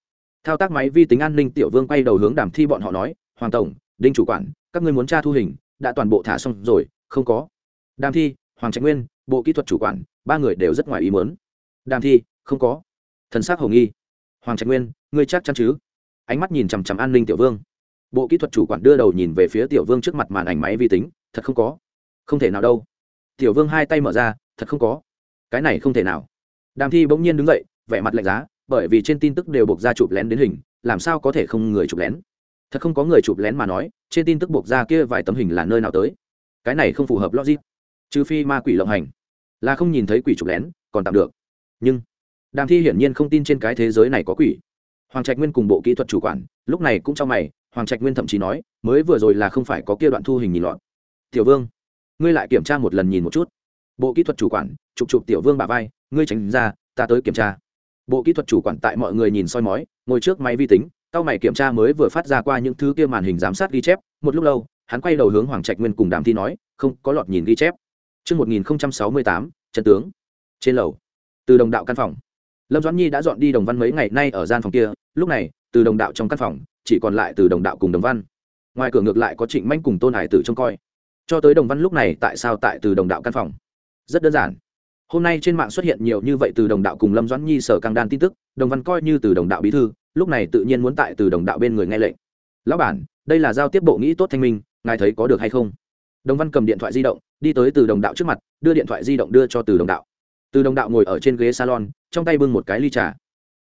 Thao tác máy vi tính an ninh tiểu vương quay đầu hướng đàm thi bọn họ nói, hoàng tổng, đinh chủ quản, các ngươi muốn tra thu hình, đã toàn bộ thả xong rồi, không có. Đàm thi, hoàng trạch nguyên, bộ kỹ thuật chủ quản, ba người đều rất ngoài ý muốn. Đàm thi, không có. Thần s ắ c hồng nghi. Hoàng trạch nguyên, ngươi chắc chắn chứ? Ánh mắt nhìn chằm chằm an ninh tiểu vương. Bộ kỹ thuật chủ quản đưa đầu nhìn về phía tiểu vương trước mặt màn ảnh máy vi tính, thật không có. Không thể nào đâu. Tiểu vương hai tay mở ra, thật không có cái này không thể nào. Đàm thi bỗng nhiên đứng dậy, vẻ mặt lạnh giá, bởi vì trên tin tức đều buộc ra chụp lén đến hình, làm sao có thể không người chụp lén? Thật không có người chụp lén mà nói, trên tin tức buộc ra kia vài tấm hình là nơi nào tới? Cái này không phù hợp logic. Trừ phi ma quỷ lộng hành. Là không nhìn thấy quỷ chụp lén, còn tạm được. Nhưng, đàm thi hiển nhiên không tin trên cái thế giới này có quỷ. Hoàng trạch nguyên cùng bộ kỹ thuật chủ quản, lúc này cũng trong mày, hoàng trạch nguyên thậm chí nói, mới vừa rồi là không phải có kia đoạn thu hình nhìn lọt. Tiểu vương, ngươi lại kiểm tra một lần nhìn một chút bộ kỹ thuật chủ quản chụp chụp tiểu vương bà vai ngươi tránh ra ta tới kiểm tra bộ kỹ thuật chủ quản tại mọi người nhìn soi mói ngồi trước máy vi tính tao mày kiểm tra mới vừa phát ra qua những thứ kia màn hình giám sát ghi chép một lúc lâu hắn quay đầu hướng hoàng trạch nguyên cùng đàm thi nói không có lọt nhìn ghi chép Trước 1068, chân tướng. Trên lầu, từ đồng đạo căn phòng. Lâm Doãn Nhi đã dọn đi đồng văn mấy ngày nay ở gian phòng kia, lúc này, từ đồng đạo trong căn phòng, chỉ còn lại từ đồng đạo cùng đồng văn. Ngoài cửa ngược lại có Trịnh Minh cùng Tôn Hải Tử trông coi. Cho tới đồng văn lúc này tại sao tại từ đồng đạo căn phòng? Rất đơn giản. Hôm nay trên mạng xuất hiện nhiều như vậy từ đồng đạo cùng Lâm Doãn Nhi sở căng đan tin tức, đồng văn coi như từ đồng đạo bí thư, lúc này tự nhiên muốn tại từ đồng đạo bên người nghe lệnh. Lão bản, đây là giao tiếp bộ nghĩ tốt thanh minh, ngài thấy có được hay không? đồng văn cầm điện thoại di động đi tới từ đồng đạo trước mặt đưa điện thoại di động đưa cho từ đồng đạo từ đồng đạo ngồi ở trên ghế salon trong tay bưng một cái ly trà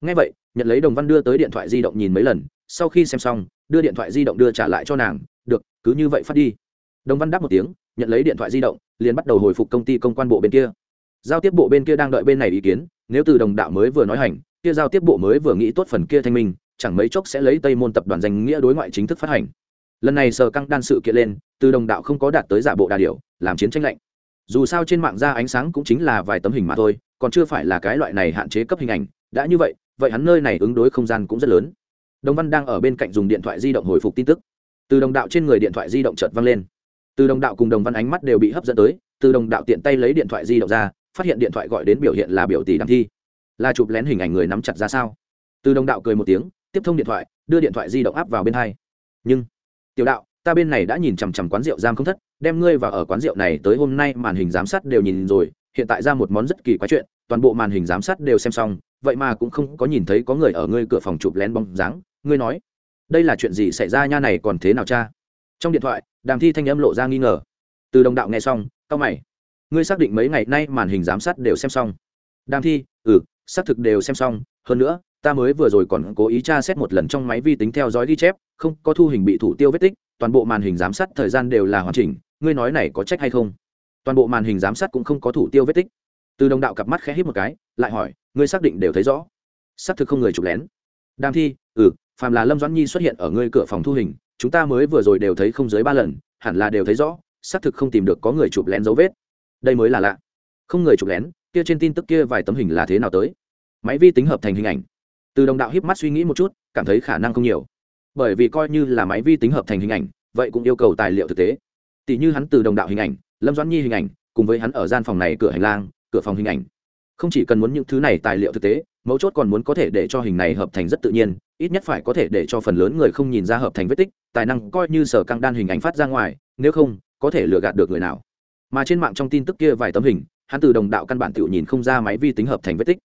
ngay vậy nhận lấy đồng văn đưa tới điện thoại di động nhìn mấy lần sau khi xem xong đưa điện thoại di động đưa trả lại cho nàng được cứ như vậy phát đi đồng văn đáp một tiếng nhận lấy điện thoại di động, liền bắt đầu hồi phục công ty công quan bộ bên kia. Giao tiếp bộ bên kia đang đợi bên này ý kiến, nếu từ đồng đạo mới vừa nói hành, kia giao tiếp bộ mới vừa nghĩ tốt phần kia thanh minh, chẳng mấy chốc sẽ lấy tây môn tập đoàn danh nghĩa đối ngoại chính thức phát hành. Lần này sờ căng đan sự kiện lên, từ đồng đạo không có đạt tới giả bộ đà điều làm chiến tranh lạnh. Dù sao trên mạng ra ánh sáng cũng chính là vài tấm hình mà thôi, còn chưa phải là cái loại này hạn chế cấp hình ảnh, đã như vậy vậy hắn nơi này ứng đối không gian cũng rất lớn. Đồng văn đang ở bên cạnh dùng điện thoại di động hồi phục tin tức. Từ đồng đạo trên người điện thoại di động chợt văng lên từ đồng đạo cùng đồng văn ánh mắt đều bị hấp dẫn tới, từ đồng đạo tiện tay lấy điện thoại di động ra, phát hiện điện thoại gọi đến biểu hiện là biểu tỷ đăng thi. Là chụp lén hình ảnh người nắm chặt ra sao? Từ đồng đạo cười một tiếng, tiếp thông điện thoại, đưa điện thoại di động áp vào bên hai. Nhưng, tiểu đạo, ta bên này đã nhìn chằm chằm quán rượu giam không thất, đem ngươi vào ở quán rượu này tới hôm nay màn hình giám sát đều nhìn rồi, hiện tại ra một món rất kỳ quái chuyện, toàn bộ màn hình giám sát đều xem xong, vậy mà cũng không có nhìn thấy có người ở ngươi cửa phòng chụp lén bóng dáng, ngươi nói, đây là chuyện gì xảy ra nha này còn thế nào cha? Trong điện thoại, đàm thi thanh âm lộ ra nghi ngờ. Từ đồng đạo nghe xong tao mày. Ngươi xác định mấy ngày nay màn hình giám sát đều xem xong. Đàm thi ừ xác thực đều xem xong. Hơn nữa, ta mới vừa rồi còn cố ý tra xét một lần trong máy vi tính theo dõi ghi chép, không có thu hình bị thủ tiêu vết tích, toàn bộ màn hình giám sát thời gian đều là hoàn chỉnh. Ngươi nói này có trách hay không? Toàn bộ màn hình giám sát cũng không có thủ tiêu vết tích. Từ đồng đạo cặp mắt khẽ hít một cái, lại hỏi, ngươi xác định đều thấy rõ? Xác thực không người chụp lén. Đàm thi ừ phàm là lâm doãn nhi xuất hiện ở ngươi cửa phòng thu hình chúng ta mới vừa rồi đều thấy không dưới ba lần, hẳn là đều thấy rõ, xác thực không tìm được có người chụp lén dấu vết. Đây mới là lạ. Không người chụp lén, kia trên tin tức kia vài tấm hình là thế nào tới? Máy vi tính hợp thành hình ảnh. Từ đồng đạo hiếp mắt suy nghĩ một chút, cảm thấy khả năng không nhiều. Bởi vì coi như là máy vi tính hợp thành hình ảnh, vậy cũng yêu cầu tài liệu thực tế. Tỷ như hắn từ đồng đạo hình ảnh, lâm doãn nhi hình ảnh, cùng với hắn ở gian phòng này cửa hành lang, cửa phòng hình ảnh. Không chỉ cần muốn những thứ này tài liệu thực tế mấu chốt còn muốn có thể để cho hình này hợp thành rất tự nhiên, ít nhất phải có thể để cho phần lớn người không nhìn ra hợp thành vết tích, tài năng coi như sở căng đan hình ảnh phát ra ngoài, nếu không, có thể lừa gạt được người nào. Mà trên mạng trong tin tức kia vài tấm hình, hắn từ đồng đạo căn bản tự nhìn không ra máy vi tính hợp thành vết tích.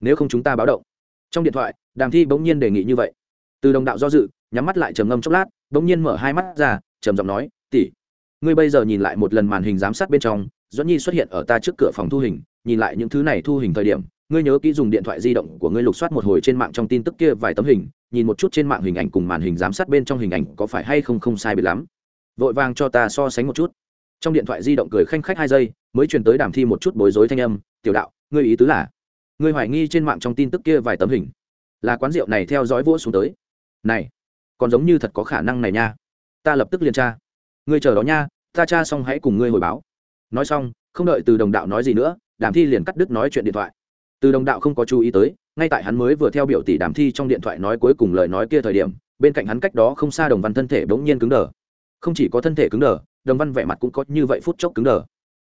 Nếu không chúng ta báo động. Trong điện thoại, đàm thi bỗng nhiên đề nghị như vậy. Từ đồng đạo do dự, nhắm mắt lại trầm ngâm chốc lát, bỗng nhiên mở hai mắt ra, trầm giọng nói, tỷ, ngươi bây giờ nhìn lại một lần màn hình giám sát bên trong, doãn nhi xuất hiện ở ta trước cửa phòng thu hình, nhìn lại những thứ này thu hình thời điểm ngươi nhớ kỹ dùng điện thoại di động của ngươi lục soát một hồi trên mạng trong tin tức kia vài tấm hình, nhìn một chút trên mạng hình ảnh cùng màn hình giám sát bên trong hình ảnh có phải hay không không sai biệt lắm. Vội vàng cho ta so sánh một chút. Trong điện thoại di động cười khanh khách hai giây, mới truyền tới đàm thi một chút bối rối thanh âm, tiểu đạo, ngươi ý tứ là? Ngươi hoài nghi trên mạng trong tin tức kia vài tấm hình. Là quán rượu này theo dõi vỗ xuống tới. Này, còn giống như thật có khả năng này nha. Ta lập tức liền tra. Ngươi chờ đó nha, ta tra xong hãy cùng ngươi hồi báo. Nói xong, không đợi từ đồng đạo nói gì nữa, đàm thi liền cắt đứt nói chuyện điện thoại từ đồng đạo không có chú ý tới, ngay tại hắn mới vừa theo biểu tỷ đàm thi trong điện thoại nói cuối cùng lời nói kia thời điểm, bên cạnh hắn cách đó không xa đồng văn thân thể bỗng nhiên cứng đờ. Không chỉ có thân thể cứng đờ, đồng văn vẻ mặt cũng có như vậy phút chốc cứng đờ.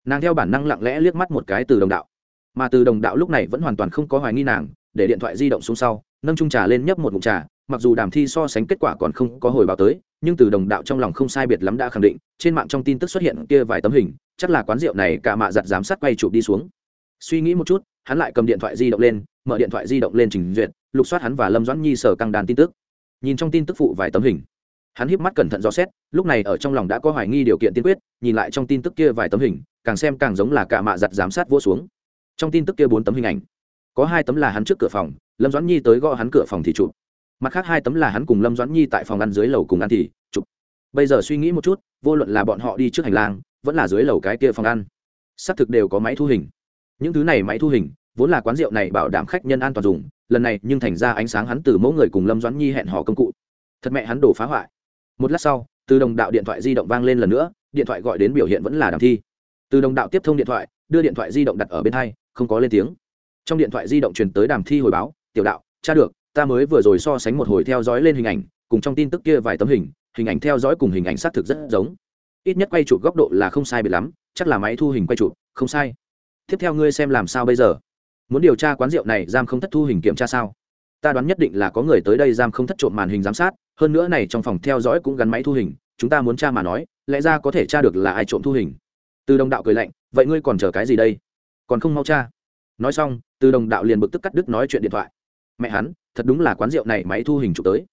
Nàng theo bản năng lặng lẽ liếc mắt một cái từ đồng đạo. Mà từ đồng đạo lúc này vẫn hoàn toàn không có hoài nghi nàng, để điện thoại di động xuống sau, nâng trung trà lên nhấp một ngụm trà, mặc dù đàm thi so sánh kết quả còn không có hồi báo tới, nhưng từ đồng đạo trong lòng không sai biệt lắm đã khẳng định, trên mạng trong tin tức xuất hiện kia vài tấm hình, chắc là quán rượu này cả mạ giặt giám sát quay chụp đi xuống. Suy nghĩ một chút hắn lại cầm điện thoại di động lên, mở điện thoại di động lên trình duyệt, lục soát hắn và lâm doãn nhi sở căng đàn tin tức. Nhìn trong tin tức phụ vài tấm hình, hắn híp mắt cẩn thận dò xét, lúc này ở trong lòng đã có hoài nghi điều kiện tiên quyết, nhìn lại trong tin tức kia vài tấm hình, càng xem càng giống là cả mạ giặt giám sát vô xuống. Trong tin tức kia bốn tấm hình ảnh, có hai tấm là hắn trước cửa phòng, lâm doãn nhi tới gõ hắn cửa phòng thì chụp. Mặt khác hai tấm là hắn cùng lâm doãn nhi tại phòng ăn dưới lầu cùng ăn thì chụp. Bây giờ suy nghĩ một chút, vô luận là bọn họ đi trước hành lang, vẫn là dưới lầu cái kia phòng ăn, xác thực đều có máy thu hình những thứ này máy thu hình, vốn là quán rượu này bảo đảm khách nhân an toàn dùng, lần này nhưng thành ra ánh sáng hắn từ mẫu người cùng lâm doãn nhi hẹn hò công cụ. Thật mẹ hắn đổ phá hoại. Một lát sau, từ đồng đạo điện thoại di động vang lên lần nữa, điện thoại gọi đến biểu hiện vẫn là đàm thi. Từ đồng đạo tiếp thông điện thoại, đưa điện thoại di động đặt ở bên hai, không có lên tiếng. Trong điện thoại di động truyền tới đàm thi hồi báo, tiểu đạo, cha được, ta mới vừa rồi so sánh một hồi theo dõi lên hình ảnh, cùng trong tin tức kia vài tấm hình hình ảnh theo dõi cùng hình ảnh xác thực rất giống. Ít nhất quay chụp góc độ là không sai biệt lắm, chắc là máy thu hình quay chụp, không sai tiếp theo ngươi xem làm sao bây giờ? Muốn điều tra quán rượu này giam không thất thu hình kiểm tra sao? Ta đoán nhất định là có người tới đây giam không thất trộm màn hình giám sát, hơn nữa này trong phòng theo dõi cũng gắn máy thu hình, chúng ta muốn tra mà nói, lẽ ra có thể tra được là ai trộm thu hình. Từ đồng đạo cười lạnh, vậy ngươi còn chờ cái gì đây? Còn không mau cha nói xong, từ đồng đạo liền bực tức cắt đứt nói chuyện điện thoại. Mẹ hắn, thật đúng là quán rượu này máy thu hình chụp tới.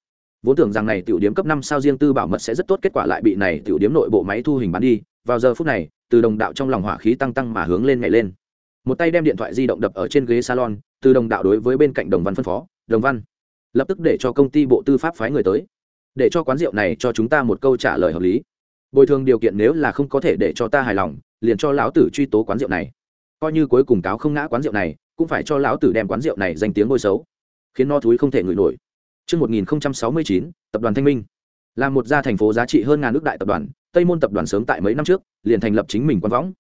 Vốn tưởng rằng này tiểu điếm cấp năm sao riêng tư bảo mật sẽ rất tốt, kết quả lại bị này tiểu điếm nội bộ máy thu hình bán đi. Vào giờ phút này, từ đồng đạo trong lòng hỏa khí tăng tăng mà hướng lên nhảy lên một tay đem điện thoại di động đập ở trên ghế salon từ đồng đạo đối với bên cạnh đồng văn phân phó đồng văn lập tức để cho công ty bộ tư pháp phái người tới để cho quán rượu này cho chúng ta một câu trả lời hợp lý. Bồi thường điều kiện nếu là không có thể để cho ta hài lòng liền cho lão tử truy tố quán rượu này. Coi như cuối cùng cáo không ngã quán rượu này cũng phải cho lão tử đem quán rượu này danh tiếng ngôi xấu khiến no thúi không thể ngửi nổi. Trước 1069, tập đoàn Thanh Minh. Là một gia thành phố giá trị hơn ngàn nước đại tập đoàn tây môn tập đoàn sớm tại mấy năm trước liền thành lập chính mình quan võng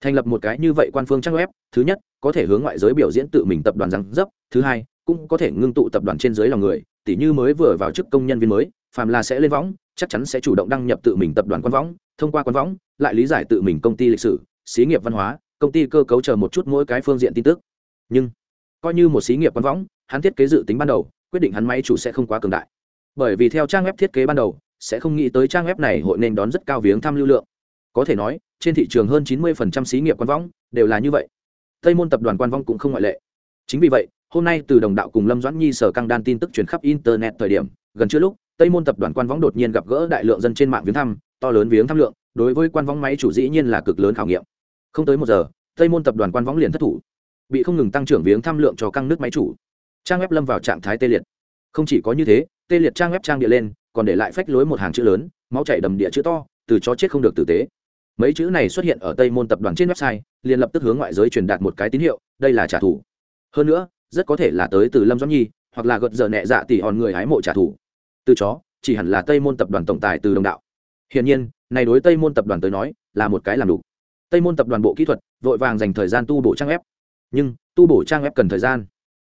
thành lập một cái như vậy quan phương trang web, thứ nhất, có thể hướng ngoại giới biểu diễn tự mình tập đoàn răng dấp, thứ hai, cũng có thể ngưng tụ tập đoàn trên dưới lòng người, tỉ như mới vừa vào chức công nhân viên mới, phàm là sẽ lên võng, chắc chắn sẽ chủ động đăng nhập tự mình tập đoàn quan võng, thông qua quan võng, lại lý giải tự mình công ty lịch sử, xí nghiệp văn hóa, công ty cơ cấu chờ một chút mỗi cái phương diện tin tức. Nhưng, coi như một xí nghiệp quan võng, hắn thiết kế dự tính ban đầu, quyết định hắn máy chủ sẽ không quá cường đại. Bởi vì theo trang web thiết kế ban đầu, sẽ không nghĩ tới trang web này hội nên đón rất cao viếng thăm lưu lượng. Có thể nói trên thị trường hơn 90% xí nghiệp quan võng đều là như vậy. Tây môn tập đoàn quan võng cũng không ngoại lệ. Chính vì vậy, hôm nay từ đồng đạo cùng lâm doãn nhi, sở căng đan tin tức truyền khắp internet thời điểm, gần chưa lúc, tây môn tập đoàn quan võng đột nhiên gặp gỡ đại lượng dân trên mạng viếng thăm, to lớn viếng thăm lượng, đối với quan võng máy chủ dĩ nhiên là cực lớn khảo nghiệm. Không tới một giờ, tây môn tập đoàn quan võng liền thất thủ, bị không ngừng tăng trưởng viếng thăm lượng cho căng nước máy chủ. Trang web lâm vào trạng thái tê liệt. Không chỉ có như thế, tê liệt trang web trang địa lên, còn để lại phách lối một hàng chữ lớn, máu chảy đầm địa chữ to, từ chó chết không được tử tế mấy chữ này xuất hiện ở tây môn tập đoàn trên website, liền lập tức hướng ngoại giới truyền đạt một cái tín hiệu, đây là trả thù. Hơn nữa, rất có thể là tới từ lâm doãn nhi, hoặc là gợt giờ nhẹ dạ tỷ hòn người hái mộ trả thù. Từ chó, chỉ hẳn là tây môn tập đoàn tổng tài từ đồng đạo. Hiển nhiên, này đối tây môn tập đoàn tới nói, là một cái làm đủ. Tây môn tập đoàn bộ kỹ thuật, vội vàng dành thời gian tu bổ trang web. Nhưng, tu bổ trang web cần thời gian.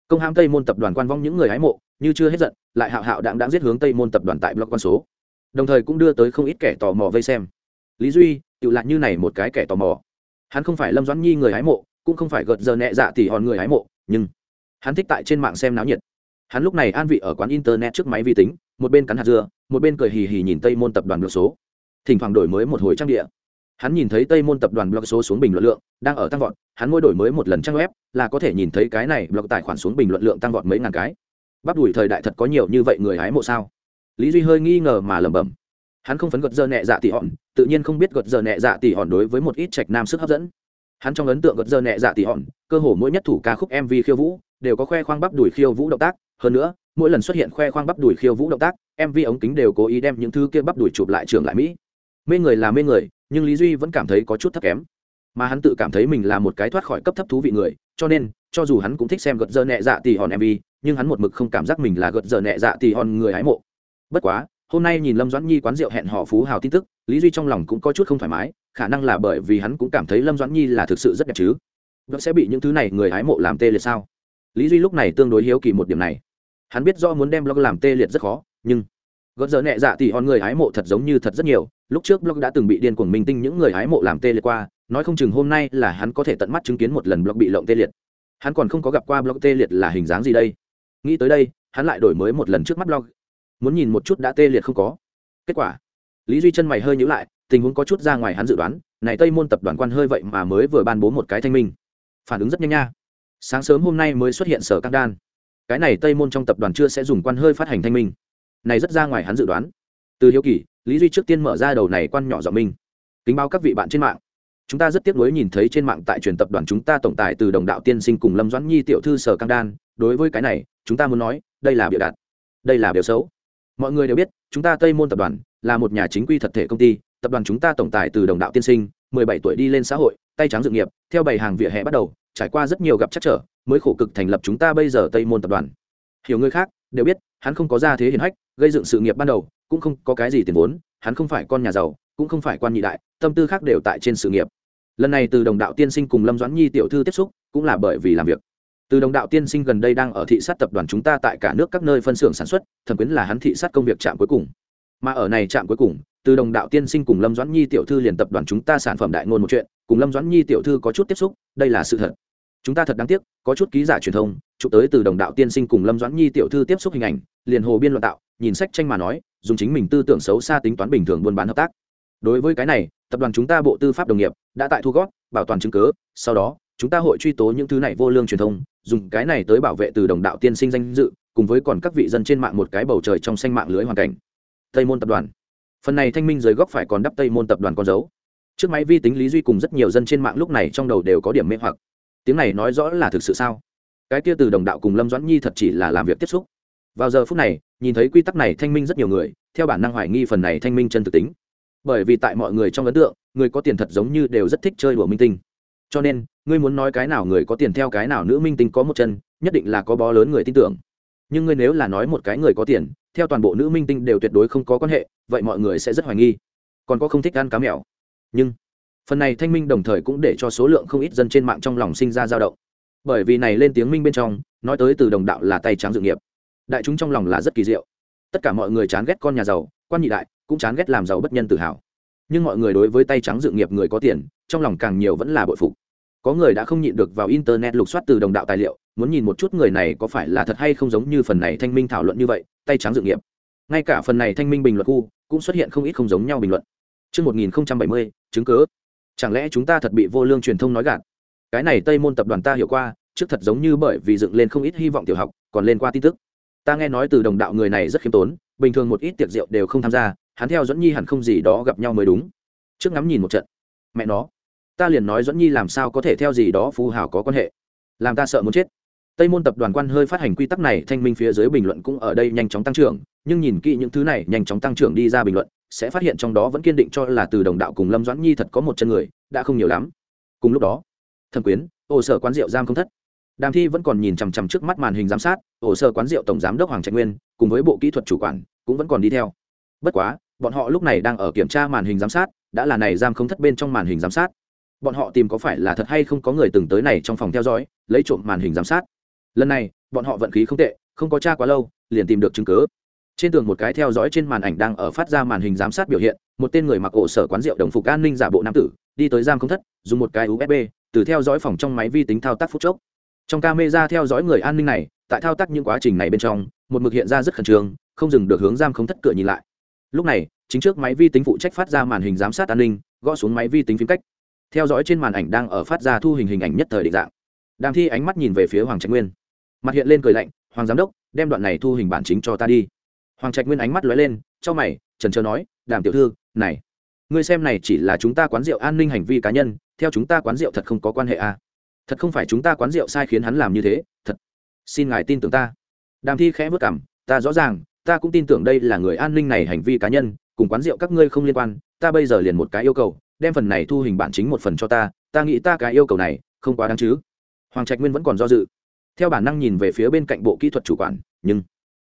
Công hãm tây môn tập đoàn quan vong những người hái mộ, như chưa hết giận, lại hạo hạo đạm đạm giết hướng tây môn tập đoàn tại blog con số. Đồng thời cũng đưa tới không ít kẻ tò mò vây xem. Lý duy tự lại như này một cái kẻ tò mò. Hắn không phải lâm doãn nhi người hái mộ, cũng không phải gợt giờ nhẹ dạ tỉ hòn người hái mộ, nhưng hắn thích tại trên mạng xem náo nhiệt. Hắn lúc này an vị ở quán internet trước máy vi tính, một bên cắn hạt dưa, một bên cười hì hì nhìn tây môn tập đoàn blog số. Thỉnh thoảng đổi mới một hồi trang địa. Hắn nhìn thấy tây môn tập đoàn blog số xuống bình luận lượng đang ở tăng vọt, hắn mỗi đổi mới một lần trang web là có thể nhìn thấy cái này blog tài khoản xuống bình luận lượng tăng vọt mấy ngàn cái. Bắp đùi thời đại thật có nhiều như vậy người hái mộ sao? Lý duy hơi nghi ngờ mà lẩm bẩm hắn không phấn gật giờ nhẹ dạ tỷ hòn, tự nhiên không biết gật giờ nhẹ dạ tỷ hòn đối với một ít trạch nam sức hấp dẫn. Hắn trong ấn tượng gật giờ nhẹ dạ tỷ hòn, cơ hồ mỗi nhất thủ ca khúc mv khiêu vũ, đều có khoe khoang bắp đùi khiêu vũ động tác. Hơn nữa, mỗi lần xuất hiện khoe khoang bắp đùi khiêu vũ động tác mv ống kính đều cố ý đem những thứ kia bắp đùi chụp lại trường lại mỹ. Mê người là mê người, nhưng lý duy vẫn cảm thấy có chút thấp kém. Mà hắn tự cảm thấy mình là một cái thoát khỏi cấp thấp thú vị người, cho nên, cho dù hắn cũng thích xem gật giờ nhẹ dạ tỷ hòn mv nhưng hắn một mực không cảm giác mình là gật giờ nhẹ dạ tỷ hòn người hái mộ. Bất quá hôm nay nhìn lâm doãn nhi quán rượu hẹn họ phú hào tin tức, lý duy trong lòng cũng có chút không thoải mái, khả năng là bởi vì hắn cũng cảm thấy lâm doãn nhi là thực sự rất đẹp chứ. Vẫn sẽ bị những thứ này người hái mộ làm tê liệt sao? Lý duy lúc này tương đối hiếu kỳ một điểm này. Hắn biết do muốn đem blog làm tê liệt rất khó, nhưng gợt giờ nhẹ dạ thì hòn người hái mộ thật giống như thật rất nhiều. Lúc trước blog đã từng bị điên cuồng minh tinh những người hái mộ làm tê liệt qua, nói không chừng hôm nay là hắn có thể tận mắt chứng kiến một lần blog bị lộng tê liệt. Hắn còn không có gặp qua blog tê liệt là hình dáng gì đây. Nghĩ tới đây, hắn lại đổi mới một lần trước mắt blog muốn nhìn một chút đã tê liệt không có. Kết quả, lý duy chân mày hơi nhữ lại, tình huống có chút ra ngoài hắn dự đoán, này tây môn tập đoàn quan hơi vậy mà mới vừa ban bố một cái thanh minh. Phản ứng rất nhanh nha. Sáng sớm hôm nay mới xuất hiện sở căng đan. Cái này tây môn trong tập đoàn chưa sẽ dùng quan hơi phát hành thanh minh. Này rất ra ngoài hắn dự đoán. Từ hiếu kỳ, lý duy trước tiên mở ra đầu này quan nhỏ giọng minh. Kính báo các vị bạn trên mạng. Chúng ta rất tiếc nuối nhìn thấy trên mạng tại truyền tập đoàn chúng ta tổng tài từ đồng đạo tiên sinh cùng lâm doãn nhi tiểu thư sở căng đan. Đối với cái này, chúng ta muốn nói, đây là biểu đạt. Đây là biểu xấu mọi người đều biết, chúng ta tây môn tập đoàn là một nhà chính quy thật thể công ty, tập đoàn chúng ta tổng tài từ đồng đạo tiên sinh 17 tuổi đi lên xã hội, tay trắng dự nghiệp, theo bảy hàng vỉa hè bắt đầu, trải qua rất nhiều gặp chắc trở, mới khổ cực thành lập chúng ta bây giờ tây môn tập đoàn. Hiểu người khác, đều biết, hắn không có gia thế hiển hách, gây dựng sự nghiệp ban đầu, cũng không có cái gì tiền vốn, hắn không phải con nhà giàu, cũng không phải quan nhị đại, tâm tư khác đều tại trên sự nghiệp. Lần này từ đồng đạo tiên sinh cùng lâm doãn nhi tiểu thư tiếp xúc, cũng là bởi vì làm việc từ đồng đạo tiên sinh gần đây đang ở thị sát tập đoàn chúng ta tại cả nước các nơi phân xưởng sản xuất thẩm quyến là hắn thị sát công việc trạm cuối cùng. Mà ở này trạm cuối cùng từ đồng đạo tiên sinh cùng lâm doãn nhi tiểu thư liền tập đoàn chúng ta sản phẩm đại ngôn một chuyện cùng lâm doãn nhi tiểu thư có chút tiếp xúc đây là sự thật. Chúng ta thật đáng tiếc có chút ký giả truyền thông chụp tới từ đồng đạo tiên sinh cùng lâm doãn nhi tiểu thư tiếp xúc hình ảnh liền hồ biên luận tạo nhìn sách tranh mà nói dùng chính mình tư tưởng xấu xa tính toán bình thường buôn bán hợp tác. Đối với cái này tập đoàn chúng ta bộ tư pháp đồng nghiệp đã tại thu gót bảo toàn chứng cứ, sau đó chúng ta hội truy tố những thứ này vô lương truyền thông dùng cái này tới bảo vệ từ đồng đạo tiên sinh danh dự, cùng với còn các vị dân trên mạng một cái bầu trời trong xanh mạng lưới hoàn cảnh. Tây môn tập đoàn. Phần này thanh minh dưới góc phải còn đắp tây môn tập đoàn con dấu. Trước máy vi tính lý duy cùng rất nhiều dân trên mạng lúc này trong đầu đều có điểm mê hoặc. Tiếng này nói rõ là thực sự sao? Cái kia từ đồng đạo cùng lâm doãn nhi thật chỉ là làm việc tiếp xúc. Vào giờ phút này, nhìn thấy quy tắc này thanh minh rất nhiều người, theo bản năng hoài nghi phần này thanh minh chân thực tính. Bởi vì tại mọi người trong ấn tượng, người có tiền thật giống như đều rất thích chơi đùa minh tinh. Cho nên ngươi muốn nói cái nào người có tiền theo cái nào nữ minh tinh có một chân, nhất định là có bó lớn người tin tưởng. Nhưng ngươi nếu là nói một cái người có tiền, theo toàn bộ nữ minh tinh đều tuyệt đối không có quan hệ, vậy mọi người sẽ rất hoài nghi. Còn có không thích ăn cá mèo. Nhưng, phần này thanh minh đồng thời cũng để cho số lượng không ít dân trên mạng trong lòng sinh ra dao động. Bởi vì này lên tiếng minh bên trong, nói tới từ đồng đạo là tay trắng dự nghiệp. Đại chúng trong lòng là rất kỳ diệu. Tất cả mọi người chán ghét con nhà giàu, quan nhị đại cũng chán ghét làm giàu bất nhân tự hào. Nhưng mọi người đối với tay trắng dự nghiệp người có tiền, trong lòng càng nhiều vẫn là bội phục có người đã không nhịn được vào internet lục soát từ đồng đạo tài liệu muốn nhìn một chút người này có phải là thật hay không giống như phần này thanh minh thảo luận như vậy tay trắng dự nghiệp ngay cả phần này thanh minh bình luận khu cũng xuất hiện không ít không giống nhau bình luận Trước 1070, chứng cứ. Chẳng lẽ chúng ta thật bị vô lương truyền thông nói gạt? Cái này Tây môn tập đoàn ta hiểu qua, trước thật giống như bởi vì dựng lên không ít hy vọng tiểu học, còn lên qua tin tức. Ta nghe nói từ đồng đạo người này rất khiêm tốn, bình thường một ít tiệc rượu đều không tham gia, hắn theo dẫn nhi hẳn không gì đó gặp nhau mới đúng trước ngắm nhìn một trận mẹ nó ta liền nói dẫn nhi làm sao có thể theo gì đó phù hào có quan hệ. Làm ta sợ muốn chết. Tây môn tập đoàn quan hơi phát hành quy tắc này, thanh minh phía dưới bình luận cũng ở đây nhanh chóng tăng trưởng, nhưng nhìn kỹ những thứ này, nhanh chóng tăng trưởng đi ra bình luận, sẽ phát hiện trong đó vẫn kiên định cho là từ đồng đạo cùng lâm doãn nhi thật có một chân người, đã không nhiều lắm. Cùng lúc đó, thẩm quyến ổ sở quán rượu giam không thất. Đàm thi vẫn còn nhìn chằm chằm trước mắt màn hình giám sát ổ sở quán rượu tổng giám đốc hoàng trạch nguyên, cùng với bộ kỹ thuật chủ quản, cũng vẫn còn đi theo. Bất quá, bọn họ lúc này đang ở kiểm tra màn hình giám sát, đã là này giam không thất bên trong màn hình giám sát bọn họ tìm có phải là thật hay không có người từng tới này trong phòng theo dõi, lấy trộm màn hình giám sát. Lần này, bọn họ vận khí không tệ, không có tra quá lâu, liền tìm được chứng cứ. Trên tường một cái theo dõi trên màn ảnh đang ở phát ra màn hình giám sát biểu hiện, một tên người mặc ổ sở quán rượu đồng phục an ninh giả bộ nam tử, đi tới giam không thất, dùng một cái usb từ theo dõi phòng trong máy vi tính thao tác phút chốc. Trong camera theo dõi người an ninh này, tại thao tác những quá trình này bên trong, một mực hiện ra rất khẩn trương, không dừng được hướng giam không thất cửa nhìn lại. Lúc này, chính trước máy vi tính phụ trách phát ra màn hình giám sát an ninh, gõ xuống máy vi tính phím cách theo dõi trên màn ảnh đang ở phát ra thu hình hình ảnh nhất thời định dạng. Đàm thi ánh mắt nhìn về phía hoàng trạch nguyên. Mặt hiện lên cười lạnh, hoàng giám đốc, đem đoạn này thu hình bản chính cho ta đi. Hoàng trạch nguyên ánh mắt lóe lên trong mày, trần trờ nói, đàm tiểu thư, này, ngươi xem này chỉ là chúng ta quán rượu an ninh hành vi cá nhân, theo chúng ta quán rượu thật không có quan hệ à. thật không phải chúng ta quán rượu sai khiến hắn làm như thế, thật. Xin ngài tin tưởng ta. Đàm thi khẽ vất cảm, ta rõ ràng, ta cũng tin tưởng đây là người an ninh này hành vi cá nhân, cùng quán rượu các ngươi không liên quan, ta bây giờ liền một cái yêu cầu đem phần này thu hình bản chính một phần cho ta ta nghĩ ta cái yêu cầu này không quá đáng chứ. Hoàng trạch nguyên vẫn còn do dự. Theo bản năng nhìn về phía bên cạnh bộ kỹ thuật chủ quản, nhưng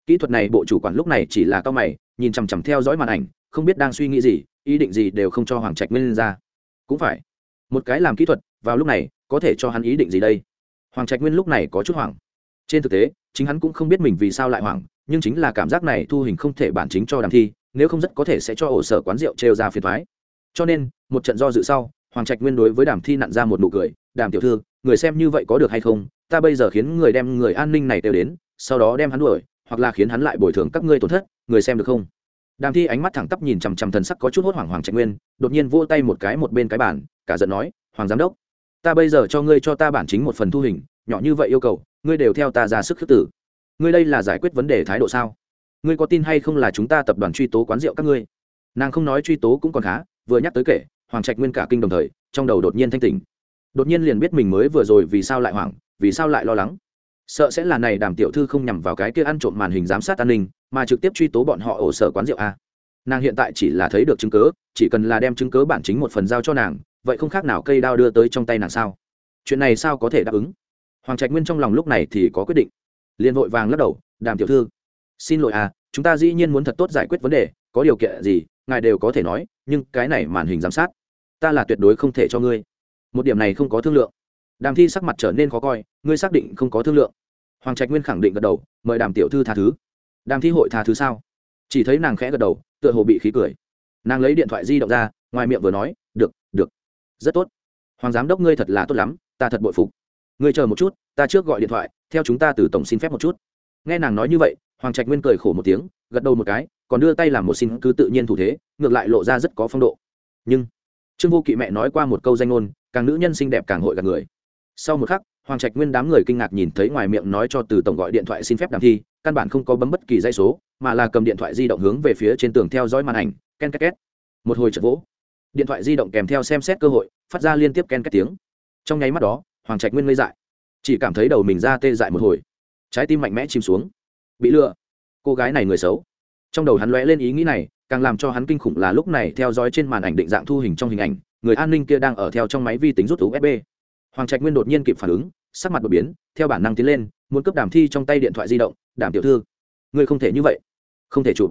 kỹ thuật này bộ chủ quản lúc này chỉ là cao mày, nhìn chằm chằm theo dõi màn ảnh, không biết đang suy nghĩ gì, ý định gì đều không cho hoàng trạch nguyên lên ra. Cũng phải, một cái làm kỹ thuật, vào lúc này, có thể cho hắn ý định gì đây? Hoàng trạch nguyên lúc này có chút hoảng. Trên thực tế, chính hắn cũng không biết mình vì sao lại hoảng, nhưng chính là cảm giác này thu hình không thể bản chính cho đàm thi, nếu không rất có thể sẽ cho ổ sở quán rượu trêu ra phiền thoái cho nên, một trận do dự sau, hoàng trạch nguyên đối với đàm thi nặn ra một nụ cười, đàm tiểu thư, người xem như vậy có được hay không? Ta bây giờ khiến người đem người an ninh này đều đến, sau đó đem hắn đuổi, hoặc là khiến hắn lại bồi thường các ngươi tổn thất, người xem được không? Đàm thi ánh mắt thẳng tắp nhìn chằm chằm thần sắc có chút hốt hoảng hoàng trạch nguyên, đột nhiên vô tay một cái một bên cái bản cả giận nói, hoàng giám đốc, ta bây giờ cho ngươi cho ta bản chính một phần thu hình, nhỏ như vậy yêu cầu, ngươi đều theo ta ra sức khước tử. Ngươi đây là giải quyết vấn đề thái độ sao? Ngươi có tin hay không là chúng ta tập đoàn truy tố quán rượu các ngươi? Nàng không nói truy tố cũng còn khá vừa nhắc tới kể, hoàng trạch nguyên cả kinh đồng thời, trong đầu đột nhiên thanh tỉnh. Đột nhiên liền biết mình mới vừa rồi vì sao lại hoảng, vì sao lại lo lắng. Sợ sẽ là này đàm tiểu thư không nhằm vào cái kia ăn trộm màn hình giám sát an ninh, mà trực tiếp truy tố bọn họ ổ sở quán rượu a. Nàng hiện tại chỉ là thấy được chứng cớ chỉ cần là đem chứng cớ bản chính một phần giao cho nàng, vậy không khác nào cây đao đưa tới trong tay nàng sao? Chuyện này sao có thể đáp ứng? Hoàng trạch nguyên trong lòng lúc này thì có quyết định. Liền vội vàng lắc đầu, đàm tiểu thư, xin lỗi à chúng ta dĩ nhiên muốn thật tốt giải quyết vấn đề, có điều kiện gì ngài đều có thể nói, nhưng cái này màn hình giám sát, ta là tuyệt đối không thể cho ngươi. Một điểm này không có thương lượng. Đàm thi sắc mặt trở nên khó coi, ngươi xác định không có thương lượng. Hoàng trạch nguyên khẳng định gật đầu, mời đàm tiểu thư tha thứ. Đàm thi hội tha thứ sao? Chỉ thấy nàng khẽ gật đầu, tựa hồ bị khí cười. Nàng lấy điện thoại di động ra, ngoài miệng vừa nói, được được. Rất tốt. Hoàng giám đốc ngươi thật là tốt lắm, ta thật bội phục. Ngươi chờ một chút, ta trước gọi điện thoại, theo chúng ta từ tổng xin phép một chút. Nghe nàng nói như vậy, hoàng trạch nguyên cười khổ một tiếng gật đầu một cái, còn đưa tay làm một xin cứ tự nhiên thủ thế, ngược lại lộ ra rất có phong độ. Nhưng, trương vô kỵ mẹ nói qua một câu danh ngôn, càng nữ nhân xinh đẹp càng hội gạt người. Sau một khắc, hoàng trạch nguyên đám người kinh ngạc nhìn thấy ngoài miệng nói cho từ tổng gọi điện thoại xin phép đàm thi, căn bản không có bấm bất kỳ dây số, mà là cầm điện thoại di động hướng về phía trên tường theo dõi màn ảnh, ken két két. Một hồi chật vỗ. Điện thoại di động kèm theo xem xét cơ hội, phát ra liên tiếp ken két tiếng. Trong nháy mắt đó, hoàng trạch nguyên ngây dại. Chỉ cảm thấy đầu mình ra tê dại một hồi. Trái tim mạnh mẽ chìm xuống. Bị lừa cô gái này người xấu. Trong đầu hắn lóe lên ý nghĩ này, càng làm cho hắn kinh khủng là lúc này theo dõi trên màn ảnh định dạng thu hình trong hình ảnh, người an ninh kia đang ở theo trong máy vi tính rút usb hoàng trạch nguyên đột nhiên kịp phản ứng, sắc mặt đột biến, theo bản năng tiến lên, muốn cướp đàm thi trong tay điện thoại di động đảm tiểu thư, ngươi không thể như vậy. Không thể chụp.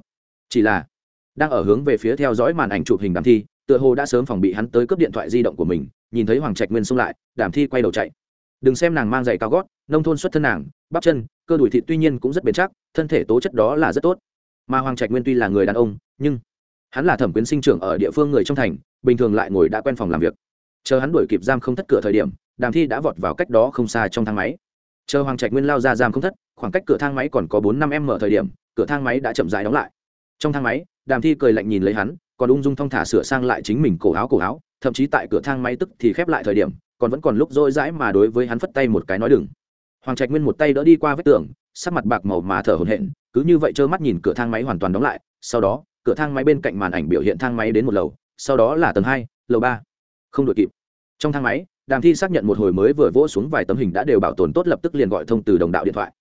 Chỉ là, đang ở hướng về phía theo dõi màn ảnh chụp hình đàm thi, tựa hồ đã sớm phòng bị hắn tới cướp điện thoại di động của mình. Nhìn thấy hoàng trạch nguyên xông lại, đàm thi quay đầu chạy đừng xem nàng mang giày cao gót, nông thôn xuất thân nàng, bắp chân, cơ đùi thịt tuy nhiên cũng rất bền chắc, thân thể tố chất đó là rất tốt. Mà hoàng trạch nguyên tuy là người đàn ông, nhưng hắn là thẩm quyến sinh trưởng ở địa phương người trong thành, bình thường lại ngồi đã quen phòng làm việc. Chờ hắn đuổi kịp giam không thất cửa thời điểm, đàm thi đã vọt vào cách đó không xa trong thang máy. Chờ hoàng trạch nguyên lao ra giam không thất, khoảng cách cửa thang máy còn có bốn năm em mở thời điểm, cửa thang máy đã chậm rãi đóng lại. Trong thang máy, đàm thi cười lạnh nhìn lấy hắn, còn ung dung thong thả sửa sang lại chính mình cổ áo cổ áo, thậm chí tại cửa thang máy tức thì khép lại thời điểm còn vẫn còn lúc dỗi dãi mà đối với hắn phất tay một cái nói đừng. Hoàng trạch nguyên một tay đỡ đi qua vết tường, sắc mặt bạc màu mà thở hổn hển, cứ như vậy trơ mắt nhìn cửa thang máy hoàn toàn đóng lại, sau đó, cửa thang máy bên cạnh màn ảnh biểu hiện thang máy đến một lầu, sau đó là tầng hai, lầu ba. Không đội kịp. Trong thang máy, đàm thi xác nhận một hồi mới vừa vỗ xuống vài tấm hình đã đều bảo tồn tốt lập tức liền gọi thông từ đồng đạo điện thoại.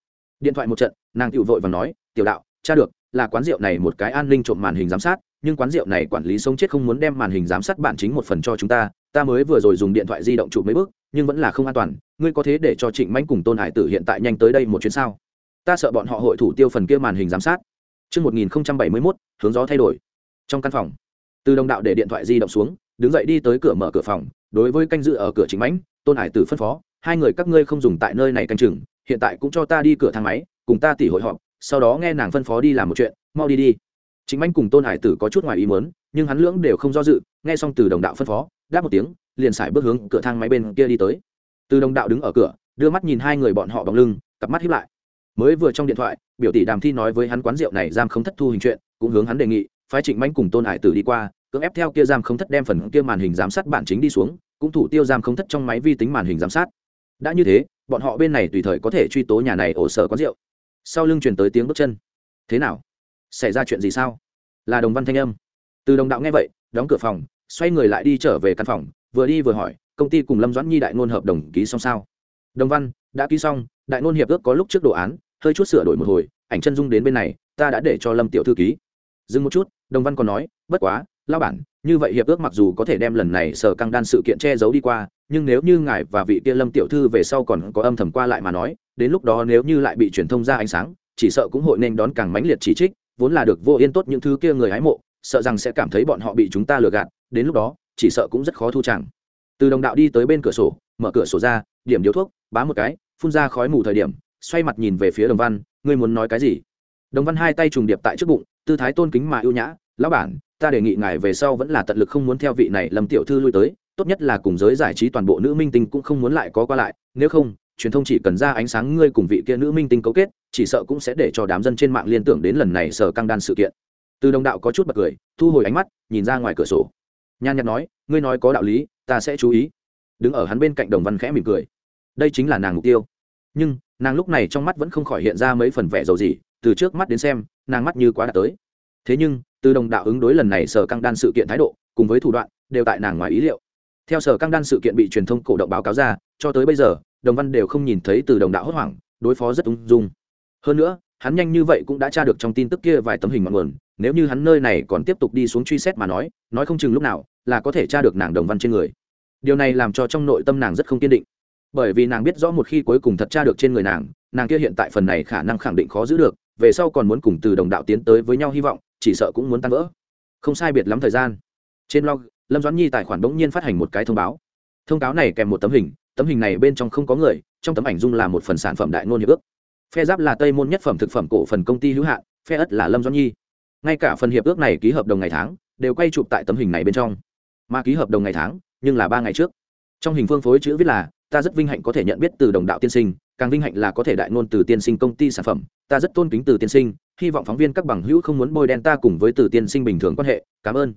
Điện thoại một trận, nàng tiểu vội và nói, tiểu đạo cha được, là quán rượu này một cái an ninh trộm màn hình giám sát nhưng quán rượu này quản lý sống chết không muốn đem màn hình giám sát bản chính một phần cho chúng ta ta mới vừa rồi dùng điện thoại di động chụp mấy bước nhưng vẫn là không an toàn ngươi có thế để cho trịnh manh cùng tôn hải tử hiện tại nhanh tới đây một chuyến sao ta sợ bọn họ hội thủ tiêu phần kia màn hình giám sát Trước 1071, hướng gió thay đổi. Trong căn phòng, từ đồng đạo để điện thoại di động xuống, đứng dậy đi tới cửa mở cửa phòng, đối với canh dự ở cửa chính mãnh, tôn hải tử phân phó, hai người các ngươi không dùng tại nơi này canh chừng, hiện tại cũng cho ta đi cửa thang máy, cùng ta tỉ hội họp, sau đó nghe nàng phân phó đi làm một chuyện, mau đi đi. Chính Minh cùng tôn hải tử có chút ngoài ý muốn, nhưng hắn lưỡng đều không do dự, nghe xong từ đồng đạo phân phó, đáp một tiếng, liền sải bước hướng cửa thang máy bên kia đi tới. Từ đồng đạo đứng ở cửa, đưa mắt nhìn hai người bọn họ bóng lưng, cặp mắt híp lại. Mới vừa trong điện thoại biểu tỷ đàm thi nói với hắn quán rượu này giam không thất thu hình chuyện cũng hướng hắn đề nghị phái trịnh manh cùng tôn hải tử đi qua cưỡng ép theo kia giam không thất đem phần kia màn hình giám sát bản chính đi xuống cũng thủ tiêu giam không thất trong máy vi tính màn hình giám sát. Đã như thế bọn họ bên này tùy thời có thể truy tố nhà này ổ sở quán rượu. Sau lưng truyền tới tiếng bước chân. Thế nào? Xảy ra chuyện gì sao? Là đồng văn thanh âm. Từ đồng đạo nghe vậy, đóng cửa phòng, xoay người lại đi trở về căn phòng, vừa đi vừa hỏi, công ty cùng lâm doãn nhi đại ngôn hợp đồng ký xong sao? Đồng văn, đã ký xong, đại ngôn hiệp ước có lúc trước đồ án, hơi chút sửa đổi một hồi, ảnh chân dung đến bên này, ta đã để cho lâm tiểu thư ký. Dừng một chút, đồng văn còn nói, bất quá lao bản, như vậy hiệp ước mặc dù có thể đem lần này sở căng đan sự kiện che giấu đi qua, nhưng nếu như ngài và vị kia lâm tiểu thư về sau còn có âm thầm qua lại mà nói, đến lúc đó nếu như lại bị truyền thông ra ánh sáng, chỉ sợ cũng hội nên đón càng mãnh liệt chỉ trích vốn là được vô yên tốt những thứ kia người hái mộ, sợ rằng sẽ cảm thấy bọn họ bị chúng ta lừa gạt, đến lúc đó, chỉ sợ cũng rất khó thu chẳng. Từ đồng đạo đi tới bên cửa sổ, mở cửa sổ ra, điểm điếu thuốc, bá một cái, phun ra khói mù thời điểm, xoay mặt nhìn về phía đồng văn, ngươi muốn nói cái gì? Đồng văn hai tay trùng điệp tại trước bụng, tư thái tôn kính mà ưu nhã, lão bản, ta đề nghị ngài về sau vẫn là tận lực không muốn theo vị này lâm tiểu thư lui tới, tốt nhất là cùng giới giải trí toàn bộ nữ minh tinh cũng không muốn lại có qua lại, nếu không truyền thông chỉ cần ra ánh sáng ngươi cùng vị kia nữ minh tinh cấu kết, chỉ sợ cũng sẽ để cho đám dân trên mạng liên tưởng đến lần này sở căng đan sự kiện. Từ đồng đạo có chút bật cười, thu hồi ánh mắt, nhìn ra ngoài cửa sổ. Nhan nhạt nói, ngươi nói có đạo lý, ta sẽ chú ý. Đứng ở hắn bên cạnh đồng văn khẽ mỉm cười. Đây chính là nàng mục tiêu. Nhưng, nàng lúc này trong mắt vẫn không khỏi hiện ra mấy phần vẻ dầu gì từ trước mắt đến xem, nàng mắt như quá đã tới. Thế nhưng, từ đồng đạo ứng đối lần này sở căng đan sự kiện thái độ, cùng với thủ đoạn, đều tại nàng ngoài ý liệu. Theo sở căng đan sự kiện bị truyền thông cổ động báo cáo ra, cho tới bây giờ đồng văn đều không nhìn thấy từ đồng đạo hốt hoảng, đối phó rất ung dung. Hơn nữa, hắn nhanh như vậy cũng đã tra được trong tin tức kia vài tấm hình ngọn nguồn, nếu như hắn nơi này còn tiếp tục đi xuống truy xét mà nói nói không chừng lúc nào là có thể tra được nàng đồng văn trên người. Điều này làm cho trong nội tâm nàng rất không kiên định. Bởi vì nàng biết rõ một khi cuối cùng thật tra được trên người nàng nàng kia hiện tại phần này khả năng khẳng định khó giữ được, về sau còn muốn cùng từ đồng đạo tiến tới với nhau hy vọng, chỉ sợ cũng muốn tan vỡ. Không sai biệt lắm thời gian. Trên log, lâm doãn nhi tài khoản bỗng nhiên phát hành một cái thông báo. Thông cáo này kèm một tấm hình tấm hình này bên trong không có người, trong tấm ảnh dung là một phần sản phẩm đại ngôn hiệp ước. Phe giáp là tây môn nhất phẩm thực phẩm cổ phần công ty hữu hạn, phe ất là lâm doãn nhi. Ngay cả phần hiệp ước này ký hợp đồng ngày tháng, đều quay chụp tại tấm hình này bên trong. Mà ký hợp đồng ngày tháng, nhưng là ba ngày trước. Trong hình phương phối chữ viết là, ta rất vinh hạnh có thể nhận biết từ đồng đạo tiên sinh, càng vinh hạnh là có thể đại ngôn từ tiên sinh công ty sản phẩm, ta rất tôn kính từ tiên sinh, hy vọng phóng viên các bằng hữu không muốn bôi đen ta cùng với từ tiên sinh bình thường quan hệ, cảm ơn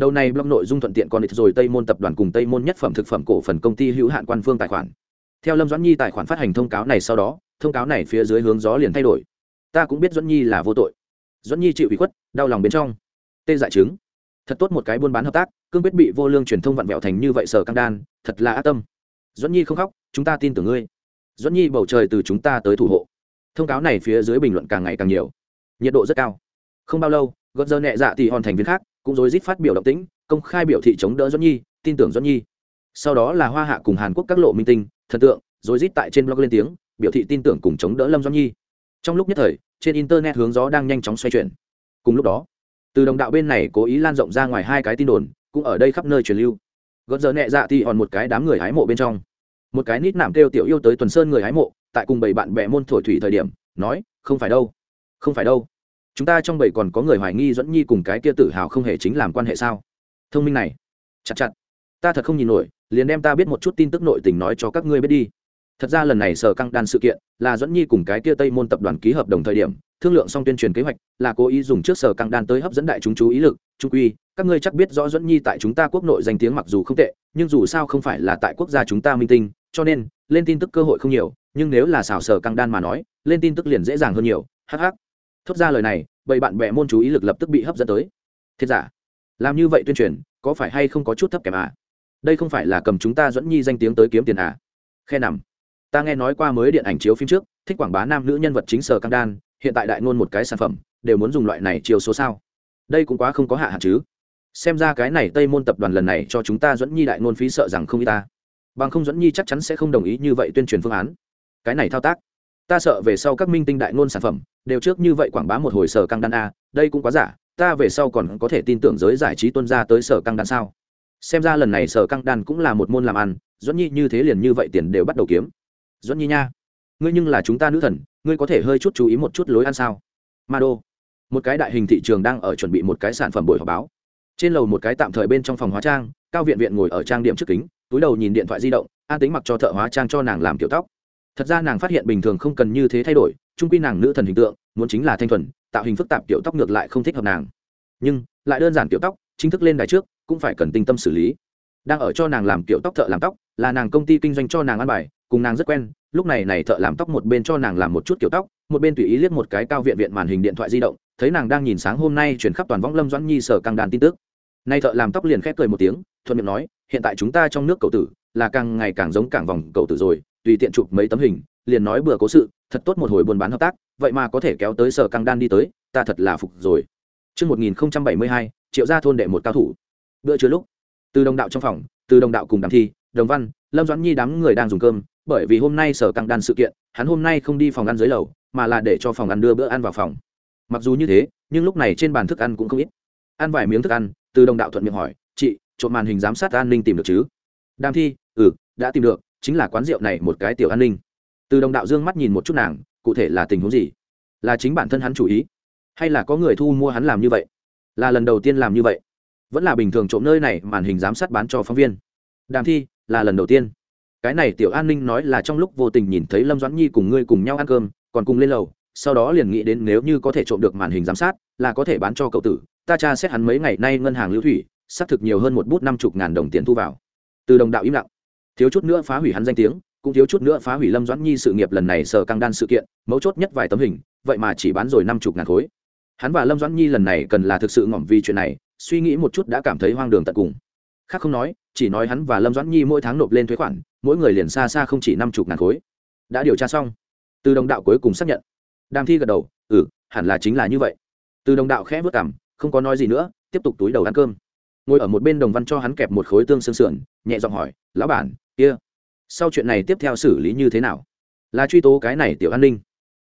đầu này blog nội dung thuận tiện còn ít rồi, tây môn tập đoàn cùng tây môn nhất phẩm thực phẩm cổ phần công ty hữu hạn quan phương tài khoản. Theo lâm doãn nhi tài khoản phát hành thông cáo này sau đó, thông cáo này phía dưới hướng gió liền thay đổi. Ta cũng biết doãn nhi là vô tội. Doãn nhi chịu ủy khuất, đau lòng bên trong. Tê dại chứng. Thật tốt một cái buôn bán hợp tác, cương quyết bị vô lương truyền thông vặn vẹo thành như vậy sở căng đan, thật là ác tâm. Doãn nhi không khóc, chúng ta tin tưởng ngươi. Doãn nhi bầu trời từ chúng ta tới thủ hộ. Thông cáo này phía dưới bình luận càng ngày càng nhiều. Nhiệt độ rất cao. Không bao lâu gợt giờ nhẹ dạ thì hòn thành viên khác cũng rối rít phát biểu động tĩnh, công khai biểu thị chống đỡ doãn nhi, tin tưởng doãn nhi. Sau đó là hoa hạ cùng hàn quốc các lộ minh tinh, thần tượng, rối rít tại trên blog lên tiếng, biểu thị tin tưởng cùng chống đỡ lâm doãn nhi. Trong lúc nhất thời, trên internet hướng gió đang nhanh chóng xoay chuyển. Cùng lúc đó, từ đồng đạo bên này cố ý lan rộng ra ngoài hai cái tin đồn, cũng ở đây khắp nơi truyền lưu. Gợt giờ nhẹ dạ thì hòn một cái đám người hái mộ bên trong. Một cái nít nảm kêu tiểu yêu tới tuần sơn người hái mộ, tại cùng bảy bạn bè môn thổi thủy thời điểm, nói, không phải đâu, không phải đâu chúng ta trong bảy còn có người hoài nghi dẫn nhi cùng cái kia tự hào không hề chính làm quan hệ sao? Thông minh này. Chặt chặt. Ta thật không nhìn nổi, liền đem ta biết một chút tin tức nội tình nói cho các ngươi biết đi. Thật ra lần này sở căng đan sự kiện là dẫn nhi cùng cái kia tây môn tập đoàn ký hợp đồng thời điểm, thương lượng xong tuyên truyền kế hoạch, là cố ý dùng trước sở căng đan tới hấp dẫn đại chúng chú ý lực, trung quy, các ngươi chắc biết rõ dẫn nhi tại chúng ta quốc nội danh tiếng mặc dù không tệ, nhưng dù sao không phải là tại quốc gia chúng ta minh tinh, cho nên, lên tin tức cơ hội không nhiều, nhưng nếu là xào sở căng đan mà nói, lên tin tức liền dễ dàng hơn nhiều hh thốt ra lời này, bầy bạn bè môn chú ý lực lập tức bị hấp dẫn tới. Thiệt giả, làm như vậy tuyên truyền, có phải hay không có chút thấp kém à? Đây không phải là cầm chúng ta dẫn nhi danh tiếng tới kiếm tiền à? Khe nằm, ta nghe nói qua mới điện ảnh chiếu phim trước, thích quảng bá nam nữ nhân vật chính sở căng đan, hiện tại đại ngôn một cái sản phẩm, đều muốn dùng loại này chiều số sao? Đây cũng quá không có hạ hạn chứ. Xem ra cái này tây môn tập đoàn lần này cho chúng ta dẫn nhi đại ngôn phí sợ rằng không y ta. Bằng không dẫn nhi chắc chắn sẽ không đồng ý như vậy tuyên truyền phương án. Cái này thao tác ta sợ về sau các minh tinh đại ngôn sản phẩm, đều trước như vậy quảng bá một hồi sở căng đan a, đây cũng quá giả, ta về sau còn có thể tin tưởng giới giải trí tuân ra tới sở căng đan sao? Xem ra lần này sở căng đan cũng là một môn làm ăn dẫn nhi như thế liền như vậy tiền đều bắt đầu kiếm. Dẫn nhi nha, ngươi nhưng là chúng ta nữ thần, ngươi có thể hơi chút chú ý một chút lối ăn sao? Ma đô, một cái đại hình thị trường đang ở chuẩn bị một cái sản phẩm buổi họp báo. Trên lầu một cái tạm thời bên trong phòng hóa trang, cao viện viện ngồi ở trang điểm trước kính, túi đầu nhìn điện thoại di động, an tính mặc cho thợ hóa trang cho nàng làm kiểu tóc thật ra nàng phát hiện bình thường không cần như thế thay đổi trung quy nàng nữ thần hình tượng, muốn chính là thanh thuần, tạo hình phức tạp kiểu tóc ngược lại không thích hợp nàng. Nhưng, lại đơn giản kiểu tóc, chính thức lên đài trước, cũng phải cần tinh tâm xử lý. Đang ở cho nàng làm kiểu tóc thợ làm tóc, là nàng công ty kinh doanh cho nàng ăn bài, cùng nàng rất quen, lúc này này thợ làm tóc một bên cho nàng làm một chút kiểu tóc, một bên tùy ý liếc một cái cao viện viện màn hình điện thoại di động, thấy nàng đang nhìn sáng hôm nay chuyển khắp toàn võng lâm doãn nhi sở càng đàn tin tức. Nay thợ làm tóc liền khép cười một tiếng, thuận miệng nói, hiện tại chúng ta trong nước cầu tử, là càng ngày càng giống càng vòng cầu tử rồi tùy tiện chụp mấy tấm hình liền nói bừa cố sự thật tốt một hồi buôn bán hợp tác vậy mà có thể kéo tới sở căng đan đi tới ta thật là phục rồi Trước 1072, triệu gia thôn đệ một cao thủ. Bữa trưa lúc, từ đồng đạo trong phòng, từ đồng đạo cùng đàm thi, đồng văn, lâm doãn nhi đám người đang dùng cơm, bởi vì hôm nay sở căng đan sự kiện, hắn hôm nay không đi phòng ăn dưới lầu, mà là để cho phòng ăn đưa bữa ăn vào phòng. Mặc dù như thế, nhưng lúc này trên bàn thức ăn cũng không ít. Ăn vài miếng thức ăn, từ đồng đạo thuận miệng hỏi, "Chị, trộm màn hình giám sát an ninh tìm được chứ?" Đàm thi, "Ừ, đã tìm được, chính là quán rượu này một cái tiểu an ninh." từ đồng đạo dương mắt nhìn một chút nàng, cụ thể là tình huống gì? Là chính bản thân hắn chủ ý, hay là có người thu mua hắn làm như vậy? Là lần đầu tiên làm như vậy. Vẫn là bình thường trộm nơi này, màn hình giám sát bán cho phóng viên. Đàm thi, là lần đầu tiên. Cái này tiểu an ninh nói là trong lúc vô tình nhìn thấy lâm doãn nhi cùng ngươi cùng nhau ăn cơm, còn cùng lên lầu, sau đó liền nghĩ đến nếu như có thể trộm được màn hình giám sát, là có thể bán cho cậu tử. Ta tra xét hắn mấy ngày nay ngân hàng lưu thủy, xác thực nhiều hơn một bút năm chục ngàn đồng tiền thu vào. Từ đồng đạo im lặng thiếu chút nữa phá hủy hắn danh tiếng, cũng thiếu chút nữa phá hủy lâm doãn nhi sự nghiệp lần này sở căng đan sự kiện, mấu chốt nhất vài tấm hình, vậy mà chỉ bán rồi năm chục ngàn khối. Hắn và lâm doãn nhi lần này cần là thực sự ngỏm vì chuyện này, suy nghĩ một chút đã cảm thấy hoang đường tận cùng. Khác không nói, chỉ nói hắn và lâm doãn nhi mỗi tháng nộp lên thuế khoản, mỗi người liền xa xa không chỉ năm chục ngàn khối. Đã điều tra xong, từ đồng đạo cuối cùng xác nhận. Đàm thi gật đầu ừ hẳn là chính là như vậy. Từ đồng đạo khẽ vất cảm không có nói gì nữa, tiếp tục túi đầu ăn cơm ngồi ở một bên đồng văn cho hắn kẹp một khối tương xương sườn, nhẹ giọng hỏi, lão bản, kia, sau chuyện này tiếp theo xử lý như thế nào? Là truy tố cái này tiểu an ninh?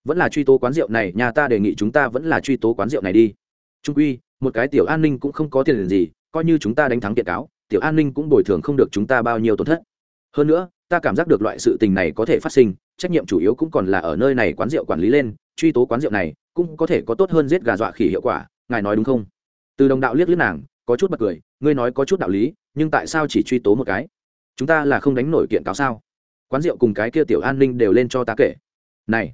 Vẫn là truy tố quán rượu này, nhà ta đề nghị chúng ta vẫn là truy tố quán rượu này đi. Trung quy, một cái tiểu an ninh cũng không có tiền gì, coi như chúng ta đánh thắng kiện cáo, tiểu an ninh cũng bồi thường không được chúng ta bao nhiêu tổn thất. Hơn nữa, ta cảm giác được loại sự tình này có thể phát sinh, trách nhiệm chủ yếu cũng còn là ở nơi này quán rượu quản lý lên, truy tố quán rượu này cũng có thể có tốt hơn giết gà dọa khỉ hiệu quả, ngài nói đúng không? Từ đồng đạo liếc liếc nàng, có chút bật cười ngươi nói có chút đạo lý, nhưng tại sao chỉ truy tố một cái? Chúng ta là không đánh nổi kiện cáo sao? Quán rượu cùng cái kia tiểu an ninh đều lên cho ta kể. Này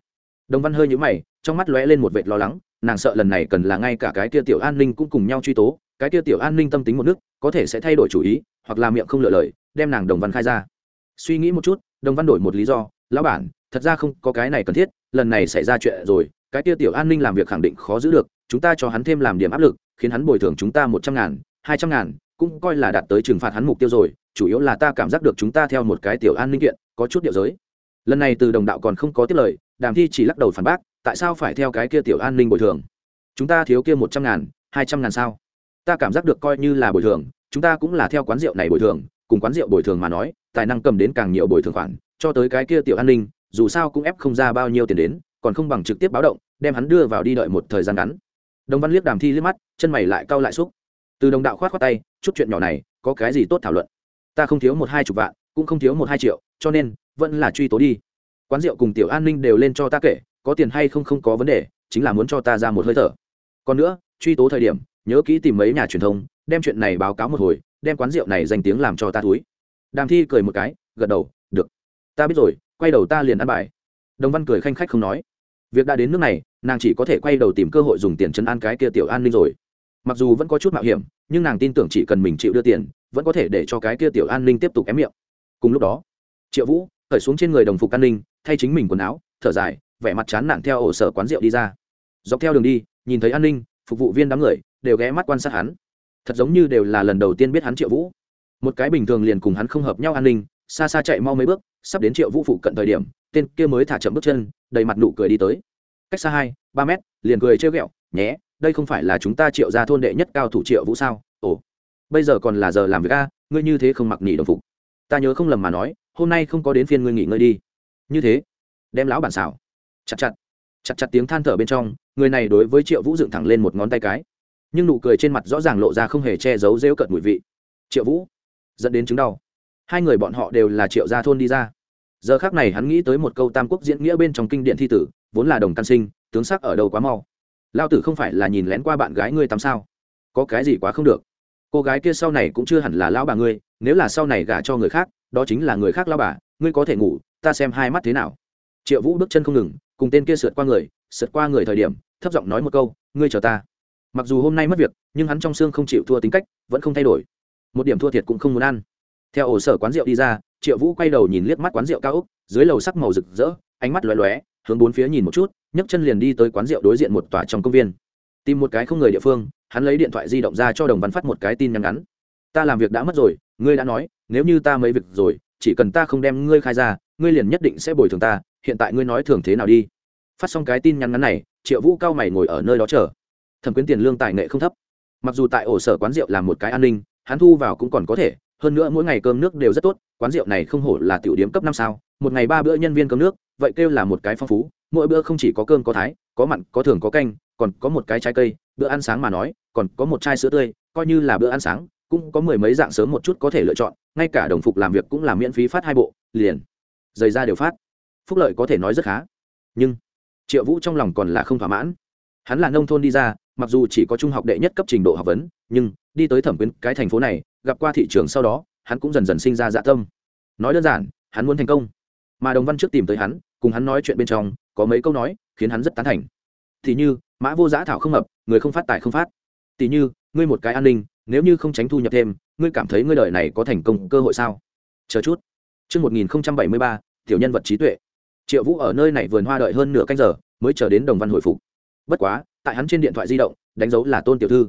đồng văn hơi nhũ mày, trong mắt lóe lên một vệt lo lắng, nàng sợ lần này cần là ngay cả cái kia tiểu an ninh cũng cùng nhau truy tố, cái kia tiểu an ninh tâm tính một nước, có thể sẽ thay đổi chủ ý, hoặc là miệng không lựa lời, đem nàng đồng văn khai ra. Suy nghĩ một chút, đồng văn đổi một lý do, lão bản, thật ra không có cái này cần thiết, lần này xảy ra chuyện rồi, cái kia tiểu an ninh làm việc khẳng định khó giữ được, chúng ta cho hắn thêm làm điểm áp lực, khiến hắn bồi thường chúng ta một trăm ngàn hai trăm ngàn, cũng coi là đạt tới trừng phạt hắn mục tiêu rồi, chủ yếu là ta cảm giác được chúng ta theo một cái tiểu an ninh kiện, có chút điệu giới. Lần này từ đồng đạo còn không có tiết lời, đàm thi chỉ lắc đầu phản bác, tại sao phải theo cái kia tiểu an ninh bồi thường? Chúng ta thiếu kia một trăm ngàn, hai trăm ngàn sao? Ta cảm giác được coi như là bồi thường, chúng ta cũng là theo quán rượu này bồi thường, cùng quán rượu bồi thường mà nói, tài năng cầm đến càng nhiều bồi thường khoản, cho tới cái kia tiểu an ninh, dù sao cũng ép không ra bao nhiêu tiền đến, còn không bằng trực tiếp báo động, đem hắn đưa vào đi đợi một thời gian ngắn. Đồng văn liếc đàm thi liếc mắt, chân mày lại cau lại xúc từ đồng đạo khoát khoát tay, chút chuyện nhỏ này, có cái gì tốt thảo luận? Ta không thiếu một hai chục vạn, cũng không thiếu một hai triệu, cho nên, vẫn là truy tố đi. Quán rượu cùng tiểu an ninh đều lên cho ta kể, có tiền hay không không có vấn đề, chính là muốn cho ta ra một hơi thở. Còn nữa, truy tố thời điểm, nhớ kỹ tìm mấy nhà truyền thông, đem chuyện này báo cáo một hồi, đem quán rượu này danh tiếng làm cho ta túi. Đàm thi cười một cái, gật đầu, được. Ta biết rồi, quay đầu ta liền ăn bài. Đồng văn cười khanh khách không nói. Việc đã đến nước này, nàng chỉ có thể quay đầu tìm cơ hội dùng tiền chấn an cái kia tiểu an ninh rồi mặc dù vẫn có chút mạo hiểm, nhưng nàng tin tưởng chỉ cần mình chịu đưa tiền, vẫn có thể để cho cái kia tiểu an ninh tiếp tục ém miệng. Cùng lúc đó, triệu vũ khởi xuống trên người đồng phục an ninh, thay chính mình quần áo, thở dài, vẻ mặt chán nản theo ổ sở quán rượu đi ra. Dọc theo đường đi, nhìn thấy an ninh, phục vụ viên đám người đều ghé mắt quan sát hắn. Thật giống như đều là lần đầu tiên biết hắn triệu vũ. Một cái bình thường liền cùng hắn không hợp nhau an ninh, xa xa chạy mau mấy bước, sắp đến triệu vũ phụ cận thời điểm, tên kia mới thả chậm bước chân, đầy mặt nụ cười đi tới. Cách xa hai, ba mét, liền cười trêu ghẹo, nhé đây không phải là chúng ta triệu ra thôn đệ nhất cao thủ triệu vũ sao? Ồ, bây giờ còn là giờ làm việc a, ngươi như thế không mặc nghỉ đồng phục. Ta nhớ không lầm mà nói, hôm nay không có đến phiên ngươi nghỉ ngơi đi. Như thế, đem lão bản xảo. Chặt chặt chặt chặt tiếng than thở bên trong, người này đối với triệu vũ dựng thẳng lên một ngón tay cái. Nhưng nụ cười trên mặt rõ ràng lộ ra không hề che giấu rêu cợt mùi vị. Triệu vũ, dẫn đến chứng đau. Hai người bọn họ đều là triệu gia thôn đi ra. Giờ khác này hắn nghĩ tới một câu tam quốc diễn nghĩa bên trong kinh điện thi tử, vốn là đồng căn sinh, tướng sắc ở đâu quá mau lao tử không phải là nhìn lén qua bạn gái ngươi tắm sao? Có cái gì quá không được? Cô gái kia sau này cũng chưa hẳn là lão bà ngươi, nếu là sau này gả cho người khác, đó chính là người khác lao bà, ngươi có thể ngủ, ta xem hai mắt thế nào. Triệu vũ bước chân không ngừng, cùng tên kia sượt qua người, sượt qua người thời điểm, thấp giọng nói một câu, ngươi chờ ta. Mặc dù hôm nay mất việc, nhưng hắn trong xương không chịu thua tính cách, vẫn không thay đổi. Một điểm thua thiệt cũng không muốn ăn. Theo ổ sở quán rượu đi ra, triệu vũ quay đầu nhìn liếc mắt quán rượu cao úc dưới lầu sắc màu rực rỡ, ánh mắt lóe lóe hướng bốn phía nhìn một chút, nhấc chân liền đi tới quán rượu đối diện một tòa trong công viên. Tìm một cái không người địa phương, hắn lấy điện thoại di động ra cho đồng văn phát một cái tin nhắn ngắn. Ta làm việc đã mất rồi, ngươi đã nói, nếu như ta mấy việc rồi, chỉ cần ta không đem ngươi khai ra, ngươi liền nhất định sẽ bồi thường ta, hiện tại ngươi nói thường thế nào đi? Phát xong cái tin nhắn ngắn này, triệu vũ cao mày ngồi ở nơi đó chờ. Thẩm quyến tiền lương tài nghệ không thấp. Mặc dù tại ổ sở quán rượu làm một cái an ninh, hắn thu vào cũng còn có thể, hơn nữa mỗi ngày cơm nước đều rất tốt, quán rượu này không hổ là tiểu điếm cấp năm sao, một ngày ba bữa nhân viên cơm nước vậy kêu là một cái phong phú, mỗi bữa không chỉ có cơm có thái, có mặn, có thường có canh, còn có một cái trái cây, bữa ăn sáng mà nói, còn có một chai sữa tươi, coi như là bữa ăn sáng, cũng có mười mấy dạng sớm một chút có thể lựa chọn, ngay cả đồng phục làm việc cũng là miễn phí phát hai bộ, liền, giày ra đều phát. Phúc lợi có thể nói rất khá, nhưng triệu vũ trong lòng còn là không thỏa mãn. Hắn là nông thôn đi ra, mặc dù chỉ có trung học đệ nhất cấp trình độ học vấn, nhưng đi tới thẩm quyến cái thành phố này, gặp qua thị trường sau đó, hắn cũng dần dần sinh ra dạ tâm. Nói đơn giản, hắn muốn thành công, mà đồng văn trước tìm tới hắn cùng hắn nói chuyện bên trong có mấy câu nói khiến hắn rất tán thành thì như mã vô giã thảo không hợp người không phát tài không phát tỉ như ngươi một cái an ninh nếu như không tránh thu nhập thêm ngươi cảm thấy ngươi đời này có thành công cơ hội sao chờ chút Trước 1073, tiểu nhân vật trí tuệ. Triệu Vũ ở nơi này vườn hoa đợi hơn nửa canh giờ, mới chờ đến Đồng Văn hồi phục. Bất quá, tại hắn trên điện thoại di động, đánh dấu là Tôn tiểu thư.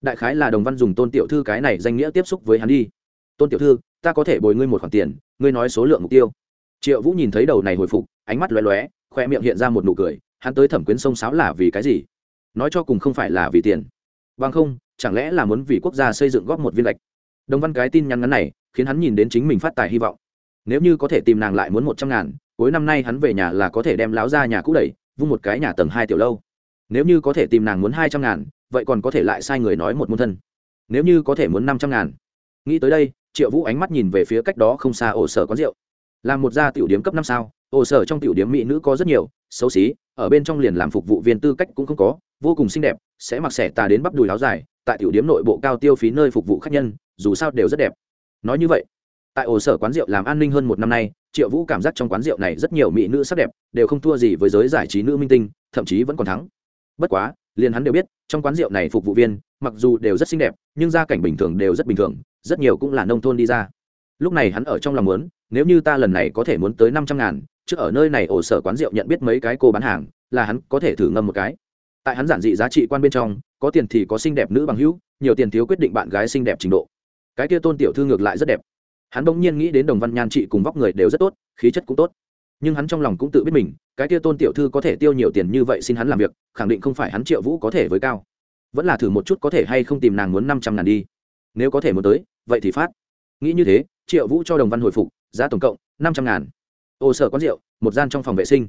Đại khái là Đồng Văn dùng Tôn tiểu thư cái này danh nghĩa tiếp xúc với hắn đi. Tôn tiểu thư, ta có thể bồi ngươi một khoản tiền, ngươi nói số lượng mục tiêu. Triệu Vũ nhìn thấy đầu này hồi phục, ánh mắt lóe lóe, khoe miệng hiện ra một nụ cười hắn tới thẩm quyến sông sáo là vì cái gì? Nói cho cùng không phải là vì tiền. Vâng không chẳng lẽ là muốn vì quốc gia xây dựng góp một viên lệch? Đồng văn cái tin nhắn ngắn này khiến hắn nhìn đến chính mình phát tài hy vọng. Nếu như có thể tìm nàng lại muốn một trăm ngàn cuối năm nay hắn về nhà là có thể đem láo ra nhà cũ đẩy vung một cái nhà tầng hai tiểu lâu. Nếu như có thể tìm nàng muốn hai trăm ngàn vậy còn có thể lại sai người nói một môn thân. Nếu như có thể muốn năm trăm ngàn. Nghĩ tới đây triệu vũ ánh mắt nhìn về phía cách đó không xa ổ sở quán rượu. Làm một gia tiểu điếm cấp năm sao ổ sở trong tiểu điểm mỹ nữ có rất nhiều, xấu xí, ở bên trong liền làm phục vụ viên tư cách cũng không có, vô cùng xinh đẹp, sẽ mặc xẻ tà đến bắp đùi láo dài, tại tiểu điểm nội bộ cao tiêu phí nơi phục vụ khách nhân, dù sao đều rất đẹp. Nói như vậy, tại ổ sở quán rượu làm an ninh hơn một năm nay, triệu vũ cảm giác trong quán rượu này rất nhiều mỹ nữ sắc đẹp, đều không thua gì với giới giải trí nữ minh tinh, thậm chí vẫn còn thắng. Bất quá, liền hắn đều biết, trong quán rượu này phục vụ viên, mặc dù đều rất xinh đẹp, nhưng gia cảnh bình thường đều rất bình thường, rất nhiều cũng là nông thôn đi ra. Lúc này hắn ở trong lòng muốn, nếu như ta lần này có thể muốn tới năm trăm ngàn trước ở nơi này ổ sở quán rượu nhận biết mấy cái cô bán hàng, là hắn có thể thử ngâm một cái. Tại hắn giản dị giá trị quan bên trong, có tiền thì có xinh đẹp nữ bằng hữu, nhiều tiền thiếu quyết định bạn gái xinh đẹp trình độ. Cái kia tôn tiểu thư ngược lại rất đẹp. Hắn bỗng nhiên nghĩ đến đồng văn nhan trị cùng vóc người đều rất tốt, khí chất cũng tốt. Nhưng hắn trong lòng cũng tự biết mình, cái kia tôn tiểu thư có thể tiêu nhiều tiền như vậy xin hắn làm việc, khẳng định không phải hắn triệu vũ có thể với cao. Vẫn là thử một chút có thể hay không tìm nàng muốn năm trăm ngàn đi. Nếu có thể muốn tới, vậy thì phát. Nghĩ như thế, triệu vũ cho đồng văn hồi phục, giá tổng cộng năm trăm ngàn ô sở quán rượu, một gian trong phòng vệ sinh.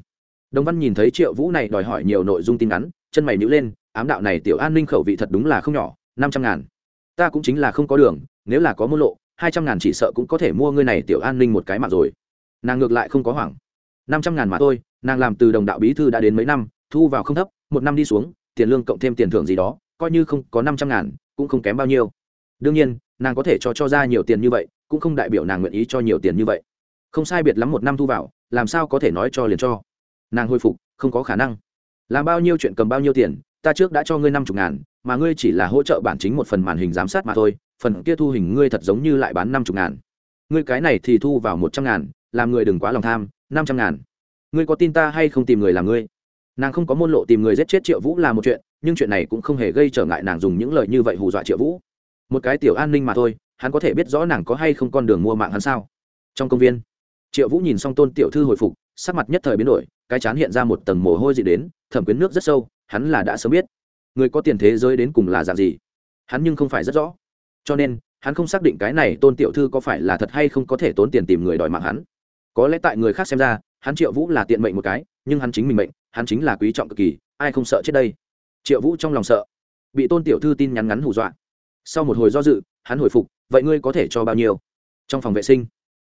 Đồng văn nhìn thấy triệu vũ này đòi hỏi nhiều nội dung tin ngắn, chân mày nhữ lên, ám đạo này tiểu an ninh khẩu vị thật đúng là không nhỏ, năm trăm ngàn. Ta cũng chính là không có đường, nếu là có mua lộ, hai trăm ngàn chỉ sợ cũng có thể mua ngươi này tiểu an ninh một cái mạng rồi. Nàng ngược lại không có hoảng. Năm trăm ngàn mà thôi, nàng làm từ đồng đạo bí thư đã đến mấy năm, thu vào không thấp, một năm đi xuống, tiền lương cộng thêm tiền thưởng gì đó, coi như không có năm trăm ngàn, cũng không kém bao nhiêu. Đương nhiên, nàng có thể cho cho ra nhiều tiền như vậy, cũng không đại biểu nàng nguyện ý cho nhiều tiền như vậy không sai biệt lắm một năm thu vào, làm sao có thể nói cho liền cho. Nàng hồi phục, không có khả năng. Làm bao nhiêu chuyện cầm bao nhiêu tiền, ta trước đã cho ngươi năm chục ngàn, mà ngươi chỉ là hỗ trợ bản chính một phần màn hình giám sát mà thôi, phần kia thu hình ngươi thật giống như lại bán năm chục ngàn. Ngươi cái này thì thu vào một trăm ngàn, làm người đừng quá lòng tham, năm trăm ngàn. Ngươi có tin ta hay không tìm người làm ngươi? Nàng không có môn lộ tìm người giết chết triệu vũ là một chuyện, nhưng chuyện này cũng không hề gây trở ngại nàng dùng những lời như vậy hù dọa triệu vũ. Một cái tiểu an ninh mà thôi, hắn có thể biết rõ nàng có hay không con đường mua mạng hắn sao? Trong công viên triệu vũ nhìn xong tôn tiểu thư hồi phục, sắc mặt nhất thời biến đổi, cái chán hiện ra một tầng mồ hôi dị đến, thẩm quyến nước rất sâu, hắn là đã sớm biết. Người có tiền thế giới đến cùng là dạng gì? Hắn nhưng không phải rất rõ. Cho nên, hắn không xác định cái này tôn tiểu thư có phải là thật hay không có thể tốn tiền tìm người đòi mạng hắn. Có lẽ tại người khác xem ra, hắn triệu vũ là tiện mệnh một cái, nhưng hắn chính mình mệnh, hắn chính là quý trọng cực kỳ, ai không sợ chết đây? Triệu vũ trong lòng sợ. Bị tôn tiểu thư tin nhắn ngắn hù dọa. Sau một hồi do dự, hắn hồi phục, vậy ngươi có thể cho bao nhiêu? Trong phòng vệ sinh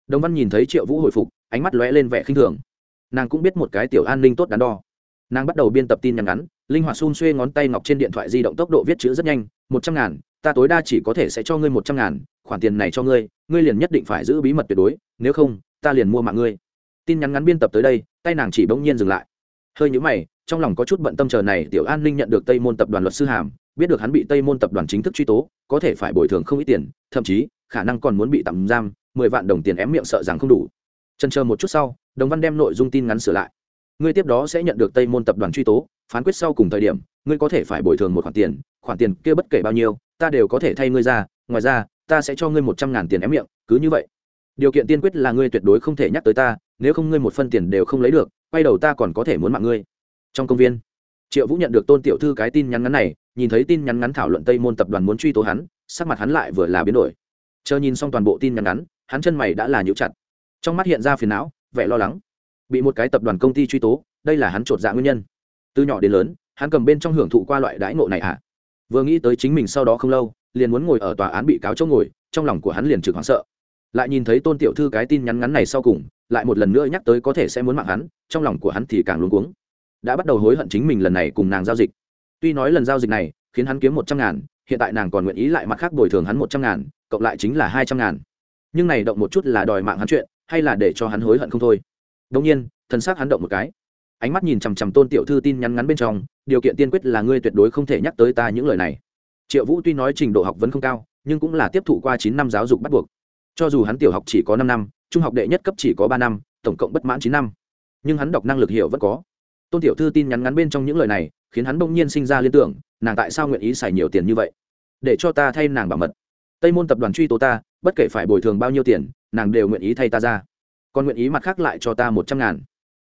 đồng văn nhìn thấy triệu vũ hồi phục, ánh mắt lóe lên vẻ khinh thường. Nàng cũng biết một cái tiểu an ninh tốt đắn đo. Nàng bắt đầu biên tập tin nhắn ngắn, linh hoạt xun xuê ngón tay ngọc trên điện thoại di động tốc độ viết chữ rất nhanh, một trăm ngàn, ta tối đa chỉ có thể sẽ cho ngươi một trăm ngàn, khoản tiền này cho ngươi ngươi liền nhất định phải giữ bí mật tuyệt đối, nếu không, ta liền mua mạng ngươi. Tin nhắn ngắn biên tập tới đây, tay nàng chỉ bỗng nhiên dừng lại. Hơi nhữ mày, trong lòng có chút bận tâm chờ này tiểu an ninh nhận được tây môn tập đoàn luật sư hàm, biết được hắn bị tây môn tập đoàn chính thức truy tố, có thể phải bồi thường không ít tiền, thậm chí, khả năng còn muốn bị tạm giam mười vạn đồng tiền ém miệng sợ rằng không đủ. Trần chờ một chút sau, đồng văn đem nội dung tin ngắn sửa lại. Ngươi tiếp đó sẽ nhận được tây môn tập đoàn truy tố, phán quyết sau cùng thời điểm, ngươi có thể phải bồi thường một khoản tiền khoản tiền kia bất kể bao nhiêu, ta đều có thể thay ngươi ra, ngoài ra, ta sẽ cho ngươi một trăm ngàn tiền ém miệng, cứ như vậy. Điều kiện tiên quyết là ngươi tuyệt đối không thể nhắc tới ta, nếu không ngươi một phân tiền đều không lấy được, quay đầu ta còn có thể muốn mạng ngươi. Trong công viên, triệu vũ nhận được tôn tiểu thư cái tin nhắn ngắn này, nhìn thấy tin nhắn ngắn thảo luận tây môn tập đoàn muốn truy tố hắn, sắc mặt hắn lại vừa là biến đổi. Chờ nhìn xong toàn bộ tin nhắn ngắn hắn chân mày đã là nhũ chặt. Trong mắt hiện ra phiền não, vẻ lo lắng. Bị một cái tập đoàn công ty truy tố, đây là hắn trột dạ nguyên nhân. Từ nhỏ đến lớn, hắn cầm bên trong hưởng thụ qua loại đãi ngộ này à? Vừa nghĩ tới chính mình sau đó không lâu, liền muốn ngồi ở tòa án bị cáo chỗ ngồi, trong lòng của hắn liền trực hoảng sợ. Lại nhìn thấy tôn tiểu thư cái tin nhắn ngắn này sau cùng, lại một lần nữa nhắc tới có thể sẽ muốn mạng hắn, trong lòng của hắn thì càng luống cuống. Đã bắt đầu hối hận chính mình lần này cùng nàng giao dịch. Tuy nói lần giao dịch này khiến hắn kiếm một trăm ngàn, hiện tại nàng còn nguyện ý lại mặt khác bồi thường hắn một trăm ngàn, cộng lại chính là hai trăm ngàn nhưng này động một chút là đòi mạng hắn chuyện, hay là để cho hắn hối hận không thôi. Đông nhiên thân xác hắn động một cái. Ánh mắt nhìn chằm chằm tôn tiểu thư tin nhắn ngắn bên trong, điều kiện tiên quyết là ngươi tuyệt đối không thể nhắc tới ta những lời này. Triệu vũ tuy nói trình độ học vẫn không cao, nhưng cũng là tiếp thụ qua chín năm giáo dục bắt buộc. Cho dù hắn tiểu học chỉ có năm năm, trung học đệ nhất cấp chỉ có ba năm, tổng cộng bất mãn chín năm. Nhưng hắn đọc năng lực hiểu vẫn có. Tôn tiểu thư tin nhắn ngắn bên trong những lời này, khiến hắn bỗng nhiên sinh ra liên tưởng, nàng tại sao nguyện ý xài nhiều tiền như vậy? Để cho ta thay nàng bảo mật. Tây môn tập đoàn truy tố ta bất kể phải bồi thường bao nhiêu tiền, nàng đều nguyện ý thay ta ra. Còn nguyện ý mặt khác lại cho ta một trăm ngàn.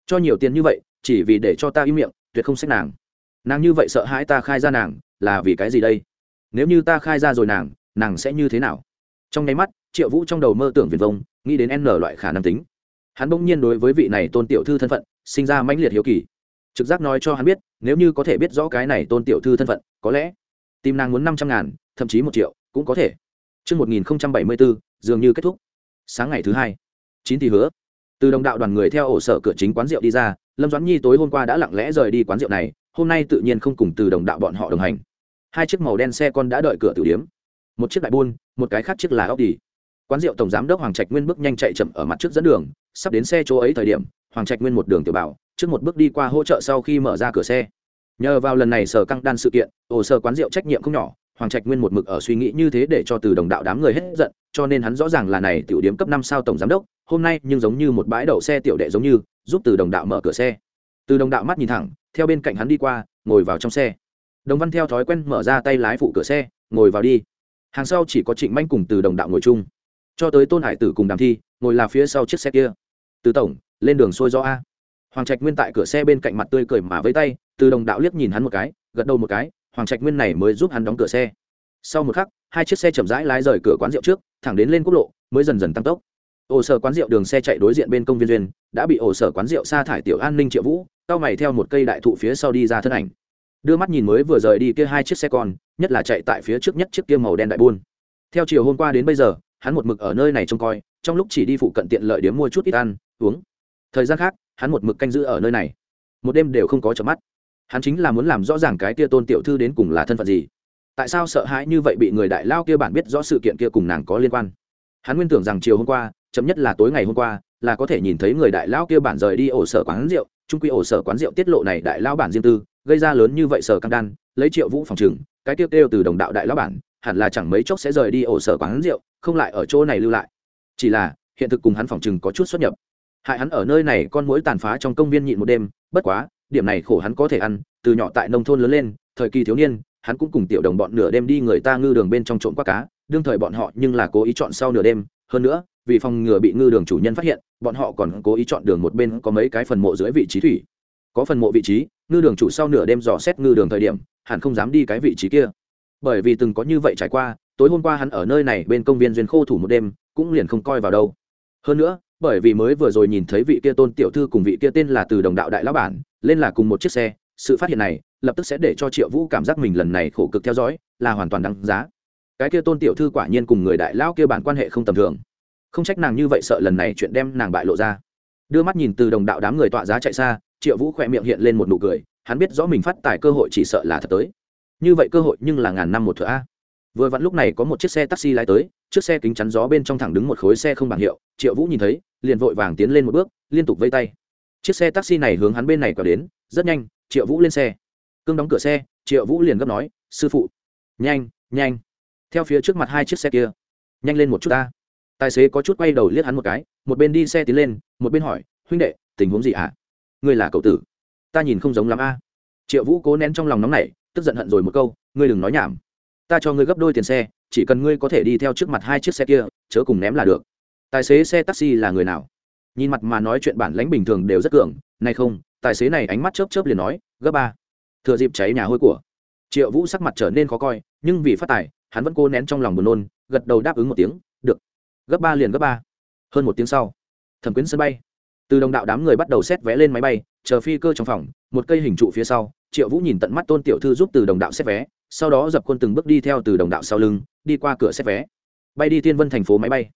Cho nhiều tiền như vậy, chỉ vì để cho ta im miệng, tuyệt không xét nàng. Nàng như vậy sợ hãi ta khai ra nàng, là vì cái gì đây? Nếu như ta khai ra rồi nàng nàng sẽ như thế nào? Trong nháy mắt, triệu vũ trong đầu mơ tưởng viền vông, nghĩ đến n loại khả năng tính. Hắn bỗng nhiên đối với vị này tôn tiểu thư thân phận, sinh ra mãnh liệt hiếu kỳ. Trực giác nói cho hắn biết, nếu như có thể biết rõ cái này tôn tiểu thư thân phận, có lẽ tim nàng muốn năm trăm ngàn, thậm chí một triệu, cũng có thể. Trước 1074, dường như kết thúc. Sáng ngày thứ hai, chín thì hứa. Từ đồng đạo đoàn người theo ổ sở cửa chính quán rượu đi ra, Lâm Doãn Nhi tối hôm qua đã lặng lẽ rời đi quán rượu này, hôm nay tự nhiên không cùng từ đồng đạo bọn họ đồng hành. Hai chiếc màu đen xe con đã đợi cửa tử điếm. Một chiếc đại buôn, một cái khác chiếc là ốc đi. Quán rượu tổng giám đốc Hoàng Trạch Nguyên bước nhanh chạy chậm ở mặt trước dẫn đường, sắp đến xe chỗ ấy thời điểm, Hoàng Trạch Nguyên một đường tiểu bảo, trước một bước đi qua hỗ trợ sau khi mở ra cửa xe. Nhờ vào lần này sở căng đan sự kiện, ổ sở quán rượu trách nhiệm không nhỏ, hoàng trạch nguyên một mực ở suy nghĩ như thế để cho từ đồng đạo đám người hết giận, cho nên hắn rõ ràng là này tiểu điếm cấp năm sao tổng giám đốc, hôm nay nhưng giống như một bãi đậu xe tiểu đệ giống như, giúp từ đồng đạo mở cửa xe. Từ đồng đạo mắt nhìn thẳng, theo bên cạnh hắn đi qua, ngồi vào trong xe. Đồng văn theo thói quen mở ra tay lái phụ cửa xe, ngồi vào đi. Hàng sau chỉ có trịnh manh cùng từ đồng đạo ngồi chung. Cho tới tôn hải tử cùng đàm thi, ngồi là phía sau chiếc xe kia. Từ tổng, lên đường sôi do a. Hoàng trạch nguyên tại cửa xe bên cạnh mặt tươi cười mà với tay, từ đồng đạo liếc nhìn hắn một cái, gật đầu một cái hoàng trạch nguyên này mới giúp hắn đóng cửa xe. Sau một khắc, hai chiếc xe chậm rãi lái rời cửa quán rượu trước, thẳng đến lên quốc lộ, mới dần dần tăng tốc. Ổ sở quán rượu đường xe chạy đối diện bên công viên duyên, đã bị ổ sở quán rượu sa thải tiểu an ninh triệu vũ, cao mày theo một cây đại thụ phía sau đi ra thân ảnh. Đưa mắt nhìn mới vừa rời đi kia hai chiếc xe con, nhất là chạy tại phía trước nhất chiếc kia màu đen đại buôn. Theo chiều hôm qua đến bây giờ, hắn một mực ở nơi này trông coi, trong lúc chỉ đi phụ cận tiện lợi điếm mua chút ít ăn, uống. Thời gian khác, hắn một mực canh giữ ở nơi này. Một đêm đều không có chợp mắt hắn chính là muốn làm rõ ràng cái kia tôn tiểu thư đến cùng là thân phận gì. Tại sao sợ hãi như vậy bị người đại lao kia bản biết rõ sự kiện kia cùng nàng có liên quan? Hắn nguyên tưởng rằng chiều hôm qua, chậm nhất là tối ngày hôm qua, là có thể nhìn thấy người đại lao kia bản rời đi ổ sở quán rượu trung quy ổ sở quán rượu tiết lộ này đại lao bản riêng tư, gây ra lớn như vậy sở cam đan, lấy triệu vũ phòng trừng, cái tiêu kêu từ đồng đạo đại lao bản, hẳn là chẳng mấy chốc sẽ rời đi ổ sở quán rượu, không lại ở chỗ này lưu lại. Chỉ là, hiện thực cùng hắn phòng trừng có chút xuất nhập. Hại hắn ở nơi này, con mối tàn phá trong công viên nhịn một đêm, bất quá điểm này khổ hắn có thể ăn, từ nhỏ tại nông thôn lớn lên, thời kỳ thiếu niên, hắn cũng cùng tiểu đồng bọn nửa đêm đi người ta ngư đường bên trong trộm qua cá, đương thời bọn họ nhưng là cố ý chọn sau nửa đêm, hơn nữa, vì phòng ngừa bị ngư đường chủ nhân phát hiện, bọn họ còn cố ý chọn đường một bên có mấy cái phần mộ dưới vị trí thủy. Có phần mộ vị trí, ngư đường chủ sau nửa đêm dò xét ngư đường thời điểm, hẳn không dám đi cái vị trí kia. Bởi vì từng có như vậy trải qua, tối hôm qua hắn ở nơi này bên công viên duyên khô thủ một đêm, cũng liền không coi vào đâu. Hơn nữa bởi vì mới vừa rồi nhìn thấy vị kia tôn tiểu thư cùng vị kia tên là từ đồng đạo đại lão bản, lên là cùng một chiếc xe, sự phát hiện này, lập tức sẽ để cho triệu vũ cảm giác mình lần này khổ cực theo dõi, là hoàn toàn đáng giá. Cái kia tôn tiểu thư quả nhiên cùng người đại lão kia bản quan hệ không tầm thường. Không trách nàng như vậy sợ lần này chuyện đem nàng bại lộ ra. Đưa mắt nhìn từ đồng đạo đám người tọa giá chạy xa, triệu vũ khỏe miệng hiện lên một nụ cười, hắn biết rõ mình phát tài cơ hội chỉ sợ là thật tới. Như vậy cơ hội nhưng là ngàn năm một thửa a. Vừa vặn lúc này có một chiếc xe taxi lái tới, chiếc xe kính chắn gió bên trong thẳng đứng một khối xe không bảng hiệu, triệu vũ nhìn thấy liền vội vàng tiến lên một bước, liên tục vây tay. Chiếc xe taxi này hướng hắn bên này quẹo đến, rất nhanh, triệu vũ lên xe. Cương đóng cửa xe, triệu vũ liền gấp nói, sư phụ. Nhanh nhanh. Theo phía trước mặt hai chiếc xe kia. Nhanh lên một chút ta. Tài xế có chút quay đầu liếc hắn một cái, một bên đi xe tiến lên, một bên hỏi, huynh đệ, tình huống gì à? ngươi là cậu tử. Ta nhìn không giống lắm a. Triệu vũ cố nén trong lòng nóng này tức giận hận rồi một câu, ngươi đừng nói nhảm. Ta cho ngươi gấp đôi tiền xe, chỉ cần ngươi có thể đi theo trước mặt hai chiếc xe kia, chớ cùng ném là được tài xế xe taxi là người nào? Nhìn mặt mà nói chuyện bản lãnh bình thường đều rất cường. Nay không, tài xế này ánh mắt chớp chớp liền nói, gấp ba. Thừa dịp cháy nhà hôi của triệu vũ sắc mặt trở nên khó coi, nhưng vì phát tài, hắn vẫn cố nén trong lòng buồn nôn, gật đầu đáp ứng một tiếng, được. Gấp ba liền gấp ba. Hơn một tiếng sau, thẩm quyến sân bay. Từ đồng đạo đám người bắt đầu xét vé lên máy bay, chờ phi cơ trong phòng, một cây hình trụ phía sau, triệu vũ nhìn tận mắt tôn tiểu thư giúp từ đồng đạo xét vé, sau đó dập quân từng bước đi theo từ đồng đạo sau lưng, đi qua cửa xét vé. Bay đi thiên vân thành phố máy bay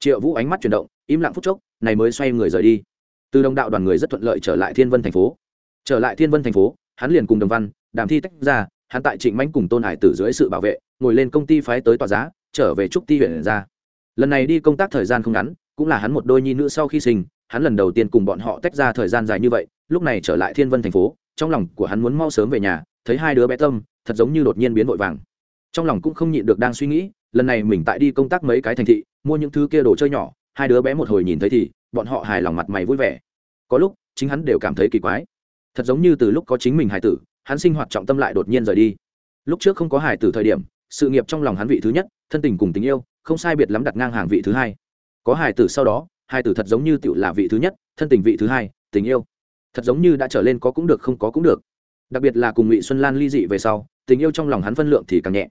triệu vũ ánh mắt chuyển động, im lặng phút chốc, này mới xoay người rời đi. Từ đồng đạo đoàn người rất thuận lợi trở lại thiên vân thành phố. Trở lại thiên vân thành phố, hắn liền cùng đồng văn, đàm thi tách ra, hắn tại trịnh mãnh cùng tôn hải tử dưới sự bảo vệ, ngồi lên công ty phái tới tòa giá, trở về trúc ti huyện ra. Lần này đi công tác thời gian không ngắn, cũng là hắn một đôi nhi nữ sau khi sinh, hắn lần đầu tiên cùng bọn họ tách ra thời gian dài như vậy, lúc này trở lại thiên vân thành phố, trong lòng của hắn muốn mau sớm về nhà, thấy hai đứa bé tâm, thật giống như đột nhiên biến vội vàng. Trong lòng cũng không nhịn được đang suy nghĩ lần này mình tại đi công tác mấy cái thành thị, mua những thứ kia đồ chơi nhỏ, hai đứa bé một hồi nhìn thấy thì, bọn họ hài lòng mặt mày vui vẻ. Có lúc, chính hắn đều cảm thấy kỳ quái. Thật giống như từ lúc có chính mình hài tử, hắn sinh hoạt trọng tâm lại đột nhiên rời đi. Lúc trước không có hài tử thời điểm, sự nghiệp trong lòng hắn vị thứ nhất, thân tình cùng tình yêu, không sai biệt lắm đặt ngang hàng vị thứ hai. Có hài tử sau đó, hài tử thật giống như tựu là vị thứ nhất, thân tình vị thứ hai, tình yêu. Thật giống như đã trở lên có cũng được không có cũng được. Đặc biệt là cùng ngụy xuân lan ly dị về sau, tình yêu trong lòng hắn phân lượng thì càng nhẹ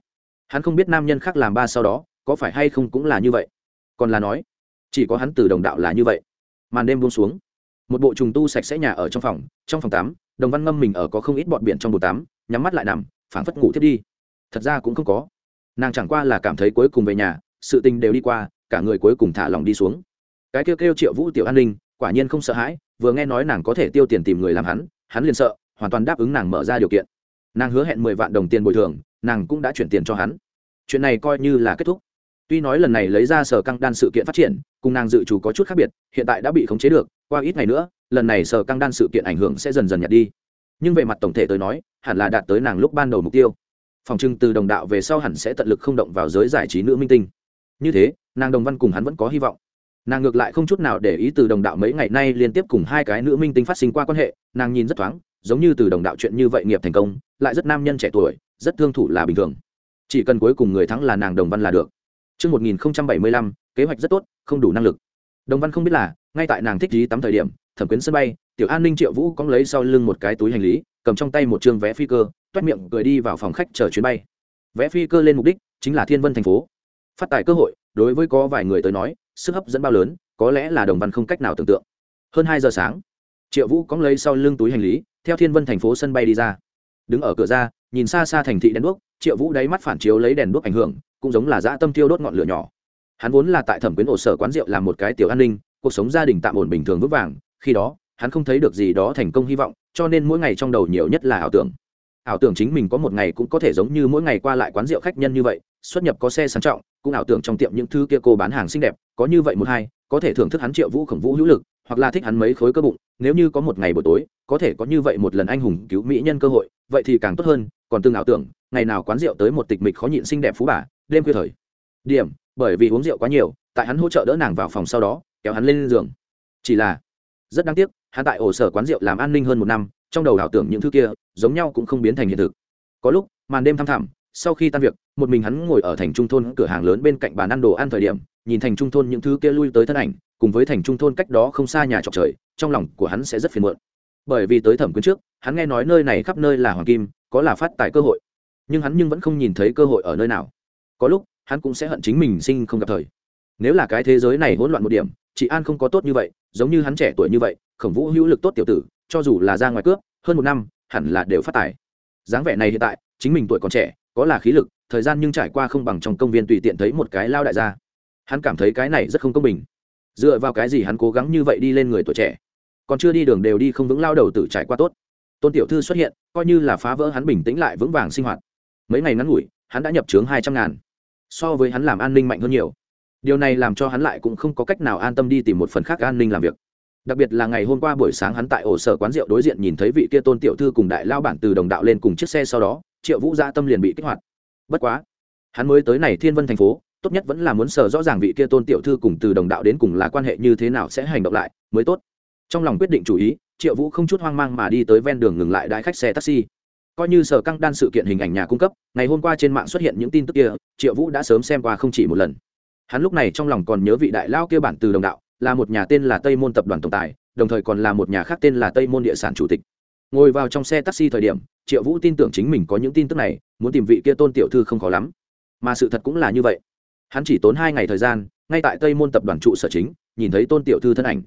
hắn không biết nam nhân khác làm ba sau đó, có phải hay không cũng là như vậy. Còn là nói, chỉ có hắn từ đồng đạo là như vậy. Màn đêm buông xuống, một bộ trùng tu sạch sẽ nhà ở trong phòng trong phòng tắm, đồng văn ngâm mình ở có không ít bọt biển trong bồn tắm, nhắm mắt lại nằm, phảng phất ngủ thiết đi. Thật ra cũng không có. Nàng chẳng qua là cảm thấy cuối cùng về nhà, sự tình đều đi qua, cả người cuối cùng thả lòng đi xuống. Cái kêu kêu triệu vũ tiểu an ninh, quả nhiên không sợ hãi, vừa nghe nói nàng có thể tiêu tiền tìm người làm hắn hắn liền sợ, hoàn toàn đáp ứng nàng mở ra điều kiện nàng hứa hẹn mười vạn đồng tiền bồi thường, nàng cũng đã chuyển tiền cho hắn. Chuyện này coi như là kết thúc. Tuy nói lần này lấy ra sở căng đan sự kiện phát triển, cùng nàng dự trù có chút khác biệt, hiện tại đã bị khống chế được, qua ít ngày nữa, lần này sở căng đan sự kiện ảnh hưởng sẽ dần dần nhạt đi. Nhưng về mặt tổng thể tới nói, hẳn là đạt tới nàng lúc ban đầu mục tiêu. Phòng trưng từ đồng đạo về sau hẳn sẽ tận lực không động vào giới giải trí nữ minh tinh. Như thế, nàng đồng văn cùng hắn vẫn có hy vọng. Nàng ngược lại không chút nào để ý từ đồng đạo mấy ngày nay liên tiếp cùng hai cái nữ minh tinh phát sinh qua quan hệ, nàng nhìn rất thoáng giống như từ đồng đạo chuyện như vậy nghiệp thành công lại rất nam nhân trẻ tuổi rất thương thủ là bình thường chỉ cần cuối cùng người thắng là nàng đồng văn là được Trước 1075, kế hoạch rất tốt, không đủ năng lực. Đồng văn không biết là, ngay tại nàng thích trí tắm thời điểm, thẩm quyến sân bay, tiểu an ninh triệu vũ cóng lấy sau lưng một cái túi hành lý, cầm trong tay một trương vé phi cơ, toét miệng cười đi vào phòng khách chờ chuyến bay. Vé phi cơ lên mục đích chính là Thiên Vân thành phố. Phát tài cơ hội, đối với có vài người tới nói, sức hấp dẫn bao lớn, có lẽ là đồng văn không cách nào tưởng tượng. Hơn hai giờ sáng, Triệu Vũ cóng lấy sau lưng túi hành lý, theo Thiên Vân thành phố sân bay đi ra. Đứng ở cửa ra, nhìn xa xa thành thị đèn đuốc, Triệu Vũ đáy mắt phản chiếu lấy đèn đuốc ảnh hưởng, cũng giống là dã tâm tiêu đốt ngọn lửa nhỏ hắn vốn là tại thẩm quyến ổ sở quán rượu làm một cái tiểu an ninh cuộc sống gia đình tạm ổn bình thường vững vàng khi đó hắn không thấy được gì đó thành công hy vọng cho nên mỗi ngày trong đầu nhiều nhất là ảo tưởng ảo tưởng chính mình có một ngày cũng có thể giống như mỗi ngày qua lại quán rượu khách nhân như vậy xuất nhập có xe sang trọng cũng ảo tưởng trong tiệm những thứ kia cô bán hàng xinh đẹp có như vậy một hai có thể thưởng thức hắn triệu vũ khổng vũ hữu lực hoặc là thích hắn mấy khối cơ bụng, nếu như có một ngày buổi tối, có thể có như vậy một lần anh hùng cứu mỹ nhân cơ hội, vậy thì càng tốt hơn, còn tương ảo tưởng, ngày nào quán rượu tới một tịch mịch khó nhịn xinh đẹp phú bà, đêm khuya thời. Điểm, bởi vì uống rượu quá nhiều, tại hắn hỗ trợ đỡ nàng vào phòng sau đó, kéo hắn lên giường. Chỉ là, rất đáng tiếc, hắn tại ổ sở quán rượu làm an ninh hơn một năm, trong đầu ảo tưởng những thứ kia, giống nhau cũng không biến thành hiện thực. Có lúc, màn đêm thăm thẳm, sau khi tan việc, một mình hắn ngồi ở thành trung thôn cửa hàng lớn bên cạnh bàn ăn đồ ăn thời điểm, nhìn thành trung thôn những thứ kia lui tới thân ảnh cùng với thành trung thôn cách đó không xa nhà trọc trời, trong lòng của hắn sẽ rất phiền muộn. Bởi vì tới thẩm quyến trước, hắn nghe nói nơi này khắp nơi là hoàng kim, có là phát tài cơ hội. Nhưng hắn nhưng vẫn không nhìn thấy cơ hội ở nơi nào. Có lúc, hắn cũng sẽ hận chính mình sinh không gặp thời. Nếu là cái thế giới này hỗn loạn một điểm, chị an không có tốt như vậy, giống như hắn trẻ tuổi như vậy, khổng vũ hữu lực tốt tiểu tử, cho dù là ra ngoài cướp, hơn một năm, hẳn là đều phát tài. Dáng vẻ này hiện tại, chính mình tuổi còn trẻ, có là khí lực, thời gian nhưng trải qua không bằng trong công viên tùy tiện thấy một cái lao đại gia. Hắn cảm thấy cái này rất không công bình dựa vào cái gì hắn cố gắng như vậy đi lên người tuổi trẻ? Còn chưa đi đường đều đi không vững lao đầu tử trải qua tốt. Tôn tiểu thư xuất hiện, coi như là phá vỡ hắn bình tĩnh lại vững vàng sinh hoạt. Mấy ngày ngắn ngủi, hắn đã nhập trướng hai trăm ngàn. So với hắn làm an ninh mạnh hơn nhiều. Điều này làm cho hắn lại cũng không có cách nào an tâm đi tìm một phần khác an ninh làm việc. Đặc biệt là ngày hôm qua buổi sáng hắn tại ổ sở quán rượu đối diện nhìn thấy vị kia tôn tiểu thư cùng đại lao bản từ đồng đạo lên cùng chiếc xe sau đó, triệu vũ gia tâm liền bị kích hoạt. Bất quá, hắn mới tới này thiên vân thành phố tốt nhất vẫn là muốn sờ rõ ràng vị kia tôn tiểu thư cùng từ đồng đạo đến cùng là quan hệ như thế nào sẽ hành động lại, mới tốt. Trong lòng quyết định chủ ý, triệu vũ không chút hoang mang mà đi tới ven đường ngừng lại đại khách xe taxi. Coi như sở căng đan sự kiện hình ảnh nhà cung cấp, ngày hôm qua trên mạng xuất hiện những tin tức kia, triệu vũ đã sớm xem qua không chỉ một lần. Hắn lúc này trong lòng còn nhớ vị đại lao kia bản từ đồng đạo, là một nhà tên là tây môn tập đoàn tổng tài, đồng thời còn là một nhà khác tên là tây môn địa sản chủ tịch. Ngồi vào trong xe taxi thời điểm, triệu vũ tin tưởng chính mình có những tin tức này, muốn tìm vị kia tôn tiểu thư không khó lắm. Mà sự thật cũng là như vậy hắn chỉ tốn hai ngày thời gian, ngay tại tây môn tập đoàn trụ sở chính, nhìn thấy tôn tiểu thư thân ảnh.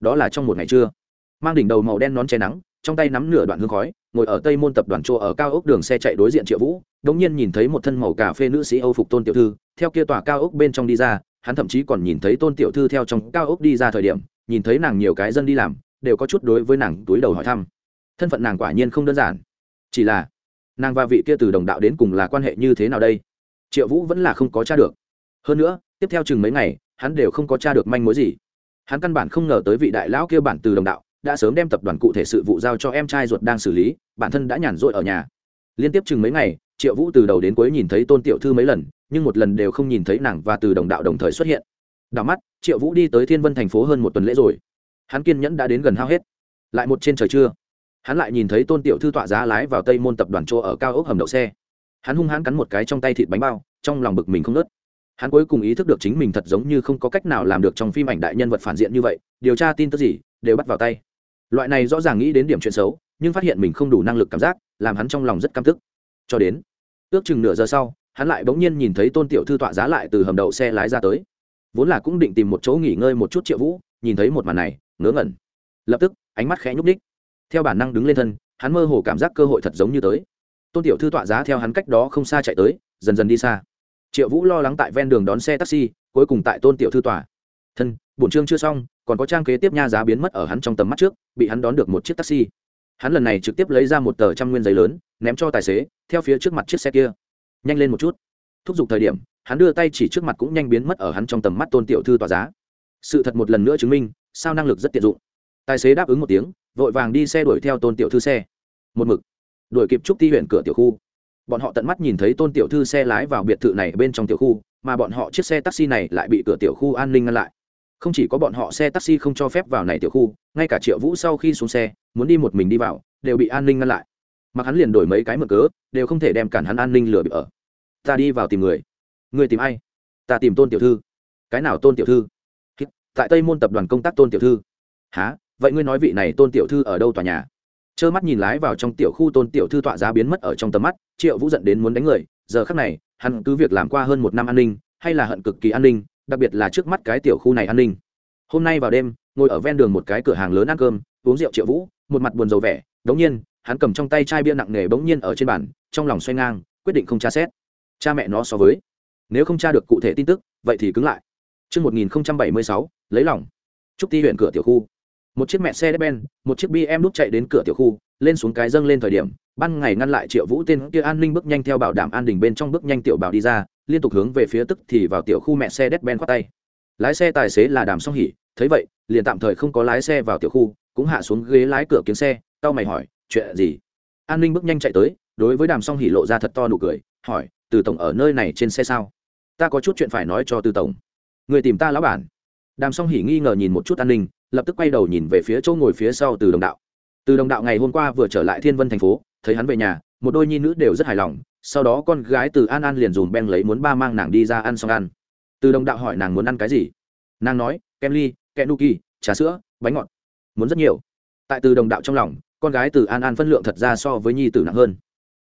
Đó là trong một ngày trưa. Mang đỉnh đầu màu đen nón che nắng, trong tay nắm nửa đoạn hương khói, ngồi ở tây môn tập đoàn chỗ ở cao ốc đường xe chạy đối diện triệu vũ, đống nhiên nhìn thấy một thân màu cà phê nữ sĩ âu phục tôn tiểu thư, theo kia tòa cao ốc bên trong đi ra, hắn thậm chí còn nhìn thấy tôn tiểu thư theo trong cao ốc đi ra thời điểm, nhìn thấy nàng nhiều cái dân đi làm, đều có chút đối với nàng túi đầu hỏi thăm. Thân phận nàng quả nhiên không đơn giản. Chỉ là, nàng và vị kia từ đồng đạo đến cùng là quan hệ như thế nào đây? Triệu vũ vẫn là không có t r a được hơn nữa, tiếp theo chừng mấy ngày, hắn đều không có t r a được manh mối gì. Hắn căn bản không ngờ tới vị đại lão kia bản từ đồng đạo đã sớm đem tập đoàn cụ thể sự vụ giao cho em trai ruột đang xử lý, bản thân đã nhàn rỗi ở nhà. Liên tiếp chừng mấy ngày, triệu vũ từ đầu đến cuối nhìn thấy tôn tiểu thư mấy lần, nhưng một lần đều không nhìn thấy nàng và từ đồng đạo đồng thời xuất hiện. Đảo mắt, triệu vũ đi tới thiên vân thành phố hơn một tuần lễ rồi. Hắn kiên nhẫn đã đến gần hao hết. Lại một trên trời trưa, hắn lại nhìn thấy tôn tiểu thư tọa giá lái vào tây môn tập đoàn chỗ ở cao ốc hầm đậu xe. Hắn hung hãn cắn một cái trong tay thịt bánh bao, trong lòng bực mình không nớt hắn cuối cùng ý thức được chính mình thật giống như không có cách nào làm được trong phim ảnh đại nhân vật phản diện như vậy, điều tra tin tức gì, đều bắt vào tay. Loại này rõ ràng nghĩ đến điểm chuyện xấu, nhưng phát hiện mình không đủ năng lực cảm giác, làm hắn trong lòng rất căm tức. Cho đến, ước chừng nửa giờ sau, hắn lại bỗng nhiên nhìn thấy tôn tiểu thư tọa giá lại từ hầm đậu xe lái ra tới. Vốn là cũng định tìm một chỗ nghỉ ngơi một chút triệu vũ, nhìn thấy một màn này, ngớ ngẩn. Lập tức, ánh mắt khẽ nhúc ních theo bản năng đứng lên thân, hắn mơ hồ cảm giác cơ hội thật giống như tới. Tôn tiểu thư tọa giá theo hắn cách đó không xa chạy tới, dần dần đi xa triệu vũ lo lắng tại ven đường đón xe taxi, cuối cùng tại tôn tiểu thư tòa. Thân bổn chương chưa xong, còn có trang kế tiếp nha giá biến mất ở hắn trong tầm mắt trước, bị hắn đón được một chiếc taxi. Hắn lần này trực tiếp lấy ra một tờ trăm nguyên giấy lớn, ném cho tài xế, theo phía trước mặt chiếc xe kia. Nhanh lên một chút. Thúc giục thời điểm, hắn đưa tay chỉ trước mặt cũng nhanh biến mất ở hắn trong tầm mắt tôn tiểu thư tòa giá. Sự thật một lần nữa chứng minh, sao năng lực rất tiện dụng. Tài xế đáp ứng một tiếng, vội vàng đi xe đuổi theo tôn tiểu thư xe. Một mực. Đuổi kịp trúc ti huyện cửa tiểu khu bọn họ tận mắt nhìn thấy tôn tiểu thư xe lái vào biệt thự này bên trong tiểu khu, mà bọn họ chiếc xe taxi này lại bị cửa tiểu khu an ninh ngăn lại. Không chỉ có bọn họ xe taxi không cho phép vào này tiểu khu, ngay cả triệu vũ sau khi xuống xe, muốn đi một mình đi vào, đều bị an ninh ngăn lại. Mặc hắn liền đổi mấy cái mở cớ, đều không thể đem cản hắn an ninh lừa bị ở. Ta đi vào tìm người. Người tìm ai? Ta tìm tôn tiểu thư. Cái nào tôn tiểu thư? Tại tây môn tập đoàn công tác tôn tiểu thư. Há vậy ngươi nói vị này tôn tiểu thư ở đâu tòa nhà? Trơ mắt nhìn lái vào trong tiểu khu tôn tiểu thư tọa giá biến mất ở trong tầm mắt triệu vũ giận đến muốn đánh người giờ khác này hắn cứ việc làm qua hơn một năm an ninh hay là hận cực kỳ an ninh đặc biệt là trước mắt cái tiểu khu này an ninh. Hôm nay vào đêm ngồi ở ven đường một cái cửa hàng lớn ăn cơm uống rượu triệu vũ một mặt buồn rầu vẻ đống nhiên hắn cầm trong tay chai bia nặng nề bỗng nhiên ở trên bàn trong lòng xoay ngang quyết định không tra xét. Cha mẹ nó so với. Nếu không tra được cụ thể tin tức vậy thì cứng lại. Trước 1076, lấy lòng. Trúc Ti huyện cửa tiểu khu một chiếc mẹ xe ben, một chiếc bm đúc chạy đến cửa tiểu khu, lên xuống cái dâng lên thời điểm, ban ngày ngăn lại triệu vũ tên kia an ninh bước nhanh theo bảo đảm an đình bên trong bước nhanh tiểu bảo đi ra, liên tục hướng về phía tức thì vào tiểu khu mẹ xe đét ben khoát tay. Lái xe tài xế là đàm song hỉ thấy vậy, liền tạm thời không có lái xe vào tiểu khu, cũng hạ xuống ghế lái cửa kiếm xe tao mày hỏi, chuyện gì? An ninh bước nhanh chạy tới, đối với đàm song hỉ lộ ra thật to nụ cười, hỏi, từ tổng ở nơi này trên xe sao? Ta có chút chuyện phải nói cho từ tổng. Người tìm ta lão bản. Đàm song hỉ nghi ngờ nhìn một chút an ninh lập tức quay đầu nhìn về phía chỗ ngồi phía sau từ đồng đạo. Từ đồng đạo ngày hôm qua vừa trở lại thiên vân thành phố thấy hắn về nhà một đôi nhi nữ đều rất hài lòng sau đó con gái từ an an liền dùm ben lấy muốn ba mang nàng đi ra ăn xong ăn. Từ đồng đạo hỏi nàng muốn ăn cái gì? Nàng nói kem ly kẹ nuki, trà sữa bánh ngọt. Muốn rất nhiều. Tại từ đồng đạo trong lòng con gái từ an an phân lượng thật ra so với nhi tử nặng hơn.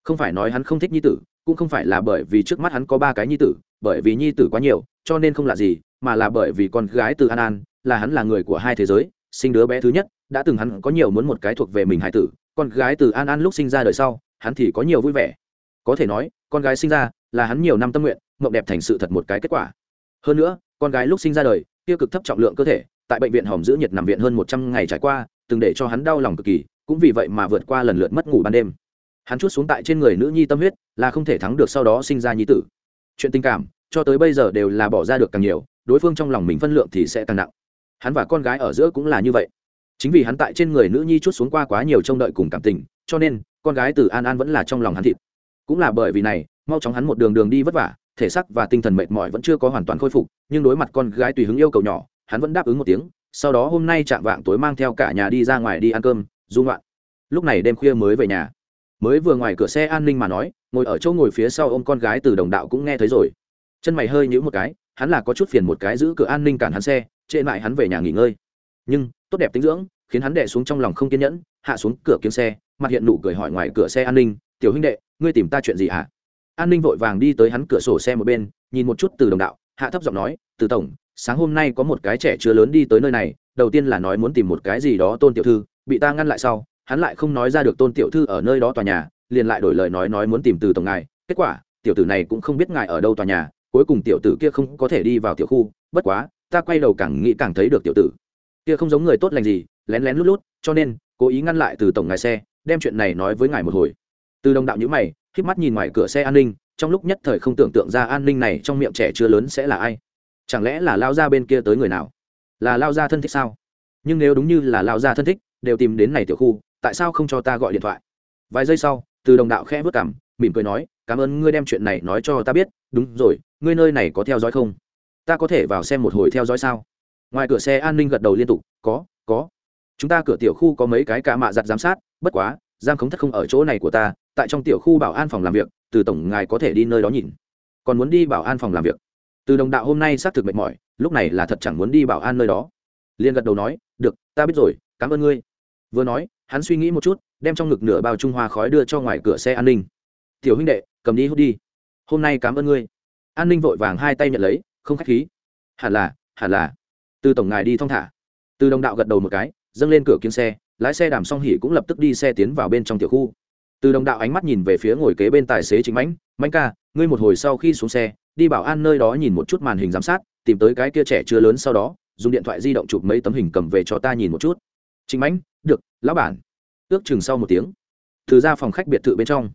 Không phải nói hắn không thích nhi tử cũng không phải là bởi vì trước mắt hắn có ba cái nhi tử bởi vì nhi tử quá nhiều cho nên không là gì mà là bởi vì con gái từ an an là hắn là người của hai thế giới, sinh đứa bé thứ nhất, đã từng hắn có nhiều muốn một cái thuộc về mình hải tử, con gái từ an an lúc sinh ra đời sau, hắn thì có nhiều vui vẻ. Có thể nói, con gái sinh ra là hắn nhiều năm tâm nguyện, mộng đẹp thành sự thật một cái kết quả. Hơn nữa, con gái lúc sinh ra đời, tiêu cực thấp trọng lượng cơ thể, tại bệnh viện hòm giữ nhiệt nằm viện hơn một trăm ngày trải qua, từng để cho hắn đau lòng cực kỳ, cũng vì vậy mà vượt qua lần lượt mất ngủ ban đêm. Hắn chút xuống tại trên người nữ nhi tâm huyết, là không thể thắng được sau đó sinh ra nhi tử. Chuyện tình cảm, cho tới bây giờ đều là bỏ ra được càng nhiều, đối phương trong lòng mình phân lượng thì sẽ càng nặng hắn và con gái ở giữa cũng là như vậy. Chính vì hắn tại trên người nữ nhi chút xuống qua quá nhiều trông đợi cùng cảm tình, cho nên, con gái từ an an vẫn là trong lòng hắn thịt. Cũng là bởi vì này, mau chóng hắn một đường đường đi vất vả, thể xác và tinh thần mệt mỏi vẫn chưa có hoàn toàn khôi phục, nhưng đối mặt con gái tùy hứng yêu cầu nhỏ, hắn vẫn đáp ứng một tiếng, sau đó hôm nay chạm vạng tối mang theo cả nhà đi ra ngoài đi ăn cơm, du ngoạn. lúc này đêm khuya mới về nhà. Mới vừa ngoài cửa xe an ninh mà nói, ngồi ở chỗ ngồi phía sau ô m con gái từ đồng đạo cũng nghe thấy rồi. Chân mày hơi nhữ một cái, hắn là có chút phiền một cái giữ cửa an ninh cản hắn xe trễ lại hắn về nhà nghỉ ngơi. Nhưng, tốt đẹp tính dưỡng, khiến hắn đẻ xuống trong lòng không kiên nhẫn, hạ xuống cửa kiếm xe, mặt hiện nụ cười hỏi ngoài cửa xe an ninh, tiểu huynh đệ, ngươi tìm ta chuyện gì hả? An ninh vội vàng đi tới hắn cửa sổ xe một bên, nhìn một chút từ đồng đạo, hạ thấp giọng nói, từ tổng, sáng hôm nay có một cái trẻ chưa lớn đi tới nơi này, đầu tiên là nói muốn tìm một cái gì đó tôn tiểu thư, bị ta ngăn lại sau, hắn lại không nói ra được tôn tiểu thư ở nơi đó tòa nhà, liền lại đổi lời nói nói muốn tìm từ tổng ngài, kết quả, tiểu tử này cũng không biết ngài ở đâu tòa nhà, cuối cùng tiểu tử kia không có thể đi vào tiểu khu, bất quá ta quay đầu càng nghĩ càng thấy được tiểu tử. Kia không giống người tốt lành gì, lén lén lút lút, cho nên, cố ý ngăn lại từ tổng ngài xe, đem chuyện này nói với ngài một hồi. Từ đồng đạo nhữ mày k mắt nhìn ngoài cửa xe an ninh, trong lúc nhất thời không tưởng tượng ra an ninh này trong miệng trẻ chưa lớn sẽ là ai. Chẳng lẽ là lao ra bên kia tới người nào? Là lao ra thân thích sao? Nhưng nếu đúng như là lao ra thân thích, đều tìm đến này tiểu khu, tại sao không cho ta gọi điện thoại? Vài giây sau, từ đồng đạo khẽ vất cảm mỉm cười nói, cảm ơn ngươi đem chuyện này nói cho ta biết. Đúng rồi, ngươi nơi này có theo dõi không? Ta có thể vào xem một hồi theo dõi sao? Ngoài cửa xe an ninh gật đầu liên tục, có có. Chúng ta cửa tiểu khu có mấy cái cạ mạ giặt giám sát, bất quá, giam khống thất không ở chỗ này của ta, tại trong tiểu khu bảo an phòng làm việc, từ tổng ngài có thể đi nơi đó nhìn. Còn muốn đi bảo an phòng làm việc. Từ đồng đạo hôm nay xác thực mệt mỏi, lúc này là thật chẳng muốn đi bảo an nơi đó. Liên gật đầu nói, được, ta biết rồi, cảm ơn ngươi. Vừa nói, hắn suy nghĩ một chút, đem trong ngực nửa bao trung hoa khói đưa cho ngoài cửa xe an ninh. Tiểu huynh đệ, cầm đi hút đi. Hôm nay cảm ơn ngươi. An ninh vội vàng hai tay nhận lấy không khách khí. Hẳn là hẳn là. Từ tổng ngài đi thong thả. Từ đồng đạo gật đầu một cái, dâng lên cửa kiếm xe, lái xe đàm song hỉ cũng lập tức đi xe tiến vào bên trong tiểu khu. Từ đồng đạo ánh mắt nhìn về phía ngồi kế bên tài xế chính mãnh mãnh ca, ngươi một hồi sau khi xuống xe, đi bảo an nơi đó nhìn một chút màn hình giám sát, tìm tới cái kia trẻ chưa lớn sau đó, dùng điện thoại di động chụp mấy tấm hình cầm về cho ta nhìn một chút. Chính mãnh, được, lão bản. Ước chừng sau một tiếng, từ ra phòng khách biệt thự bên trong,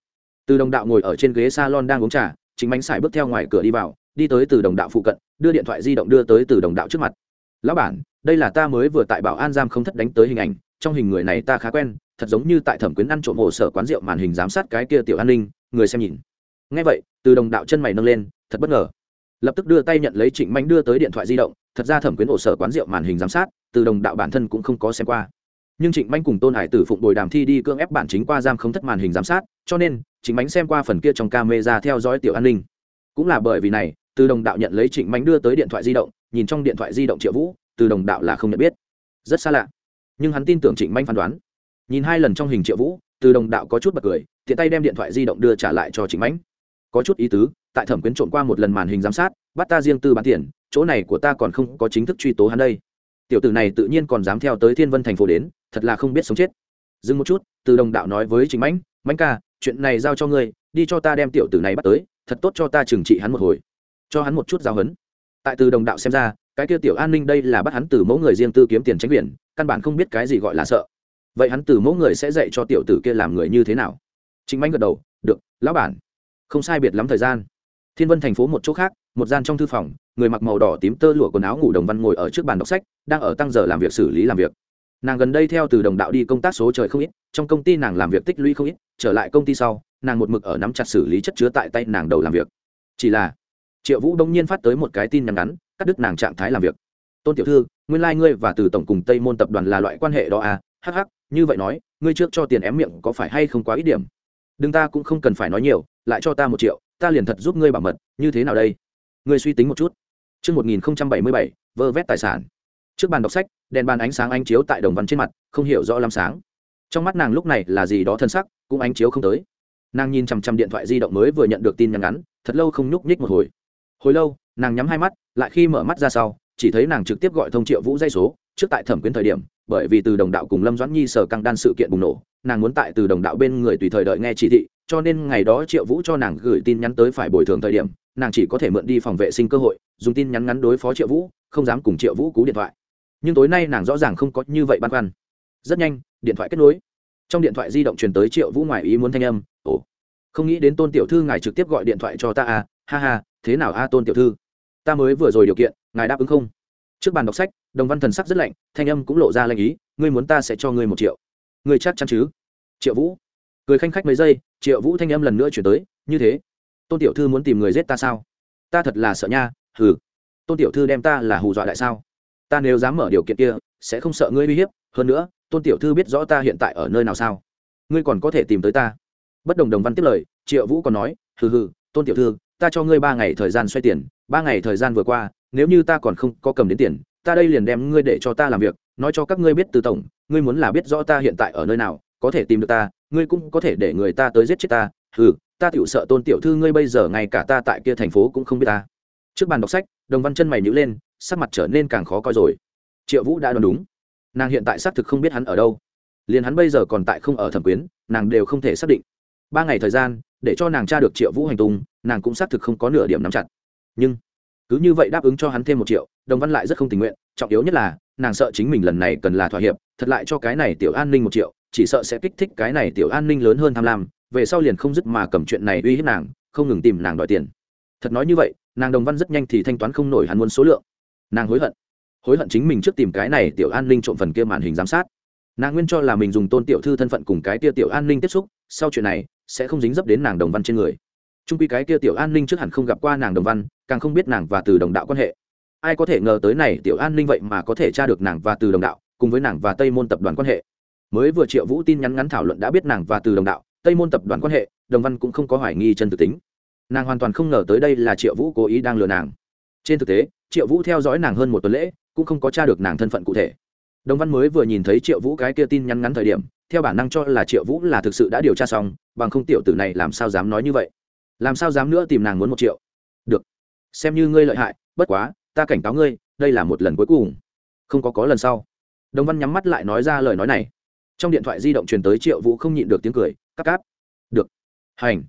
từ đồng đạo ngồi ở trên ghế salon đang uống trà chính mãnh xài bước theo ngoài cửa đi vào đi tới từ đồng đạo phụ cận, đưa điện thoại di động đưa tới từ đồng đạo trước mặt. Lão bản, đây là ta mới vừa tại bảo an giam không thất đánh tới hình ảnh, trong hình người này ta khá quen, thật giống như tại thẩm quyến ăn trộm hồ sở quán rượu màn hình giám sát cái kia tiểu an ninh, người xem nhìn. Ngay vậy, từ đồng đạo chân mày nâng lên, thật bất ngờ. Lập tức đưa tay nhận lấy trịnh manh đưa tới điện thoại di động, thật ra thẩm quyến ổ sở quán rượu màn hình giám sát, từ đồng đạo bản thân cũng không có xem qua. Nhưng trịnh manh cùng tôn hải tử phụng bồi đàm thi đi cưỡng ép bản chính qua giam không thất màn hình giám sát, cho nên trịnh manh xem qua phần kia trong camera theo dõi tiểu an ninh cũng là bởi vì này, từ đồng đạo nhận lấy trịnh mánh đưa tới điện thoại di động, nhìn trong điện thoại di động triệu vũ, từ đồng đạo là không nhận biết. Rất xa lạ. Nhưng hắn tin tưởng trịnh manh phán đoán. Nhìn hai lần trong hình triệu vũ, từ đồng đạo có chút bật cười, tiện tay đem điện thoại di động đưa trả lại cho trịnh mãnh có chút ý tứ, tại thẩm quyến trộn qua một lần màn hình giám sát, bắt ta riêng tư bán tiền, chỗ này của ta còn không có chính thức truy tố hắn đây. Tiểu tử này tự nhiên còn dám theo tới thiên vân thành phố đến, thật là không biết sống chết. Dừng một chút, từ đồng đạo nói với Trịnh mãnh mãnh ca, chuyện này giao cho ngươi, đi cho ta đem tiểu tử này bắt tới thật tốt cho ta trừng trị hắn một hồi, cho hắn một chút giáo hấn tại từ đồng đạo xem ra, cái kia tiểu an ninh đây là bắt hắn từ mẫu người riêng tư kiếm tiền tránh biển, căn bản không biết cái gì gọi là sợ. Vậy hắn từ mẫu người sẽ dạy cho tiểu tử kia làm người như thế nào? Chính mánh gật đầu, được, lão bản, không sai biệt lắm thời gian. Thiên vân thành phố một chỗ khác, một gian trong thư phòng, người mặc màu đỏ tím tơ lụa quần áo ngủ đồng văn ngồi ở trước bàn đọc sách, đang ở tăng giờ làm việc xử lý làm việc nàng gần đây theo từ đồng đạo đi công tác số trời không ít trong công ty nàng làm việc tích lũy không ít trở lại công ty sau nàng một mực ở nắm chặt xử lý chất chứa tại tay nàng đầu làm việc. Chỉ là triệu vũ đông nhiên phát tới một cái tin nhắn ngắn cắt đứt nàng trạng thái làm việc. Tôn tiểu thư nguyên lai、like、ngươi và từ tổng cùng tây môn tập đoàn là loại quan hệ đó à? Hh như vậy nói ngươi trước cho tiền ém miệng có phải hay không quá ít điểm? Đừng ta cũng không cần phải nói nhiều lại cho ta một triệu ta liền thật giúp ngươi bảo mật như thế nào đây? Ngươi suy tính một chút. Trước 1077, vơ vét tài sản. Trước bàn đọc sách, đèn bàn ánh sáng ánh chiếu tại đồng văn trên mặt, không hiểu rõ lắm sáng. Trong mắt nàng lúc này là gì đó thân sắc, cũng ánh chiếu không tới. Nàng nhìn chằm chằm điện thoại di động mới vừa nhận được tin nhắn ngắn, thật lâu không nhúc nhích một hồi. Hồi lâu, nàng nhắm hai mắt, lại khi mở mắt ra sau, chỉ thấy nàng trực tiếp gọi thông triệu vũ dây số, trước tại thẩm quyến thời điểm, bởi vì từ đồng đạo cùng lâm doãn nhi sở căng đan sự kiện bùng nổ nàng muốn tại từ đồng đạo bên người tùy thời đợi nghe chỉ thị cho nên ngày đó triệu vũ cho nàng gửi tin nhắn tới phải bồi thường thời điểm nàng chỉ có thể mượn đi phòng vệ sinh cơ hội dùng tin nhắn ngắn đối phó triệu vũ không dám cùng triệu vũ cú điện thoại nhưng tối nay nàng rõ ràng không có như vậy băn khoăn. Rất nhanh, điện thoại kết nối. Trong điện thoại di động truyền tới triệu vũ ngoài ý muốn thanh âm, ồ, không nghĩ đến tôn tiểu thư ngài trực tiếp gọi điện thoại cho ta à ha ha, thế nào a tôn tiểu thư? Ta mới vừa rồi điều kiện, ngài đáp ứng không? Trước bàn đọc sách, đồng văn thần sắc rất lạnh, thanh âm cũng lộ ra lanh ý, ngươi muốn ta sẽ cho ngươi một triệu. Ngươi chắc chắn chứ? Triệu vũ cười khanh khách mấy giây, triệu vũ thanh âm lần nữa chuyển tới, như thế, tôn tiểu thư muốn tìm người giết ta sao? Ta thật là sợ nha, hừ. Tôn tiểu thư đem ta là hù dọa đại sao? Ta nếu dám mở điều kiện kia, sẽ không sợ ngươi uy hiếp, hơn nữa, tôn tiểu thư biết rõ ta hiện tại ở nơi nào sao? Ngươi còn có thể tìm tới ta. Bất đồng đồng văn tiếp lời, triệu vũ còn nói, hừ hừ, tôn tiểu thư, ta cho ngươi ba ngày thời gian xoay tiền, ba ngày thời gian vừa qua, nếu như ta còn không có cầm đến tiền, ta đây liền đem ngươi để cho ta làm việc, nói cho các ngươi biết từ tổng, ngươi muốn là biết rõ ta hiện tại ở nơi nào, có thể tìm được ta, ngươi cũng có thể để người ta tới giết chết ta. Ừ ta tiểu sợ tôn tiểu thư ngươi bây giờ ngay cả ta tại kia thành phố cũng không biết ta. Trước bàn đọc sách, đồng văn chân mày nhữ lên sắc mặt trở nên càng khó coi rồi. Triệu vũ đã đoán đúng. Nàng hiện tại xác thực không biết hắn ở đâu. Liền hắn bây giờ còn tại không ở thẩm quyến, nàng đều không thể xác định. Ba ngày thời gian, để cho nàng tra được triệu vũ hành tung, nàng cũng xác thực không có nửa điểm nắm chặt. Nhưng, cứ như vậy đáp ứng cho hắn thêm một triệu, đồng văn lại rất không tình nguyện, trọng yếu nhất là, nàng sợ chính mình lần này cần là thỏa hiệp, thật lại cho cái này tiểu an ninh một triệu, chỉ sợ sẽ kích thích cái này tiểu an ninh lớn hơn tham lam, về sau liền không dứt mà cầm chuyện này uy hiếp nàng, không ngừng tìm nàng đòi tiền. Thật nói như vậy, nàng đồng văn rất nhanh thì thanh toán không nổi hắn muốn số lượng nàng hối hận hối hận chính mình trước tìm cái này tiểu an ninh trộm phần kia màn hình giám sát. Nàng nguyên cho là mình dùng tôn tiểu thư thân phận cùng cái kia tiểu an ninh tiếp xúc, sau chuyện này sẽ không dính dấp đến nàng đồng văn trên người. Trung quy cái kia tiểu an ninh trước hẳn không gặp qua nàng đồng văn, càng không biết nàng và từ đồng đạo quan hệ. Ai có thể ngờ tới này tiểu an ninh vậy mà có thể tra được nàng và từ đồng đạo, cùng với nàng và tây môn tập đoàn quan hệ. Mới vừa triệu vũ tin nhắn ngắn thảo luận đã biết nàng và từ đồng đạo, tây môn tập đoàn quan hệ, đồng văn cũng không có hoài nghi chân thực tính. Nàng hoàn toàn không ngờ tới đây là triệu vũ cố ý đang lừa nàng. Trên thực tế triệu vũ theo dõi nàng hơn một tuần lễ, cũng không có t r a được nàng thân phận cụ thể. Đồng văn mới vừa nhìn thấy triệu vũ cái kia tin nhắn ngắn thời điểm, theo bản năng cho là triệu vũ là thực sự đã điều tra xong, bằng không tiểu tử này làm sao dám nói như vậy. Làm sao dám nữa tìm nàng muốn một triệu? Được. Xem như ngươi lợi hại, bất quá, ta cảnh cáo ngươi, đây là một lần cuối cùng. Không có có lần sau. Đồng văn nhắm mắt lại nói ra lời nói này. Trong điện thoại di động truyền tới triệu vũ không nhịn được tiếng cười cắp cáp. Được. Hành.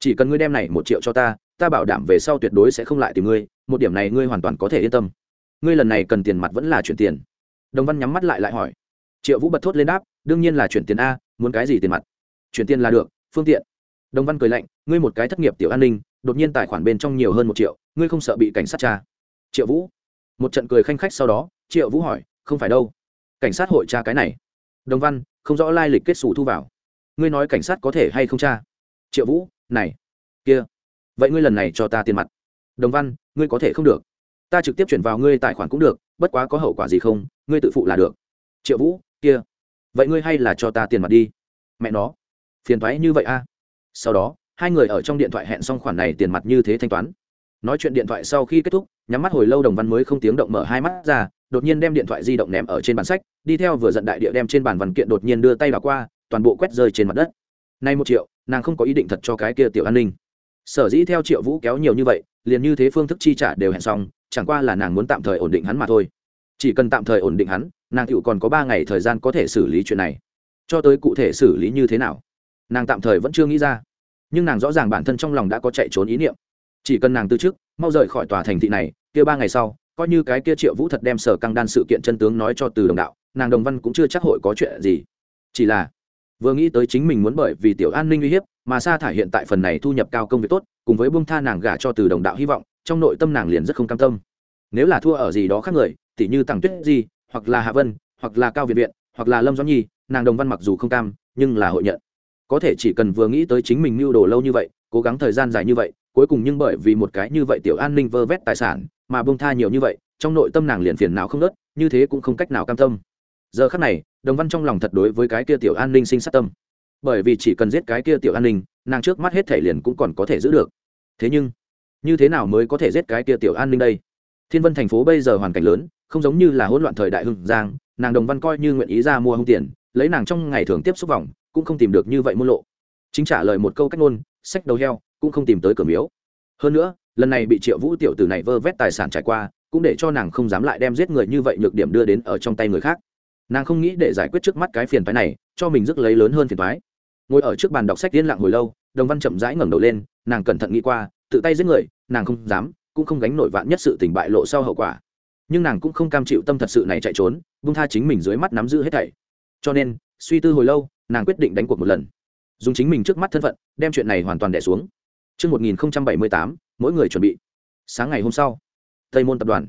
Chỉ cần ngươi đem này một triệu cho ta ta bảo đảm về sau tuyệt đối sẽ không lại tìm ngươi, một điểm này ngươi hoàn toàn có thể yên tâm. Ngươi lần này cần tiền mặt vẫn là chuyển tiền. Đồng văn nhắm mắt lại lại hỏi. Triệu vũ bật thốt lên đáp, đương nhiên là chuyển tiền a, muốn cái gì tiền mặt? Chuyển tiền là được, phương tiện. Đồng văn cười lạnh, ngươi một cái thất nghiệp tiểu an ninh, đột nhiên tài khoản bên trong nhiều hơn một triệu, ngươi không sợ bị cảnh sát tra? Triệu vũ một trận cười khanh khách sau đó, triệu vũ hỏi, không phải đâu, cảnh sát hội tra cái này? Đồng văn, không rõ lai lịch kết xù thu vào. Ngươi nói cảnh sát có thể hay không tra? Triệu vũ, này, kia vậy ngươi lần này cho ta tiền mặt. Đồng văn, ngươi có thể không được. Ta trực tiếp chuyển vào ngươi tài khoản cũng được, bất quá có hậu quả gì không, ngươi tự phụ là được. Triệu vũ, kia. Vậy ngươi hay là cho ta tiền mặt đi. Mẹ nó. Phiền thoái như vậy a. Sau đó, hai người ở trong điện thoại hẹn xong khoản này tiền mặt như thế thanh toán. Nói chuyện điện thoại sau khi kết thúc, nhắm mắt hồi lâu đồng văn mới không tiếng động mở hai mắt ra, đột nhiên đem điện thoại di động ném ở trên bàn sách, đi theo vừa giận đại địa đem trên bàn văn kiện đột nhiên đưa tay vào qua, toàn bộ quét rơi trên mặt đất. Nay một triệu, nàng không có ý định thật cho cái kia tiểu an ninh sở dĩ theo triệu vũ kéo nhiều như vậy, liền như thế phương thức chi trả đều hẹn xong, chẳng qua là nàng muốn tạm thời ổn định hắn mà thôi. Chỉ cần tạm thời ổn định hắn, nàng cựu còn có ba ngày thời gian có thể xử lý chuyện này. Cho tới cụ thể xử lý như thế nào, nàng tạm thời vẫn chưa nghĩ ra. Nhưng nàng rõ ràng bản thân trong lòng đã có chạy trốn ý niệm. Chỉ cần nàng từ chức mau rời khỏi tòa thành thị này, kia ba ngày sau, coi như cái kia triệu vũ thật đem sở căng đan sự kiện chân tướng nói cho từ đồng đạo, nàng đồng văn cũng chưa chắc hội có chuyện gì. Chỉ là, vừa nghĩ tới chính mình muốn bởi vì tiểu an ninh uy hiếp mà sa thải hiện tại phần này thu nhập cao công việc tốt, cùng với buông tha nàng gả cho từ đồng đạo hy vọng, trong nội tâm nàng liền rất không cam tâm. Nếu là thua ở gì đó khác người, tỉ như tặng tuyết gì hoặc là hạ vân, hoặc là cao việt viện, hoặc là lâm doãn nhi, nàng đồng văn mặc dù không cam, nhưng là hội nhận. Có thể chỉ cần vừa nghĩ tới chính mình mưu đồ lâu như vậy, cố gắng thời gian dài như vậy, cuối cùng nhưng bởi vì một cái như vậy tiểu an ninh vơ vét tài sản, mà bông tha nhiều như vậy, trong nội tâm nàng liền phiền nào không nớt như thế cũng không cách nào cam tâm. Giờ khắc này, đồng văn trong lòng thật đối với cái kia tiểu an ninh sinh sát tâm bởi vì chỉ cần giết cái kia tiểu an ninh, nàng trước mắt hết thể liền cũng còn có thể giữ được. Thế nhưng, như thế nào mới có thể giết cái kia tiểu an ninh đây? Thiên vân thành phố bây giờ hoàn cảnh lớn, không giống như là hỗn loạn thời đại hưng giang, nàng đồng văn coi như nguyện ý ra mua hung tiền, lấy nàng trong ngày thường tiếp xúc vòng, cũng không tìm được như vậy muôn lộ. Chính trả lời một câu cách ngôn sách đầu heo, cũng không tìm tới cửa miếu. Hơn nữa, lần này bị triệu vũ tiểu tử này vơ vét tài sản trải qua, cũng để cho nàng không dám lại đem giết người như vậy nhược điểm đưa đến ở trong tay người khác. Nàng không nghĩ để giải quyết trước mắt cái phiền phái này, cho mình rước lấy lớn hơn phiền phái ngồi ở trước bàn đọc sách yên lặng hồi lâu đồng văn chậm rãi ngẩng đầu lên nàng cẩn thận nghĩ qua tự tay giết người nàng không dám cũng không gánh nổi vạn nhất sự tình bại lộ sau hậu quả nhưng nàng cũng không cam chịu tâm thật sự này chạy trốn bung tha chính mình dưới mắt nắm giữ hết thảy cho nên suy tư hồi lâu nàng quyết định đánh cuộc một lần dùng chính mình trước mắt thân phận đem chuyện này hoàn toàn đẻ xuống Trước 1078, mỗi người chuẩn bị. Sáng ngày hôm sau, Tây Môn tập đoàn.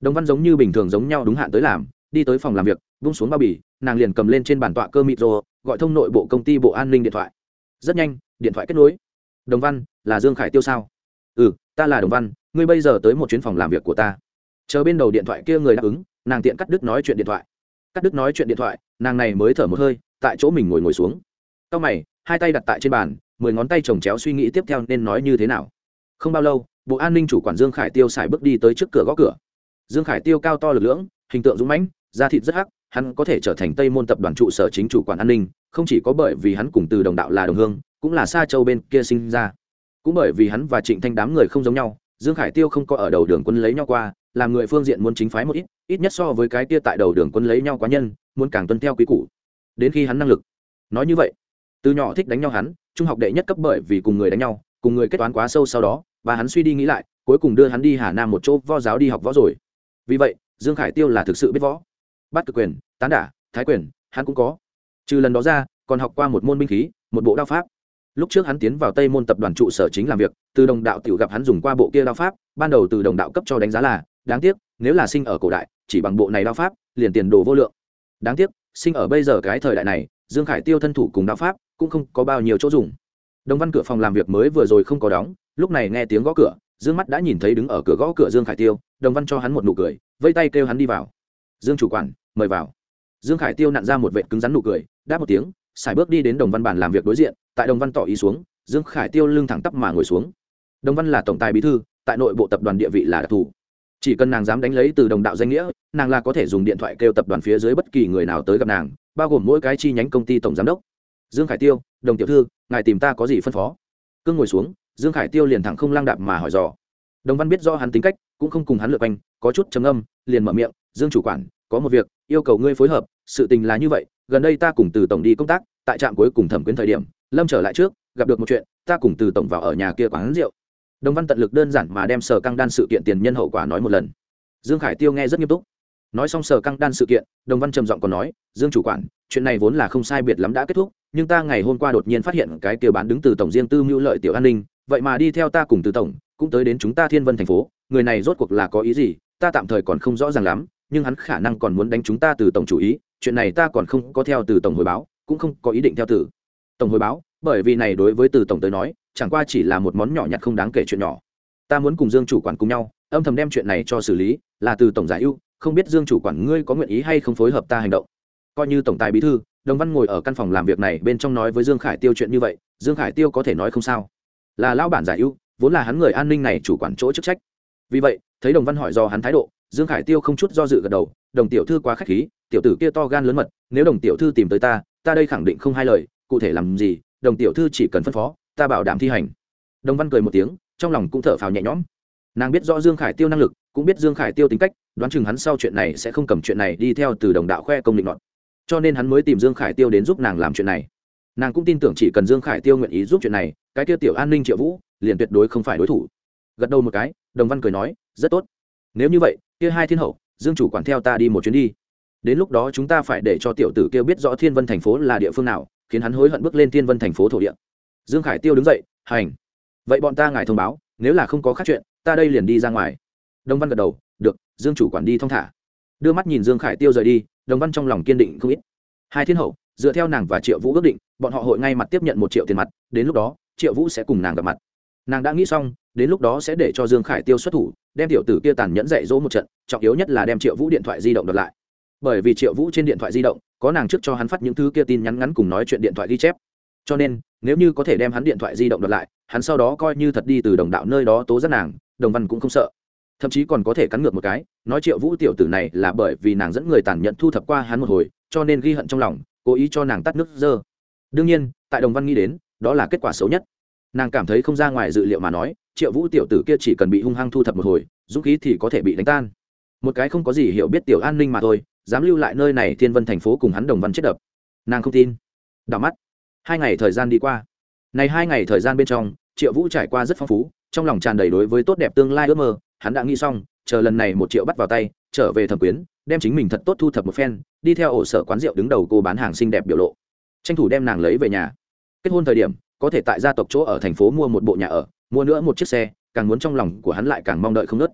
Đồng Văn giống như bình thường giống nhau đúng hạn tới làm, đi tới phòng làm việc, buông xuống bao bì, nàng liền cầm lên trên bàn tọa cơ micro, gọi thông nội bộ công ty bộ an ninh điện thoại. Rất nhanh, điện thoại kết nối. Đồng Văn, là Dương Khải Tiêu sao? Ừ, ta là Đồng Văn, ngươi bây giờ tới một chuyến phòng làm việc của ta. Chờ bên đầu điện thoại kia người đáp ứng, nàng tiện cắt đứt nói chuyện điện thoại. Cắt đứt nói chuyện điện thoại, nàng này mới thở một hơi, tại chỗ mình ngồi ngồi xuống. Cao mày, hai tay đặt tại trên bàn, mười ngón tay chồng chéo suy nghĩ tiếp theo nên nói như thế nào không bao lâu bộ an ninh chủ quản dương khải tiêu xài bước đi tới trước cửa gõ cửa dương khải tiêu cao to lực lưỡng hình tượng dũng mãnh da thịt rất hắc, hắn có thể trở thành tây môn tập đoàn trụ sở chính chủ quản an ninh, không chỉ có bởi vì hắn cùng từ đồng đạo là đồng hương, cũng là xa châu bên kia sinh ra. Cũng bởi vì hắn và trịnh thanh đám người không giống nhau, dương khải tiêu không có ở đầu đường quân lấy nhau qua, làm người phương diện muốn chính phái một ít ít nhất so với cái kia tại đầu đường quân lấy nhau quá nhân, muốn càng tuân theo quý củ. Đến khi hắn năng lực nói như vậy, từ nhỏ thích đánh nhau hắn, trung học đệ nhất cấp bởi vì cùng người đánh nhau, cùng người kết toán quá sâu sau đó, và hắn suy đi nghĩ lại, cuối cùng đưa hắn đi hà nam một chỗ võ giáo đi học võ rồi. Vì vậy, dương khải tiêu là thực sự biết võ bát cực quyền, tán đả, thái quyền, hắn cũng có. Trừ lần đó ra, còn học qua một môn binh khí, một bộ đao pháp. Lúc trước hắn tiến vào tây môn tập đoàn trụ sở chính làm việc, từ đồng đạo tiểu gặp hắn dùng qua bộ kia đao pháp, ban đầu từ đồng đạo cấp cho đánh giá là, đáng tiếc, nếu là sinh ở cổ đại, chỉ bằng bộ này đao pháp, liền tiền đồ vô lượng. Đáng tiếc, sinh ở bây giờ cái thời đại này, dương khải tiêu thân thủ cùng đao pháp, cũng không có bao nhiêu chỗ dùng. Đồng văn cửa phòng làm việc mới vừa rồi không có đóng, lúc này nghe tiếng gõ cửa, dương mắt đã nhìn thấy đứng ở cửa gõ cửa dương khải tiêu, đồng văn cho hắn một nụ cười vây tay kêu hắn đi vào. Dương chủ quản mời vào. Dương khải tiêu nặn ra một vệ cứng rắn nụ cười, đáp một tiếng, xài bước đi đến đồng văn bản làm việc đối diện, tại đồng văn tỏ ý xuống, dương khải tiêu lưng thẳng tắp mà ngồi xuống. Đồng văn là tổng tài bí thư, tại nội bộ tập đoàn địa vị là đặc thù. Chỉ cần nàng dám đánh lấy từ đồng đạo danh nghĩa, nàng là có thể dùng điện thoại kêu tập đoàn phía dưới bất kỳ người nào tới gặp nàng, bao gồm mỗi cái chi nhánh công ty tổng giám đốc. Dương khải tiêu, đồng tiểu thư, ngài tìm ta có gì phân phó? Cương ngồi xuống, dương khải tiêu liền thẳng không lang đạp mà hỏi dò. Đồng văn biết do hắn tính cách, cũng không cùng hắn lượt quanh, có chút trầm âm liền mở miệng, dương chủ quản, có một việc yêu cầu ngươi phối hợp, sự tình là như vậy, gần đây ta cùng từ tổng đi công tác, tại trạm cuối cùng thẩm quyến thời điểm, lâm trở lại trước, gặp được một chuyện, ta cùng từ tổng vào ở nhà kia quán rượu. Đồng văn tận lực đơn giản mà đem sở căng đan sự kiện tiền nhân hậu quả nói một lần. Dương khải tiêu nghe rất nghiêm túc. Nói xong sở căng đan sự kiện, đồng văn trầm giọng còn nói, dương chủ quản, chuyện này vốn là không sai biệt lắm đã kết thúc, nhưng ta ngày hôm qua đột nhiên phát hiện cái tiêu bán đứng từ tổng riêng tư mưu lợi tiểu an ninh, vậy mà đi theo ta cùng từ tổng, cũng tới đến chúng ta thiên vân thành phố, người này rốt cuộc là có ý gì, ta tạm thời còn không rõ ràng lắm nhưng hắn khả năng còn muốn đánh chúng ta từ tổng chủ ý, chuyện này ta còn không có theo từ tổng hồi báo, cũng không có ý định theo từ tổng hồi báo, bởi vì này đối với từ tổng tới nói, chẳng qua chỉ là một món nhỏ nhặt không đáng kể chuyện nhỏ. Ta muốn cùng dương chủ quản cùng nhau, âm thầm đem chuyện này cho xử lý, là từ tổng giải ưu, không biết dương chủ quản ngươi có nguyện ý hay không phối hợp ta hành động. Coi như tổng tài bí thư, đồng văn ngồi ở căn phòng làm việc này bên trong nói với dương khải tiêu chuyện như vậy, dương khải tiêu có thể nói không sao. Là lao bản giải ưu, vốn là hắn người an ninh này chủ quản chỗ chức trách. Vì vậy, thấy đồng văn hỏi do hắn thái độ dương khải tiêu không chút do dự gật đầu, đồng tiểu thư quá k h á c h khí, tiểu tử kia to gan lớn mật, nếu đồng tiểu thư tìm tới ta ta đây khẳng định không hai lời, cụ thể làm gì, đồng tiểu thư chỉ cần phân phó, ta bảo đảm thi hành. Đồng văn cười một tiếng, trong lòng cũng thở phào nhẹ nhõm. Nàng biết rõ dương khải tiêu năng lực, cũng biết dương khải tiêu tính cách, đoán chừng hắn sau chuyện này sẽ không cầm chuyện này đi theo từ đồng đạo khoe công định luận cho nên hắn mới tìm dương khải tiêu đến giúp nàng làm chuyện này. Nàng cũng tin tưởng chỉ cần dương khải tiêu nguyện ý giúp chuyện này, cái tiêu tiểu an ninh triệu vũ liền tuyệt đối không phải đối thủ. Gật đầu một cái, đồng văn cười nói, rất tốt. Nếu như vậy kia hai thiên hậu, dương chủ quản theo ta đi một chuyến đi. Đến lúc đó chúng ta phải để cho tiểu tử kia biết rõ thiên vân thành phố là địa phương nào, khiến hắn hối hận bước lên thiên vân thành phố thổ địa. Dương khải tiêu đứng dậy, hành. Vậy bọn ta ngài thông báo, nếu là không có khác chuyện, ta đây liền đi ra ngoài. Đồng văn gật đầu, được, dương chủ quản đi thong thả. Đưa mắt nhìn dương khải tiêu rời đi đồng văn trong lòng kiên định không ít. Hai thiên hậu, dựa theo nàng và triệu vũ ước định, bọn họ hội ngay mặt tiếp nhận một triệu tiền mặt, đến lúc đó, triệu vũ sẽ cùng nàng gặp mặt. Nàng đã nghĩ xong đến lúc đó sẽ để cho dương khải tiêu xuất thủ, đem tiểu tử kia tàn nhẫn dạy dỗ một trận, trọng yếu nhất là đem triệu vũ điện thoại di động đợt lại. Bởi vì triệu vũ trên điện thoại di động, có nàng trước cho hắn phát những thứ kia tin nhắn ngắn cùng nói chuyện điện thoại ghi chép. Cho nên, nếu như có thể đem hắn điện thoại di động đợt lại, hắn sau đó coi như thật đi từ đồng đạo nơi đó tố giác nàng, đồng văn cũng không sợ. Thậm chí còn có thể cắn ngược một cái, nói triệu vũ tiểu tử này là bởi vì nàng dẫn người tàn nhẫn thu thập qua hắn một hồi, cho nên ghi hận trong lòng, cố ý cho nàng tắt nước dơ. Đương nhiên, tại đồng văn nghĩ đến, đó là kết quả xấu nhất nàng cảm thấy không ra ngoài dự liệu mà nói, triệu vũ tiểu tử kia chỉ cần bị hung hăng thu thập một hồi, dũng khí thì có thể bị đánh tan. Một cái không có gì hiểu biết tiểu an ninh mà thôi, dám lưu lại nơi này thiên vân thành phố cùng hắn đồng văn chết đập. Nàng không tin. Đảo mắt. Hai ngày thời gian đi qua. Này hai ngày thời gian bên trong, triệu vũ trải qua rất phong phú, trong lòng tràn đầy đối với tốt đẹp tương lai ước mơ, hắn đã nghĩ xong, chờ lần này một triệu bắt vào tay, trở về thẩm quyến, đem chính mình thật tốt thu thập một phen, đi theo ổ sở quán rượu đứng đầu cô bán hàng xinh đẹp biểu lộ. Tranh thủ đem nàng lấy về nhà. Kết hôn thời điểm có thể tại gia tộc chỗ ở thành phố mua một bộ nhà ở, mua nữa một chiếc xe, càng muốn trong lòng của hắn lại càng mong đợi không nớt.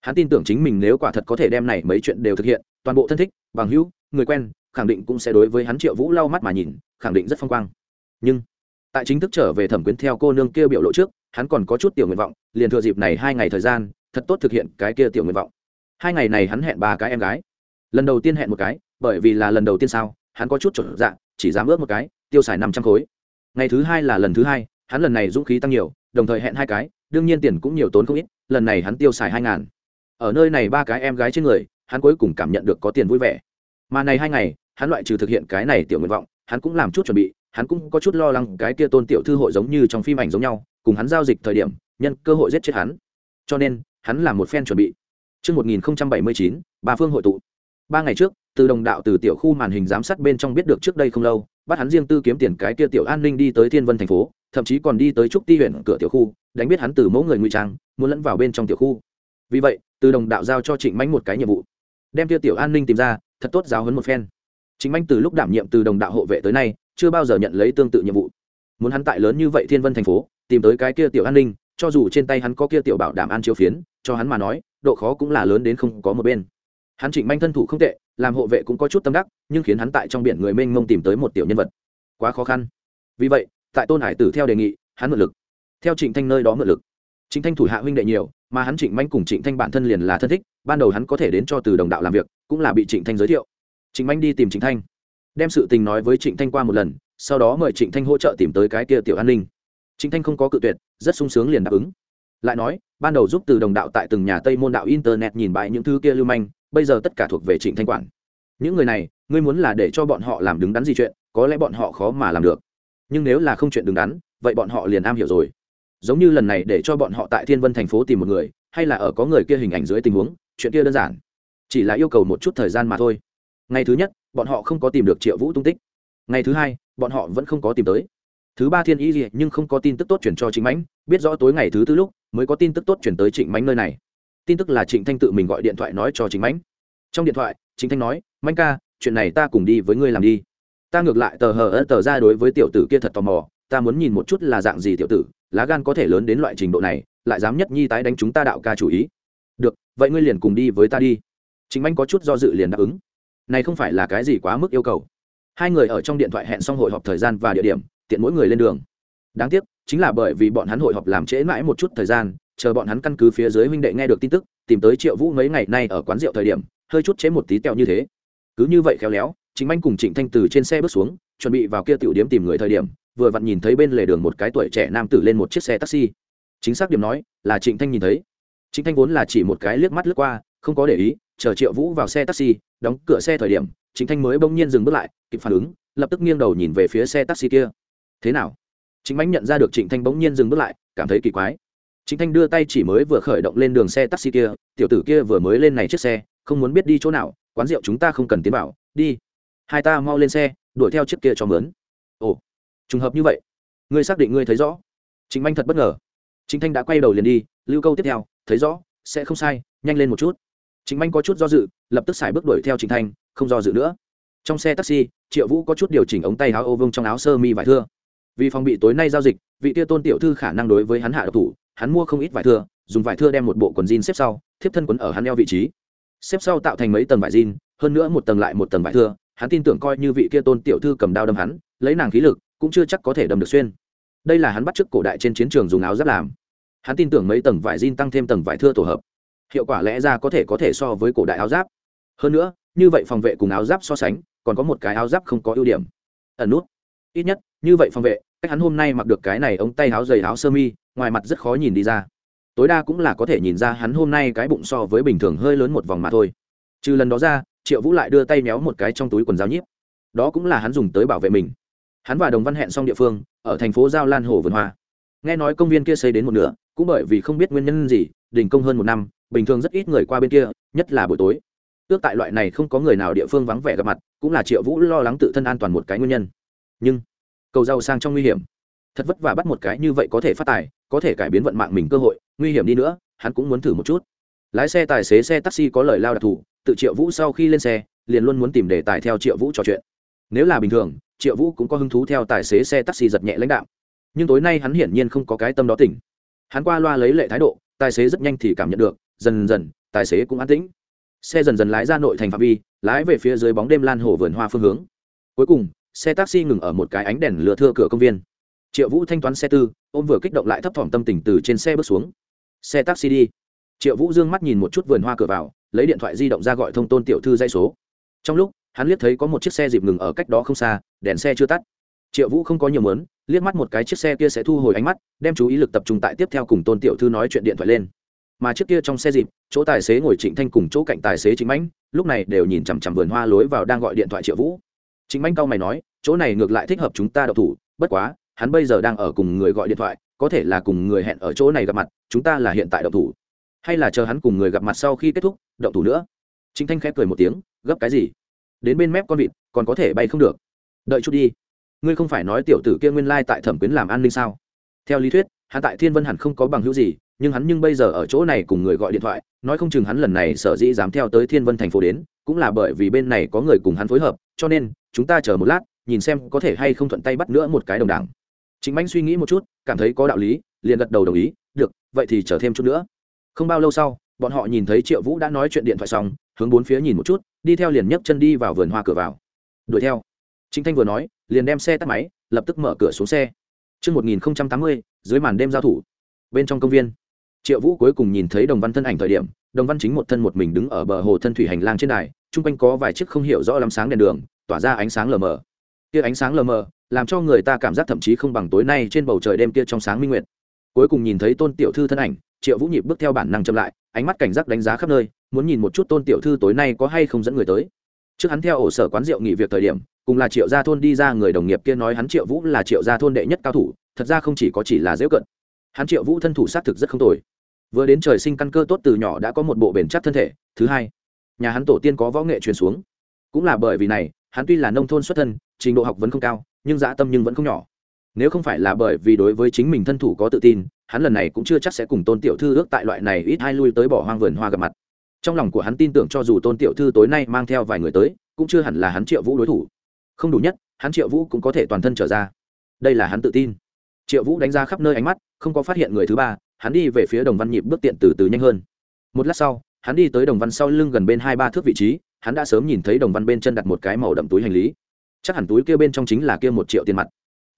Hắn tin tưởng chính mình nếu quả thật có thể đem này mấy chuyện đều thực hiện, toàn bộ thân thích, bằng hữu, người quen, khẳng định cũng sẽ đối với hắn triệu vũ lau mắt mà nhìn, khẳng định rất phong quang. Nhưng, tại chính thức trở về thẩm quyến theo cô nương kia biểu lộ trước, hắn còn có chút tiểu nguyện vọng, liền thừa dịp này hai ngày thời gian, thật tốt thực hiện cái kia tiểu nguyện vọng. Hai ngày này hắn hẹn ba cái em gái. Lần đầu tiên hẹn một cái, bởi vì là lần đầu tiên sao, hắn có chút chuẩn dạng chỉ dám ước một cái, tiêu xài năm trăm khối ngày thứ hai là lần thứ hai hắn lần này dũng khí tăng nhiều đồng thời hẹn hai cái đương nhiên tiền cũng nhiều tốn không ít lần này hắn tiêu xài hai ngàn. Ở nơi này ba cái em gái trên người hắn cuối cùng cảm nhận được có tiền vui vẻ. Mà này hai ngày hắn loại trừ thực hiện cái này tiểu nguyện vọng hắn cũng làm chút chuẩn bị hắn cũng có chút lo lắng cái kia tôn tiểu thư hội giống như trong phim ảnh giống nhau cùng hắn giao dịch thời điểm nhân cơ hội giết chết hắn. Cho nên hắn làm một phen chuẩn bị. Trước 1079, ba phương hội tụ. Ba ngày trước, từ đồng đạo từ tiểu khu màn hình giám sát bên trong biết được trước đây không lâu, bắt hắn riêng tư kiếm tiền cái kia tiểu an ninh đi tới thiên vân thành phố, thậm chí còn đi tới trúc ti huyện cửa tiểu khu, đánh biết hắn từ mẫu người ngụy trang, muốn lẫn vào bên trong tiểu khu. Vì vậy, từ đồng đạo giao cho trịnh mánh một cái nhiệm vụ. Đem kia tiểu an ninh tìm ra, thật tốt giáo hấn một phen. Chính anh từ lúc đảm nhiệm từ đồng đạo hộ vệ tới nay, chưa bao giờ nhận lấy tương tự nhiệm vụ. Muốn hắn tại lớn như vậy thiên vân thành phố, tìm tới cái kia tiểu an ninh, cho dù trên tay hắn có kia tiểu bảo đảm an chiếu phiến, cho hắn mà nói, độ khó cũng là lớn đến không có một bên hắn trịnh manh thân thủ không tệ, làm hộ vệ cũng có chút tâm đắc, nhưng khiến hắn tại trong biển người mênh mông tìm tới một tiểu nhân vật. Quá khó khăn. Vì vậy, tại tôn hải tử theo đề nghị, hắn mượn lực. Theo trịnh thanh nơi đó mượn lực. Trịnh thanh thủ hạ huynh đệ nhiều, mà hắn trịnh manh cùng trịnh thanh bản thân liền là thân thích, ban đầu hắn có thể đến cho từ đồng đạo làm việc, cũng là bị trịnh thanh giới thiệu. Trịnh manh đi tìm trịnh thanh. Đem sự tình nói với trịnh thanh qua một lần, sau đó mời trịnh thanh hỗ trợ tìm tới cái kia tiểu an ninh. Trịnh thanh không có cự tuyệt, rất sung sướng liền đáp ứng. Lại nói, ban đầu giúp từ đồng đạo tại từng nhà tây môn đạo internet nhìn bại những thứ kia lưu manh bây giờ tất cả thuộc về trịnh thanh quản. Những người này, ngươi muốn là để cho bọn họ làm đứng đắn gì chuyện, có lẽ bọn họ khó mà làm được. Nhưng nếu là không chuyện đứng đắn, vậy bọn họ liền am hiểu rồi. Giống như lần này để cho bọn họ tại thiên vân thành phố tìm một người, hay là ở có người kia hình ảnh dưới tình huống, chuyện kia đơn giản. Chỉ là yêu cầu một chút thời gian mà thôi. Ngày thứ nhất, bọn họ không có tìm được triệu vũ tung tích. Ngày thứ hai, bọn họ vẫn không có tìm tới. Thứ ba thiên y gì, nhưng không có tin tức tốt chuyển cho chính mãnh, biết rõ tối ngày thứ tư lúc, mới có tin tức tốt chuyển tới trịnh mãnh nơi này tin tức là trịnh thanh tự mình gọi điện thoại nói cho chính mãnh. Trong điện thoại, trịnh thanh nói, mãnh ca, chuyện này ta cùng đi với ngươi làm đi. Ta ngược lại tờ hờ ớt tờ ra đối với tiểu tử kia thật tò mò, ta muốn nhìn một chút là dạng gì tiểu tử, lá gan có thể lớn đến loại trình độ này, lại dám nhất nhi tái đánh chúng ta đạo ca chủ ý. Được, vậy ngươi liền cùng đi với ta đi. Chính mãnh có chút do dự liền đáp ứng. Này không phải là cái gì quá mức yêu cầu. Hai người ở trong điện thoại hẹn xong hội họp thời gian và địa điểm, tiện mỗi người lên đường. Đáng tiếc, chính là bởi vì bọn hắn hội họp làm trễ mãi một chút thời gian chờ bọn hắn căn cứ phía dưới huynh đệ nghe được tin tức, tìm tới triệu vũ mấy ngày nay ở quán rượu thời điểm, hơi chút chế một tí tẹo như thế. Cứ như vậy khéo léo chính anh cùng trịnh thanh từ trên xe bước xuống, chuẩn bị vào kia tiểu điếm tìm người thời điểm, vừa vặn nhìn thấy bên lề đường một cái tuổi trẻ nam tử lên một chiếc xe taxi. Chính xác điểm nói, là trịnh thanh nhìn thấy. Trịnh thanh vốn là chỉ một cái liếc mắt lướt qua, không có để ý, chờ triệu vũ vào xe taxi, đóng cửa xe thời điểm, trịnh thanh mới bỗng nhiên dừng bước lại, kịp phản ứng, lập tức nghiêng đầu nhìn về phía xe taxi kia. Thế nào? Chính bánh nhận ra được trịnh thanh bỗng nhiên dừng bước lại, cảm thấy kỳ quái trịnh thanh đưa tay chỉ mới vừa khởi động lên đường xe taxi kia, tiểu tử kia vừa mới lên này chiếc xe, không muốn biết đi chỗ nào, quán rượu chúng ta không cần tiến vào, đi. Hai ta mau lên xe, đuổi theo chiếc kia cho mướn. Ồ, trùng hợp như vậy. Ngươi xác định ngươi thấy rõ. Chính anh thật bất ngờ. Chính thanh đã quay đầu liền đi, lưu câu tiếp theo, thấy rõ, sẽ không sai, nhanh lên một chút. Chính anh có chút do dự, lập tức xài bước đuổi theo chính thanh, không do dự nữa. Trong xe taxi, triệu vũ có chút điều chỉnh ống tay áo ô vông trong áo sơ mi vải thưa. Vì phòng bị tối nay giao dịch, vị tia tôn tiểu thư khả năng đối với hắn hạ độc thủ hắn mua không ít vải thưa, dùng vải thưa đem một bộ quần jean xếp sau, thiếp thân quấn ở hắn eo vị trí. Xếp sau tạo thành mấy tầng vải jean, hơn nữa một tầng lại một tầng vải thưa, hắn tin tưởng coi như vị kia tôn tiểu thư cầm đao đâm hắn, lấy nàng khí lực, cũng chưa chắc có thể đâm được xuyên. Đây là hắn bắt chước cổ đại trên chiến trường dùng áo giáp làm. Hắn tin tưởng mấy tầng vải jean tăng thêm tầng vải thưa tổ hợp. Hiệu quả lẽ ra có thể có thể so với cổ đại áo giáp. Hơn nữa, như vậy phòng vệ cùng áo giáp so sánh, còn có một cái áo giáp không có ưu điểm. Ẩn nút. Ít nhất, như vậy phòng vệ cách hắn hôm nay mặc được cái này ống tay áo dày áo sơ mi, ngoài mặt rất khó nhìn đi ra. Tối đa cũng là có thể nhìn ra hắn hôm nay cái bụng so với bình thường hơi lớn một vòng mà thôi. Trừ lần đó ra, triệu vũ lại đưa tay méo một cái trong túi quần giáo nhíp. Đó cũng là hắn dùng tới bảo vệ mình. Hắn và đồng văn hẹn xong địa phương, ở thành phố giao lan hồ vườn hoa. Nghe nói công viên kia xây đến một nửa, cũng bởi vì không biết nguyên nhân gì, đình công hơn một năm, bình thường rất ít người qua bên kia, nhất là buổi tối. Ước tại loại này không có người nào địa phương vắng vẻ gặp mặt, cũng là triệu vũ lo lắng tự thân an toàn một cái nguyên nhân. Nhưng cầu giàu sang trong nguy hiểm. Thật vất vả bắt một cái như vậy có thể phát tài, có thể cải biến vận mạng mình cơ hội, nguy hiểm đi nữa, hắn cũng muốn thử một chút. Lái xe tài xế xe taxi có lời lao đặc thù, tự triệu vũ sau khi lên xe, liền luôn muốn tìm đề tài theo triệu vũ trò chuyện. Nếu là bình thường, triệu vũ cũng có hứng thú theo tài xế xe taxi giật nhẹ lãnh đạo nhưng tối nay hắn hiển nhiên không có cái tâm đó tỉnh. Hắn qua loa lấy lệ thái độ, tài xế rất nhanh thì cảm nhận được, dần dần, tài xế cũng an tĩnh. Xe dần dần lái ra nội thành phạm vi, lái về phía dưới bóng đêm lan hồ vườn hoa phương hướng. Cuối cùng xe taxi ngừng ở một cái ánh đèn lửa thưa cửa công viên. Triệu vũ thanh toán xe tư, ôm vừa kích động lại thấp thỏm tâm tình từ trên xe bước xuống. Xe taxi đi. Triệu vũ d ư ơ n g mắt nhìn một chút vườn hoa cửa vào, lấy điện thoại di động ra gọi thông tôn tiểu thư dây số. Trong lúc, hắn liếc thấy có một chiếc xe dịp ngừng ở cách đó không xa, đèn xe chưa tắt. Triệu vũ không có nhiều mớn liếc mắt một cái chiếc xe kia sẽ thu hồi ánh mắt, đem chú ý lực tập trung tại tiếp theo cùng tôn tiểu thư nói chuyện điện thoại lên. Mà chiếc kia trong xe dịp, chỗ tài xế ngồi trịnh thanh cùng chỗ cạnh tài xế chính mãnh, lúc này đều nhìn chằm chằm vườn hoa lối vào đang gọi điện thoại triệu vũ chính mãnh Cao mày nói, chỗ này ngược lại thích hợp chúng ta đậu thủ, bất quá, hắn bây giờ đang ở cùng người gọi điện thoại, có thể là cùng người hẹn ở chỗ này gặp mặt, chúng ta là hiện tại đậu thủ. Hay là chờ hắn cùng người gặp mặt sau khi kết thúc đậu thủ nữa. Chính thanh khép cười một tiếng, gấp cái gì? Đến bên mép con vịt, còn có thể bay không được. Đợi chút đi. Ngươi không phải nói tiểu tử kia nguyên lai tại thẩm quyến làm an ninh sao? Theo lý thuyết, hắn tại thiên vân hẳn không có bằng hữu gì, nhưng hắn nhưng bây giờ ở chỗ này cùng người gọi điện thoại, nói không chừng hắn lần này sở dĩ dám theo tới thiên vân thành phố đến, cũng là bởi vì bên này có người cùng hắn phối hợp cho nên chúng ta chờ một lát nhìn xem có thể hay không thuận tay bắt nữa một cái đồng đảng. Chính bánh suy nghĩ một chút cảm thấy có đạo lý liền gật đầu đồng ý được vậy thì chờ thêm chút nữa. Không bao lâu sau bọn họ nhìn thấy triệu vũ đã nói chuyện điện thoại xong hướng bốn phía nhìn một chút đi theo liền nhấc chân đi vào vườn hoa cửa vào. Đuổi theo. Chính thanh vừa nói liền đem xe tắt máy lập tức mở cửa xuống xe. Trước 1080, dưới màn đêm giao thủ. Bên trong công viên, Triệu Vũ cuối cùng nhìn thấy Đồng Văn thân ảnh thời điểm, Đồng Văn chính một thân một mình đứng ở bờ hồ thân thủy hành lang trên đài, chung quanh có vài chiếc không hiểu rõ lắm sáng đèn đường, tỏa ra ánh sáng lờ mờ. Kia ánh sáng lờ mờ, làm cho người ta cảm giác thậm chí không bằng tối nay trên bầu trời đêm kia trong sáng minh nguyệt. Cuối cùng nhìn thấy tôn tiểu thư thân ảnh triệu vũ nhịp bước theo bản năng chậm lại ánh mắt cảnh giác đánh giá khắp nơi muốn nhìn một chút tôn tiểu thư tối nay có hay không dẫn người tới. Trước hắn theo ổ sở quán rượu nghỉ việc thời điểm cùng là triệu gia thôn đi ra người đồng nghiệp kia nói hắn triệu vũ là triệu gia thôn đệ nhất cao thủ thật ra không chỉ có chỉ là dễ cận. Hắn triệu vũ thân thủ xác thực rất không tồi vừa đến trời sinh căn cơ tốt từ nhỏ đã có một bộ bền chắc thân thể, thứ hai, nhà hắn tổ tiên có võ nghệ truyền xuống. Cũng là bởi vì này, hắn tuy là nông thôn xuất thân, trình độ học vẫn không cao, nhưng dã tâm nhưng vẫn không nhỏ. Nếu không phải là bởi vì đối với chính mình thân thủ có tự tin, hắn lần này cũng chưa chắc sẽ cùng tôn tiểu thư ước tại loại này ít hai lui tới bỏ hoang vườn hoa gặp mặt. Trong lòng của hắn tin tưởng cho dù tôn tiểu thư tối nay mang theo vài người tới, cũng chưa hẳn là hắn triệu vũ đối thủ. Không đủ nhất, hắn triệu vũ cũng có thể toàn thân trở ra. Đây là hắn tự tin. Triệu vũ đánh ra khắp nơi ánh mắt, không có phát hiện người thứ ba hắn đi về phía đồng văn nhịp bước tiện từ từ nhanh hơn. Một lát sau, hắn đi tới đồng văn sau lưng gần bên hai ba thước vị trí, hắn đã sớm nhìn thấy đồng văn bên chân đặt một cái màu đậm túi hành lý. Chắc hẳn túi kia bên trong chính là kia một triệu tiền mặt.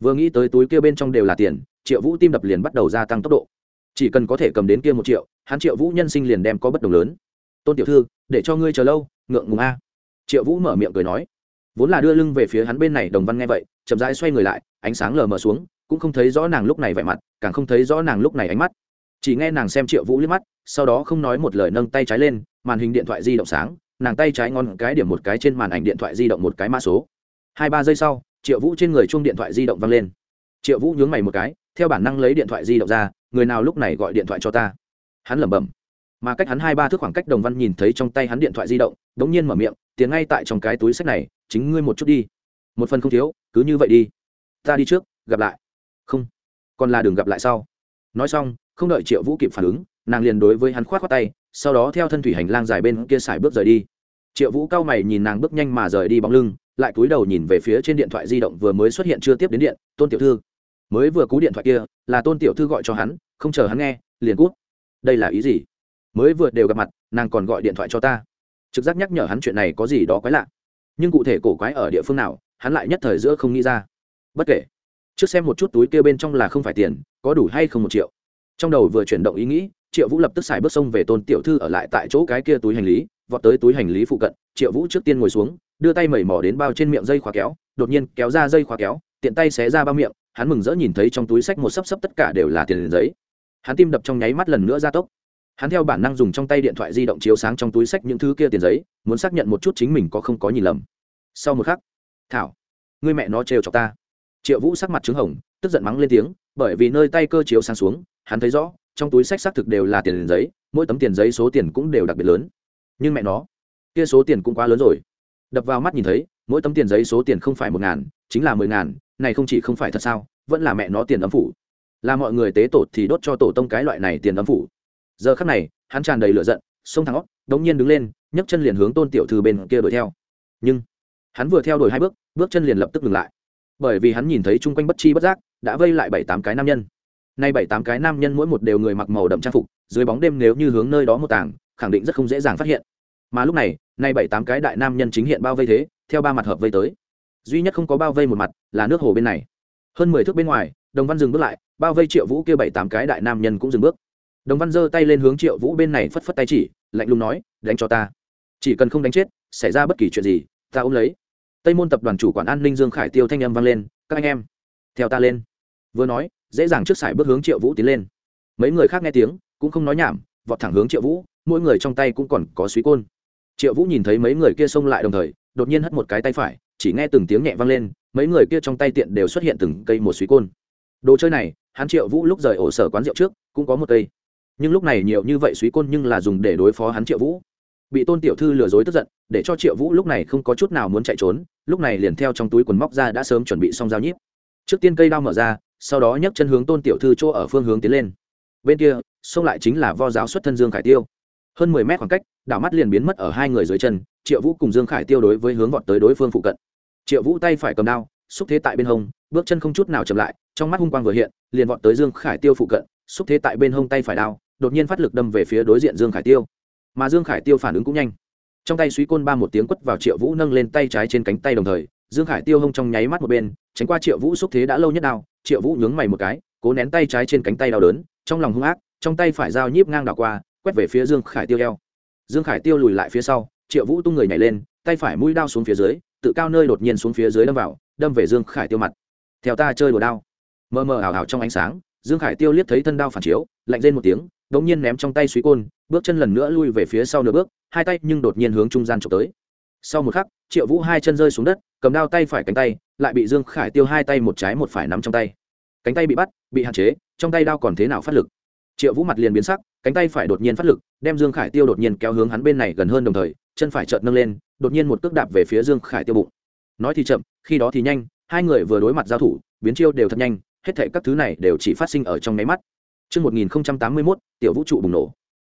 Vừa nghĩ tới túi kia bên trong đều là tiền, triệu vũ tim đập liền bắt đầu gia tăng tốc độ. Chỉ cần có thể cầm đến kia một triệu, hắn triệu vũ nhân sinh liền đem có bất đồng lớn. Tôn tiểu thư, để cho ngươi chờ lâu, ngượng ngùng a. Triệu vũ mở miệng cười nói. Vốn là đưa lưng về phía hắn bên này, đồng văn nghe vậy, chậm rãi xoay người lại, ánh sáng lờ mờ xuống, cũng không thấy rõ nàng lúc này vẻ mặt, càng không thấy rõ nàng lúc này ánh mắt chỉ nghe nàng xem triệu vũ liếc mắt, sau đó không nói một lời nâng tay trái lên, màn hình điện thoại di động sáng, nàng tay trái ngon cái điểm một cái trên màn ảnh điện thoại di động một cái mã số. Hai ba giây sau, triệu vũ trên người chung điện thoại di động văng lên. Triệu vũ nhướng mày một cái, theo bản năng lấy điện thoại di động ra, người nào lúc này gọi điện thoại cho ta? Hắn lẩm bẩm. Mà cách hắn hai ba thước khoảng cách đồng văn nhìn thấy trong tay hắn điện thoại di động đ ố n g nhiên mở miệng, tiền ngay tại trong cái túi sách này, chính ngươi một chút đi. Một phần không thiếu, cứ như vậy đi. Ta đi trước, gặp lại. Không, còn là đường gặp lại sau. Nói xong không đợi triệu vũ kịp phản ứng, nàng liền đối với hắn k h o á t khoác tay, sau đó theo thân thủy hành lang dài bên kia xài bước rời đi. Triệu vũ cao mày nhìn nàng bước nhanh mà rời đi bóng lưng, lại cúi đầu nhìn về phía trên điện thoại di động vừa mới xuất hiện chưa tiếp đến điện, tôn tiểu thư. Mới vừa cú điện thoại kia, là tôn tiểu thư gọi cho hắn, không chờ hắn nghe, liền cút. Đây là ý gì? Mới vừa đều gặp mặt, nàng còn gọi điện thoại cho ta. Trực giác nhắc nhở hắn chuyện này có gì đó quái lạ. Nhưng cụ thể cổ quái ở địa phương nào, hắn lại nhất thời giữa không nghĩ ra. Bất kể. Trước xem một chút túi kia bên trong là không phải tiền, có đủ hay không một triệu trong đầu vừa chuyển động ý nghĩ, triệu vũ lập tức xài bước sông về tôn tiểu thư ở lại tại chỗ cái kia túi hành lý, vọt tới túi hành lý phụ cận, triệu vũ trước tiên ngồi xuống, đưa tay mẩy mỏ đến bao trên miệng dây khóa kéo, đột nhiên kéo ra dây khóa kéo, tiện tay xé ra bao miệng, hắn mừng rỡ nhìn thấy trong túi sách một sấp sấp tất cả đều là tiền giấy. Hắn tim đập trong nháy mắt lần nữa ra tốc. Hắn theo bản năng dùng trong tay điện thoại di động chiếu sáng trong túi sách những thứ kia tiền giấy, muốn xác nhận một chút chính mình có không có nhìn lầm. Sau một khắc, thảo người mẹ nó trêu chọc ta. Triệu vũ sắc mặt trứng hồng, tức giận mắng lên tiếng, bởi vì nơi tay cơ chiếu sáng xuống hắn thấy rõ, trong túi sách xác thực đều là tiền giấy, mỗi tấm tiền giấy số tiền cũng đều đặc biệt lớn. Nhưng mẹ nó, kia số tiền cũng quá lớn rồi. Đập vào mắt nhìn thấy, mỗi tấm tiền giấy số tiền không phải một ngàn, chính là mười ngàn, này không chỉ không phải thật sao, vẫn là mẹ nó tiền ấm phủ. Là mọi người tế tổ thì đốt cho tổ tông cái loại này tiền ấm phủ. Giờ khắc này, hắn tràn đầy lửa giận, xông thẳng óc, đống nhiên đứng lên, nhấc chân liền hướng tôn tiểu thư bên kia đuổi theo. Nhưng, hắn vừa theo đuổi hai bước bước chân liền lập tức ngừng lại. Bởi vì hắn nhìn thấy chung quanh bất chi bất giác, đã vây lại bảy tám cái nam nhân nay bảy tám cái nam nhân mỗi một đều người mặc màu đậm trang phục, dưới bóng đêm nếu như hướng nơi đó một tảng, khẳng định rất không dễ dàng phát hiện. Mà lúc này, nay bảy tám cái đại nam nhân chính hiện bao vây thế, theo ba mặt hợp vây tới. Duy nhất không có bao vây một mặt, là nước hồ bên này. Hơn mười thước bên ngoài, đồng văn dừng bước lại, bao vây triệu vũ kia bảy tám cái đại nam nhân cũng dừng bước. Đồng văn giơ tay lên hướng triệu vũ bên này phất phất tay chỉ, lạnh lùng nói, đánh cho ta. Chỉ cần không đánh chết, xảy ra bất kỳ chuyện gì, ta ôm lấy. Tây môn tập đoàn chủ quản an ninh dương khải tiêu thanh âm vang lên, các anh em, theo ta lên. Vừa nói dễ dàng trước sải bước hướng triệu vũ tiến lên. Mấy người khác nghe tiếng, cũng không nói nhảm, vọt thẳng hướng triệu vũ, mỗi người trong tay cũng còn có suý côn. Triệu vũ nhìn thấy mấy người kia xông lại đồng thời, đột nhiên hất một cái tay phải, chỉ nghe từng tiếng nhẹ vang lên, mấy người kia trong tay tiện đều xuất hiện từng cây một suý côn. Đồ chơi này, hắn triệu vũ lúc rời ổ sở quán rượu trước, cũng có một cây. Nhưng lúc này nhiều như vậy suý côn nhưng là dùng để đối phó hắn triệu vũ. Bị tôn tiểu thư lừa dối tức giận, để cho triệu vũ lúc này không có chút nào muốn chạy trốn, lúc này liền theo trong túi quần móc ra đã sớm chuẩn bị xong dao nhíp. Trước tiên cây đao mở ra sau đó nhấc chân hướng tôn tiểu thư chỗ ở phương hướng tiến lên. Bên kia, xông lại chính là vo giáo xuất thân dương khải tiêu. Hơn mười mét khoảng cách, đảo mắt liền biến mất ở hai người dưới chân, triệu vũ cùng dương khải tiêu đối với hướng vọt tới đối phương phụ cận. Triệu vũ tay phải cầm đao, xúc thế tại bên hông, bước chân không chút nào chậm lại, trong mắt hung quang vừa hiện, liền vọt tới dương khải tiêu phụ cận, xúc thế tại bên hông tay phải đao, đột nhiên phát lực đâm về phía đối diện dương khải tiêu. Mà dương khải tiêu phản ứng cũng nhanh. Trong tay suý côn ba một tiếng quất vào triệu vũ nâng lên tay trái trên cánh tay đồng thời, dương khải tiêu hông trong nháy mắt một bên, tránh qua triệu vũ xúc thế đã lâu nhất đao triệu vũ nhướng mày một cái, cố nén tay trái trên cánh tay đau đớn, trong lòng hung ác, trong tay phải dao nhíp ngang đảo qua, quét về phía dương khải tiêu eo. Dương khải tiêu lùi lại phía sau, triệu vũ tung người nhảy lên, tay phải mũi đao xuống phía dưới, tự cao nơi đột nhiên xuống phía dưới đâm vào, đâm về dương khải tiêu mặt. Theo ta chơi đồ đao. Mờ mờ ảo ảo trong ánh sáng, dương khải tiêu liếc thấy thân đao phản chiếu, lạnh lên một tiếng đ ỗ n g nhiên ném trong tay suy côn, bước chân lần nữa lui về phía sau nửa bước, hai tay nhưng đột nhiên hướng trung gian trộm tới. Sau một khắc, triệu vũ hai chân rơi xuống đất cầm đao tay phải cánh tay lại bị dương khải tiêu hai tay một trái một phải nắm trong tay. Cánh tay bị bắt bị hạn chế trong tay đao còn thế nào phát lực? Triệu vũ mặt liền biến sắc cánh tay phải đột nhiên phát lực đem dương khải tiêu đột nhiên kéo hướng hắn bên này gần hơn đồng thời chân phải chợt nâng lên đột nhiên một cước đạp về phía dương khải tiêu bụng. Nói thì chậm khi đó thì nhanh hai người vừa đối mặt giao thủ biến chiêu đều thật nhanh hết thệ các thứ này đều chỉ phát sinh ở trong nháy mắt. Trước 1081, tiểu vũ trụ bùng nổ.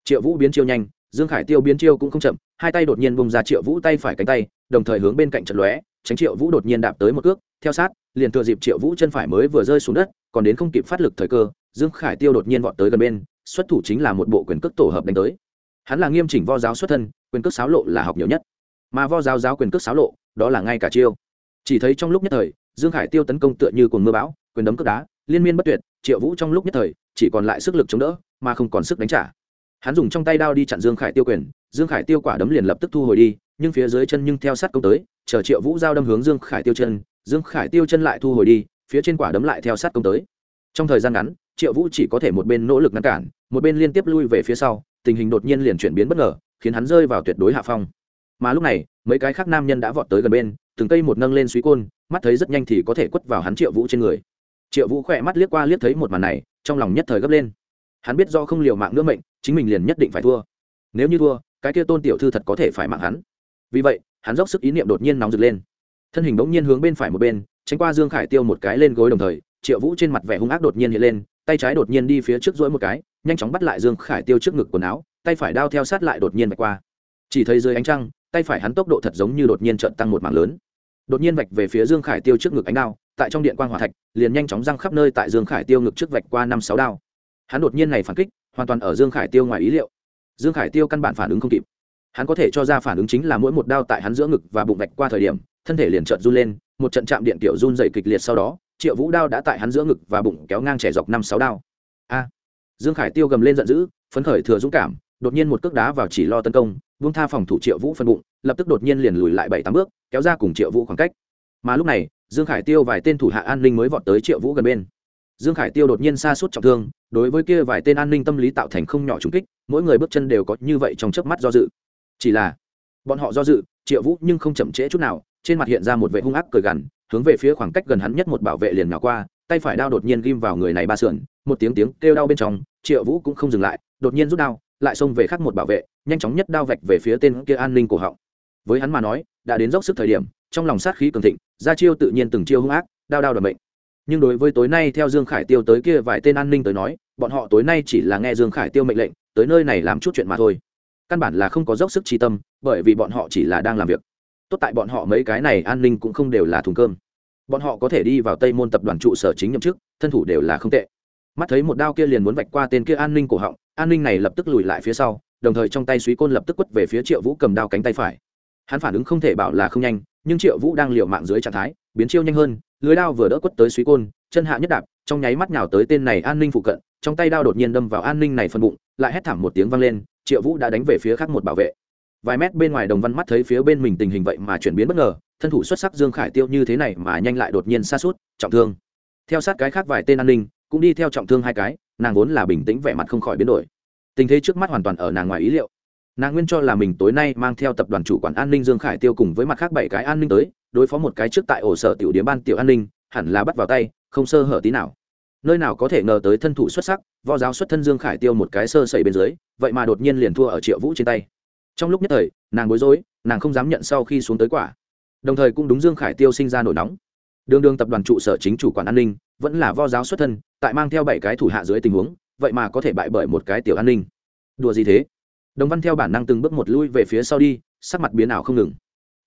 Triệu Vũ biến chiêu nhanh, Dương Khải Tiêu biến chiêu cũng không chậm, hai tay đột nhiên bung ra Triệu Vũ tay phải cánh tay, đồng thời hướng bên cạnh trận lóe, tránh Triệu Vũ đột nhiên đạp tới một cước, theo sát, liền thừa dịp Triệu Vũ chân phải mới vừa rơi xuống đất, còn đến không kịp phát lực thời cơ, Dương Khải Tiêu đột nhiên vọt tới gần bên, xuất thủ chính là một bộ quyền cước tổ hợp đánh tới. Hắn là nghiêm chỉnh vo giáo xuất thân, quyền cước sáo lộ là học nhiều nhất, mà vo giáo giáo quyền cước sáo lộ, đó là ngay cả chiêu. Chỉ thấy trong lúc nhất thời, Dương Khải Tiêu tấn công tựa như cồn mưa bão, quyền đấm cước đá, liên miên bất tuyệt, Triệu Vũ trong lúc nhất thời, chỉ còn lại sức lực chống đỡ, mà không còn sức đánh trả. Hắn dùng trong tay đao đi chặn Dương Khải Tiêu quyền, Dương Khải Tiêu quả đấm liền lập tức thu hồi đi, nhưng phía dưới chân nhưng theo sát công tới, chờ Triệu Vũ giao đâm hướng Dương Khải Tiêu chân, Dương Khải Tiêu chân lại thu hồi đi, phía trên quả đấm lại theo sát công tới. Trong thời gian ngắn, Triệu Vũ chỉ có thể một bên nỗ lực ngăn cản, một bên liên tiếp lui về phía sau, tình hình đột nhiên liền chuyển biến bất ngờ, khiến hắn rơi vào tuyệt đối hạ phong. Mà lúc này, mấy cái khác nam nhân đã vọt tới gần bên, từng cây một nâng lên suý côn, mắt thấy rất nhanh thì có thể quất vào hắn Triệu Vũ trên người triệu vũ khỏe mắt liếc qua liếc thấy một màn này trong lòng nhất thời gấp lên hắn biết do không liều mạng nữa mệnh chính mình liền nhất định phải thua nếu như thua cái kia tôn tiểu thư thật có thể phải mạng hắn vì vậy, hắn dốc sức ý niệm đột nhiên nóng rực lên. Thân hình bỗng nhiên hướng bên phải một bên, tránh qua dương khải tiêu một cái lên gối đồng thời, triệu vũ trên mặt vẻ hung ác đột nhiên hiện lên, tay trái đột nhiên đi phía trước rỗi một cái, nhanh chóng bắt lại dương khải tiêu trước ngực quần áo, tay phải đao theo sát lại đột nhiên vạch qua. Chỉ thấy dưới ánh trăng, tay phải hắn tốc độ thật giống như đột nhiên trợn tăng một mạng lớn. Đột nhiên vạch về phía dương khải tiêu trước ngực ánh đao, tại trong điện quan g hòa thạch, liền nhanh chóng răng khắp nơi tại dương khải tiêu ngực trước vạch qua năm sáu đao. Hắn đột nhiên này phản kích, hoàn toàn ở dương khải tiêu ngoài ý liệu. Dương khải tiêu căn bản phản ứng không kịp hắn có thể cho ra phản ứng chính là mỗi một đao tại hắn giữa ngực và bụng vạch qua thời điểm, thân thể liền trợn run lên, một trận chạm điện tiểu run dày kịch liệt sau đó, triệu vũ đao đã tại hắn giữa ngực và bụng kéo ngang trẻ dọc năm sáu đao. A! Dương khải tiêu gầm lên giận dữ, phấn khởi thừa dũng cảm, đột nhiên một cước đá vào chỉ lo tấn công, vung tha phòng thủ triệu vũ phân bụng, lập tức đột nhiên liền lùi lại bảy tám bước, kéo ra cùng triệu vũ khoảng cách. Mà lúc này, dương khải tiêu vài tên thủ hạ an ninh mới vọt tới triệu vũ gần bên. Dương khải tiêu đột nhiên xa suốt trọng thương, đối với kia vài tên an ninh tâm lý tạo thành không nhỏ trùng kích, mỗi người bước chân đều có như vậy trong chớp mắt do dự chỉ là, bọn họ do dự, triệu vũ nhưng không chậm trễ chút nào, trên mặt hiện ra một vệ hung ác cười gằn, hướng về phía khoảng cách gần hắn nhất một bảo vệ liền nào qua, tay phải đao đột nhiên ghim vào người này ba sườn, một tiếng tiếng kêu đau bên trong, triệu vũ cũng không dừng lại, đột nhiên rút đao, lại xông về khắc một bảo vệ, nhanh chóng nhất đao vạch về phía tên kia an ninh cổ họng. Với hắn mà nói, đã đến dốc sức thời điểm, trong lòng sát khí cường thịnh ra chiêu tự nhiên từng chiêu hung ác, đao đao đ mệnh. Nhưng đối với tối nay theo dương khải tiêu tới kia vài tên an ninh tới nói, bọn họ tối nay chỉ là nghe dương khải tiêu mệnh lệnh, tới nơi này làm chút chuyện mà thôi căn bản là không có dốc sức trí tâm, bởi vì bọn họ chỉ là đang làm việc. Tốt tại bọn họ mấy cái này an ninh cũng không đều là thùng cơm. Bọn họ có thể đi vào tây môn tập đoàn trụ sở chính nhậm chức, thân thủ đều là không tệ. Mắt thấy một đao kia liền muốn vạch qua tên kia an ninh cổ họng, an ninh này lập tức lùi lại phía sau, đồng thời trong tay suý côn lập tức quất về phía triệu vũ cầm đao cánh tay phải. Hắn phản ứng không thể bảo là không nhanh, nhưng triệu vũ đang liều mạng dưới trạng thái, biến chiêu nhanh hơn, lưới đao vừa đỡ quất tới suý côn, chân hạ nhất đạp, trong nháy mắt nhào tới tên này an ninh phụ cận, trong tay đao đột nhiên đâm vào an ninh này phần bụng, lại hét thảm một tiếng vang lên triệu vũ đã đánh về phía khác một bảo vệ. Vài mét bên ngoài đồng văn mắt thấy phía bên mình tình hình vậy mà chuyển biến bất ngờ, thân thủ xuất sắc dương khải tiêu như thế này mà nhanh lại đột nhiên xa suốt trọng thương. Theo sát cái khác vài tên an ninh, cũng đi theo trọng thương hai cái, nàng vốn là bình tĩnh vẻ mặt không khỏi biến đổi. Tình thế trước mắt hoàn toàn ở nàng ngoài ý liệu. Nàng nguyên cho là mình tối nay mang theo tập đoàn chủ quản an ninh dương khải tiêu cùng với mặt khác bảy cái an ninh tới, đối phó một cái trước tại ổ sở tiểu điếm ban tiểu an ninh, hẳn là bắt vào tay, không sơ hở tí nào nơi nào có thể ngờ tới thân thủ xuất sắc vo giáo xuất thân dương khải tiêu một cái sơ sẩy bên dưới, vậy mà đột nhiên liền thua ở triệu vũ trên tay. Trong lúc nhất thời, nàng bối rối, nàng không dám nhận sau khi xuống tới quả. Đồng thời cũng đúng dương khải tiêu sinh ra nổi nóng. Đường đường tập đoàn trụ sở chính chủ quản an ninh, vẫn là vo giáo xuất thân, tại mang theo bảy cái thủ hạ dưới tình huống, vậy mà có thể bại bởi một cái tiểu an ninh. Đùa gì thế? Đồng văn theo bản năng từng bước một lui về phía sau đi, sắc mặt biến ảo không ngừng.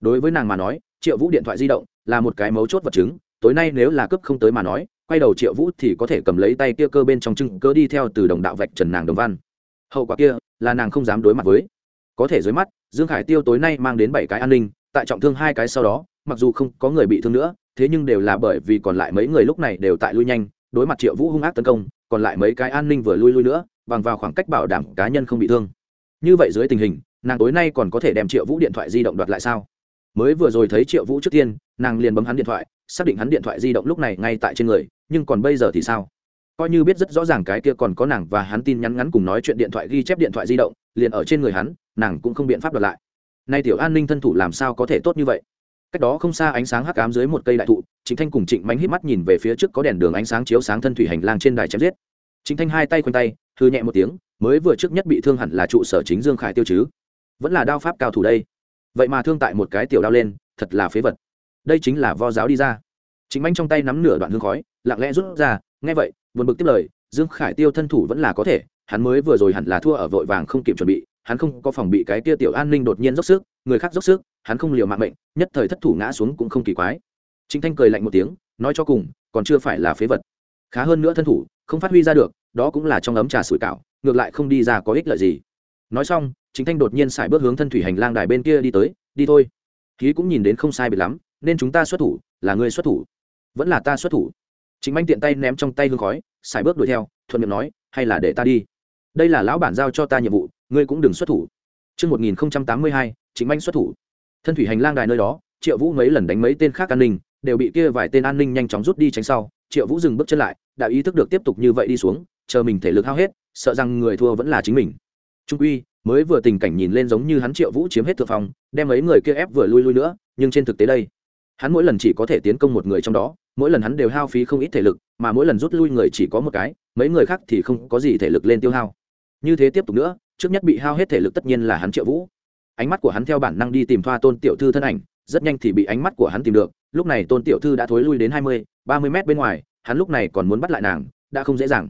Đối với nàng mà nói, triệu vũ điện thoại di động là một cái mấu chốt vật chứng, tối nay nếu là cướp không tới mà nói quay đầu triệu vũ thì có thể cầm lấy tay kia cơ bên trong chưng cơ đi theo từ đồng đạo vạch trần nàng đồng văn. Hậu quả kia là nàng không dám đối mặt với. Có thể dưới mắt, dương khải tiêu tối nay mang đến bảy cái an ninh, tại trọng thương hai cái sau đó, mặc dù không có người bị thương nữa, thế nhưng đều là bởi vì còn lại mấy người lúc này đều tại lui nhanh, đối mặt triệu vũ hung ác tấn công, còn lại mấy cái an ninh vừa lui lui nữa, bằng vào khoảng cách bảo đảm cá nhân không bị thương. Như vậy dưới tình hình, nàng tối nay còn có thể đem triệu vũ điện thoại di động đoạt lại sao? Mới vừa rồi thấy triệu vũ trước tiên, nàng liền bấm hắn điện thoại, xác định hắn điện thoại di động lúc này ngay tại trên người, nhưng còn bây giờ thì sao? Coi như biết rất rõ ràng cái kia còn có nàng và hắn tin nhắn ngắn cùng nói chuyện điện thoại ghi chép điện thoại di động, liền ở trên người hắn, nàng cũng không biện pháp đoạt lại. Nay tiểu an ninh thân thủ làm sao có thể tốt như vậy? Cách đó không xa ánh sáng hắc ám dưới một cây đại thụ chính thanh cùng trịnh mánh hít mắt nhìn về phía trước có đèn đường ánh sáng chiếu sáng thân thủy hành lang trên đài chém giết. Chính thanh hai tay quanh tay thư nhẹ một tiếng, mới vừa trước nhất bị thương hẳn là trụ sở chính dương khải tiêu chứ. Vẫn là đao pháp cao thủ đây vậy mà thương tại một cái tiểu đao lên, thật là phế vật. Đây chính là vo giáo đi ra. Chính manh trong tay nắm nửa đoạn hương khói, lặng lẽ rút ra, nghe vậy, buồn bực tiếp lời, dương khải tiêu thân thủ vẫn là có thể, hắn mới vừa rồi hẳn là thua ở vội vàng không kịp chuẩn bị, hắn không có phòng bị cái tia tiểu an ninh đột nhiên dốc sức, người khác dốc sức, hắn không liều mạng mệnh, nhất thời thất thủ ngã xuống cũng không kỳ quái. Chính thanh cười lạnh một tiếng, nói cho cùng, còn chưa phải là phế vật. Khá hơn nữa thân thủ, không phát huy ra được, đó cũng là trong ấm trà sủi cảo, ngược lại không đi ra có ích lợi gì nói xong chính thanh đột nhiên xài bước hướng thân thủy hành lang đài bên kia đi tới đi thôi khí cũng nhìn đến không sai biệt lắm nên chúng ta xuất thủ là ngươi xuất thủ vẫn là ta xuất thủ chính anh tiện tay ném trong tay hương khói xài bước đuổi theo thuận miệng nói hay là để ta đi đây là lão bản giao cho ta nhiệm vụ ngươi cũng đừng xuất thủ Trước 1082, chính anh xuất thủ. Thân thủy hành lang đài nơi đó, Triệu Vũ mấy lần đánh mấy tên khác an ninh, đều bị kia vài tên an ninh nhanh chóng rút đi tránh sau. Triệu Vũ dừng bước chân lại, đã ý thức được tiếp tục như vậy đi xuống, chờ mình thể lực hao hết, sợ rằng người thua vẫn là chính mình. Trung quy, mới vừa tình cảnh nhìn lên giống như hắn Triệu Vũ chiếm hết thượng phòng, đem mấy người kia ép vừa lui lui nữa, nhưng trên thực tế đây, hắn mỗi lần chỉ có thể tiến công một người trong đó, mỗi lần hắn đều hao phí không ít thể lực, mà mỗi lần rút lui người chỉ có một cái, mấy người khác thì không có gì thể lực lên tiêu hao. Như thế tiếp tục nữa, trước nhất bị hao hết thể lực tất nhiên là hắn Triệu Vũ. Ánh mắt của hắn theo bản năng đi tìm Thoa Tôn tiểu thư thân ảnh, rất nhanh thì bị ánh mắt của hắn tìm được, lúc này Tôn tiểu thư đã thối lui đến hai mươi, ba mươi mét bên ngoài, hắn lúc này còn muốn bắt lại nàng, đã không dễ dàng.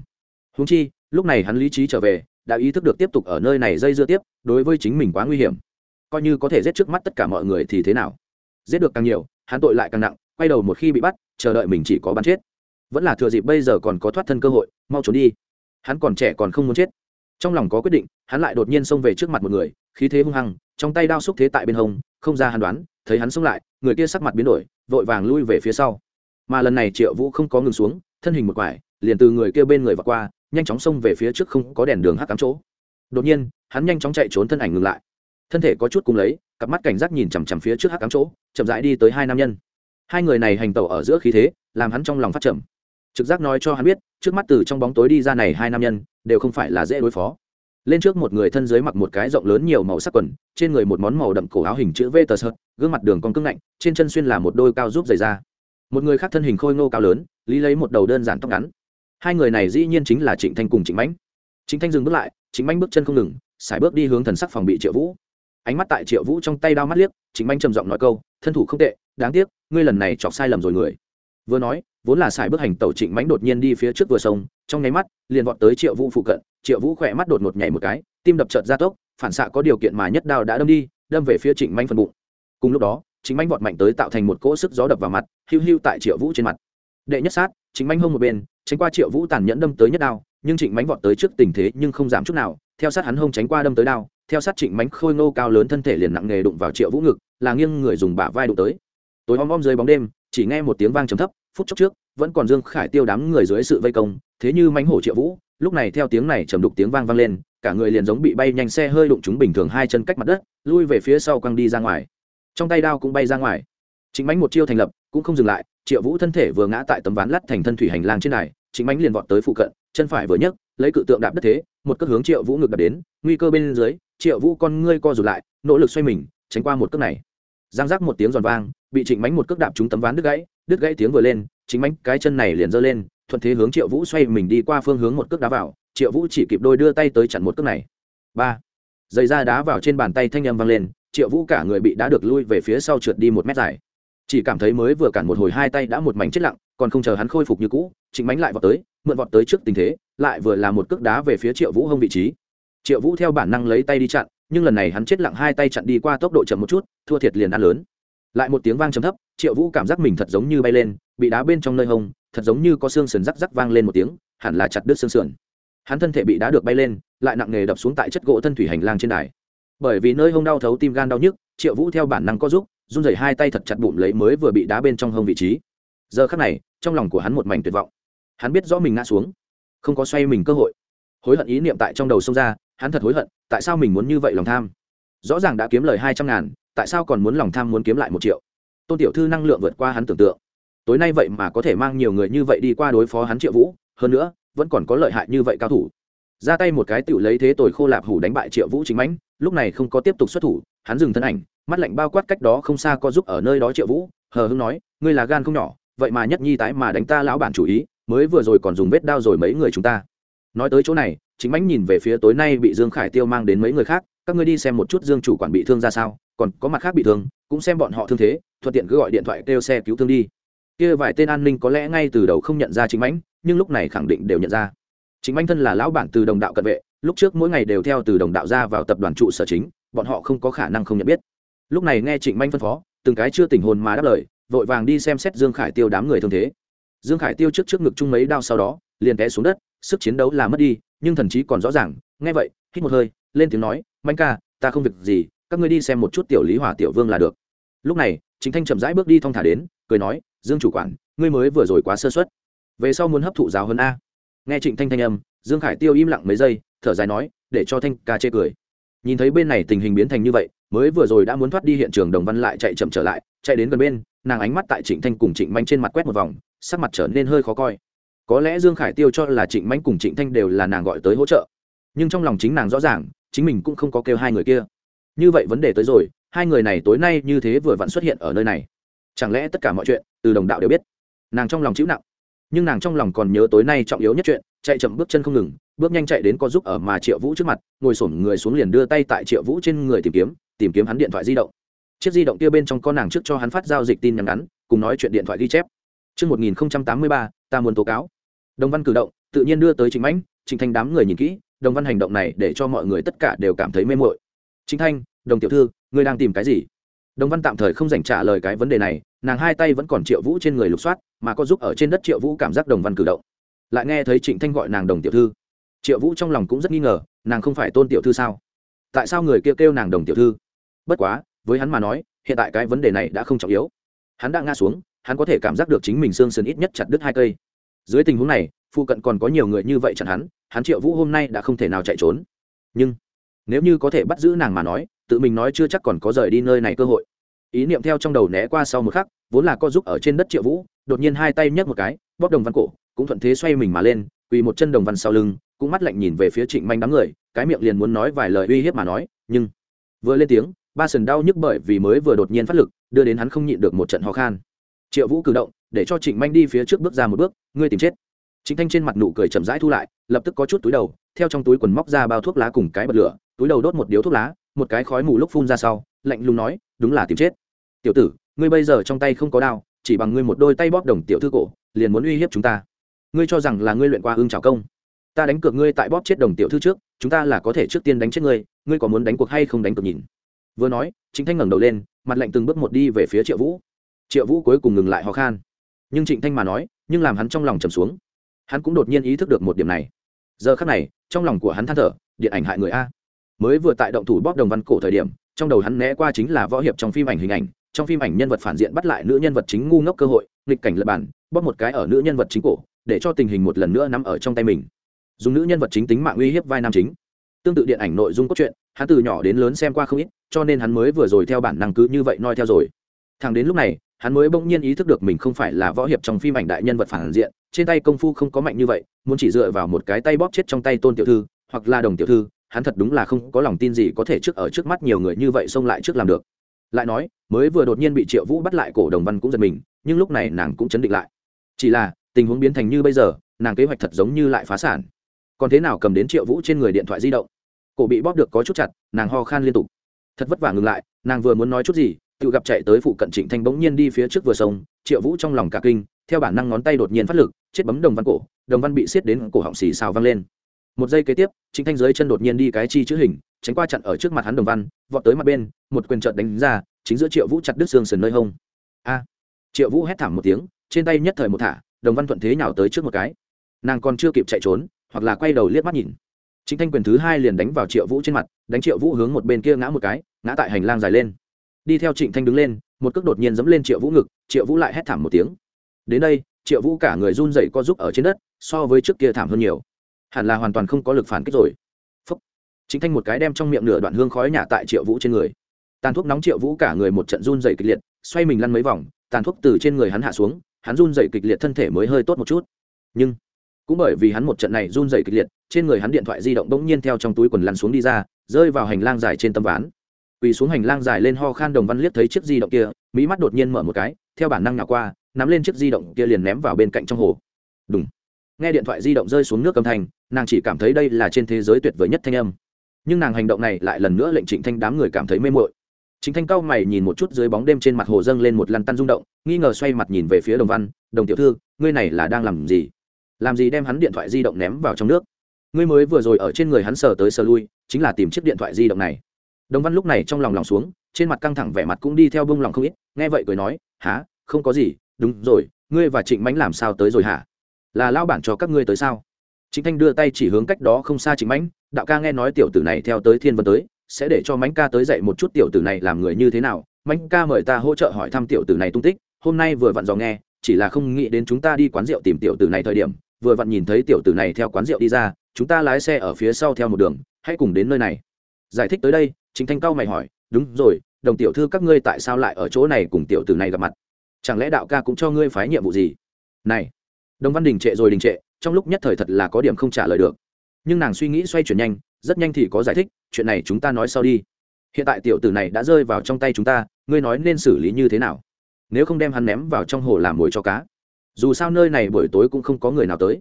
Huống chi, lúc này hắn lý trí trở về, đã ý thức được tiếp tục ở nơi này dây dưa tiếp, đối với chính mình quá nguy hiểm. Coi như có thể giết trước mắt tất cả mọi người thì thế nào? Giết được càng nhiều, hắn tội lại càng nặng, quay đầu một khi bị bắt, chờ đợi mình chỉ có bắn chết. Vẫn là thừa dịp bây giờ còn có thoát thân cơ hội, mau trốn đi. Hắn còn trẻ còn không muốn chết trong lòng có quyết định hắn lại đột nhiên xông về trước mặt một người khí thế hung hăng trong tay đao xúc thế tại bên hông không ra hắn đoán thấy hắn xông lại người kia sắc mặt biến đổi vội vàng lui về phía sau mà lần này triệu vũ không có ngừng xuống thân hình một quải liền từ người kia bên người vượt qua nhanh chóng xông về phía trước không có đèn đường hắc cám chỗ. Đột nhiên, hắn nhanh chóng chạy trốn thân ảnh ngừng lại. Thân thể có chút cùng lấy, cặp mắt cảnh giác nhìn chằm chằm phía trước hắc cám chỗ, chậm rãi đi tới hai nam nhân. Hai người này hành tẩu ở giữa khí thế, làm hắn trong lòng phát trầm. Trực giác nói cho hắn biết, trước mắt từ trong bóng tối đi ra này hai nam nhân, đều không phải là dễ đối phó. Lên trước một người thân dưới mặc một cái rộng lớn nhiều màu sắc quần, trên người một món màu đậm cổ áo hình chữ v tờ sợt, gương mặt đường con cưng lạnh trên chân xuyên là một đôi cao giúp giày da. Một người khác thân hình khôi ngô cao lớn, lý lấy một đầu đơn giản tóc ngắn hai người này dĩ nhiên chính là trịnh thanh cùng trịnh mãnh. Trịnh thanh dừng bước lại, trịnh mãnh bước chân không ngừng, sải bước đi hướng thần sắc phòng bị triệu vũ. Ánh mắt tại triệu vũ trong tay đao mắt liếc, trịnh mãnh trầm giọng nói câu, thân thủ không tệ, đáng tiếc, ngươi lần này chọc sai lầm rồi người. Vừa nói, vốn là sải bước hành tẩu trịnh mãnh đột nhiên đi phía trước vừa sông trong nháy mắt, liền vọt tới triệu vũ phụ cận, triệu vũ khỏe mắt đột ngột nhảy một cái, tim đập trợt ra tốc, phản xạ có điều kiện mà nhất đao đã đâm đi, đâm về phía trịnh mãnh phần bụng. Cùng lúc đó chính mãnh vọt mạnh tới tạo thành một cỗ sức gió đập vào mặt, hiu hiu tại triệu vũ trên mặt. Đệ nhất sát chính mãnh hông một bên tránh qua triệu vũ tàn nhẫn đâm tới nhất đao, nhưng trịnh mãnh vọt tới trước tình thế nhưng không giảm chút nào, theo sát hắn hông tránh qua đâm tới đao, theo sát trịnh mãnh khôi ngô cao lớn thân thể liền nặng nghề đụng vào triệu vũ ngực, là nghiêng người dùng bả vai đụng tới. Tối om om dưới bóng đêm, chỉ nghe một tiếng vang trầm thấp, phút chốc trước, vẫn còn dương khải tiêu đám người dưới sự vây công, thế như mánh hổ triệu vũ, lúc này theo tiếng này trầm đục tiếng vang vang lên, cả người liền giống bị bay nhanh xe hơi đụng chúng bình thường hai chân cách mặt đất, lui về phía sau quăng đi ra ngoài. Trong tay đao cũng bay ra ngoài. Chính bánh một chiêu thành lập, cũng không dừng lại, triệu vũ thân thể vừa ngã tại tấm ván lắt thành thân thủy hành lang trên này chính bánh liền vọt tới phụ cận, chân phải vừa nhấc, lấy cự tượng đạp đất thế, một cước hướng triệu vũ ngược đạp đến, nguy cơ bên dưới, triệu vũ con ngươi co rụt lại, nỗ lực xoay mình, tránh qua một cước này. Giang giác một tiếng giòn vang, bị trịnh bánh một cước đạp trúng tấm ván đứt gãy đứt gãy tiếng vừa lên chính bánh cái chân này liền giơ lên, thuận thế hướng triệu vũ xoay mình đi qua phương hướng một cước đá vào, triệu vũ chỉ kịp đôi đưa tay tới chặn một cước này. Ba. Giày ra đá vào trên bàn tay thanh âm vang lên, triệu vũ cả người bị đá được lui về phía sau trượt đi một mét dài chỉ cảm thấy mới vừa cản một hồi hai tay đã một mảnh chết lặng, còn không chờ hắn khôi phục như cũ chính bánh lại vọt tới, mượn vọt tới trước tình thế, lại vừa là một cước đá về phía triệu vũ hông vị trí. Triệu vũ theo bản năng lấy tay đi chặn, nhưng lần này hắn chết lặng hai tay chặn đi qua tốc độ chậm một chút, thua thiệt liền ăn lớn. Lại một tiếng vang trầm thấp, triệu vũ cảm giác mình thật giống như bay lên, bị đá bên trong nơi hông, thật giống như có xương sườn rắc rắc vang lên một tiếng, hẳn là chặt đứt xương sườn. Hắn thân thể bị đá được bay lên, lại nặng nề đập xuống tại chất gỗ thân thủy hành lang trên đài. Bởi vì nơi hông đau thấu tim gan đau nhức, triệu vũ theo bản năng có giúp run rẩy hai tay thật chặt bụng lấy mới vừa bị đá bên trong hông vị trí. Giờ khắc này, trong lòng của hắn một mảnh tuyệt vọng. Hắn biết rõ mình ngã xuống, không có xoay mình cơ hội. Hối hận ý niệm tại trong đầu xông ra, hắn thật hối hận, tại sao mình muốn như vậy lòng tham? Rõ ràng đã kiếm lời hai trăm ngàn, tại sao còn muốn lòng tham muốn kiếm lại một triệu? Tôn tiểu thư năng lượng vượt qua hắn tưởng tượng. Tối nay vậy mà có thể mang nhiều người như vậy đi qua đối phó hắn triệu vũ, hơn nữa, vẫn còn có lợi hại như vậy cao thủ. Ra tay một cái tựu lấy thế tồi khô lạp hủ đánh bại triệu vũ chính mãnh, lúc này không có tiếp tục xuất thủ hắn dừng thân ảnh, mắt lạnh bao quát cách đó không xa có giúp ở nơi đó triệu vũ, hờ hưng nói, ngươi là gan không nhỏ, vậy mà nhất nhi tái mà đánh ta lão bản chủ ý, mới vừa rồi còn dùng vết đao rồi mấy người chúng ta. Nói tới chỗ này, chính mãnh nhìn về phía tối nay bị dương khải tiêu mang đến mấy người khác, các ngươi đi xem một chút dương chủ quản bị thương ra sao, còn có mặt khác bị thương, cũng xem bọn họ thương thế, thuận tiện cứ gọi điện thoại kêu xe cứu thương đi. Kia vài tên an ninh có lẽ ngay từ đầu không nhận ra chính mãnh, nhưng lúc này khẳng định đều nhận ra. Chính mãnh thân là lão bản từ đồng đạo cận vệ, lúc trước mỗi ngày đều theo từ đồng đạo ra vào tập đoàn trụ sở chính bọn họ không có khả năng không nhận biết. Lúc này nghe trịnh manh phân phó, từng cái chưa tình hồn mà đáp lời, vội vàng đi xem xét dương khải tiêu đám người thương thế. Dương khải tiêu trước trước ngực chung mấy đao sau đó, liền té xuống đất, sức chiến đấu là mất đi, nhưng thần chí còn rõ ràng, nghe vậy, hít một hơi, lên tiếng nói, manh ca, ta không việc gì, các ngươi đi xem một chút tiểu lý hỏa tiểu vương là được. Lúc này chính thanh chậm rãi bước đi thong thả đến, cười nói, dương chủ quản, ngươi mới vừa rồi quá sơ xuất về sau muốn hấp thụ giáo hơn a. Nghe trịnh thanh thanh âm, dương khải tiêu im lặng mấy giây, thở dài nói, để cho thanh ca chê cười nhìn thấy bên này tình hình biến thành như vậy, mới vừa rồi đã muốn thoát đi hiện trường đồng văn lại chạy chậm trở lại, chạy đến gần bên, nàng ánh mắt tại trịnh thanh cùng trịnh manh trên mặt quét một vòng, sắc mặt trở nên hơi khó coi. Có lẽ dương khải tiêu cho là trịnh manh cùng trịnh thanh đều là nàng gọi tới hỗ trợ, nhưng trong lòng chính nàng rõ ràng, chính mình cũng không có kêu hai người kia. Như vậy vấn đề tới rồi, hai người này tối nay như thế vừa vặn xuất hiện ở nơi này. Chẳng lẽ tất cả mọi chuyện, từ đồng đạo đều biết? Nàng trong lòng chịu nặng, nhưng nàng trong lòng còn nhớ tối nay trọng yếu nhất chuyện, chạy chậm bước chân không ngừng bước nhanh chạy đến có giúp ở mà triệu vũ trước mặt ngồi sổm người xuống liền đưa tay tại triệu vũ trên người tìm kiếm tìm kiếm hắn điện thoại di động chiếc di động kia bên trong con nàng trước cho hắn phát giao dịch tin nhắn ngắn cùng nói chuyện điện thoại ghi chép Trước 1083, ta muốn tố cáo. Đồng văn cử động, tự nhiên đưa tới Trịnh Mãnh, Trịnh Thanh đám người nhìn kỹ, Đồng văn hành động này để cho mọi người tất cả đều cảm thấy mê mội. Trịnh Thanh, Đồng tiểu thư, ngươi đang tìm cái gì? Đồng văn tạm thời không dành trả lời cái vấn đề này, nàng hai tay vẫn còn Triệu Vũ trên người lục soát, mà có giúp ở trên đất Triệu Vũ cảm giác Đồng văn cử động. Lại nghe thấy Trịnh Thanh gọi nàng Đồng tiểu thư. Triệu Vũ trong lòng cũng rất nghi ngờ, nàng không phải Tôn tiểu thư sao? Tại sao người kia kêu, kêu nàng Đồng tiểu thư? Bất quá, với hắn mà nói, hiện tại cái vấn đề này đã không trọng yếu hắn đã ngã xuống hắn có thể cảm giác được chính mình xương sườn ít nhất chặt đứt hai cây dưới tình huống này phụ cận còn có nhiều người như vậy chặn hắn hắn triệu vũ hôm nay đã không thể nào chạy trốn nhưng nếu như có thể bắt giữ nàng mà nói tự mình nói chưa chắc còn có rời đi nơi này cơ hội ý niệm theo trong đầu né qua sau một khắc vốn là co giúp ở trên đất triệu vũ đột nhiên hai tay nhấc một cái bóp đồng văn cổ cũng thuận thế xoay mình mà lên quỳ một chân đồng văn sau lưng cũng mắt lạnh nhìn về phía trịnh manh đám người, cái miệng liền muốn nói vài lời uy hiếp mà nói, nhưng vừa lên tiếng, ba sần đau nhức bởi vì mới vừa đột nhiên phát lực, đưa đến hắn không nhịn được một trận ho khan. Triệu vũ cử động, để cho trịnh manh đi phía trước bước ra một bước, ngươi tìm chết. Chính thanh trên mặt nụ cười chậm rãi thu lại, lập tức có chút túi đầu, theo trong túi quần móc ra bao thuốc lá cùng cái bật lửa, túi đầu đốt một điếu thuốc lá, một cái khói mù lúc phun ra sau, lạnh lùng nói, đúng là tìm chết. Tiểu tử, ngươi bây giờ trong tay không có đao, chỉ bằng ngươi một đôi tay bóp đồng tiểu thư cổ, liền muốn uy hiếp chúng ta. Ngươi cho rằng là ngươi luyện qua ương trào công ta đánh cược ngươi tại bóp chết đồng tiểu thư trước, chúng ta là có thể trước tiên đánh chết ngươi ngươi có muốn đánh cuộc hay không đánh cược nhìn. Vừa nói chính thanh ngẩng đầu lên, mặt lạnh từng bước một đi về phía triệu vũ. Triệu vũ cuối cùng ngừng lại ho khan. Nhưng trịnh thanh mà nói, nhưng làm hắn trong lòng trầm xuống. Hắn cũng đột nhiên ý thức được một điểm này. Giờ khắc này, trong lòng của hắn than thở, điện ảnh hại người a. Mới vừa tại động thủ bóp đồng văn cổ thời điểm, trong đầu hắn né qua chính là võ hiệp trong phim ảnh hình ảnh, trong phim ảnh nhân vật phản diện bắt lại nữ nhân vật chính ngu ngốc cơ hội, nghịch cảnh lập bản, bóp một cái ở nữ nhân vật chính cổ, để cho tình hình một lần nữa nằm ở trong tay mình dùng nữ nhân vật chính tính mạng uy hiếp vai nam chính. Tương tự điện ảnh nội dung cốt truyện, hắn từ nhỏ đến lớn xem qua không ít, cho nên hắn mới vừa rồi theo bản năng cứ như vậy noi theo rồi. Thằng đến lúc này, hắn mới bỗng nhiên ý thức được mình không phải là võ hiệp trong phim ảnh đại nhân vật phản diện, trên tay công phu không có mạnh như vậy, muốn chỉ dựa vào một cái tay bóp chết trong tay tôn tiểu thư, hoặc là đồng tiểu thư, hắn thật đúng là không có lòng tin gì có thể trước ở trước mắt nhiều người như vậy xông lại trước làm được. Lại nói, mới vừa đột nhiên bị triệu vũ bắt lại cổ đồng văn cũng giật mình, nhưng lúc này nàng cũng chấn định lại. Chỉ là, tình huống biến thành như bây giờ, nàng kế hoạch thật giống như lại phá sản còn thế nào cầm đến triệu vũ trên người điện thoại di động? Cổ bị bóp được có chút chặt, nàng ho khan liên tục. Thật vất vả ngừng lại, nàng vừa muốn nói chút gì, tự gặp chạy tới phụ cận trịnh thanh bỗng nhiên đi phía trước vừa sông, triệu vũ trong lòng cả kinh, theo bản năng ngón tay đột nhiên phát lực, chết bấm đồng văn cổ, đồng văn bị xiết đến cổ họng xì xào văng lên. Một giây kế tiếp, trịnh thanh dưới chân đột nhiên đi cái chi chữ hình, tránh qua chặn ở trước mặt hắn đồng văn, vọt tới mặt bên, một quyền trợt đánh ra, chính giữa triệu vũ chặt đứt xương sườn nơi hông. A! Triệu vũ hét thảm một tiếng, trên tay nhất thời một thả, đồng văn thuận thế nhào tới trước một cái. Nàng còn chưa kịp chạy trốn hoặc là quay đầu liếc mắt nhìn. Chính thanh quyền thứ hai liền đánh vào triệu vũ trên mặt, đánh triệu vũ hướng một bên kia ngã một cái, ngã tại hành lang dài lên. Đi theo trịnh thanh đứng lên, một cước đột nhiên dẫm lên triệu vũ ngực, triệu vũ lại hét thảm một tiếng. Đến đây, triệu vũ cả người run dậy co giúp ở trên đất, so với trước kia thảm hơn nhiều. Hẳn là hoàn toàn không có lực phản kích rồi. Phúc. Chính thanh một cái đem trong miệng nửa đoạn hương khói nhả tại triệu vũ trên người. Tàn thuốc nóng triệu vũ cả người một trận run dậy kịch liệt, xoay mình lăn mấy vòng, tàn thuốc từ trên người hắn hạ xuống, hắn run dậy kịch liệt thân thể mới hơi tốt một chút. Nhưng cũng bởi vì hắn một trận này run rẩy kịch liệt, trên người hắn điện thoại di động bỗng nhiên theo trong túi quần lăn xuống đi ra, rơi vào hành lang dài trên tấm ván. Quỳ xuống hành lang dài lên ho khan đồng văn liếc thấy chiếc di động kia, mỹ mắt đột nhiên mở một cái, theo bản năng nào qua, nắm lên chiếc di động kia liền ném vào bên cạnh trong hồ. Đúng nghe điện thoại di động rơi xuống nước âm thanh, nàng chỉ cảm thấy đây là trên thế giới tuyệt vời nhất thanh âm. Nhưng nàng hành động này lại lần nữa lệnh trịnh thanh đám người cảm thấy mê mội chính thanh cao mày nhìn một chút dưới bóng đêm trên mặt hồ dâng lên một lăn tăn rung động, nghi ngờ xoay mặt nhìn về phía đồng văn, đồng tiểu thư, ngươi này là đang làm gì? Làm gì đem hắn điện thoại di động ném vào trong nước? Ngươi mới vừa rồi ở trên người hắn sờ tới sờ lui, chính là tìm chiếc điện thoại di động này. Đồng văn lúc này trong lòng lòng xuống, trên mặt căng thẳng vẻ mặt cũng đi theo bông lòng không ít, nghe vậy cười nói há không có gì, đúng rồi, ngươi và trịnh mánh làm sao tới rồi hả? Là lao bản cho các ngươi tới sao? Chính thanh đưa tay chỉ hướng cách đó không xa trịnh mánh đạo ca nghe nói tiểu tử này theo tới thiên vân tới, sẽ để cho mánh ca tới dạy một chút tiểu tử này làm người như thế nào. Mánh ca mời ta hỗ trợ hỏi thăm tiểu tử này tung tích, hôm nay vừa vặn dò nghe, chỉ là không nghĩ đến chúng ta đi quán rượu tìm tiểu tử này thời điểm vừa vặn nhìn thấy tiểu tử này theo quán rượu đi ra, chúng ta lái xe ở phía sau theo một đường, hãy cùng đến nơi này. Giải thích tới đây chính thanh cao mày hỏi, đúng rồi, đồng tiểu thư các ngươi tại sao lại ở chỗ này cùng tiểu tử này gặp mặt? Chẳng lẽ đạo ca cũng cho ngươi phái nhiệm vụ gì? Này, đồng văn đình trệ rồi đình trệ, trong lúc nhất thời thật là có điểm không trả lời được. Nhưng nàng suy nghĩ xoay chuyển nhanh, rất nhanh thì có giải thích, chuyện này chúng ta nói sau đi. Hiện tại tiểu tử này đã rơi vào trong tay chúng ta, ngươi nói nên xử lý như thế nào? Nếu không đem hắn ném vào trong hồ làm mồi cho cá dù sao nơi này buổi tối cũng không có người nào tới.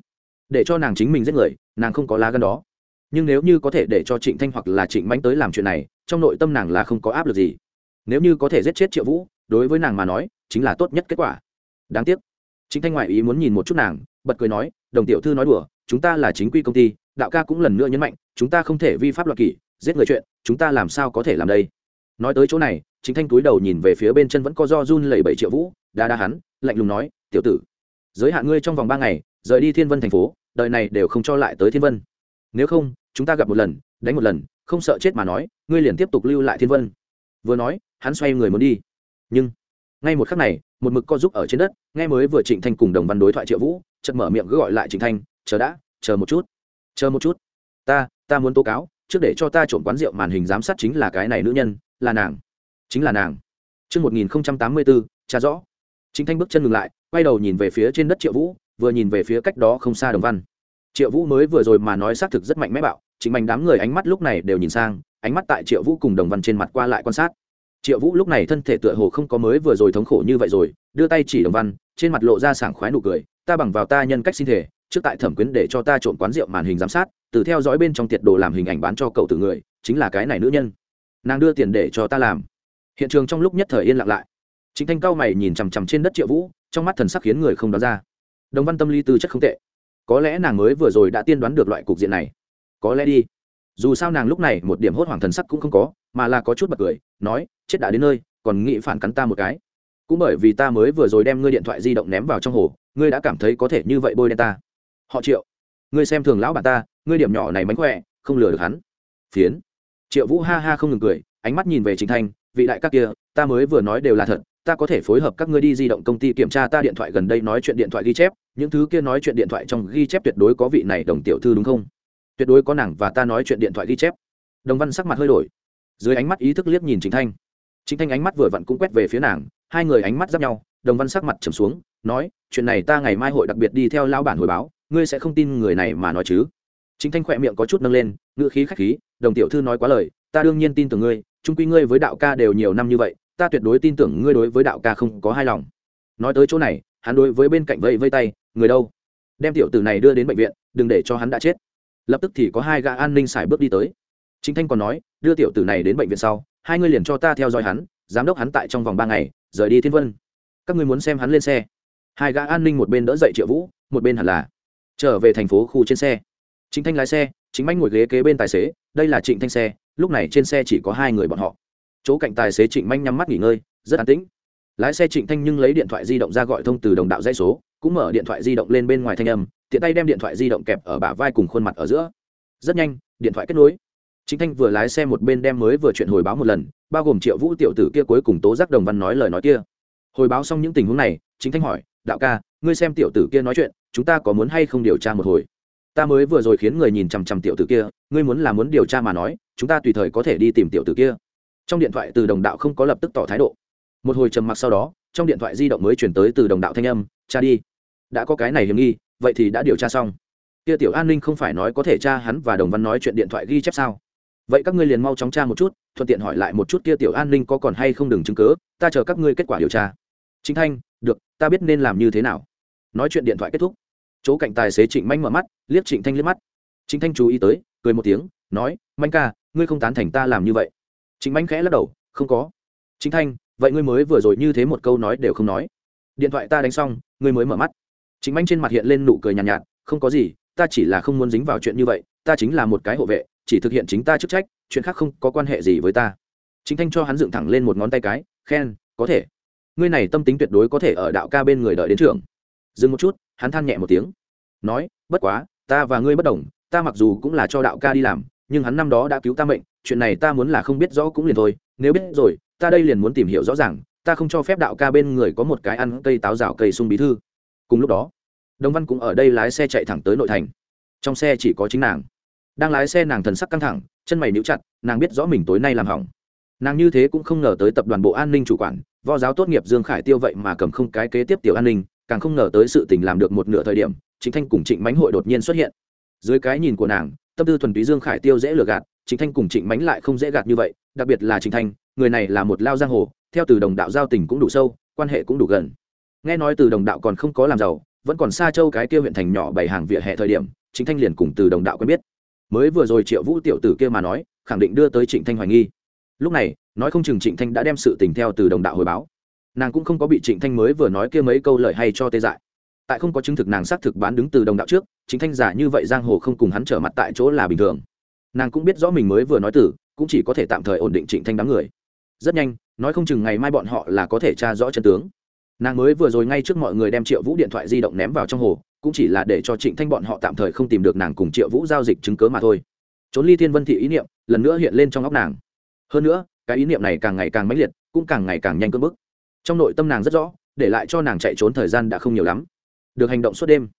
Để cho nàng chính mình giết người, nàng không có lá gân đó. Nhưng nếu như có thể để cho trịnh thanh hoặc là trịnh mánh tới làm chuyện này, trong nội tâm nàng là không có áp lực gì. Nếu như có thể giết chết triệu vũ, đối với nàng mà nói, chính là tốt nhất kết quả. Đáng tiếc. Trịnh thanh ngoại ý muốn nhìn một chút nàng, bật cười nói, đồng tiểu thư nói đùa, chúng ta là chính quy công ty, đạo ca cũng lần nữa nhấn mạnh, chúng ta không thể vi pháp luật kỷ, giết người chuyện, chúng ta làm sao có thể làm đây? Nói tới chỗ này chính thanh túi đầu nhìn về phía bên chân vẫn có do run lẩy bảy triệu vũ, đa đa hắn, lạnh lùng nói, tiểu tử giới hạn ngươi trong vòng ba ngày rời đi thiên vân thành phố đời này đều không cho lại tới thiên vân. Nếu không chúng ta gặp một lần đánh một lần không sợ chết mà nói ngươi liền tiếp tục lưu lại thiên vân. Vừa nói hắn xoay người muốn đi. Nhưng ngay một khắc này một mực co giúp ở trên đất nghe mới vừa trịnh thanh cùng đồng văn đối thoại triệu vũ chợt mở miệng gọi lại trịnh thanh chờ đã chờ một chút chờ một chút. Ta ta muốn tố cáo trước để cho ta trộm quán rượu màn hình giám sát chính là cái này nữ nhân là nàng chính là nàng. Trước 1084, trả rõ. Trịnh Thanh bước chân ngừng lại, quay đầu nhìn về phía trên đất Triệu Vũ, vừa nhìn về phía cách đó không xa Đồng Văn. Triệu Vũ mới vừa rồi mà nói xác thực rất mạnh mẽ bạo, chính mạnh đám người ánh mắt lúc này đều nhìn sang, ánh mắt tại Triệu Vũ cùng Đồng Văn trên mặt qua lại quan sát. Triệu Vũ lúc này thân thể tựa hồ không có mới vừa rồi thống khổ như vậy rồi, đưa tay chỉ Đồng Văn, trên mặt lộ ra sảng khoái nụ cười, ta bằng vào ta nhân cách sinh thể, trước tại thẩm quyến để cho ta trộn quán rượu màn hình giám sát từ theo dõi bên trong tiệt đồ làm hình ảnh bán cho cậu từ người chính là cái này nữ nhân nàng đưa tiền để cho ta làm hiện trường trong lúc nhất thời yên lặng lại chính thanh cao mày nhìn chằm chằm trên đất triệu vũ, trong mắt thần sắc khiến người không đoán ra. Đồng văn tâm lý tư chất không tệ. Có lẽ nàng mới vừa rồi đã tiên đoán được loại cục diện này. Có lẽ đi. Dù sao nàng lúc này một điểm hốt hoảng thần sắc cũng không có, mà là có chút bật cười, nói, chết đã đến nơi, còn nghĩ phản cắn ta một cái. Cũng bởi vì ta mới vừa rồi đem ngươi điện thoại di động ném vào trong hồ, ngươi đã cảm thấy có thể như vậy bôi đen ta. Họ triệu, ngươi xem thường lão bà ta, ngươi điểm nhỏ này mánh khỏe, không lừa được hắn. Phiến. Triệu vũ ha ha không ngừng cười, ánh mắt nhìn về chính thanh, vị đại các kia, ta mới vừa nói đều là thật ta có thể phối hợp các ngươi đi di động công ty kiểm tra ta điện thoại gần đây nói chuyện điện thoại ghi chép, những thứ kia nói chuyện điện thoại trong ghi chép tuyệt đối có vị này đồng tiểu thư đúng không? Tuyệt đối có nàng và ta nói chuyện điện thoại ghi chép. Đồng văn sắc mặt hơi đổi. Dưới ánh mắt ý thức liếc nhìn chính thanh. Chính thanh ánh mắt vừa vặn cũng quét về phía nàng, hai người ánh mắt giáp nhau, đồng văn sắc mặt trầm xuống, nói, chuyện này ta ngày mai hội đặc biệt đi theo lao bản hồi báo, ngươi sẽ không tin người này mà nói chứ. Chính thanh khỏe miệng có chút nâng lên, ngữ khí khách khí, đồng tiểu thư nói quá lời, ta đương nhiên tin tưởng ngươi trung quy ngươi với đạo ca đều nhiều năm như vậy ta tuyệt đối tin tưởng ngươi đối với đạo ca không có hai lòng. Nói tới chỗ này, hắn đối với bên cạnh vây vây tay, người đâu? Đem tiểu tử này đưa đến bệnh viện, đừng để cho hắn đã chết. Lập tức thì có hai gã an ninh xài bước đi tới. Chính thanh còn nói, đưa tiểu tử này đến bệnh viện sau, hai ngươi liền cho ta theo dõi hắn, giám đốc hắn tại trong vòng ba ngày, rời đi thiên vân. Các ngươi muốn xem hắn lên xe. Hai gã an ninh một bên đỡ dậy triệu vũ, một bên hẳn là trở về thành phố khu trên xe. Chính thanh lái xe, chính bánh ngồi ghế kế bên tài xế, đây là trịnh thanh xe, lúc này trên xe chỉ có hai người bọn họ chỗ cạnh tài xế trịnh manh nhắm mắt nghỉ ngơi, rất an tĩnh. Lái xe trịnh thanh nhưng lấy điện thoại di động ra gọi thông từ đồng đạo dây số, cũng mở điện thoại di động lên bên ngoài thanh âm, tiện tay đem điện thoại di động kẹp ở bả vai cùng khuôn mặt ở giữa. Rất nhanh, điện thoại kết nối. Chính thanh vừa lái xe một bên đem mới vừa chuyện hồi báo một lần, bao gồm triệu vũ tiểu tử kia cuối cùng tố giác đồng văn nói lời nói kia. Hồi báo xong những tình huống này chính thanh hỏi, đạo ca, ngươi xem tiểu tử kia nói chuyện, chúng ta có muốn hay không điều tra một hồi? Ta mới vừa rồi khiến người nhìn chằm chằm tiểu tử kia, ngươi muốn là muốn điều tra mà nói, chúng ta tùy thời có thể đi tìm tiểu tử kia trong điện thoại từ đồng đạo không có lập tức tỏ thái độ. Một hồi trầm mặc sau đó, trong điện thoại di động mới chuyển tới từ đồng đạo thanh âm, cha đi. Đã có cái này hiểm nghi, vậy thì đã điều tra xong. Kia tiểu an ninh không phải nói có thể cha hắn và đồng văn nói chuyện điện thoại ghi chép sao? Vậy các ngươi liền mau chóng tra một chút, thuận tiện hỏi lại một chút kia tiểu an ninh có còn hay không đừng chứng cớ, ta chờ các ngươi kết quả điều tra. Chính thanh, được, ta biết nên làm như thế nào. Nói chuyện điện thoại kết thúc. Chỗ cạnh tài xế trịnh manh mở mắt, liếc trịnh thanh liếc mắt. Trịnh thanh chú ý tới, cười một tiếng, nói, manh ca, ngươi không tán thành ta làm như vậy chính bánh khẽ lắc đầu không có. Chính thanh vậy ngươi mới vừa rồi như thế một câu nói đều không nói. Điện thoại ta đánh xong ngươi mới mở mắt. Chính bánh trên mặt hiện lên nụ cười nhàn nhạt, nhạt không có gì ta chỉ là không muốn dính vào chuyện như vậy ta chính là một cái hộ vệ chỉ thực hiện chính ta chức trách chuyện khác không có quan hệ gì với ta. Chính thanh cho hắn dựng thẳng lên một ngón tay cái khen có thể. Ngươi này tâm tính tuyệt đối có thể ở đạo ca bên người đợi đến trường. Dừng một chút hắn than nhẹ một tiếng nói bất quá ta và ngươi bất đồng ta mặc dù cũng là cho đạo ca đi làm nhưng hắn năm đó đã cứu ta mệnh, chuyện này ta muốn là không biết rõ cũng liền thôi, nếu biết rồi, ta đây liền muốn tìm hiểu rõ ràng, ta không cho phép đạo ca bên người có một cái ăn cây táo rào cây sung bí thư. Cùng lúc đó đồng văn cũng ở đây lái xe chạy thẳng tới nội thành. Trong xe chỉ có chính nàng. Đang lái xe nàng thần sắc căng thẳng, chân mày níu chặt, nàng biết rõ mình tối nay làm hỏng. Nàng như thế cũng không ngờ tới tập đoàn bộ an ninh chủ quản, võ giáo tốt nghiệp dương khải tiêu vậy mà cầm không cái kế tiếp tiểu an ninh, càng không ngờ tới sự tình làm được một nửa thời điểm chính thanh cùng trịnh mánh hội đột nhiên xuất hiện. Dưới cái nhìn của nàng tâm tư thuần túy dương khải tiêu dễ lừa gạt chính thanh cùng trịnh mánh lại không dễ gạt như vậy, đặc biệt là trịnh thanh, người này là một lao giang hồ, theo từ đồng đạo giao tình cũng đủ sâu, quan hệ cũng đủ gần. Nghe nói từ đồng đạo còn không có làm giàu, vẫn còn xa châu cái kia huyện thành nhỏ bảy hàng vỉa hè thời điểm chính thanh liền cùng từ đồng đạo quen biết. Mới vừa rồi triệu vũ tiểu tử kia mà nói, khẳng định đưa tới trịnh thanh hoài nghi. Lúc này, nói không chừng trịnh thanh đã đem sự tình theo từ đồng đạo hồi báo. Nàng cũng không có bị trịnh thanh mới vừa nói kia mấy câu lời hay cho tê dại tại không có chứng thực nàng xác thực bán đứng từ đồng đạo trước, chính thanh giả như vậy giang hồ không cùng hắn trở mặt tại chỗ là bình thường. Nàng cũng biết rõ mình mới vừa nói từ, cũng chỉ có thể tạm thời ổn định trịnh thanh đám người. Rất nhanh, nói không chừng ngày mai bọn họ là có thể tra rõ chân tướng. Nàng mới vừa rồi ngay trước mọi người đem triệu vũ điện thoại di động ném vào trong hồ, cũng chỉ là để cho trịnh thanh bọn họ tạm thời không tìm được nàng cùng triệu vũ giao dịch chứng cớ mà thôi. Trốn ly thiên vân thị ý niệm lần nữa hiện lên trong óc nàng. Hơn nữa, cái ý niệm này càng ngày càng mãnh liệt, cũng càng ngày càng nhanh cơn bức. Trong nội tâm nàng rất rõ, để lại cho nàng chạy trốn thời gian đã không nhiều lắm được hành động suốt đêm.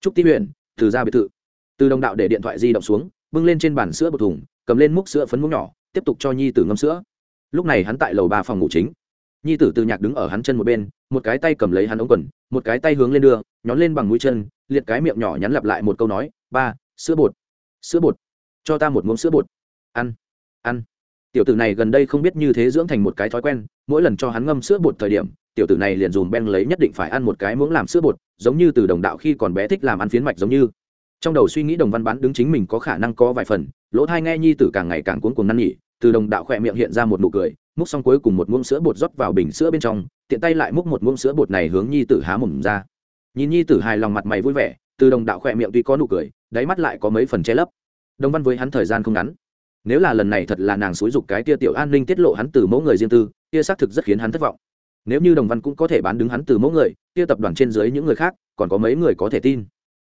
Trúc ti huyện từ ra biệt thự. Từ đồng đạo để điện thoại di động xuống, bưng lên trên bàn sữa bột thùng, cầm lên múc sữa phấn múc nhỏ, tiếp tục cho nhi tử ngâm sữa. Lúc này hắn tại lầu ba phòng ngủ chính. Nhi tử từ nhạc đứng ở hắn chân một bên, một cái tay cầm lấy hắn ống quần, một cái tay hướng lên đưa, nhón lên bằng mũi chân, liệt cái miệng nhỏ nhắn lặp lại một câu nói, ba, sữa bột sữa bột, cho ta một muỗng sữa bột. Ăn ăn. Tiểu tử này gần đây không biết như thế dưỡng thành một cái thói quen, mỗi lần cho hắn ngâm sữa bột thời điểm tiểu tử này liền dùm ben lấy nhất định phải ăn một cái muỗng làm sữa bột, giống như từ đồng đạo khi còn bé thích làm ăn phiến mạch giống như. Trong đầu suy nghĩ đồng văn bán đứng chính mình có khả năng có vài phần, lỗ thai nghe nhi tử càng ngày càng cuốn cuồng năn nhỉ từ đồng đạo khỏe miệng hiện ra một nụ cười, múc xong cuối cùng một muỗng sữa bột rót vào bình sữa bên trong, tiện tay lại múc một muỗng sữa bột này hướng nhi tử há mồm ra. Nhìn nhi tử hài lòng mặt mày vui vẻ, từ đồng đạo khỏe miệng tuy có nụ cười, đáy mắt lại có mấy phần che lấp. Đồng văn với hắn thời gian không ngắn. Nếu là lần này thật là nàng xúi dục cái tia tiểu an ninh tiết lộ hắn từ mẫu người riêng tư kia xác thực rất khiến hắn thất vọng nếu như đồng văn cũng có thể bán đứng hắn từ mẫu người kia tập đoàn trên dưới những người khác còn có mấy người có thể tin?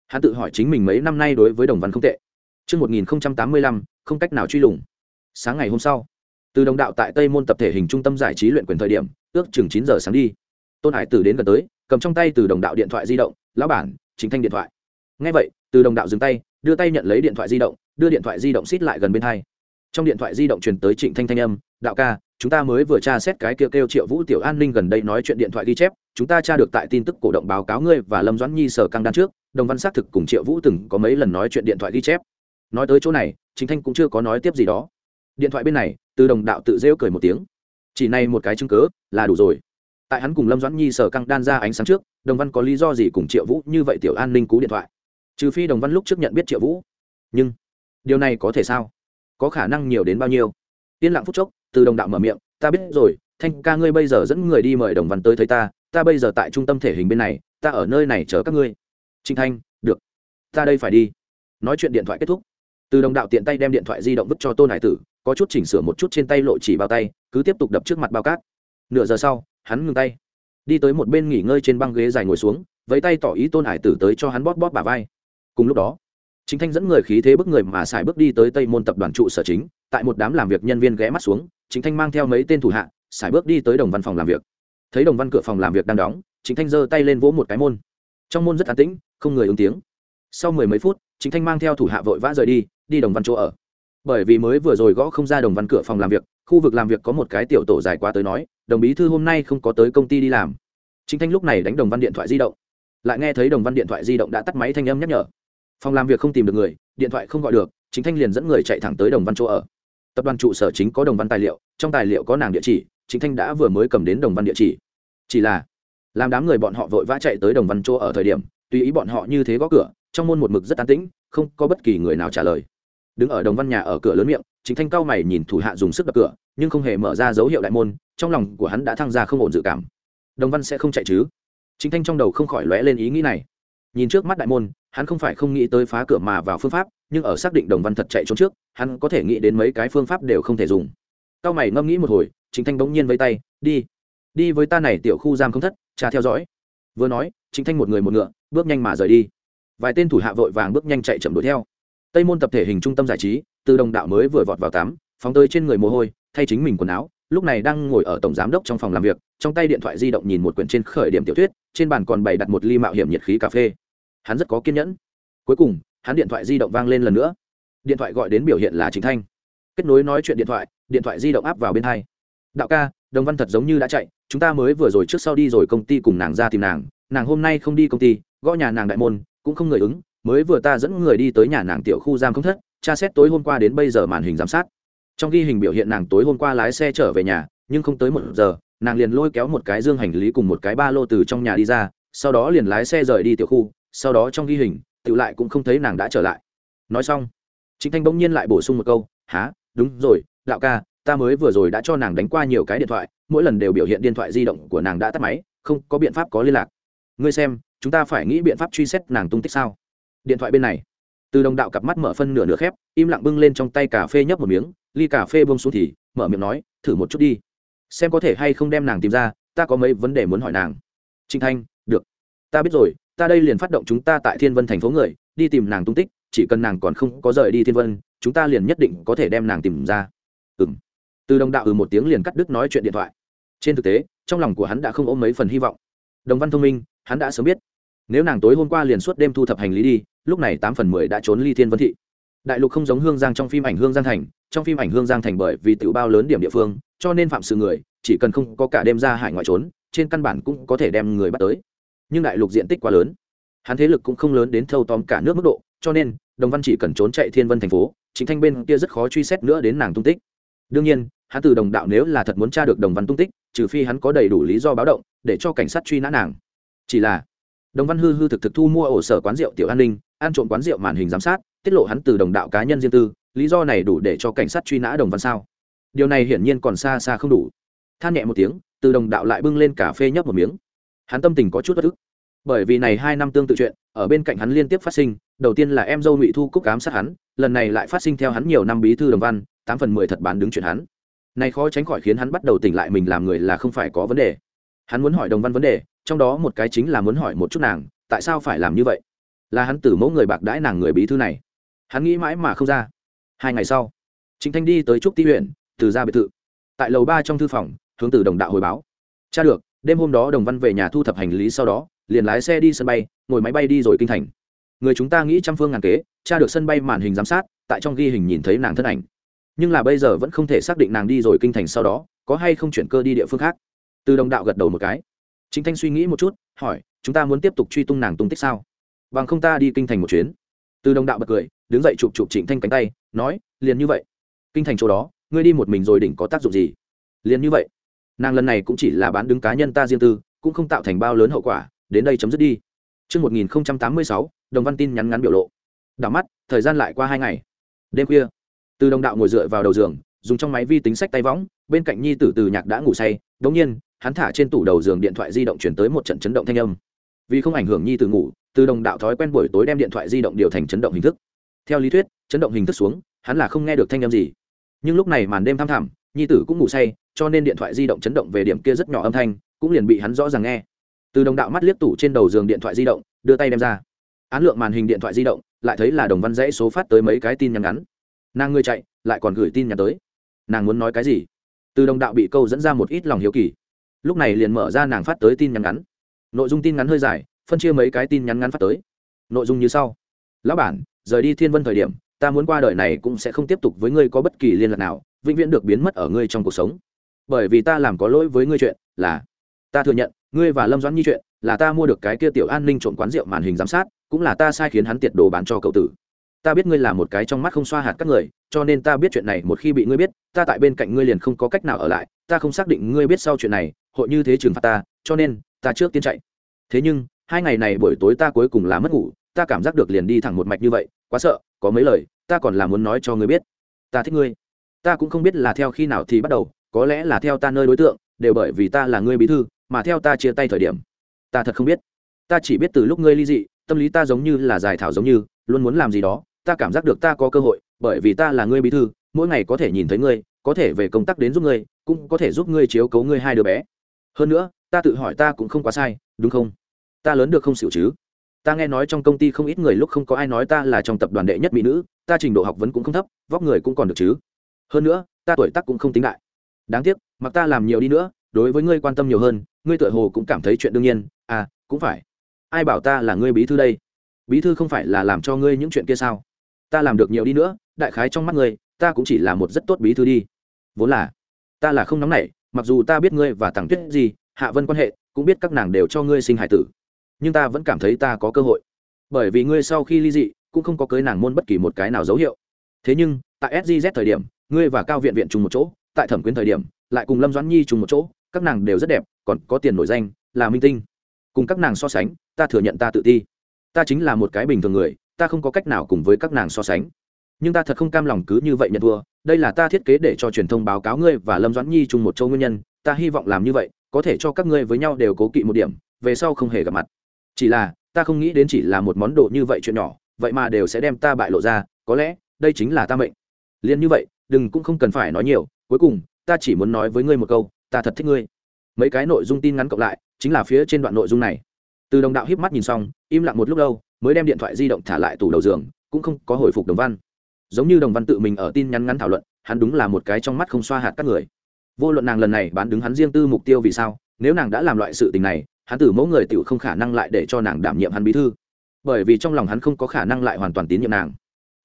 Hắn tự hỏi chính mình mấy năm nay đối với đồng văn không tệ. Trước 1085, không cách nào truy lùng. Sáng ngày hôm sau, từ đồng đạo tại tây môn tập thể hình trung tâm giải trí luyện quyền thời điểm ước chừng chín giờ sáng đi. Tôn hải tử đến gần tới cầm trong tay từ đồng đạo điện thoại di động lão bản chính thanh điện thoại. Ngay vậy từ đồng đạo dừng tay đưa tay nhận lấy điện thoại di động đưa điện thoại di động xít lại gần bên hai. Trong điện thoại di động truyền tới trịnh thanh thanh âm đạo ca chúng ta mới vừa tra xét cái kêu kêu triệu vũ tiểu an ninh gần đây nói chuyện điện thoại ghi chép, chúng ta tra được tại tin tức cổ động báo cáo ngươi và lâm doãn nhi sở căng đan trước, đồng văn xác thực cùng triệu vũ từng có mấy lần nói chuyện điện thoại ghi chép. Nói tới chỗ này chính thanh cũng chưa có nói tiếp gì đó. Điện thoại bên này, từ đồng đạo tự rêu cười một tiếng. Chỉ này một cái chứng cớ là đủ rồi. Tại hắn cùng lâm doãn nhi sở căng đan ra ánh sáng trước, đồng văn có lý do gì cùng triệu vũ như vậy tiểu an ninh cú điện thoại? Trừ phi đồng văn lúc trước nhận biết triệu vũ. Nhưng, điều này có thể sao? Có khả năng nhiều đến bao nhiêu? Yên lặng phút chốc từ đồng đạo mở miệng, ta biết rồi, thanh ca ngươi bây giờ dẫn người đi mời đồng văn tới thấy ta ta bây giờ tại trung tâm thể hình bên này, ta ở nơi này chờ các ngươi. Trinh thanh, được, ta đây phải đi. Nói chuyện điện thoại kết thúc. Từ đồng đạo tiện tay đem điện thoại di động vứt cho tôn hải tử, có chút chỉnh sửa một chút trên tay lộ chỉ bao tay, cứ tiếp tục đập trước mặt bao cát. Nửa giờ sau, hắn ngừng tay. Đi tới một bên nghỉ ngơi trên băng ghế dài ngồi xuống với tay tỏ ý tôn hải tử tới cho hắn bóp bóp bà vai. Cùng lúc đó chính thanh dẫn người khí thế bức người mà xài bước đi tới tây môn tập đoàn trụ sở chính, tại một đám làm việc nhân viên ghé mắt xuống chính thanh mang theo mấy tên thủ hạ, xài bước đi tới đồng văn phòng làm việc. Thấy đồng văn cửa phòng làm việc đang đóng chính thanh giơ tay lên vỗ một cái môn. Trong môn rất an tĩnh, không người ứng tiếng. Sau mười mấy phút chính thanh mang theo thủ hạ vội vã rời đi đi đồng văn chỗ ở. Bởi vì mới vừa rồi gõ không ra đồng văn cửa phòng làm việc, khu vực làm việc có một cái tiểu tổ dài qua tới nói, đồng bí thư hôm nay không có tới công ty đi làm. Chính thanh lúc này đánh đồng văn điện thoại di động. Lại nghe thấy đồng văn điện thoại di động đã tắt máy thanh âm nhắc nhở. Phòng làm việc không tìm được người, điện thoại không gọi được chính thanh liền dẫn người chạy thẳng tới đồng văn chỗ ở tập đoàn trụ sở chính có đồng văn tài liệu, trong tài liệu có nàng địa chỉ chính thanh đã vừa mới cầm đến đồng văn địa chỉ. Chỉ là, làm đám người bọn họ vội vã chạy tới đồng văn chỗ ở thời điểm, tùy ý bọn họ như thế gõ cửa, trong môn một mực rất an tĩnh, không có bất kỳ người nào trả lời. Đứng ở đồng văn nhà ở cửa lớn miệng chính thanh cao mày nhìn thủ hạ dùng sức đập cửa, nhưng không hề mở ra dấu hiệu đại môn, trong lòng của hắn đã thăng ra không ổn dự cảm. Đồng văn sẽ không chạy chứ? Chính thanh trong đầu không khỏi lóe lên ý nghĩ này. Nhìn trước mắt đại môn, hắn không phải không nghĩ tới phá cửa mà vào phương pháp nhưng ở xác định đồng văn thật chạy trốn trước, hắn có thể nghĩ đến mấy cái phương pháp đều không thể dùng. Cao mày ngâm nghĩ một hồi chính thanh bỗng nhiên với tay, đi đi với ta này tiểu khu giam không thất, cha theo dõi. Vừa nói chính thanh một người một ngựa, bước nhanh mà rời đi. Vài tên thủ hạ vội vàng bước nhanh chạy chậm đuổi theo. Tây môn tập thể hình trung tâm giải trí, từ đồng đạo mới vừa vọt vào tắm, phóng tới trên người mồ hôi, thay chính mình quần áo, lúc này đang ngồi ở tổng giám đốc trong phòng làm việc, trong tay điện thoại di động nhìn một quyển trên khởi điểm tiểu thuyết, trên bàn còn bày đặt một ly mạo hiểm nhiệt khí cà phê. Hắn rất có kiên nhẫn. Cuối cùng hắn điện thoại di động vang lên lần nữa. Điện thoại gọi đến biểu hiện là chính thanh. Kết nối nói chuyện điện thoại điện thoại di động áp vào bên hai. Đạo ca, đồng văn thật giống như đã chạy, chúng ta mới vừa rồi trước sau đi rồi công ty cùng nàng ra tìm nàng. Nàng hôm nay không đi công ty, gõ nhà nàng đại môn, cũng không người ứng, mới vừa ta dẫn người đi tới nhà nàng tiểu khu giam không thất, tra xét tối hôm qua đến bây giờ màn hình giám sát. Trong ghi hình biểu hiện nàng tối hôm qua lái xe trở về nhà, nhưng không tới một giờ, nàng liền lôi kéo một cái dương hành lý cùng một cái ba lô từ trong nhà đi ra, sau đó liền lái xe rời đi tiểu khu, sau đó trong ghi hình tự lại cũng không thấy nàng đã trở lại. Nói xong chính thanh bỗng nhiên lại bổ sung một câu há đúng rồi, đạo ca, ta mới vừa rồi đã cho nàng đánh qua nhiều cái điện thoại, mỗi lần đều biểu hiện điện thoại di động của nàng đã tắt máy, không có biện pháp có liên lạc. Ngươi xem, chúng ta phải nghĩ biện pháp truy xét nàng tung tích sao? Điện thoại bên này, từ đồng đạo cặp mắt mở phân nửa nửa khép, im lặng bưng lên trong tay cà phê nhấp một miếng, ly cà phê bông xuống thì mở miệng nói, thử một chút đi, xem có thể hay không đem nàng tìm ra, ta có mấy vấn đề muốn hỏi nàng. Trinh thanh, được, ta biết rồi ta đây liền phát động chúng ta tại thiên vân thành phố người, đi tìm nàng tung tích, chỉ cần nàng còn không có rời đi thiên vân, chúng ta liền nhất định có thể đem nàng tìm ra. Ừ m từ đồng đạo ừ một tiếng liền cắt đứt nói chuyện điện thoại. Trên thực tế, trong lòng của hắn đã không ôm mấy phần hy vọng. Đồng văn thông minh, hắn đã sớm biết. Nếu nàng tối hôm qua liền suốt đêm thu thập hành lý đi, lúc này tám phần mười đã trốn ly thiên vân thị. Đại lục không giống hương giang trong phim ảnh hương giang thành, trong phim ảnh hương giang thành bởi vì tự bao lớn điểm địa phương, cho nên phạm sự người, chỉ cần không có cả đêm ra hải ngoại trốn, trên căn bản cũng có thể đem người bắt tới nhưng đại lục diện tích quá lớn. Hắn thế lực cũng không lớn đến thâu tóm cả nước mức độ, cho nên, đồng văn chỉ cần trốn chạy thiên vân thành phố chính thanh bên kia rất khó truy xét nữa đến nàng tung tích. Đương nhiên, hắn từ đồng đạo nếu là thật muốn tra được đồng văn tung tích, trừ phi hắn có đầy đủ lý do báo động, để cho cảnh sát truy nã nàng. Chỉ là, đồng văn hư hư thực thực thu mua ổ sở quán rượu tiểu an ninh, ăn trộm quán rượu màn hình giám sát, tiết lộ hắn từ đồng đạo cá nhân riêng tư, lý do này đủ để cho cảnh sát truy nã đồng văn sao? Điều này hiển nhiên còn xa xa không đủ. Than nhẹ một tiếng, từ đồng đạo lại bưng lên cà phê nhấp một miếng hắn tâm tình có chút bất ức. Bởi vì này hai năm tương tự chuyện, ở bên cạnh hắn liên tiếp phát sinh, đầu tiên là em dâu ngụy thu cúc cám sát hắn, lần này lại phát sinh theo hắn nhiều năm bí thư đồng văn, tám phần mười thật bán đứng chuyện hắn. Này khó tránh khỏi khiến hắn bắt đầu tỉnh lại mình làm người là không phải có vấn đề. Hắn muốn hỏi đồng văn vấn đề, trong đó một cái chính là muốn hỏi một chút nàng, tại sao phải làm như vậy? Là hắn tử mẫu người bạc đãi nàng người bí thư này. Hắn nghĩ mãi mà không ra. Hai ngày sau chính thanh đi tới trúc ti huyện, từ ra biệt thự. Tại lầu ba trong thư phòng, hướng từ đồng đạo hồi báo. Cha được đêm hôm đó đồng văn về nhà thu thập hành lý sau đó, liền lái xe đi sân bay, ngồi máy bay đi rồi kinh thành. Người chúng ta nghĩ trăm phương ngàn kế cha được sân bay màn hình giám sát, tại trong ghi hình nhìn thấy nàng thân ảnh. Nhưng là bây giờ vẫn không thể xác định nàng đi rồi kinh thành sau đó, có hay không chuyển cơ đi địa phương khác. Từ đồng đạo gật đầu một cái. Chính thanh suy nghĩ một chút, hỏi, chúng ta muốn tiếp tục truy tung nàng tung tích sao? Bằng không ta đi kinh thành một chuyến. Từ đồng đạo bật cười, đứng dậy chụp chụp trịnh thanh cánh tay, nói, liền như vậy. Kinh thành chỗ đó, ngươi đi một mình rồi đỉnh có tác dụng gì? Liền như vậy nàng lần này cũng chỉ là bán đứng cá nhân ta riêng tư cũng không tạo thành bao lớn hậu quả đến đây chấm dứt đi Trước 1086, đồng văn tin nhắn ngắn biểu lộ. Đảo mắt, thời gian lại qua hai ngày. Đêm khuya, từ đồng đạo ngồi dựa vào đầu giường, dùng trong máy vi tính sách tay võng, bên cạnh nhi tử từ nhạc đã ngủ say, đống nhiên, hắn thả trên tủ đầu giường điện thoại di động chuyển tới một trận chấn động thanh âm. Vì không ảnh hưởng nhi tử ngủ, từ đồng đạo thói quen buổi tối đem điện thoại di động điều thành chấn động hình thức. Theo lý thuyết, chấn động hình thức xuống, hắn là không nghe được thanh âm gì. Nhưng lúc này màn đêm thăm thẳm, nhi tử cũng ngủ say, cho nên điện thoại di động chấn động về điểm kia rất nhỏ âm thanh, cũng liền bị hắn rõ ràng nghe. Từ đồng đạo mắt liếc tủ trên đầu giường điện thoại di động đưa tay đem ra. Án lượng màn hình điện thoại di động lại thấy là đồng văn dãy số phát tới mấy cái tin nhắn ngắn. Nàng ngươi chạy lại còn gửi tin nhắn tới. Nàng muốn nói cái gì? Từ đồng đạo bị câu dẫn ra một ít lòng hiếu kỳ. Lúc này liền mở ra nàng phát tới tin nhắn ngắn. Nội dung tin ngắn hơi dài phân chia mấy cái tin nhắn ngắn phát tới. Nội dung như sau. Lão bản rời đi thiên vân thời điểm ta muốn qua đời này cũng sẽ không tiếp tục với ngươi có bất kỳ liên lạc nào vĩnh viễn được biến mất ở ngươi trong cuộc sống bởi vì ta làm có lỗi với ngươi chuyện là, ta thừa nhận, ngươi và lâm doãn nhi chuyện là ta mua được cái kia tiểu an ninh trộm quán rượu màn hình giám sát, cũng là ta sai khiến hắn tiệt đồ bán cho cậu tử. Ta biết ngươi là một cái trong mắt không xoa hạt các người, cho nên ta biết chuyện này một khi bị ngươi biết, ta tại bên cạnh ngươi liền không có cách nào ở lại, ta không xác định ngươi biết sau chuyện này, hội như thế trừng phạt ta, cho nên, ta trước tiên chạy. Thế nhưng, hai ngày này buổi tối ta cuối cùng là mất ngủ, ta cảm giác được liền đi thẳng một mạch như vậy, quá sợ, có mấy lời, ta còn là muốn nói cho ngươi biết. Ta thích ngươi. Ta cũng không biết là theo khi nào thì bắt đầu có lẽ là theo ta nơi đối tượng, đều bởi vì ta là ngươi bí thư, mà theo ta chia tay thời điểm, ta thật không biết. Ta chỉ biết từ lúc ngươi ly dị, tâm lý ta giống như là giải thảo giống như, luôn muốn làm gì đó, ta cảm giác được ta có cơ hội, bởi vì ta là ngươi bí thư, mỗi ngày có thể nhìn thấy ngươi, có thể về công tác đến giúp ngươi, cũng có thể giúp ngươi chiếu cấu ngươi hai đứa bé. Hơn nữa, ta tự hỏi ta cũng không quá sai, đúng không? Ta lớn được không xỉu chứ? Ta nghe nói trong công ty không ít người lúc không có ai nói ta là trong tập đoàn đệ nhất mỹ nữ, ta trình độ học vấn cũng không thấp, vóc người cũng còn được chứ. Hơn nữa, ta tuổi tác cũng không tính đại đáng tiếc, mặc ta làm nhiều đi nữa, đối với ngươi quan tâm nhiều hơn, ngươi tựa hồ cũng cảm thấy chuyện đương nhiên à cũng phải. Ai bảo ta là ngươi bí thư đây? Bí thư không phải là làm cho ngươi những chuyện kia sao? Ta làm được nhiều đi nữa, đại khái trong mắt ngươi, ta cũng chỉ là một rất tốt bí thư đi. Vốn là, ta là không nóng nảy, mặc dù ta biết ngươi và tặng tuyết gì, hạ vân quan hệ, cũng biết các nàng đều cho ngươi sinh hải tử. Nhưng ta vẫn cảm thấy ta có cơ hội. Bởi vì ngươi sau khi ly dị, cũng không có cưới nàng môn bất kỳ một cái nào dấu hiệu. Thế nhưng, tại sgz thời điểm, ngươi và cao viện viện chung một chỗ tại thẩm quyến thời điểm, lại cùng lâm doãn nhi chung một chỗ, các nàng đều rất đẹp, còn có tiền nổi danh, là minh tinh. Cùng các nàng so sánh, ta thừa nhận ta tự ti. Ta chính là một cái bình thường người, ta không có cách nào cùng với các nàng so sánh. Nhưng ta thật không cam lòng cứ như vậy nhận thua. Đây là ta thiết kế để cho truyền thông báo cáo ngươi và lâm doãn nhi chung một châu nguyên nhân, ta hy vọng làm như vậy, có thể cho các ngươi với nhau đều cố kỵ một điểm, về sau không hề gặp mặt. Chỉ là, ta không nghĩ đến chỉ là một món đồ như vậy chuyện nhỏ, vậy mà đều sẽ đem ta bại lộ ra, có lẽ, đây chính là ta mệnh. Liền như vậy, đừng cũng không cần phải nói nhiều cuối cùng, ta chỉ muốn nói với ngươi một câu, ta thật thích ngươi. Mấy cái nội dung tin ngắn cộng lại, chính là phía trên đoạn nội dung này. Từ đồng đạo hiếp mắt nhìn xong, im lặng một lúc lâu, mới đem điện thoại di động thả lại tủ đầu giường, cũng không có hồi phục đồng văn. Giống như đồng văn tự mình ở tin nhắn ngắn thảo luận, hắn đúng là một cái trong mắt không xoa hạt các người. Vô luận nàng lần này bán đứng hắn riêng tư mục tiêu vì sao, nếu nàng đã làm loại sự tình này, hắn từ mẫu người tiểu không khả năng lại để cho nàng đảm nhiệm hắn bí thư. Bởi vì trong lòng hắn không có khả năng lại hoàn toàn tín nhiệm nàng.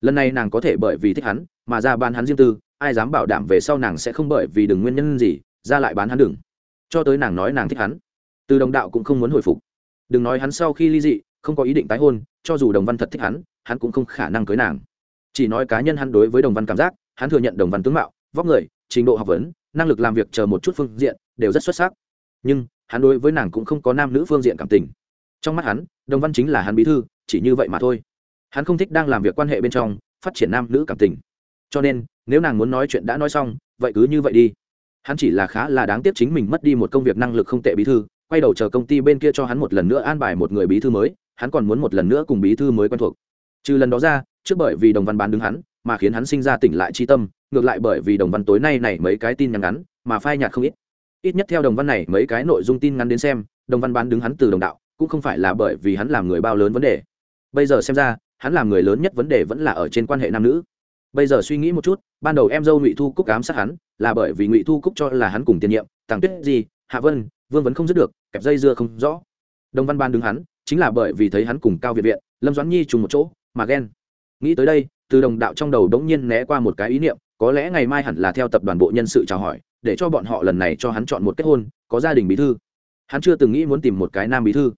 Lần này nàng có thể bởi vì thích hắn, mà ra bán hắn riêng tư ai dám bảo đảm về sau nàng sẽ không bởi vì đừng nguyên nhân gì, ra lại bán hắn đừng. Cho tới nàng nói nàng thích hắn. Từ đồng đạo cũng không muốn hồi phục. Đừng nói hắn sau khi ly dị, không có ý định tái hôn, cho dù đồng văn thật thích hắn hắn cũng không khả năng cưới nàng. Chỉ nói cá nhân hắn đối với đồng văn cảm giác, hắn thừa nhận đồng văn tướng mạo, vóc người, trình độ học vấn, năng lực làm việc chờ một chút phương diện, đều rất xuất sắc. Nhưng, hắn đối với nàng cũng không có nam nữ phương diện cảm tình. Trong mắt hắn, đồng văn chính là hắn bí thư, chỉ như vậy mà thôi. Hắn không thích đang làm việc quan hệ bên trong, phát triển nam nữ cảm tình cho nên, nếu nàng muốn nói chuyện đã nói xong, vậy cứ như vậy đi. Hắn chỉ là khá là đáng tiếc chính mình mất đi một công việc năng lực không tệ bí thư, quay đầu chờ công ty bên kia cho hắn một lần nữa an bài một người bí thư mới, hắn còn muốn một lần nữa cùng bí thư mới quen thuộc. Trừ lần đó ra, trước bởi vì đồng văn bán đứng hắn, mà khiến hắn sinh ra tỉnh lại chi tâm, ngược lại bởi vì đồng văn tối nay này mấy cái tin nhắn ngắn, mà phai nhạt không ít. Ít nhất theo đồng văn này mấy cái nội dung tin ngắn đến xem, đồng văn bán đứng hắn từ đồng đạo, cũng không phải là bởi vì hắn làm người bao lớn vấn đề. Bây giờ xem ra, hắn làm người lớn nhất vấn đề vẫn là ở trên quan hệ nam nữ bây giờ suy nghĩ một chút, ban đầu em dâu ngụy thu cúc ám sát hắn, là bởi vì ngụy thu cúc cho là hắn cùng tiền nhiệm tàng tuyết gì, hạ vân, vương vấn không dứt được, kẹp dây dưa không rõ. Đồng văn ban đứng hắn, chính là bởi vì thấy hắn cùng cao việt viện, lâm doãn nhi trùng một chỗ, mà ghen. Nghĩ tới đây, từ đồng đạo trong đầu đống nhiên né qua một cái ý niệm, có lẽ ngày mai hẳn là theo tập đoàn bộ nhân sự chào hỏi, để cho bọn họ lần này cho hắn chọn một kết hôn, có gia đình bí thư. Hắn chưa từng nghĩ muốn tìm một cái nam bí thư.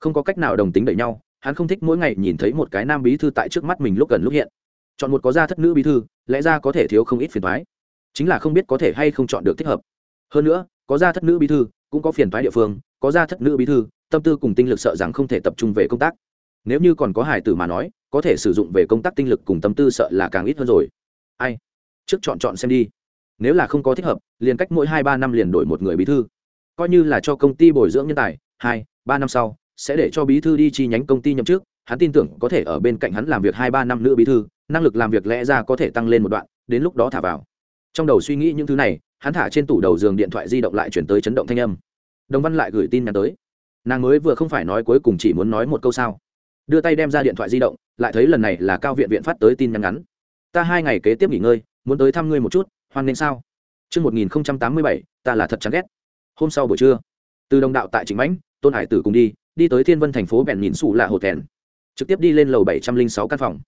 Không có cách nào đồng tính đẩy nhau, hắn không thích mỗi ngày nhìn thấy một cái nam bí thư tại trước mắt mình lúc gần lúc hiện chọn một có gia thất nữ bí thư, lẽ ra có thể thiếu không ít phiền thoái chính là không biết có thể hay không chọn được thích hợp. Hơn nữa, có gia thất nữ bí thư, cũng có phiền thoái địa phương, có gia thất nữ bí thư, tâm tư cùng tinh lực sợ rằng không thể tập trung về công tác. Nếu như còn có hải tử mà nói, có thể sử dụng về công tác tinh lực cùng tâm tư sợ là càng ít hơn rồi. Ai? Trước chọn chọn xem đi. Nếu là không có thích hợp, liền cách mỗi hai ba năm liền đổi một người bí thư. Coi như là cho công ty bồi dưỡng nhân tài, hai, ba năm sau, sẽ để cho bí thư đi chi nhánh công ty nhậm chức hắn tin tưởng có thể ở bên cạnh hắn làm việc hai ba năm nữa bí thư năng lực làm việc lẽ ra có thể tăng lên một đoạn đến lúc đó thả vào. Trong đầu suy nghĩ những thứ này hắn thả trên tủ đầu giường điện thoại di động lại chuyển tới chấn động thanh âm. Đồng văn lại gửi tin nhắn tới. Nàng mới vừa không phải nói cuối cùng chỉ muốn nói một câu sao. Đưa tay đem ra điện thoại di động lại thấy lần này là cao viện viện phát tới tin nhắn ngắn. Ta hai ngày kế tiếp nghỉ ngơi muốn tới thăm ngươi một chút hoan nghênh sao? Trước 1087, ta là thật chán ghét. Hôm sau buổi trưa, từ đồng đạo tại Trịnh Mãnh, Tôn Hải Tử cùng đi, đi tới Thiên Vân thành phố bèn nhìn sủ là hồ thèn. Trực tiếp đi lên lầu 706 căn phòng.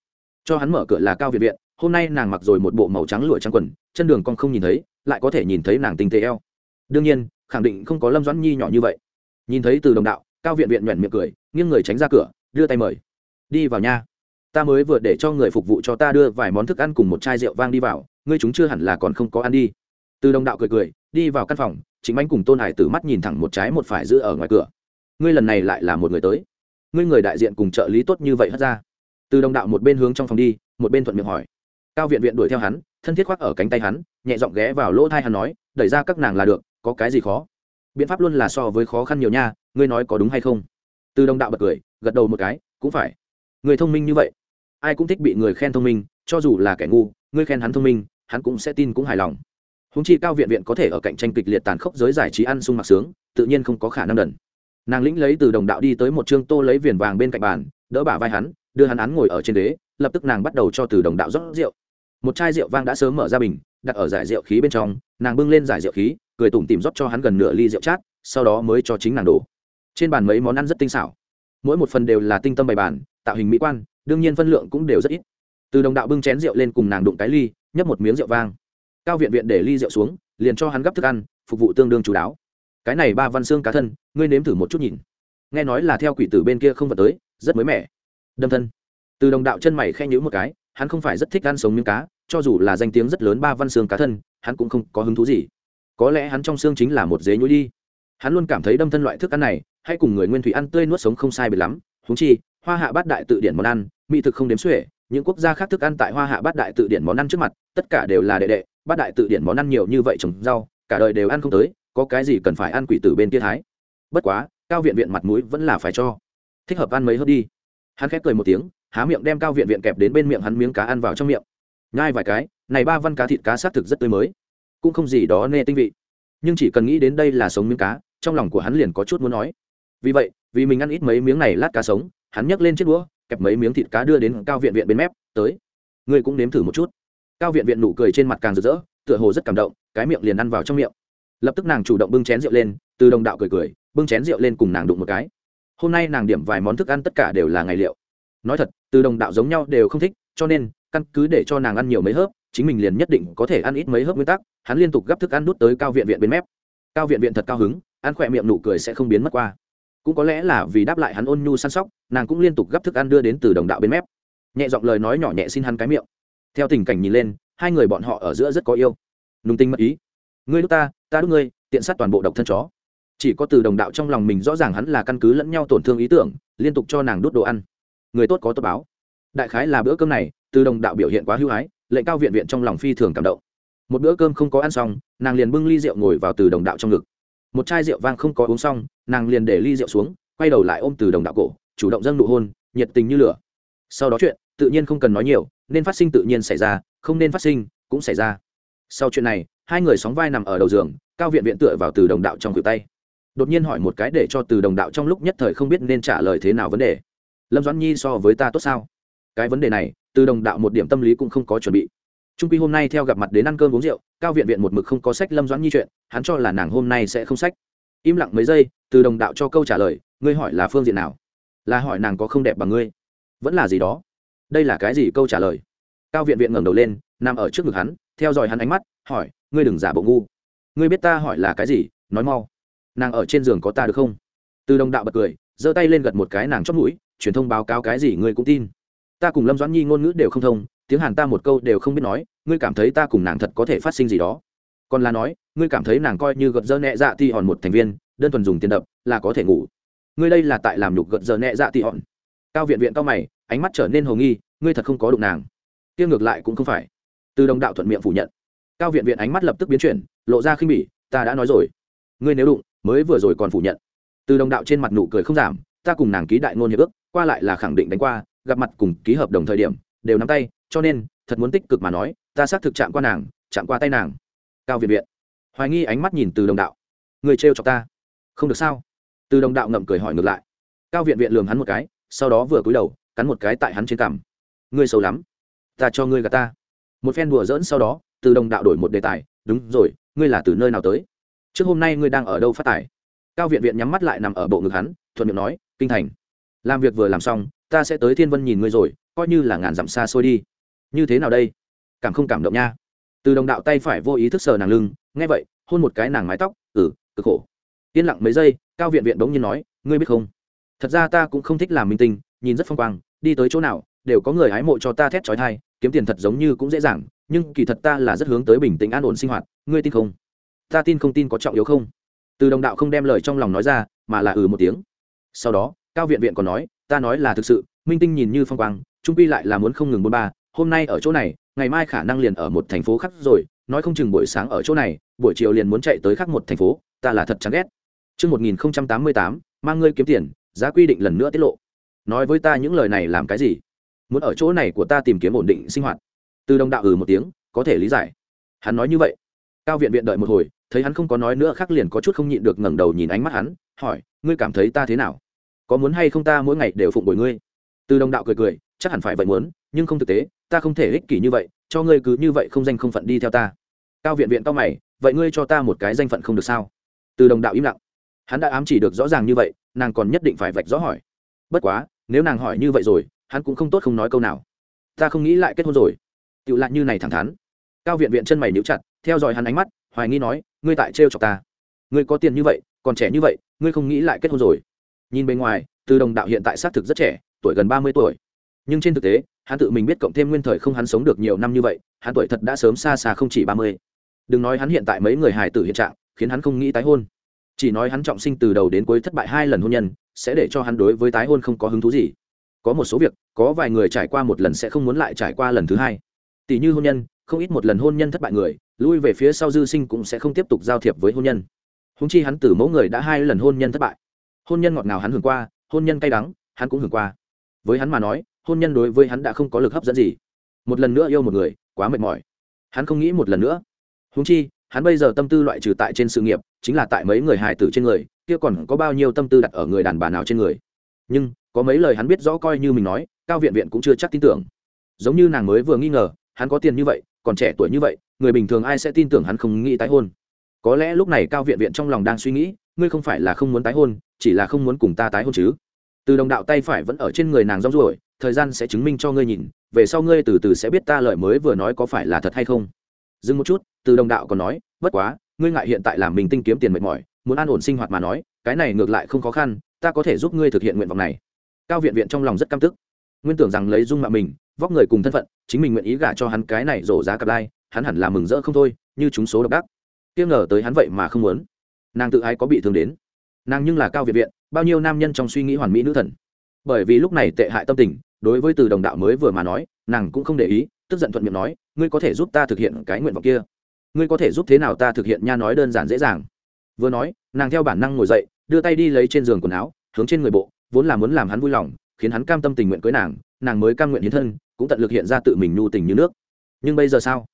Cho hắn mở cửa là cao Việt viện, hôm nay nàng mặc rồi một bộ màu trắng lụa trắng quần, chân đường con không nhìn thấy, lại có thể nhìn thấy nàng tinh tế eo. Đương nhiên, khẳng định không có Lâm Doãn Nhi nhỏ như vậy. Nhìn thấy từ đồng đạo, cao viện viện nhoẻn miệng cười, nghiêng người tránh ra cửa, đưa tay mời. đi vào nha ta mới vừa để cho người phục vụ cho ta đưa vài món thức ăn cùng một chai rượu vang đi vào ngươi chúng chưa hẳn là còn không có ăn đi từ đồng đạo cười cười đi vào căn phòng chính anh cùng tôn hải từ mắt nhìn thẳng một trái một phải giữ ở ngoài cửa ngươi lần này lại là một người tới ngươi người đại diện cùng trợ lý tốt như vậy hất ra. Từ đồng đạo một bên hướng trong phòng đi, một bên thuận miệng hỏi. Cao viện viện đuổi theo hắn, thân thiết khoác ở cánh tay hắn, nhẹ giọng ghé vào lỗ thai hắn nói, đẩy ra các nàng là được, có cái gì khó? Biện pháp luôn là so với khó khăn nhiều nha, ngươi nói có đúng hay không? Từ đồng đạo bật cười, gật đầu một cái, cũng phải. Người thông minh như vậy, ai cũng thích bị người khen thông minh, cho dù là kẻ ngu, ngươi khen hắn thông minh, hắn cũng sẽ tin cũng hài lòng. Húng chi cao viện viện có thể ở cạnh tranh kịch liệt tàn khốc giới giải trí ăn sung mặc sướng, tự nhiên không có khả năng đần nàng lĩnh lấy từ đồng đạo đi tới một chương tô lấy viền vàng bên cạnh bàn, đỡ bả vai hắn, đưa hắn án ngồi ở trên đế lập tức nàng bắt đầu cho từ đồng đạo rót rượu. Một chai rượu vang đã sớm mở ra bình, đặt ở giải rượu khí bên trong, nàng bưng lên giải rượu khí, cười tủm tìm rót cho hắn gần nửa ly rượu chát, sau đó mới cho chính nàng đổ. Trên bàn mấy món ăn rất tinh xảo. Mỗi một phần đều là tinh tâm bày bàn, tạo hình mỹ quan, đương nhiên phân lượng cũng đều rất ít. Từ đồng đạo bưng chén rượu lên cùng nàng đụng cái ly, nhấp một miếng rượu vang. Cao viện viện để ly rượu xuống, liền cho hắn gấp thức ăn, phục vụ tương đương chú đáo cái này ba văn xương cá thân, ngươi nếm thử một chút nhìn. Nghe nói là theo quỷ tử bên kia không vật tới, rất mới mẻ. Đâm thân. Từ đồng đạo chân mày khen nhữ một cái, hắn không phải rất thích ăn sống miếng cá, cho dù là danh tiếng rất lớn ba văn xương cá thân, hắn cũng không có hứng thú gì. Có lẽ hắn trong xương chính là một dế nhúi đi. Hắn luôn cảm thấy đâm thân loại thức ăn này, hay cùng người nguyên thủy ăn tươi nuốt sống không sai biệt lắm. Húng chi, hoa hạ bát đại tự điển món ăn, mỹ thực không đếm xuể, những quốc gia khác thức ăn tại hoa hạ bát đại tự điển món ăn trước mặt, tất cả đều là đệ đệ, bát đại tự điển món ăn nhiều như vậy trồng rau, cả đời đều ăn không tới có cái gì cần phải ăn quỷ tử bên kia thái? Bất quá, cao viện viện mặt mũi vẫn là phải cho. Thích hợp ăn mấy hớp đi. Hắn khép cười một tiếng, há miệng đem cao viện viện kẹp đến bên miệng hắn miếng cá ăn vào trong miệng. Nhai vài cái, này ba văn cá thịt cá xác thực rất tươi mới. Cũng không gì đó nê tinh vị. Nhưng chỉ cần nghĩ đến đây là sống miếng cá, trong lòng của hắn liền có chút muốn nói. Vì vậy, vì mình ăn ít mấy miếng này lát cá sống, hắn nhấc lên chiếc đũa, kẹp mấy miếng thịt cá đưa đến cao viện viện bên mép, tới, ngươi cũng nếm thử một chút. Cao viện viện nụ cười trên mặt càng rực rỡ, tựa hồ rất cảm động, cái miệng liền ăn vào trong miệng lập tức nàng chủ động bưng chén rượu lên, từ đồng đạo cười cười, bưng chén rượu lên cùng nàng đụng một cái. Hôm nay nàng điểm vài món thức ăn tất cả đều là ngày liệu. Nói thật, từ đồng đạo giống nhau đều không thích, cho nên, căn cứ để cho nàng ăn nhiều mấy hớp, chính mình liền nhất định có thể ăn ít mấy hớp nguyên tắc, hắn liên tục gắp thức ăn đút tới cao viện viện bên mép. Cao viện viện thật cao hứng, ăn khỏe miệng nụ cười sẽ không biến mất qua. Cũng có lẽ là vì đáp lại hắn ôn nhu săn sóc, nàng cũng liên tục gắp thức ăn đưa đến từ đồng đạo bên mép. Nhẹ giọng lời nói nhỏ nhẹ xin hắn cái miệng. Theo tình cảnh nhìn lên, hai người bọn họ ở giữa rất có yêu. Nung tinh mất ý ngươi đúc ta ta đúc ngươi, tiện sát toàn bộ độc thân chó. Chỉ có từ đồng đạo trong lòng mình rõ ràng hắn là căn cứ lẫn nhau tổn thương ý tưởng, liên tục cho nàng đốt đồ ăn. Người tốt có tốt báo. Đại khái là bữa cơm này, từ đồng đạo biểu hiện quá hưu hái, lệnh cao viện viện trong lòng phi thường cảm động. Một bữa cơm không có ăn xong, nàng liền bưng ly rượu ngồi vào từ đồng đạo trong ngực. Một chai rượu vang không có uống xong, nàng liền để ly rượu xuống, quay đầu lại ôm từ đồng đạo cổ, chủ động dâng nụ hôn, nhiệt tình như lửa. Sau đó chuyện, tự nhiên không cần nói nhiều, nên phát sinh tự nhiên xảy ra, không nên phát sinh, cũng xảy ra. Sau chuyện này hai người sóng vai nằm ở đầu giường, cao viện viện tựa vào từ đồng đạo trong cửa tay. Đột nhiên hỏi một cái để cho từ đồng đạo trong lúc nhất thời không biết nên trả lời thế nào vấn đề. Lâm doãn nhi so với ta tốt sao? Cái vấn đề này, từ đồng đạo một điểm tâm lý cũng không có chuẩn bị. Trung quy hôm nay theo gặp mặt đến ăn cơm uống rượu, cao viện viện một mực không có sách lâm doãn nhi chuyện, hắn cho là nàng hôm nay sẽ không sách. Im lặng mấy giây, từ đồng đạo cho câu trả lời, ngươi hỏi là phương diện nào? Là hỏi nàng có không đẹp bằng ngươi. Vẫn là gì đó. Đây là cái gì? câu trả lời. Cao viện viện ngẩng đầu lên, nằm ở trước ngực hắn, theo dõi hắn ánh mắt, hỏi ngươi đừng giả bộ ngu. Ngươi biết ta hỏi là cái gì, nói mau. Nàng ở trên giường có ta được không? Từ đồng đạo bật cười, giơ tay lên gật một cái nàng chót mũi, truyền thông báo cáo cái gì ngươi cũng tin. Ta cùng lâm doãn nhi ngôn ngữ đều không thông, tiếng hàn ta một câu đều không biết nói, ngươi cảm thấy ta cùng nàng thật có thể phát sinh gì đó. Còn là nói, ngươi cảm thấy nàng coi như gật dơ nhẹ dạ ti hòn một thành viên, đơn thuần dùng tiền đập, là có thể ngủ. Ngươi đây là tại làm nhục gật dơ nhẹ dạ ti hòn. Cao viện viện cao mày, ánh mắt trở nên hồ nghi, ngươi thật không có đụng nàng. Tiêm ngược lại cũng không phải. Từ đồng đạo thuận miệng phủ nhận cao viện viện ánh mắt lập tức biến chuyển, lộ ra khinh bỉ, ta đã nói rồi. Ngươi nếu đụng, mới vừa rồi còn phủ nhận. Từ đồng đạo trên mặt nụ cười không giảm, ta cùng nàng ký đại ngôn hiệp ước, qua lại là khẳng định đánh qua, gặp mặt cùng ký hợp đồng thời điểm, đều nắm tay, cho nên, thật muốn tích cực mà nói, ta xác thực chạm qua nàng, chạm qua tay nàng. Cao viện viện hoài nghi ánh mắt nhìn từ đồng đạo. Người trêu cho ta? Không được sao? Từ đồng đạo ngậm cười hỏi ngược lại. Cao viện viện lường hắn một cái, sau đó vừa cúi đầu, cắn một cái tại hắn trên cằm. Ngươi xấu lắm. Ta cho ngươi gà ta. Một phen đùa dỡn sau đó từ đồng đạo đổi một đề tài, đúng rồi, ngươi là từ nơi nào tới? Trước hôm nay ngươi đang ở đâu phát tài? Cao viện viện nhắm mắt lại nằm ở bộ ngực hắn, thuận miệng nói, kinh thành. Làm việc vừa làm xong, ta sẽ tới thiên vân nhìn ngươi rồi, coi như là ngàn dặm xa xôi đi. Như thế nào đây? Cảm không cảm động nha. Từ đồng đạo tay phải vô ý thức sờ nàng lưng, nghe vậy, hôn một cái nàng mái tóc ừ cực khổ. Yên lặng mấy giây, cao viện viện bỗng nhiên nói, ngươi biết không? Thật ra ta cũng không thích làm minh tinh, nhìn rất phong quang, đi tới chỗ nào, đều có người hái mộ cho ta thét trói thai, kiếm tiền thật giống như cũng dễ dàng nhưng kỳ thật ta là rất hướng tới bình tĩnh an ổn sinh hoạt ngươi tin không ta tin không tin có trọng yếu không từ đồng đạo không đem lời trong lòng nói ra mà là ừ một tiếng sau đó cao viện viện còn nói ta nói là thực sự minh tinh nhìn như phong quang trung quy lại là muốn không ngừng bôn ba hôm nay ở chỗ này ngày mai khả năng liền ở một thành phố khác rồi nói không chừng buổi sáng ở chỗ này buổi chiều liền muốn chạy tới khác một thành phố ta là thật chán ghét Trước 1088, mang ngươi kiếm tiền, giá quy định lần nữa tiết lộ. Nói với ta những lời này làm cái gì? Muốn ở chỗ này của ta tìm kiếm ổn định sinh hoạt. Từ đồng đạo ừ một tiếng, có thể lý giải. Hắn nói như vậy. Cao viện viện đợi một hồi, thấy hắn không có nói nữa khác liền có chút không nhịn được ngẩng đầu nhìn ánh mắt hắn, hỏi, ngươi cảm thấy ta thế nào? Có muốn hay không ta mỗi ngày đều phụng bồi ngươi? Từ đồng đạo cười cười, chắc hẳn phải vậy muốn, nhưng không thực tế, ta không thể ích kỷ như vậy, cho ngươi cứ như vậy không danh không phận đi theo ta. Cao viện viện cao mày, vậy ngươi cho ta một cái danh phận không được sao? Từ đồng đạo im lặng hắn đã ám chỉ được rõ ràng như vậy nàng còn nhất định phải vạch rõ hỏi bất quá nếu nàng hỏi như vậy rồi hắn cũng không tốt không nói câu nào ta không nghĩ lại kết hôn rồi tựu lại như này thẳng thắn. Cao viện viện chân mày níu chặt, theo dõi hắn ánh mắt, hoài nghi nói, ngươi tại trêu chọc ta. Ngươi có tiền như vậy, còn trẻ như vậy, ngươi không nghĩ lại kết hôn rồi. Nhìn bên ngoài, từ đồng đạo hiện tại xác thực rất trẻ, tuổi gần ba mươi tuổi. Nhưng trên thực tế, hắn tự mình biết cộng thêm nguyên thời không hắn sống được nhiều năm như vậy, hắn tuổi thật đã sớm xa xa không chỉ ba mươi. Đừng nói hắn hiện tại mấy người hài tử hiện trạng, khiến hắn không nghĩ tái hôn. Chỉ nói hắn trọng sinh từ đầu đến cuối thất bại hai lần hôn nhân, sẽ để cho hắn đối với tái hôn không có hứng thú gì. Có một số việc, có vài người trải qua một lần sẽ không muốn lại trải qua lần thứ hai tỷ như hôn nhân, không ít một lần hôn nhân thất bại người, lui về phía sau dư sinh cũng sẽ không tiếp tục giao thiệp với hôn nhân. Húng chi hắn từ mẫu người đã hai lần hôn nhân thất bại. Hôn nhân ngọt ngào hắn hưởng qua, hôn nhân cay đắng, hắn cũng hưởng qua. Với hắn mà nói, hôn nhân đối với hắn đã không có lực hấp dẫn gì. Một lần nữa yêu một người, quá mệt mỏi. Hắn không nghĩ một lần nữa. Húng chi, hắn bây giờ tâm tư loại trừ tại trên sự nghiệp, chính là tại mấy người hài tử trên người, kia còn có bao nhiêu tâm tư đặt ở người đàn bà nào trên người. Nhưng, có mấy lời hắn biết rõ coi như mình nói, cao viện viện cũng chưa chắc tin tưởng. Giống như nàng mới vừa nghi ngờ hắn có tiền như vậy, còn trẻ tuổi như vậy, người bình thường ai sẽ tin tưởng hắn không nghĩ tái hôn? Có lẽ lúc này cao viện viện trong lòng đang suy nghĩ, ngươi không phải là không muốn tái hôn, chỉ là không muốn cùng ta tái hôn chứ? Từ đồng đạo tay phải vẫn ở trên người nàng rong ruổi, thời gian sẽ chứng minh cho ngươi nhìn, về sau ngươi từ từ sẽ biết ta lời mới vừa nói có phải là thật hay không. Dừng một chút, từ đồng đạo còn nói, bất quá, ngươi ngại hiện tại làm mình tinh kiếm tiền mệt mỏi, muốn an ổn sinh hoạt mà nói, cái này ngược lại không khó khăn, ta có thể giúp ngươi thực hiện nguyện vọng này. Cao viện viện trong lòng rất căm tức. Nguyên tưởng rằng lấy dung mạo mình vóc người cùng thân phận, chính mình nguyện ý gả cho hắn cái này rổ giá cặp lai, hắn hẳn là mừng rỡ không thôi, như chúng số độc đắc. Tiếc ngờ tới hắn vậy mà không muốn. Nàng tự ái có bị thương đến. Nàng nhưng là cao viện viện, bao nhiêu nam nhân trong suy nghĩ hoàn mỹ nữ thần. Bởi vì lúc này tệ hại tâm tình, đối với từ đồng đạo mới vừa mà nói, nàng cũng không để ý, tức giận thuận miệng nói, ngươi có thể giúp ta thực hiện cái nguyện vọng kia? Ngươi có thể giúp thế nào ta thực hiện nha nói đơn giản dễ dàng. Vừa nói, nàng theo bản năng ngồi dậy, đưa tay đi lấy trên giường quần áo, hướng trên người bộ, vốn là muốn làm hắn vui lòng, khiến hắn cam tâm tình nguyện cưới nàng nàng mới cam nguyện hiến thân cũng tận lực hiện ra tự mình nhu tình như nước. Nhưng bây giờ sao?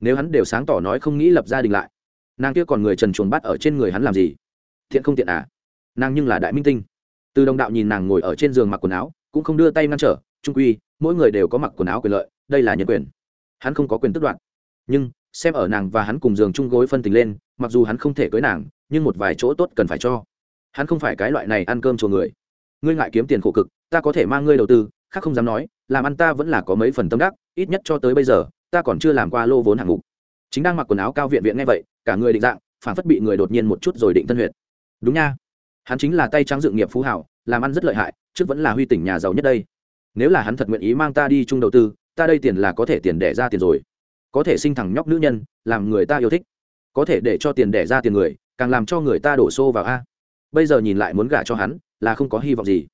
Nếu hắn đều sáng tỏ nói không nghĩ lập gia đình lại, nàng kia còn người trần chuồn bắt ở trên người hắn làm gì? Thiện không tiện à? Nàng nhưng là đại minh tinh. Từ đồng đạo nhìn nàng ngồi ở trên giường mặc quần áo, cũng không đưa tay ngăn trở, trung quy, mỗi người đều có mặc quần áo quyền lợi, đây là nhân quyền. Hắn không có quyền tức đoạn nhưng, xem ở nàng và hắn cùng giường chung gối phân tình lên, mặc dù hắn không thể cưới nàng, nhưng một vài chỗ tốt cần phải cho. Hắn không phải cái loại này ăn cơm chùa người. Ngươi ngại kiếm tiền khổ cực, ta có thể mang ngươi đầu tư, khác không dám nói làm ăn ta vẫn là có mấy phần tâm đắc, ít nhất cho tới bây giờ, ta còn chưa làm qua lô vốn hạng mục. Chính đang mặc quần áo cao viện viện nghe vậy, cả người định dạng, phản phất bị người đột nhiên một chút rồi định thân huyệt. Đúng nha. Hắn chính là tay trắng dự nghiệp phú hảo, làm ăn rất lợi hại, trước vẫn là huy tỉnh nhà giàu nhất đây. Nếu là hắn thật nguyện ý mang ta đi chung đầu tư, ta đây tiền là có thể tiền đẻ ra tiền rồi. Có thể sinh thẳng nhóc nữ nhân, làm người ta yêu thích. Có thể để cho tiền đẻ ra tiền người, càng làm cho người ta đổ xô vào a. Bây giờ nhìn lại muốn gả cho hắn, là không có hy vọng gì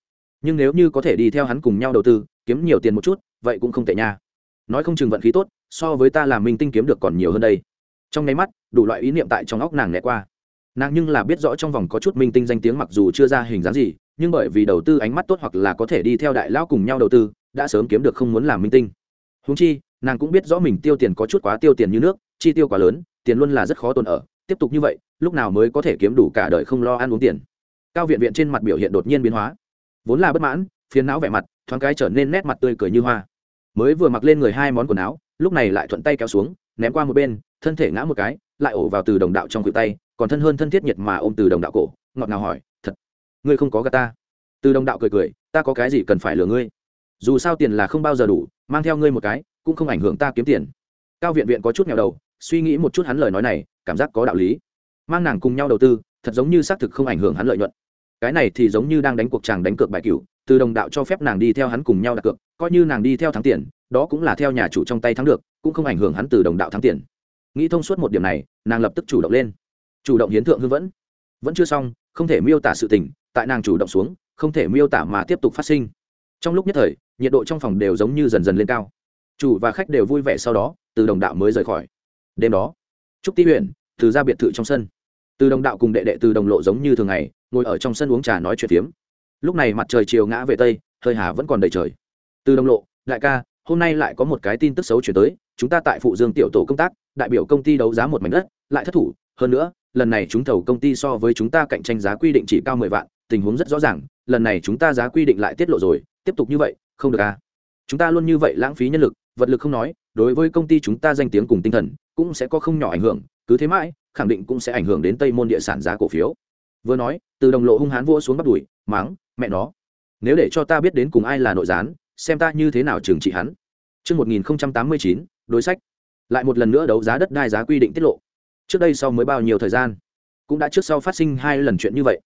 nhưng nếu như có thể đi theo hắn cùng nhau đầu tư, kiếm nhiều tiền một chút, vậy cũng không tệ nha. Nói không chừng vận khí tốt, so với ta làm minh tinh kiếm được còn nhiều hơn đây. Trong nháy mắt, đủ loại ý niệm tại trong óc nàng né qua. Nàng nhưng là biết rõ trong vòng có chút minh tinh danh tiếng mặc dù chưa ra hình dáng gì, nhưng bởi vì đầu tư ánh mắt tốt hoặc là có thể đi theo đại lão cùng nhau đầu tư, đã sớm kiếm được không muốn làm minh tinh. Húng chi, nàng cũng biết rõ mình tiêu tiền có chút quá tiêu tiền như nước, chi tiêu quá lớn, tiền luôn là rất khó tồn ở. Tiếp tục như vậy, lúc nào mới có thể kiếm đủ cả đời không lo ăn uống tiền? Cao viện viện trên mặt biểu hiện đột nhiên biến hóa vốn là bất mãn phiến não vẻ mặt, thoáng cái trở nên nét mặt tươi cười như hoa. Mới vừa mặc lên người hai món quần áo, lúc này lại thuận tay kéo xuống, ném qua một bên, thân thể ngã một cái, lại ổ vào từ đồng đạo trong khuỷu tay, còn thân hơn thân thiết nhiệt mà ôm từ đồng đạo cổ, ngọt ngào hỏi, thật, ngươi không có gà ta? Từ đồng đạo cười cười, ta có cái gì cần phải lừa ngươi? Dù sao tiền là không bao giờ đủ, mang theo ngươi một cái, cũng không ảnh hưởng ta kiếm tiền. Cao viện viện có chút nghèo đầu, suy nghĩ một chút hắn lời nói này, cảm giác có đạo lý. Mang nàng cùng nhau đầu tư, thật giống như xác thực không ảnh hưởng hắn lợi nhuận cái này thì giống như đang đánh cuộc chàng đánh cược bài cửu, từ đồng đạo cho phép nàng đi theo hắn cùng nhau đặt cược, coi như nàng đi theo thắng tiền, đó cũng là theo nhà chủ trong tay thắng được, cũng không ảnh hưởng hắn từ đồng đạo thắng tiền. Nghĩ thông suốt một điểm này, nàng lập tức chủ động lên. Chủ động hiến thượng hương vẫn. Vẫn chưa xong, không thể miêu tả sự tình, tại nàng chủ động xuống, không thể miêu tả mà tiếp tục phát sinh. Trong lúc nhất thời, nhiệt độ trong phòng đều giống như dần dần lên cao. Chủ và khách đều vui vẻ sau đó, từ đồng đạo mới rời khỏi. Đêm đó, trúc ti huyện từ ra biệt thự trong sân. Từ đồng đạo cùng đệ đệ từ đồng lộ giống như thường ngày ngồi ở trong sân uống trà nói chuyện phiếm. Lúc này mặt trời chiều ngã về tây, hơi hà vẫn còn đầy trời. Từ đồng lộ, đại ca, hôm nay lại có một cái tin tức xấu chuyển tới, chúng ta tại phụ dương tiểu tổ công tác, đại biểu công ty đấu giá một mảnh đất, lại thất thủ. Hơn nữa, lần này chúng thầu công ty so với chúng ta cạnh tranh giá quy định chỉ cao mười vạn, tình huống rất rõ ràng, lần này chúng ta giá quy định lại tiết lộ rồi, tiếp tục như vậy, không được à? Chúng ta luôn như vậy lãng phí nhân lực, vật lực không nói, đối với công ty chúng ta danh tiếng cùng tinh thần, cũng sẽ có không nhỏ ảnh hưởng, cứ thế mãi, khẳng định cũng sẽ ảnh hưởng đến tây môn địa sản giá cổ phiếu vừa nói từ đồng lộ hung hán vua xuống bắt đùi máng mẹ nó nếu để cho ta biết đến cùng ai là nội gián xem ta như thế nào trừng trị hắn Trước 1089, đối sách. Lại một lần nữa đấu giá đất đai giá quy định tiết lộ. Trước đây sau mới bao nhiêu thời gian, cũng đã trước sau phát sinh hai lần chuyện như vậy.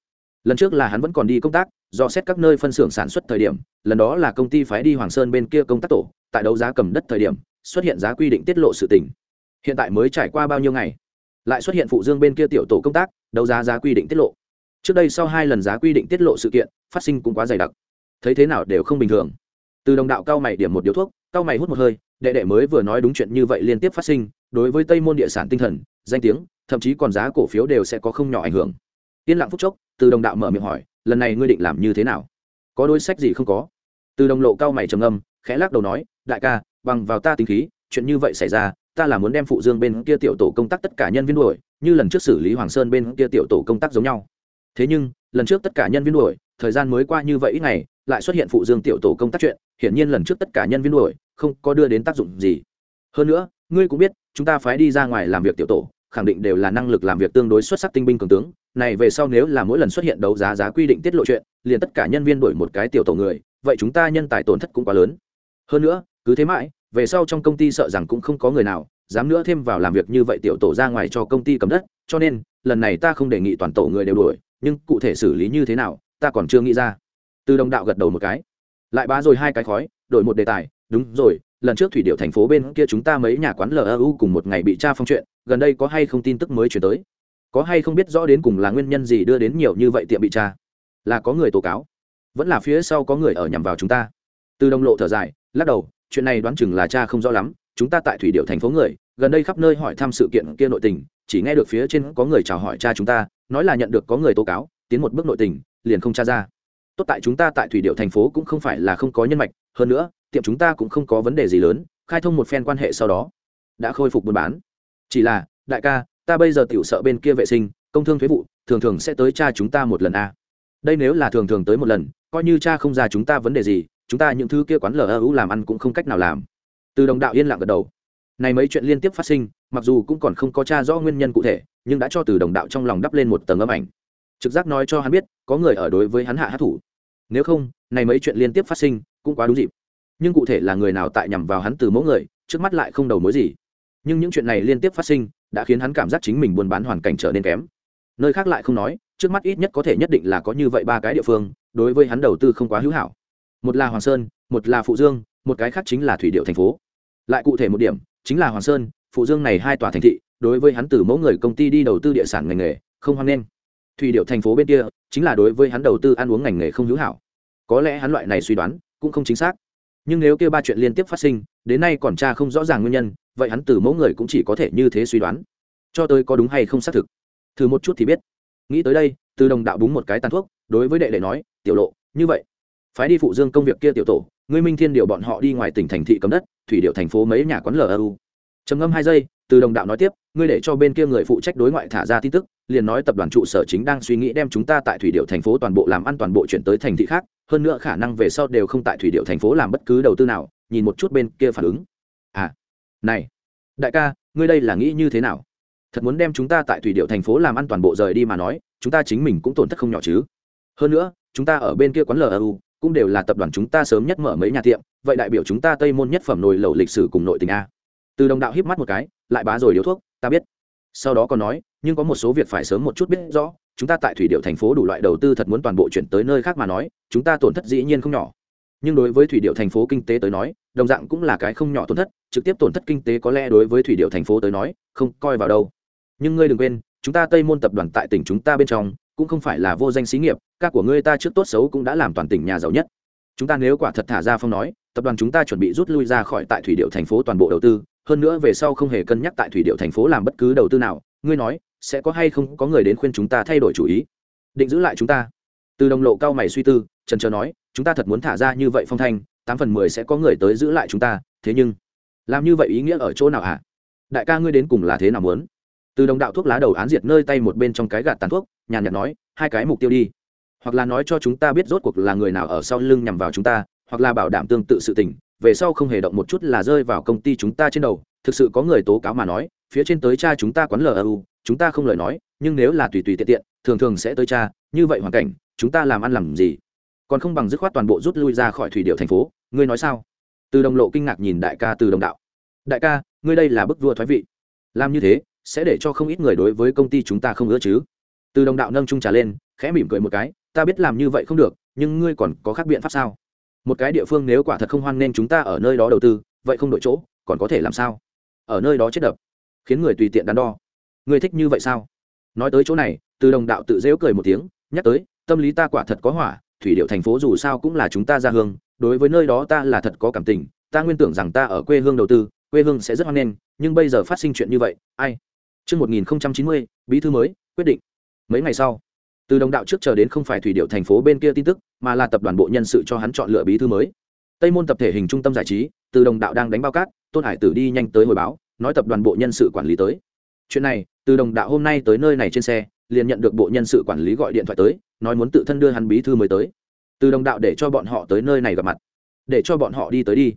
Lần trước là hắn vẫn còn đi công tác, do xét các nơi phân xưởng sản xuất thời điểm, lần đó là công ty phái đi Hoàng Sơn bên kia công tác tổ, tại đấu giá cầm đất thời điểm, xuất hiện giá quy định tiết lộ sự tình. Hiện tại mới trải qua bao nhiêu ngày, lại xuất hiện phụ dương bên kia tiểu tổ công tác, đấu giá giá quy định tiết lộ. Trước đây sau hai lần giá quy định tiết lộ sự kiện, phát sinh cũng quá dày đặc. Thấy thế nào đều không bình thường. Từ đồng đạo cao mày điểm một điếu thuốc, cao mày hút một hơi, đệ đệ mới vừa nói đúng chuyện như vậy liên tiếp phát sinh, đối với Tây môn địa sản tinh thần, danh tiếng, thậm chí còn giá cổ phiếu đều sẽ có không nhỏ ảnh hưởng. Tiên lặng phút chốc, từ đồng đạo mở miệng hỏi, lần này ngươi định làm như thế nào? Có đối sách gì không có? Từ đồng lộ cao mày trầm ngâm, khẽ lắc đầu nói, đại ca, bằng vào ta tính khí, chuyện như vậy xảy ra, ta là muốn đem phụ dương bên kia tiểu tổ công tác tất cả nhân viên đuổi, như lần trước xử lý Hoàng Sơn bên kia tiểu tổ công tác giống nhau. Thế nhưng, lần trước tất cả nhân viên đuổi, thời gian mới qua như vậy ít ngày, lại xuất hiện phụ dương tiểu tổ công tác chuyện, hiển nhiên lần trước tất cả nhân viên đuổi, không có đưa đến tác dụng gì. Hơn nữa ngươi cũng biết chúng ta phái đi ra ngoài làm việc tiểu tổ khẳng định đều là năng lực làm việc tương đối xuất sắc tinh binh cường tướng. Này về sau nếu là mỗi lần xuất hiện đấu giá giá quy định tiết lộ chuyện liền tất cả nhân viên đổi một cái tiểu tổ người vậy chúng ta nhân tài tổn thất cũng quá lớn. Hơn nữa cứ thế mãi về sau trong công ty sợ rằng cũng không có người nào dám nữa thêm vào làm việc như vậy tiểu tổ ra ngoài cho công ty cầm đất cho nên lần này ta không đề nghị toàn tổ người đều đuổi nhưng cụ thể xử lý như thế nào, ta còn chưa nghĩ ra. Từ đồng đạo gật đầu một cái. Lại bá rồi hai cái khói, đổi một đề tài. Đúng rồi, lần trước thủy điệu thành phố bên kia chúng ta mấy nhà quán lu cùng một ngày bị tra phong chuyện, gần đây có hay không tin tức mới chuyển tới? Có hay không biết rõ đến cùng là nguyên nhân gì đưa đến nhiều như vậy tiệm bị tra? Là có người tố cáo? Vẫn là phía sau có người ở nhằm vào chúng ta? Từ đồng lộ thở dài, lắc đầu, chuyện này đoán chừng là cha không rõ lắm. Chúng ta tại thủy điệu thành phố người, gần đây khắp nơi hỏi thăm sự kiện kia nội tình chỉ nghe được phía trên có người chào hỏi cha chúng ta, nói là nhận được có người tố cáo, tiến một bước nội tình, liền không tra ra. Tốt tại chúng ta tại thủy điệu thành phố cũng không phải là không có nhân mạch, hơn nữa, tiệm chúng ta cũng không có vấn đề gì lớn, khai thông một phen quan hệ sau đó, đã khôi phục buôn bán. Chỉ là, đại ca, ta bây giờ tiểu sợ bên kia vệ sinh, công thương thuế vụ, thường thường sẽ tới cha chúng ta một lần a đây nếu là thường thường tới một lần, coi như cha không ra chúng ta vấn đề gì, chúng ta những thứ kia quán lờ ưu làm ăn cũng không cách nào làm. Từ đồng đạo yên lặng gật đầu. Này mấy chuyện liên tiếp phát sinh mặc dù cũng còn không có cha rõ nguyên nhân cụ thể, nhưng đã cho từ đồng đạo trong lòng đắp lên một tầng âm ảnh. Trực giác nói cho hắn biết, có người ở đối với hắn hạ hát thủ. Nếu không, này mấy chuyện liên tiếp phát sinh, cũng quá đúng dịp. Nhưng cụ thể là người nào tại nhằm vào hắn từ mẫu người, trước mắt lại không đầu mối gì. Nhưng những chuyện này liên tiếp phát sinh, đã khiến hắn cảm giác chính mình buôn bán hoàn cảnh trở nên kém. Nơi khác lại không nói, trước mắt ít nhất có thể nhất định là có như vậy ba cái địa phương, đối với hắn đầu tư không quá hữu hảo. Một là hoàng sơn, một là phụ dương, một cái khác chính là thủy điệu thành phố. Lại cụ thể một điểm, chính là hoàng sơn phụ dương này hai tòa thành thị, đối với hắn từ mẫu người công ty đi đầu tư địa sản ngành nghề, không hoan nghênh thủy điệu thành phố bên kia, chính là đối với hắn đầu tư ăn uống ngành nghề không hữu hảo. Có lẽ hắn loại này suy đoán, cũng không chính xác. Nhưng nếu kêu ba chuyện liên tiếp phát sinh, đến nay còn cha không rõ ràng nguyên nhân, vậy hắn từ mẫu người cũng chỉ có thể như thế suy đoán. Cho tới có đúng hay không xác thực. Thử một chút thì biết. Nghĩ tới đây, từ đồng đạo búng một cái tàn thuốc, đối với đệ đệ nói, tiểu lộ, như vậy, phái đi phụ dương công việc kia tiểu tổ, ngươi minh thiên điều bọn họ đi ngoài tỉnh thành thị cấm đất, thủy điệu thành phố mấy nhà quán lu trầm ngâm hai giây, từ đồng đạo nói tiếp, ngươi để cho bên kia người phụ trách đối ngoại thả ra tin tức, liền nói tập đoàn trụ sở chính đang suy nghĩ đem chúng ta tại thủy điệu thành phố toàn bộ làm ăn toàn bộ chuyển tới thành thị khác, hơn nữa khả năng về sau đều không tại thủy điệu thành phố làm bất cứ đầu tư nào, nhìn một chút bên kia phản ứng. À này, đại ca, ngươi đây là nghĩ như thế nào? Thật muốn đem chúng ta tại thủy điệu thành phố làm ăn toàn bộ rời đi mà nói, chúng ta chính mình cũng tổn thất không nhỏ chứ. Hơn nữa, chúng ta ở bên kia quán lu cũng đều là tập đoàn chúng ta sớm nhất mở mấy nhà tiệm, vậy đại biểu chúng ta tây môn nhất phẩm nồi lẩu lịch sử cùng nội tình a từ đồng đạo híp mắt một cái, lại bá rồi điếu thuốc, ta biết. Sau đó còn nói, nhưng có một số việc phải sớm một chút biết rõ, chúng ta tại thủy điệu thành phố đủ loại đầu tư thật muốn toàn bộ chuyển tới nơi khác mà nói, chúng ta tổn thất dĩ nhiên không nhỏ. Nhưng đối với thủy điệu thành phố kinh tế tới nói, đồng dạng cũng là cái không nhỏ tổn thất, trực tiếp tổn thất kinh tế có lẽ đối với thủy điệu thành phố tới nói, không coi vào đâu. Nhưng ngươi đừng quên, chúng ta tây môn tập đoàn tại tỉnh chúng ta bên trong, cũng không phải là vô danh xí nghiệp, ca của ngươi ta trước tốt xấu cũng đã làm toàn tỉnh nhà giàu nhất. Chúng ta nếu quả thật thả ra phong nói, tập đoàn chúng ta chuẩn bị rút lui ra khỏi tại thủy điệu thành phố toàn bộ đầu tư hơn nữa về sau không hề cân nhắc tại thủy điệu thành phố làm bất cứ đầu tư nào, ngươi nói, sẽ có hay không có người đến khuyên chúng ta thay đổi chủ ý? Định giữ lại chúng ta. Từ đồng lộ cao mày suy tư, trần trờ nói, chúng ta thật muốn thả ra như vậy phong thanh, tám phần mười sẽ có người tới giữ lại chúng ta, thế nhưng, làm như vậy ý nghĩa ở chỗ nào hả? Đại ca ngươi đến cùng là thế nào muốn? Từ đồng đạo thuốc lá đầu án diệt nơi tay một bên trong cái gạt tàn thuốc, nhàn nhạt nói, hai cái mục tiêu đi. Hoặc là nói cho chúng ta biết rốt cuộc là người nào ở sau lưng nhằm vào chúng ta, hoặc là bảo đảm tương tự sự tình về sau không hề động một chút là rơi vào công ty chúng ta trên đầu, thực sự có người tố cáo mà nói, phía trên tới cha chúng ta quán lu chúng ta không lời nói, nhưng nếu là tùy tùy tiện tiện, thường thường sẽ tới cha, như vậy hoàn cảnh, chúng ta làm ăn làm gì? Còn không bằng dứt khoát toàn bộ rút lui ra khỏi thủy điệu thành phố, ngươi nói sao? Từ đồng lộ kinh ngạc nhìn đại ca từ đồng đạo. Đại ca, ngươi đây là bức vua thoái vị. Làm như thế, sẽ để cho không ít người đối với công ty chúng ta không ưa chứ. Từ đồng đạo nâng trung trà lên, khẽ mỉm cười một cái, ta biết làm như vậy không được, nhưng ngươi còn có khác biện pháp sao? Một cái địa phương nếu quả thật không hoan nên chúng ta ở nơi đó đầu tư vậy không đổi chỗ còn có thể làm sao? Ở nơi đó chết đập khiến người tùy tiện đắn đo. Người thích như vậy sao? Nói tới chỗ này từ đồng đạo tự dễu cười một tiếng nhắc tới tâm lý ta quả thật có hỏa thủy điệu thành phố dù sao cũng là chúng ta ra hương đối với nơi đó ta là thật có cảm tình ta nguyên tưởng rằng ta ở quê hương đầu tư quê hương sẽ rất hoan nghênh nhưng bây giờ phát sinh chuyện như vậy ai? Trước 1090, bí thư mới, quyết định. Mấy ngày sau, từ đồng đạo trước chờ đến không phải thủy điệu thành phố bên kia tin tức, mà là tập đoàn bộ nhân sự cho hắn chọn lựa bí thư mới. Tây môn tập thể hình trung tâm giải trí, từ đồng đạo đang đánh bao cát, tôn hải tử đi nhanh tới hồi báo, nói tập đoàn bộ nhân sự quản lý tới. Chuyện này, từ đồng đạo hôm nay tới nơi này trên xe, liền nhận được bộ nhân sự quản lý gọi điện thoại tới, nói muốn tự thân đưa hắn bí thư mới tới. Từ đồng đạo để cho bọn họ tới nơi này gặp mặt. Để cho bọn họ đi tới đi.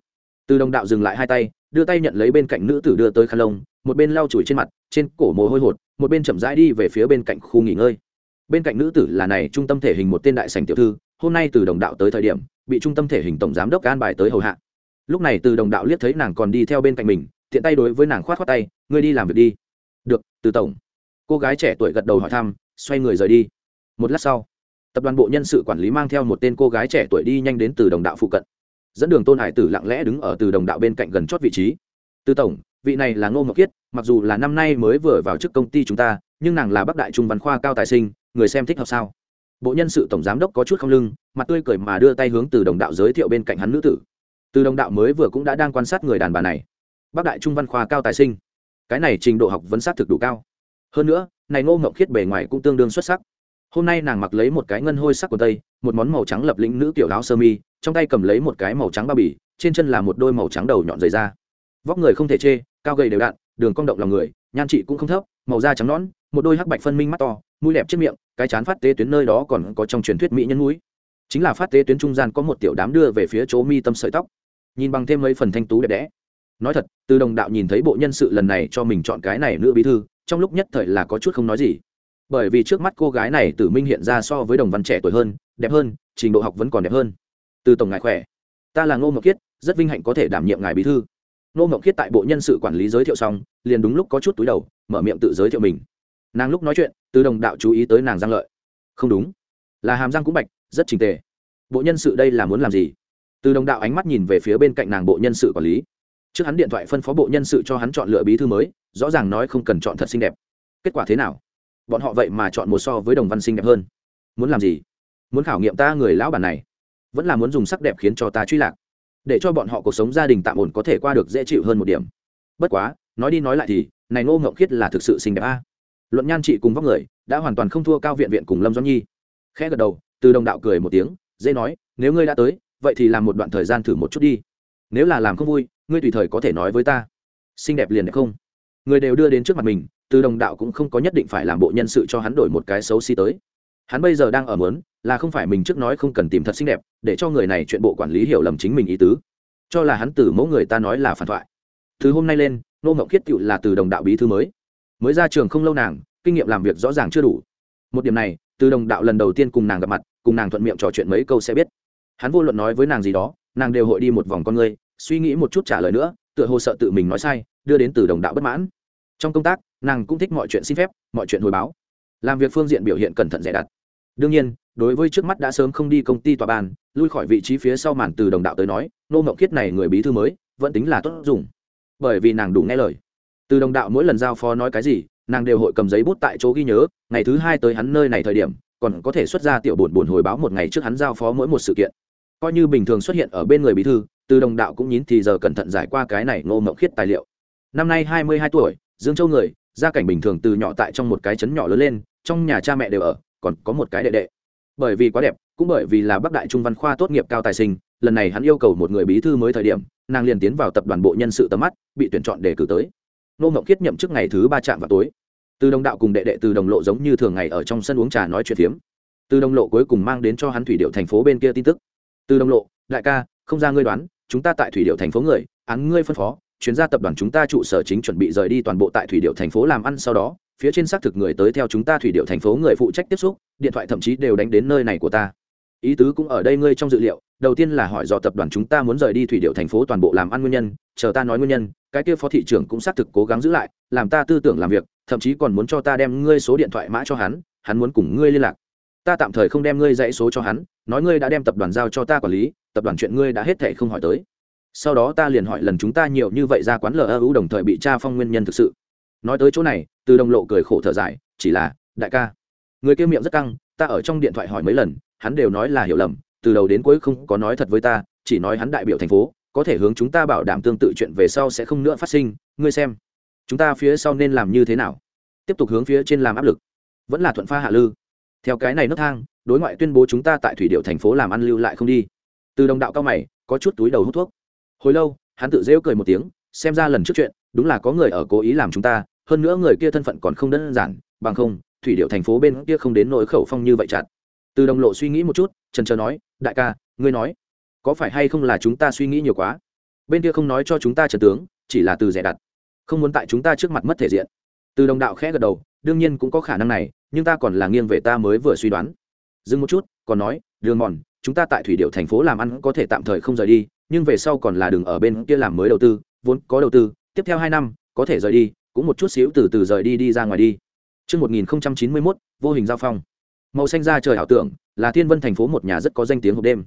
Từ đồng đạo dừng lại hai tay, đưa tay nhận lấy bên cạnh nữ tử đưa tới khăn lông, một bên lau chùi trên mặt, trên cổ mồ hôi hột, một bên chậm rãi đi về phía bên cạnh khu nghỉ ngơi bên cạnh nữ tử là này trung tâm thể hình một tên đại sành tiểu thư, hôm nay từ đồng đạo tới thời điểm, bị trung tâm thể hình tổng giám đốc an bài tới hầu hạ. Lúc này từ đồng đạo liếc thấy nàng còn đi theo bên cạnh mình, tiện tay đối với nàng khoát khoát tay, ngươi đi làm việc đi. Được, từ tổng. Cô gái trẻ tuổi gật đầu hỏi thăm, xoay người rời đi. Một lát sau, tập đoàn bộ nhân sự quản lý mang theo một tên cô gái trẻ tuổi đi nhanh đến từ đồng đạo phụ cận. Dẫn đường tôn hải tử lặng lẽ đứng ở từ đồng đạo bên cạnh gần chót vị trí. Từ tổng, vị này là ngô ngọc kiết, mặc dù là năm nay mới vừa vào chức công ty chúng ta, nhưng nàng là bắc đại trung văn khoa cao tài sinh người xem thích hợp sao? Bộ nhân sự tổng giám đốc có chút không lưng, mặt tươi cười mà đưa tay hướng từ đồng đạo giới thiệu bên cạnh hắn nữ tử. Từ đồng đạo mới vừa cũng đã đang quan sát người đàn bà này. Bắc đại trung văn khoa cao tài sinh. Cái này trình độ học vấn sát thực đủ cao. Hơn nữa, này ngô ngậu khiết bề ngoài cũng tương đương xuất sắc. Hôm nay nàng mặc lấy một cái ngân hôi sắc của tây, một món màu trắng lập lĩnh nữ tiểu áo sơ mi, trong tay cầm lấy một cái màu trắng bao bì, trên chân là một đôi màu trắng đầu nhọn dày da. Vóc người không thể chê, cao gầy đều đặn, đường cong động lòng người, nhan trị cũng không thấp, màu da trắng nõn, một đôi hắc bạch phân minh mắt to mũi đẹp trên miệng, cái chán phát tế tuyến nơi đó còn có trong truyền thuyết mỹ nhân mũi. Chính là phát tế tuyến trung gian có một tiểu đám đưa về phía chỗ mi tâm sợi tóc. Nhìn bằng thêm mấy phần thanh tú đẹp đẽ. Nói thật, từ đồng đạo nhìn thấy bộ nhân sự lần này cho mình chọn cái này nữ bí thư, trong lúc nhất thời là có chút không nói gì. Bởi vì trước mắt cô gái này tử minh hiện ra so với đồng văn trẻ tuổi hơn, đẹp hơn, trình độ học vẫn còn đẹp hơn. Từ tổng ngài khỏe. Ta là ngô ngọc khiết, rất vinh hạnh có thể đảm nhiệm ngài bí thư. Ngô ngọc khiết tại bộ nhân sự quản lý giới thiệu xong, liền đúng lúc có chút túi đầu, mở miệng tự giới thiệu mình nàng lúc nói chuyện, từ đồng đạo chú ý tới nàng giang lợi. Không đúng. Là hàm răng cũng bạch, rất trình tề. Bộ nhân sự đây là muốn làm gì? Từ đồng đạo ánh mắt nhìn về phía bên cạnh nàng bộ nhân sự quản lý. Trước hắn điện thoại phân phó bộ nhân sự cho hắn chọn lựa bí thư mới, rõ ràng nói không cần chọn thật xinh đẹp. Kết quả thế nào? Bọn họ vậy mà chọn một so với đồng văn xinh đẹp hơn. Muốn làm gì? Muốn khảo nghiệm ta người lão bản này. Vẫn là muốn dùng sắc đẹp khiến cho ta truy lạc. Để cho bọn họ cuộc sống gia đình tạm ổn có thể qua được dễ chịu hơn một điểm. Bất quá, nói đi nói lại thì, này ngô ngậu khiết là thực sự xinh đẹp a luận nhan trị cùng vóc người, đã hoàn toàn không thua cao viện viện cùng lâm doãn nhi. Khẽ gật đầu, từ đồng đạo cười một tiếng, dễ nói, nếu ngươi đã tới, vậy thì làm một đoạn thời gian thử một chút đi. Nếu là làm không vui, ngươi tùy thời có thể nói với ta. Xinh đẹp liền đẹp không? Người đều đưa đến trước mặt mình, từ đồng đạo cũng không có nhất định phải làm bộ nhân sự cho hắn đổi một cái xấu xí tới. Hắn bây giờ đang ở mớn, là không phải mình trước nói không cần tìm thật xinh đẹp, để cho người này chuyện bộ quản lý hiểu lầm chính mình ý tứ. Cho là hắn từ mẫu người ta nói là phản thoại. Từ hôm nay lên, nô ngọc khiết cựu là từ đồng đạo bí thư mới mới ra trường không lâu nàng, kinh nghiệm làm việc rõ ràng chưa đủ. Một điểm này, từ đồng đạo lần đầu tiên cùng nàng gặp mặt, cùng nàng thuận miệng trò chuyện mấy câu sẽ biết. Hắn vô luận nói với nàng gì đó, nàng đều hội đi một vòng con người, suy nghĩ một chút trả lời nữa, tựa hồ sợ tự mình nói sai, đưa đến từ đồng đạo bất mãn. Trong công tác, nàng cũng thích mọi chuyện xin phép, mọi chuyện hồi báo. Làm việc phương diện biểu hiện cẩn thận dè đặt đương nhiên, đối với trước mắt đã sớm không đi công ty tòa bàn, lui khỏi vị trí phía sau màn từ đồng đạo tới nói nô mộng khiết này người bí thư mới, vẫn tính là tốt dùng. Bởi vì nàng đủ nghe lời từ đồng đạo mỗi lần giao phó nói cái gì, nàng đều hội cầm giấy bút tại chỗ ghi nhớ, ngày thứ hai tới hắn nơi này thời điểm, còn có thể xuất ra tiểu buồn buồn hồi báo một ngày trước hắn giao phó mỗi một sự kiện. Coi như bình thường xuất hiện ở bên người bí thư, từ đồng đạo cũng nhín thì giờ cẩn thận giải qua cái này ngô mộng khiết tài liệu. Năm nay hai mươi hai tuổi, dương châu người, gia cảnh bình thường từ nhỏ tại trong một cái trấn nhỏ lớn lên, trong nhà cha mẹ đều ở, còn có một cái đệ đệ. Bởi vì quá đẹp, cũng bởi vì là bắc đại trung văn khoa tốt nghiệp cao tài sinh, lần này hắn yêu cầu một người bí thư mới thời điểm, nàng liền tiến vào tập đoàn bộ nhân sự tầm mắt, bị tuyển chọn để cử tới nô ngọc khiết nhậm chức ngày thứ ba trạm vào tối. Từ đồng đạo cùng đệ đệ từ đồng lộ giống như thường ngày ở trong sân uống trà nói chuyện phiếm. Từ đồng lộ cuối cùng mang đến cho hắn thủy điệu thành phố bên kia tin tức. Từ đồng lộ, đại ca, không ra ngươi đoán, chúng ta tại thủy điệu thành phố người, án ngươi phân phó, chuyên gia tập đoàn chúng ta trụ sở chính chuẩn bị rời đi toàn bộ tại thủy điệu thành phố làm ăn sau đó, phía trên xác thực người tới theo chúng ta thủy điệu thành phố người phụ trách tiếp xúc, điện thoại thậm chí đều đánh đến nơi này của ta. Ý tứ cũng ở đây ngươi trong dự liệu, đầu tiên là hỏi do tập đoàn chúng ta muốn rời đi thủy điệu thành phố toàn bộ làm ăn nguyên nhân, chờ ta nói nguyên nhân cái kia phó thị trưởng cũng xác thực cố gắng giữ lại, làm ta tư tưởng làm việc, thậm chí còn muốn cho ta đem ngươi số điện thoại mã cho hắn hắn muốn cùng ngươi liên lạc. Ta tạm thời không đem ngươi dãy số cho hắn, nói ngươi đã đem tập đoàn giao cho ta quản lý, tập đoàn chuyện ngươi đã hết thệ không hỏi tới. Sau đó ta liền hỏi lần chúng ta nhiều như vậy ra quán lờ ưu đồng thời bị tra phong nguyên nhân thực sự. Nói tới chỗ này, từ đồng lộ cười khổ thở dài, chỉ là, đại ca. Người kia miệng rất căng, ta ở trong điện thoại hỏi mấy lần, hắn đều nói là hiểu lầm, từ đầu đến cuối không có nói thật với ta, chỉ nói hắn đại biểu thành phố có thể hướng chúng ta bảo đảm tương tự chuyện về sau sẽ không nữa phát sinh, ngươi xem. Chúng ta phía sau nên làm như thế nào? Tiếp tục hướng phía trên làm áp lực. Vẫn là thuận pha hạ lư. Theo cái này nấc thang, đối ngoại tuyên bố chúng ta tại thủy điệu thành phố làm ăn lưu lại không đi. Từ đồng đạo cao mày, có chút túi đầu hút thuốc. Hồi lâu, hắn tự rêu cười một tiếng, xem ra lần trước chuyện, đúng là có người ở cố ý làm chúng ta, hơn nữa người kia thân phận còn không đơn giản, bằng không, thủy điệu thành phố bên kia không đến nỗi khẩu phong như vậy chặt. Từ đồng lộ suy nghĩ một chút trần trờ nói, đại ca, ngươi nói có phải hay không là chúng ta suy nghĩ nhiều quá? Bên kia không nói cho chúng ta trần tướng chỉ là từ rẻ đặt. Không muốn tại chúng ta trước mặt mất thể diện. Từ đồng đạo khẽ gật đầu đương nhiên cũng có khả năng này nhưng ta còn là nghiêng về ta mới vừa suy đoán. Dừng một chút còn nói đường mòn chúng ta tại thủy điệu thành phố làm ăn có thể tạm thời không rời đi nhưng về sau còn là đường ở bên kia làm mới đầu tư vốn có đầu tư tiếp theo hai năm có thể rời đi cũng một chút xíu từ từ rời đi đi ra ngoài đi. Trước 1091, vô hình giao phong. Màu xanh ra trời ảo tưởng, là thiên vân thành phố một nhà rất có danh tiếng hộp đêm.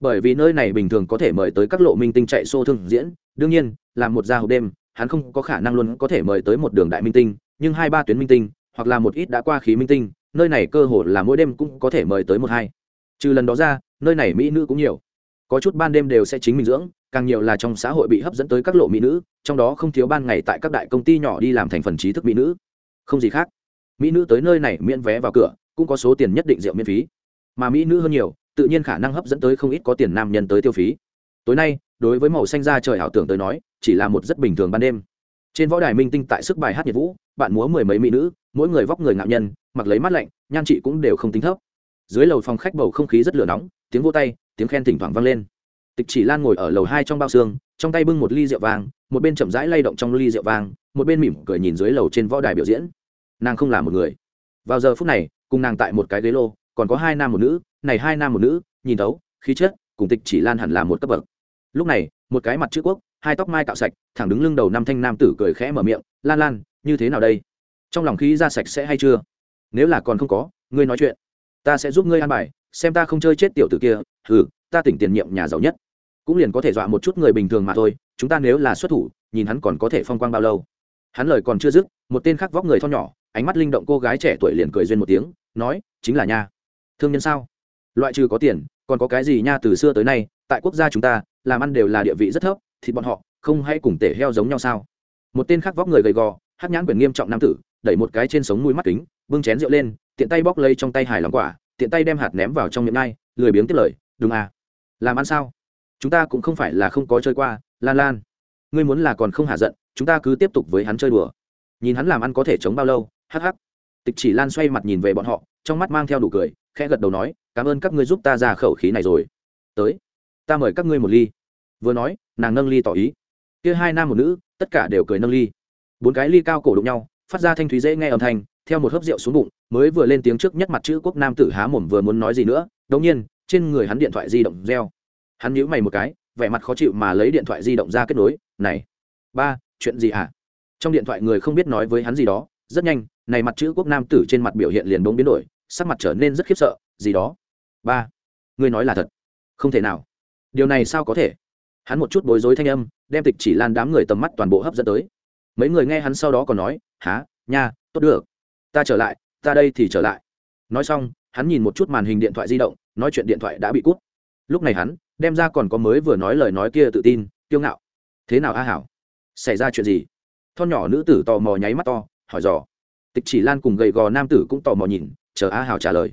Bởi vì nơi này bình thường có thể mời tới các lộ minh tinh chạy xô thương diễn, đương nhiên, làm một gia hộp đêm, hắn không có khả năng luôn có thể mời tới một đường đại minh tinh, nhưng hai ba tuyến minh tinh, hoặc là một ít đã qua khí minh tinh, nơi này cơ hồ là mỗi đêm cũng có thể mời tới một hai. Trừ lần đó ra, nơi này mỹ nữ cũng nhiều. Có chút ban đêm đều sẽ chính mình dưỡng, càng nhiều là trong xã hội bị hấp dẫn tới các lộ mỹ nữ, trong đó không thiếu ban ngày tại các đại công ty nhỏ đi làm thành phần trí thức mỹ nữ. Không gì khác mỹ nữ tới nơi này miễn vé vào cửa cũng có số tiền nhất định rượu miễn phí mà mỹ nữ hơn nhiều tự nhiên khả năng hấp dẫn tới không ít có tiền nam nhân tới tiêu phí. Tối nay đối với màu xanh da trời ảo tưởng tới nói chỉ là một rất bình thường ban đêm. Trên võ đài minh tinh tại sức bài hát nhiệt vũ bạn múa mười mấy mỹ nữ mỗi người vóc người ngạo nhân mặc lấy mắt lạnh nhan chị cũng đều không tính thấp. Dưới lầu phòng khách bầu không khí rất lửa nóng tiếng vô tay tiếng khen thỉnh thoảng vang lên. Tịch chỉ lan ngồi ở lầu hai trong bao xương trong tay bưng một ly rượu vàng, một bên chậm rãi lay động trong ly rượu vàng, một bên mỉm cười nhìn dưới lầu trên võ đài biểu diễn. Nàng không là một người. Vào giờ phút này cùng nàng tại một cái ghế lô còn có hai nam một nữ này hai nam một nữ, nhìn tấu khí chất, cùng tịch chỉ lan hẳn là một cấp bậc. Lúc này, một cái mặt chữ quốc, hai tóc mai cạo sạch, thẳng đứng lưng đầu năm thanh nam tử cười khẽ mở miệng, lan lan, như thế nào đây? Trong lòng khí ra sạch sẽ hay chưa? Nếu là còn không có, ngươi nói chuyện. Ta sẽ giúp ngươi an bài, xem ta không chơi chết tiểu tử kia ừ ta tỉnh tiền nhiệm nhà giàu nhất. Cũng liền có thể dọa một chút người bình thường mà thôi, chúng ta nếu là xuất thủ, nhìn hắn còn có thể phong quang bao lâu. Hắn lời còn chưa dứt, một tên khác vóc người thon nhỏ, ánh mắt linh động cô gái trẻ tuổi liền cười duyên một tiếng, nói, chính là nha. Thương nhân sao? Loại trừ có tiền, còn có cái gì nha, từ xưa tới nay, tại quốc gia chúng ta, làm ăn đều là địa vị rất thấp, thì bọn họ không hay cùng tể heo giống nhau sao? Một tên khác vóc người gầy gò hát nhãn quyền nghiêm trọng nam tử, đẩy một cái trên sống mũi mắt kính, bưng chén rượu lên, tiện tay bóc lấy trong tay hài lòng quả, tiện tay đem hạt ném vào trong miệng ngay lười biếng tiếp lời, đúng à làm ăn sao? Chúng ta cũng không phải là không có chơi qua, lan lan. Ngươi muốn là còn không hạ giận, chúng ta cứ tiếp tục với hắn chơi đùa. Nhìn hắn làm ăn có thể chống bao lâu, hắc hắc. Tịch chỉ lan xoay mặt nhìn về bọn họ, trong mắt mang theo đủ cười, khẽ gật đầu nói cảm ơn các ngươi giúp ta ra khẩu khí này rồi. Tới, ta mời các ngươi một ly. Vừa nói, nàng nâng ly tỏ ý. Kia hai nam một nữ, tất cả đều cười nâng ly. Bốn cái ly cao cổ đụng nhau, phát ra thanh thúy dễ nghe âm thanh, theo một hớp rượu xuống bụng, mới vừa lên tiếng trước nhất mặt chữ quốc nam tử há mồm vừa muốn nói gì nữa đống nhiên, trên người hắn điện thoại di động reo. Hắn nhíu mày một cái, vẻ mặt khó chịu mà lấy điện thoại di động ra kết nối, này, ba, chuyện gì hả? Trong điện thoại người không biết nói với hắn gì đó, rất nhanh, này mặt chữ quốc nam tử trên mặt biểu hiện liền bỗng biến đổi, sắc mặt trở nên rất khiếp sợ, gì đó? Ba ngươi nói là thật không thể nào điều này sao có thể hắn một chút bối rối thanh âm đem tịch chỉ lan đám người tầm mắt toàn bộ hấp dẫn tới mấy người nghe hắn sau đó còn nói há nha tốt được ta trở lại ta đây thì trở lại nói xong hắn nhìn một chút màn hình điện thoại di động nói chuyện điện thoại đã bị cút lúc này hắn đem ra còn có mới vừa nói lời nói kia tự tin kiêu ngạo thế nào a hảo xảy ra chuyện gì thon nhỏ nữ tử tò mò nháy mắt to hỏi dò tịch chỉ lan cùng gầy gò nam tử cũng tò mò nhìn chờ a hảo trả lời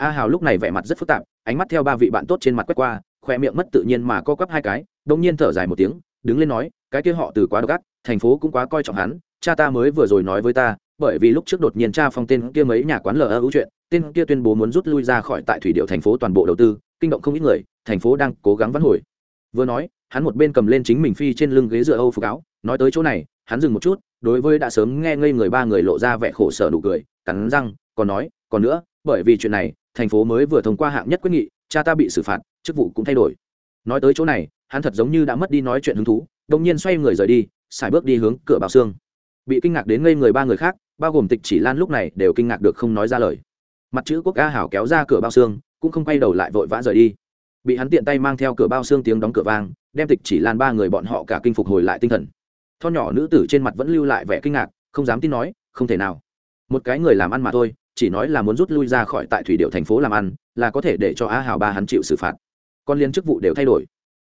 a Hào lúc này vẻ mặt rất phức tạp, ánh mắt theo ba vị bạn tốt trên mặt quét qua khoe miệng mất tự nhiên mà co quắp hai cái đông nhiên thở dài một tiếng, đứng lên nói, cái kia họ từ quá độc ác, thành phố cũng quá coi trọng hắn, cha ta mới vừa rồi nói với ta, bởi vì lúc trước đột nhiên cha phong tên kia mấy nhà quán lờ ưu chuyện, tên kia tuyên bố muốn rút lui ra khỏi tại thủy điệu thành phố toàn bộ đầu tư, kinh động không ít người, thành phố đang cố gắng vãn hồi. Vừa nói, hắn một bên cầm lên chính mình phi trên lưng ghế dựa âu phục áo, nói tới chỗ này, hắn dừng một chút, đối với đã sớm nghe ngây người ba người lộ ra vẻ khổ sở nụ cười, cắn răng, còn nói, còn nữa, bởi vì chuyện này thành phố mới vừa thông qua hạng nhất quyết nghị, cha ta bị xử phạt, chức vụ cũng thay đổi. Nói tới chỗ này, hắn thật giống như đã mất đi nói chuyện hứng thú đông nhiên xoay người rời đi, xài bước đi hướng cửa bao xương. Bị kinh ngạc đến ngây người ba người khác, bao gồm tịch chỉ lan lúc này đều kinh ngạc được không nói ra lời. Mặt chữ quốc ca hảo kéo ra cửa bao xương, cũng không quay đầu lại vội vã rời đi. Bị hắn tiện tay mang theo cửa bao xương tiếng đóng cửa vang, đem tịch chỉ lan ba người bọn họ cả kinh phục hồi lại tinh thần. Tho nhỏ nữ tử trên mặt vẫn lưu lại vẻ kinh ngạc, không dám tin nói, không thể nào. Một cái người làm ăn mà thôi chỉ nói là muốn rút lui ra khỏi tại thủy điệu thành phố làm ăn, là có thể để cho a hào ba hắn chịu xử phạt. Con liên chức vụ đều thay đổi.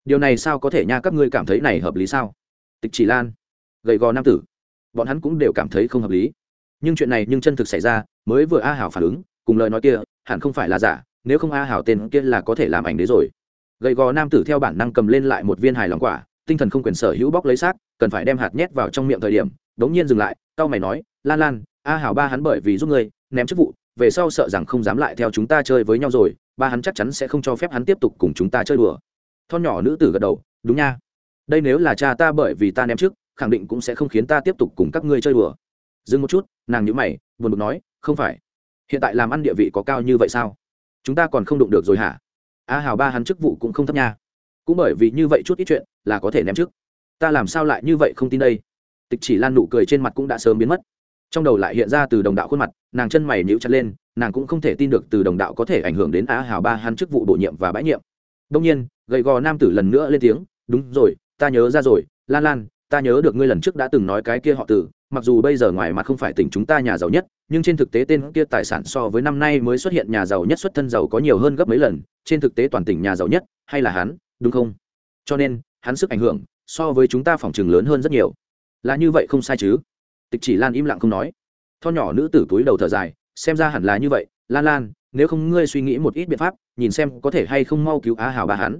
Điều này sao có thể nha, các ngươi cảm thấy này hợp lý sao? Tịch chỉ lan, gầy gò nam tử. Bọn hắn cũng đều cảm thấy không hợp lý. Nhưng chuyện này nhưng chân thực xảy ra, mới vừa a hảo phản ứng, cùng lời nói kia, hẳn không phải là giả, nếu không a hảo tên kia là có thể làm ảnh đấy rồi. Gầy gò nam tử theo bản năng cầm lên lại một viên hài lòng quả, tinh thần không quyền sở hữu bóc lấy xác, cần phải đem hạt nhét vào trong miệng thời điểm, đống nhiên dừng lại tao mày nói, lan lan, a hảo ba hắn bởi vì giúp ngươi ném chức vụ, về sau sợ rằng không dám lại theo chúng ta chơi với nhau rồi, ba hắn chắc chắn sẽ không cho phép hắn tiếp tục cùng chúng ta chơi đùa. Thon nhỏ nữ tử gật đầu, đúng nha. Đây nếu là cha ta bởi vì ta ném trước, khẳng định cũng sẽ không khiến ta tiếp tục cùng các ngươi chơi đùa. Dừng một chút, nàng nhữ mày, buồn bực nói, không phải. Hiện tại làm ăn địa vị có cao như vậy sao? Chúng ta còn không đụng được rồi hả? A hào ba hắn chức vụ cũng không thấp nha. Cũng bởi vì như vậy chút ít chuyện, là có thể ném trước. Ta làm sao lại như vậy không tin đây? Tịch chỉ lan nụ cười trên mặt cũng đã sớm biến mất. Trong đầu lại hiện ra từ đồng đạo khuôn mặt nàng chân mày nhíu chặt lên, nàng cũng không thể tin được từ đồng đạo có thể ảnh hưởng đến Á hào ba hắn chức vụ bổ nhiệm và bãi nhiệm. Đông nhiên, gầy gò nam tử lần nữa lên tiếng, đúng rồi, ta nhớ ra rồi, lan lan, ta nhớ được ngươi lần trước đã từng nói cái kia họ tử, mặc dù bây giờ ngoài mặt không phải tỉnh chúng ta nhà giàu nhất, nhưng trên thực tế tên kia tài sản so với năm nay mới xuất hiện nhà giàu nhất xuất thân giàu có nhiều hơn gấp mấy lần, trên thực tế toàn tỉnh nhà giàu nhất, hay là hắn, đúng không? Cho nên, hắn sức ảnh hưởng so với chúng ta phòng trường lớn hơn rất nhiều. Là như vậy không sai chứ? Tịch chỉ lan im lặng không nói tho nhỏ nữ tử túi đầu thở dài xem ra hẳn là như vậy lan lan nếu không ngươi suy nghĩ một ít biện pháp nhìn xem có thể hay không mau cứu á hào bà hắn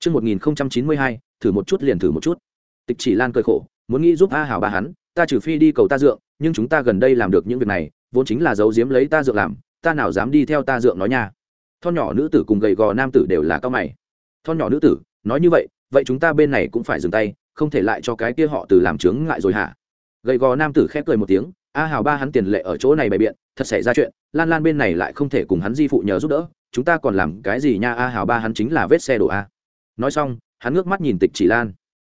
Trước 1092, thử một chút liền thử một chút. Tịch chỉ lan cười khổ, muốn nghĩ giúp A hào bà hắn, ta trừ phi đi cầu ta dượng, nhưng chúng ta gần đây làm được những việc này, vốn chính là giấu giếm lấy ta dượng làm, ta nào dám đi theo ta dượng nói nha. Thon nhỏ nữ tử cùng gầy gò nam tử đều là cao mày. Thon nhỏ nữ tử, nói như vậy, vậy chúng ta bên này cũng phải dừng tay, không thể lại cho cái kia họ từ làm chướng ngại rồi hả? Gầy gò nam tử khép cười một tiếng, A hào ba hắn tiền lệ ở chỗ này bày biện, thật xảy ra chuyện, Lan Lan bên này lại không thể cùng hắn di phụ nhờ giúp đỡ, chúng ta còn làm cái gì nha A hào ba hắn chính là vết xe đổ a. Nói xong hắn ngước mắt nhìn tịch chỉ lan.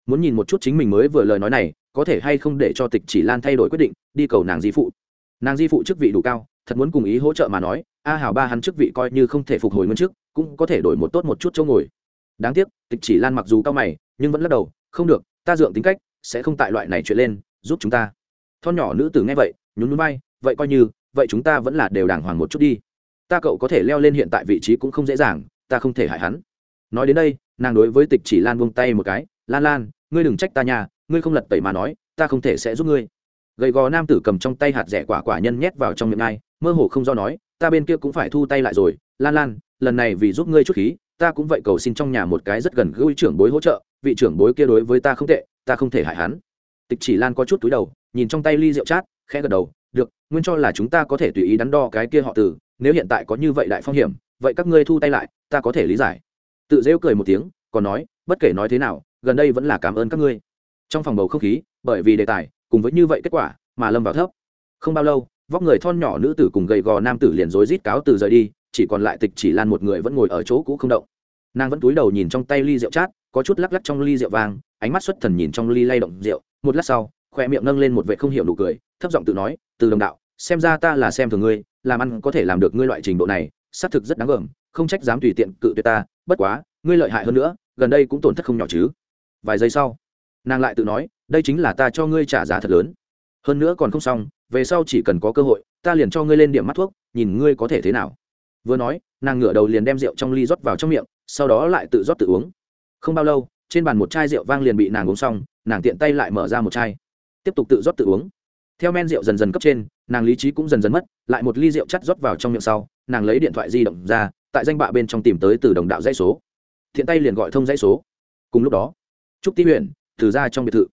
Muốn nhìn một chút chính mình mới vừa lời nói này có thể hay không để cho tịch chỉ lan thay đổi quyết định đi cầu nàng di phụ. Nàng di phụ chức vị đủ cao thật muốn cùng ý hỗ trợ mà nói a hào ba hắn chức vị coi như không thể phục hồi nguyên chức cũng có thể đổi một tốt một chút chỗ ngồi. Đáng tiếc tịch chỉ lan mặc dù cao mày nhưng vẫn lắc đầu không được ta dượng tính cách sẽ không tại loại này chuyện lên giúp chúng ta thon nhỏ nữ tử nghe vậy, nhún núi bay vậy coi như, vậy chúng ta vẫn là đều đàng hoàng một chút đi. Ta cậu có thể leo lên hiện tại vị trí cũng không dễ dàng, ta không thể hại hắn. Nói đến đây, nàng đối với tịch chỉ lan buông tay một cái, lan lan, ngươi đừng trách ta nhà ngươi không lật tẩy mà nói, ta không thể sẽ giúp ngươi. Gầy gò nam tử cầm trong tay hạt rẻ quả quả nhân nhét vào trong miệng ai, mơ hồ không do nói, ta bên kia cũng phải thu tay lại rồi, lan lan, lần này vì giúp ngươi chút khí, ta cũng vậy cầu xin trong nhà một cái rất gần gũi trưởng bối hỗ trợ, vị trưởng bối kia đối với ta không tệ, ta không thể hại hắn. Tịch chỉ lan có chút túi đầu nhìn trong tay ly rượu chát, khẽ gật đầu, được, nguyên cho là chúng ta có thể tùy ý đắn đo cái kia họ từ, nếu hiện tại có như vậy đại phong hiểm, vậy các ngươi thu tay lại, ta có thể lý giải. Tự rêu cười một tiếng, còn nói, bất kể nói thế nào, gần đây vẫn là cảm ơn các ngươi. Trong phòng bầu không khí, bởi vì đề tài, cùng với như vậy kết quả, mà lâm vào thấp. Không bao lâu, vóc người thon nhỏ nữ tử cùng gầy gò nam tử liền rối rít cáo từ rời đi, chỉ còn lại tịch chỉ lan một người vẫn ngồi ở chỗ cũ không động. Nàng vẫn túi đầu nhìn trong tay ly rượu chát, có chút lắc lắc trong ly rượu vàng ánh mắt xuất thần nhìn trong ly lay động rượu, một lát sau khoe miệng nâng lên một vệ không hiểu nụ cười, thấp giọng tự nói, từ đồng đạo, xem ra ta là xem thường ngươi, làm ăn có thể làm được ngươi loại trình độ này, xác thực rất đáng gờm, không trách dám tùy tiện cự tuyệt ta, bất quá, ngươi lợi hại hơn nữa, gần đây cũng tổn thất không nhỏ chứ. Vài giây sau, nàng lại tự nói, đây chính là ta cho ngươi trả giá thật lớn. Hơn nữa còn không xong, về sau chỉ cần có cơ hội, ta liền cho ngươi lên điểm mắt thuốc, nhìn ngươi có thể thế nào. Vừa nói, nàng ngửa đầu liền đem rượu trong ly rót vào trong miệng, sau đó lại tự rót tự uống. Không bao lâu, trên bàn một chai rượu vang liền bị nàng uống xong, nàng tiện tay lại mở ra một chai tiếp tục tự rót tự uống. Theo men rượu dần dần cấp trên, nàng lý trí cũng dần dần mất, lại một ly rượu chắt rót vào trong miệng sau, nàng lấy điện thoại di động ra, tại danh bạ bên trong tìm tới từ đồng đạo dãy số. Thiện tay liền gọi thông dãy số. Cùng lúc đó, trúc ti huyện từ ra trong biệt thự.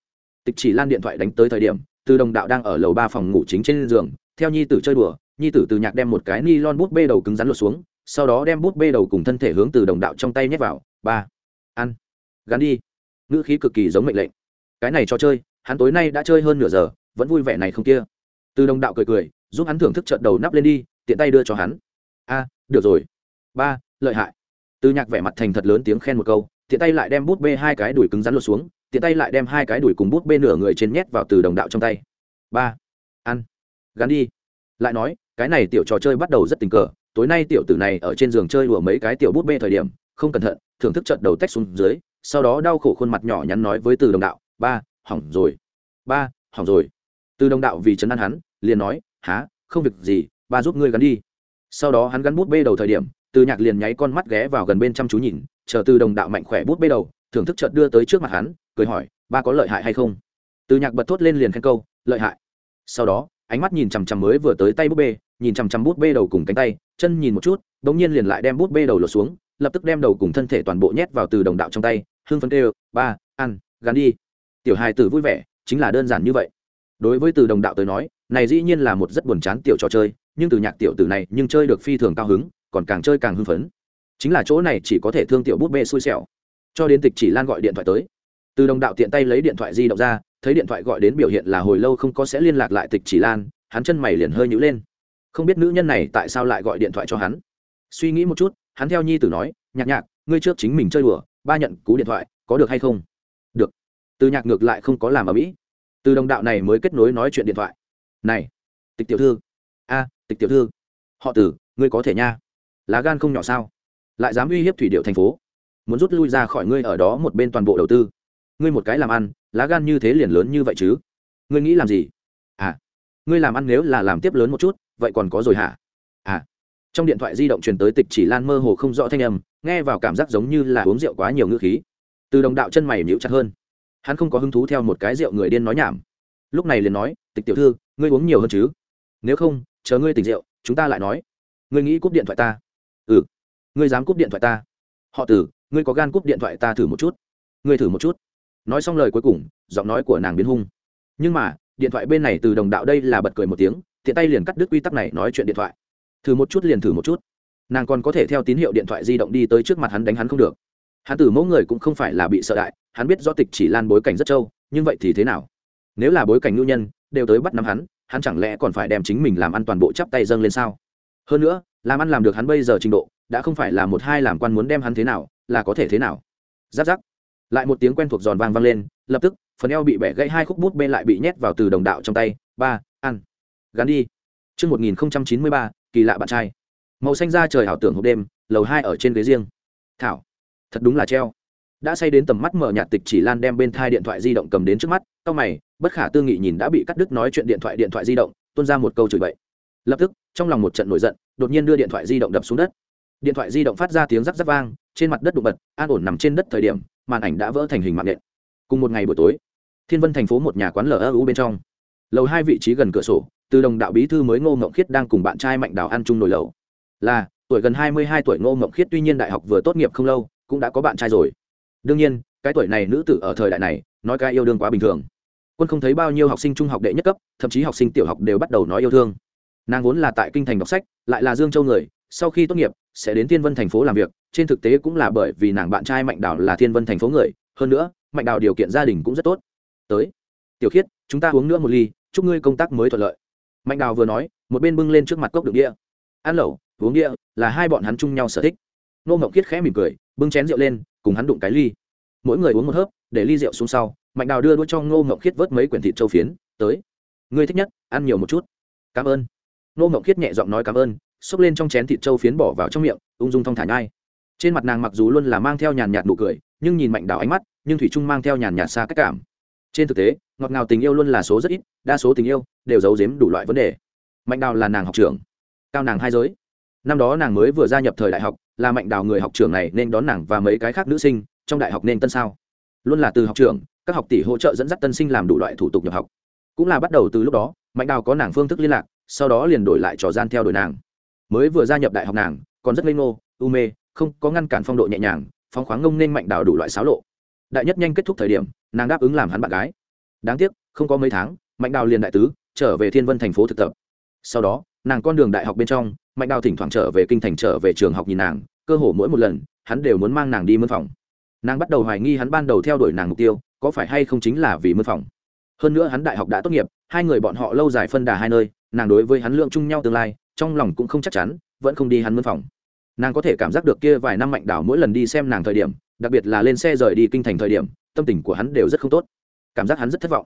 Tịch chỉ lan điện thoại đánh tới thời điểm, từ đồng đạo đang ở lầu ba phòng ngủ chính trên giường, theo nhi tử chơi đùa, nhi tử từ nhạc đem một cái ni lon bút bê đầu cứng rắn lột xuống, sau đó đem bút bê đầu cùng thân thể hướng từ đồng đạo trong tay nhét vào. Ba, ăn. Gắn đi. Ngữ khí cực kỳ giống mệnh lệnh. Cái này cho chơi hắn tối nay đã chơi hơn nửa giờ, vẫn vui vẻ này không kia. Từ đồng đạo cười cười, giúp hắn thưởng thức trận đầu nắp lên đi, tiện tay đưa cho hắn. A, được rồi. Ba, lợi hại. Từ nhạc vẻ mặt thành thật lớn tiếng khen một câu, tiện tay lại đem bút bê hai cái đùi cứng rắn lột xuống, tiện tay lại đem hai cái đùi cùng bút bê nửa người trên nhét vào từ đồng đạo trong tay. Ba, ăn. Gắn đi. Lại nói, cái này tiểu trò chơi bắt đầu rất tình cờ, tối nay tiểu tử này ở trên giường chơi đùa mấy cái tiểu bút bê thời điểm, không cẩn thận, thưởng thức trận đầu tách xuống dưới, sau đó đau khổ khuôn mặt nhỏ nhắn nói với từ đồng đạo, ba hỏng rồi. Ba, hỏng rồi. Từ đồng đạo vì chấn an hắn, liền nói, há, không việc gì, ba giúp ngươi gắn đi. Sau đó hắn gắn bút bê đầu thời điểm, từ nhạc liền nháy con mắt ghé vào gần bên chăm chú nhìn, chờ từ đồng đạo mạnh khỏe bút bê đầu, thưởng thức chợt đưa tới trước mặt hắn, cười hỏi, ba có lợi hại hay không? Từ nhạc bật thốt lên liền khen câu, lợi hại. Sau đó, ánh mắt nhìn chằm chằm mới vừa tới tay bút bê, nhìn chằm chằm bút bê đầu cùng cánh tay, chân nhìn một chút đ ỗ n g nhiên liền lại đem bút bê đầu lột xuống, lập tức đem đầu cùng thân thể toàn bộ nhét vào từ đồng đạo trong tay hương phấn kêu, ba, ăn, gắn đi tiểu hài tử vui vẻ, chính là đơn giản như vậy. Đối với từ đồng đạo tới nói, này dĩ nhiên là một rất buồn chán tiểu trò chơi, nhưng từ nhạc tiểu tử này nhưng chơi được phi thường cao hứng, còn càng chơi càng hưng phấn. Chính là chỗ này chỉ có thể thương tiểu bút bê xui xẻo. Cho đến tịch chỉ lan gọi điện thoại tới. Từ đồng đạo tiện tay lấy điện thoại di động ra, thấy điện thoại gọi đến biểu hiện là hồi lâu không có sẽ liên lạc lại tịch chỉ lan, hắn chân mày liền hơi nhữ lên. Không biết nữ nhân này tại sao lại gọi điện thoại cho hắn. Suy nghĩ một chút, hắn theo nhi tử nói, nhạc nhạc, ngươi trước chính mình chơi đùa, ba nhận cú điện thoại, có được hay không? Từ nhạc ngược lại không có làm ở mỹ. Từ đồng đạo này mới kết nối nói chuyện điện thoại. Này, tịch tiểu thư. A, tịch tiểu thư. Họ tử, ngươi có thể nha. Lá gan không nhỏ sao? Lại dám uy hiếp thủy điệu thành phố. Muốn rút lui ra khỏi ngươi ở đó một bên toàn bộ đầu tư. Ngươi một cái làm ăn, lá gan như thế liền lớn như vậy chứ? Ngươi nghĩ làm gì? À ngươi làm ăn nếu là làm tiếp lớn một chút, vậy còn có rồi hả? À trong điện thoại di động truyền tới tịch chỉ lan mơ hồ không rõ thanh âm, nghe vào cảm giác giống như là uống rượu quá nhiều ngữ khí. Từ đồng đạo chân mày nhịu chặt hơn hắn không có hứng thú theo một cái rượu người điên nói nhảm. Lúc này liền nói, tịch tiểu thư, ngươi uống nhiều hơn chứ? Nếu không, chờ ngươi tỉnh rượu, chúng ta lại nói. Ngươi nghĩ cúp điện thoại ta? Ừ. Ngươi dám cúp điện thoại ta? Họ tử, ngươi có gan cúp điện thoại ta thử một chút. Ngươi thử một chút. Nói xong lời cuối cùng, giọng nói của nàng biến hung. Nhưng mà, điện thoại bên này từ đồng đạo đây là bật cười một tiếng, tiện tay liền cắt đứt quy tắc này nói chuyện điện thoại. Thử một chút liền thử một chút. Nàng còn có thể theo tín hiệu điện thoại di động đi tới trước mặt hắn đánh hắn không được hắn tử mẫu người cũng không phải là bị sợ đại hắn biết do tịch chỉ lan bối cảnh rất trâu nhưng vậy thì thế nào? Nếu là bối cảnh ngưu nhân đều tới bắt nắm hắn hắn chẳng lẽ còn phải đem chính mình làm ăn toàn bộ chắp tay dâng lên sao? Hơn nữa làm ăn làm được hắn bây giờ trình độ đã không phải là một hai làm quan muốn đem hắn thế nào là có thể thế nào? Giáp giáp. Lại một tiếng quen thuộc giòn vang vang lên lập tức phần eo bị bẻ gãy hai khúc bút bên lại bị nhét vào từ đồng đạo trong tay. Ba ăn. Gắn đi. Trước 1093, kỳ lạ bạn trai. Màu xanh da trời ảo tưởng hộp đêm, lầu hai ở trên ghế riêng. Thảo, thật đúng là treo. Đã say đến tầm mắt mở nhạt tịch chỉ lan đem bên thai điện thoại di động cầm đến trước mắt, cau mày, bất khả tư nghị nhìn đã bị cắt đứt nói chuyện điện thoại điện thoại di động, tuôn ra một câu chửi bậy. Lập tức, trong lòng một trận nổi giận, đột nhiên đưa điện thoại di động đập xuống đất. Điện thoại di động phát ra tiếng rắc rắc vang, trên mặt đất đụng bật, an ổn nằm trên đất thời điểm, màn ảnh đã vỡ thành hình mạng nện. Cùng một ngày buổi tối, Thiên Vân thành phố một nhà quán lở u bên trong. Lầu hai vị trí gần cửa sổ, từ đồng đạo bí thư mới ngô ngộng khiết đang cùng bạn trai mạnh đào ăn chung nồi lầu là tuổi gần hai mươi hai tuổi ngô ngộng khiết tuy nhiên đại học vừa tốt nghiệp không lâu cũng đã có bạn trai rồi. Đương nhiên, cái tuổi này nữ tử ở thời đại này, nói cái yêu đương quá bình thường. Quân không thấy bao nhiêu học sinh trung học đệ nhất cấp, thậm chí học sinh tiểu học đều bắt đầu nói yêu thương. Nàng vốn là tại kinh thành đọc sách, lại là dương châu người, sau khi tốt nghiệp, sẽ đến thiên vân thành phố làm việc, trên thực tế cũng là bởi vì nàng bạn trai mạnh đào là thiên vân thành phố người, hơn nữa, mạnh đào điều kiện gia đình cũng rất tốt. Tới, tiểu khiết, chúng ta uống nữa một ly, chúc ngươi công tác mới thuận lợi. Mạnh đào vừa nói, một bên bưng lên trước mặt cốc đựng đĩa. Ăn lẩu, uống đĩa, là hai bọn hắn chung nhau sở thích nô ngọc Kiết khẽ mỉm cười, bưng chén rượu lên, cùng hắn đụng cái ly. Mỗi người uống một hớp, để ly rượu xuống sau, mạnh đào đưa đũa cho ngô ngọc khiết vớt mấy quyển thịt châu phiến, tới, ngươi thích nhất, ăn nhiều một chút. Cảm ơn. Nô ngộng khiết nhẹ giọng nói cảm ơn, xốc lên trong chén thịt châu phiến bỏ vào trong miệng, ung dung thong thả nhai. Trên mặt nàng mặc dù luôn là mang theo nhàn nhạt nụ cười, nhưng nhìn mạnh đào ánh mắt, nhưng thủy trung mang theo nhàn nhạt xa cách cảm. Trên thực tế, ngọt ngào tình yêu luôn là số rất ít, đa số tình yêu đều giấu giếm đủ loại vấn đề. Mạnh đào là nàng học trưởng, cao nàng hai giới. Năm đó nàng mới vừa gia nhập thời đại học là mạnh đào người học trưởng này nên đón nàng và mấy cái khác nữ sinh trong đại học nên tân sao? Luôn là từ học trưởng, các học tỷ hỗ trợ dẫn dắt tân sinh làm đủ loại thủ tục nhập học. Cũng là bắt đầu từ lúc đó, mạnh đào có nàng phương thức liên lạc, sau đó liền đổi lại trò gian theo đuổi nàng. Mới vừa gia nhập đại học nàng, còn rất ngây ngô, u mê, không có ngăn cản phong độ nhẹ nhàng, phóng khoáng ngông nên mạnh đào đủ loại xáo lộ. Đại nhất nhanh kết thúc thời điểm, nàng đáp ứng làm hắn bạn gái. Đáng tiếc, không có mấy tháng, mạnh đào liền đại tứ, trở về thiên vân thành phố thực tập. Sau đó nàng con đường đại học bên trong, mạnh đào thỉnh thoảng trở về kinh thành trở về trường học nhìn nàng, cơ hồ mỗi một lần, hắn đều muốn mang nàng đi mân phòng. Nàng bắt đầu hoài nghi hắn ban đầu theo đuổi nàng mục tiêu, có phải hay không chính là vì mân phòng. Hơn nữa hắn đại học đã tốt nghiệp, hai người bọn họ lâu dài phân đà hai nơi, nàng đối với hắn lượng chung nhau tương lai, trong lòng cũng không chắc chắn, vẫn không đi hắn mân phòng. Nàng có thể cảm giác được kia vài năm mạnh đào mỗi lần đi xem nàng thời điểm, đặc biệt là lên xe rời đi kinh thành thời điểm, tâm tình của hắn đều rất không tốt. Cảm giác hắn rất thất vọng.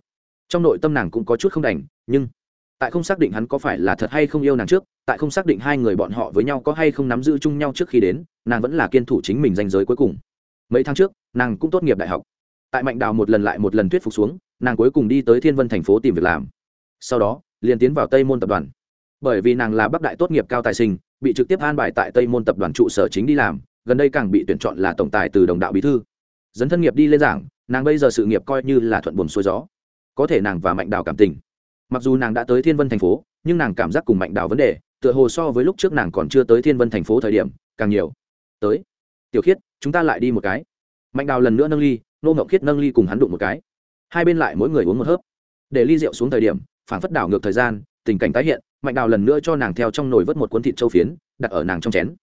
Trong nội tâm nàng cũng có chút không đành, nhưng tại không xác định hắn có phải là thật hay không yêu nàng trước, tại không xác định hai người bọn họ với nhau có hay không nắm giữ chung nhau trước khi đến, nàng vẫn là kiên thủ chính mình danh giới cuối cùng. Mấy tháng trước, nàng cũng tốt nghiệp đại học. Tại mạnh đào một lần lại một lần thuyết phục xuống, nàng cuối cùng đi tới thiên vân thành phố tìm việc làm. Sau đó, liền tiến vào tây môn tập đoàn. Bởi vì nàng là bắc đại tốt nghiệp cao tài sinh, bị trực tiếp an bài tại tây môn tập đoàn trụ sở chính đi làm, gần đây càng bị tuyển chọn là tổng tài từ đồng đạo bí thư. Dấn thân nghiệp đi lên giảng, nàng bây giờ sự nghiệp coi như là thuận buồm xuôi gió. Có thể nàng và mạnh đào cảm tình mặc dù nàng đã tới thiên vân thành phố, nhưng nàng cảm giác cùng mạnh đào vấn đề, tựa hồ so với lúc trước nàng còn chưa tới thiên vân thành phố thời điểm, càng nhiều. Tới. Tiểu khiết, chúng ta lại đi một cái. Mạnh đào lần nữa nâng ly, nô ngậu khiết nâng ly cùng hắn đụng một cái. Hai bên lại mỗi người uống một hớp. Để ly rượu xuống thời điểm phản phất đảo ngược thời gian, tình cảnh tái hiện, mạnh đào lần nữa cho nàng theo trong nồi vớt một cuốn thịt châu phiến, đặt ở nàng trong chén.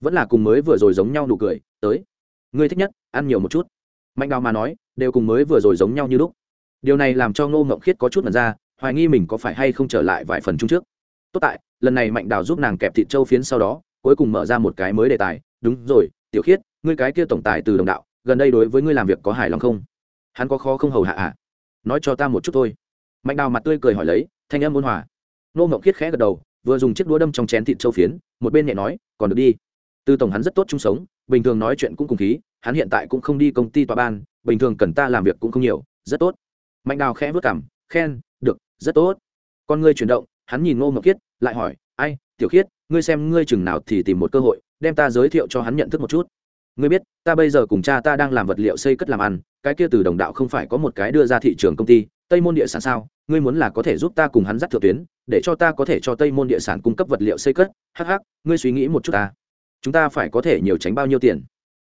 Vẫn là cùng mới vừa rồi giống nhau nụ cười, tới. Ngươi thích nhất, ăn nhiều một chút. Mạnh đào mà nói, đều cùng mới vừa rồi giống nhau như lúc. Điều này làm cho ngô ngộng khiết có chút mật ra hoài nghi mình có phải hay không trở lại vài phần chung trước. Tốt tại, lần này mạnh đào giúp nàng kẹp thịt châu phiến sau đó, cuối cùng mở ra một cái mới đề tài, đúng rồi, tiểu khiết, ngươi cái kia tổng tài từ đồng đạo, gần đây đối với ngươi làm việc có hài lòng không? Hắn có khó không hầu hạ ạ à? nói cho ta một chút thôi. Mạnh đào mặt tươi cười hỏi lấy, thanh âm ôn hòa. Nô ngộng khiết khẽ gật đầu, vừa dùng chiếc đũa đâm trong chén thịt châu phiến, một bên nhẹ nói, còn được đi. Từ tổng hắn rất tốt chung sống, bình thường nói chuyện cũng cùng khí, hắn hiện tại cũng không đi công ty tòa ban, bình thường cần ta làm việc cũng không nhiều, rất tốt. Mạnh đào khẽ vất cảm khen rất tốt. Con ngươi chuyển động, hắn nhìn ngô ngọc khiết, lại hỏi, ai, tiểu khiết, ngươi xem ngươi chừng nào thì tìm một cơ hội, đem ta giới thiệu cho hắn nhận thức một chút. Ngươi biết, ta bây giờ cùng cha ta đang làm vật liệu xây cất làm ăn, cái kia từ đồng đạo không phải có một cái đưa ra thị trường công ty, tây môn địa sản sao? Ngươi muốn là có thể giúp ta cùng hắn dắt thượng tuyến, để cho ta có thể cho tây môn địa sản cung cấp vật liệu xây cất hh ngươi suy nghĩ một chút ta. Chúng ta phải có thể nhiều tránh bao nhiêu tiền?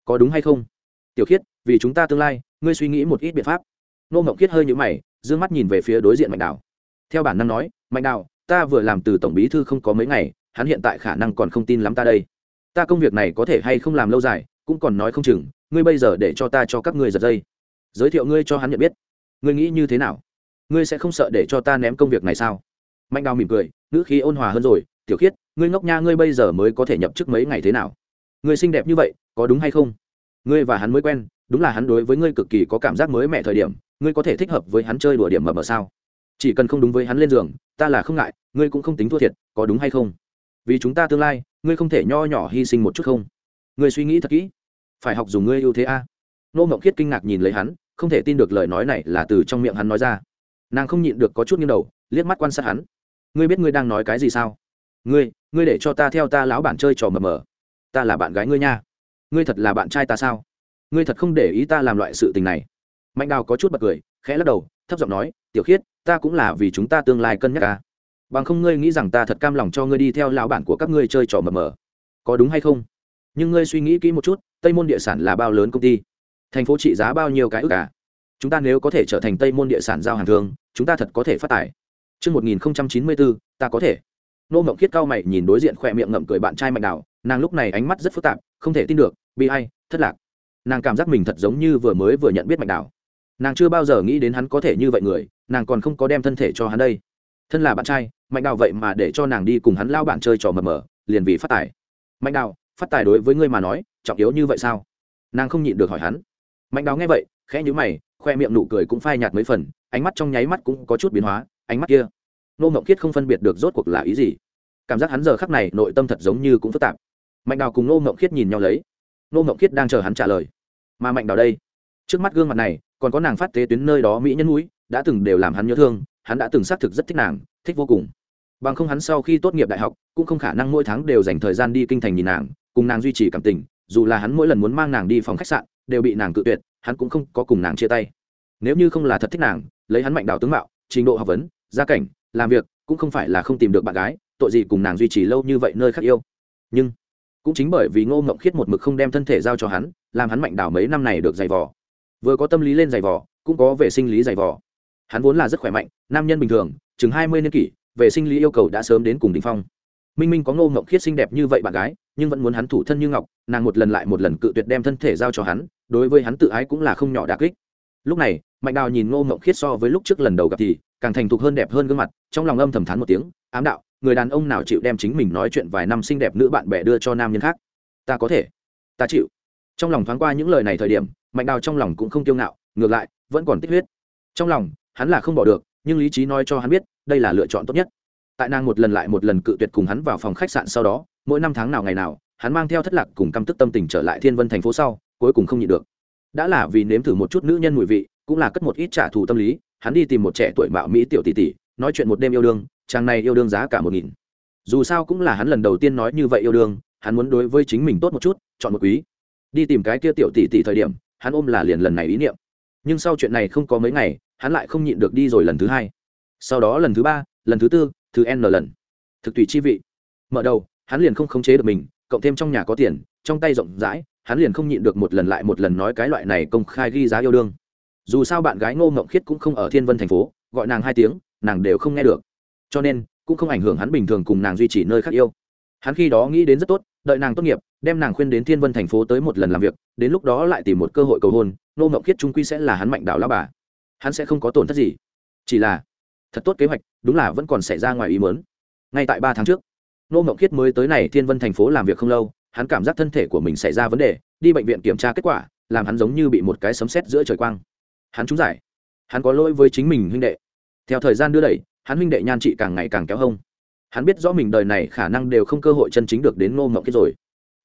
Có đúng hay không? Tiểu khiết, vì chúng ta tương lai, ngươi suy nghĩ một ít biện pháp. Nô mộng khiết hơi nhũ mày d ư ơ n g mắt nhìn về phía đối diện mạnh đảo theo bản năng nói mạnh đạo, ta vừa làm từ tổng bí thư không có mấy ngày hắn hiện tại khả năng còn không tin lắm ta đây. Ta công việc này có thể hay không làm lâu dài cũng còn nói không chừng ngươi bây giờ để cho ta cho các ngươi giật dây. Giới thiệu ngươi cho hắn nhận biết. Ngươi nghĩ như thế nào? Ngươi sẽ không sợ để cho ta ném công việc này sao? Mạnh đào mỉm cười ngữ khí ôn hòa hơn rồi tiểu khiết ngươi ngốc nha ngươi bây giờ mới có thể nhập chức mấy ngày thế nào? Ngươi xinh đẹp như vậy có đúng hay không? Ngươi và hắn mới quen đúng là hắn đối với ngươi cực kỳ có cảm giác mới mẹ thời điểm ngươi có thể thích hợp với hắn chơi đùa điểm mập mờ sao? Chỉ cần không đúng với hắn lên giường, ta là không ngại, ngươi cũng không tính thua thiệt, có đúng hay không? Vì chúng ta tương lai, ngươi không thể nho nhỏ hy sinh một chút không? Ngươi suy nghĩ thật kỹ. Phải học dùng ngươi ưu thế a. Nô ngọc khiết kinh ngạc nhìn lấy hắn, không thể tin được lời nói này là từ trong miệng hắn nói ra. Nàng không nhịn được có chút nghiêng đầu, liếc mắt quan sát hắn. Ngươi biết ngươi đang nói cái gì sao? Ngươi ngươi để cho ta theo ta lão bản chơi trò mờ mờ. Ta là bạn gái ngươi nha. Ngươi thật là bạn trai ta sao? Ngươi thật không để ý ta làm loại sự tình này. Mạnh đào có chút bật cười, khẽ lắc đầu, thấp giọng nói, tiểu khiết ta cũng là vì chúng ta tương lai cân nhắc ca bằng không ngươi nghĩ rằng ta thật cam lòng cho ngươi đi theo lão bản của các ngươi chơi trò mờ mờ có đúng hay không nhưng ngươi suy nghĩ kỹ một chút tây môn địa sản là bao lớn công ty thành phố trị giá bao nhiêu cái ước cả chúng ta nếu có thể trở thành tây môn địa sản giao hàng thường chúng ta thật có thể phát tài Trước 1094, ta có thể. Nô Mộng Khiết cao mày nhìn đối diện khỏe miệng ngậm cười bạn trai Mạnh Đào, nàng lúc này ánh mắt rất phức tạp, không thể tin được, bi ai, thất lạc. Nàng cảm giác mình thật giống như vừa mới vừa nhận biết Mạnh Đào. Nàng chưa bao giờ nghĩ đến hắn có thể như vậy người, nàng còn không có đem thân thể cho hắn đây. Thân là bạn trai, Mạnh Đào vậy mà để cho nàng đi cùng hắn lao bạn chơi trò mờ mờ, liền vì phát tài. Mạnh Đào, phát tài đối với ngươi mà nói, trọng yếu như vậy sao? Nàng không nhịn được hỏi hắn. Mạnh Đào nghe vậy, khẽ nhíu mày, khoe miệng nụ cười cũng phai nhạt mấy phần, ánh mắt trong nháy mắt cũng có chút biến hóa, ánh mắt kia nô ngộng Kiết không phân biệt được rốt cuộc là ý gì cảm giác hắn giờ khắc này nội tâm thật giống như cũng phức tạp mạnh đào cùng nô ngộng khiết nhìn nhau lấy nô ngộng khiết đang chờ hắn trả lời mà mạnh đào đây trước mắt gương mặt này còn có nàng phát tế tuyến nơi đó mỹ nhân mũi, đã từng đều làm hắn nhớ thương, hắn đã từng xác thực rất thích nàng, thích vô cùng. Bằng không hắn sau khi tốt nghiệp đại học, cũng không khả năng mỗi tháng đều dành thời gian đi kinh thành nhìn nàng, cùng nàng duy trì cảm tình, dù là hắn mỗi lần muốn mang nàng đi phòng khách sạn, đều bị nàng cự tuyệt, hắn cũng không có cùng nàng chia tay. Nếu như không là thật thích nàng, lấy hắn mạnh đào tướng mạo, trình độ học vấn, gia cảnh, làm việc, cũng không phải là không tìm được bạn gái, tội gì cùng nàng duy trì lâu như vậy nơi khác yêu. Nhưng, cũng chính bởi vì ngô ngộng khiết một mực không đem thân thể giao cho hắn, làm hắn mạnh đào mấy năm này được giày vò vừa có tâm lý lên giày vò, cũng có về sinh lý giày vò. Hắn vốn là rất khỏe mạnh, nam nhân bình thường, chừng hai mươi niên kỷ về sinh lý yêu cầu đã sớm đến cùng đ ỉ n h phong. Minh minh có ngô ngộng khiết xinh đẹp như vậy bạn gái, nhưng vẫn muốn hắn thủ thân như ngọc, nàng một lần lại một lần cự tuyệt đem thân thể giao cho hắn, đối với hắn tự ái cũng là không nhỏ đà kích. Lúc này, mạnh đào nhìn ngô ngộng khiết so với lúc trước lần đầu gặp thì, càng thành thục hơn đẹp hơn gương mặt, trong lòng âm thầm thán một tiếng, ám đạo, người đàn ông nào chịu đem chính mình nói chuyện vài năm xinh đẹp nữ bạn bè đưa cho nam nhân khác? Ta có thể. Ta chịu trong lòng thoáng qua những lời này thời điểm, mạnh đào trong lòng cũng không kiêu ngạo, ngược lại, vẫn còn tích huyết. Trong lòng, hắn là không bỏ được, nhưng lý trí nói cho hắn biết, đây là lựa chọn tốt nhất. Tại nàng một lần lại một lần cự tuyệt cùng hắn vào phòng khách sạn sau đó, mỗi năm tháng nào ngày nào, hắn mang theo thất lạc cùng căm tức tâm tình trở lại thiên vân thành phố sau, cuối cùng không nhịn được. Đã là vì nếm thử một chút nữ nhân mùi vị, cũng là cất một ít trả thù tâm lý, hắn đi tìm một trẻ tuổi mạo mỹ tiểu tỷ tỷ, nói chuyện một đêm yêu đương, chàng này yêu đương giá cả một nghìn. Dù sao cũng là hắn lần đầu tiên nói như vậy yêu đương, hắn muốn đối với chính mình tốt một chút, chọn một quý đi tìm cái kia tiểu tỷ tỷ thời điểm, hắn ôm là liền lần này ý niệm. Nhưng sau chuyện này không có mấy ngày, hắn lại không nhịn được đi rồi lần thứ hai. Sau đó lần thứ ba, lần thứ tư, thứ n lần. Thực tùy chi vị. Mở đầu, hắn liền không khống chế được mình, cộng thêm trong nhà có tiền, trong tay rộng rãi, hắn liền không nhịn được một lần lại một lần nói cái loại này công khai ghi giá yêu đương. Dù sao bạn gái ngô ngộng khiết cũng không ở thiên vân thành phố, gọi nàng hai tiếng, nàng đều không nghe được. Cho nên, cũng không ảnh hưởng hắn bình thường cùng nàng duy trì nơi khác yêu. Hắn khi đó nghĩ đến rất tốt, đợi nàng tốt nghiệp đem nàng khuyên đến thiên vân thành phố tới một lần làm việc, đến lúc đó lại tìm một cơ hội cầu hôn, nô ngộng khiết trung quy sẽ là hắn mạnh đạo lao bà. Hắn sẽ không có tổn thất gì. Chỉ là, thật tốt kế hoạch, đúng là vẫn còn xảy ra ngoài ý mớn ngay tại ba tháng trước, nô ngộng khiết mới tới này thiên vân thành phố làm việc không lâu, hắn cảm giác thân thể của mình xảy ra vấn đề, đi bệnh viện kiểm tra kết quả, làm hắn giống như bị một cái sấm sét giữa trời quang. Hắn trúng giải. Hắn có lỗi với chính mình, huynh đệ. Theo thời gian đưa đẩy, hắn huynh đệ nhan trị càng ngày càng kéo hông. Hắn biết rõ mình đời này khả năng đều không cơ hội chân chính được đến ngô mộng khiết rồi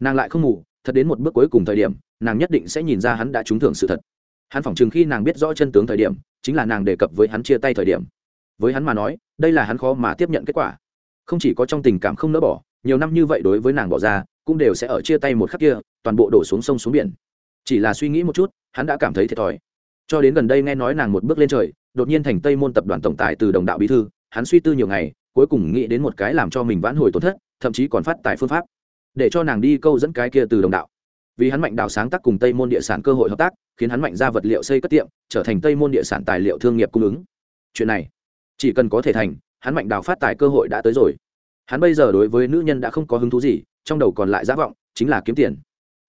nàng lại không ngủ, thật đến một bước cuối cùng thời điểm, nàng nhất định sẽ nhìn ra hắn đã trúng thưởng sự thật. Hắn phỏng chừng khi nàng biết rõ chân tướng thời điểm, chính là nàng đề cập với hắn chia tay thời điểm. Với hắn mà nói, đây là hắn khó mà tiếp nhận kết quả. Không chỉ có trong tình cảm không nỡ bỏ, nhiều năm như vậy đối với nàng bỏ ra, cũng đều sẽ ở chia tay một khắc kia, toàn bộ đổ xuống sông xuống biển. Chỉ là suy nghĩ một chút, hắn đã cảm thấy thiệt thòi. Cho đến gần đây nghe nói nàng một bước lên trời, đột nhiên thành tây môn tập đoàn tổng tài từ đồng đạo bí thư, hắn suy tư nhiều ngày, cuối cùng nghĩ đến một cái làm cho mình vãn hồi tổn thất, thậm chí còn phát tài phương pháp để cho nàng đi câu dẫn cái kia từ đồng đạo. Vì hắn mạnh đào sáng tác cùng tây môn địa sản cơ hội hợp tác, khiến hắn mạnh ra vật liệu xây cất tiệm, trở thành tây môn địa sản tài liệu thương nghiệp cung ứng. Chuyện này, chỉ cần có thể thành, hắn mạnh đào phát tài cơ hội đã tới rồi. Hắn bây giờ đối với nữ nhân đã không có hứng thú gì, trong đầu còn lại giá vọng, chính là kiếm tiền.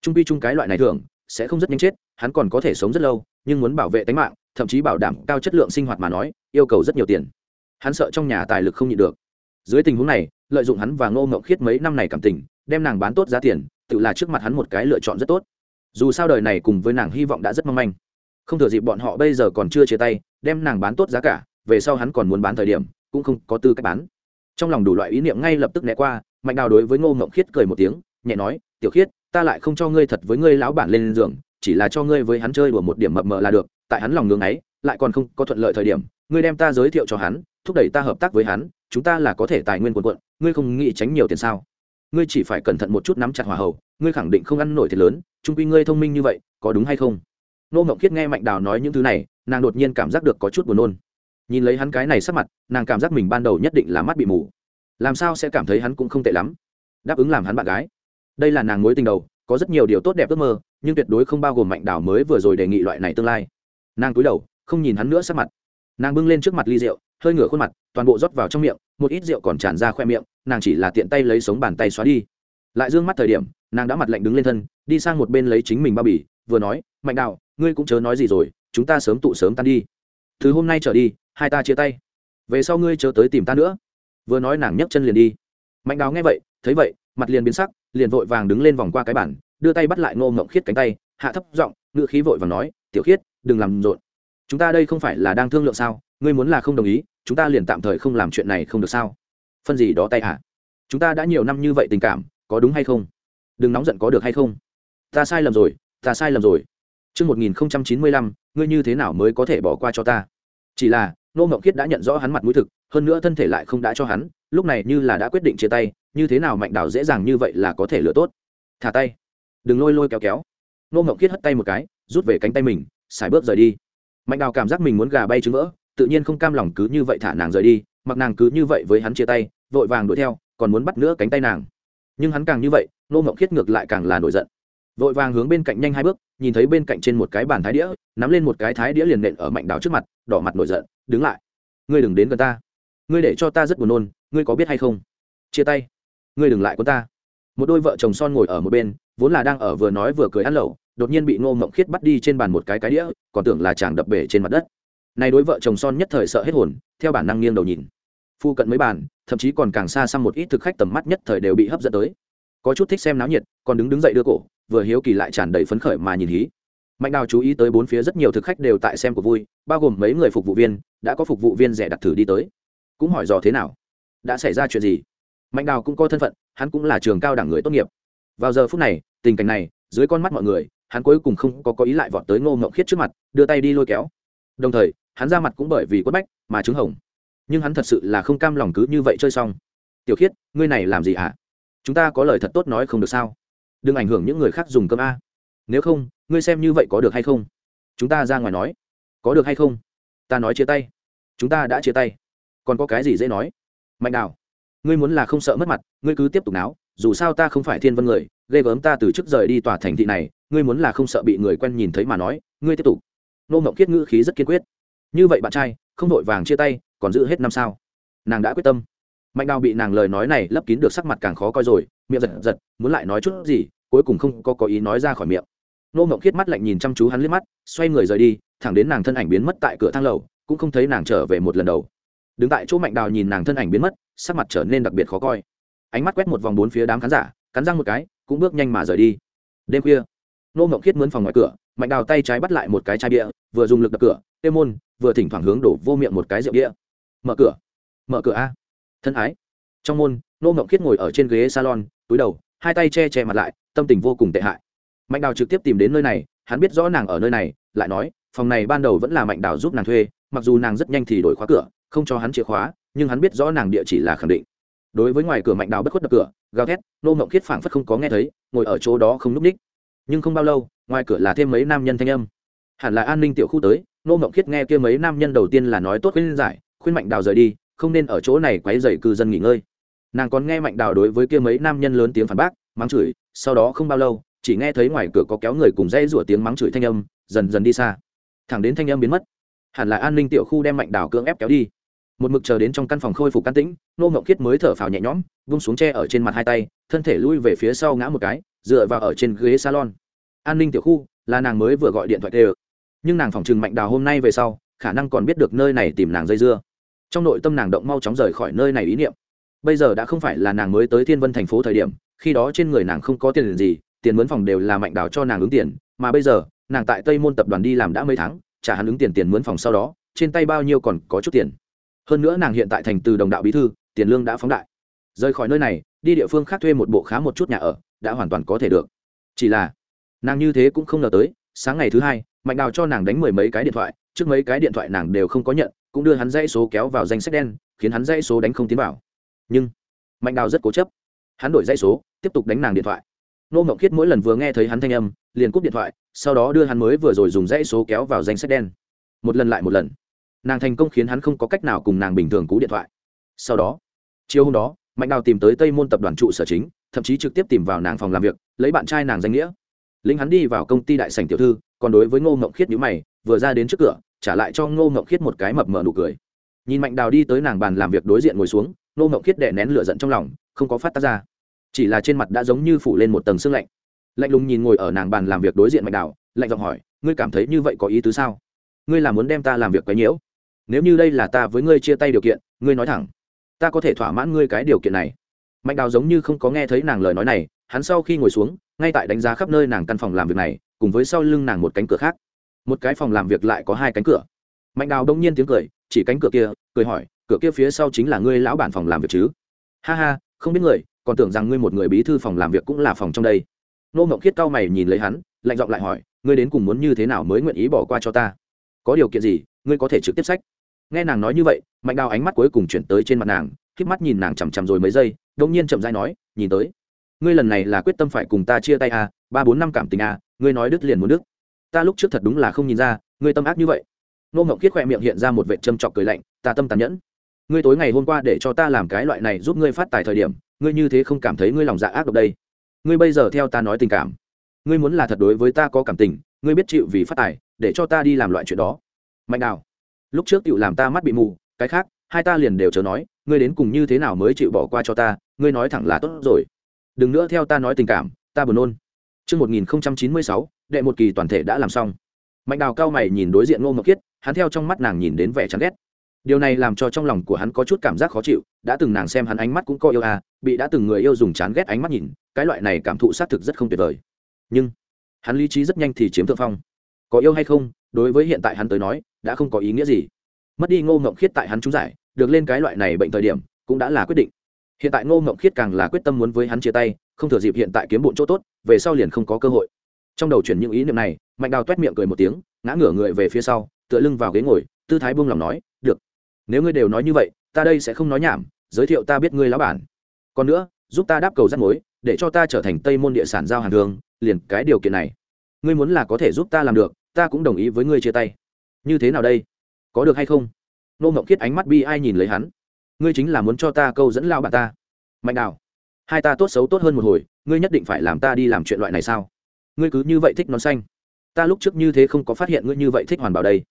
Trung pi chung cái loại này thường, sẽ không rất nhanh chết, hắn còn có thể sống rất lâu, nhưng muốn bảo vệ tính mạng, thậm chí bảo đảm cao chất lượng sinh hoạt mà nói, yêu cầu rất nhiều tiền. Hắn sợ trong nhà tài lực không nhịn được. Dưới tình huống này, lợi dụng hắn và ngô ngậu khiết mấy năm này cảm tình đem nàng bán tốt giá tiền, tự là trước mặt hắn một cái lựa chọn rất tốt. Dù sao đời này cùng với nàng hy vọng đã rất mong manh. Không thừa dịp bọn họ bây giờ còn chưa chia tay, đem nàng bán tốt giá cả, về sau hắn còn muốn bán thời điểm, cũng không có tư cách bán. Trong lòng đủ loại ý niệm ngay lập tức né qua, mạnh đào đối với ngô ngộng khiết cười một tiếng, nhẹ nói, tiểu khiết, ta lại không cho ngươi thật với ngươi lão bản lên giường, chỉ là cho ngươi với hắn chơi đùa một điểm mập mờ là được, tại hắn lòng ngưng ấy, lại còn không có thuận lợi thời điểm, ngươi đem ta giới thiệu cho hắn, thúc đẩy ta hợp tác với hắn, chúng ta là có thể tài nguyên quần quận ngươi không nghĩ tránh nhiều tiền sao? Ngươi chỉ phải cẩn thận một chút nắm chặt hỏa hầu. ngươi khẳng định không ăn nổi thiệt lớn trung quy ngươi thông minh như vậy, có đúng hay không? Nô ngọc khiết nghe mạnh đào nói những thứ này, nàng đột nhiên cảm giác được có chút buồn nôn. Nhìn lấy hắn cái này sắc mặt, nàng cảm giác mình ban đầu nhất định là mắt bị mù. Làm sao sẽ cảm thấy hắn cũng không tệ lắm? Đáp ứng làm hắn bạn gái. Đây là nàng mối tình đầu, có rất nhiều điều tốt đẹp ước mơ, nhưng tuyệt đối không bao gồm mạnh đào mới vừa rồi đề nghị loại này tương lai. Nàng cúi đầu, không nhìn hắn nữa sắc mặt. Nàng bưng lên trước mặt ly rượu, hơi ngửa khuôn mặt, toàn bộ rót vào trong miệng, một ít rượu còn tràn ra khoe miệng nàng chỉ là tiện tay lấy sống bàn tay xóa đi. Lại d ư ơ n g mắt thời điểm, nàng đã mặt lạnh đứng lên thân, đi sang một bên lấy chính mình bao bì, vừa nói, mạnh đạo ngươi cũng chớ nói gì rồi, chúng ta sớm tụ sớm tan đi. Thứ hôm nay trở đi, hai ta chia tay. Về sau ngươi chớ tới tìm ta nữa. Vừa nói nàng nhấc chân liền đi. Mạnh đào nghe vậy, thấy vậy, mặt liền biến sắc, liền vội vàng đứng lên vòng qua cái bản đưa tay bắt lại ngô ngộng khiết cánh tay, hạ thấp giọng ngựa khí vội và nói, tiểu khiết, đừng làm rộn. Chúng ta đây không phải là đang thương lượng sao? Ngươi muốn là không đồng ý, chúng ta liền tạm thời không làm chuyện này không được sao? Phân gì đó tay hả chúng ta đã nhiều năm như vậy tình cảm có đúng hay không đừng nóng giận có được hay không ta sai lầm rồi ta sai lầm rồi Trước 1095, ngươi như thế nào mới có thể bỏ qua cho ta? Chỉ là, Nô Ngộng Khiết đã nhận rõ hắn mặt mũi thực, hơn nữa thân thể lại không đã cho hắn, lúc này như là đã quyết định chia tay, như thế nào Mạnh Đào dễ dàng như vậy là có thể lựa tốt. Thả tay, đừng lôi lôi kéo kéo. Nô Ngộng Khiết hất tay một cái, rút về cánh tay mình, xài bước rời đi. Mạnh Đào cảm giác mình muốn gà bay trứng vỡ, tự nhiên không cam lòng cứ như vậy thả nàng rời đi, mặc nàng cứ như vậy với hắn chia tay, vội vàng đuổi theo, còn muốn bắt nữa cánh tay nàng. Nhưng hắn càng như vậy, Nô Ngộng Khiết ngược lại càng là nổi giận. Vội vàng hướng bên cạnh nhanh hai bước nhìn thấy bên cạnh trên một cái bàn thái đĩa nắm lên một cái thái đĩa liền nện ở mạnh đào trước mặt đỏ mặt nổi giận đứng lại. Ngươi đừng đến gần ta. Ngươi để cho ta rất buồn nôn ngươi có biết hay không? Chia tay. Ngươi đừng lại con ta. Một đôi vợ chồng son ngồi ở một bên vốn là đang ở vừa nói vừa cười ăn lẩu đột nhiên bị ngô mộng khiết bắt đi trên bàn một cái cái đĩa còn tưởng là chàng đập bể trên mặt đất này đối vợ chồng son nhất thời sợ hết hồn, theo bản năng nghiêng đầu nhìn. Phu cận mấy bàn, thậm chí còn càng xa xăm một ít thực khách tầm mắt nhất thời đều bị hấp dẫn tới. Có chút thích xem náo nhiệt, còn đứng đứng dậy đưa cổ, vừa hiếu kỳ lại tràn đầy phấn khởi mà nhìn hí. Mạnh đào chú ý tới bốn phía rất nhiều thực khách đều tại xem của vui, bao gồm mấy người phục vụ viên, đã có phục vụ viên rẻ đặt thử đi tới. Cũng hỏi dò thế nào? Đã xảy ra chuyện gì? Mạnh đào cũng có thân phận, hắn cũng là trường cao đẳng người tốt nghiệp. Vào giờ phút này, tình cảnh này, dưới con mắt mọi người, hắn cuối cùng không có có ý lại vọt tới ngô ngậu khiết trước mặt, đưa tay đi lôi kéo đồng thời, hắn ra mặt cũng bởi vì quất bách mà trứng hồng. Nhưng hắn thật sự là không cam lòng cứ như vậy chơi xong. Tiểu khiết, ngươi này làm gì hả? À? chúng ta có lời thật tốt nói không được sao? Đừng ảnh hưởng những người khác dùng cơm a. Nếu không, ngươi xem như vậy có được hay không? Chúng ta ra ngoài nói. Có được hay không? Ta nói chia tay. Chúng ta đã chia tay. Còn có cái gì dễ nói? Mạnh đào, ngươi muốn là không sợ mất mặt, ngươi cứ tiếp tục náo. Dù sao ta không phải thiên vân người, ghê gớm ta từ trước rời đi tòa thành thị này, ngươi muốn là không sợ bị người quen nhìn thấy mà nói, ngươi tiếp tục nô mộng kiết ngữ khí rất kiên quyết. Như vậy bạn trai, không vội vàng chia tay, còn giữ hết năm sao. Nàng đã quyết tâm. Mạnh đào bị nàng lời nói này lấp kín được sắc mặt càng khó coi rồi, miệng giật giật, muốn lại nói chút gì, cuối cùng không có có ý nói ra khỏi miệng. Nô mộng khiết mắt lạnh nhìn chăm chú hắn liếc mắt, xoay người rời đi, thẳng đến nàng thân ảnh biến mất tại cửa thang lầu, cũng không thấy nàng trở về một lần đầu. Đứng tại chỗ mạnh đào nhìn nàng thân ảnh biến mất, sắc mặt trở nên đặc biệt khó coi. Ánh mắt quét một vòng bốn phía đám khán giả, cắn răng một cái, cũng bước nhanh mà rời đi. Đêm khuya nô mộng khiết mướn phòng ngoài cửa mạnh đào tay trái bắt lại một cái chai bia, vừa dùng lực đập cửa, tê môn, vừa thỉnh thoảng hướng đổ vô miệng một cái rượu bia. Mở cửa. Mở cửa a. Thân ái. Trong môn, nô ngộng khiết ngồi ở trên ghế salon, túi đầu, hai tay che che mặt lại, tâm tình vô cùng tệ hại. Mạnh đào trực tiếp tìm đến nơi này, hắn biết rõ nàng ở nơi này, lại nói, phòng này ban đầu vẫn là mạnh đào giúp nàng thuê, mặc dù nàng rất nhanh thì đổi khóa cửa, không cho hắn chìa khóa, nhưng hắn biết rõ nàng địa chỉ là khẳng định. Đối với ngoài cửa mạnh đào bất khuất đập cửa, gào thét, nô ngộng khiết phảng phất không có nghe thấy, ngồi ở chỗ đó không núp ních nhưng không bao lâu, ngoài cửa là thêm mấy nam nhân thanh âm. Hẳn là an ninh tiểu khu tới, nô mộng khiết nghe kia mấy nam nhân đầu tiên là nói tốt khuyên giải, khuyên mạnh đào rời đi, không nên ở chỗ này quấy dày cư dân nghỉ ngơi. Nàng còn nghe mạnh đào đối với kia mấy nam nhân lớn tiếng phản bác, mắng chửi, sau đó không bao lâu, chỉ nghe thấy ngoài cửa có kéo người cùng dây rủa tiếng mắng chửi thanh âm, dần dần đi xa. Thẳng đến thanh âm biến mất, hẳn là an ninh tiểu khu đem mạnh đào cưỡng ép kéo đi. Một mực chờ đến trong căn phòng khôi phục căn tĩnh, nô ngậu khiết mới thở phào nhẹ nhõm vung xuống tre ở trên mặt hai tay, thân thể lui về phía sau ngã một cái dựa vào ở trên ghế salon. An ninh tiểu khu là nàng mới vừa gọi điện thoại tê nhưng nàng phòng trừng mạnh đào hôm nay về sau, khả năng còn biết được nơi này tìm nàng dây dưa. Trong nội tâm nàng động mau chóng rời khỏi nơi này ý niệm. Bây giờ đã không phải là nàng mới tới thiên vân thành phố thời điểm, khi đó trên người nàng không có tiền gì, tiền mướn phòng đều là mạnh đào cho nàng ứng tiền, mà bây giờ, nàng tại tây môn tập đoàn đi làm đã mấy tháng, trả hắn ứng tiền tiền mướn phòng sau đó, trên tay bao nhiêu còn có chút tiền. Hơn nữa nàng hiện tại thành từ đồng đạo bí thư, tiền lương đã phóng đại. Rời khỏi nơi này, đi địa phương khác thuê một bộ khá một chút nhà ở đã hoàn toàn có thể được. Chỉ là, nàng như thế cũng không ngờ tới, sáng ngày thứ hai, mạnh đào cho nàng đánh mười mấy cái điện thoại, trước mấy cái điện thoại nàng đều không có nhận, cũng đưa hắn dãy số kéo vào danh sách đen, khiến hắn dãy số đánh không tiến vào. Nhưng, mạnh đào rất cố chấp. Hắn đổi dãy số, tiếp tục đánh nàng điện thoại. Nô ngọc khiết mỗi lần vừa nghe thấy hắn thanh âm, liền cúp điện thoại, sau đó đưa hắn mới vừa rồi dùng dãy số kéo vào danh sách đen. Một lần lại một lần. Nàng thành công khiến hắn không có cách nào cùng nàng bình thường cú điện thoại. Sau đó, chiều hôm đó, mạnh đào tìm tới tây môn tập đoàn trụ sở chính thậm chí trực tiếp tìm vào nàng phòng làm việc, lấy bạn trai nàng danh nghĩa. Lính hắn đi vào công ty đại sành tiểu thư, còn đối với ngô ngộng khiết nhữ mày, vừa ra đến trước cửa, trả lại cho ngô ngộng khiết một cái mập mờ nụ cười. Nhìn mạnh đào đi tới nàng bàn làm việc đối diện ngồi xuống, ngô ngộng khiết đè nén lửa giận trong lòng, không có phát tác ra. Chỉ là trên mặt đã giống như phủ lên một tầng sương lạnh. Lạnh lùng nhìn ngồi ở nàng bàn làm việc đối diện mạnh đào, lạnh giọng hỏi, ngươi cảm thấy như vậy có ý tứ sao? Ngươi là muốn đem ta làm việc quấy nhiễu? Nếu như đây là ta với ngươi chia tay điều kiện, ngươi nói thẳng, ta có thể thỏa mãn ngươi cái điều kiện này mạnh đào giống như không có nghe thấy nàng lời nói này, hắn sau khi ngồi xuống, ngay tại đánh giá khắp nơi nàng căn phòng làm việc này, cùng với sau lưng nàng một cánh cửa khác. Một cái phòng làm việc lại có hai cánh cửa. Mạnh đào đông nhiên tiếng cười, chỉ cánh cửa kia, cười hỏi, cửa kia phía sau chính là ngươi lão bản phòng làm việc chứ? Ha ha, không biết người, còn tưởng rằng ngươi một người bí thư phòng làm việc cũng là phòng trong đây. Nô ngộng khiết cao mày nhìn lấy hắn, lạnh giọng lại hỏi, ngươi đến cùng muốn như thế nào mới nguyện ý bỏ qua cho ta? Có điều kiện gì, ngươi có thể trực tiếp sách? Nghe nàng nói như vậy, mạnh đào ánh mắt cuối cùng chuyển tới trên mặt nàng k mắt nhìn nàng chằm chằm rồi mấy giây đông nhiên chậm dai nói, nhìn tới. Ngươi lần này là quyết tâm phải cùng ta chia tay à ba bốn năm cảm tình à ngươi nói đứt liền muốn đứt. Ta lúc trước thật đúng là không nhìn ra, ngươi tâm ác như vậy. Nô ngộng kiết khoe miệng hiện ra một vệ châm trọc cười lạnh, ta tâm tàn nhẫn. Ngươi tối ngày hôm qua để cho ta làm cái loại này giúp ngươi phát tài thời điểm, ngươi như thế không cảm thấy ngươi lòng dạ ác độc đây. Ngươi bây giờ theo ta nói tình cảm. Ngươi muốn là thật đối với ta có cảm tình, ngươi biết chịu vì phát tài, để cho ta đi làm loại chuyện đó. Mạnh đào lúc trước tựu làm ta mắt bị mù cái khác hai ta liền đều chờ nói ngươi đến cùng như thế nào mới chịu bỏ qua cho ta ngươi nói thẳng là tốt rồi. Đừng nữa theo ta nói tình cảm ta buồn nôn. Trước 1096, đệ một kỳ toàn thể đã làm xong. Mạnh đào cao mày nhìn đối diện ngô ngọc kiết hắn theo trong mắt nàng nhìn đến vẻ chán ghét. Điều này làm cho trong lòng của hắn có chút cảm giác khó chịu đã từng nàng xem hắn ánh mắt cũng có yêu à bị đã từng người yêu dùng chán ghét ánh mắt nhìn cái loại này cảm thụ xác thực rất không tuyệt vời. Nhưng hắn lý trí rất nhanh thì chiếm thượng phong. Có yêu hay không đối với hiện tại hắn tới nói đã không có ý nghĩa gì. Mất đi ngô ngộng khiết tại hắn trúng giải, được lên cái loại này bệnh thời điểm, cũng đã là quyết định. Hiện tại ngô ngộng khiết càng là quyết tâm muốn với hắn chia tay, không thừa dịp hiện tại kiếm bộn chỗ tốt, về sau liền không có cơ hội. Trong đầu chuyển những ý niệm này, mạnh đào t u é t miệng cười một tiếng, ngã ngửa người về phía sau, tựa lưng vào ghế ngồi, tư thái buông lòng nói, được, nếu ngươi đều nói như vậy, ta đây sẽ không nói nhảm, giới thiệu ta biết ngươi lão bản. Còn nữa, giúp ta đáp cầu rắt mối, để cho ta trở thành tây môn địa sản giao hàng đường, liền cái điều kiện này. Ngươi muốn là có thể giúp ta làm được, ta cũng đồng ý với ngươi chia tay như thế nào đây? Có được hay không? Nô mộng khiết ánh mắt bi ai nhìn lấy hắn. Ngươi chính là muốn cho ta câu dẫn lao bà ta. Mạnh đào, hai ta tốt xấu tốt hơn một hồi, ngươi nhất định phải làm ta đi làm chuyện loại này sao? Ngươi cứ như vậy thích nón xanh. Ta lúc trước như thế không có phát hiện ngươi như vậy thích hoàn bảo đây.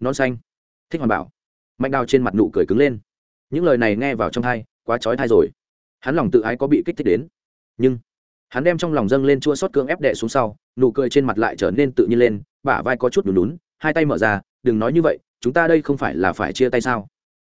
Nón xanh. Thích hoàn bảo. Mạnh đào trên mặt nụ cười cứng lên. Những lời này nghe vào trong thai quá trói thai rồi. Hắn lòng tự ái có bị kích thích đến. Nhưng, hắn đem trong lòng dâng lên chua sót cưỡng ép đệ xuống sau, nụ cười trên mặt lại trở nên tự nhiên lên, bả vai có chút lún lún hai tay mở ra đừng nói như vậy, chúng ta đây không phải là phải chia tay sao?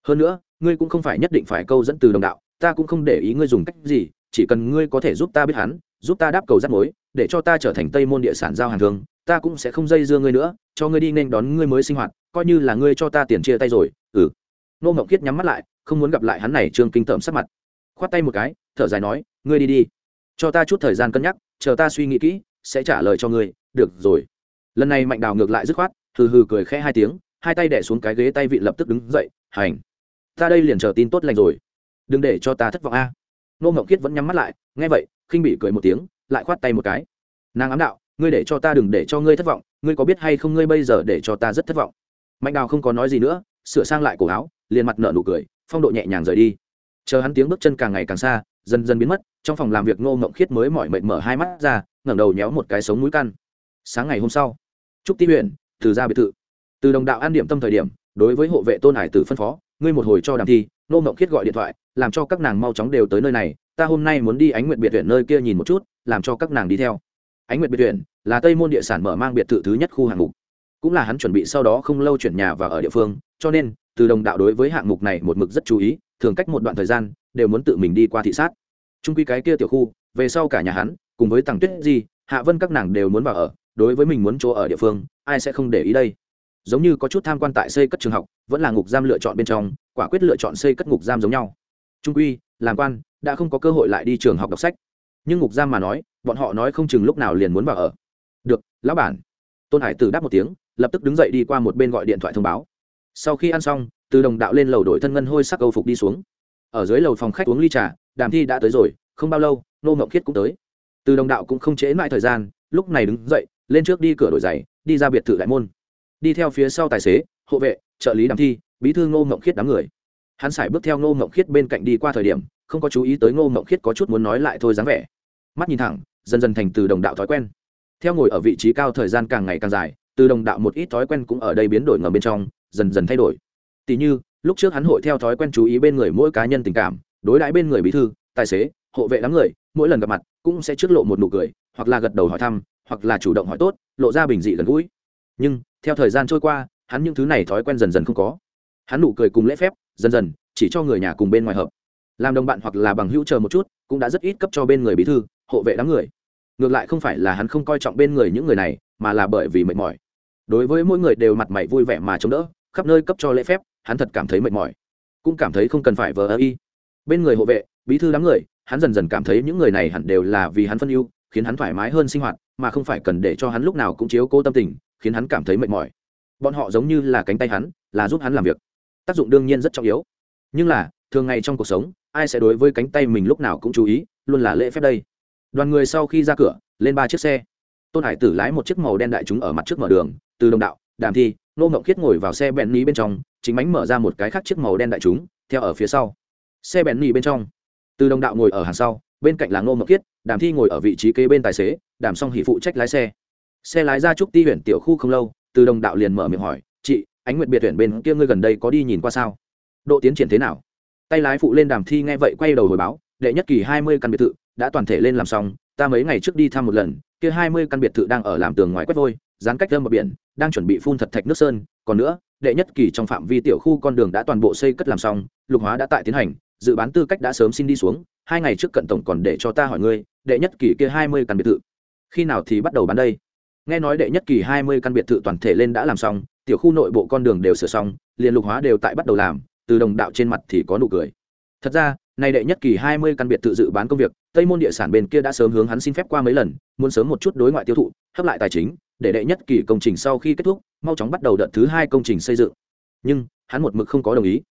Hơn nữa, ngươi cũng không phải nhất định phải câu dẫn từ đồng đạo, ta cũng không để ý ngươi dùng cách gì, chỉ cần ngươi có thể giúp ta biết hắn, giúp ta đáp cầu rắt mối, để cho ta trở thành tây môn địa sản giao hàng thường ta cũng sẽ không dây dưa ngươi nữa, cho ngươi đi nên đón ngươi mới sinh hoạt, coi như là ngươi cho ta tiền chia tay rồi ừ. Nô ngọc kiết nhắm mắt lại, không muốn gặp lại hắn này trương kinh tởm sắc mặt. Khoát tay một cái, thở dài nói, ngươi đi đi. Cho ta chút thời gian cân nhắc, chờ ta suy nghĩ kỹ, sẽ trả lời cho ngươi. Được rồi. Lần này mạnh đào ngược lại dứt khoát hừ hừ cười khẽ hai tiếng, hai tay đẻ xuống cái ghế tay vị lập tức đứng dậy, hành, ta đây liền chờ tin tốt lành rồi. Đừng để cho ta thất vọng a. Nô ngọc kiết vẫn nhắm mắt lại, nghe vậy, khinh bị cười một tiếng, lại khoát tay một cái. Nàng ám đạo, ngươi để cho ta đừng để cho ngươi thất vọng, ngươi có biết hay không ngươi bây giờ để cho ta rất thất vọng? Mạnh đào không có nói gì nữa, sửa sang lại cổ áo, liền mặt nợ nụ cười, phong độ nhẹ nhàng rời đi. Chờ hắn tiếng bước chân càng ngày càng xa, dần dần biến mất, trong phòng làm việc ngô ngộng khiết mới mỏi mệt mở hai mắt ra, ngẩng đầu nhéo một cái sống mũi căn. Sáng ngày hôm sau, trúc ti huyện từ ra biệt thự. Từ đồng đạo an điểm tâm thời điểm, đối với hộ vệ tôn hải tử phân phó, ngươi một hồi cho đàm thi, nô ngộng khiết gọi điện thoại, làm cho các nàng mau chóng đều tới nơi này, ta hôm nay muốn đi ánh nguyện biệt huyện nơi kia nhìn một chút, làm cho các nàng đi theo. Ánh nguyệt biệt huyện là tây môn địa sản mở mang biệt thự thứ nhất khu hạng mục. Cũng là hắn chuẩn bị sau đó không lâu chuyển nhà và ở địa phương, cho nên, từ đồng đạo đối với hạng mục này một mực rất chú ý, thường cách một đoạn thời gian, đều muốn tự mình đi qua thị sát. Trung quy cái kia tiểu khu, về sau cả nhà hắn, cùng với tàng tuyết di, hạ vân các nàng đều muốn vào ở đối với mình muốn chỗ ở địa phương, ai sẽ không để ý đây? Giống như có chút tham quan tại xây cất trường học, vẫn là ngục giam lựa chọn bên trong, quả quyết lựa chọn xây cất ngục giam giống nhau. Trung quy, làm quan, đã không có cơ hội lại đi trường học đọc sách. Nhưng ngục giam mà nói, bọn họ nói không chừng lúc nào liền muốn vào ở. Được, lão bản. Tôn hải tử đáp một tiếng, lập tức đứng dậy đi qua một bên gọi điện thoại thông báo. Sau khi ăn xong, từ đồng đạo lên lầu đổi thân ngân hôi sắc âu phục đi xuống. Ở dưới lầu phòng khách uống ly trà, đàm thi đã tới rồi, không bao lâu, nô mộng khiết cũng tới. Từ đồng đạo cũng không trễ mãi thời gian, lúc này đứng dậy lên trước đi cửa đổi giày, đi ra biệt thự đại môn. Đi theo phía sau tài xế, hộ vệ, trợ lý đàm thi, bí thư ngô mộng khiết đám người. Hắn sải bước theo ngô mộng khiết bên cạnh đi qua thời điểm, không có chú ý tới ngô mộng khiết có chút muốn nói lại thôi dáng vẻ. Mắt nhìn thẳng, dần dần thành từ đồng đạo thói quen. Theo ngồi ở vị trí cao thời gian càng ngày càng dài, từ đồng đạo một ít thói quen cũng ở đây biến đổi ngầm bên trong, dần dần thay đổi. Tỉ như, lúc trước hắn hội theo thói quen chú ý bên người mỗi cá nhân tình cảm, đối đãi bên người bí thư, tài xế, hộ vệ đám người, mỗi lần gặp mặt cũng sẽ trước lộ một nụ cười, hoặc là gật đầu hỏi thăm hoặc là chủ động hỏi tốt, lộ ra bình dị gần gũi. Nhưng, theo thời gian trôi qua, hắn những thứ này thói quen dần dần không có. Hắn nụ cười cùng lễ phép, dần dần, chỉ cho người nhà cùng bên ngoài hợp. Làm đồng bạn hoặc là bằng hữu chờ một chút, cũng đã rất ít cấp cho bên người bí thư, hộ vệ đám người. Ngược lại không phải là hắn không coi trọng bên người những người này, mà là bởi vì mệt mỏi. Đối với mỗi người đều mặt mày vui vẻ mà chống đỡ, khắp nơi cấp cho lễ phép, hắn thật cảm thấy mệt mỏi. Cũng cảm thấy không cần phải vờ ơ y. Bên người hộ vệ, bí thư đám người, hắn dần dần cảm thấy những người này hẳn đều là vì hắn phân ưu khiến hắn thoải mái hơn sinh hoạt, mà không phải cần để cho hắn lúc nào cũng chiếu cố tâm tình, khiến hắn cảm thấy mệt mỏi. Bọn họ giống như là cánh tay hắn, là giúp hắn làm việc. Tác dụng đương nhiên rất trọng yếu. Nhưng là, thường ngày trong cuộc sống, ai sẽ đối với cánh tay mình lúc nào cũng chú ý, luôn là lễ phép đây. Đoàn người sau khi ra cửa, lên ba chiếc xe. Tôn hải tử lái một chiếc màu đen đại chúng ở mặt trước mở đường, từ đồng đạo, đàm thi nô ngộng khiết ngồi vào xe bẹn ní bên trong, chính bánh mở ra một cái khác chiếc màu đen đại chúng, theo ở phía sau. Xe bẹn ní bên trong. Từ đồng đạo ngồi ở hàng sau, bên cạnh là ngô ngộng khiết đàm thi ngồi ở vị trí kế bên tài xế, đàm xong hỷ phụ trách lái xe. Xe lái ra trúc ti huyện tiểu khu không lâu, từ đồng đạo liền mở miệng hỏi, chị, ánh nguyện biệt huyện bên kia ngươi gần đây có đi nhìn qua sao? Độ tiến triển thế nào? Tay lái phụ lên đàm thi nghe vậy quay đầu hồi báo, đệ nhất kỳ hai mươi căn biệt thự đã toàn thể lên làm xong, ta mấy ngày trước đi thăm một lần, kia hai mươi căn biệt thự đang ở làm tường ngoài quét vôi, dán cách lâm bờ biển, đang chuẩn bị phun thật thạch nước sơn, còn nữa, đệ nhất kỳ trong phạm vi tiểu khu con đường đã toàn bộ xây cất làm xong, lục hóa đã tại tiến hành, dự bán tư cách đã sớm xin đi xuống, hai ngày trước cận tổng còn để cho ta hỏi ngươi đệ nhất kỳ kia hai mươi căn biệt thự. Khi nào thì bắt đầu bán đây? Nghe nói đệ nhất kỳ hai mươi căn biệt thự toàn thể lên đã làm xong, tiểu khu nội bộ con đường đều sửa xong, liền lục hóa đều tại bắt đầu làm, từ đồng đạo trên mặt thì có nụ cười. Thật ra, nay đệ nhất kỳ hai mươi căn biệt thự dự bán công việc, tây môn địa sản bên kia đã sớm hướng hắn xin phép qua mấy lần, muốn sớm một chút đối ngoại tiêu thụ, hấp lại tài chính, để đệ nhất kỳ công trình sau khi kết thúc, mau chóng bắt đầu đợt thứ hai công trình xây dựng. Nhưng, hắn một mực không có đồng ý.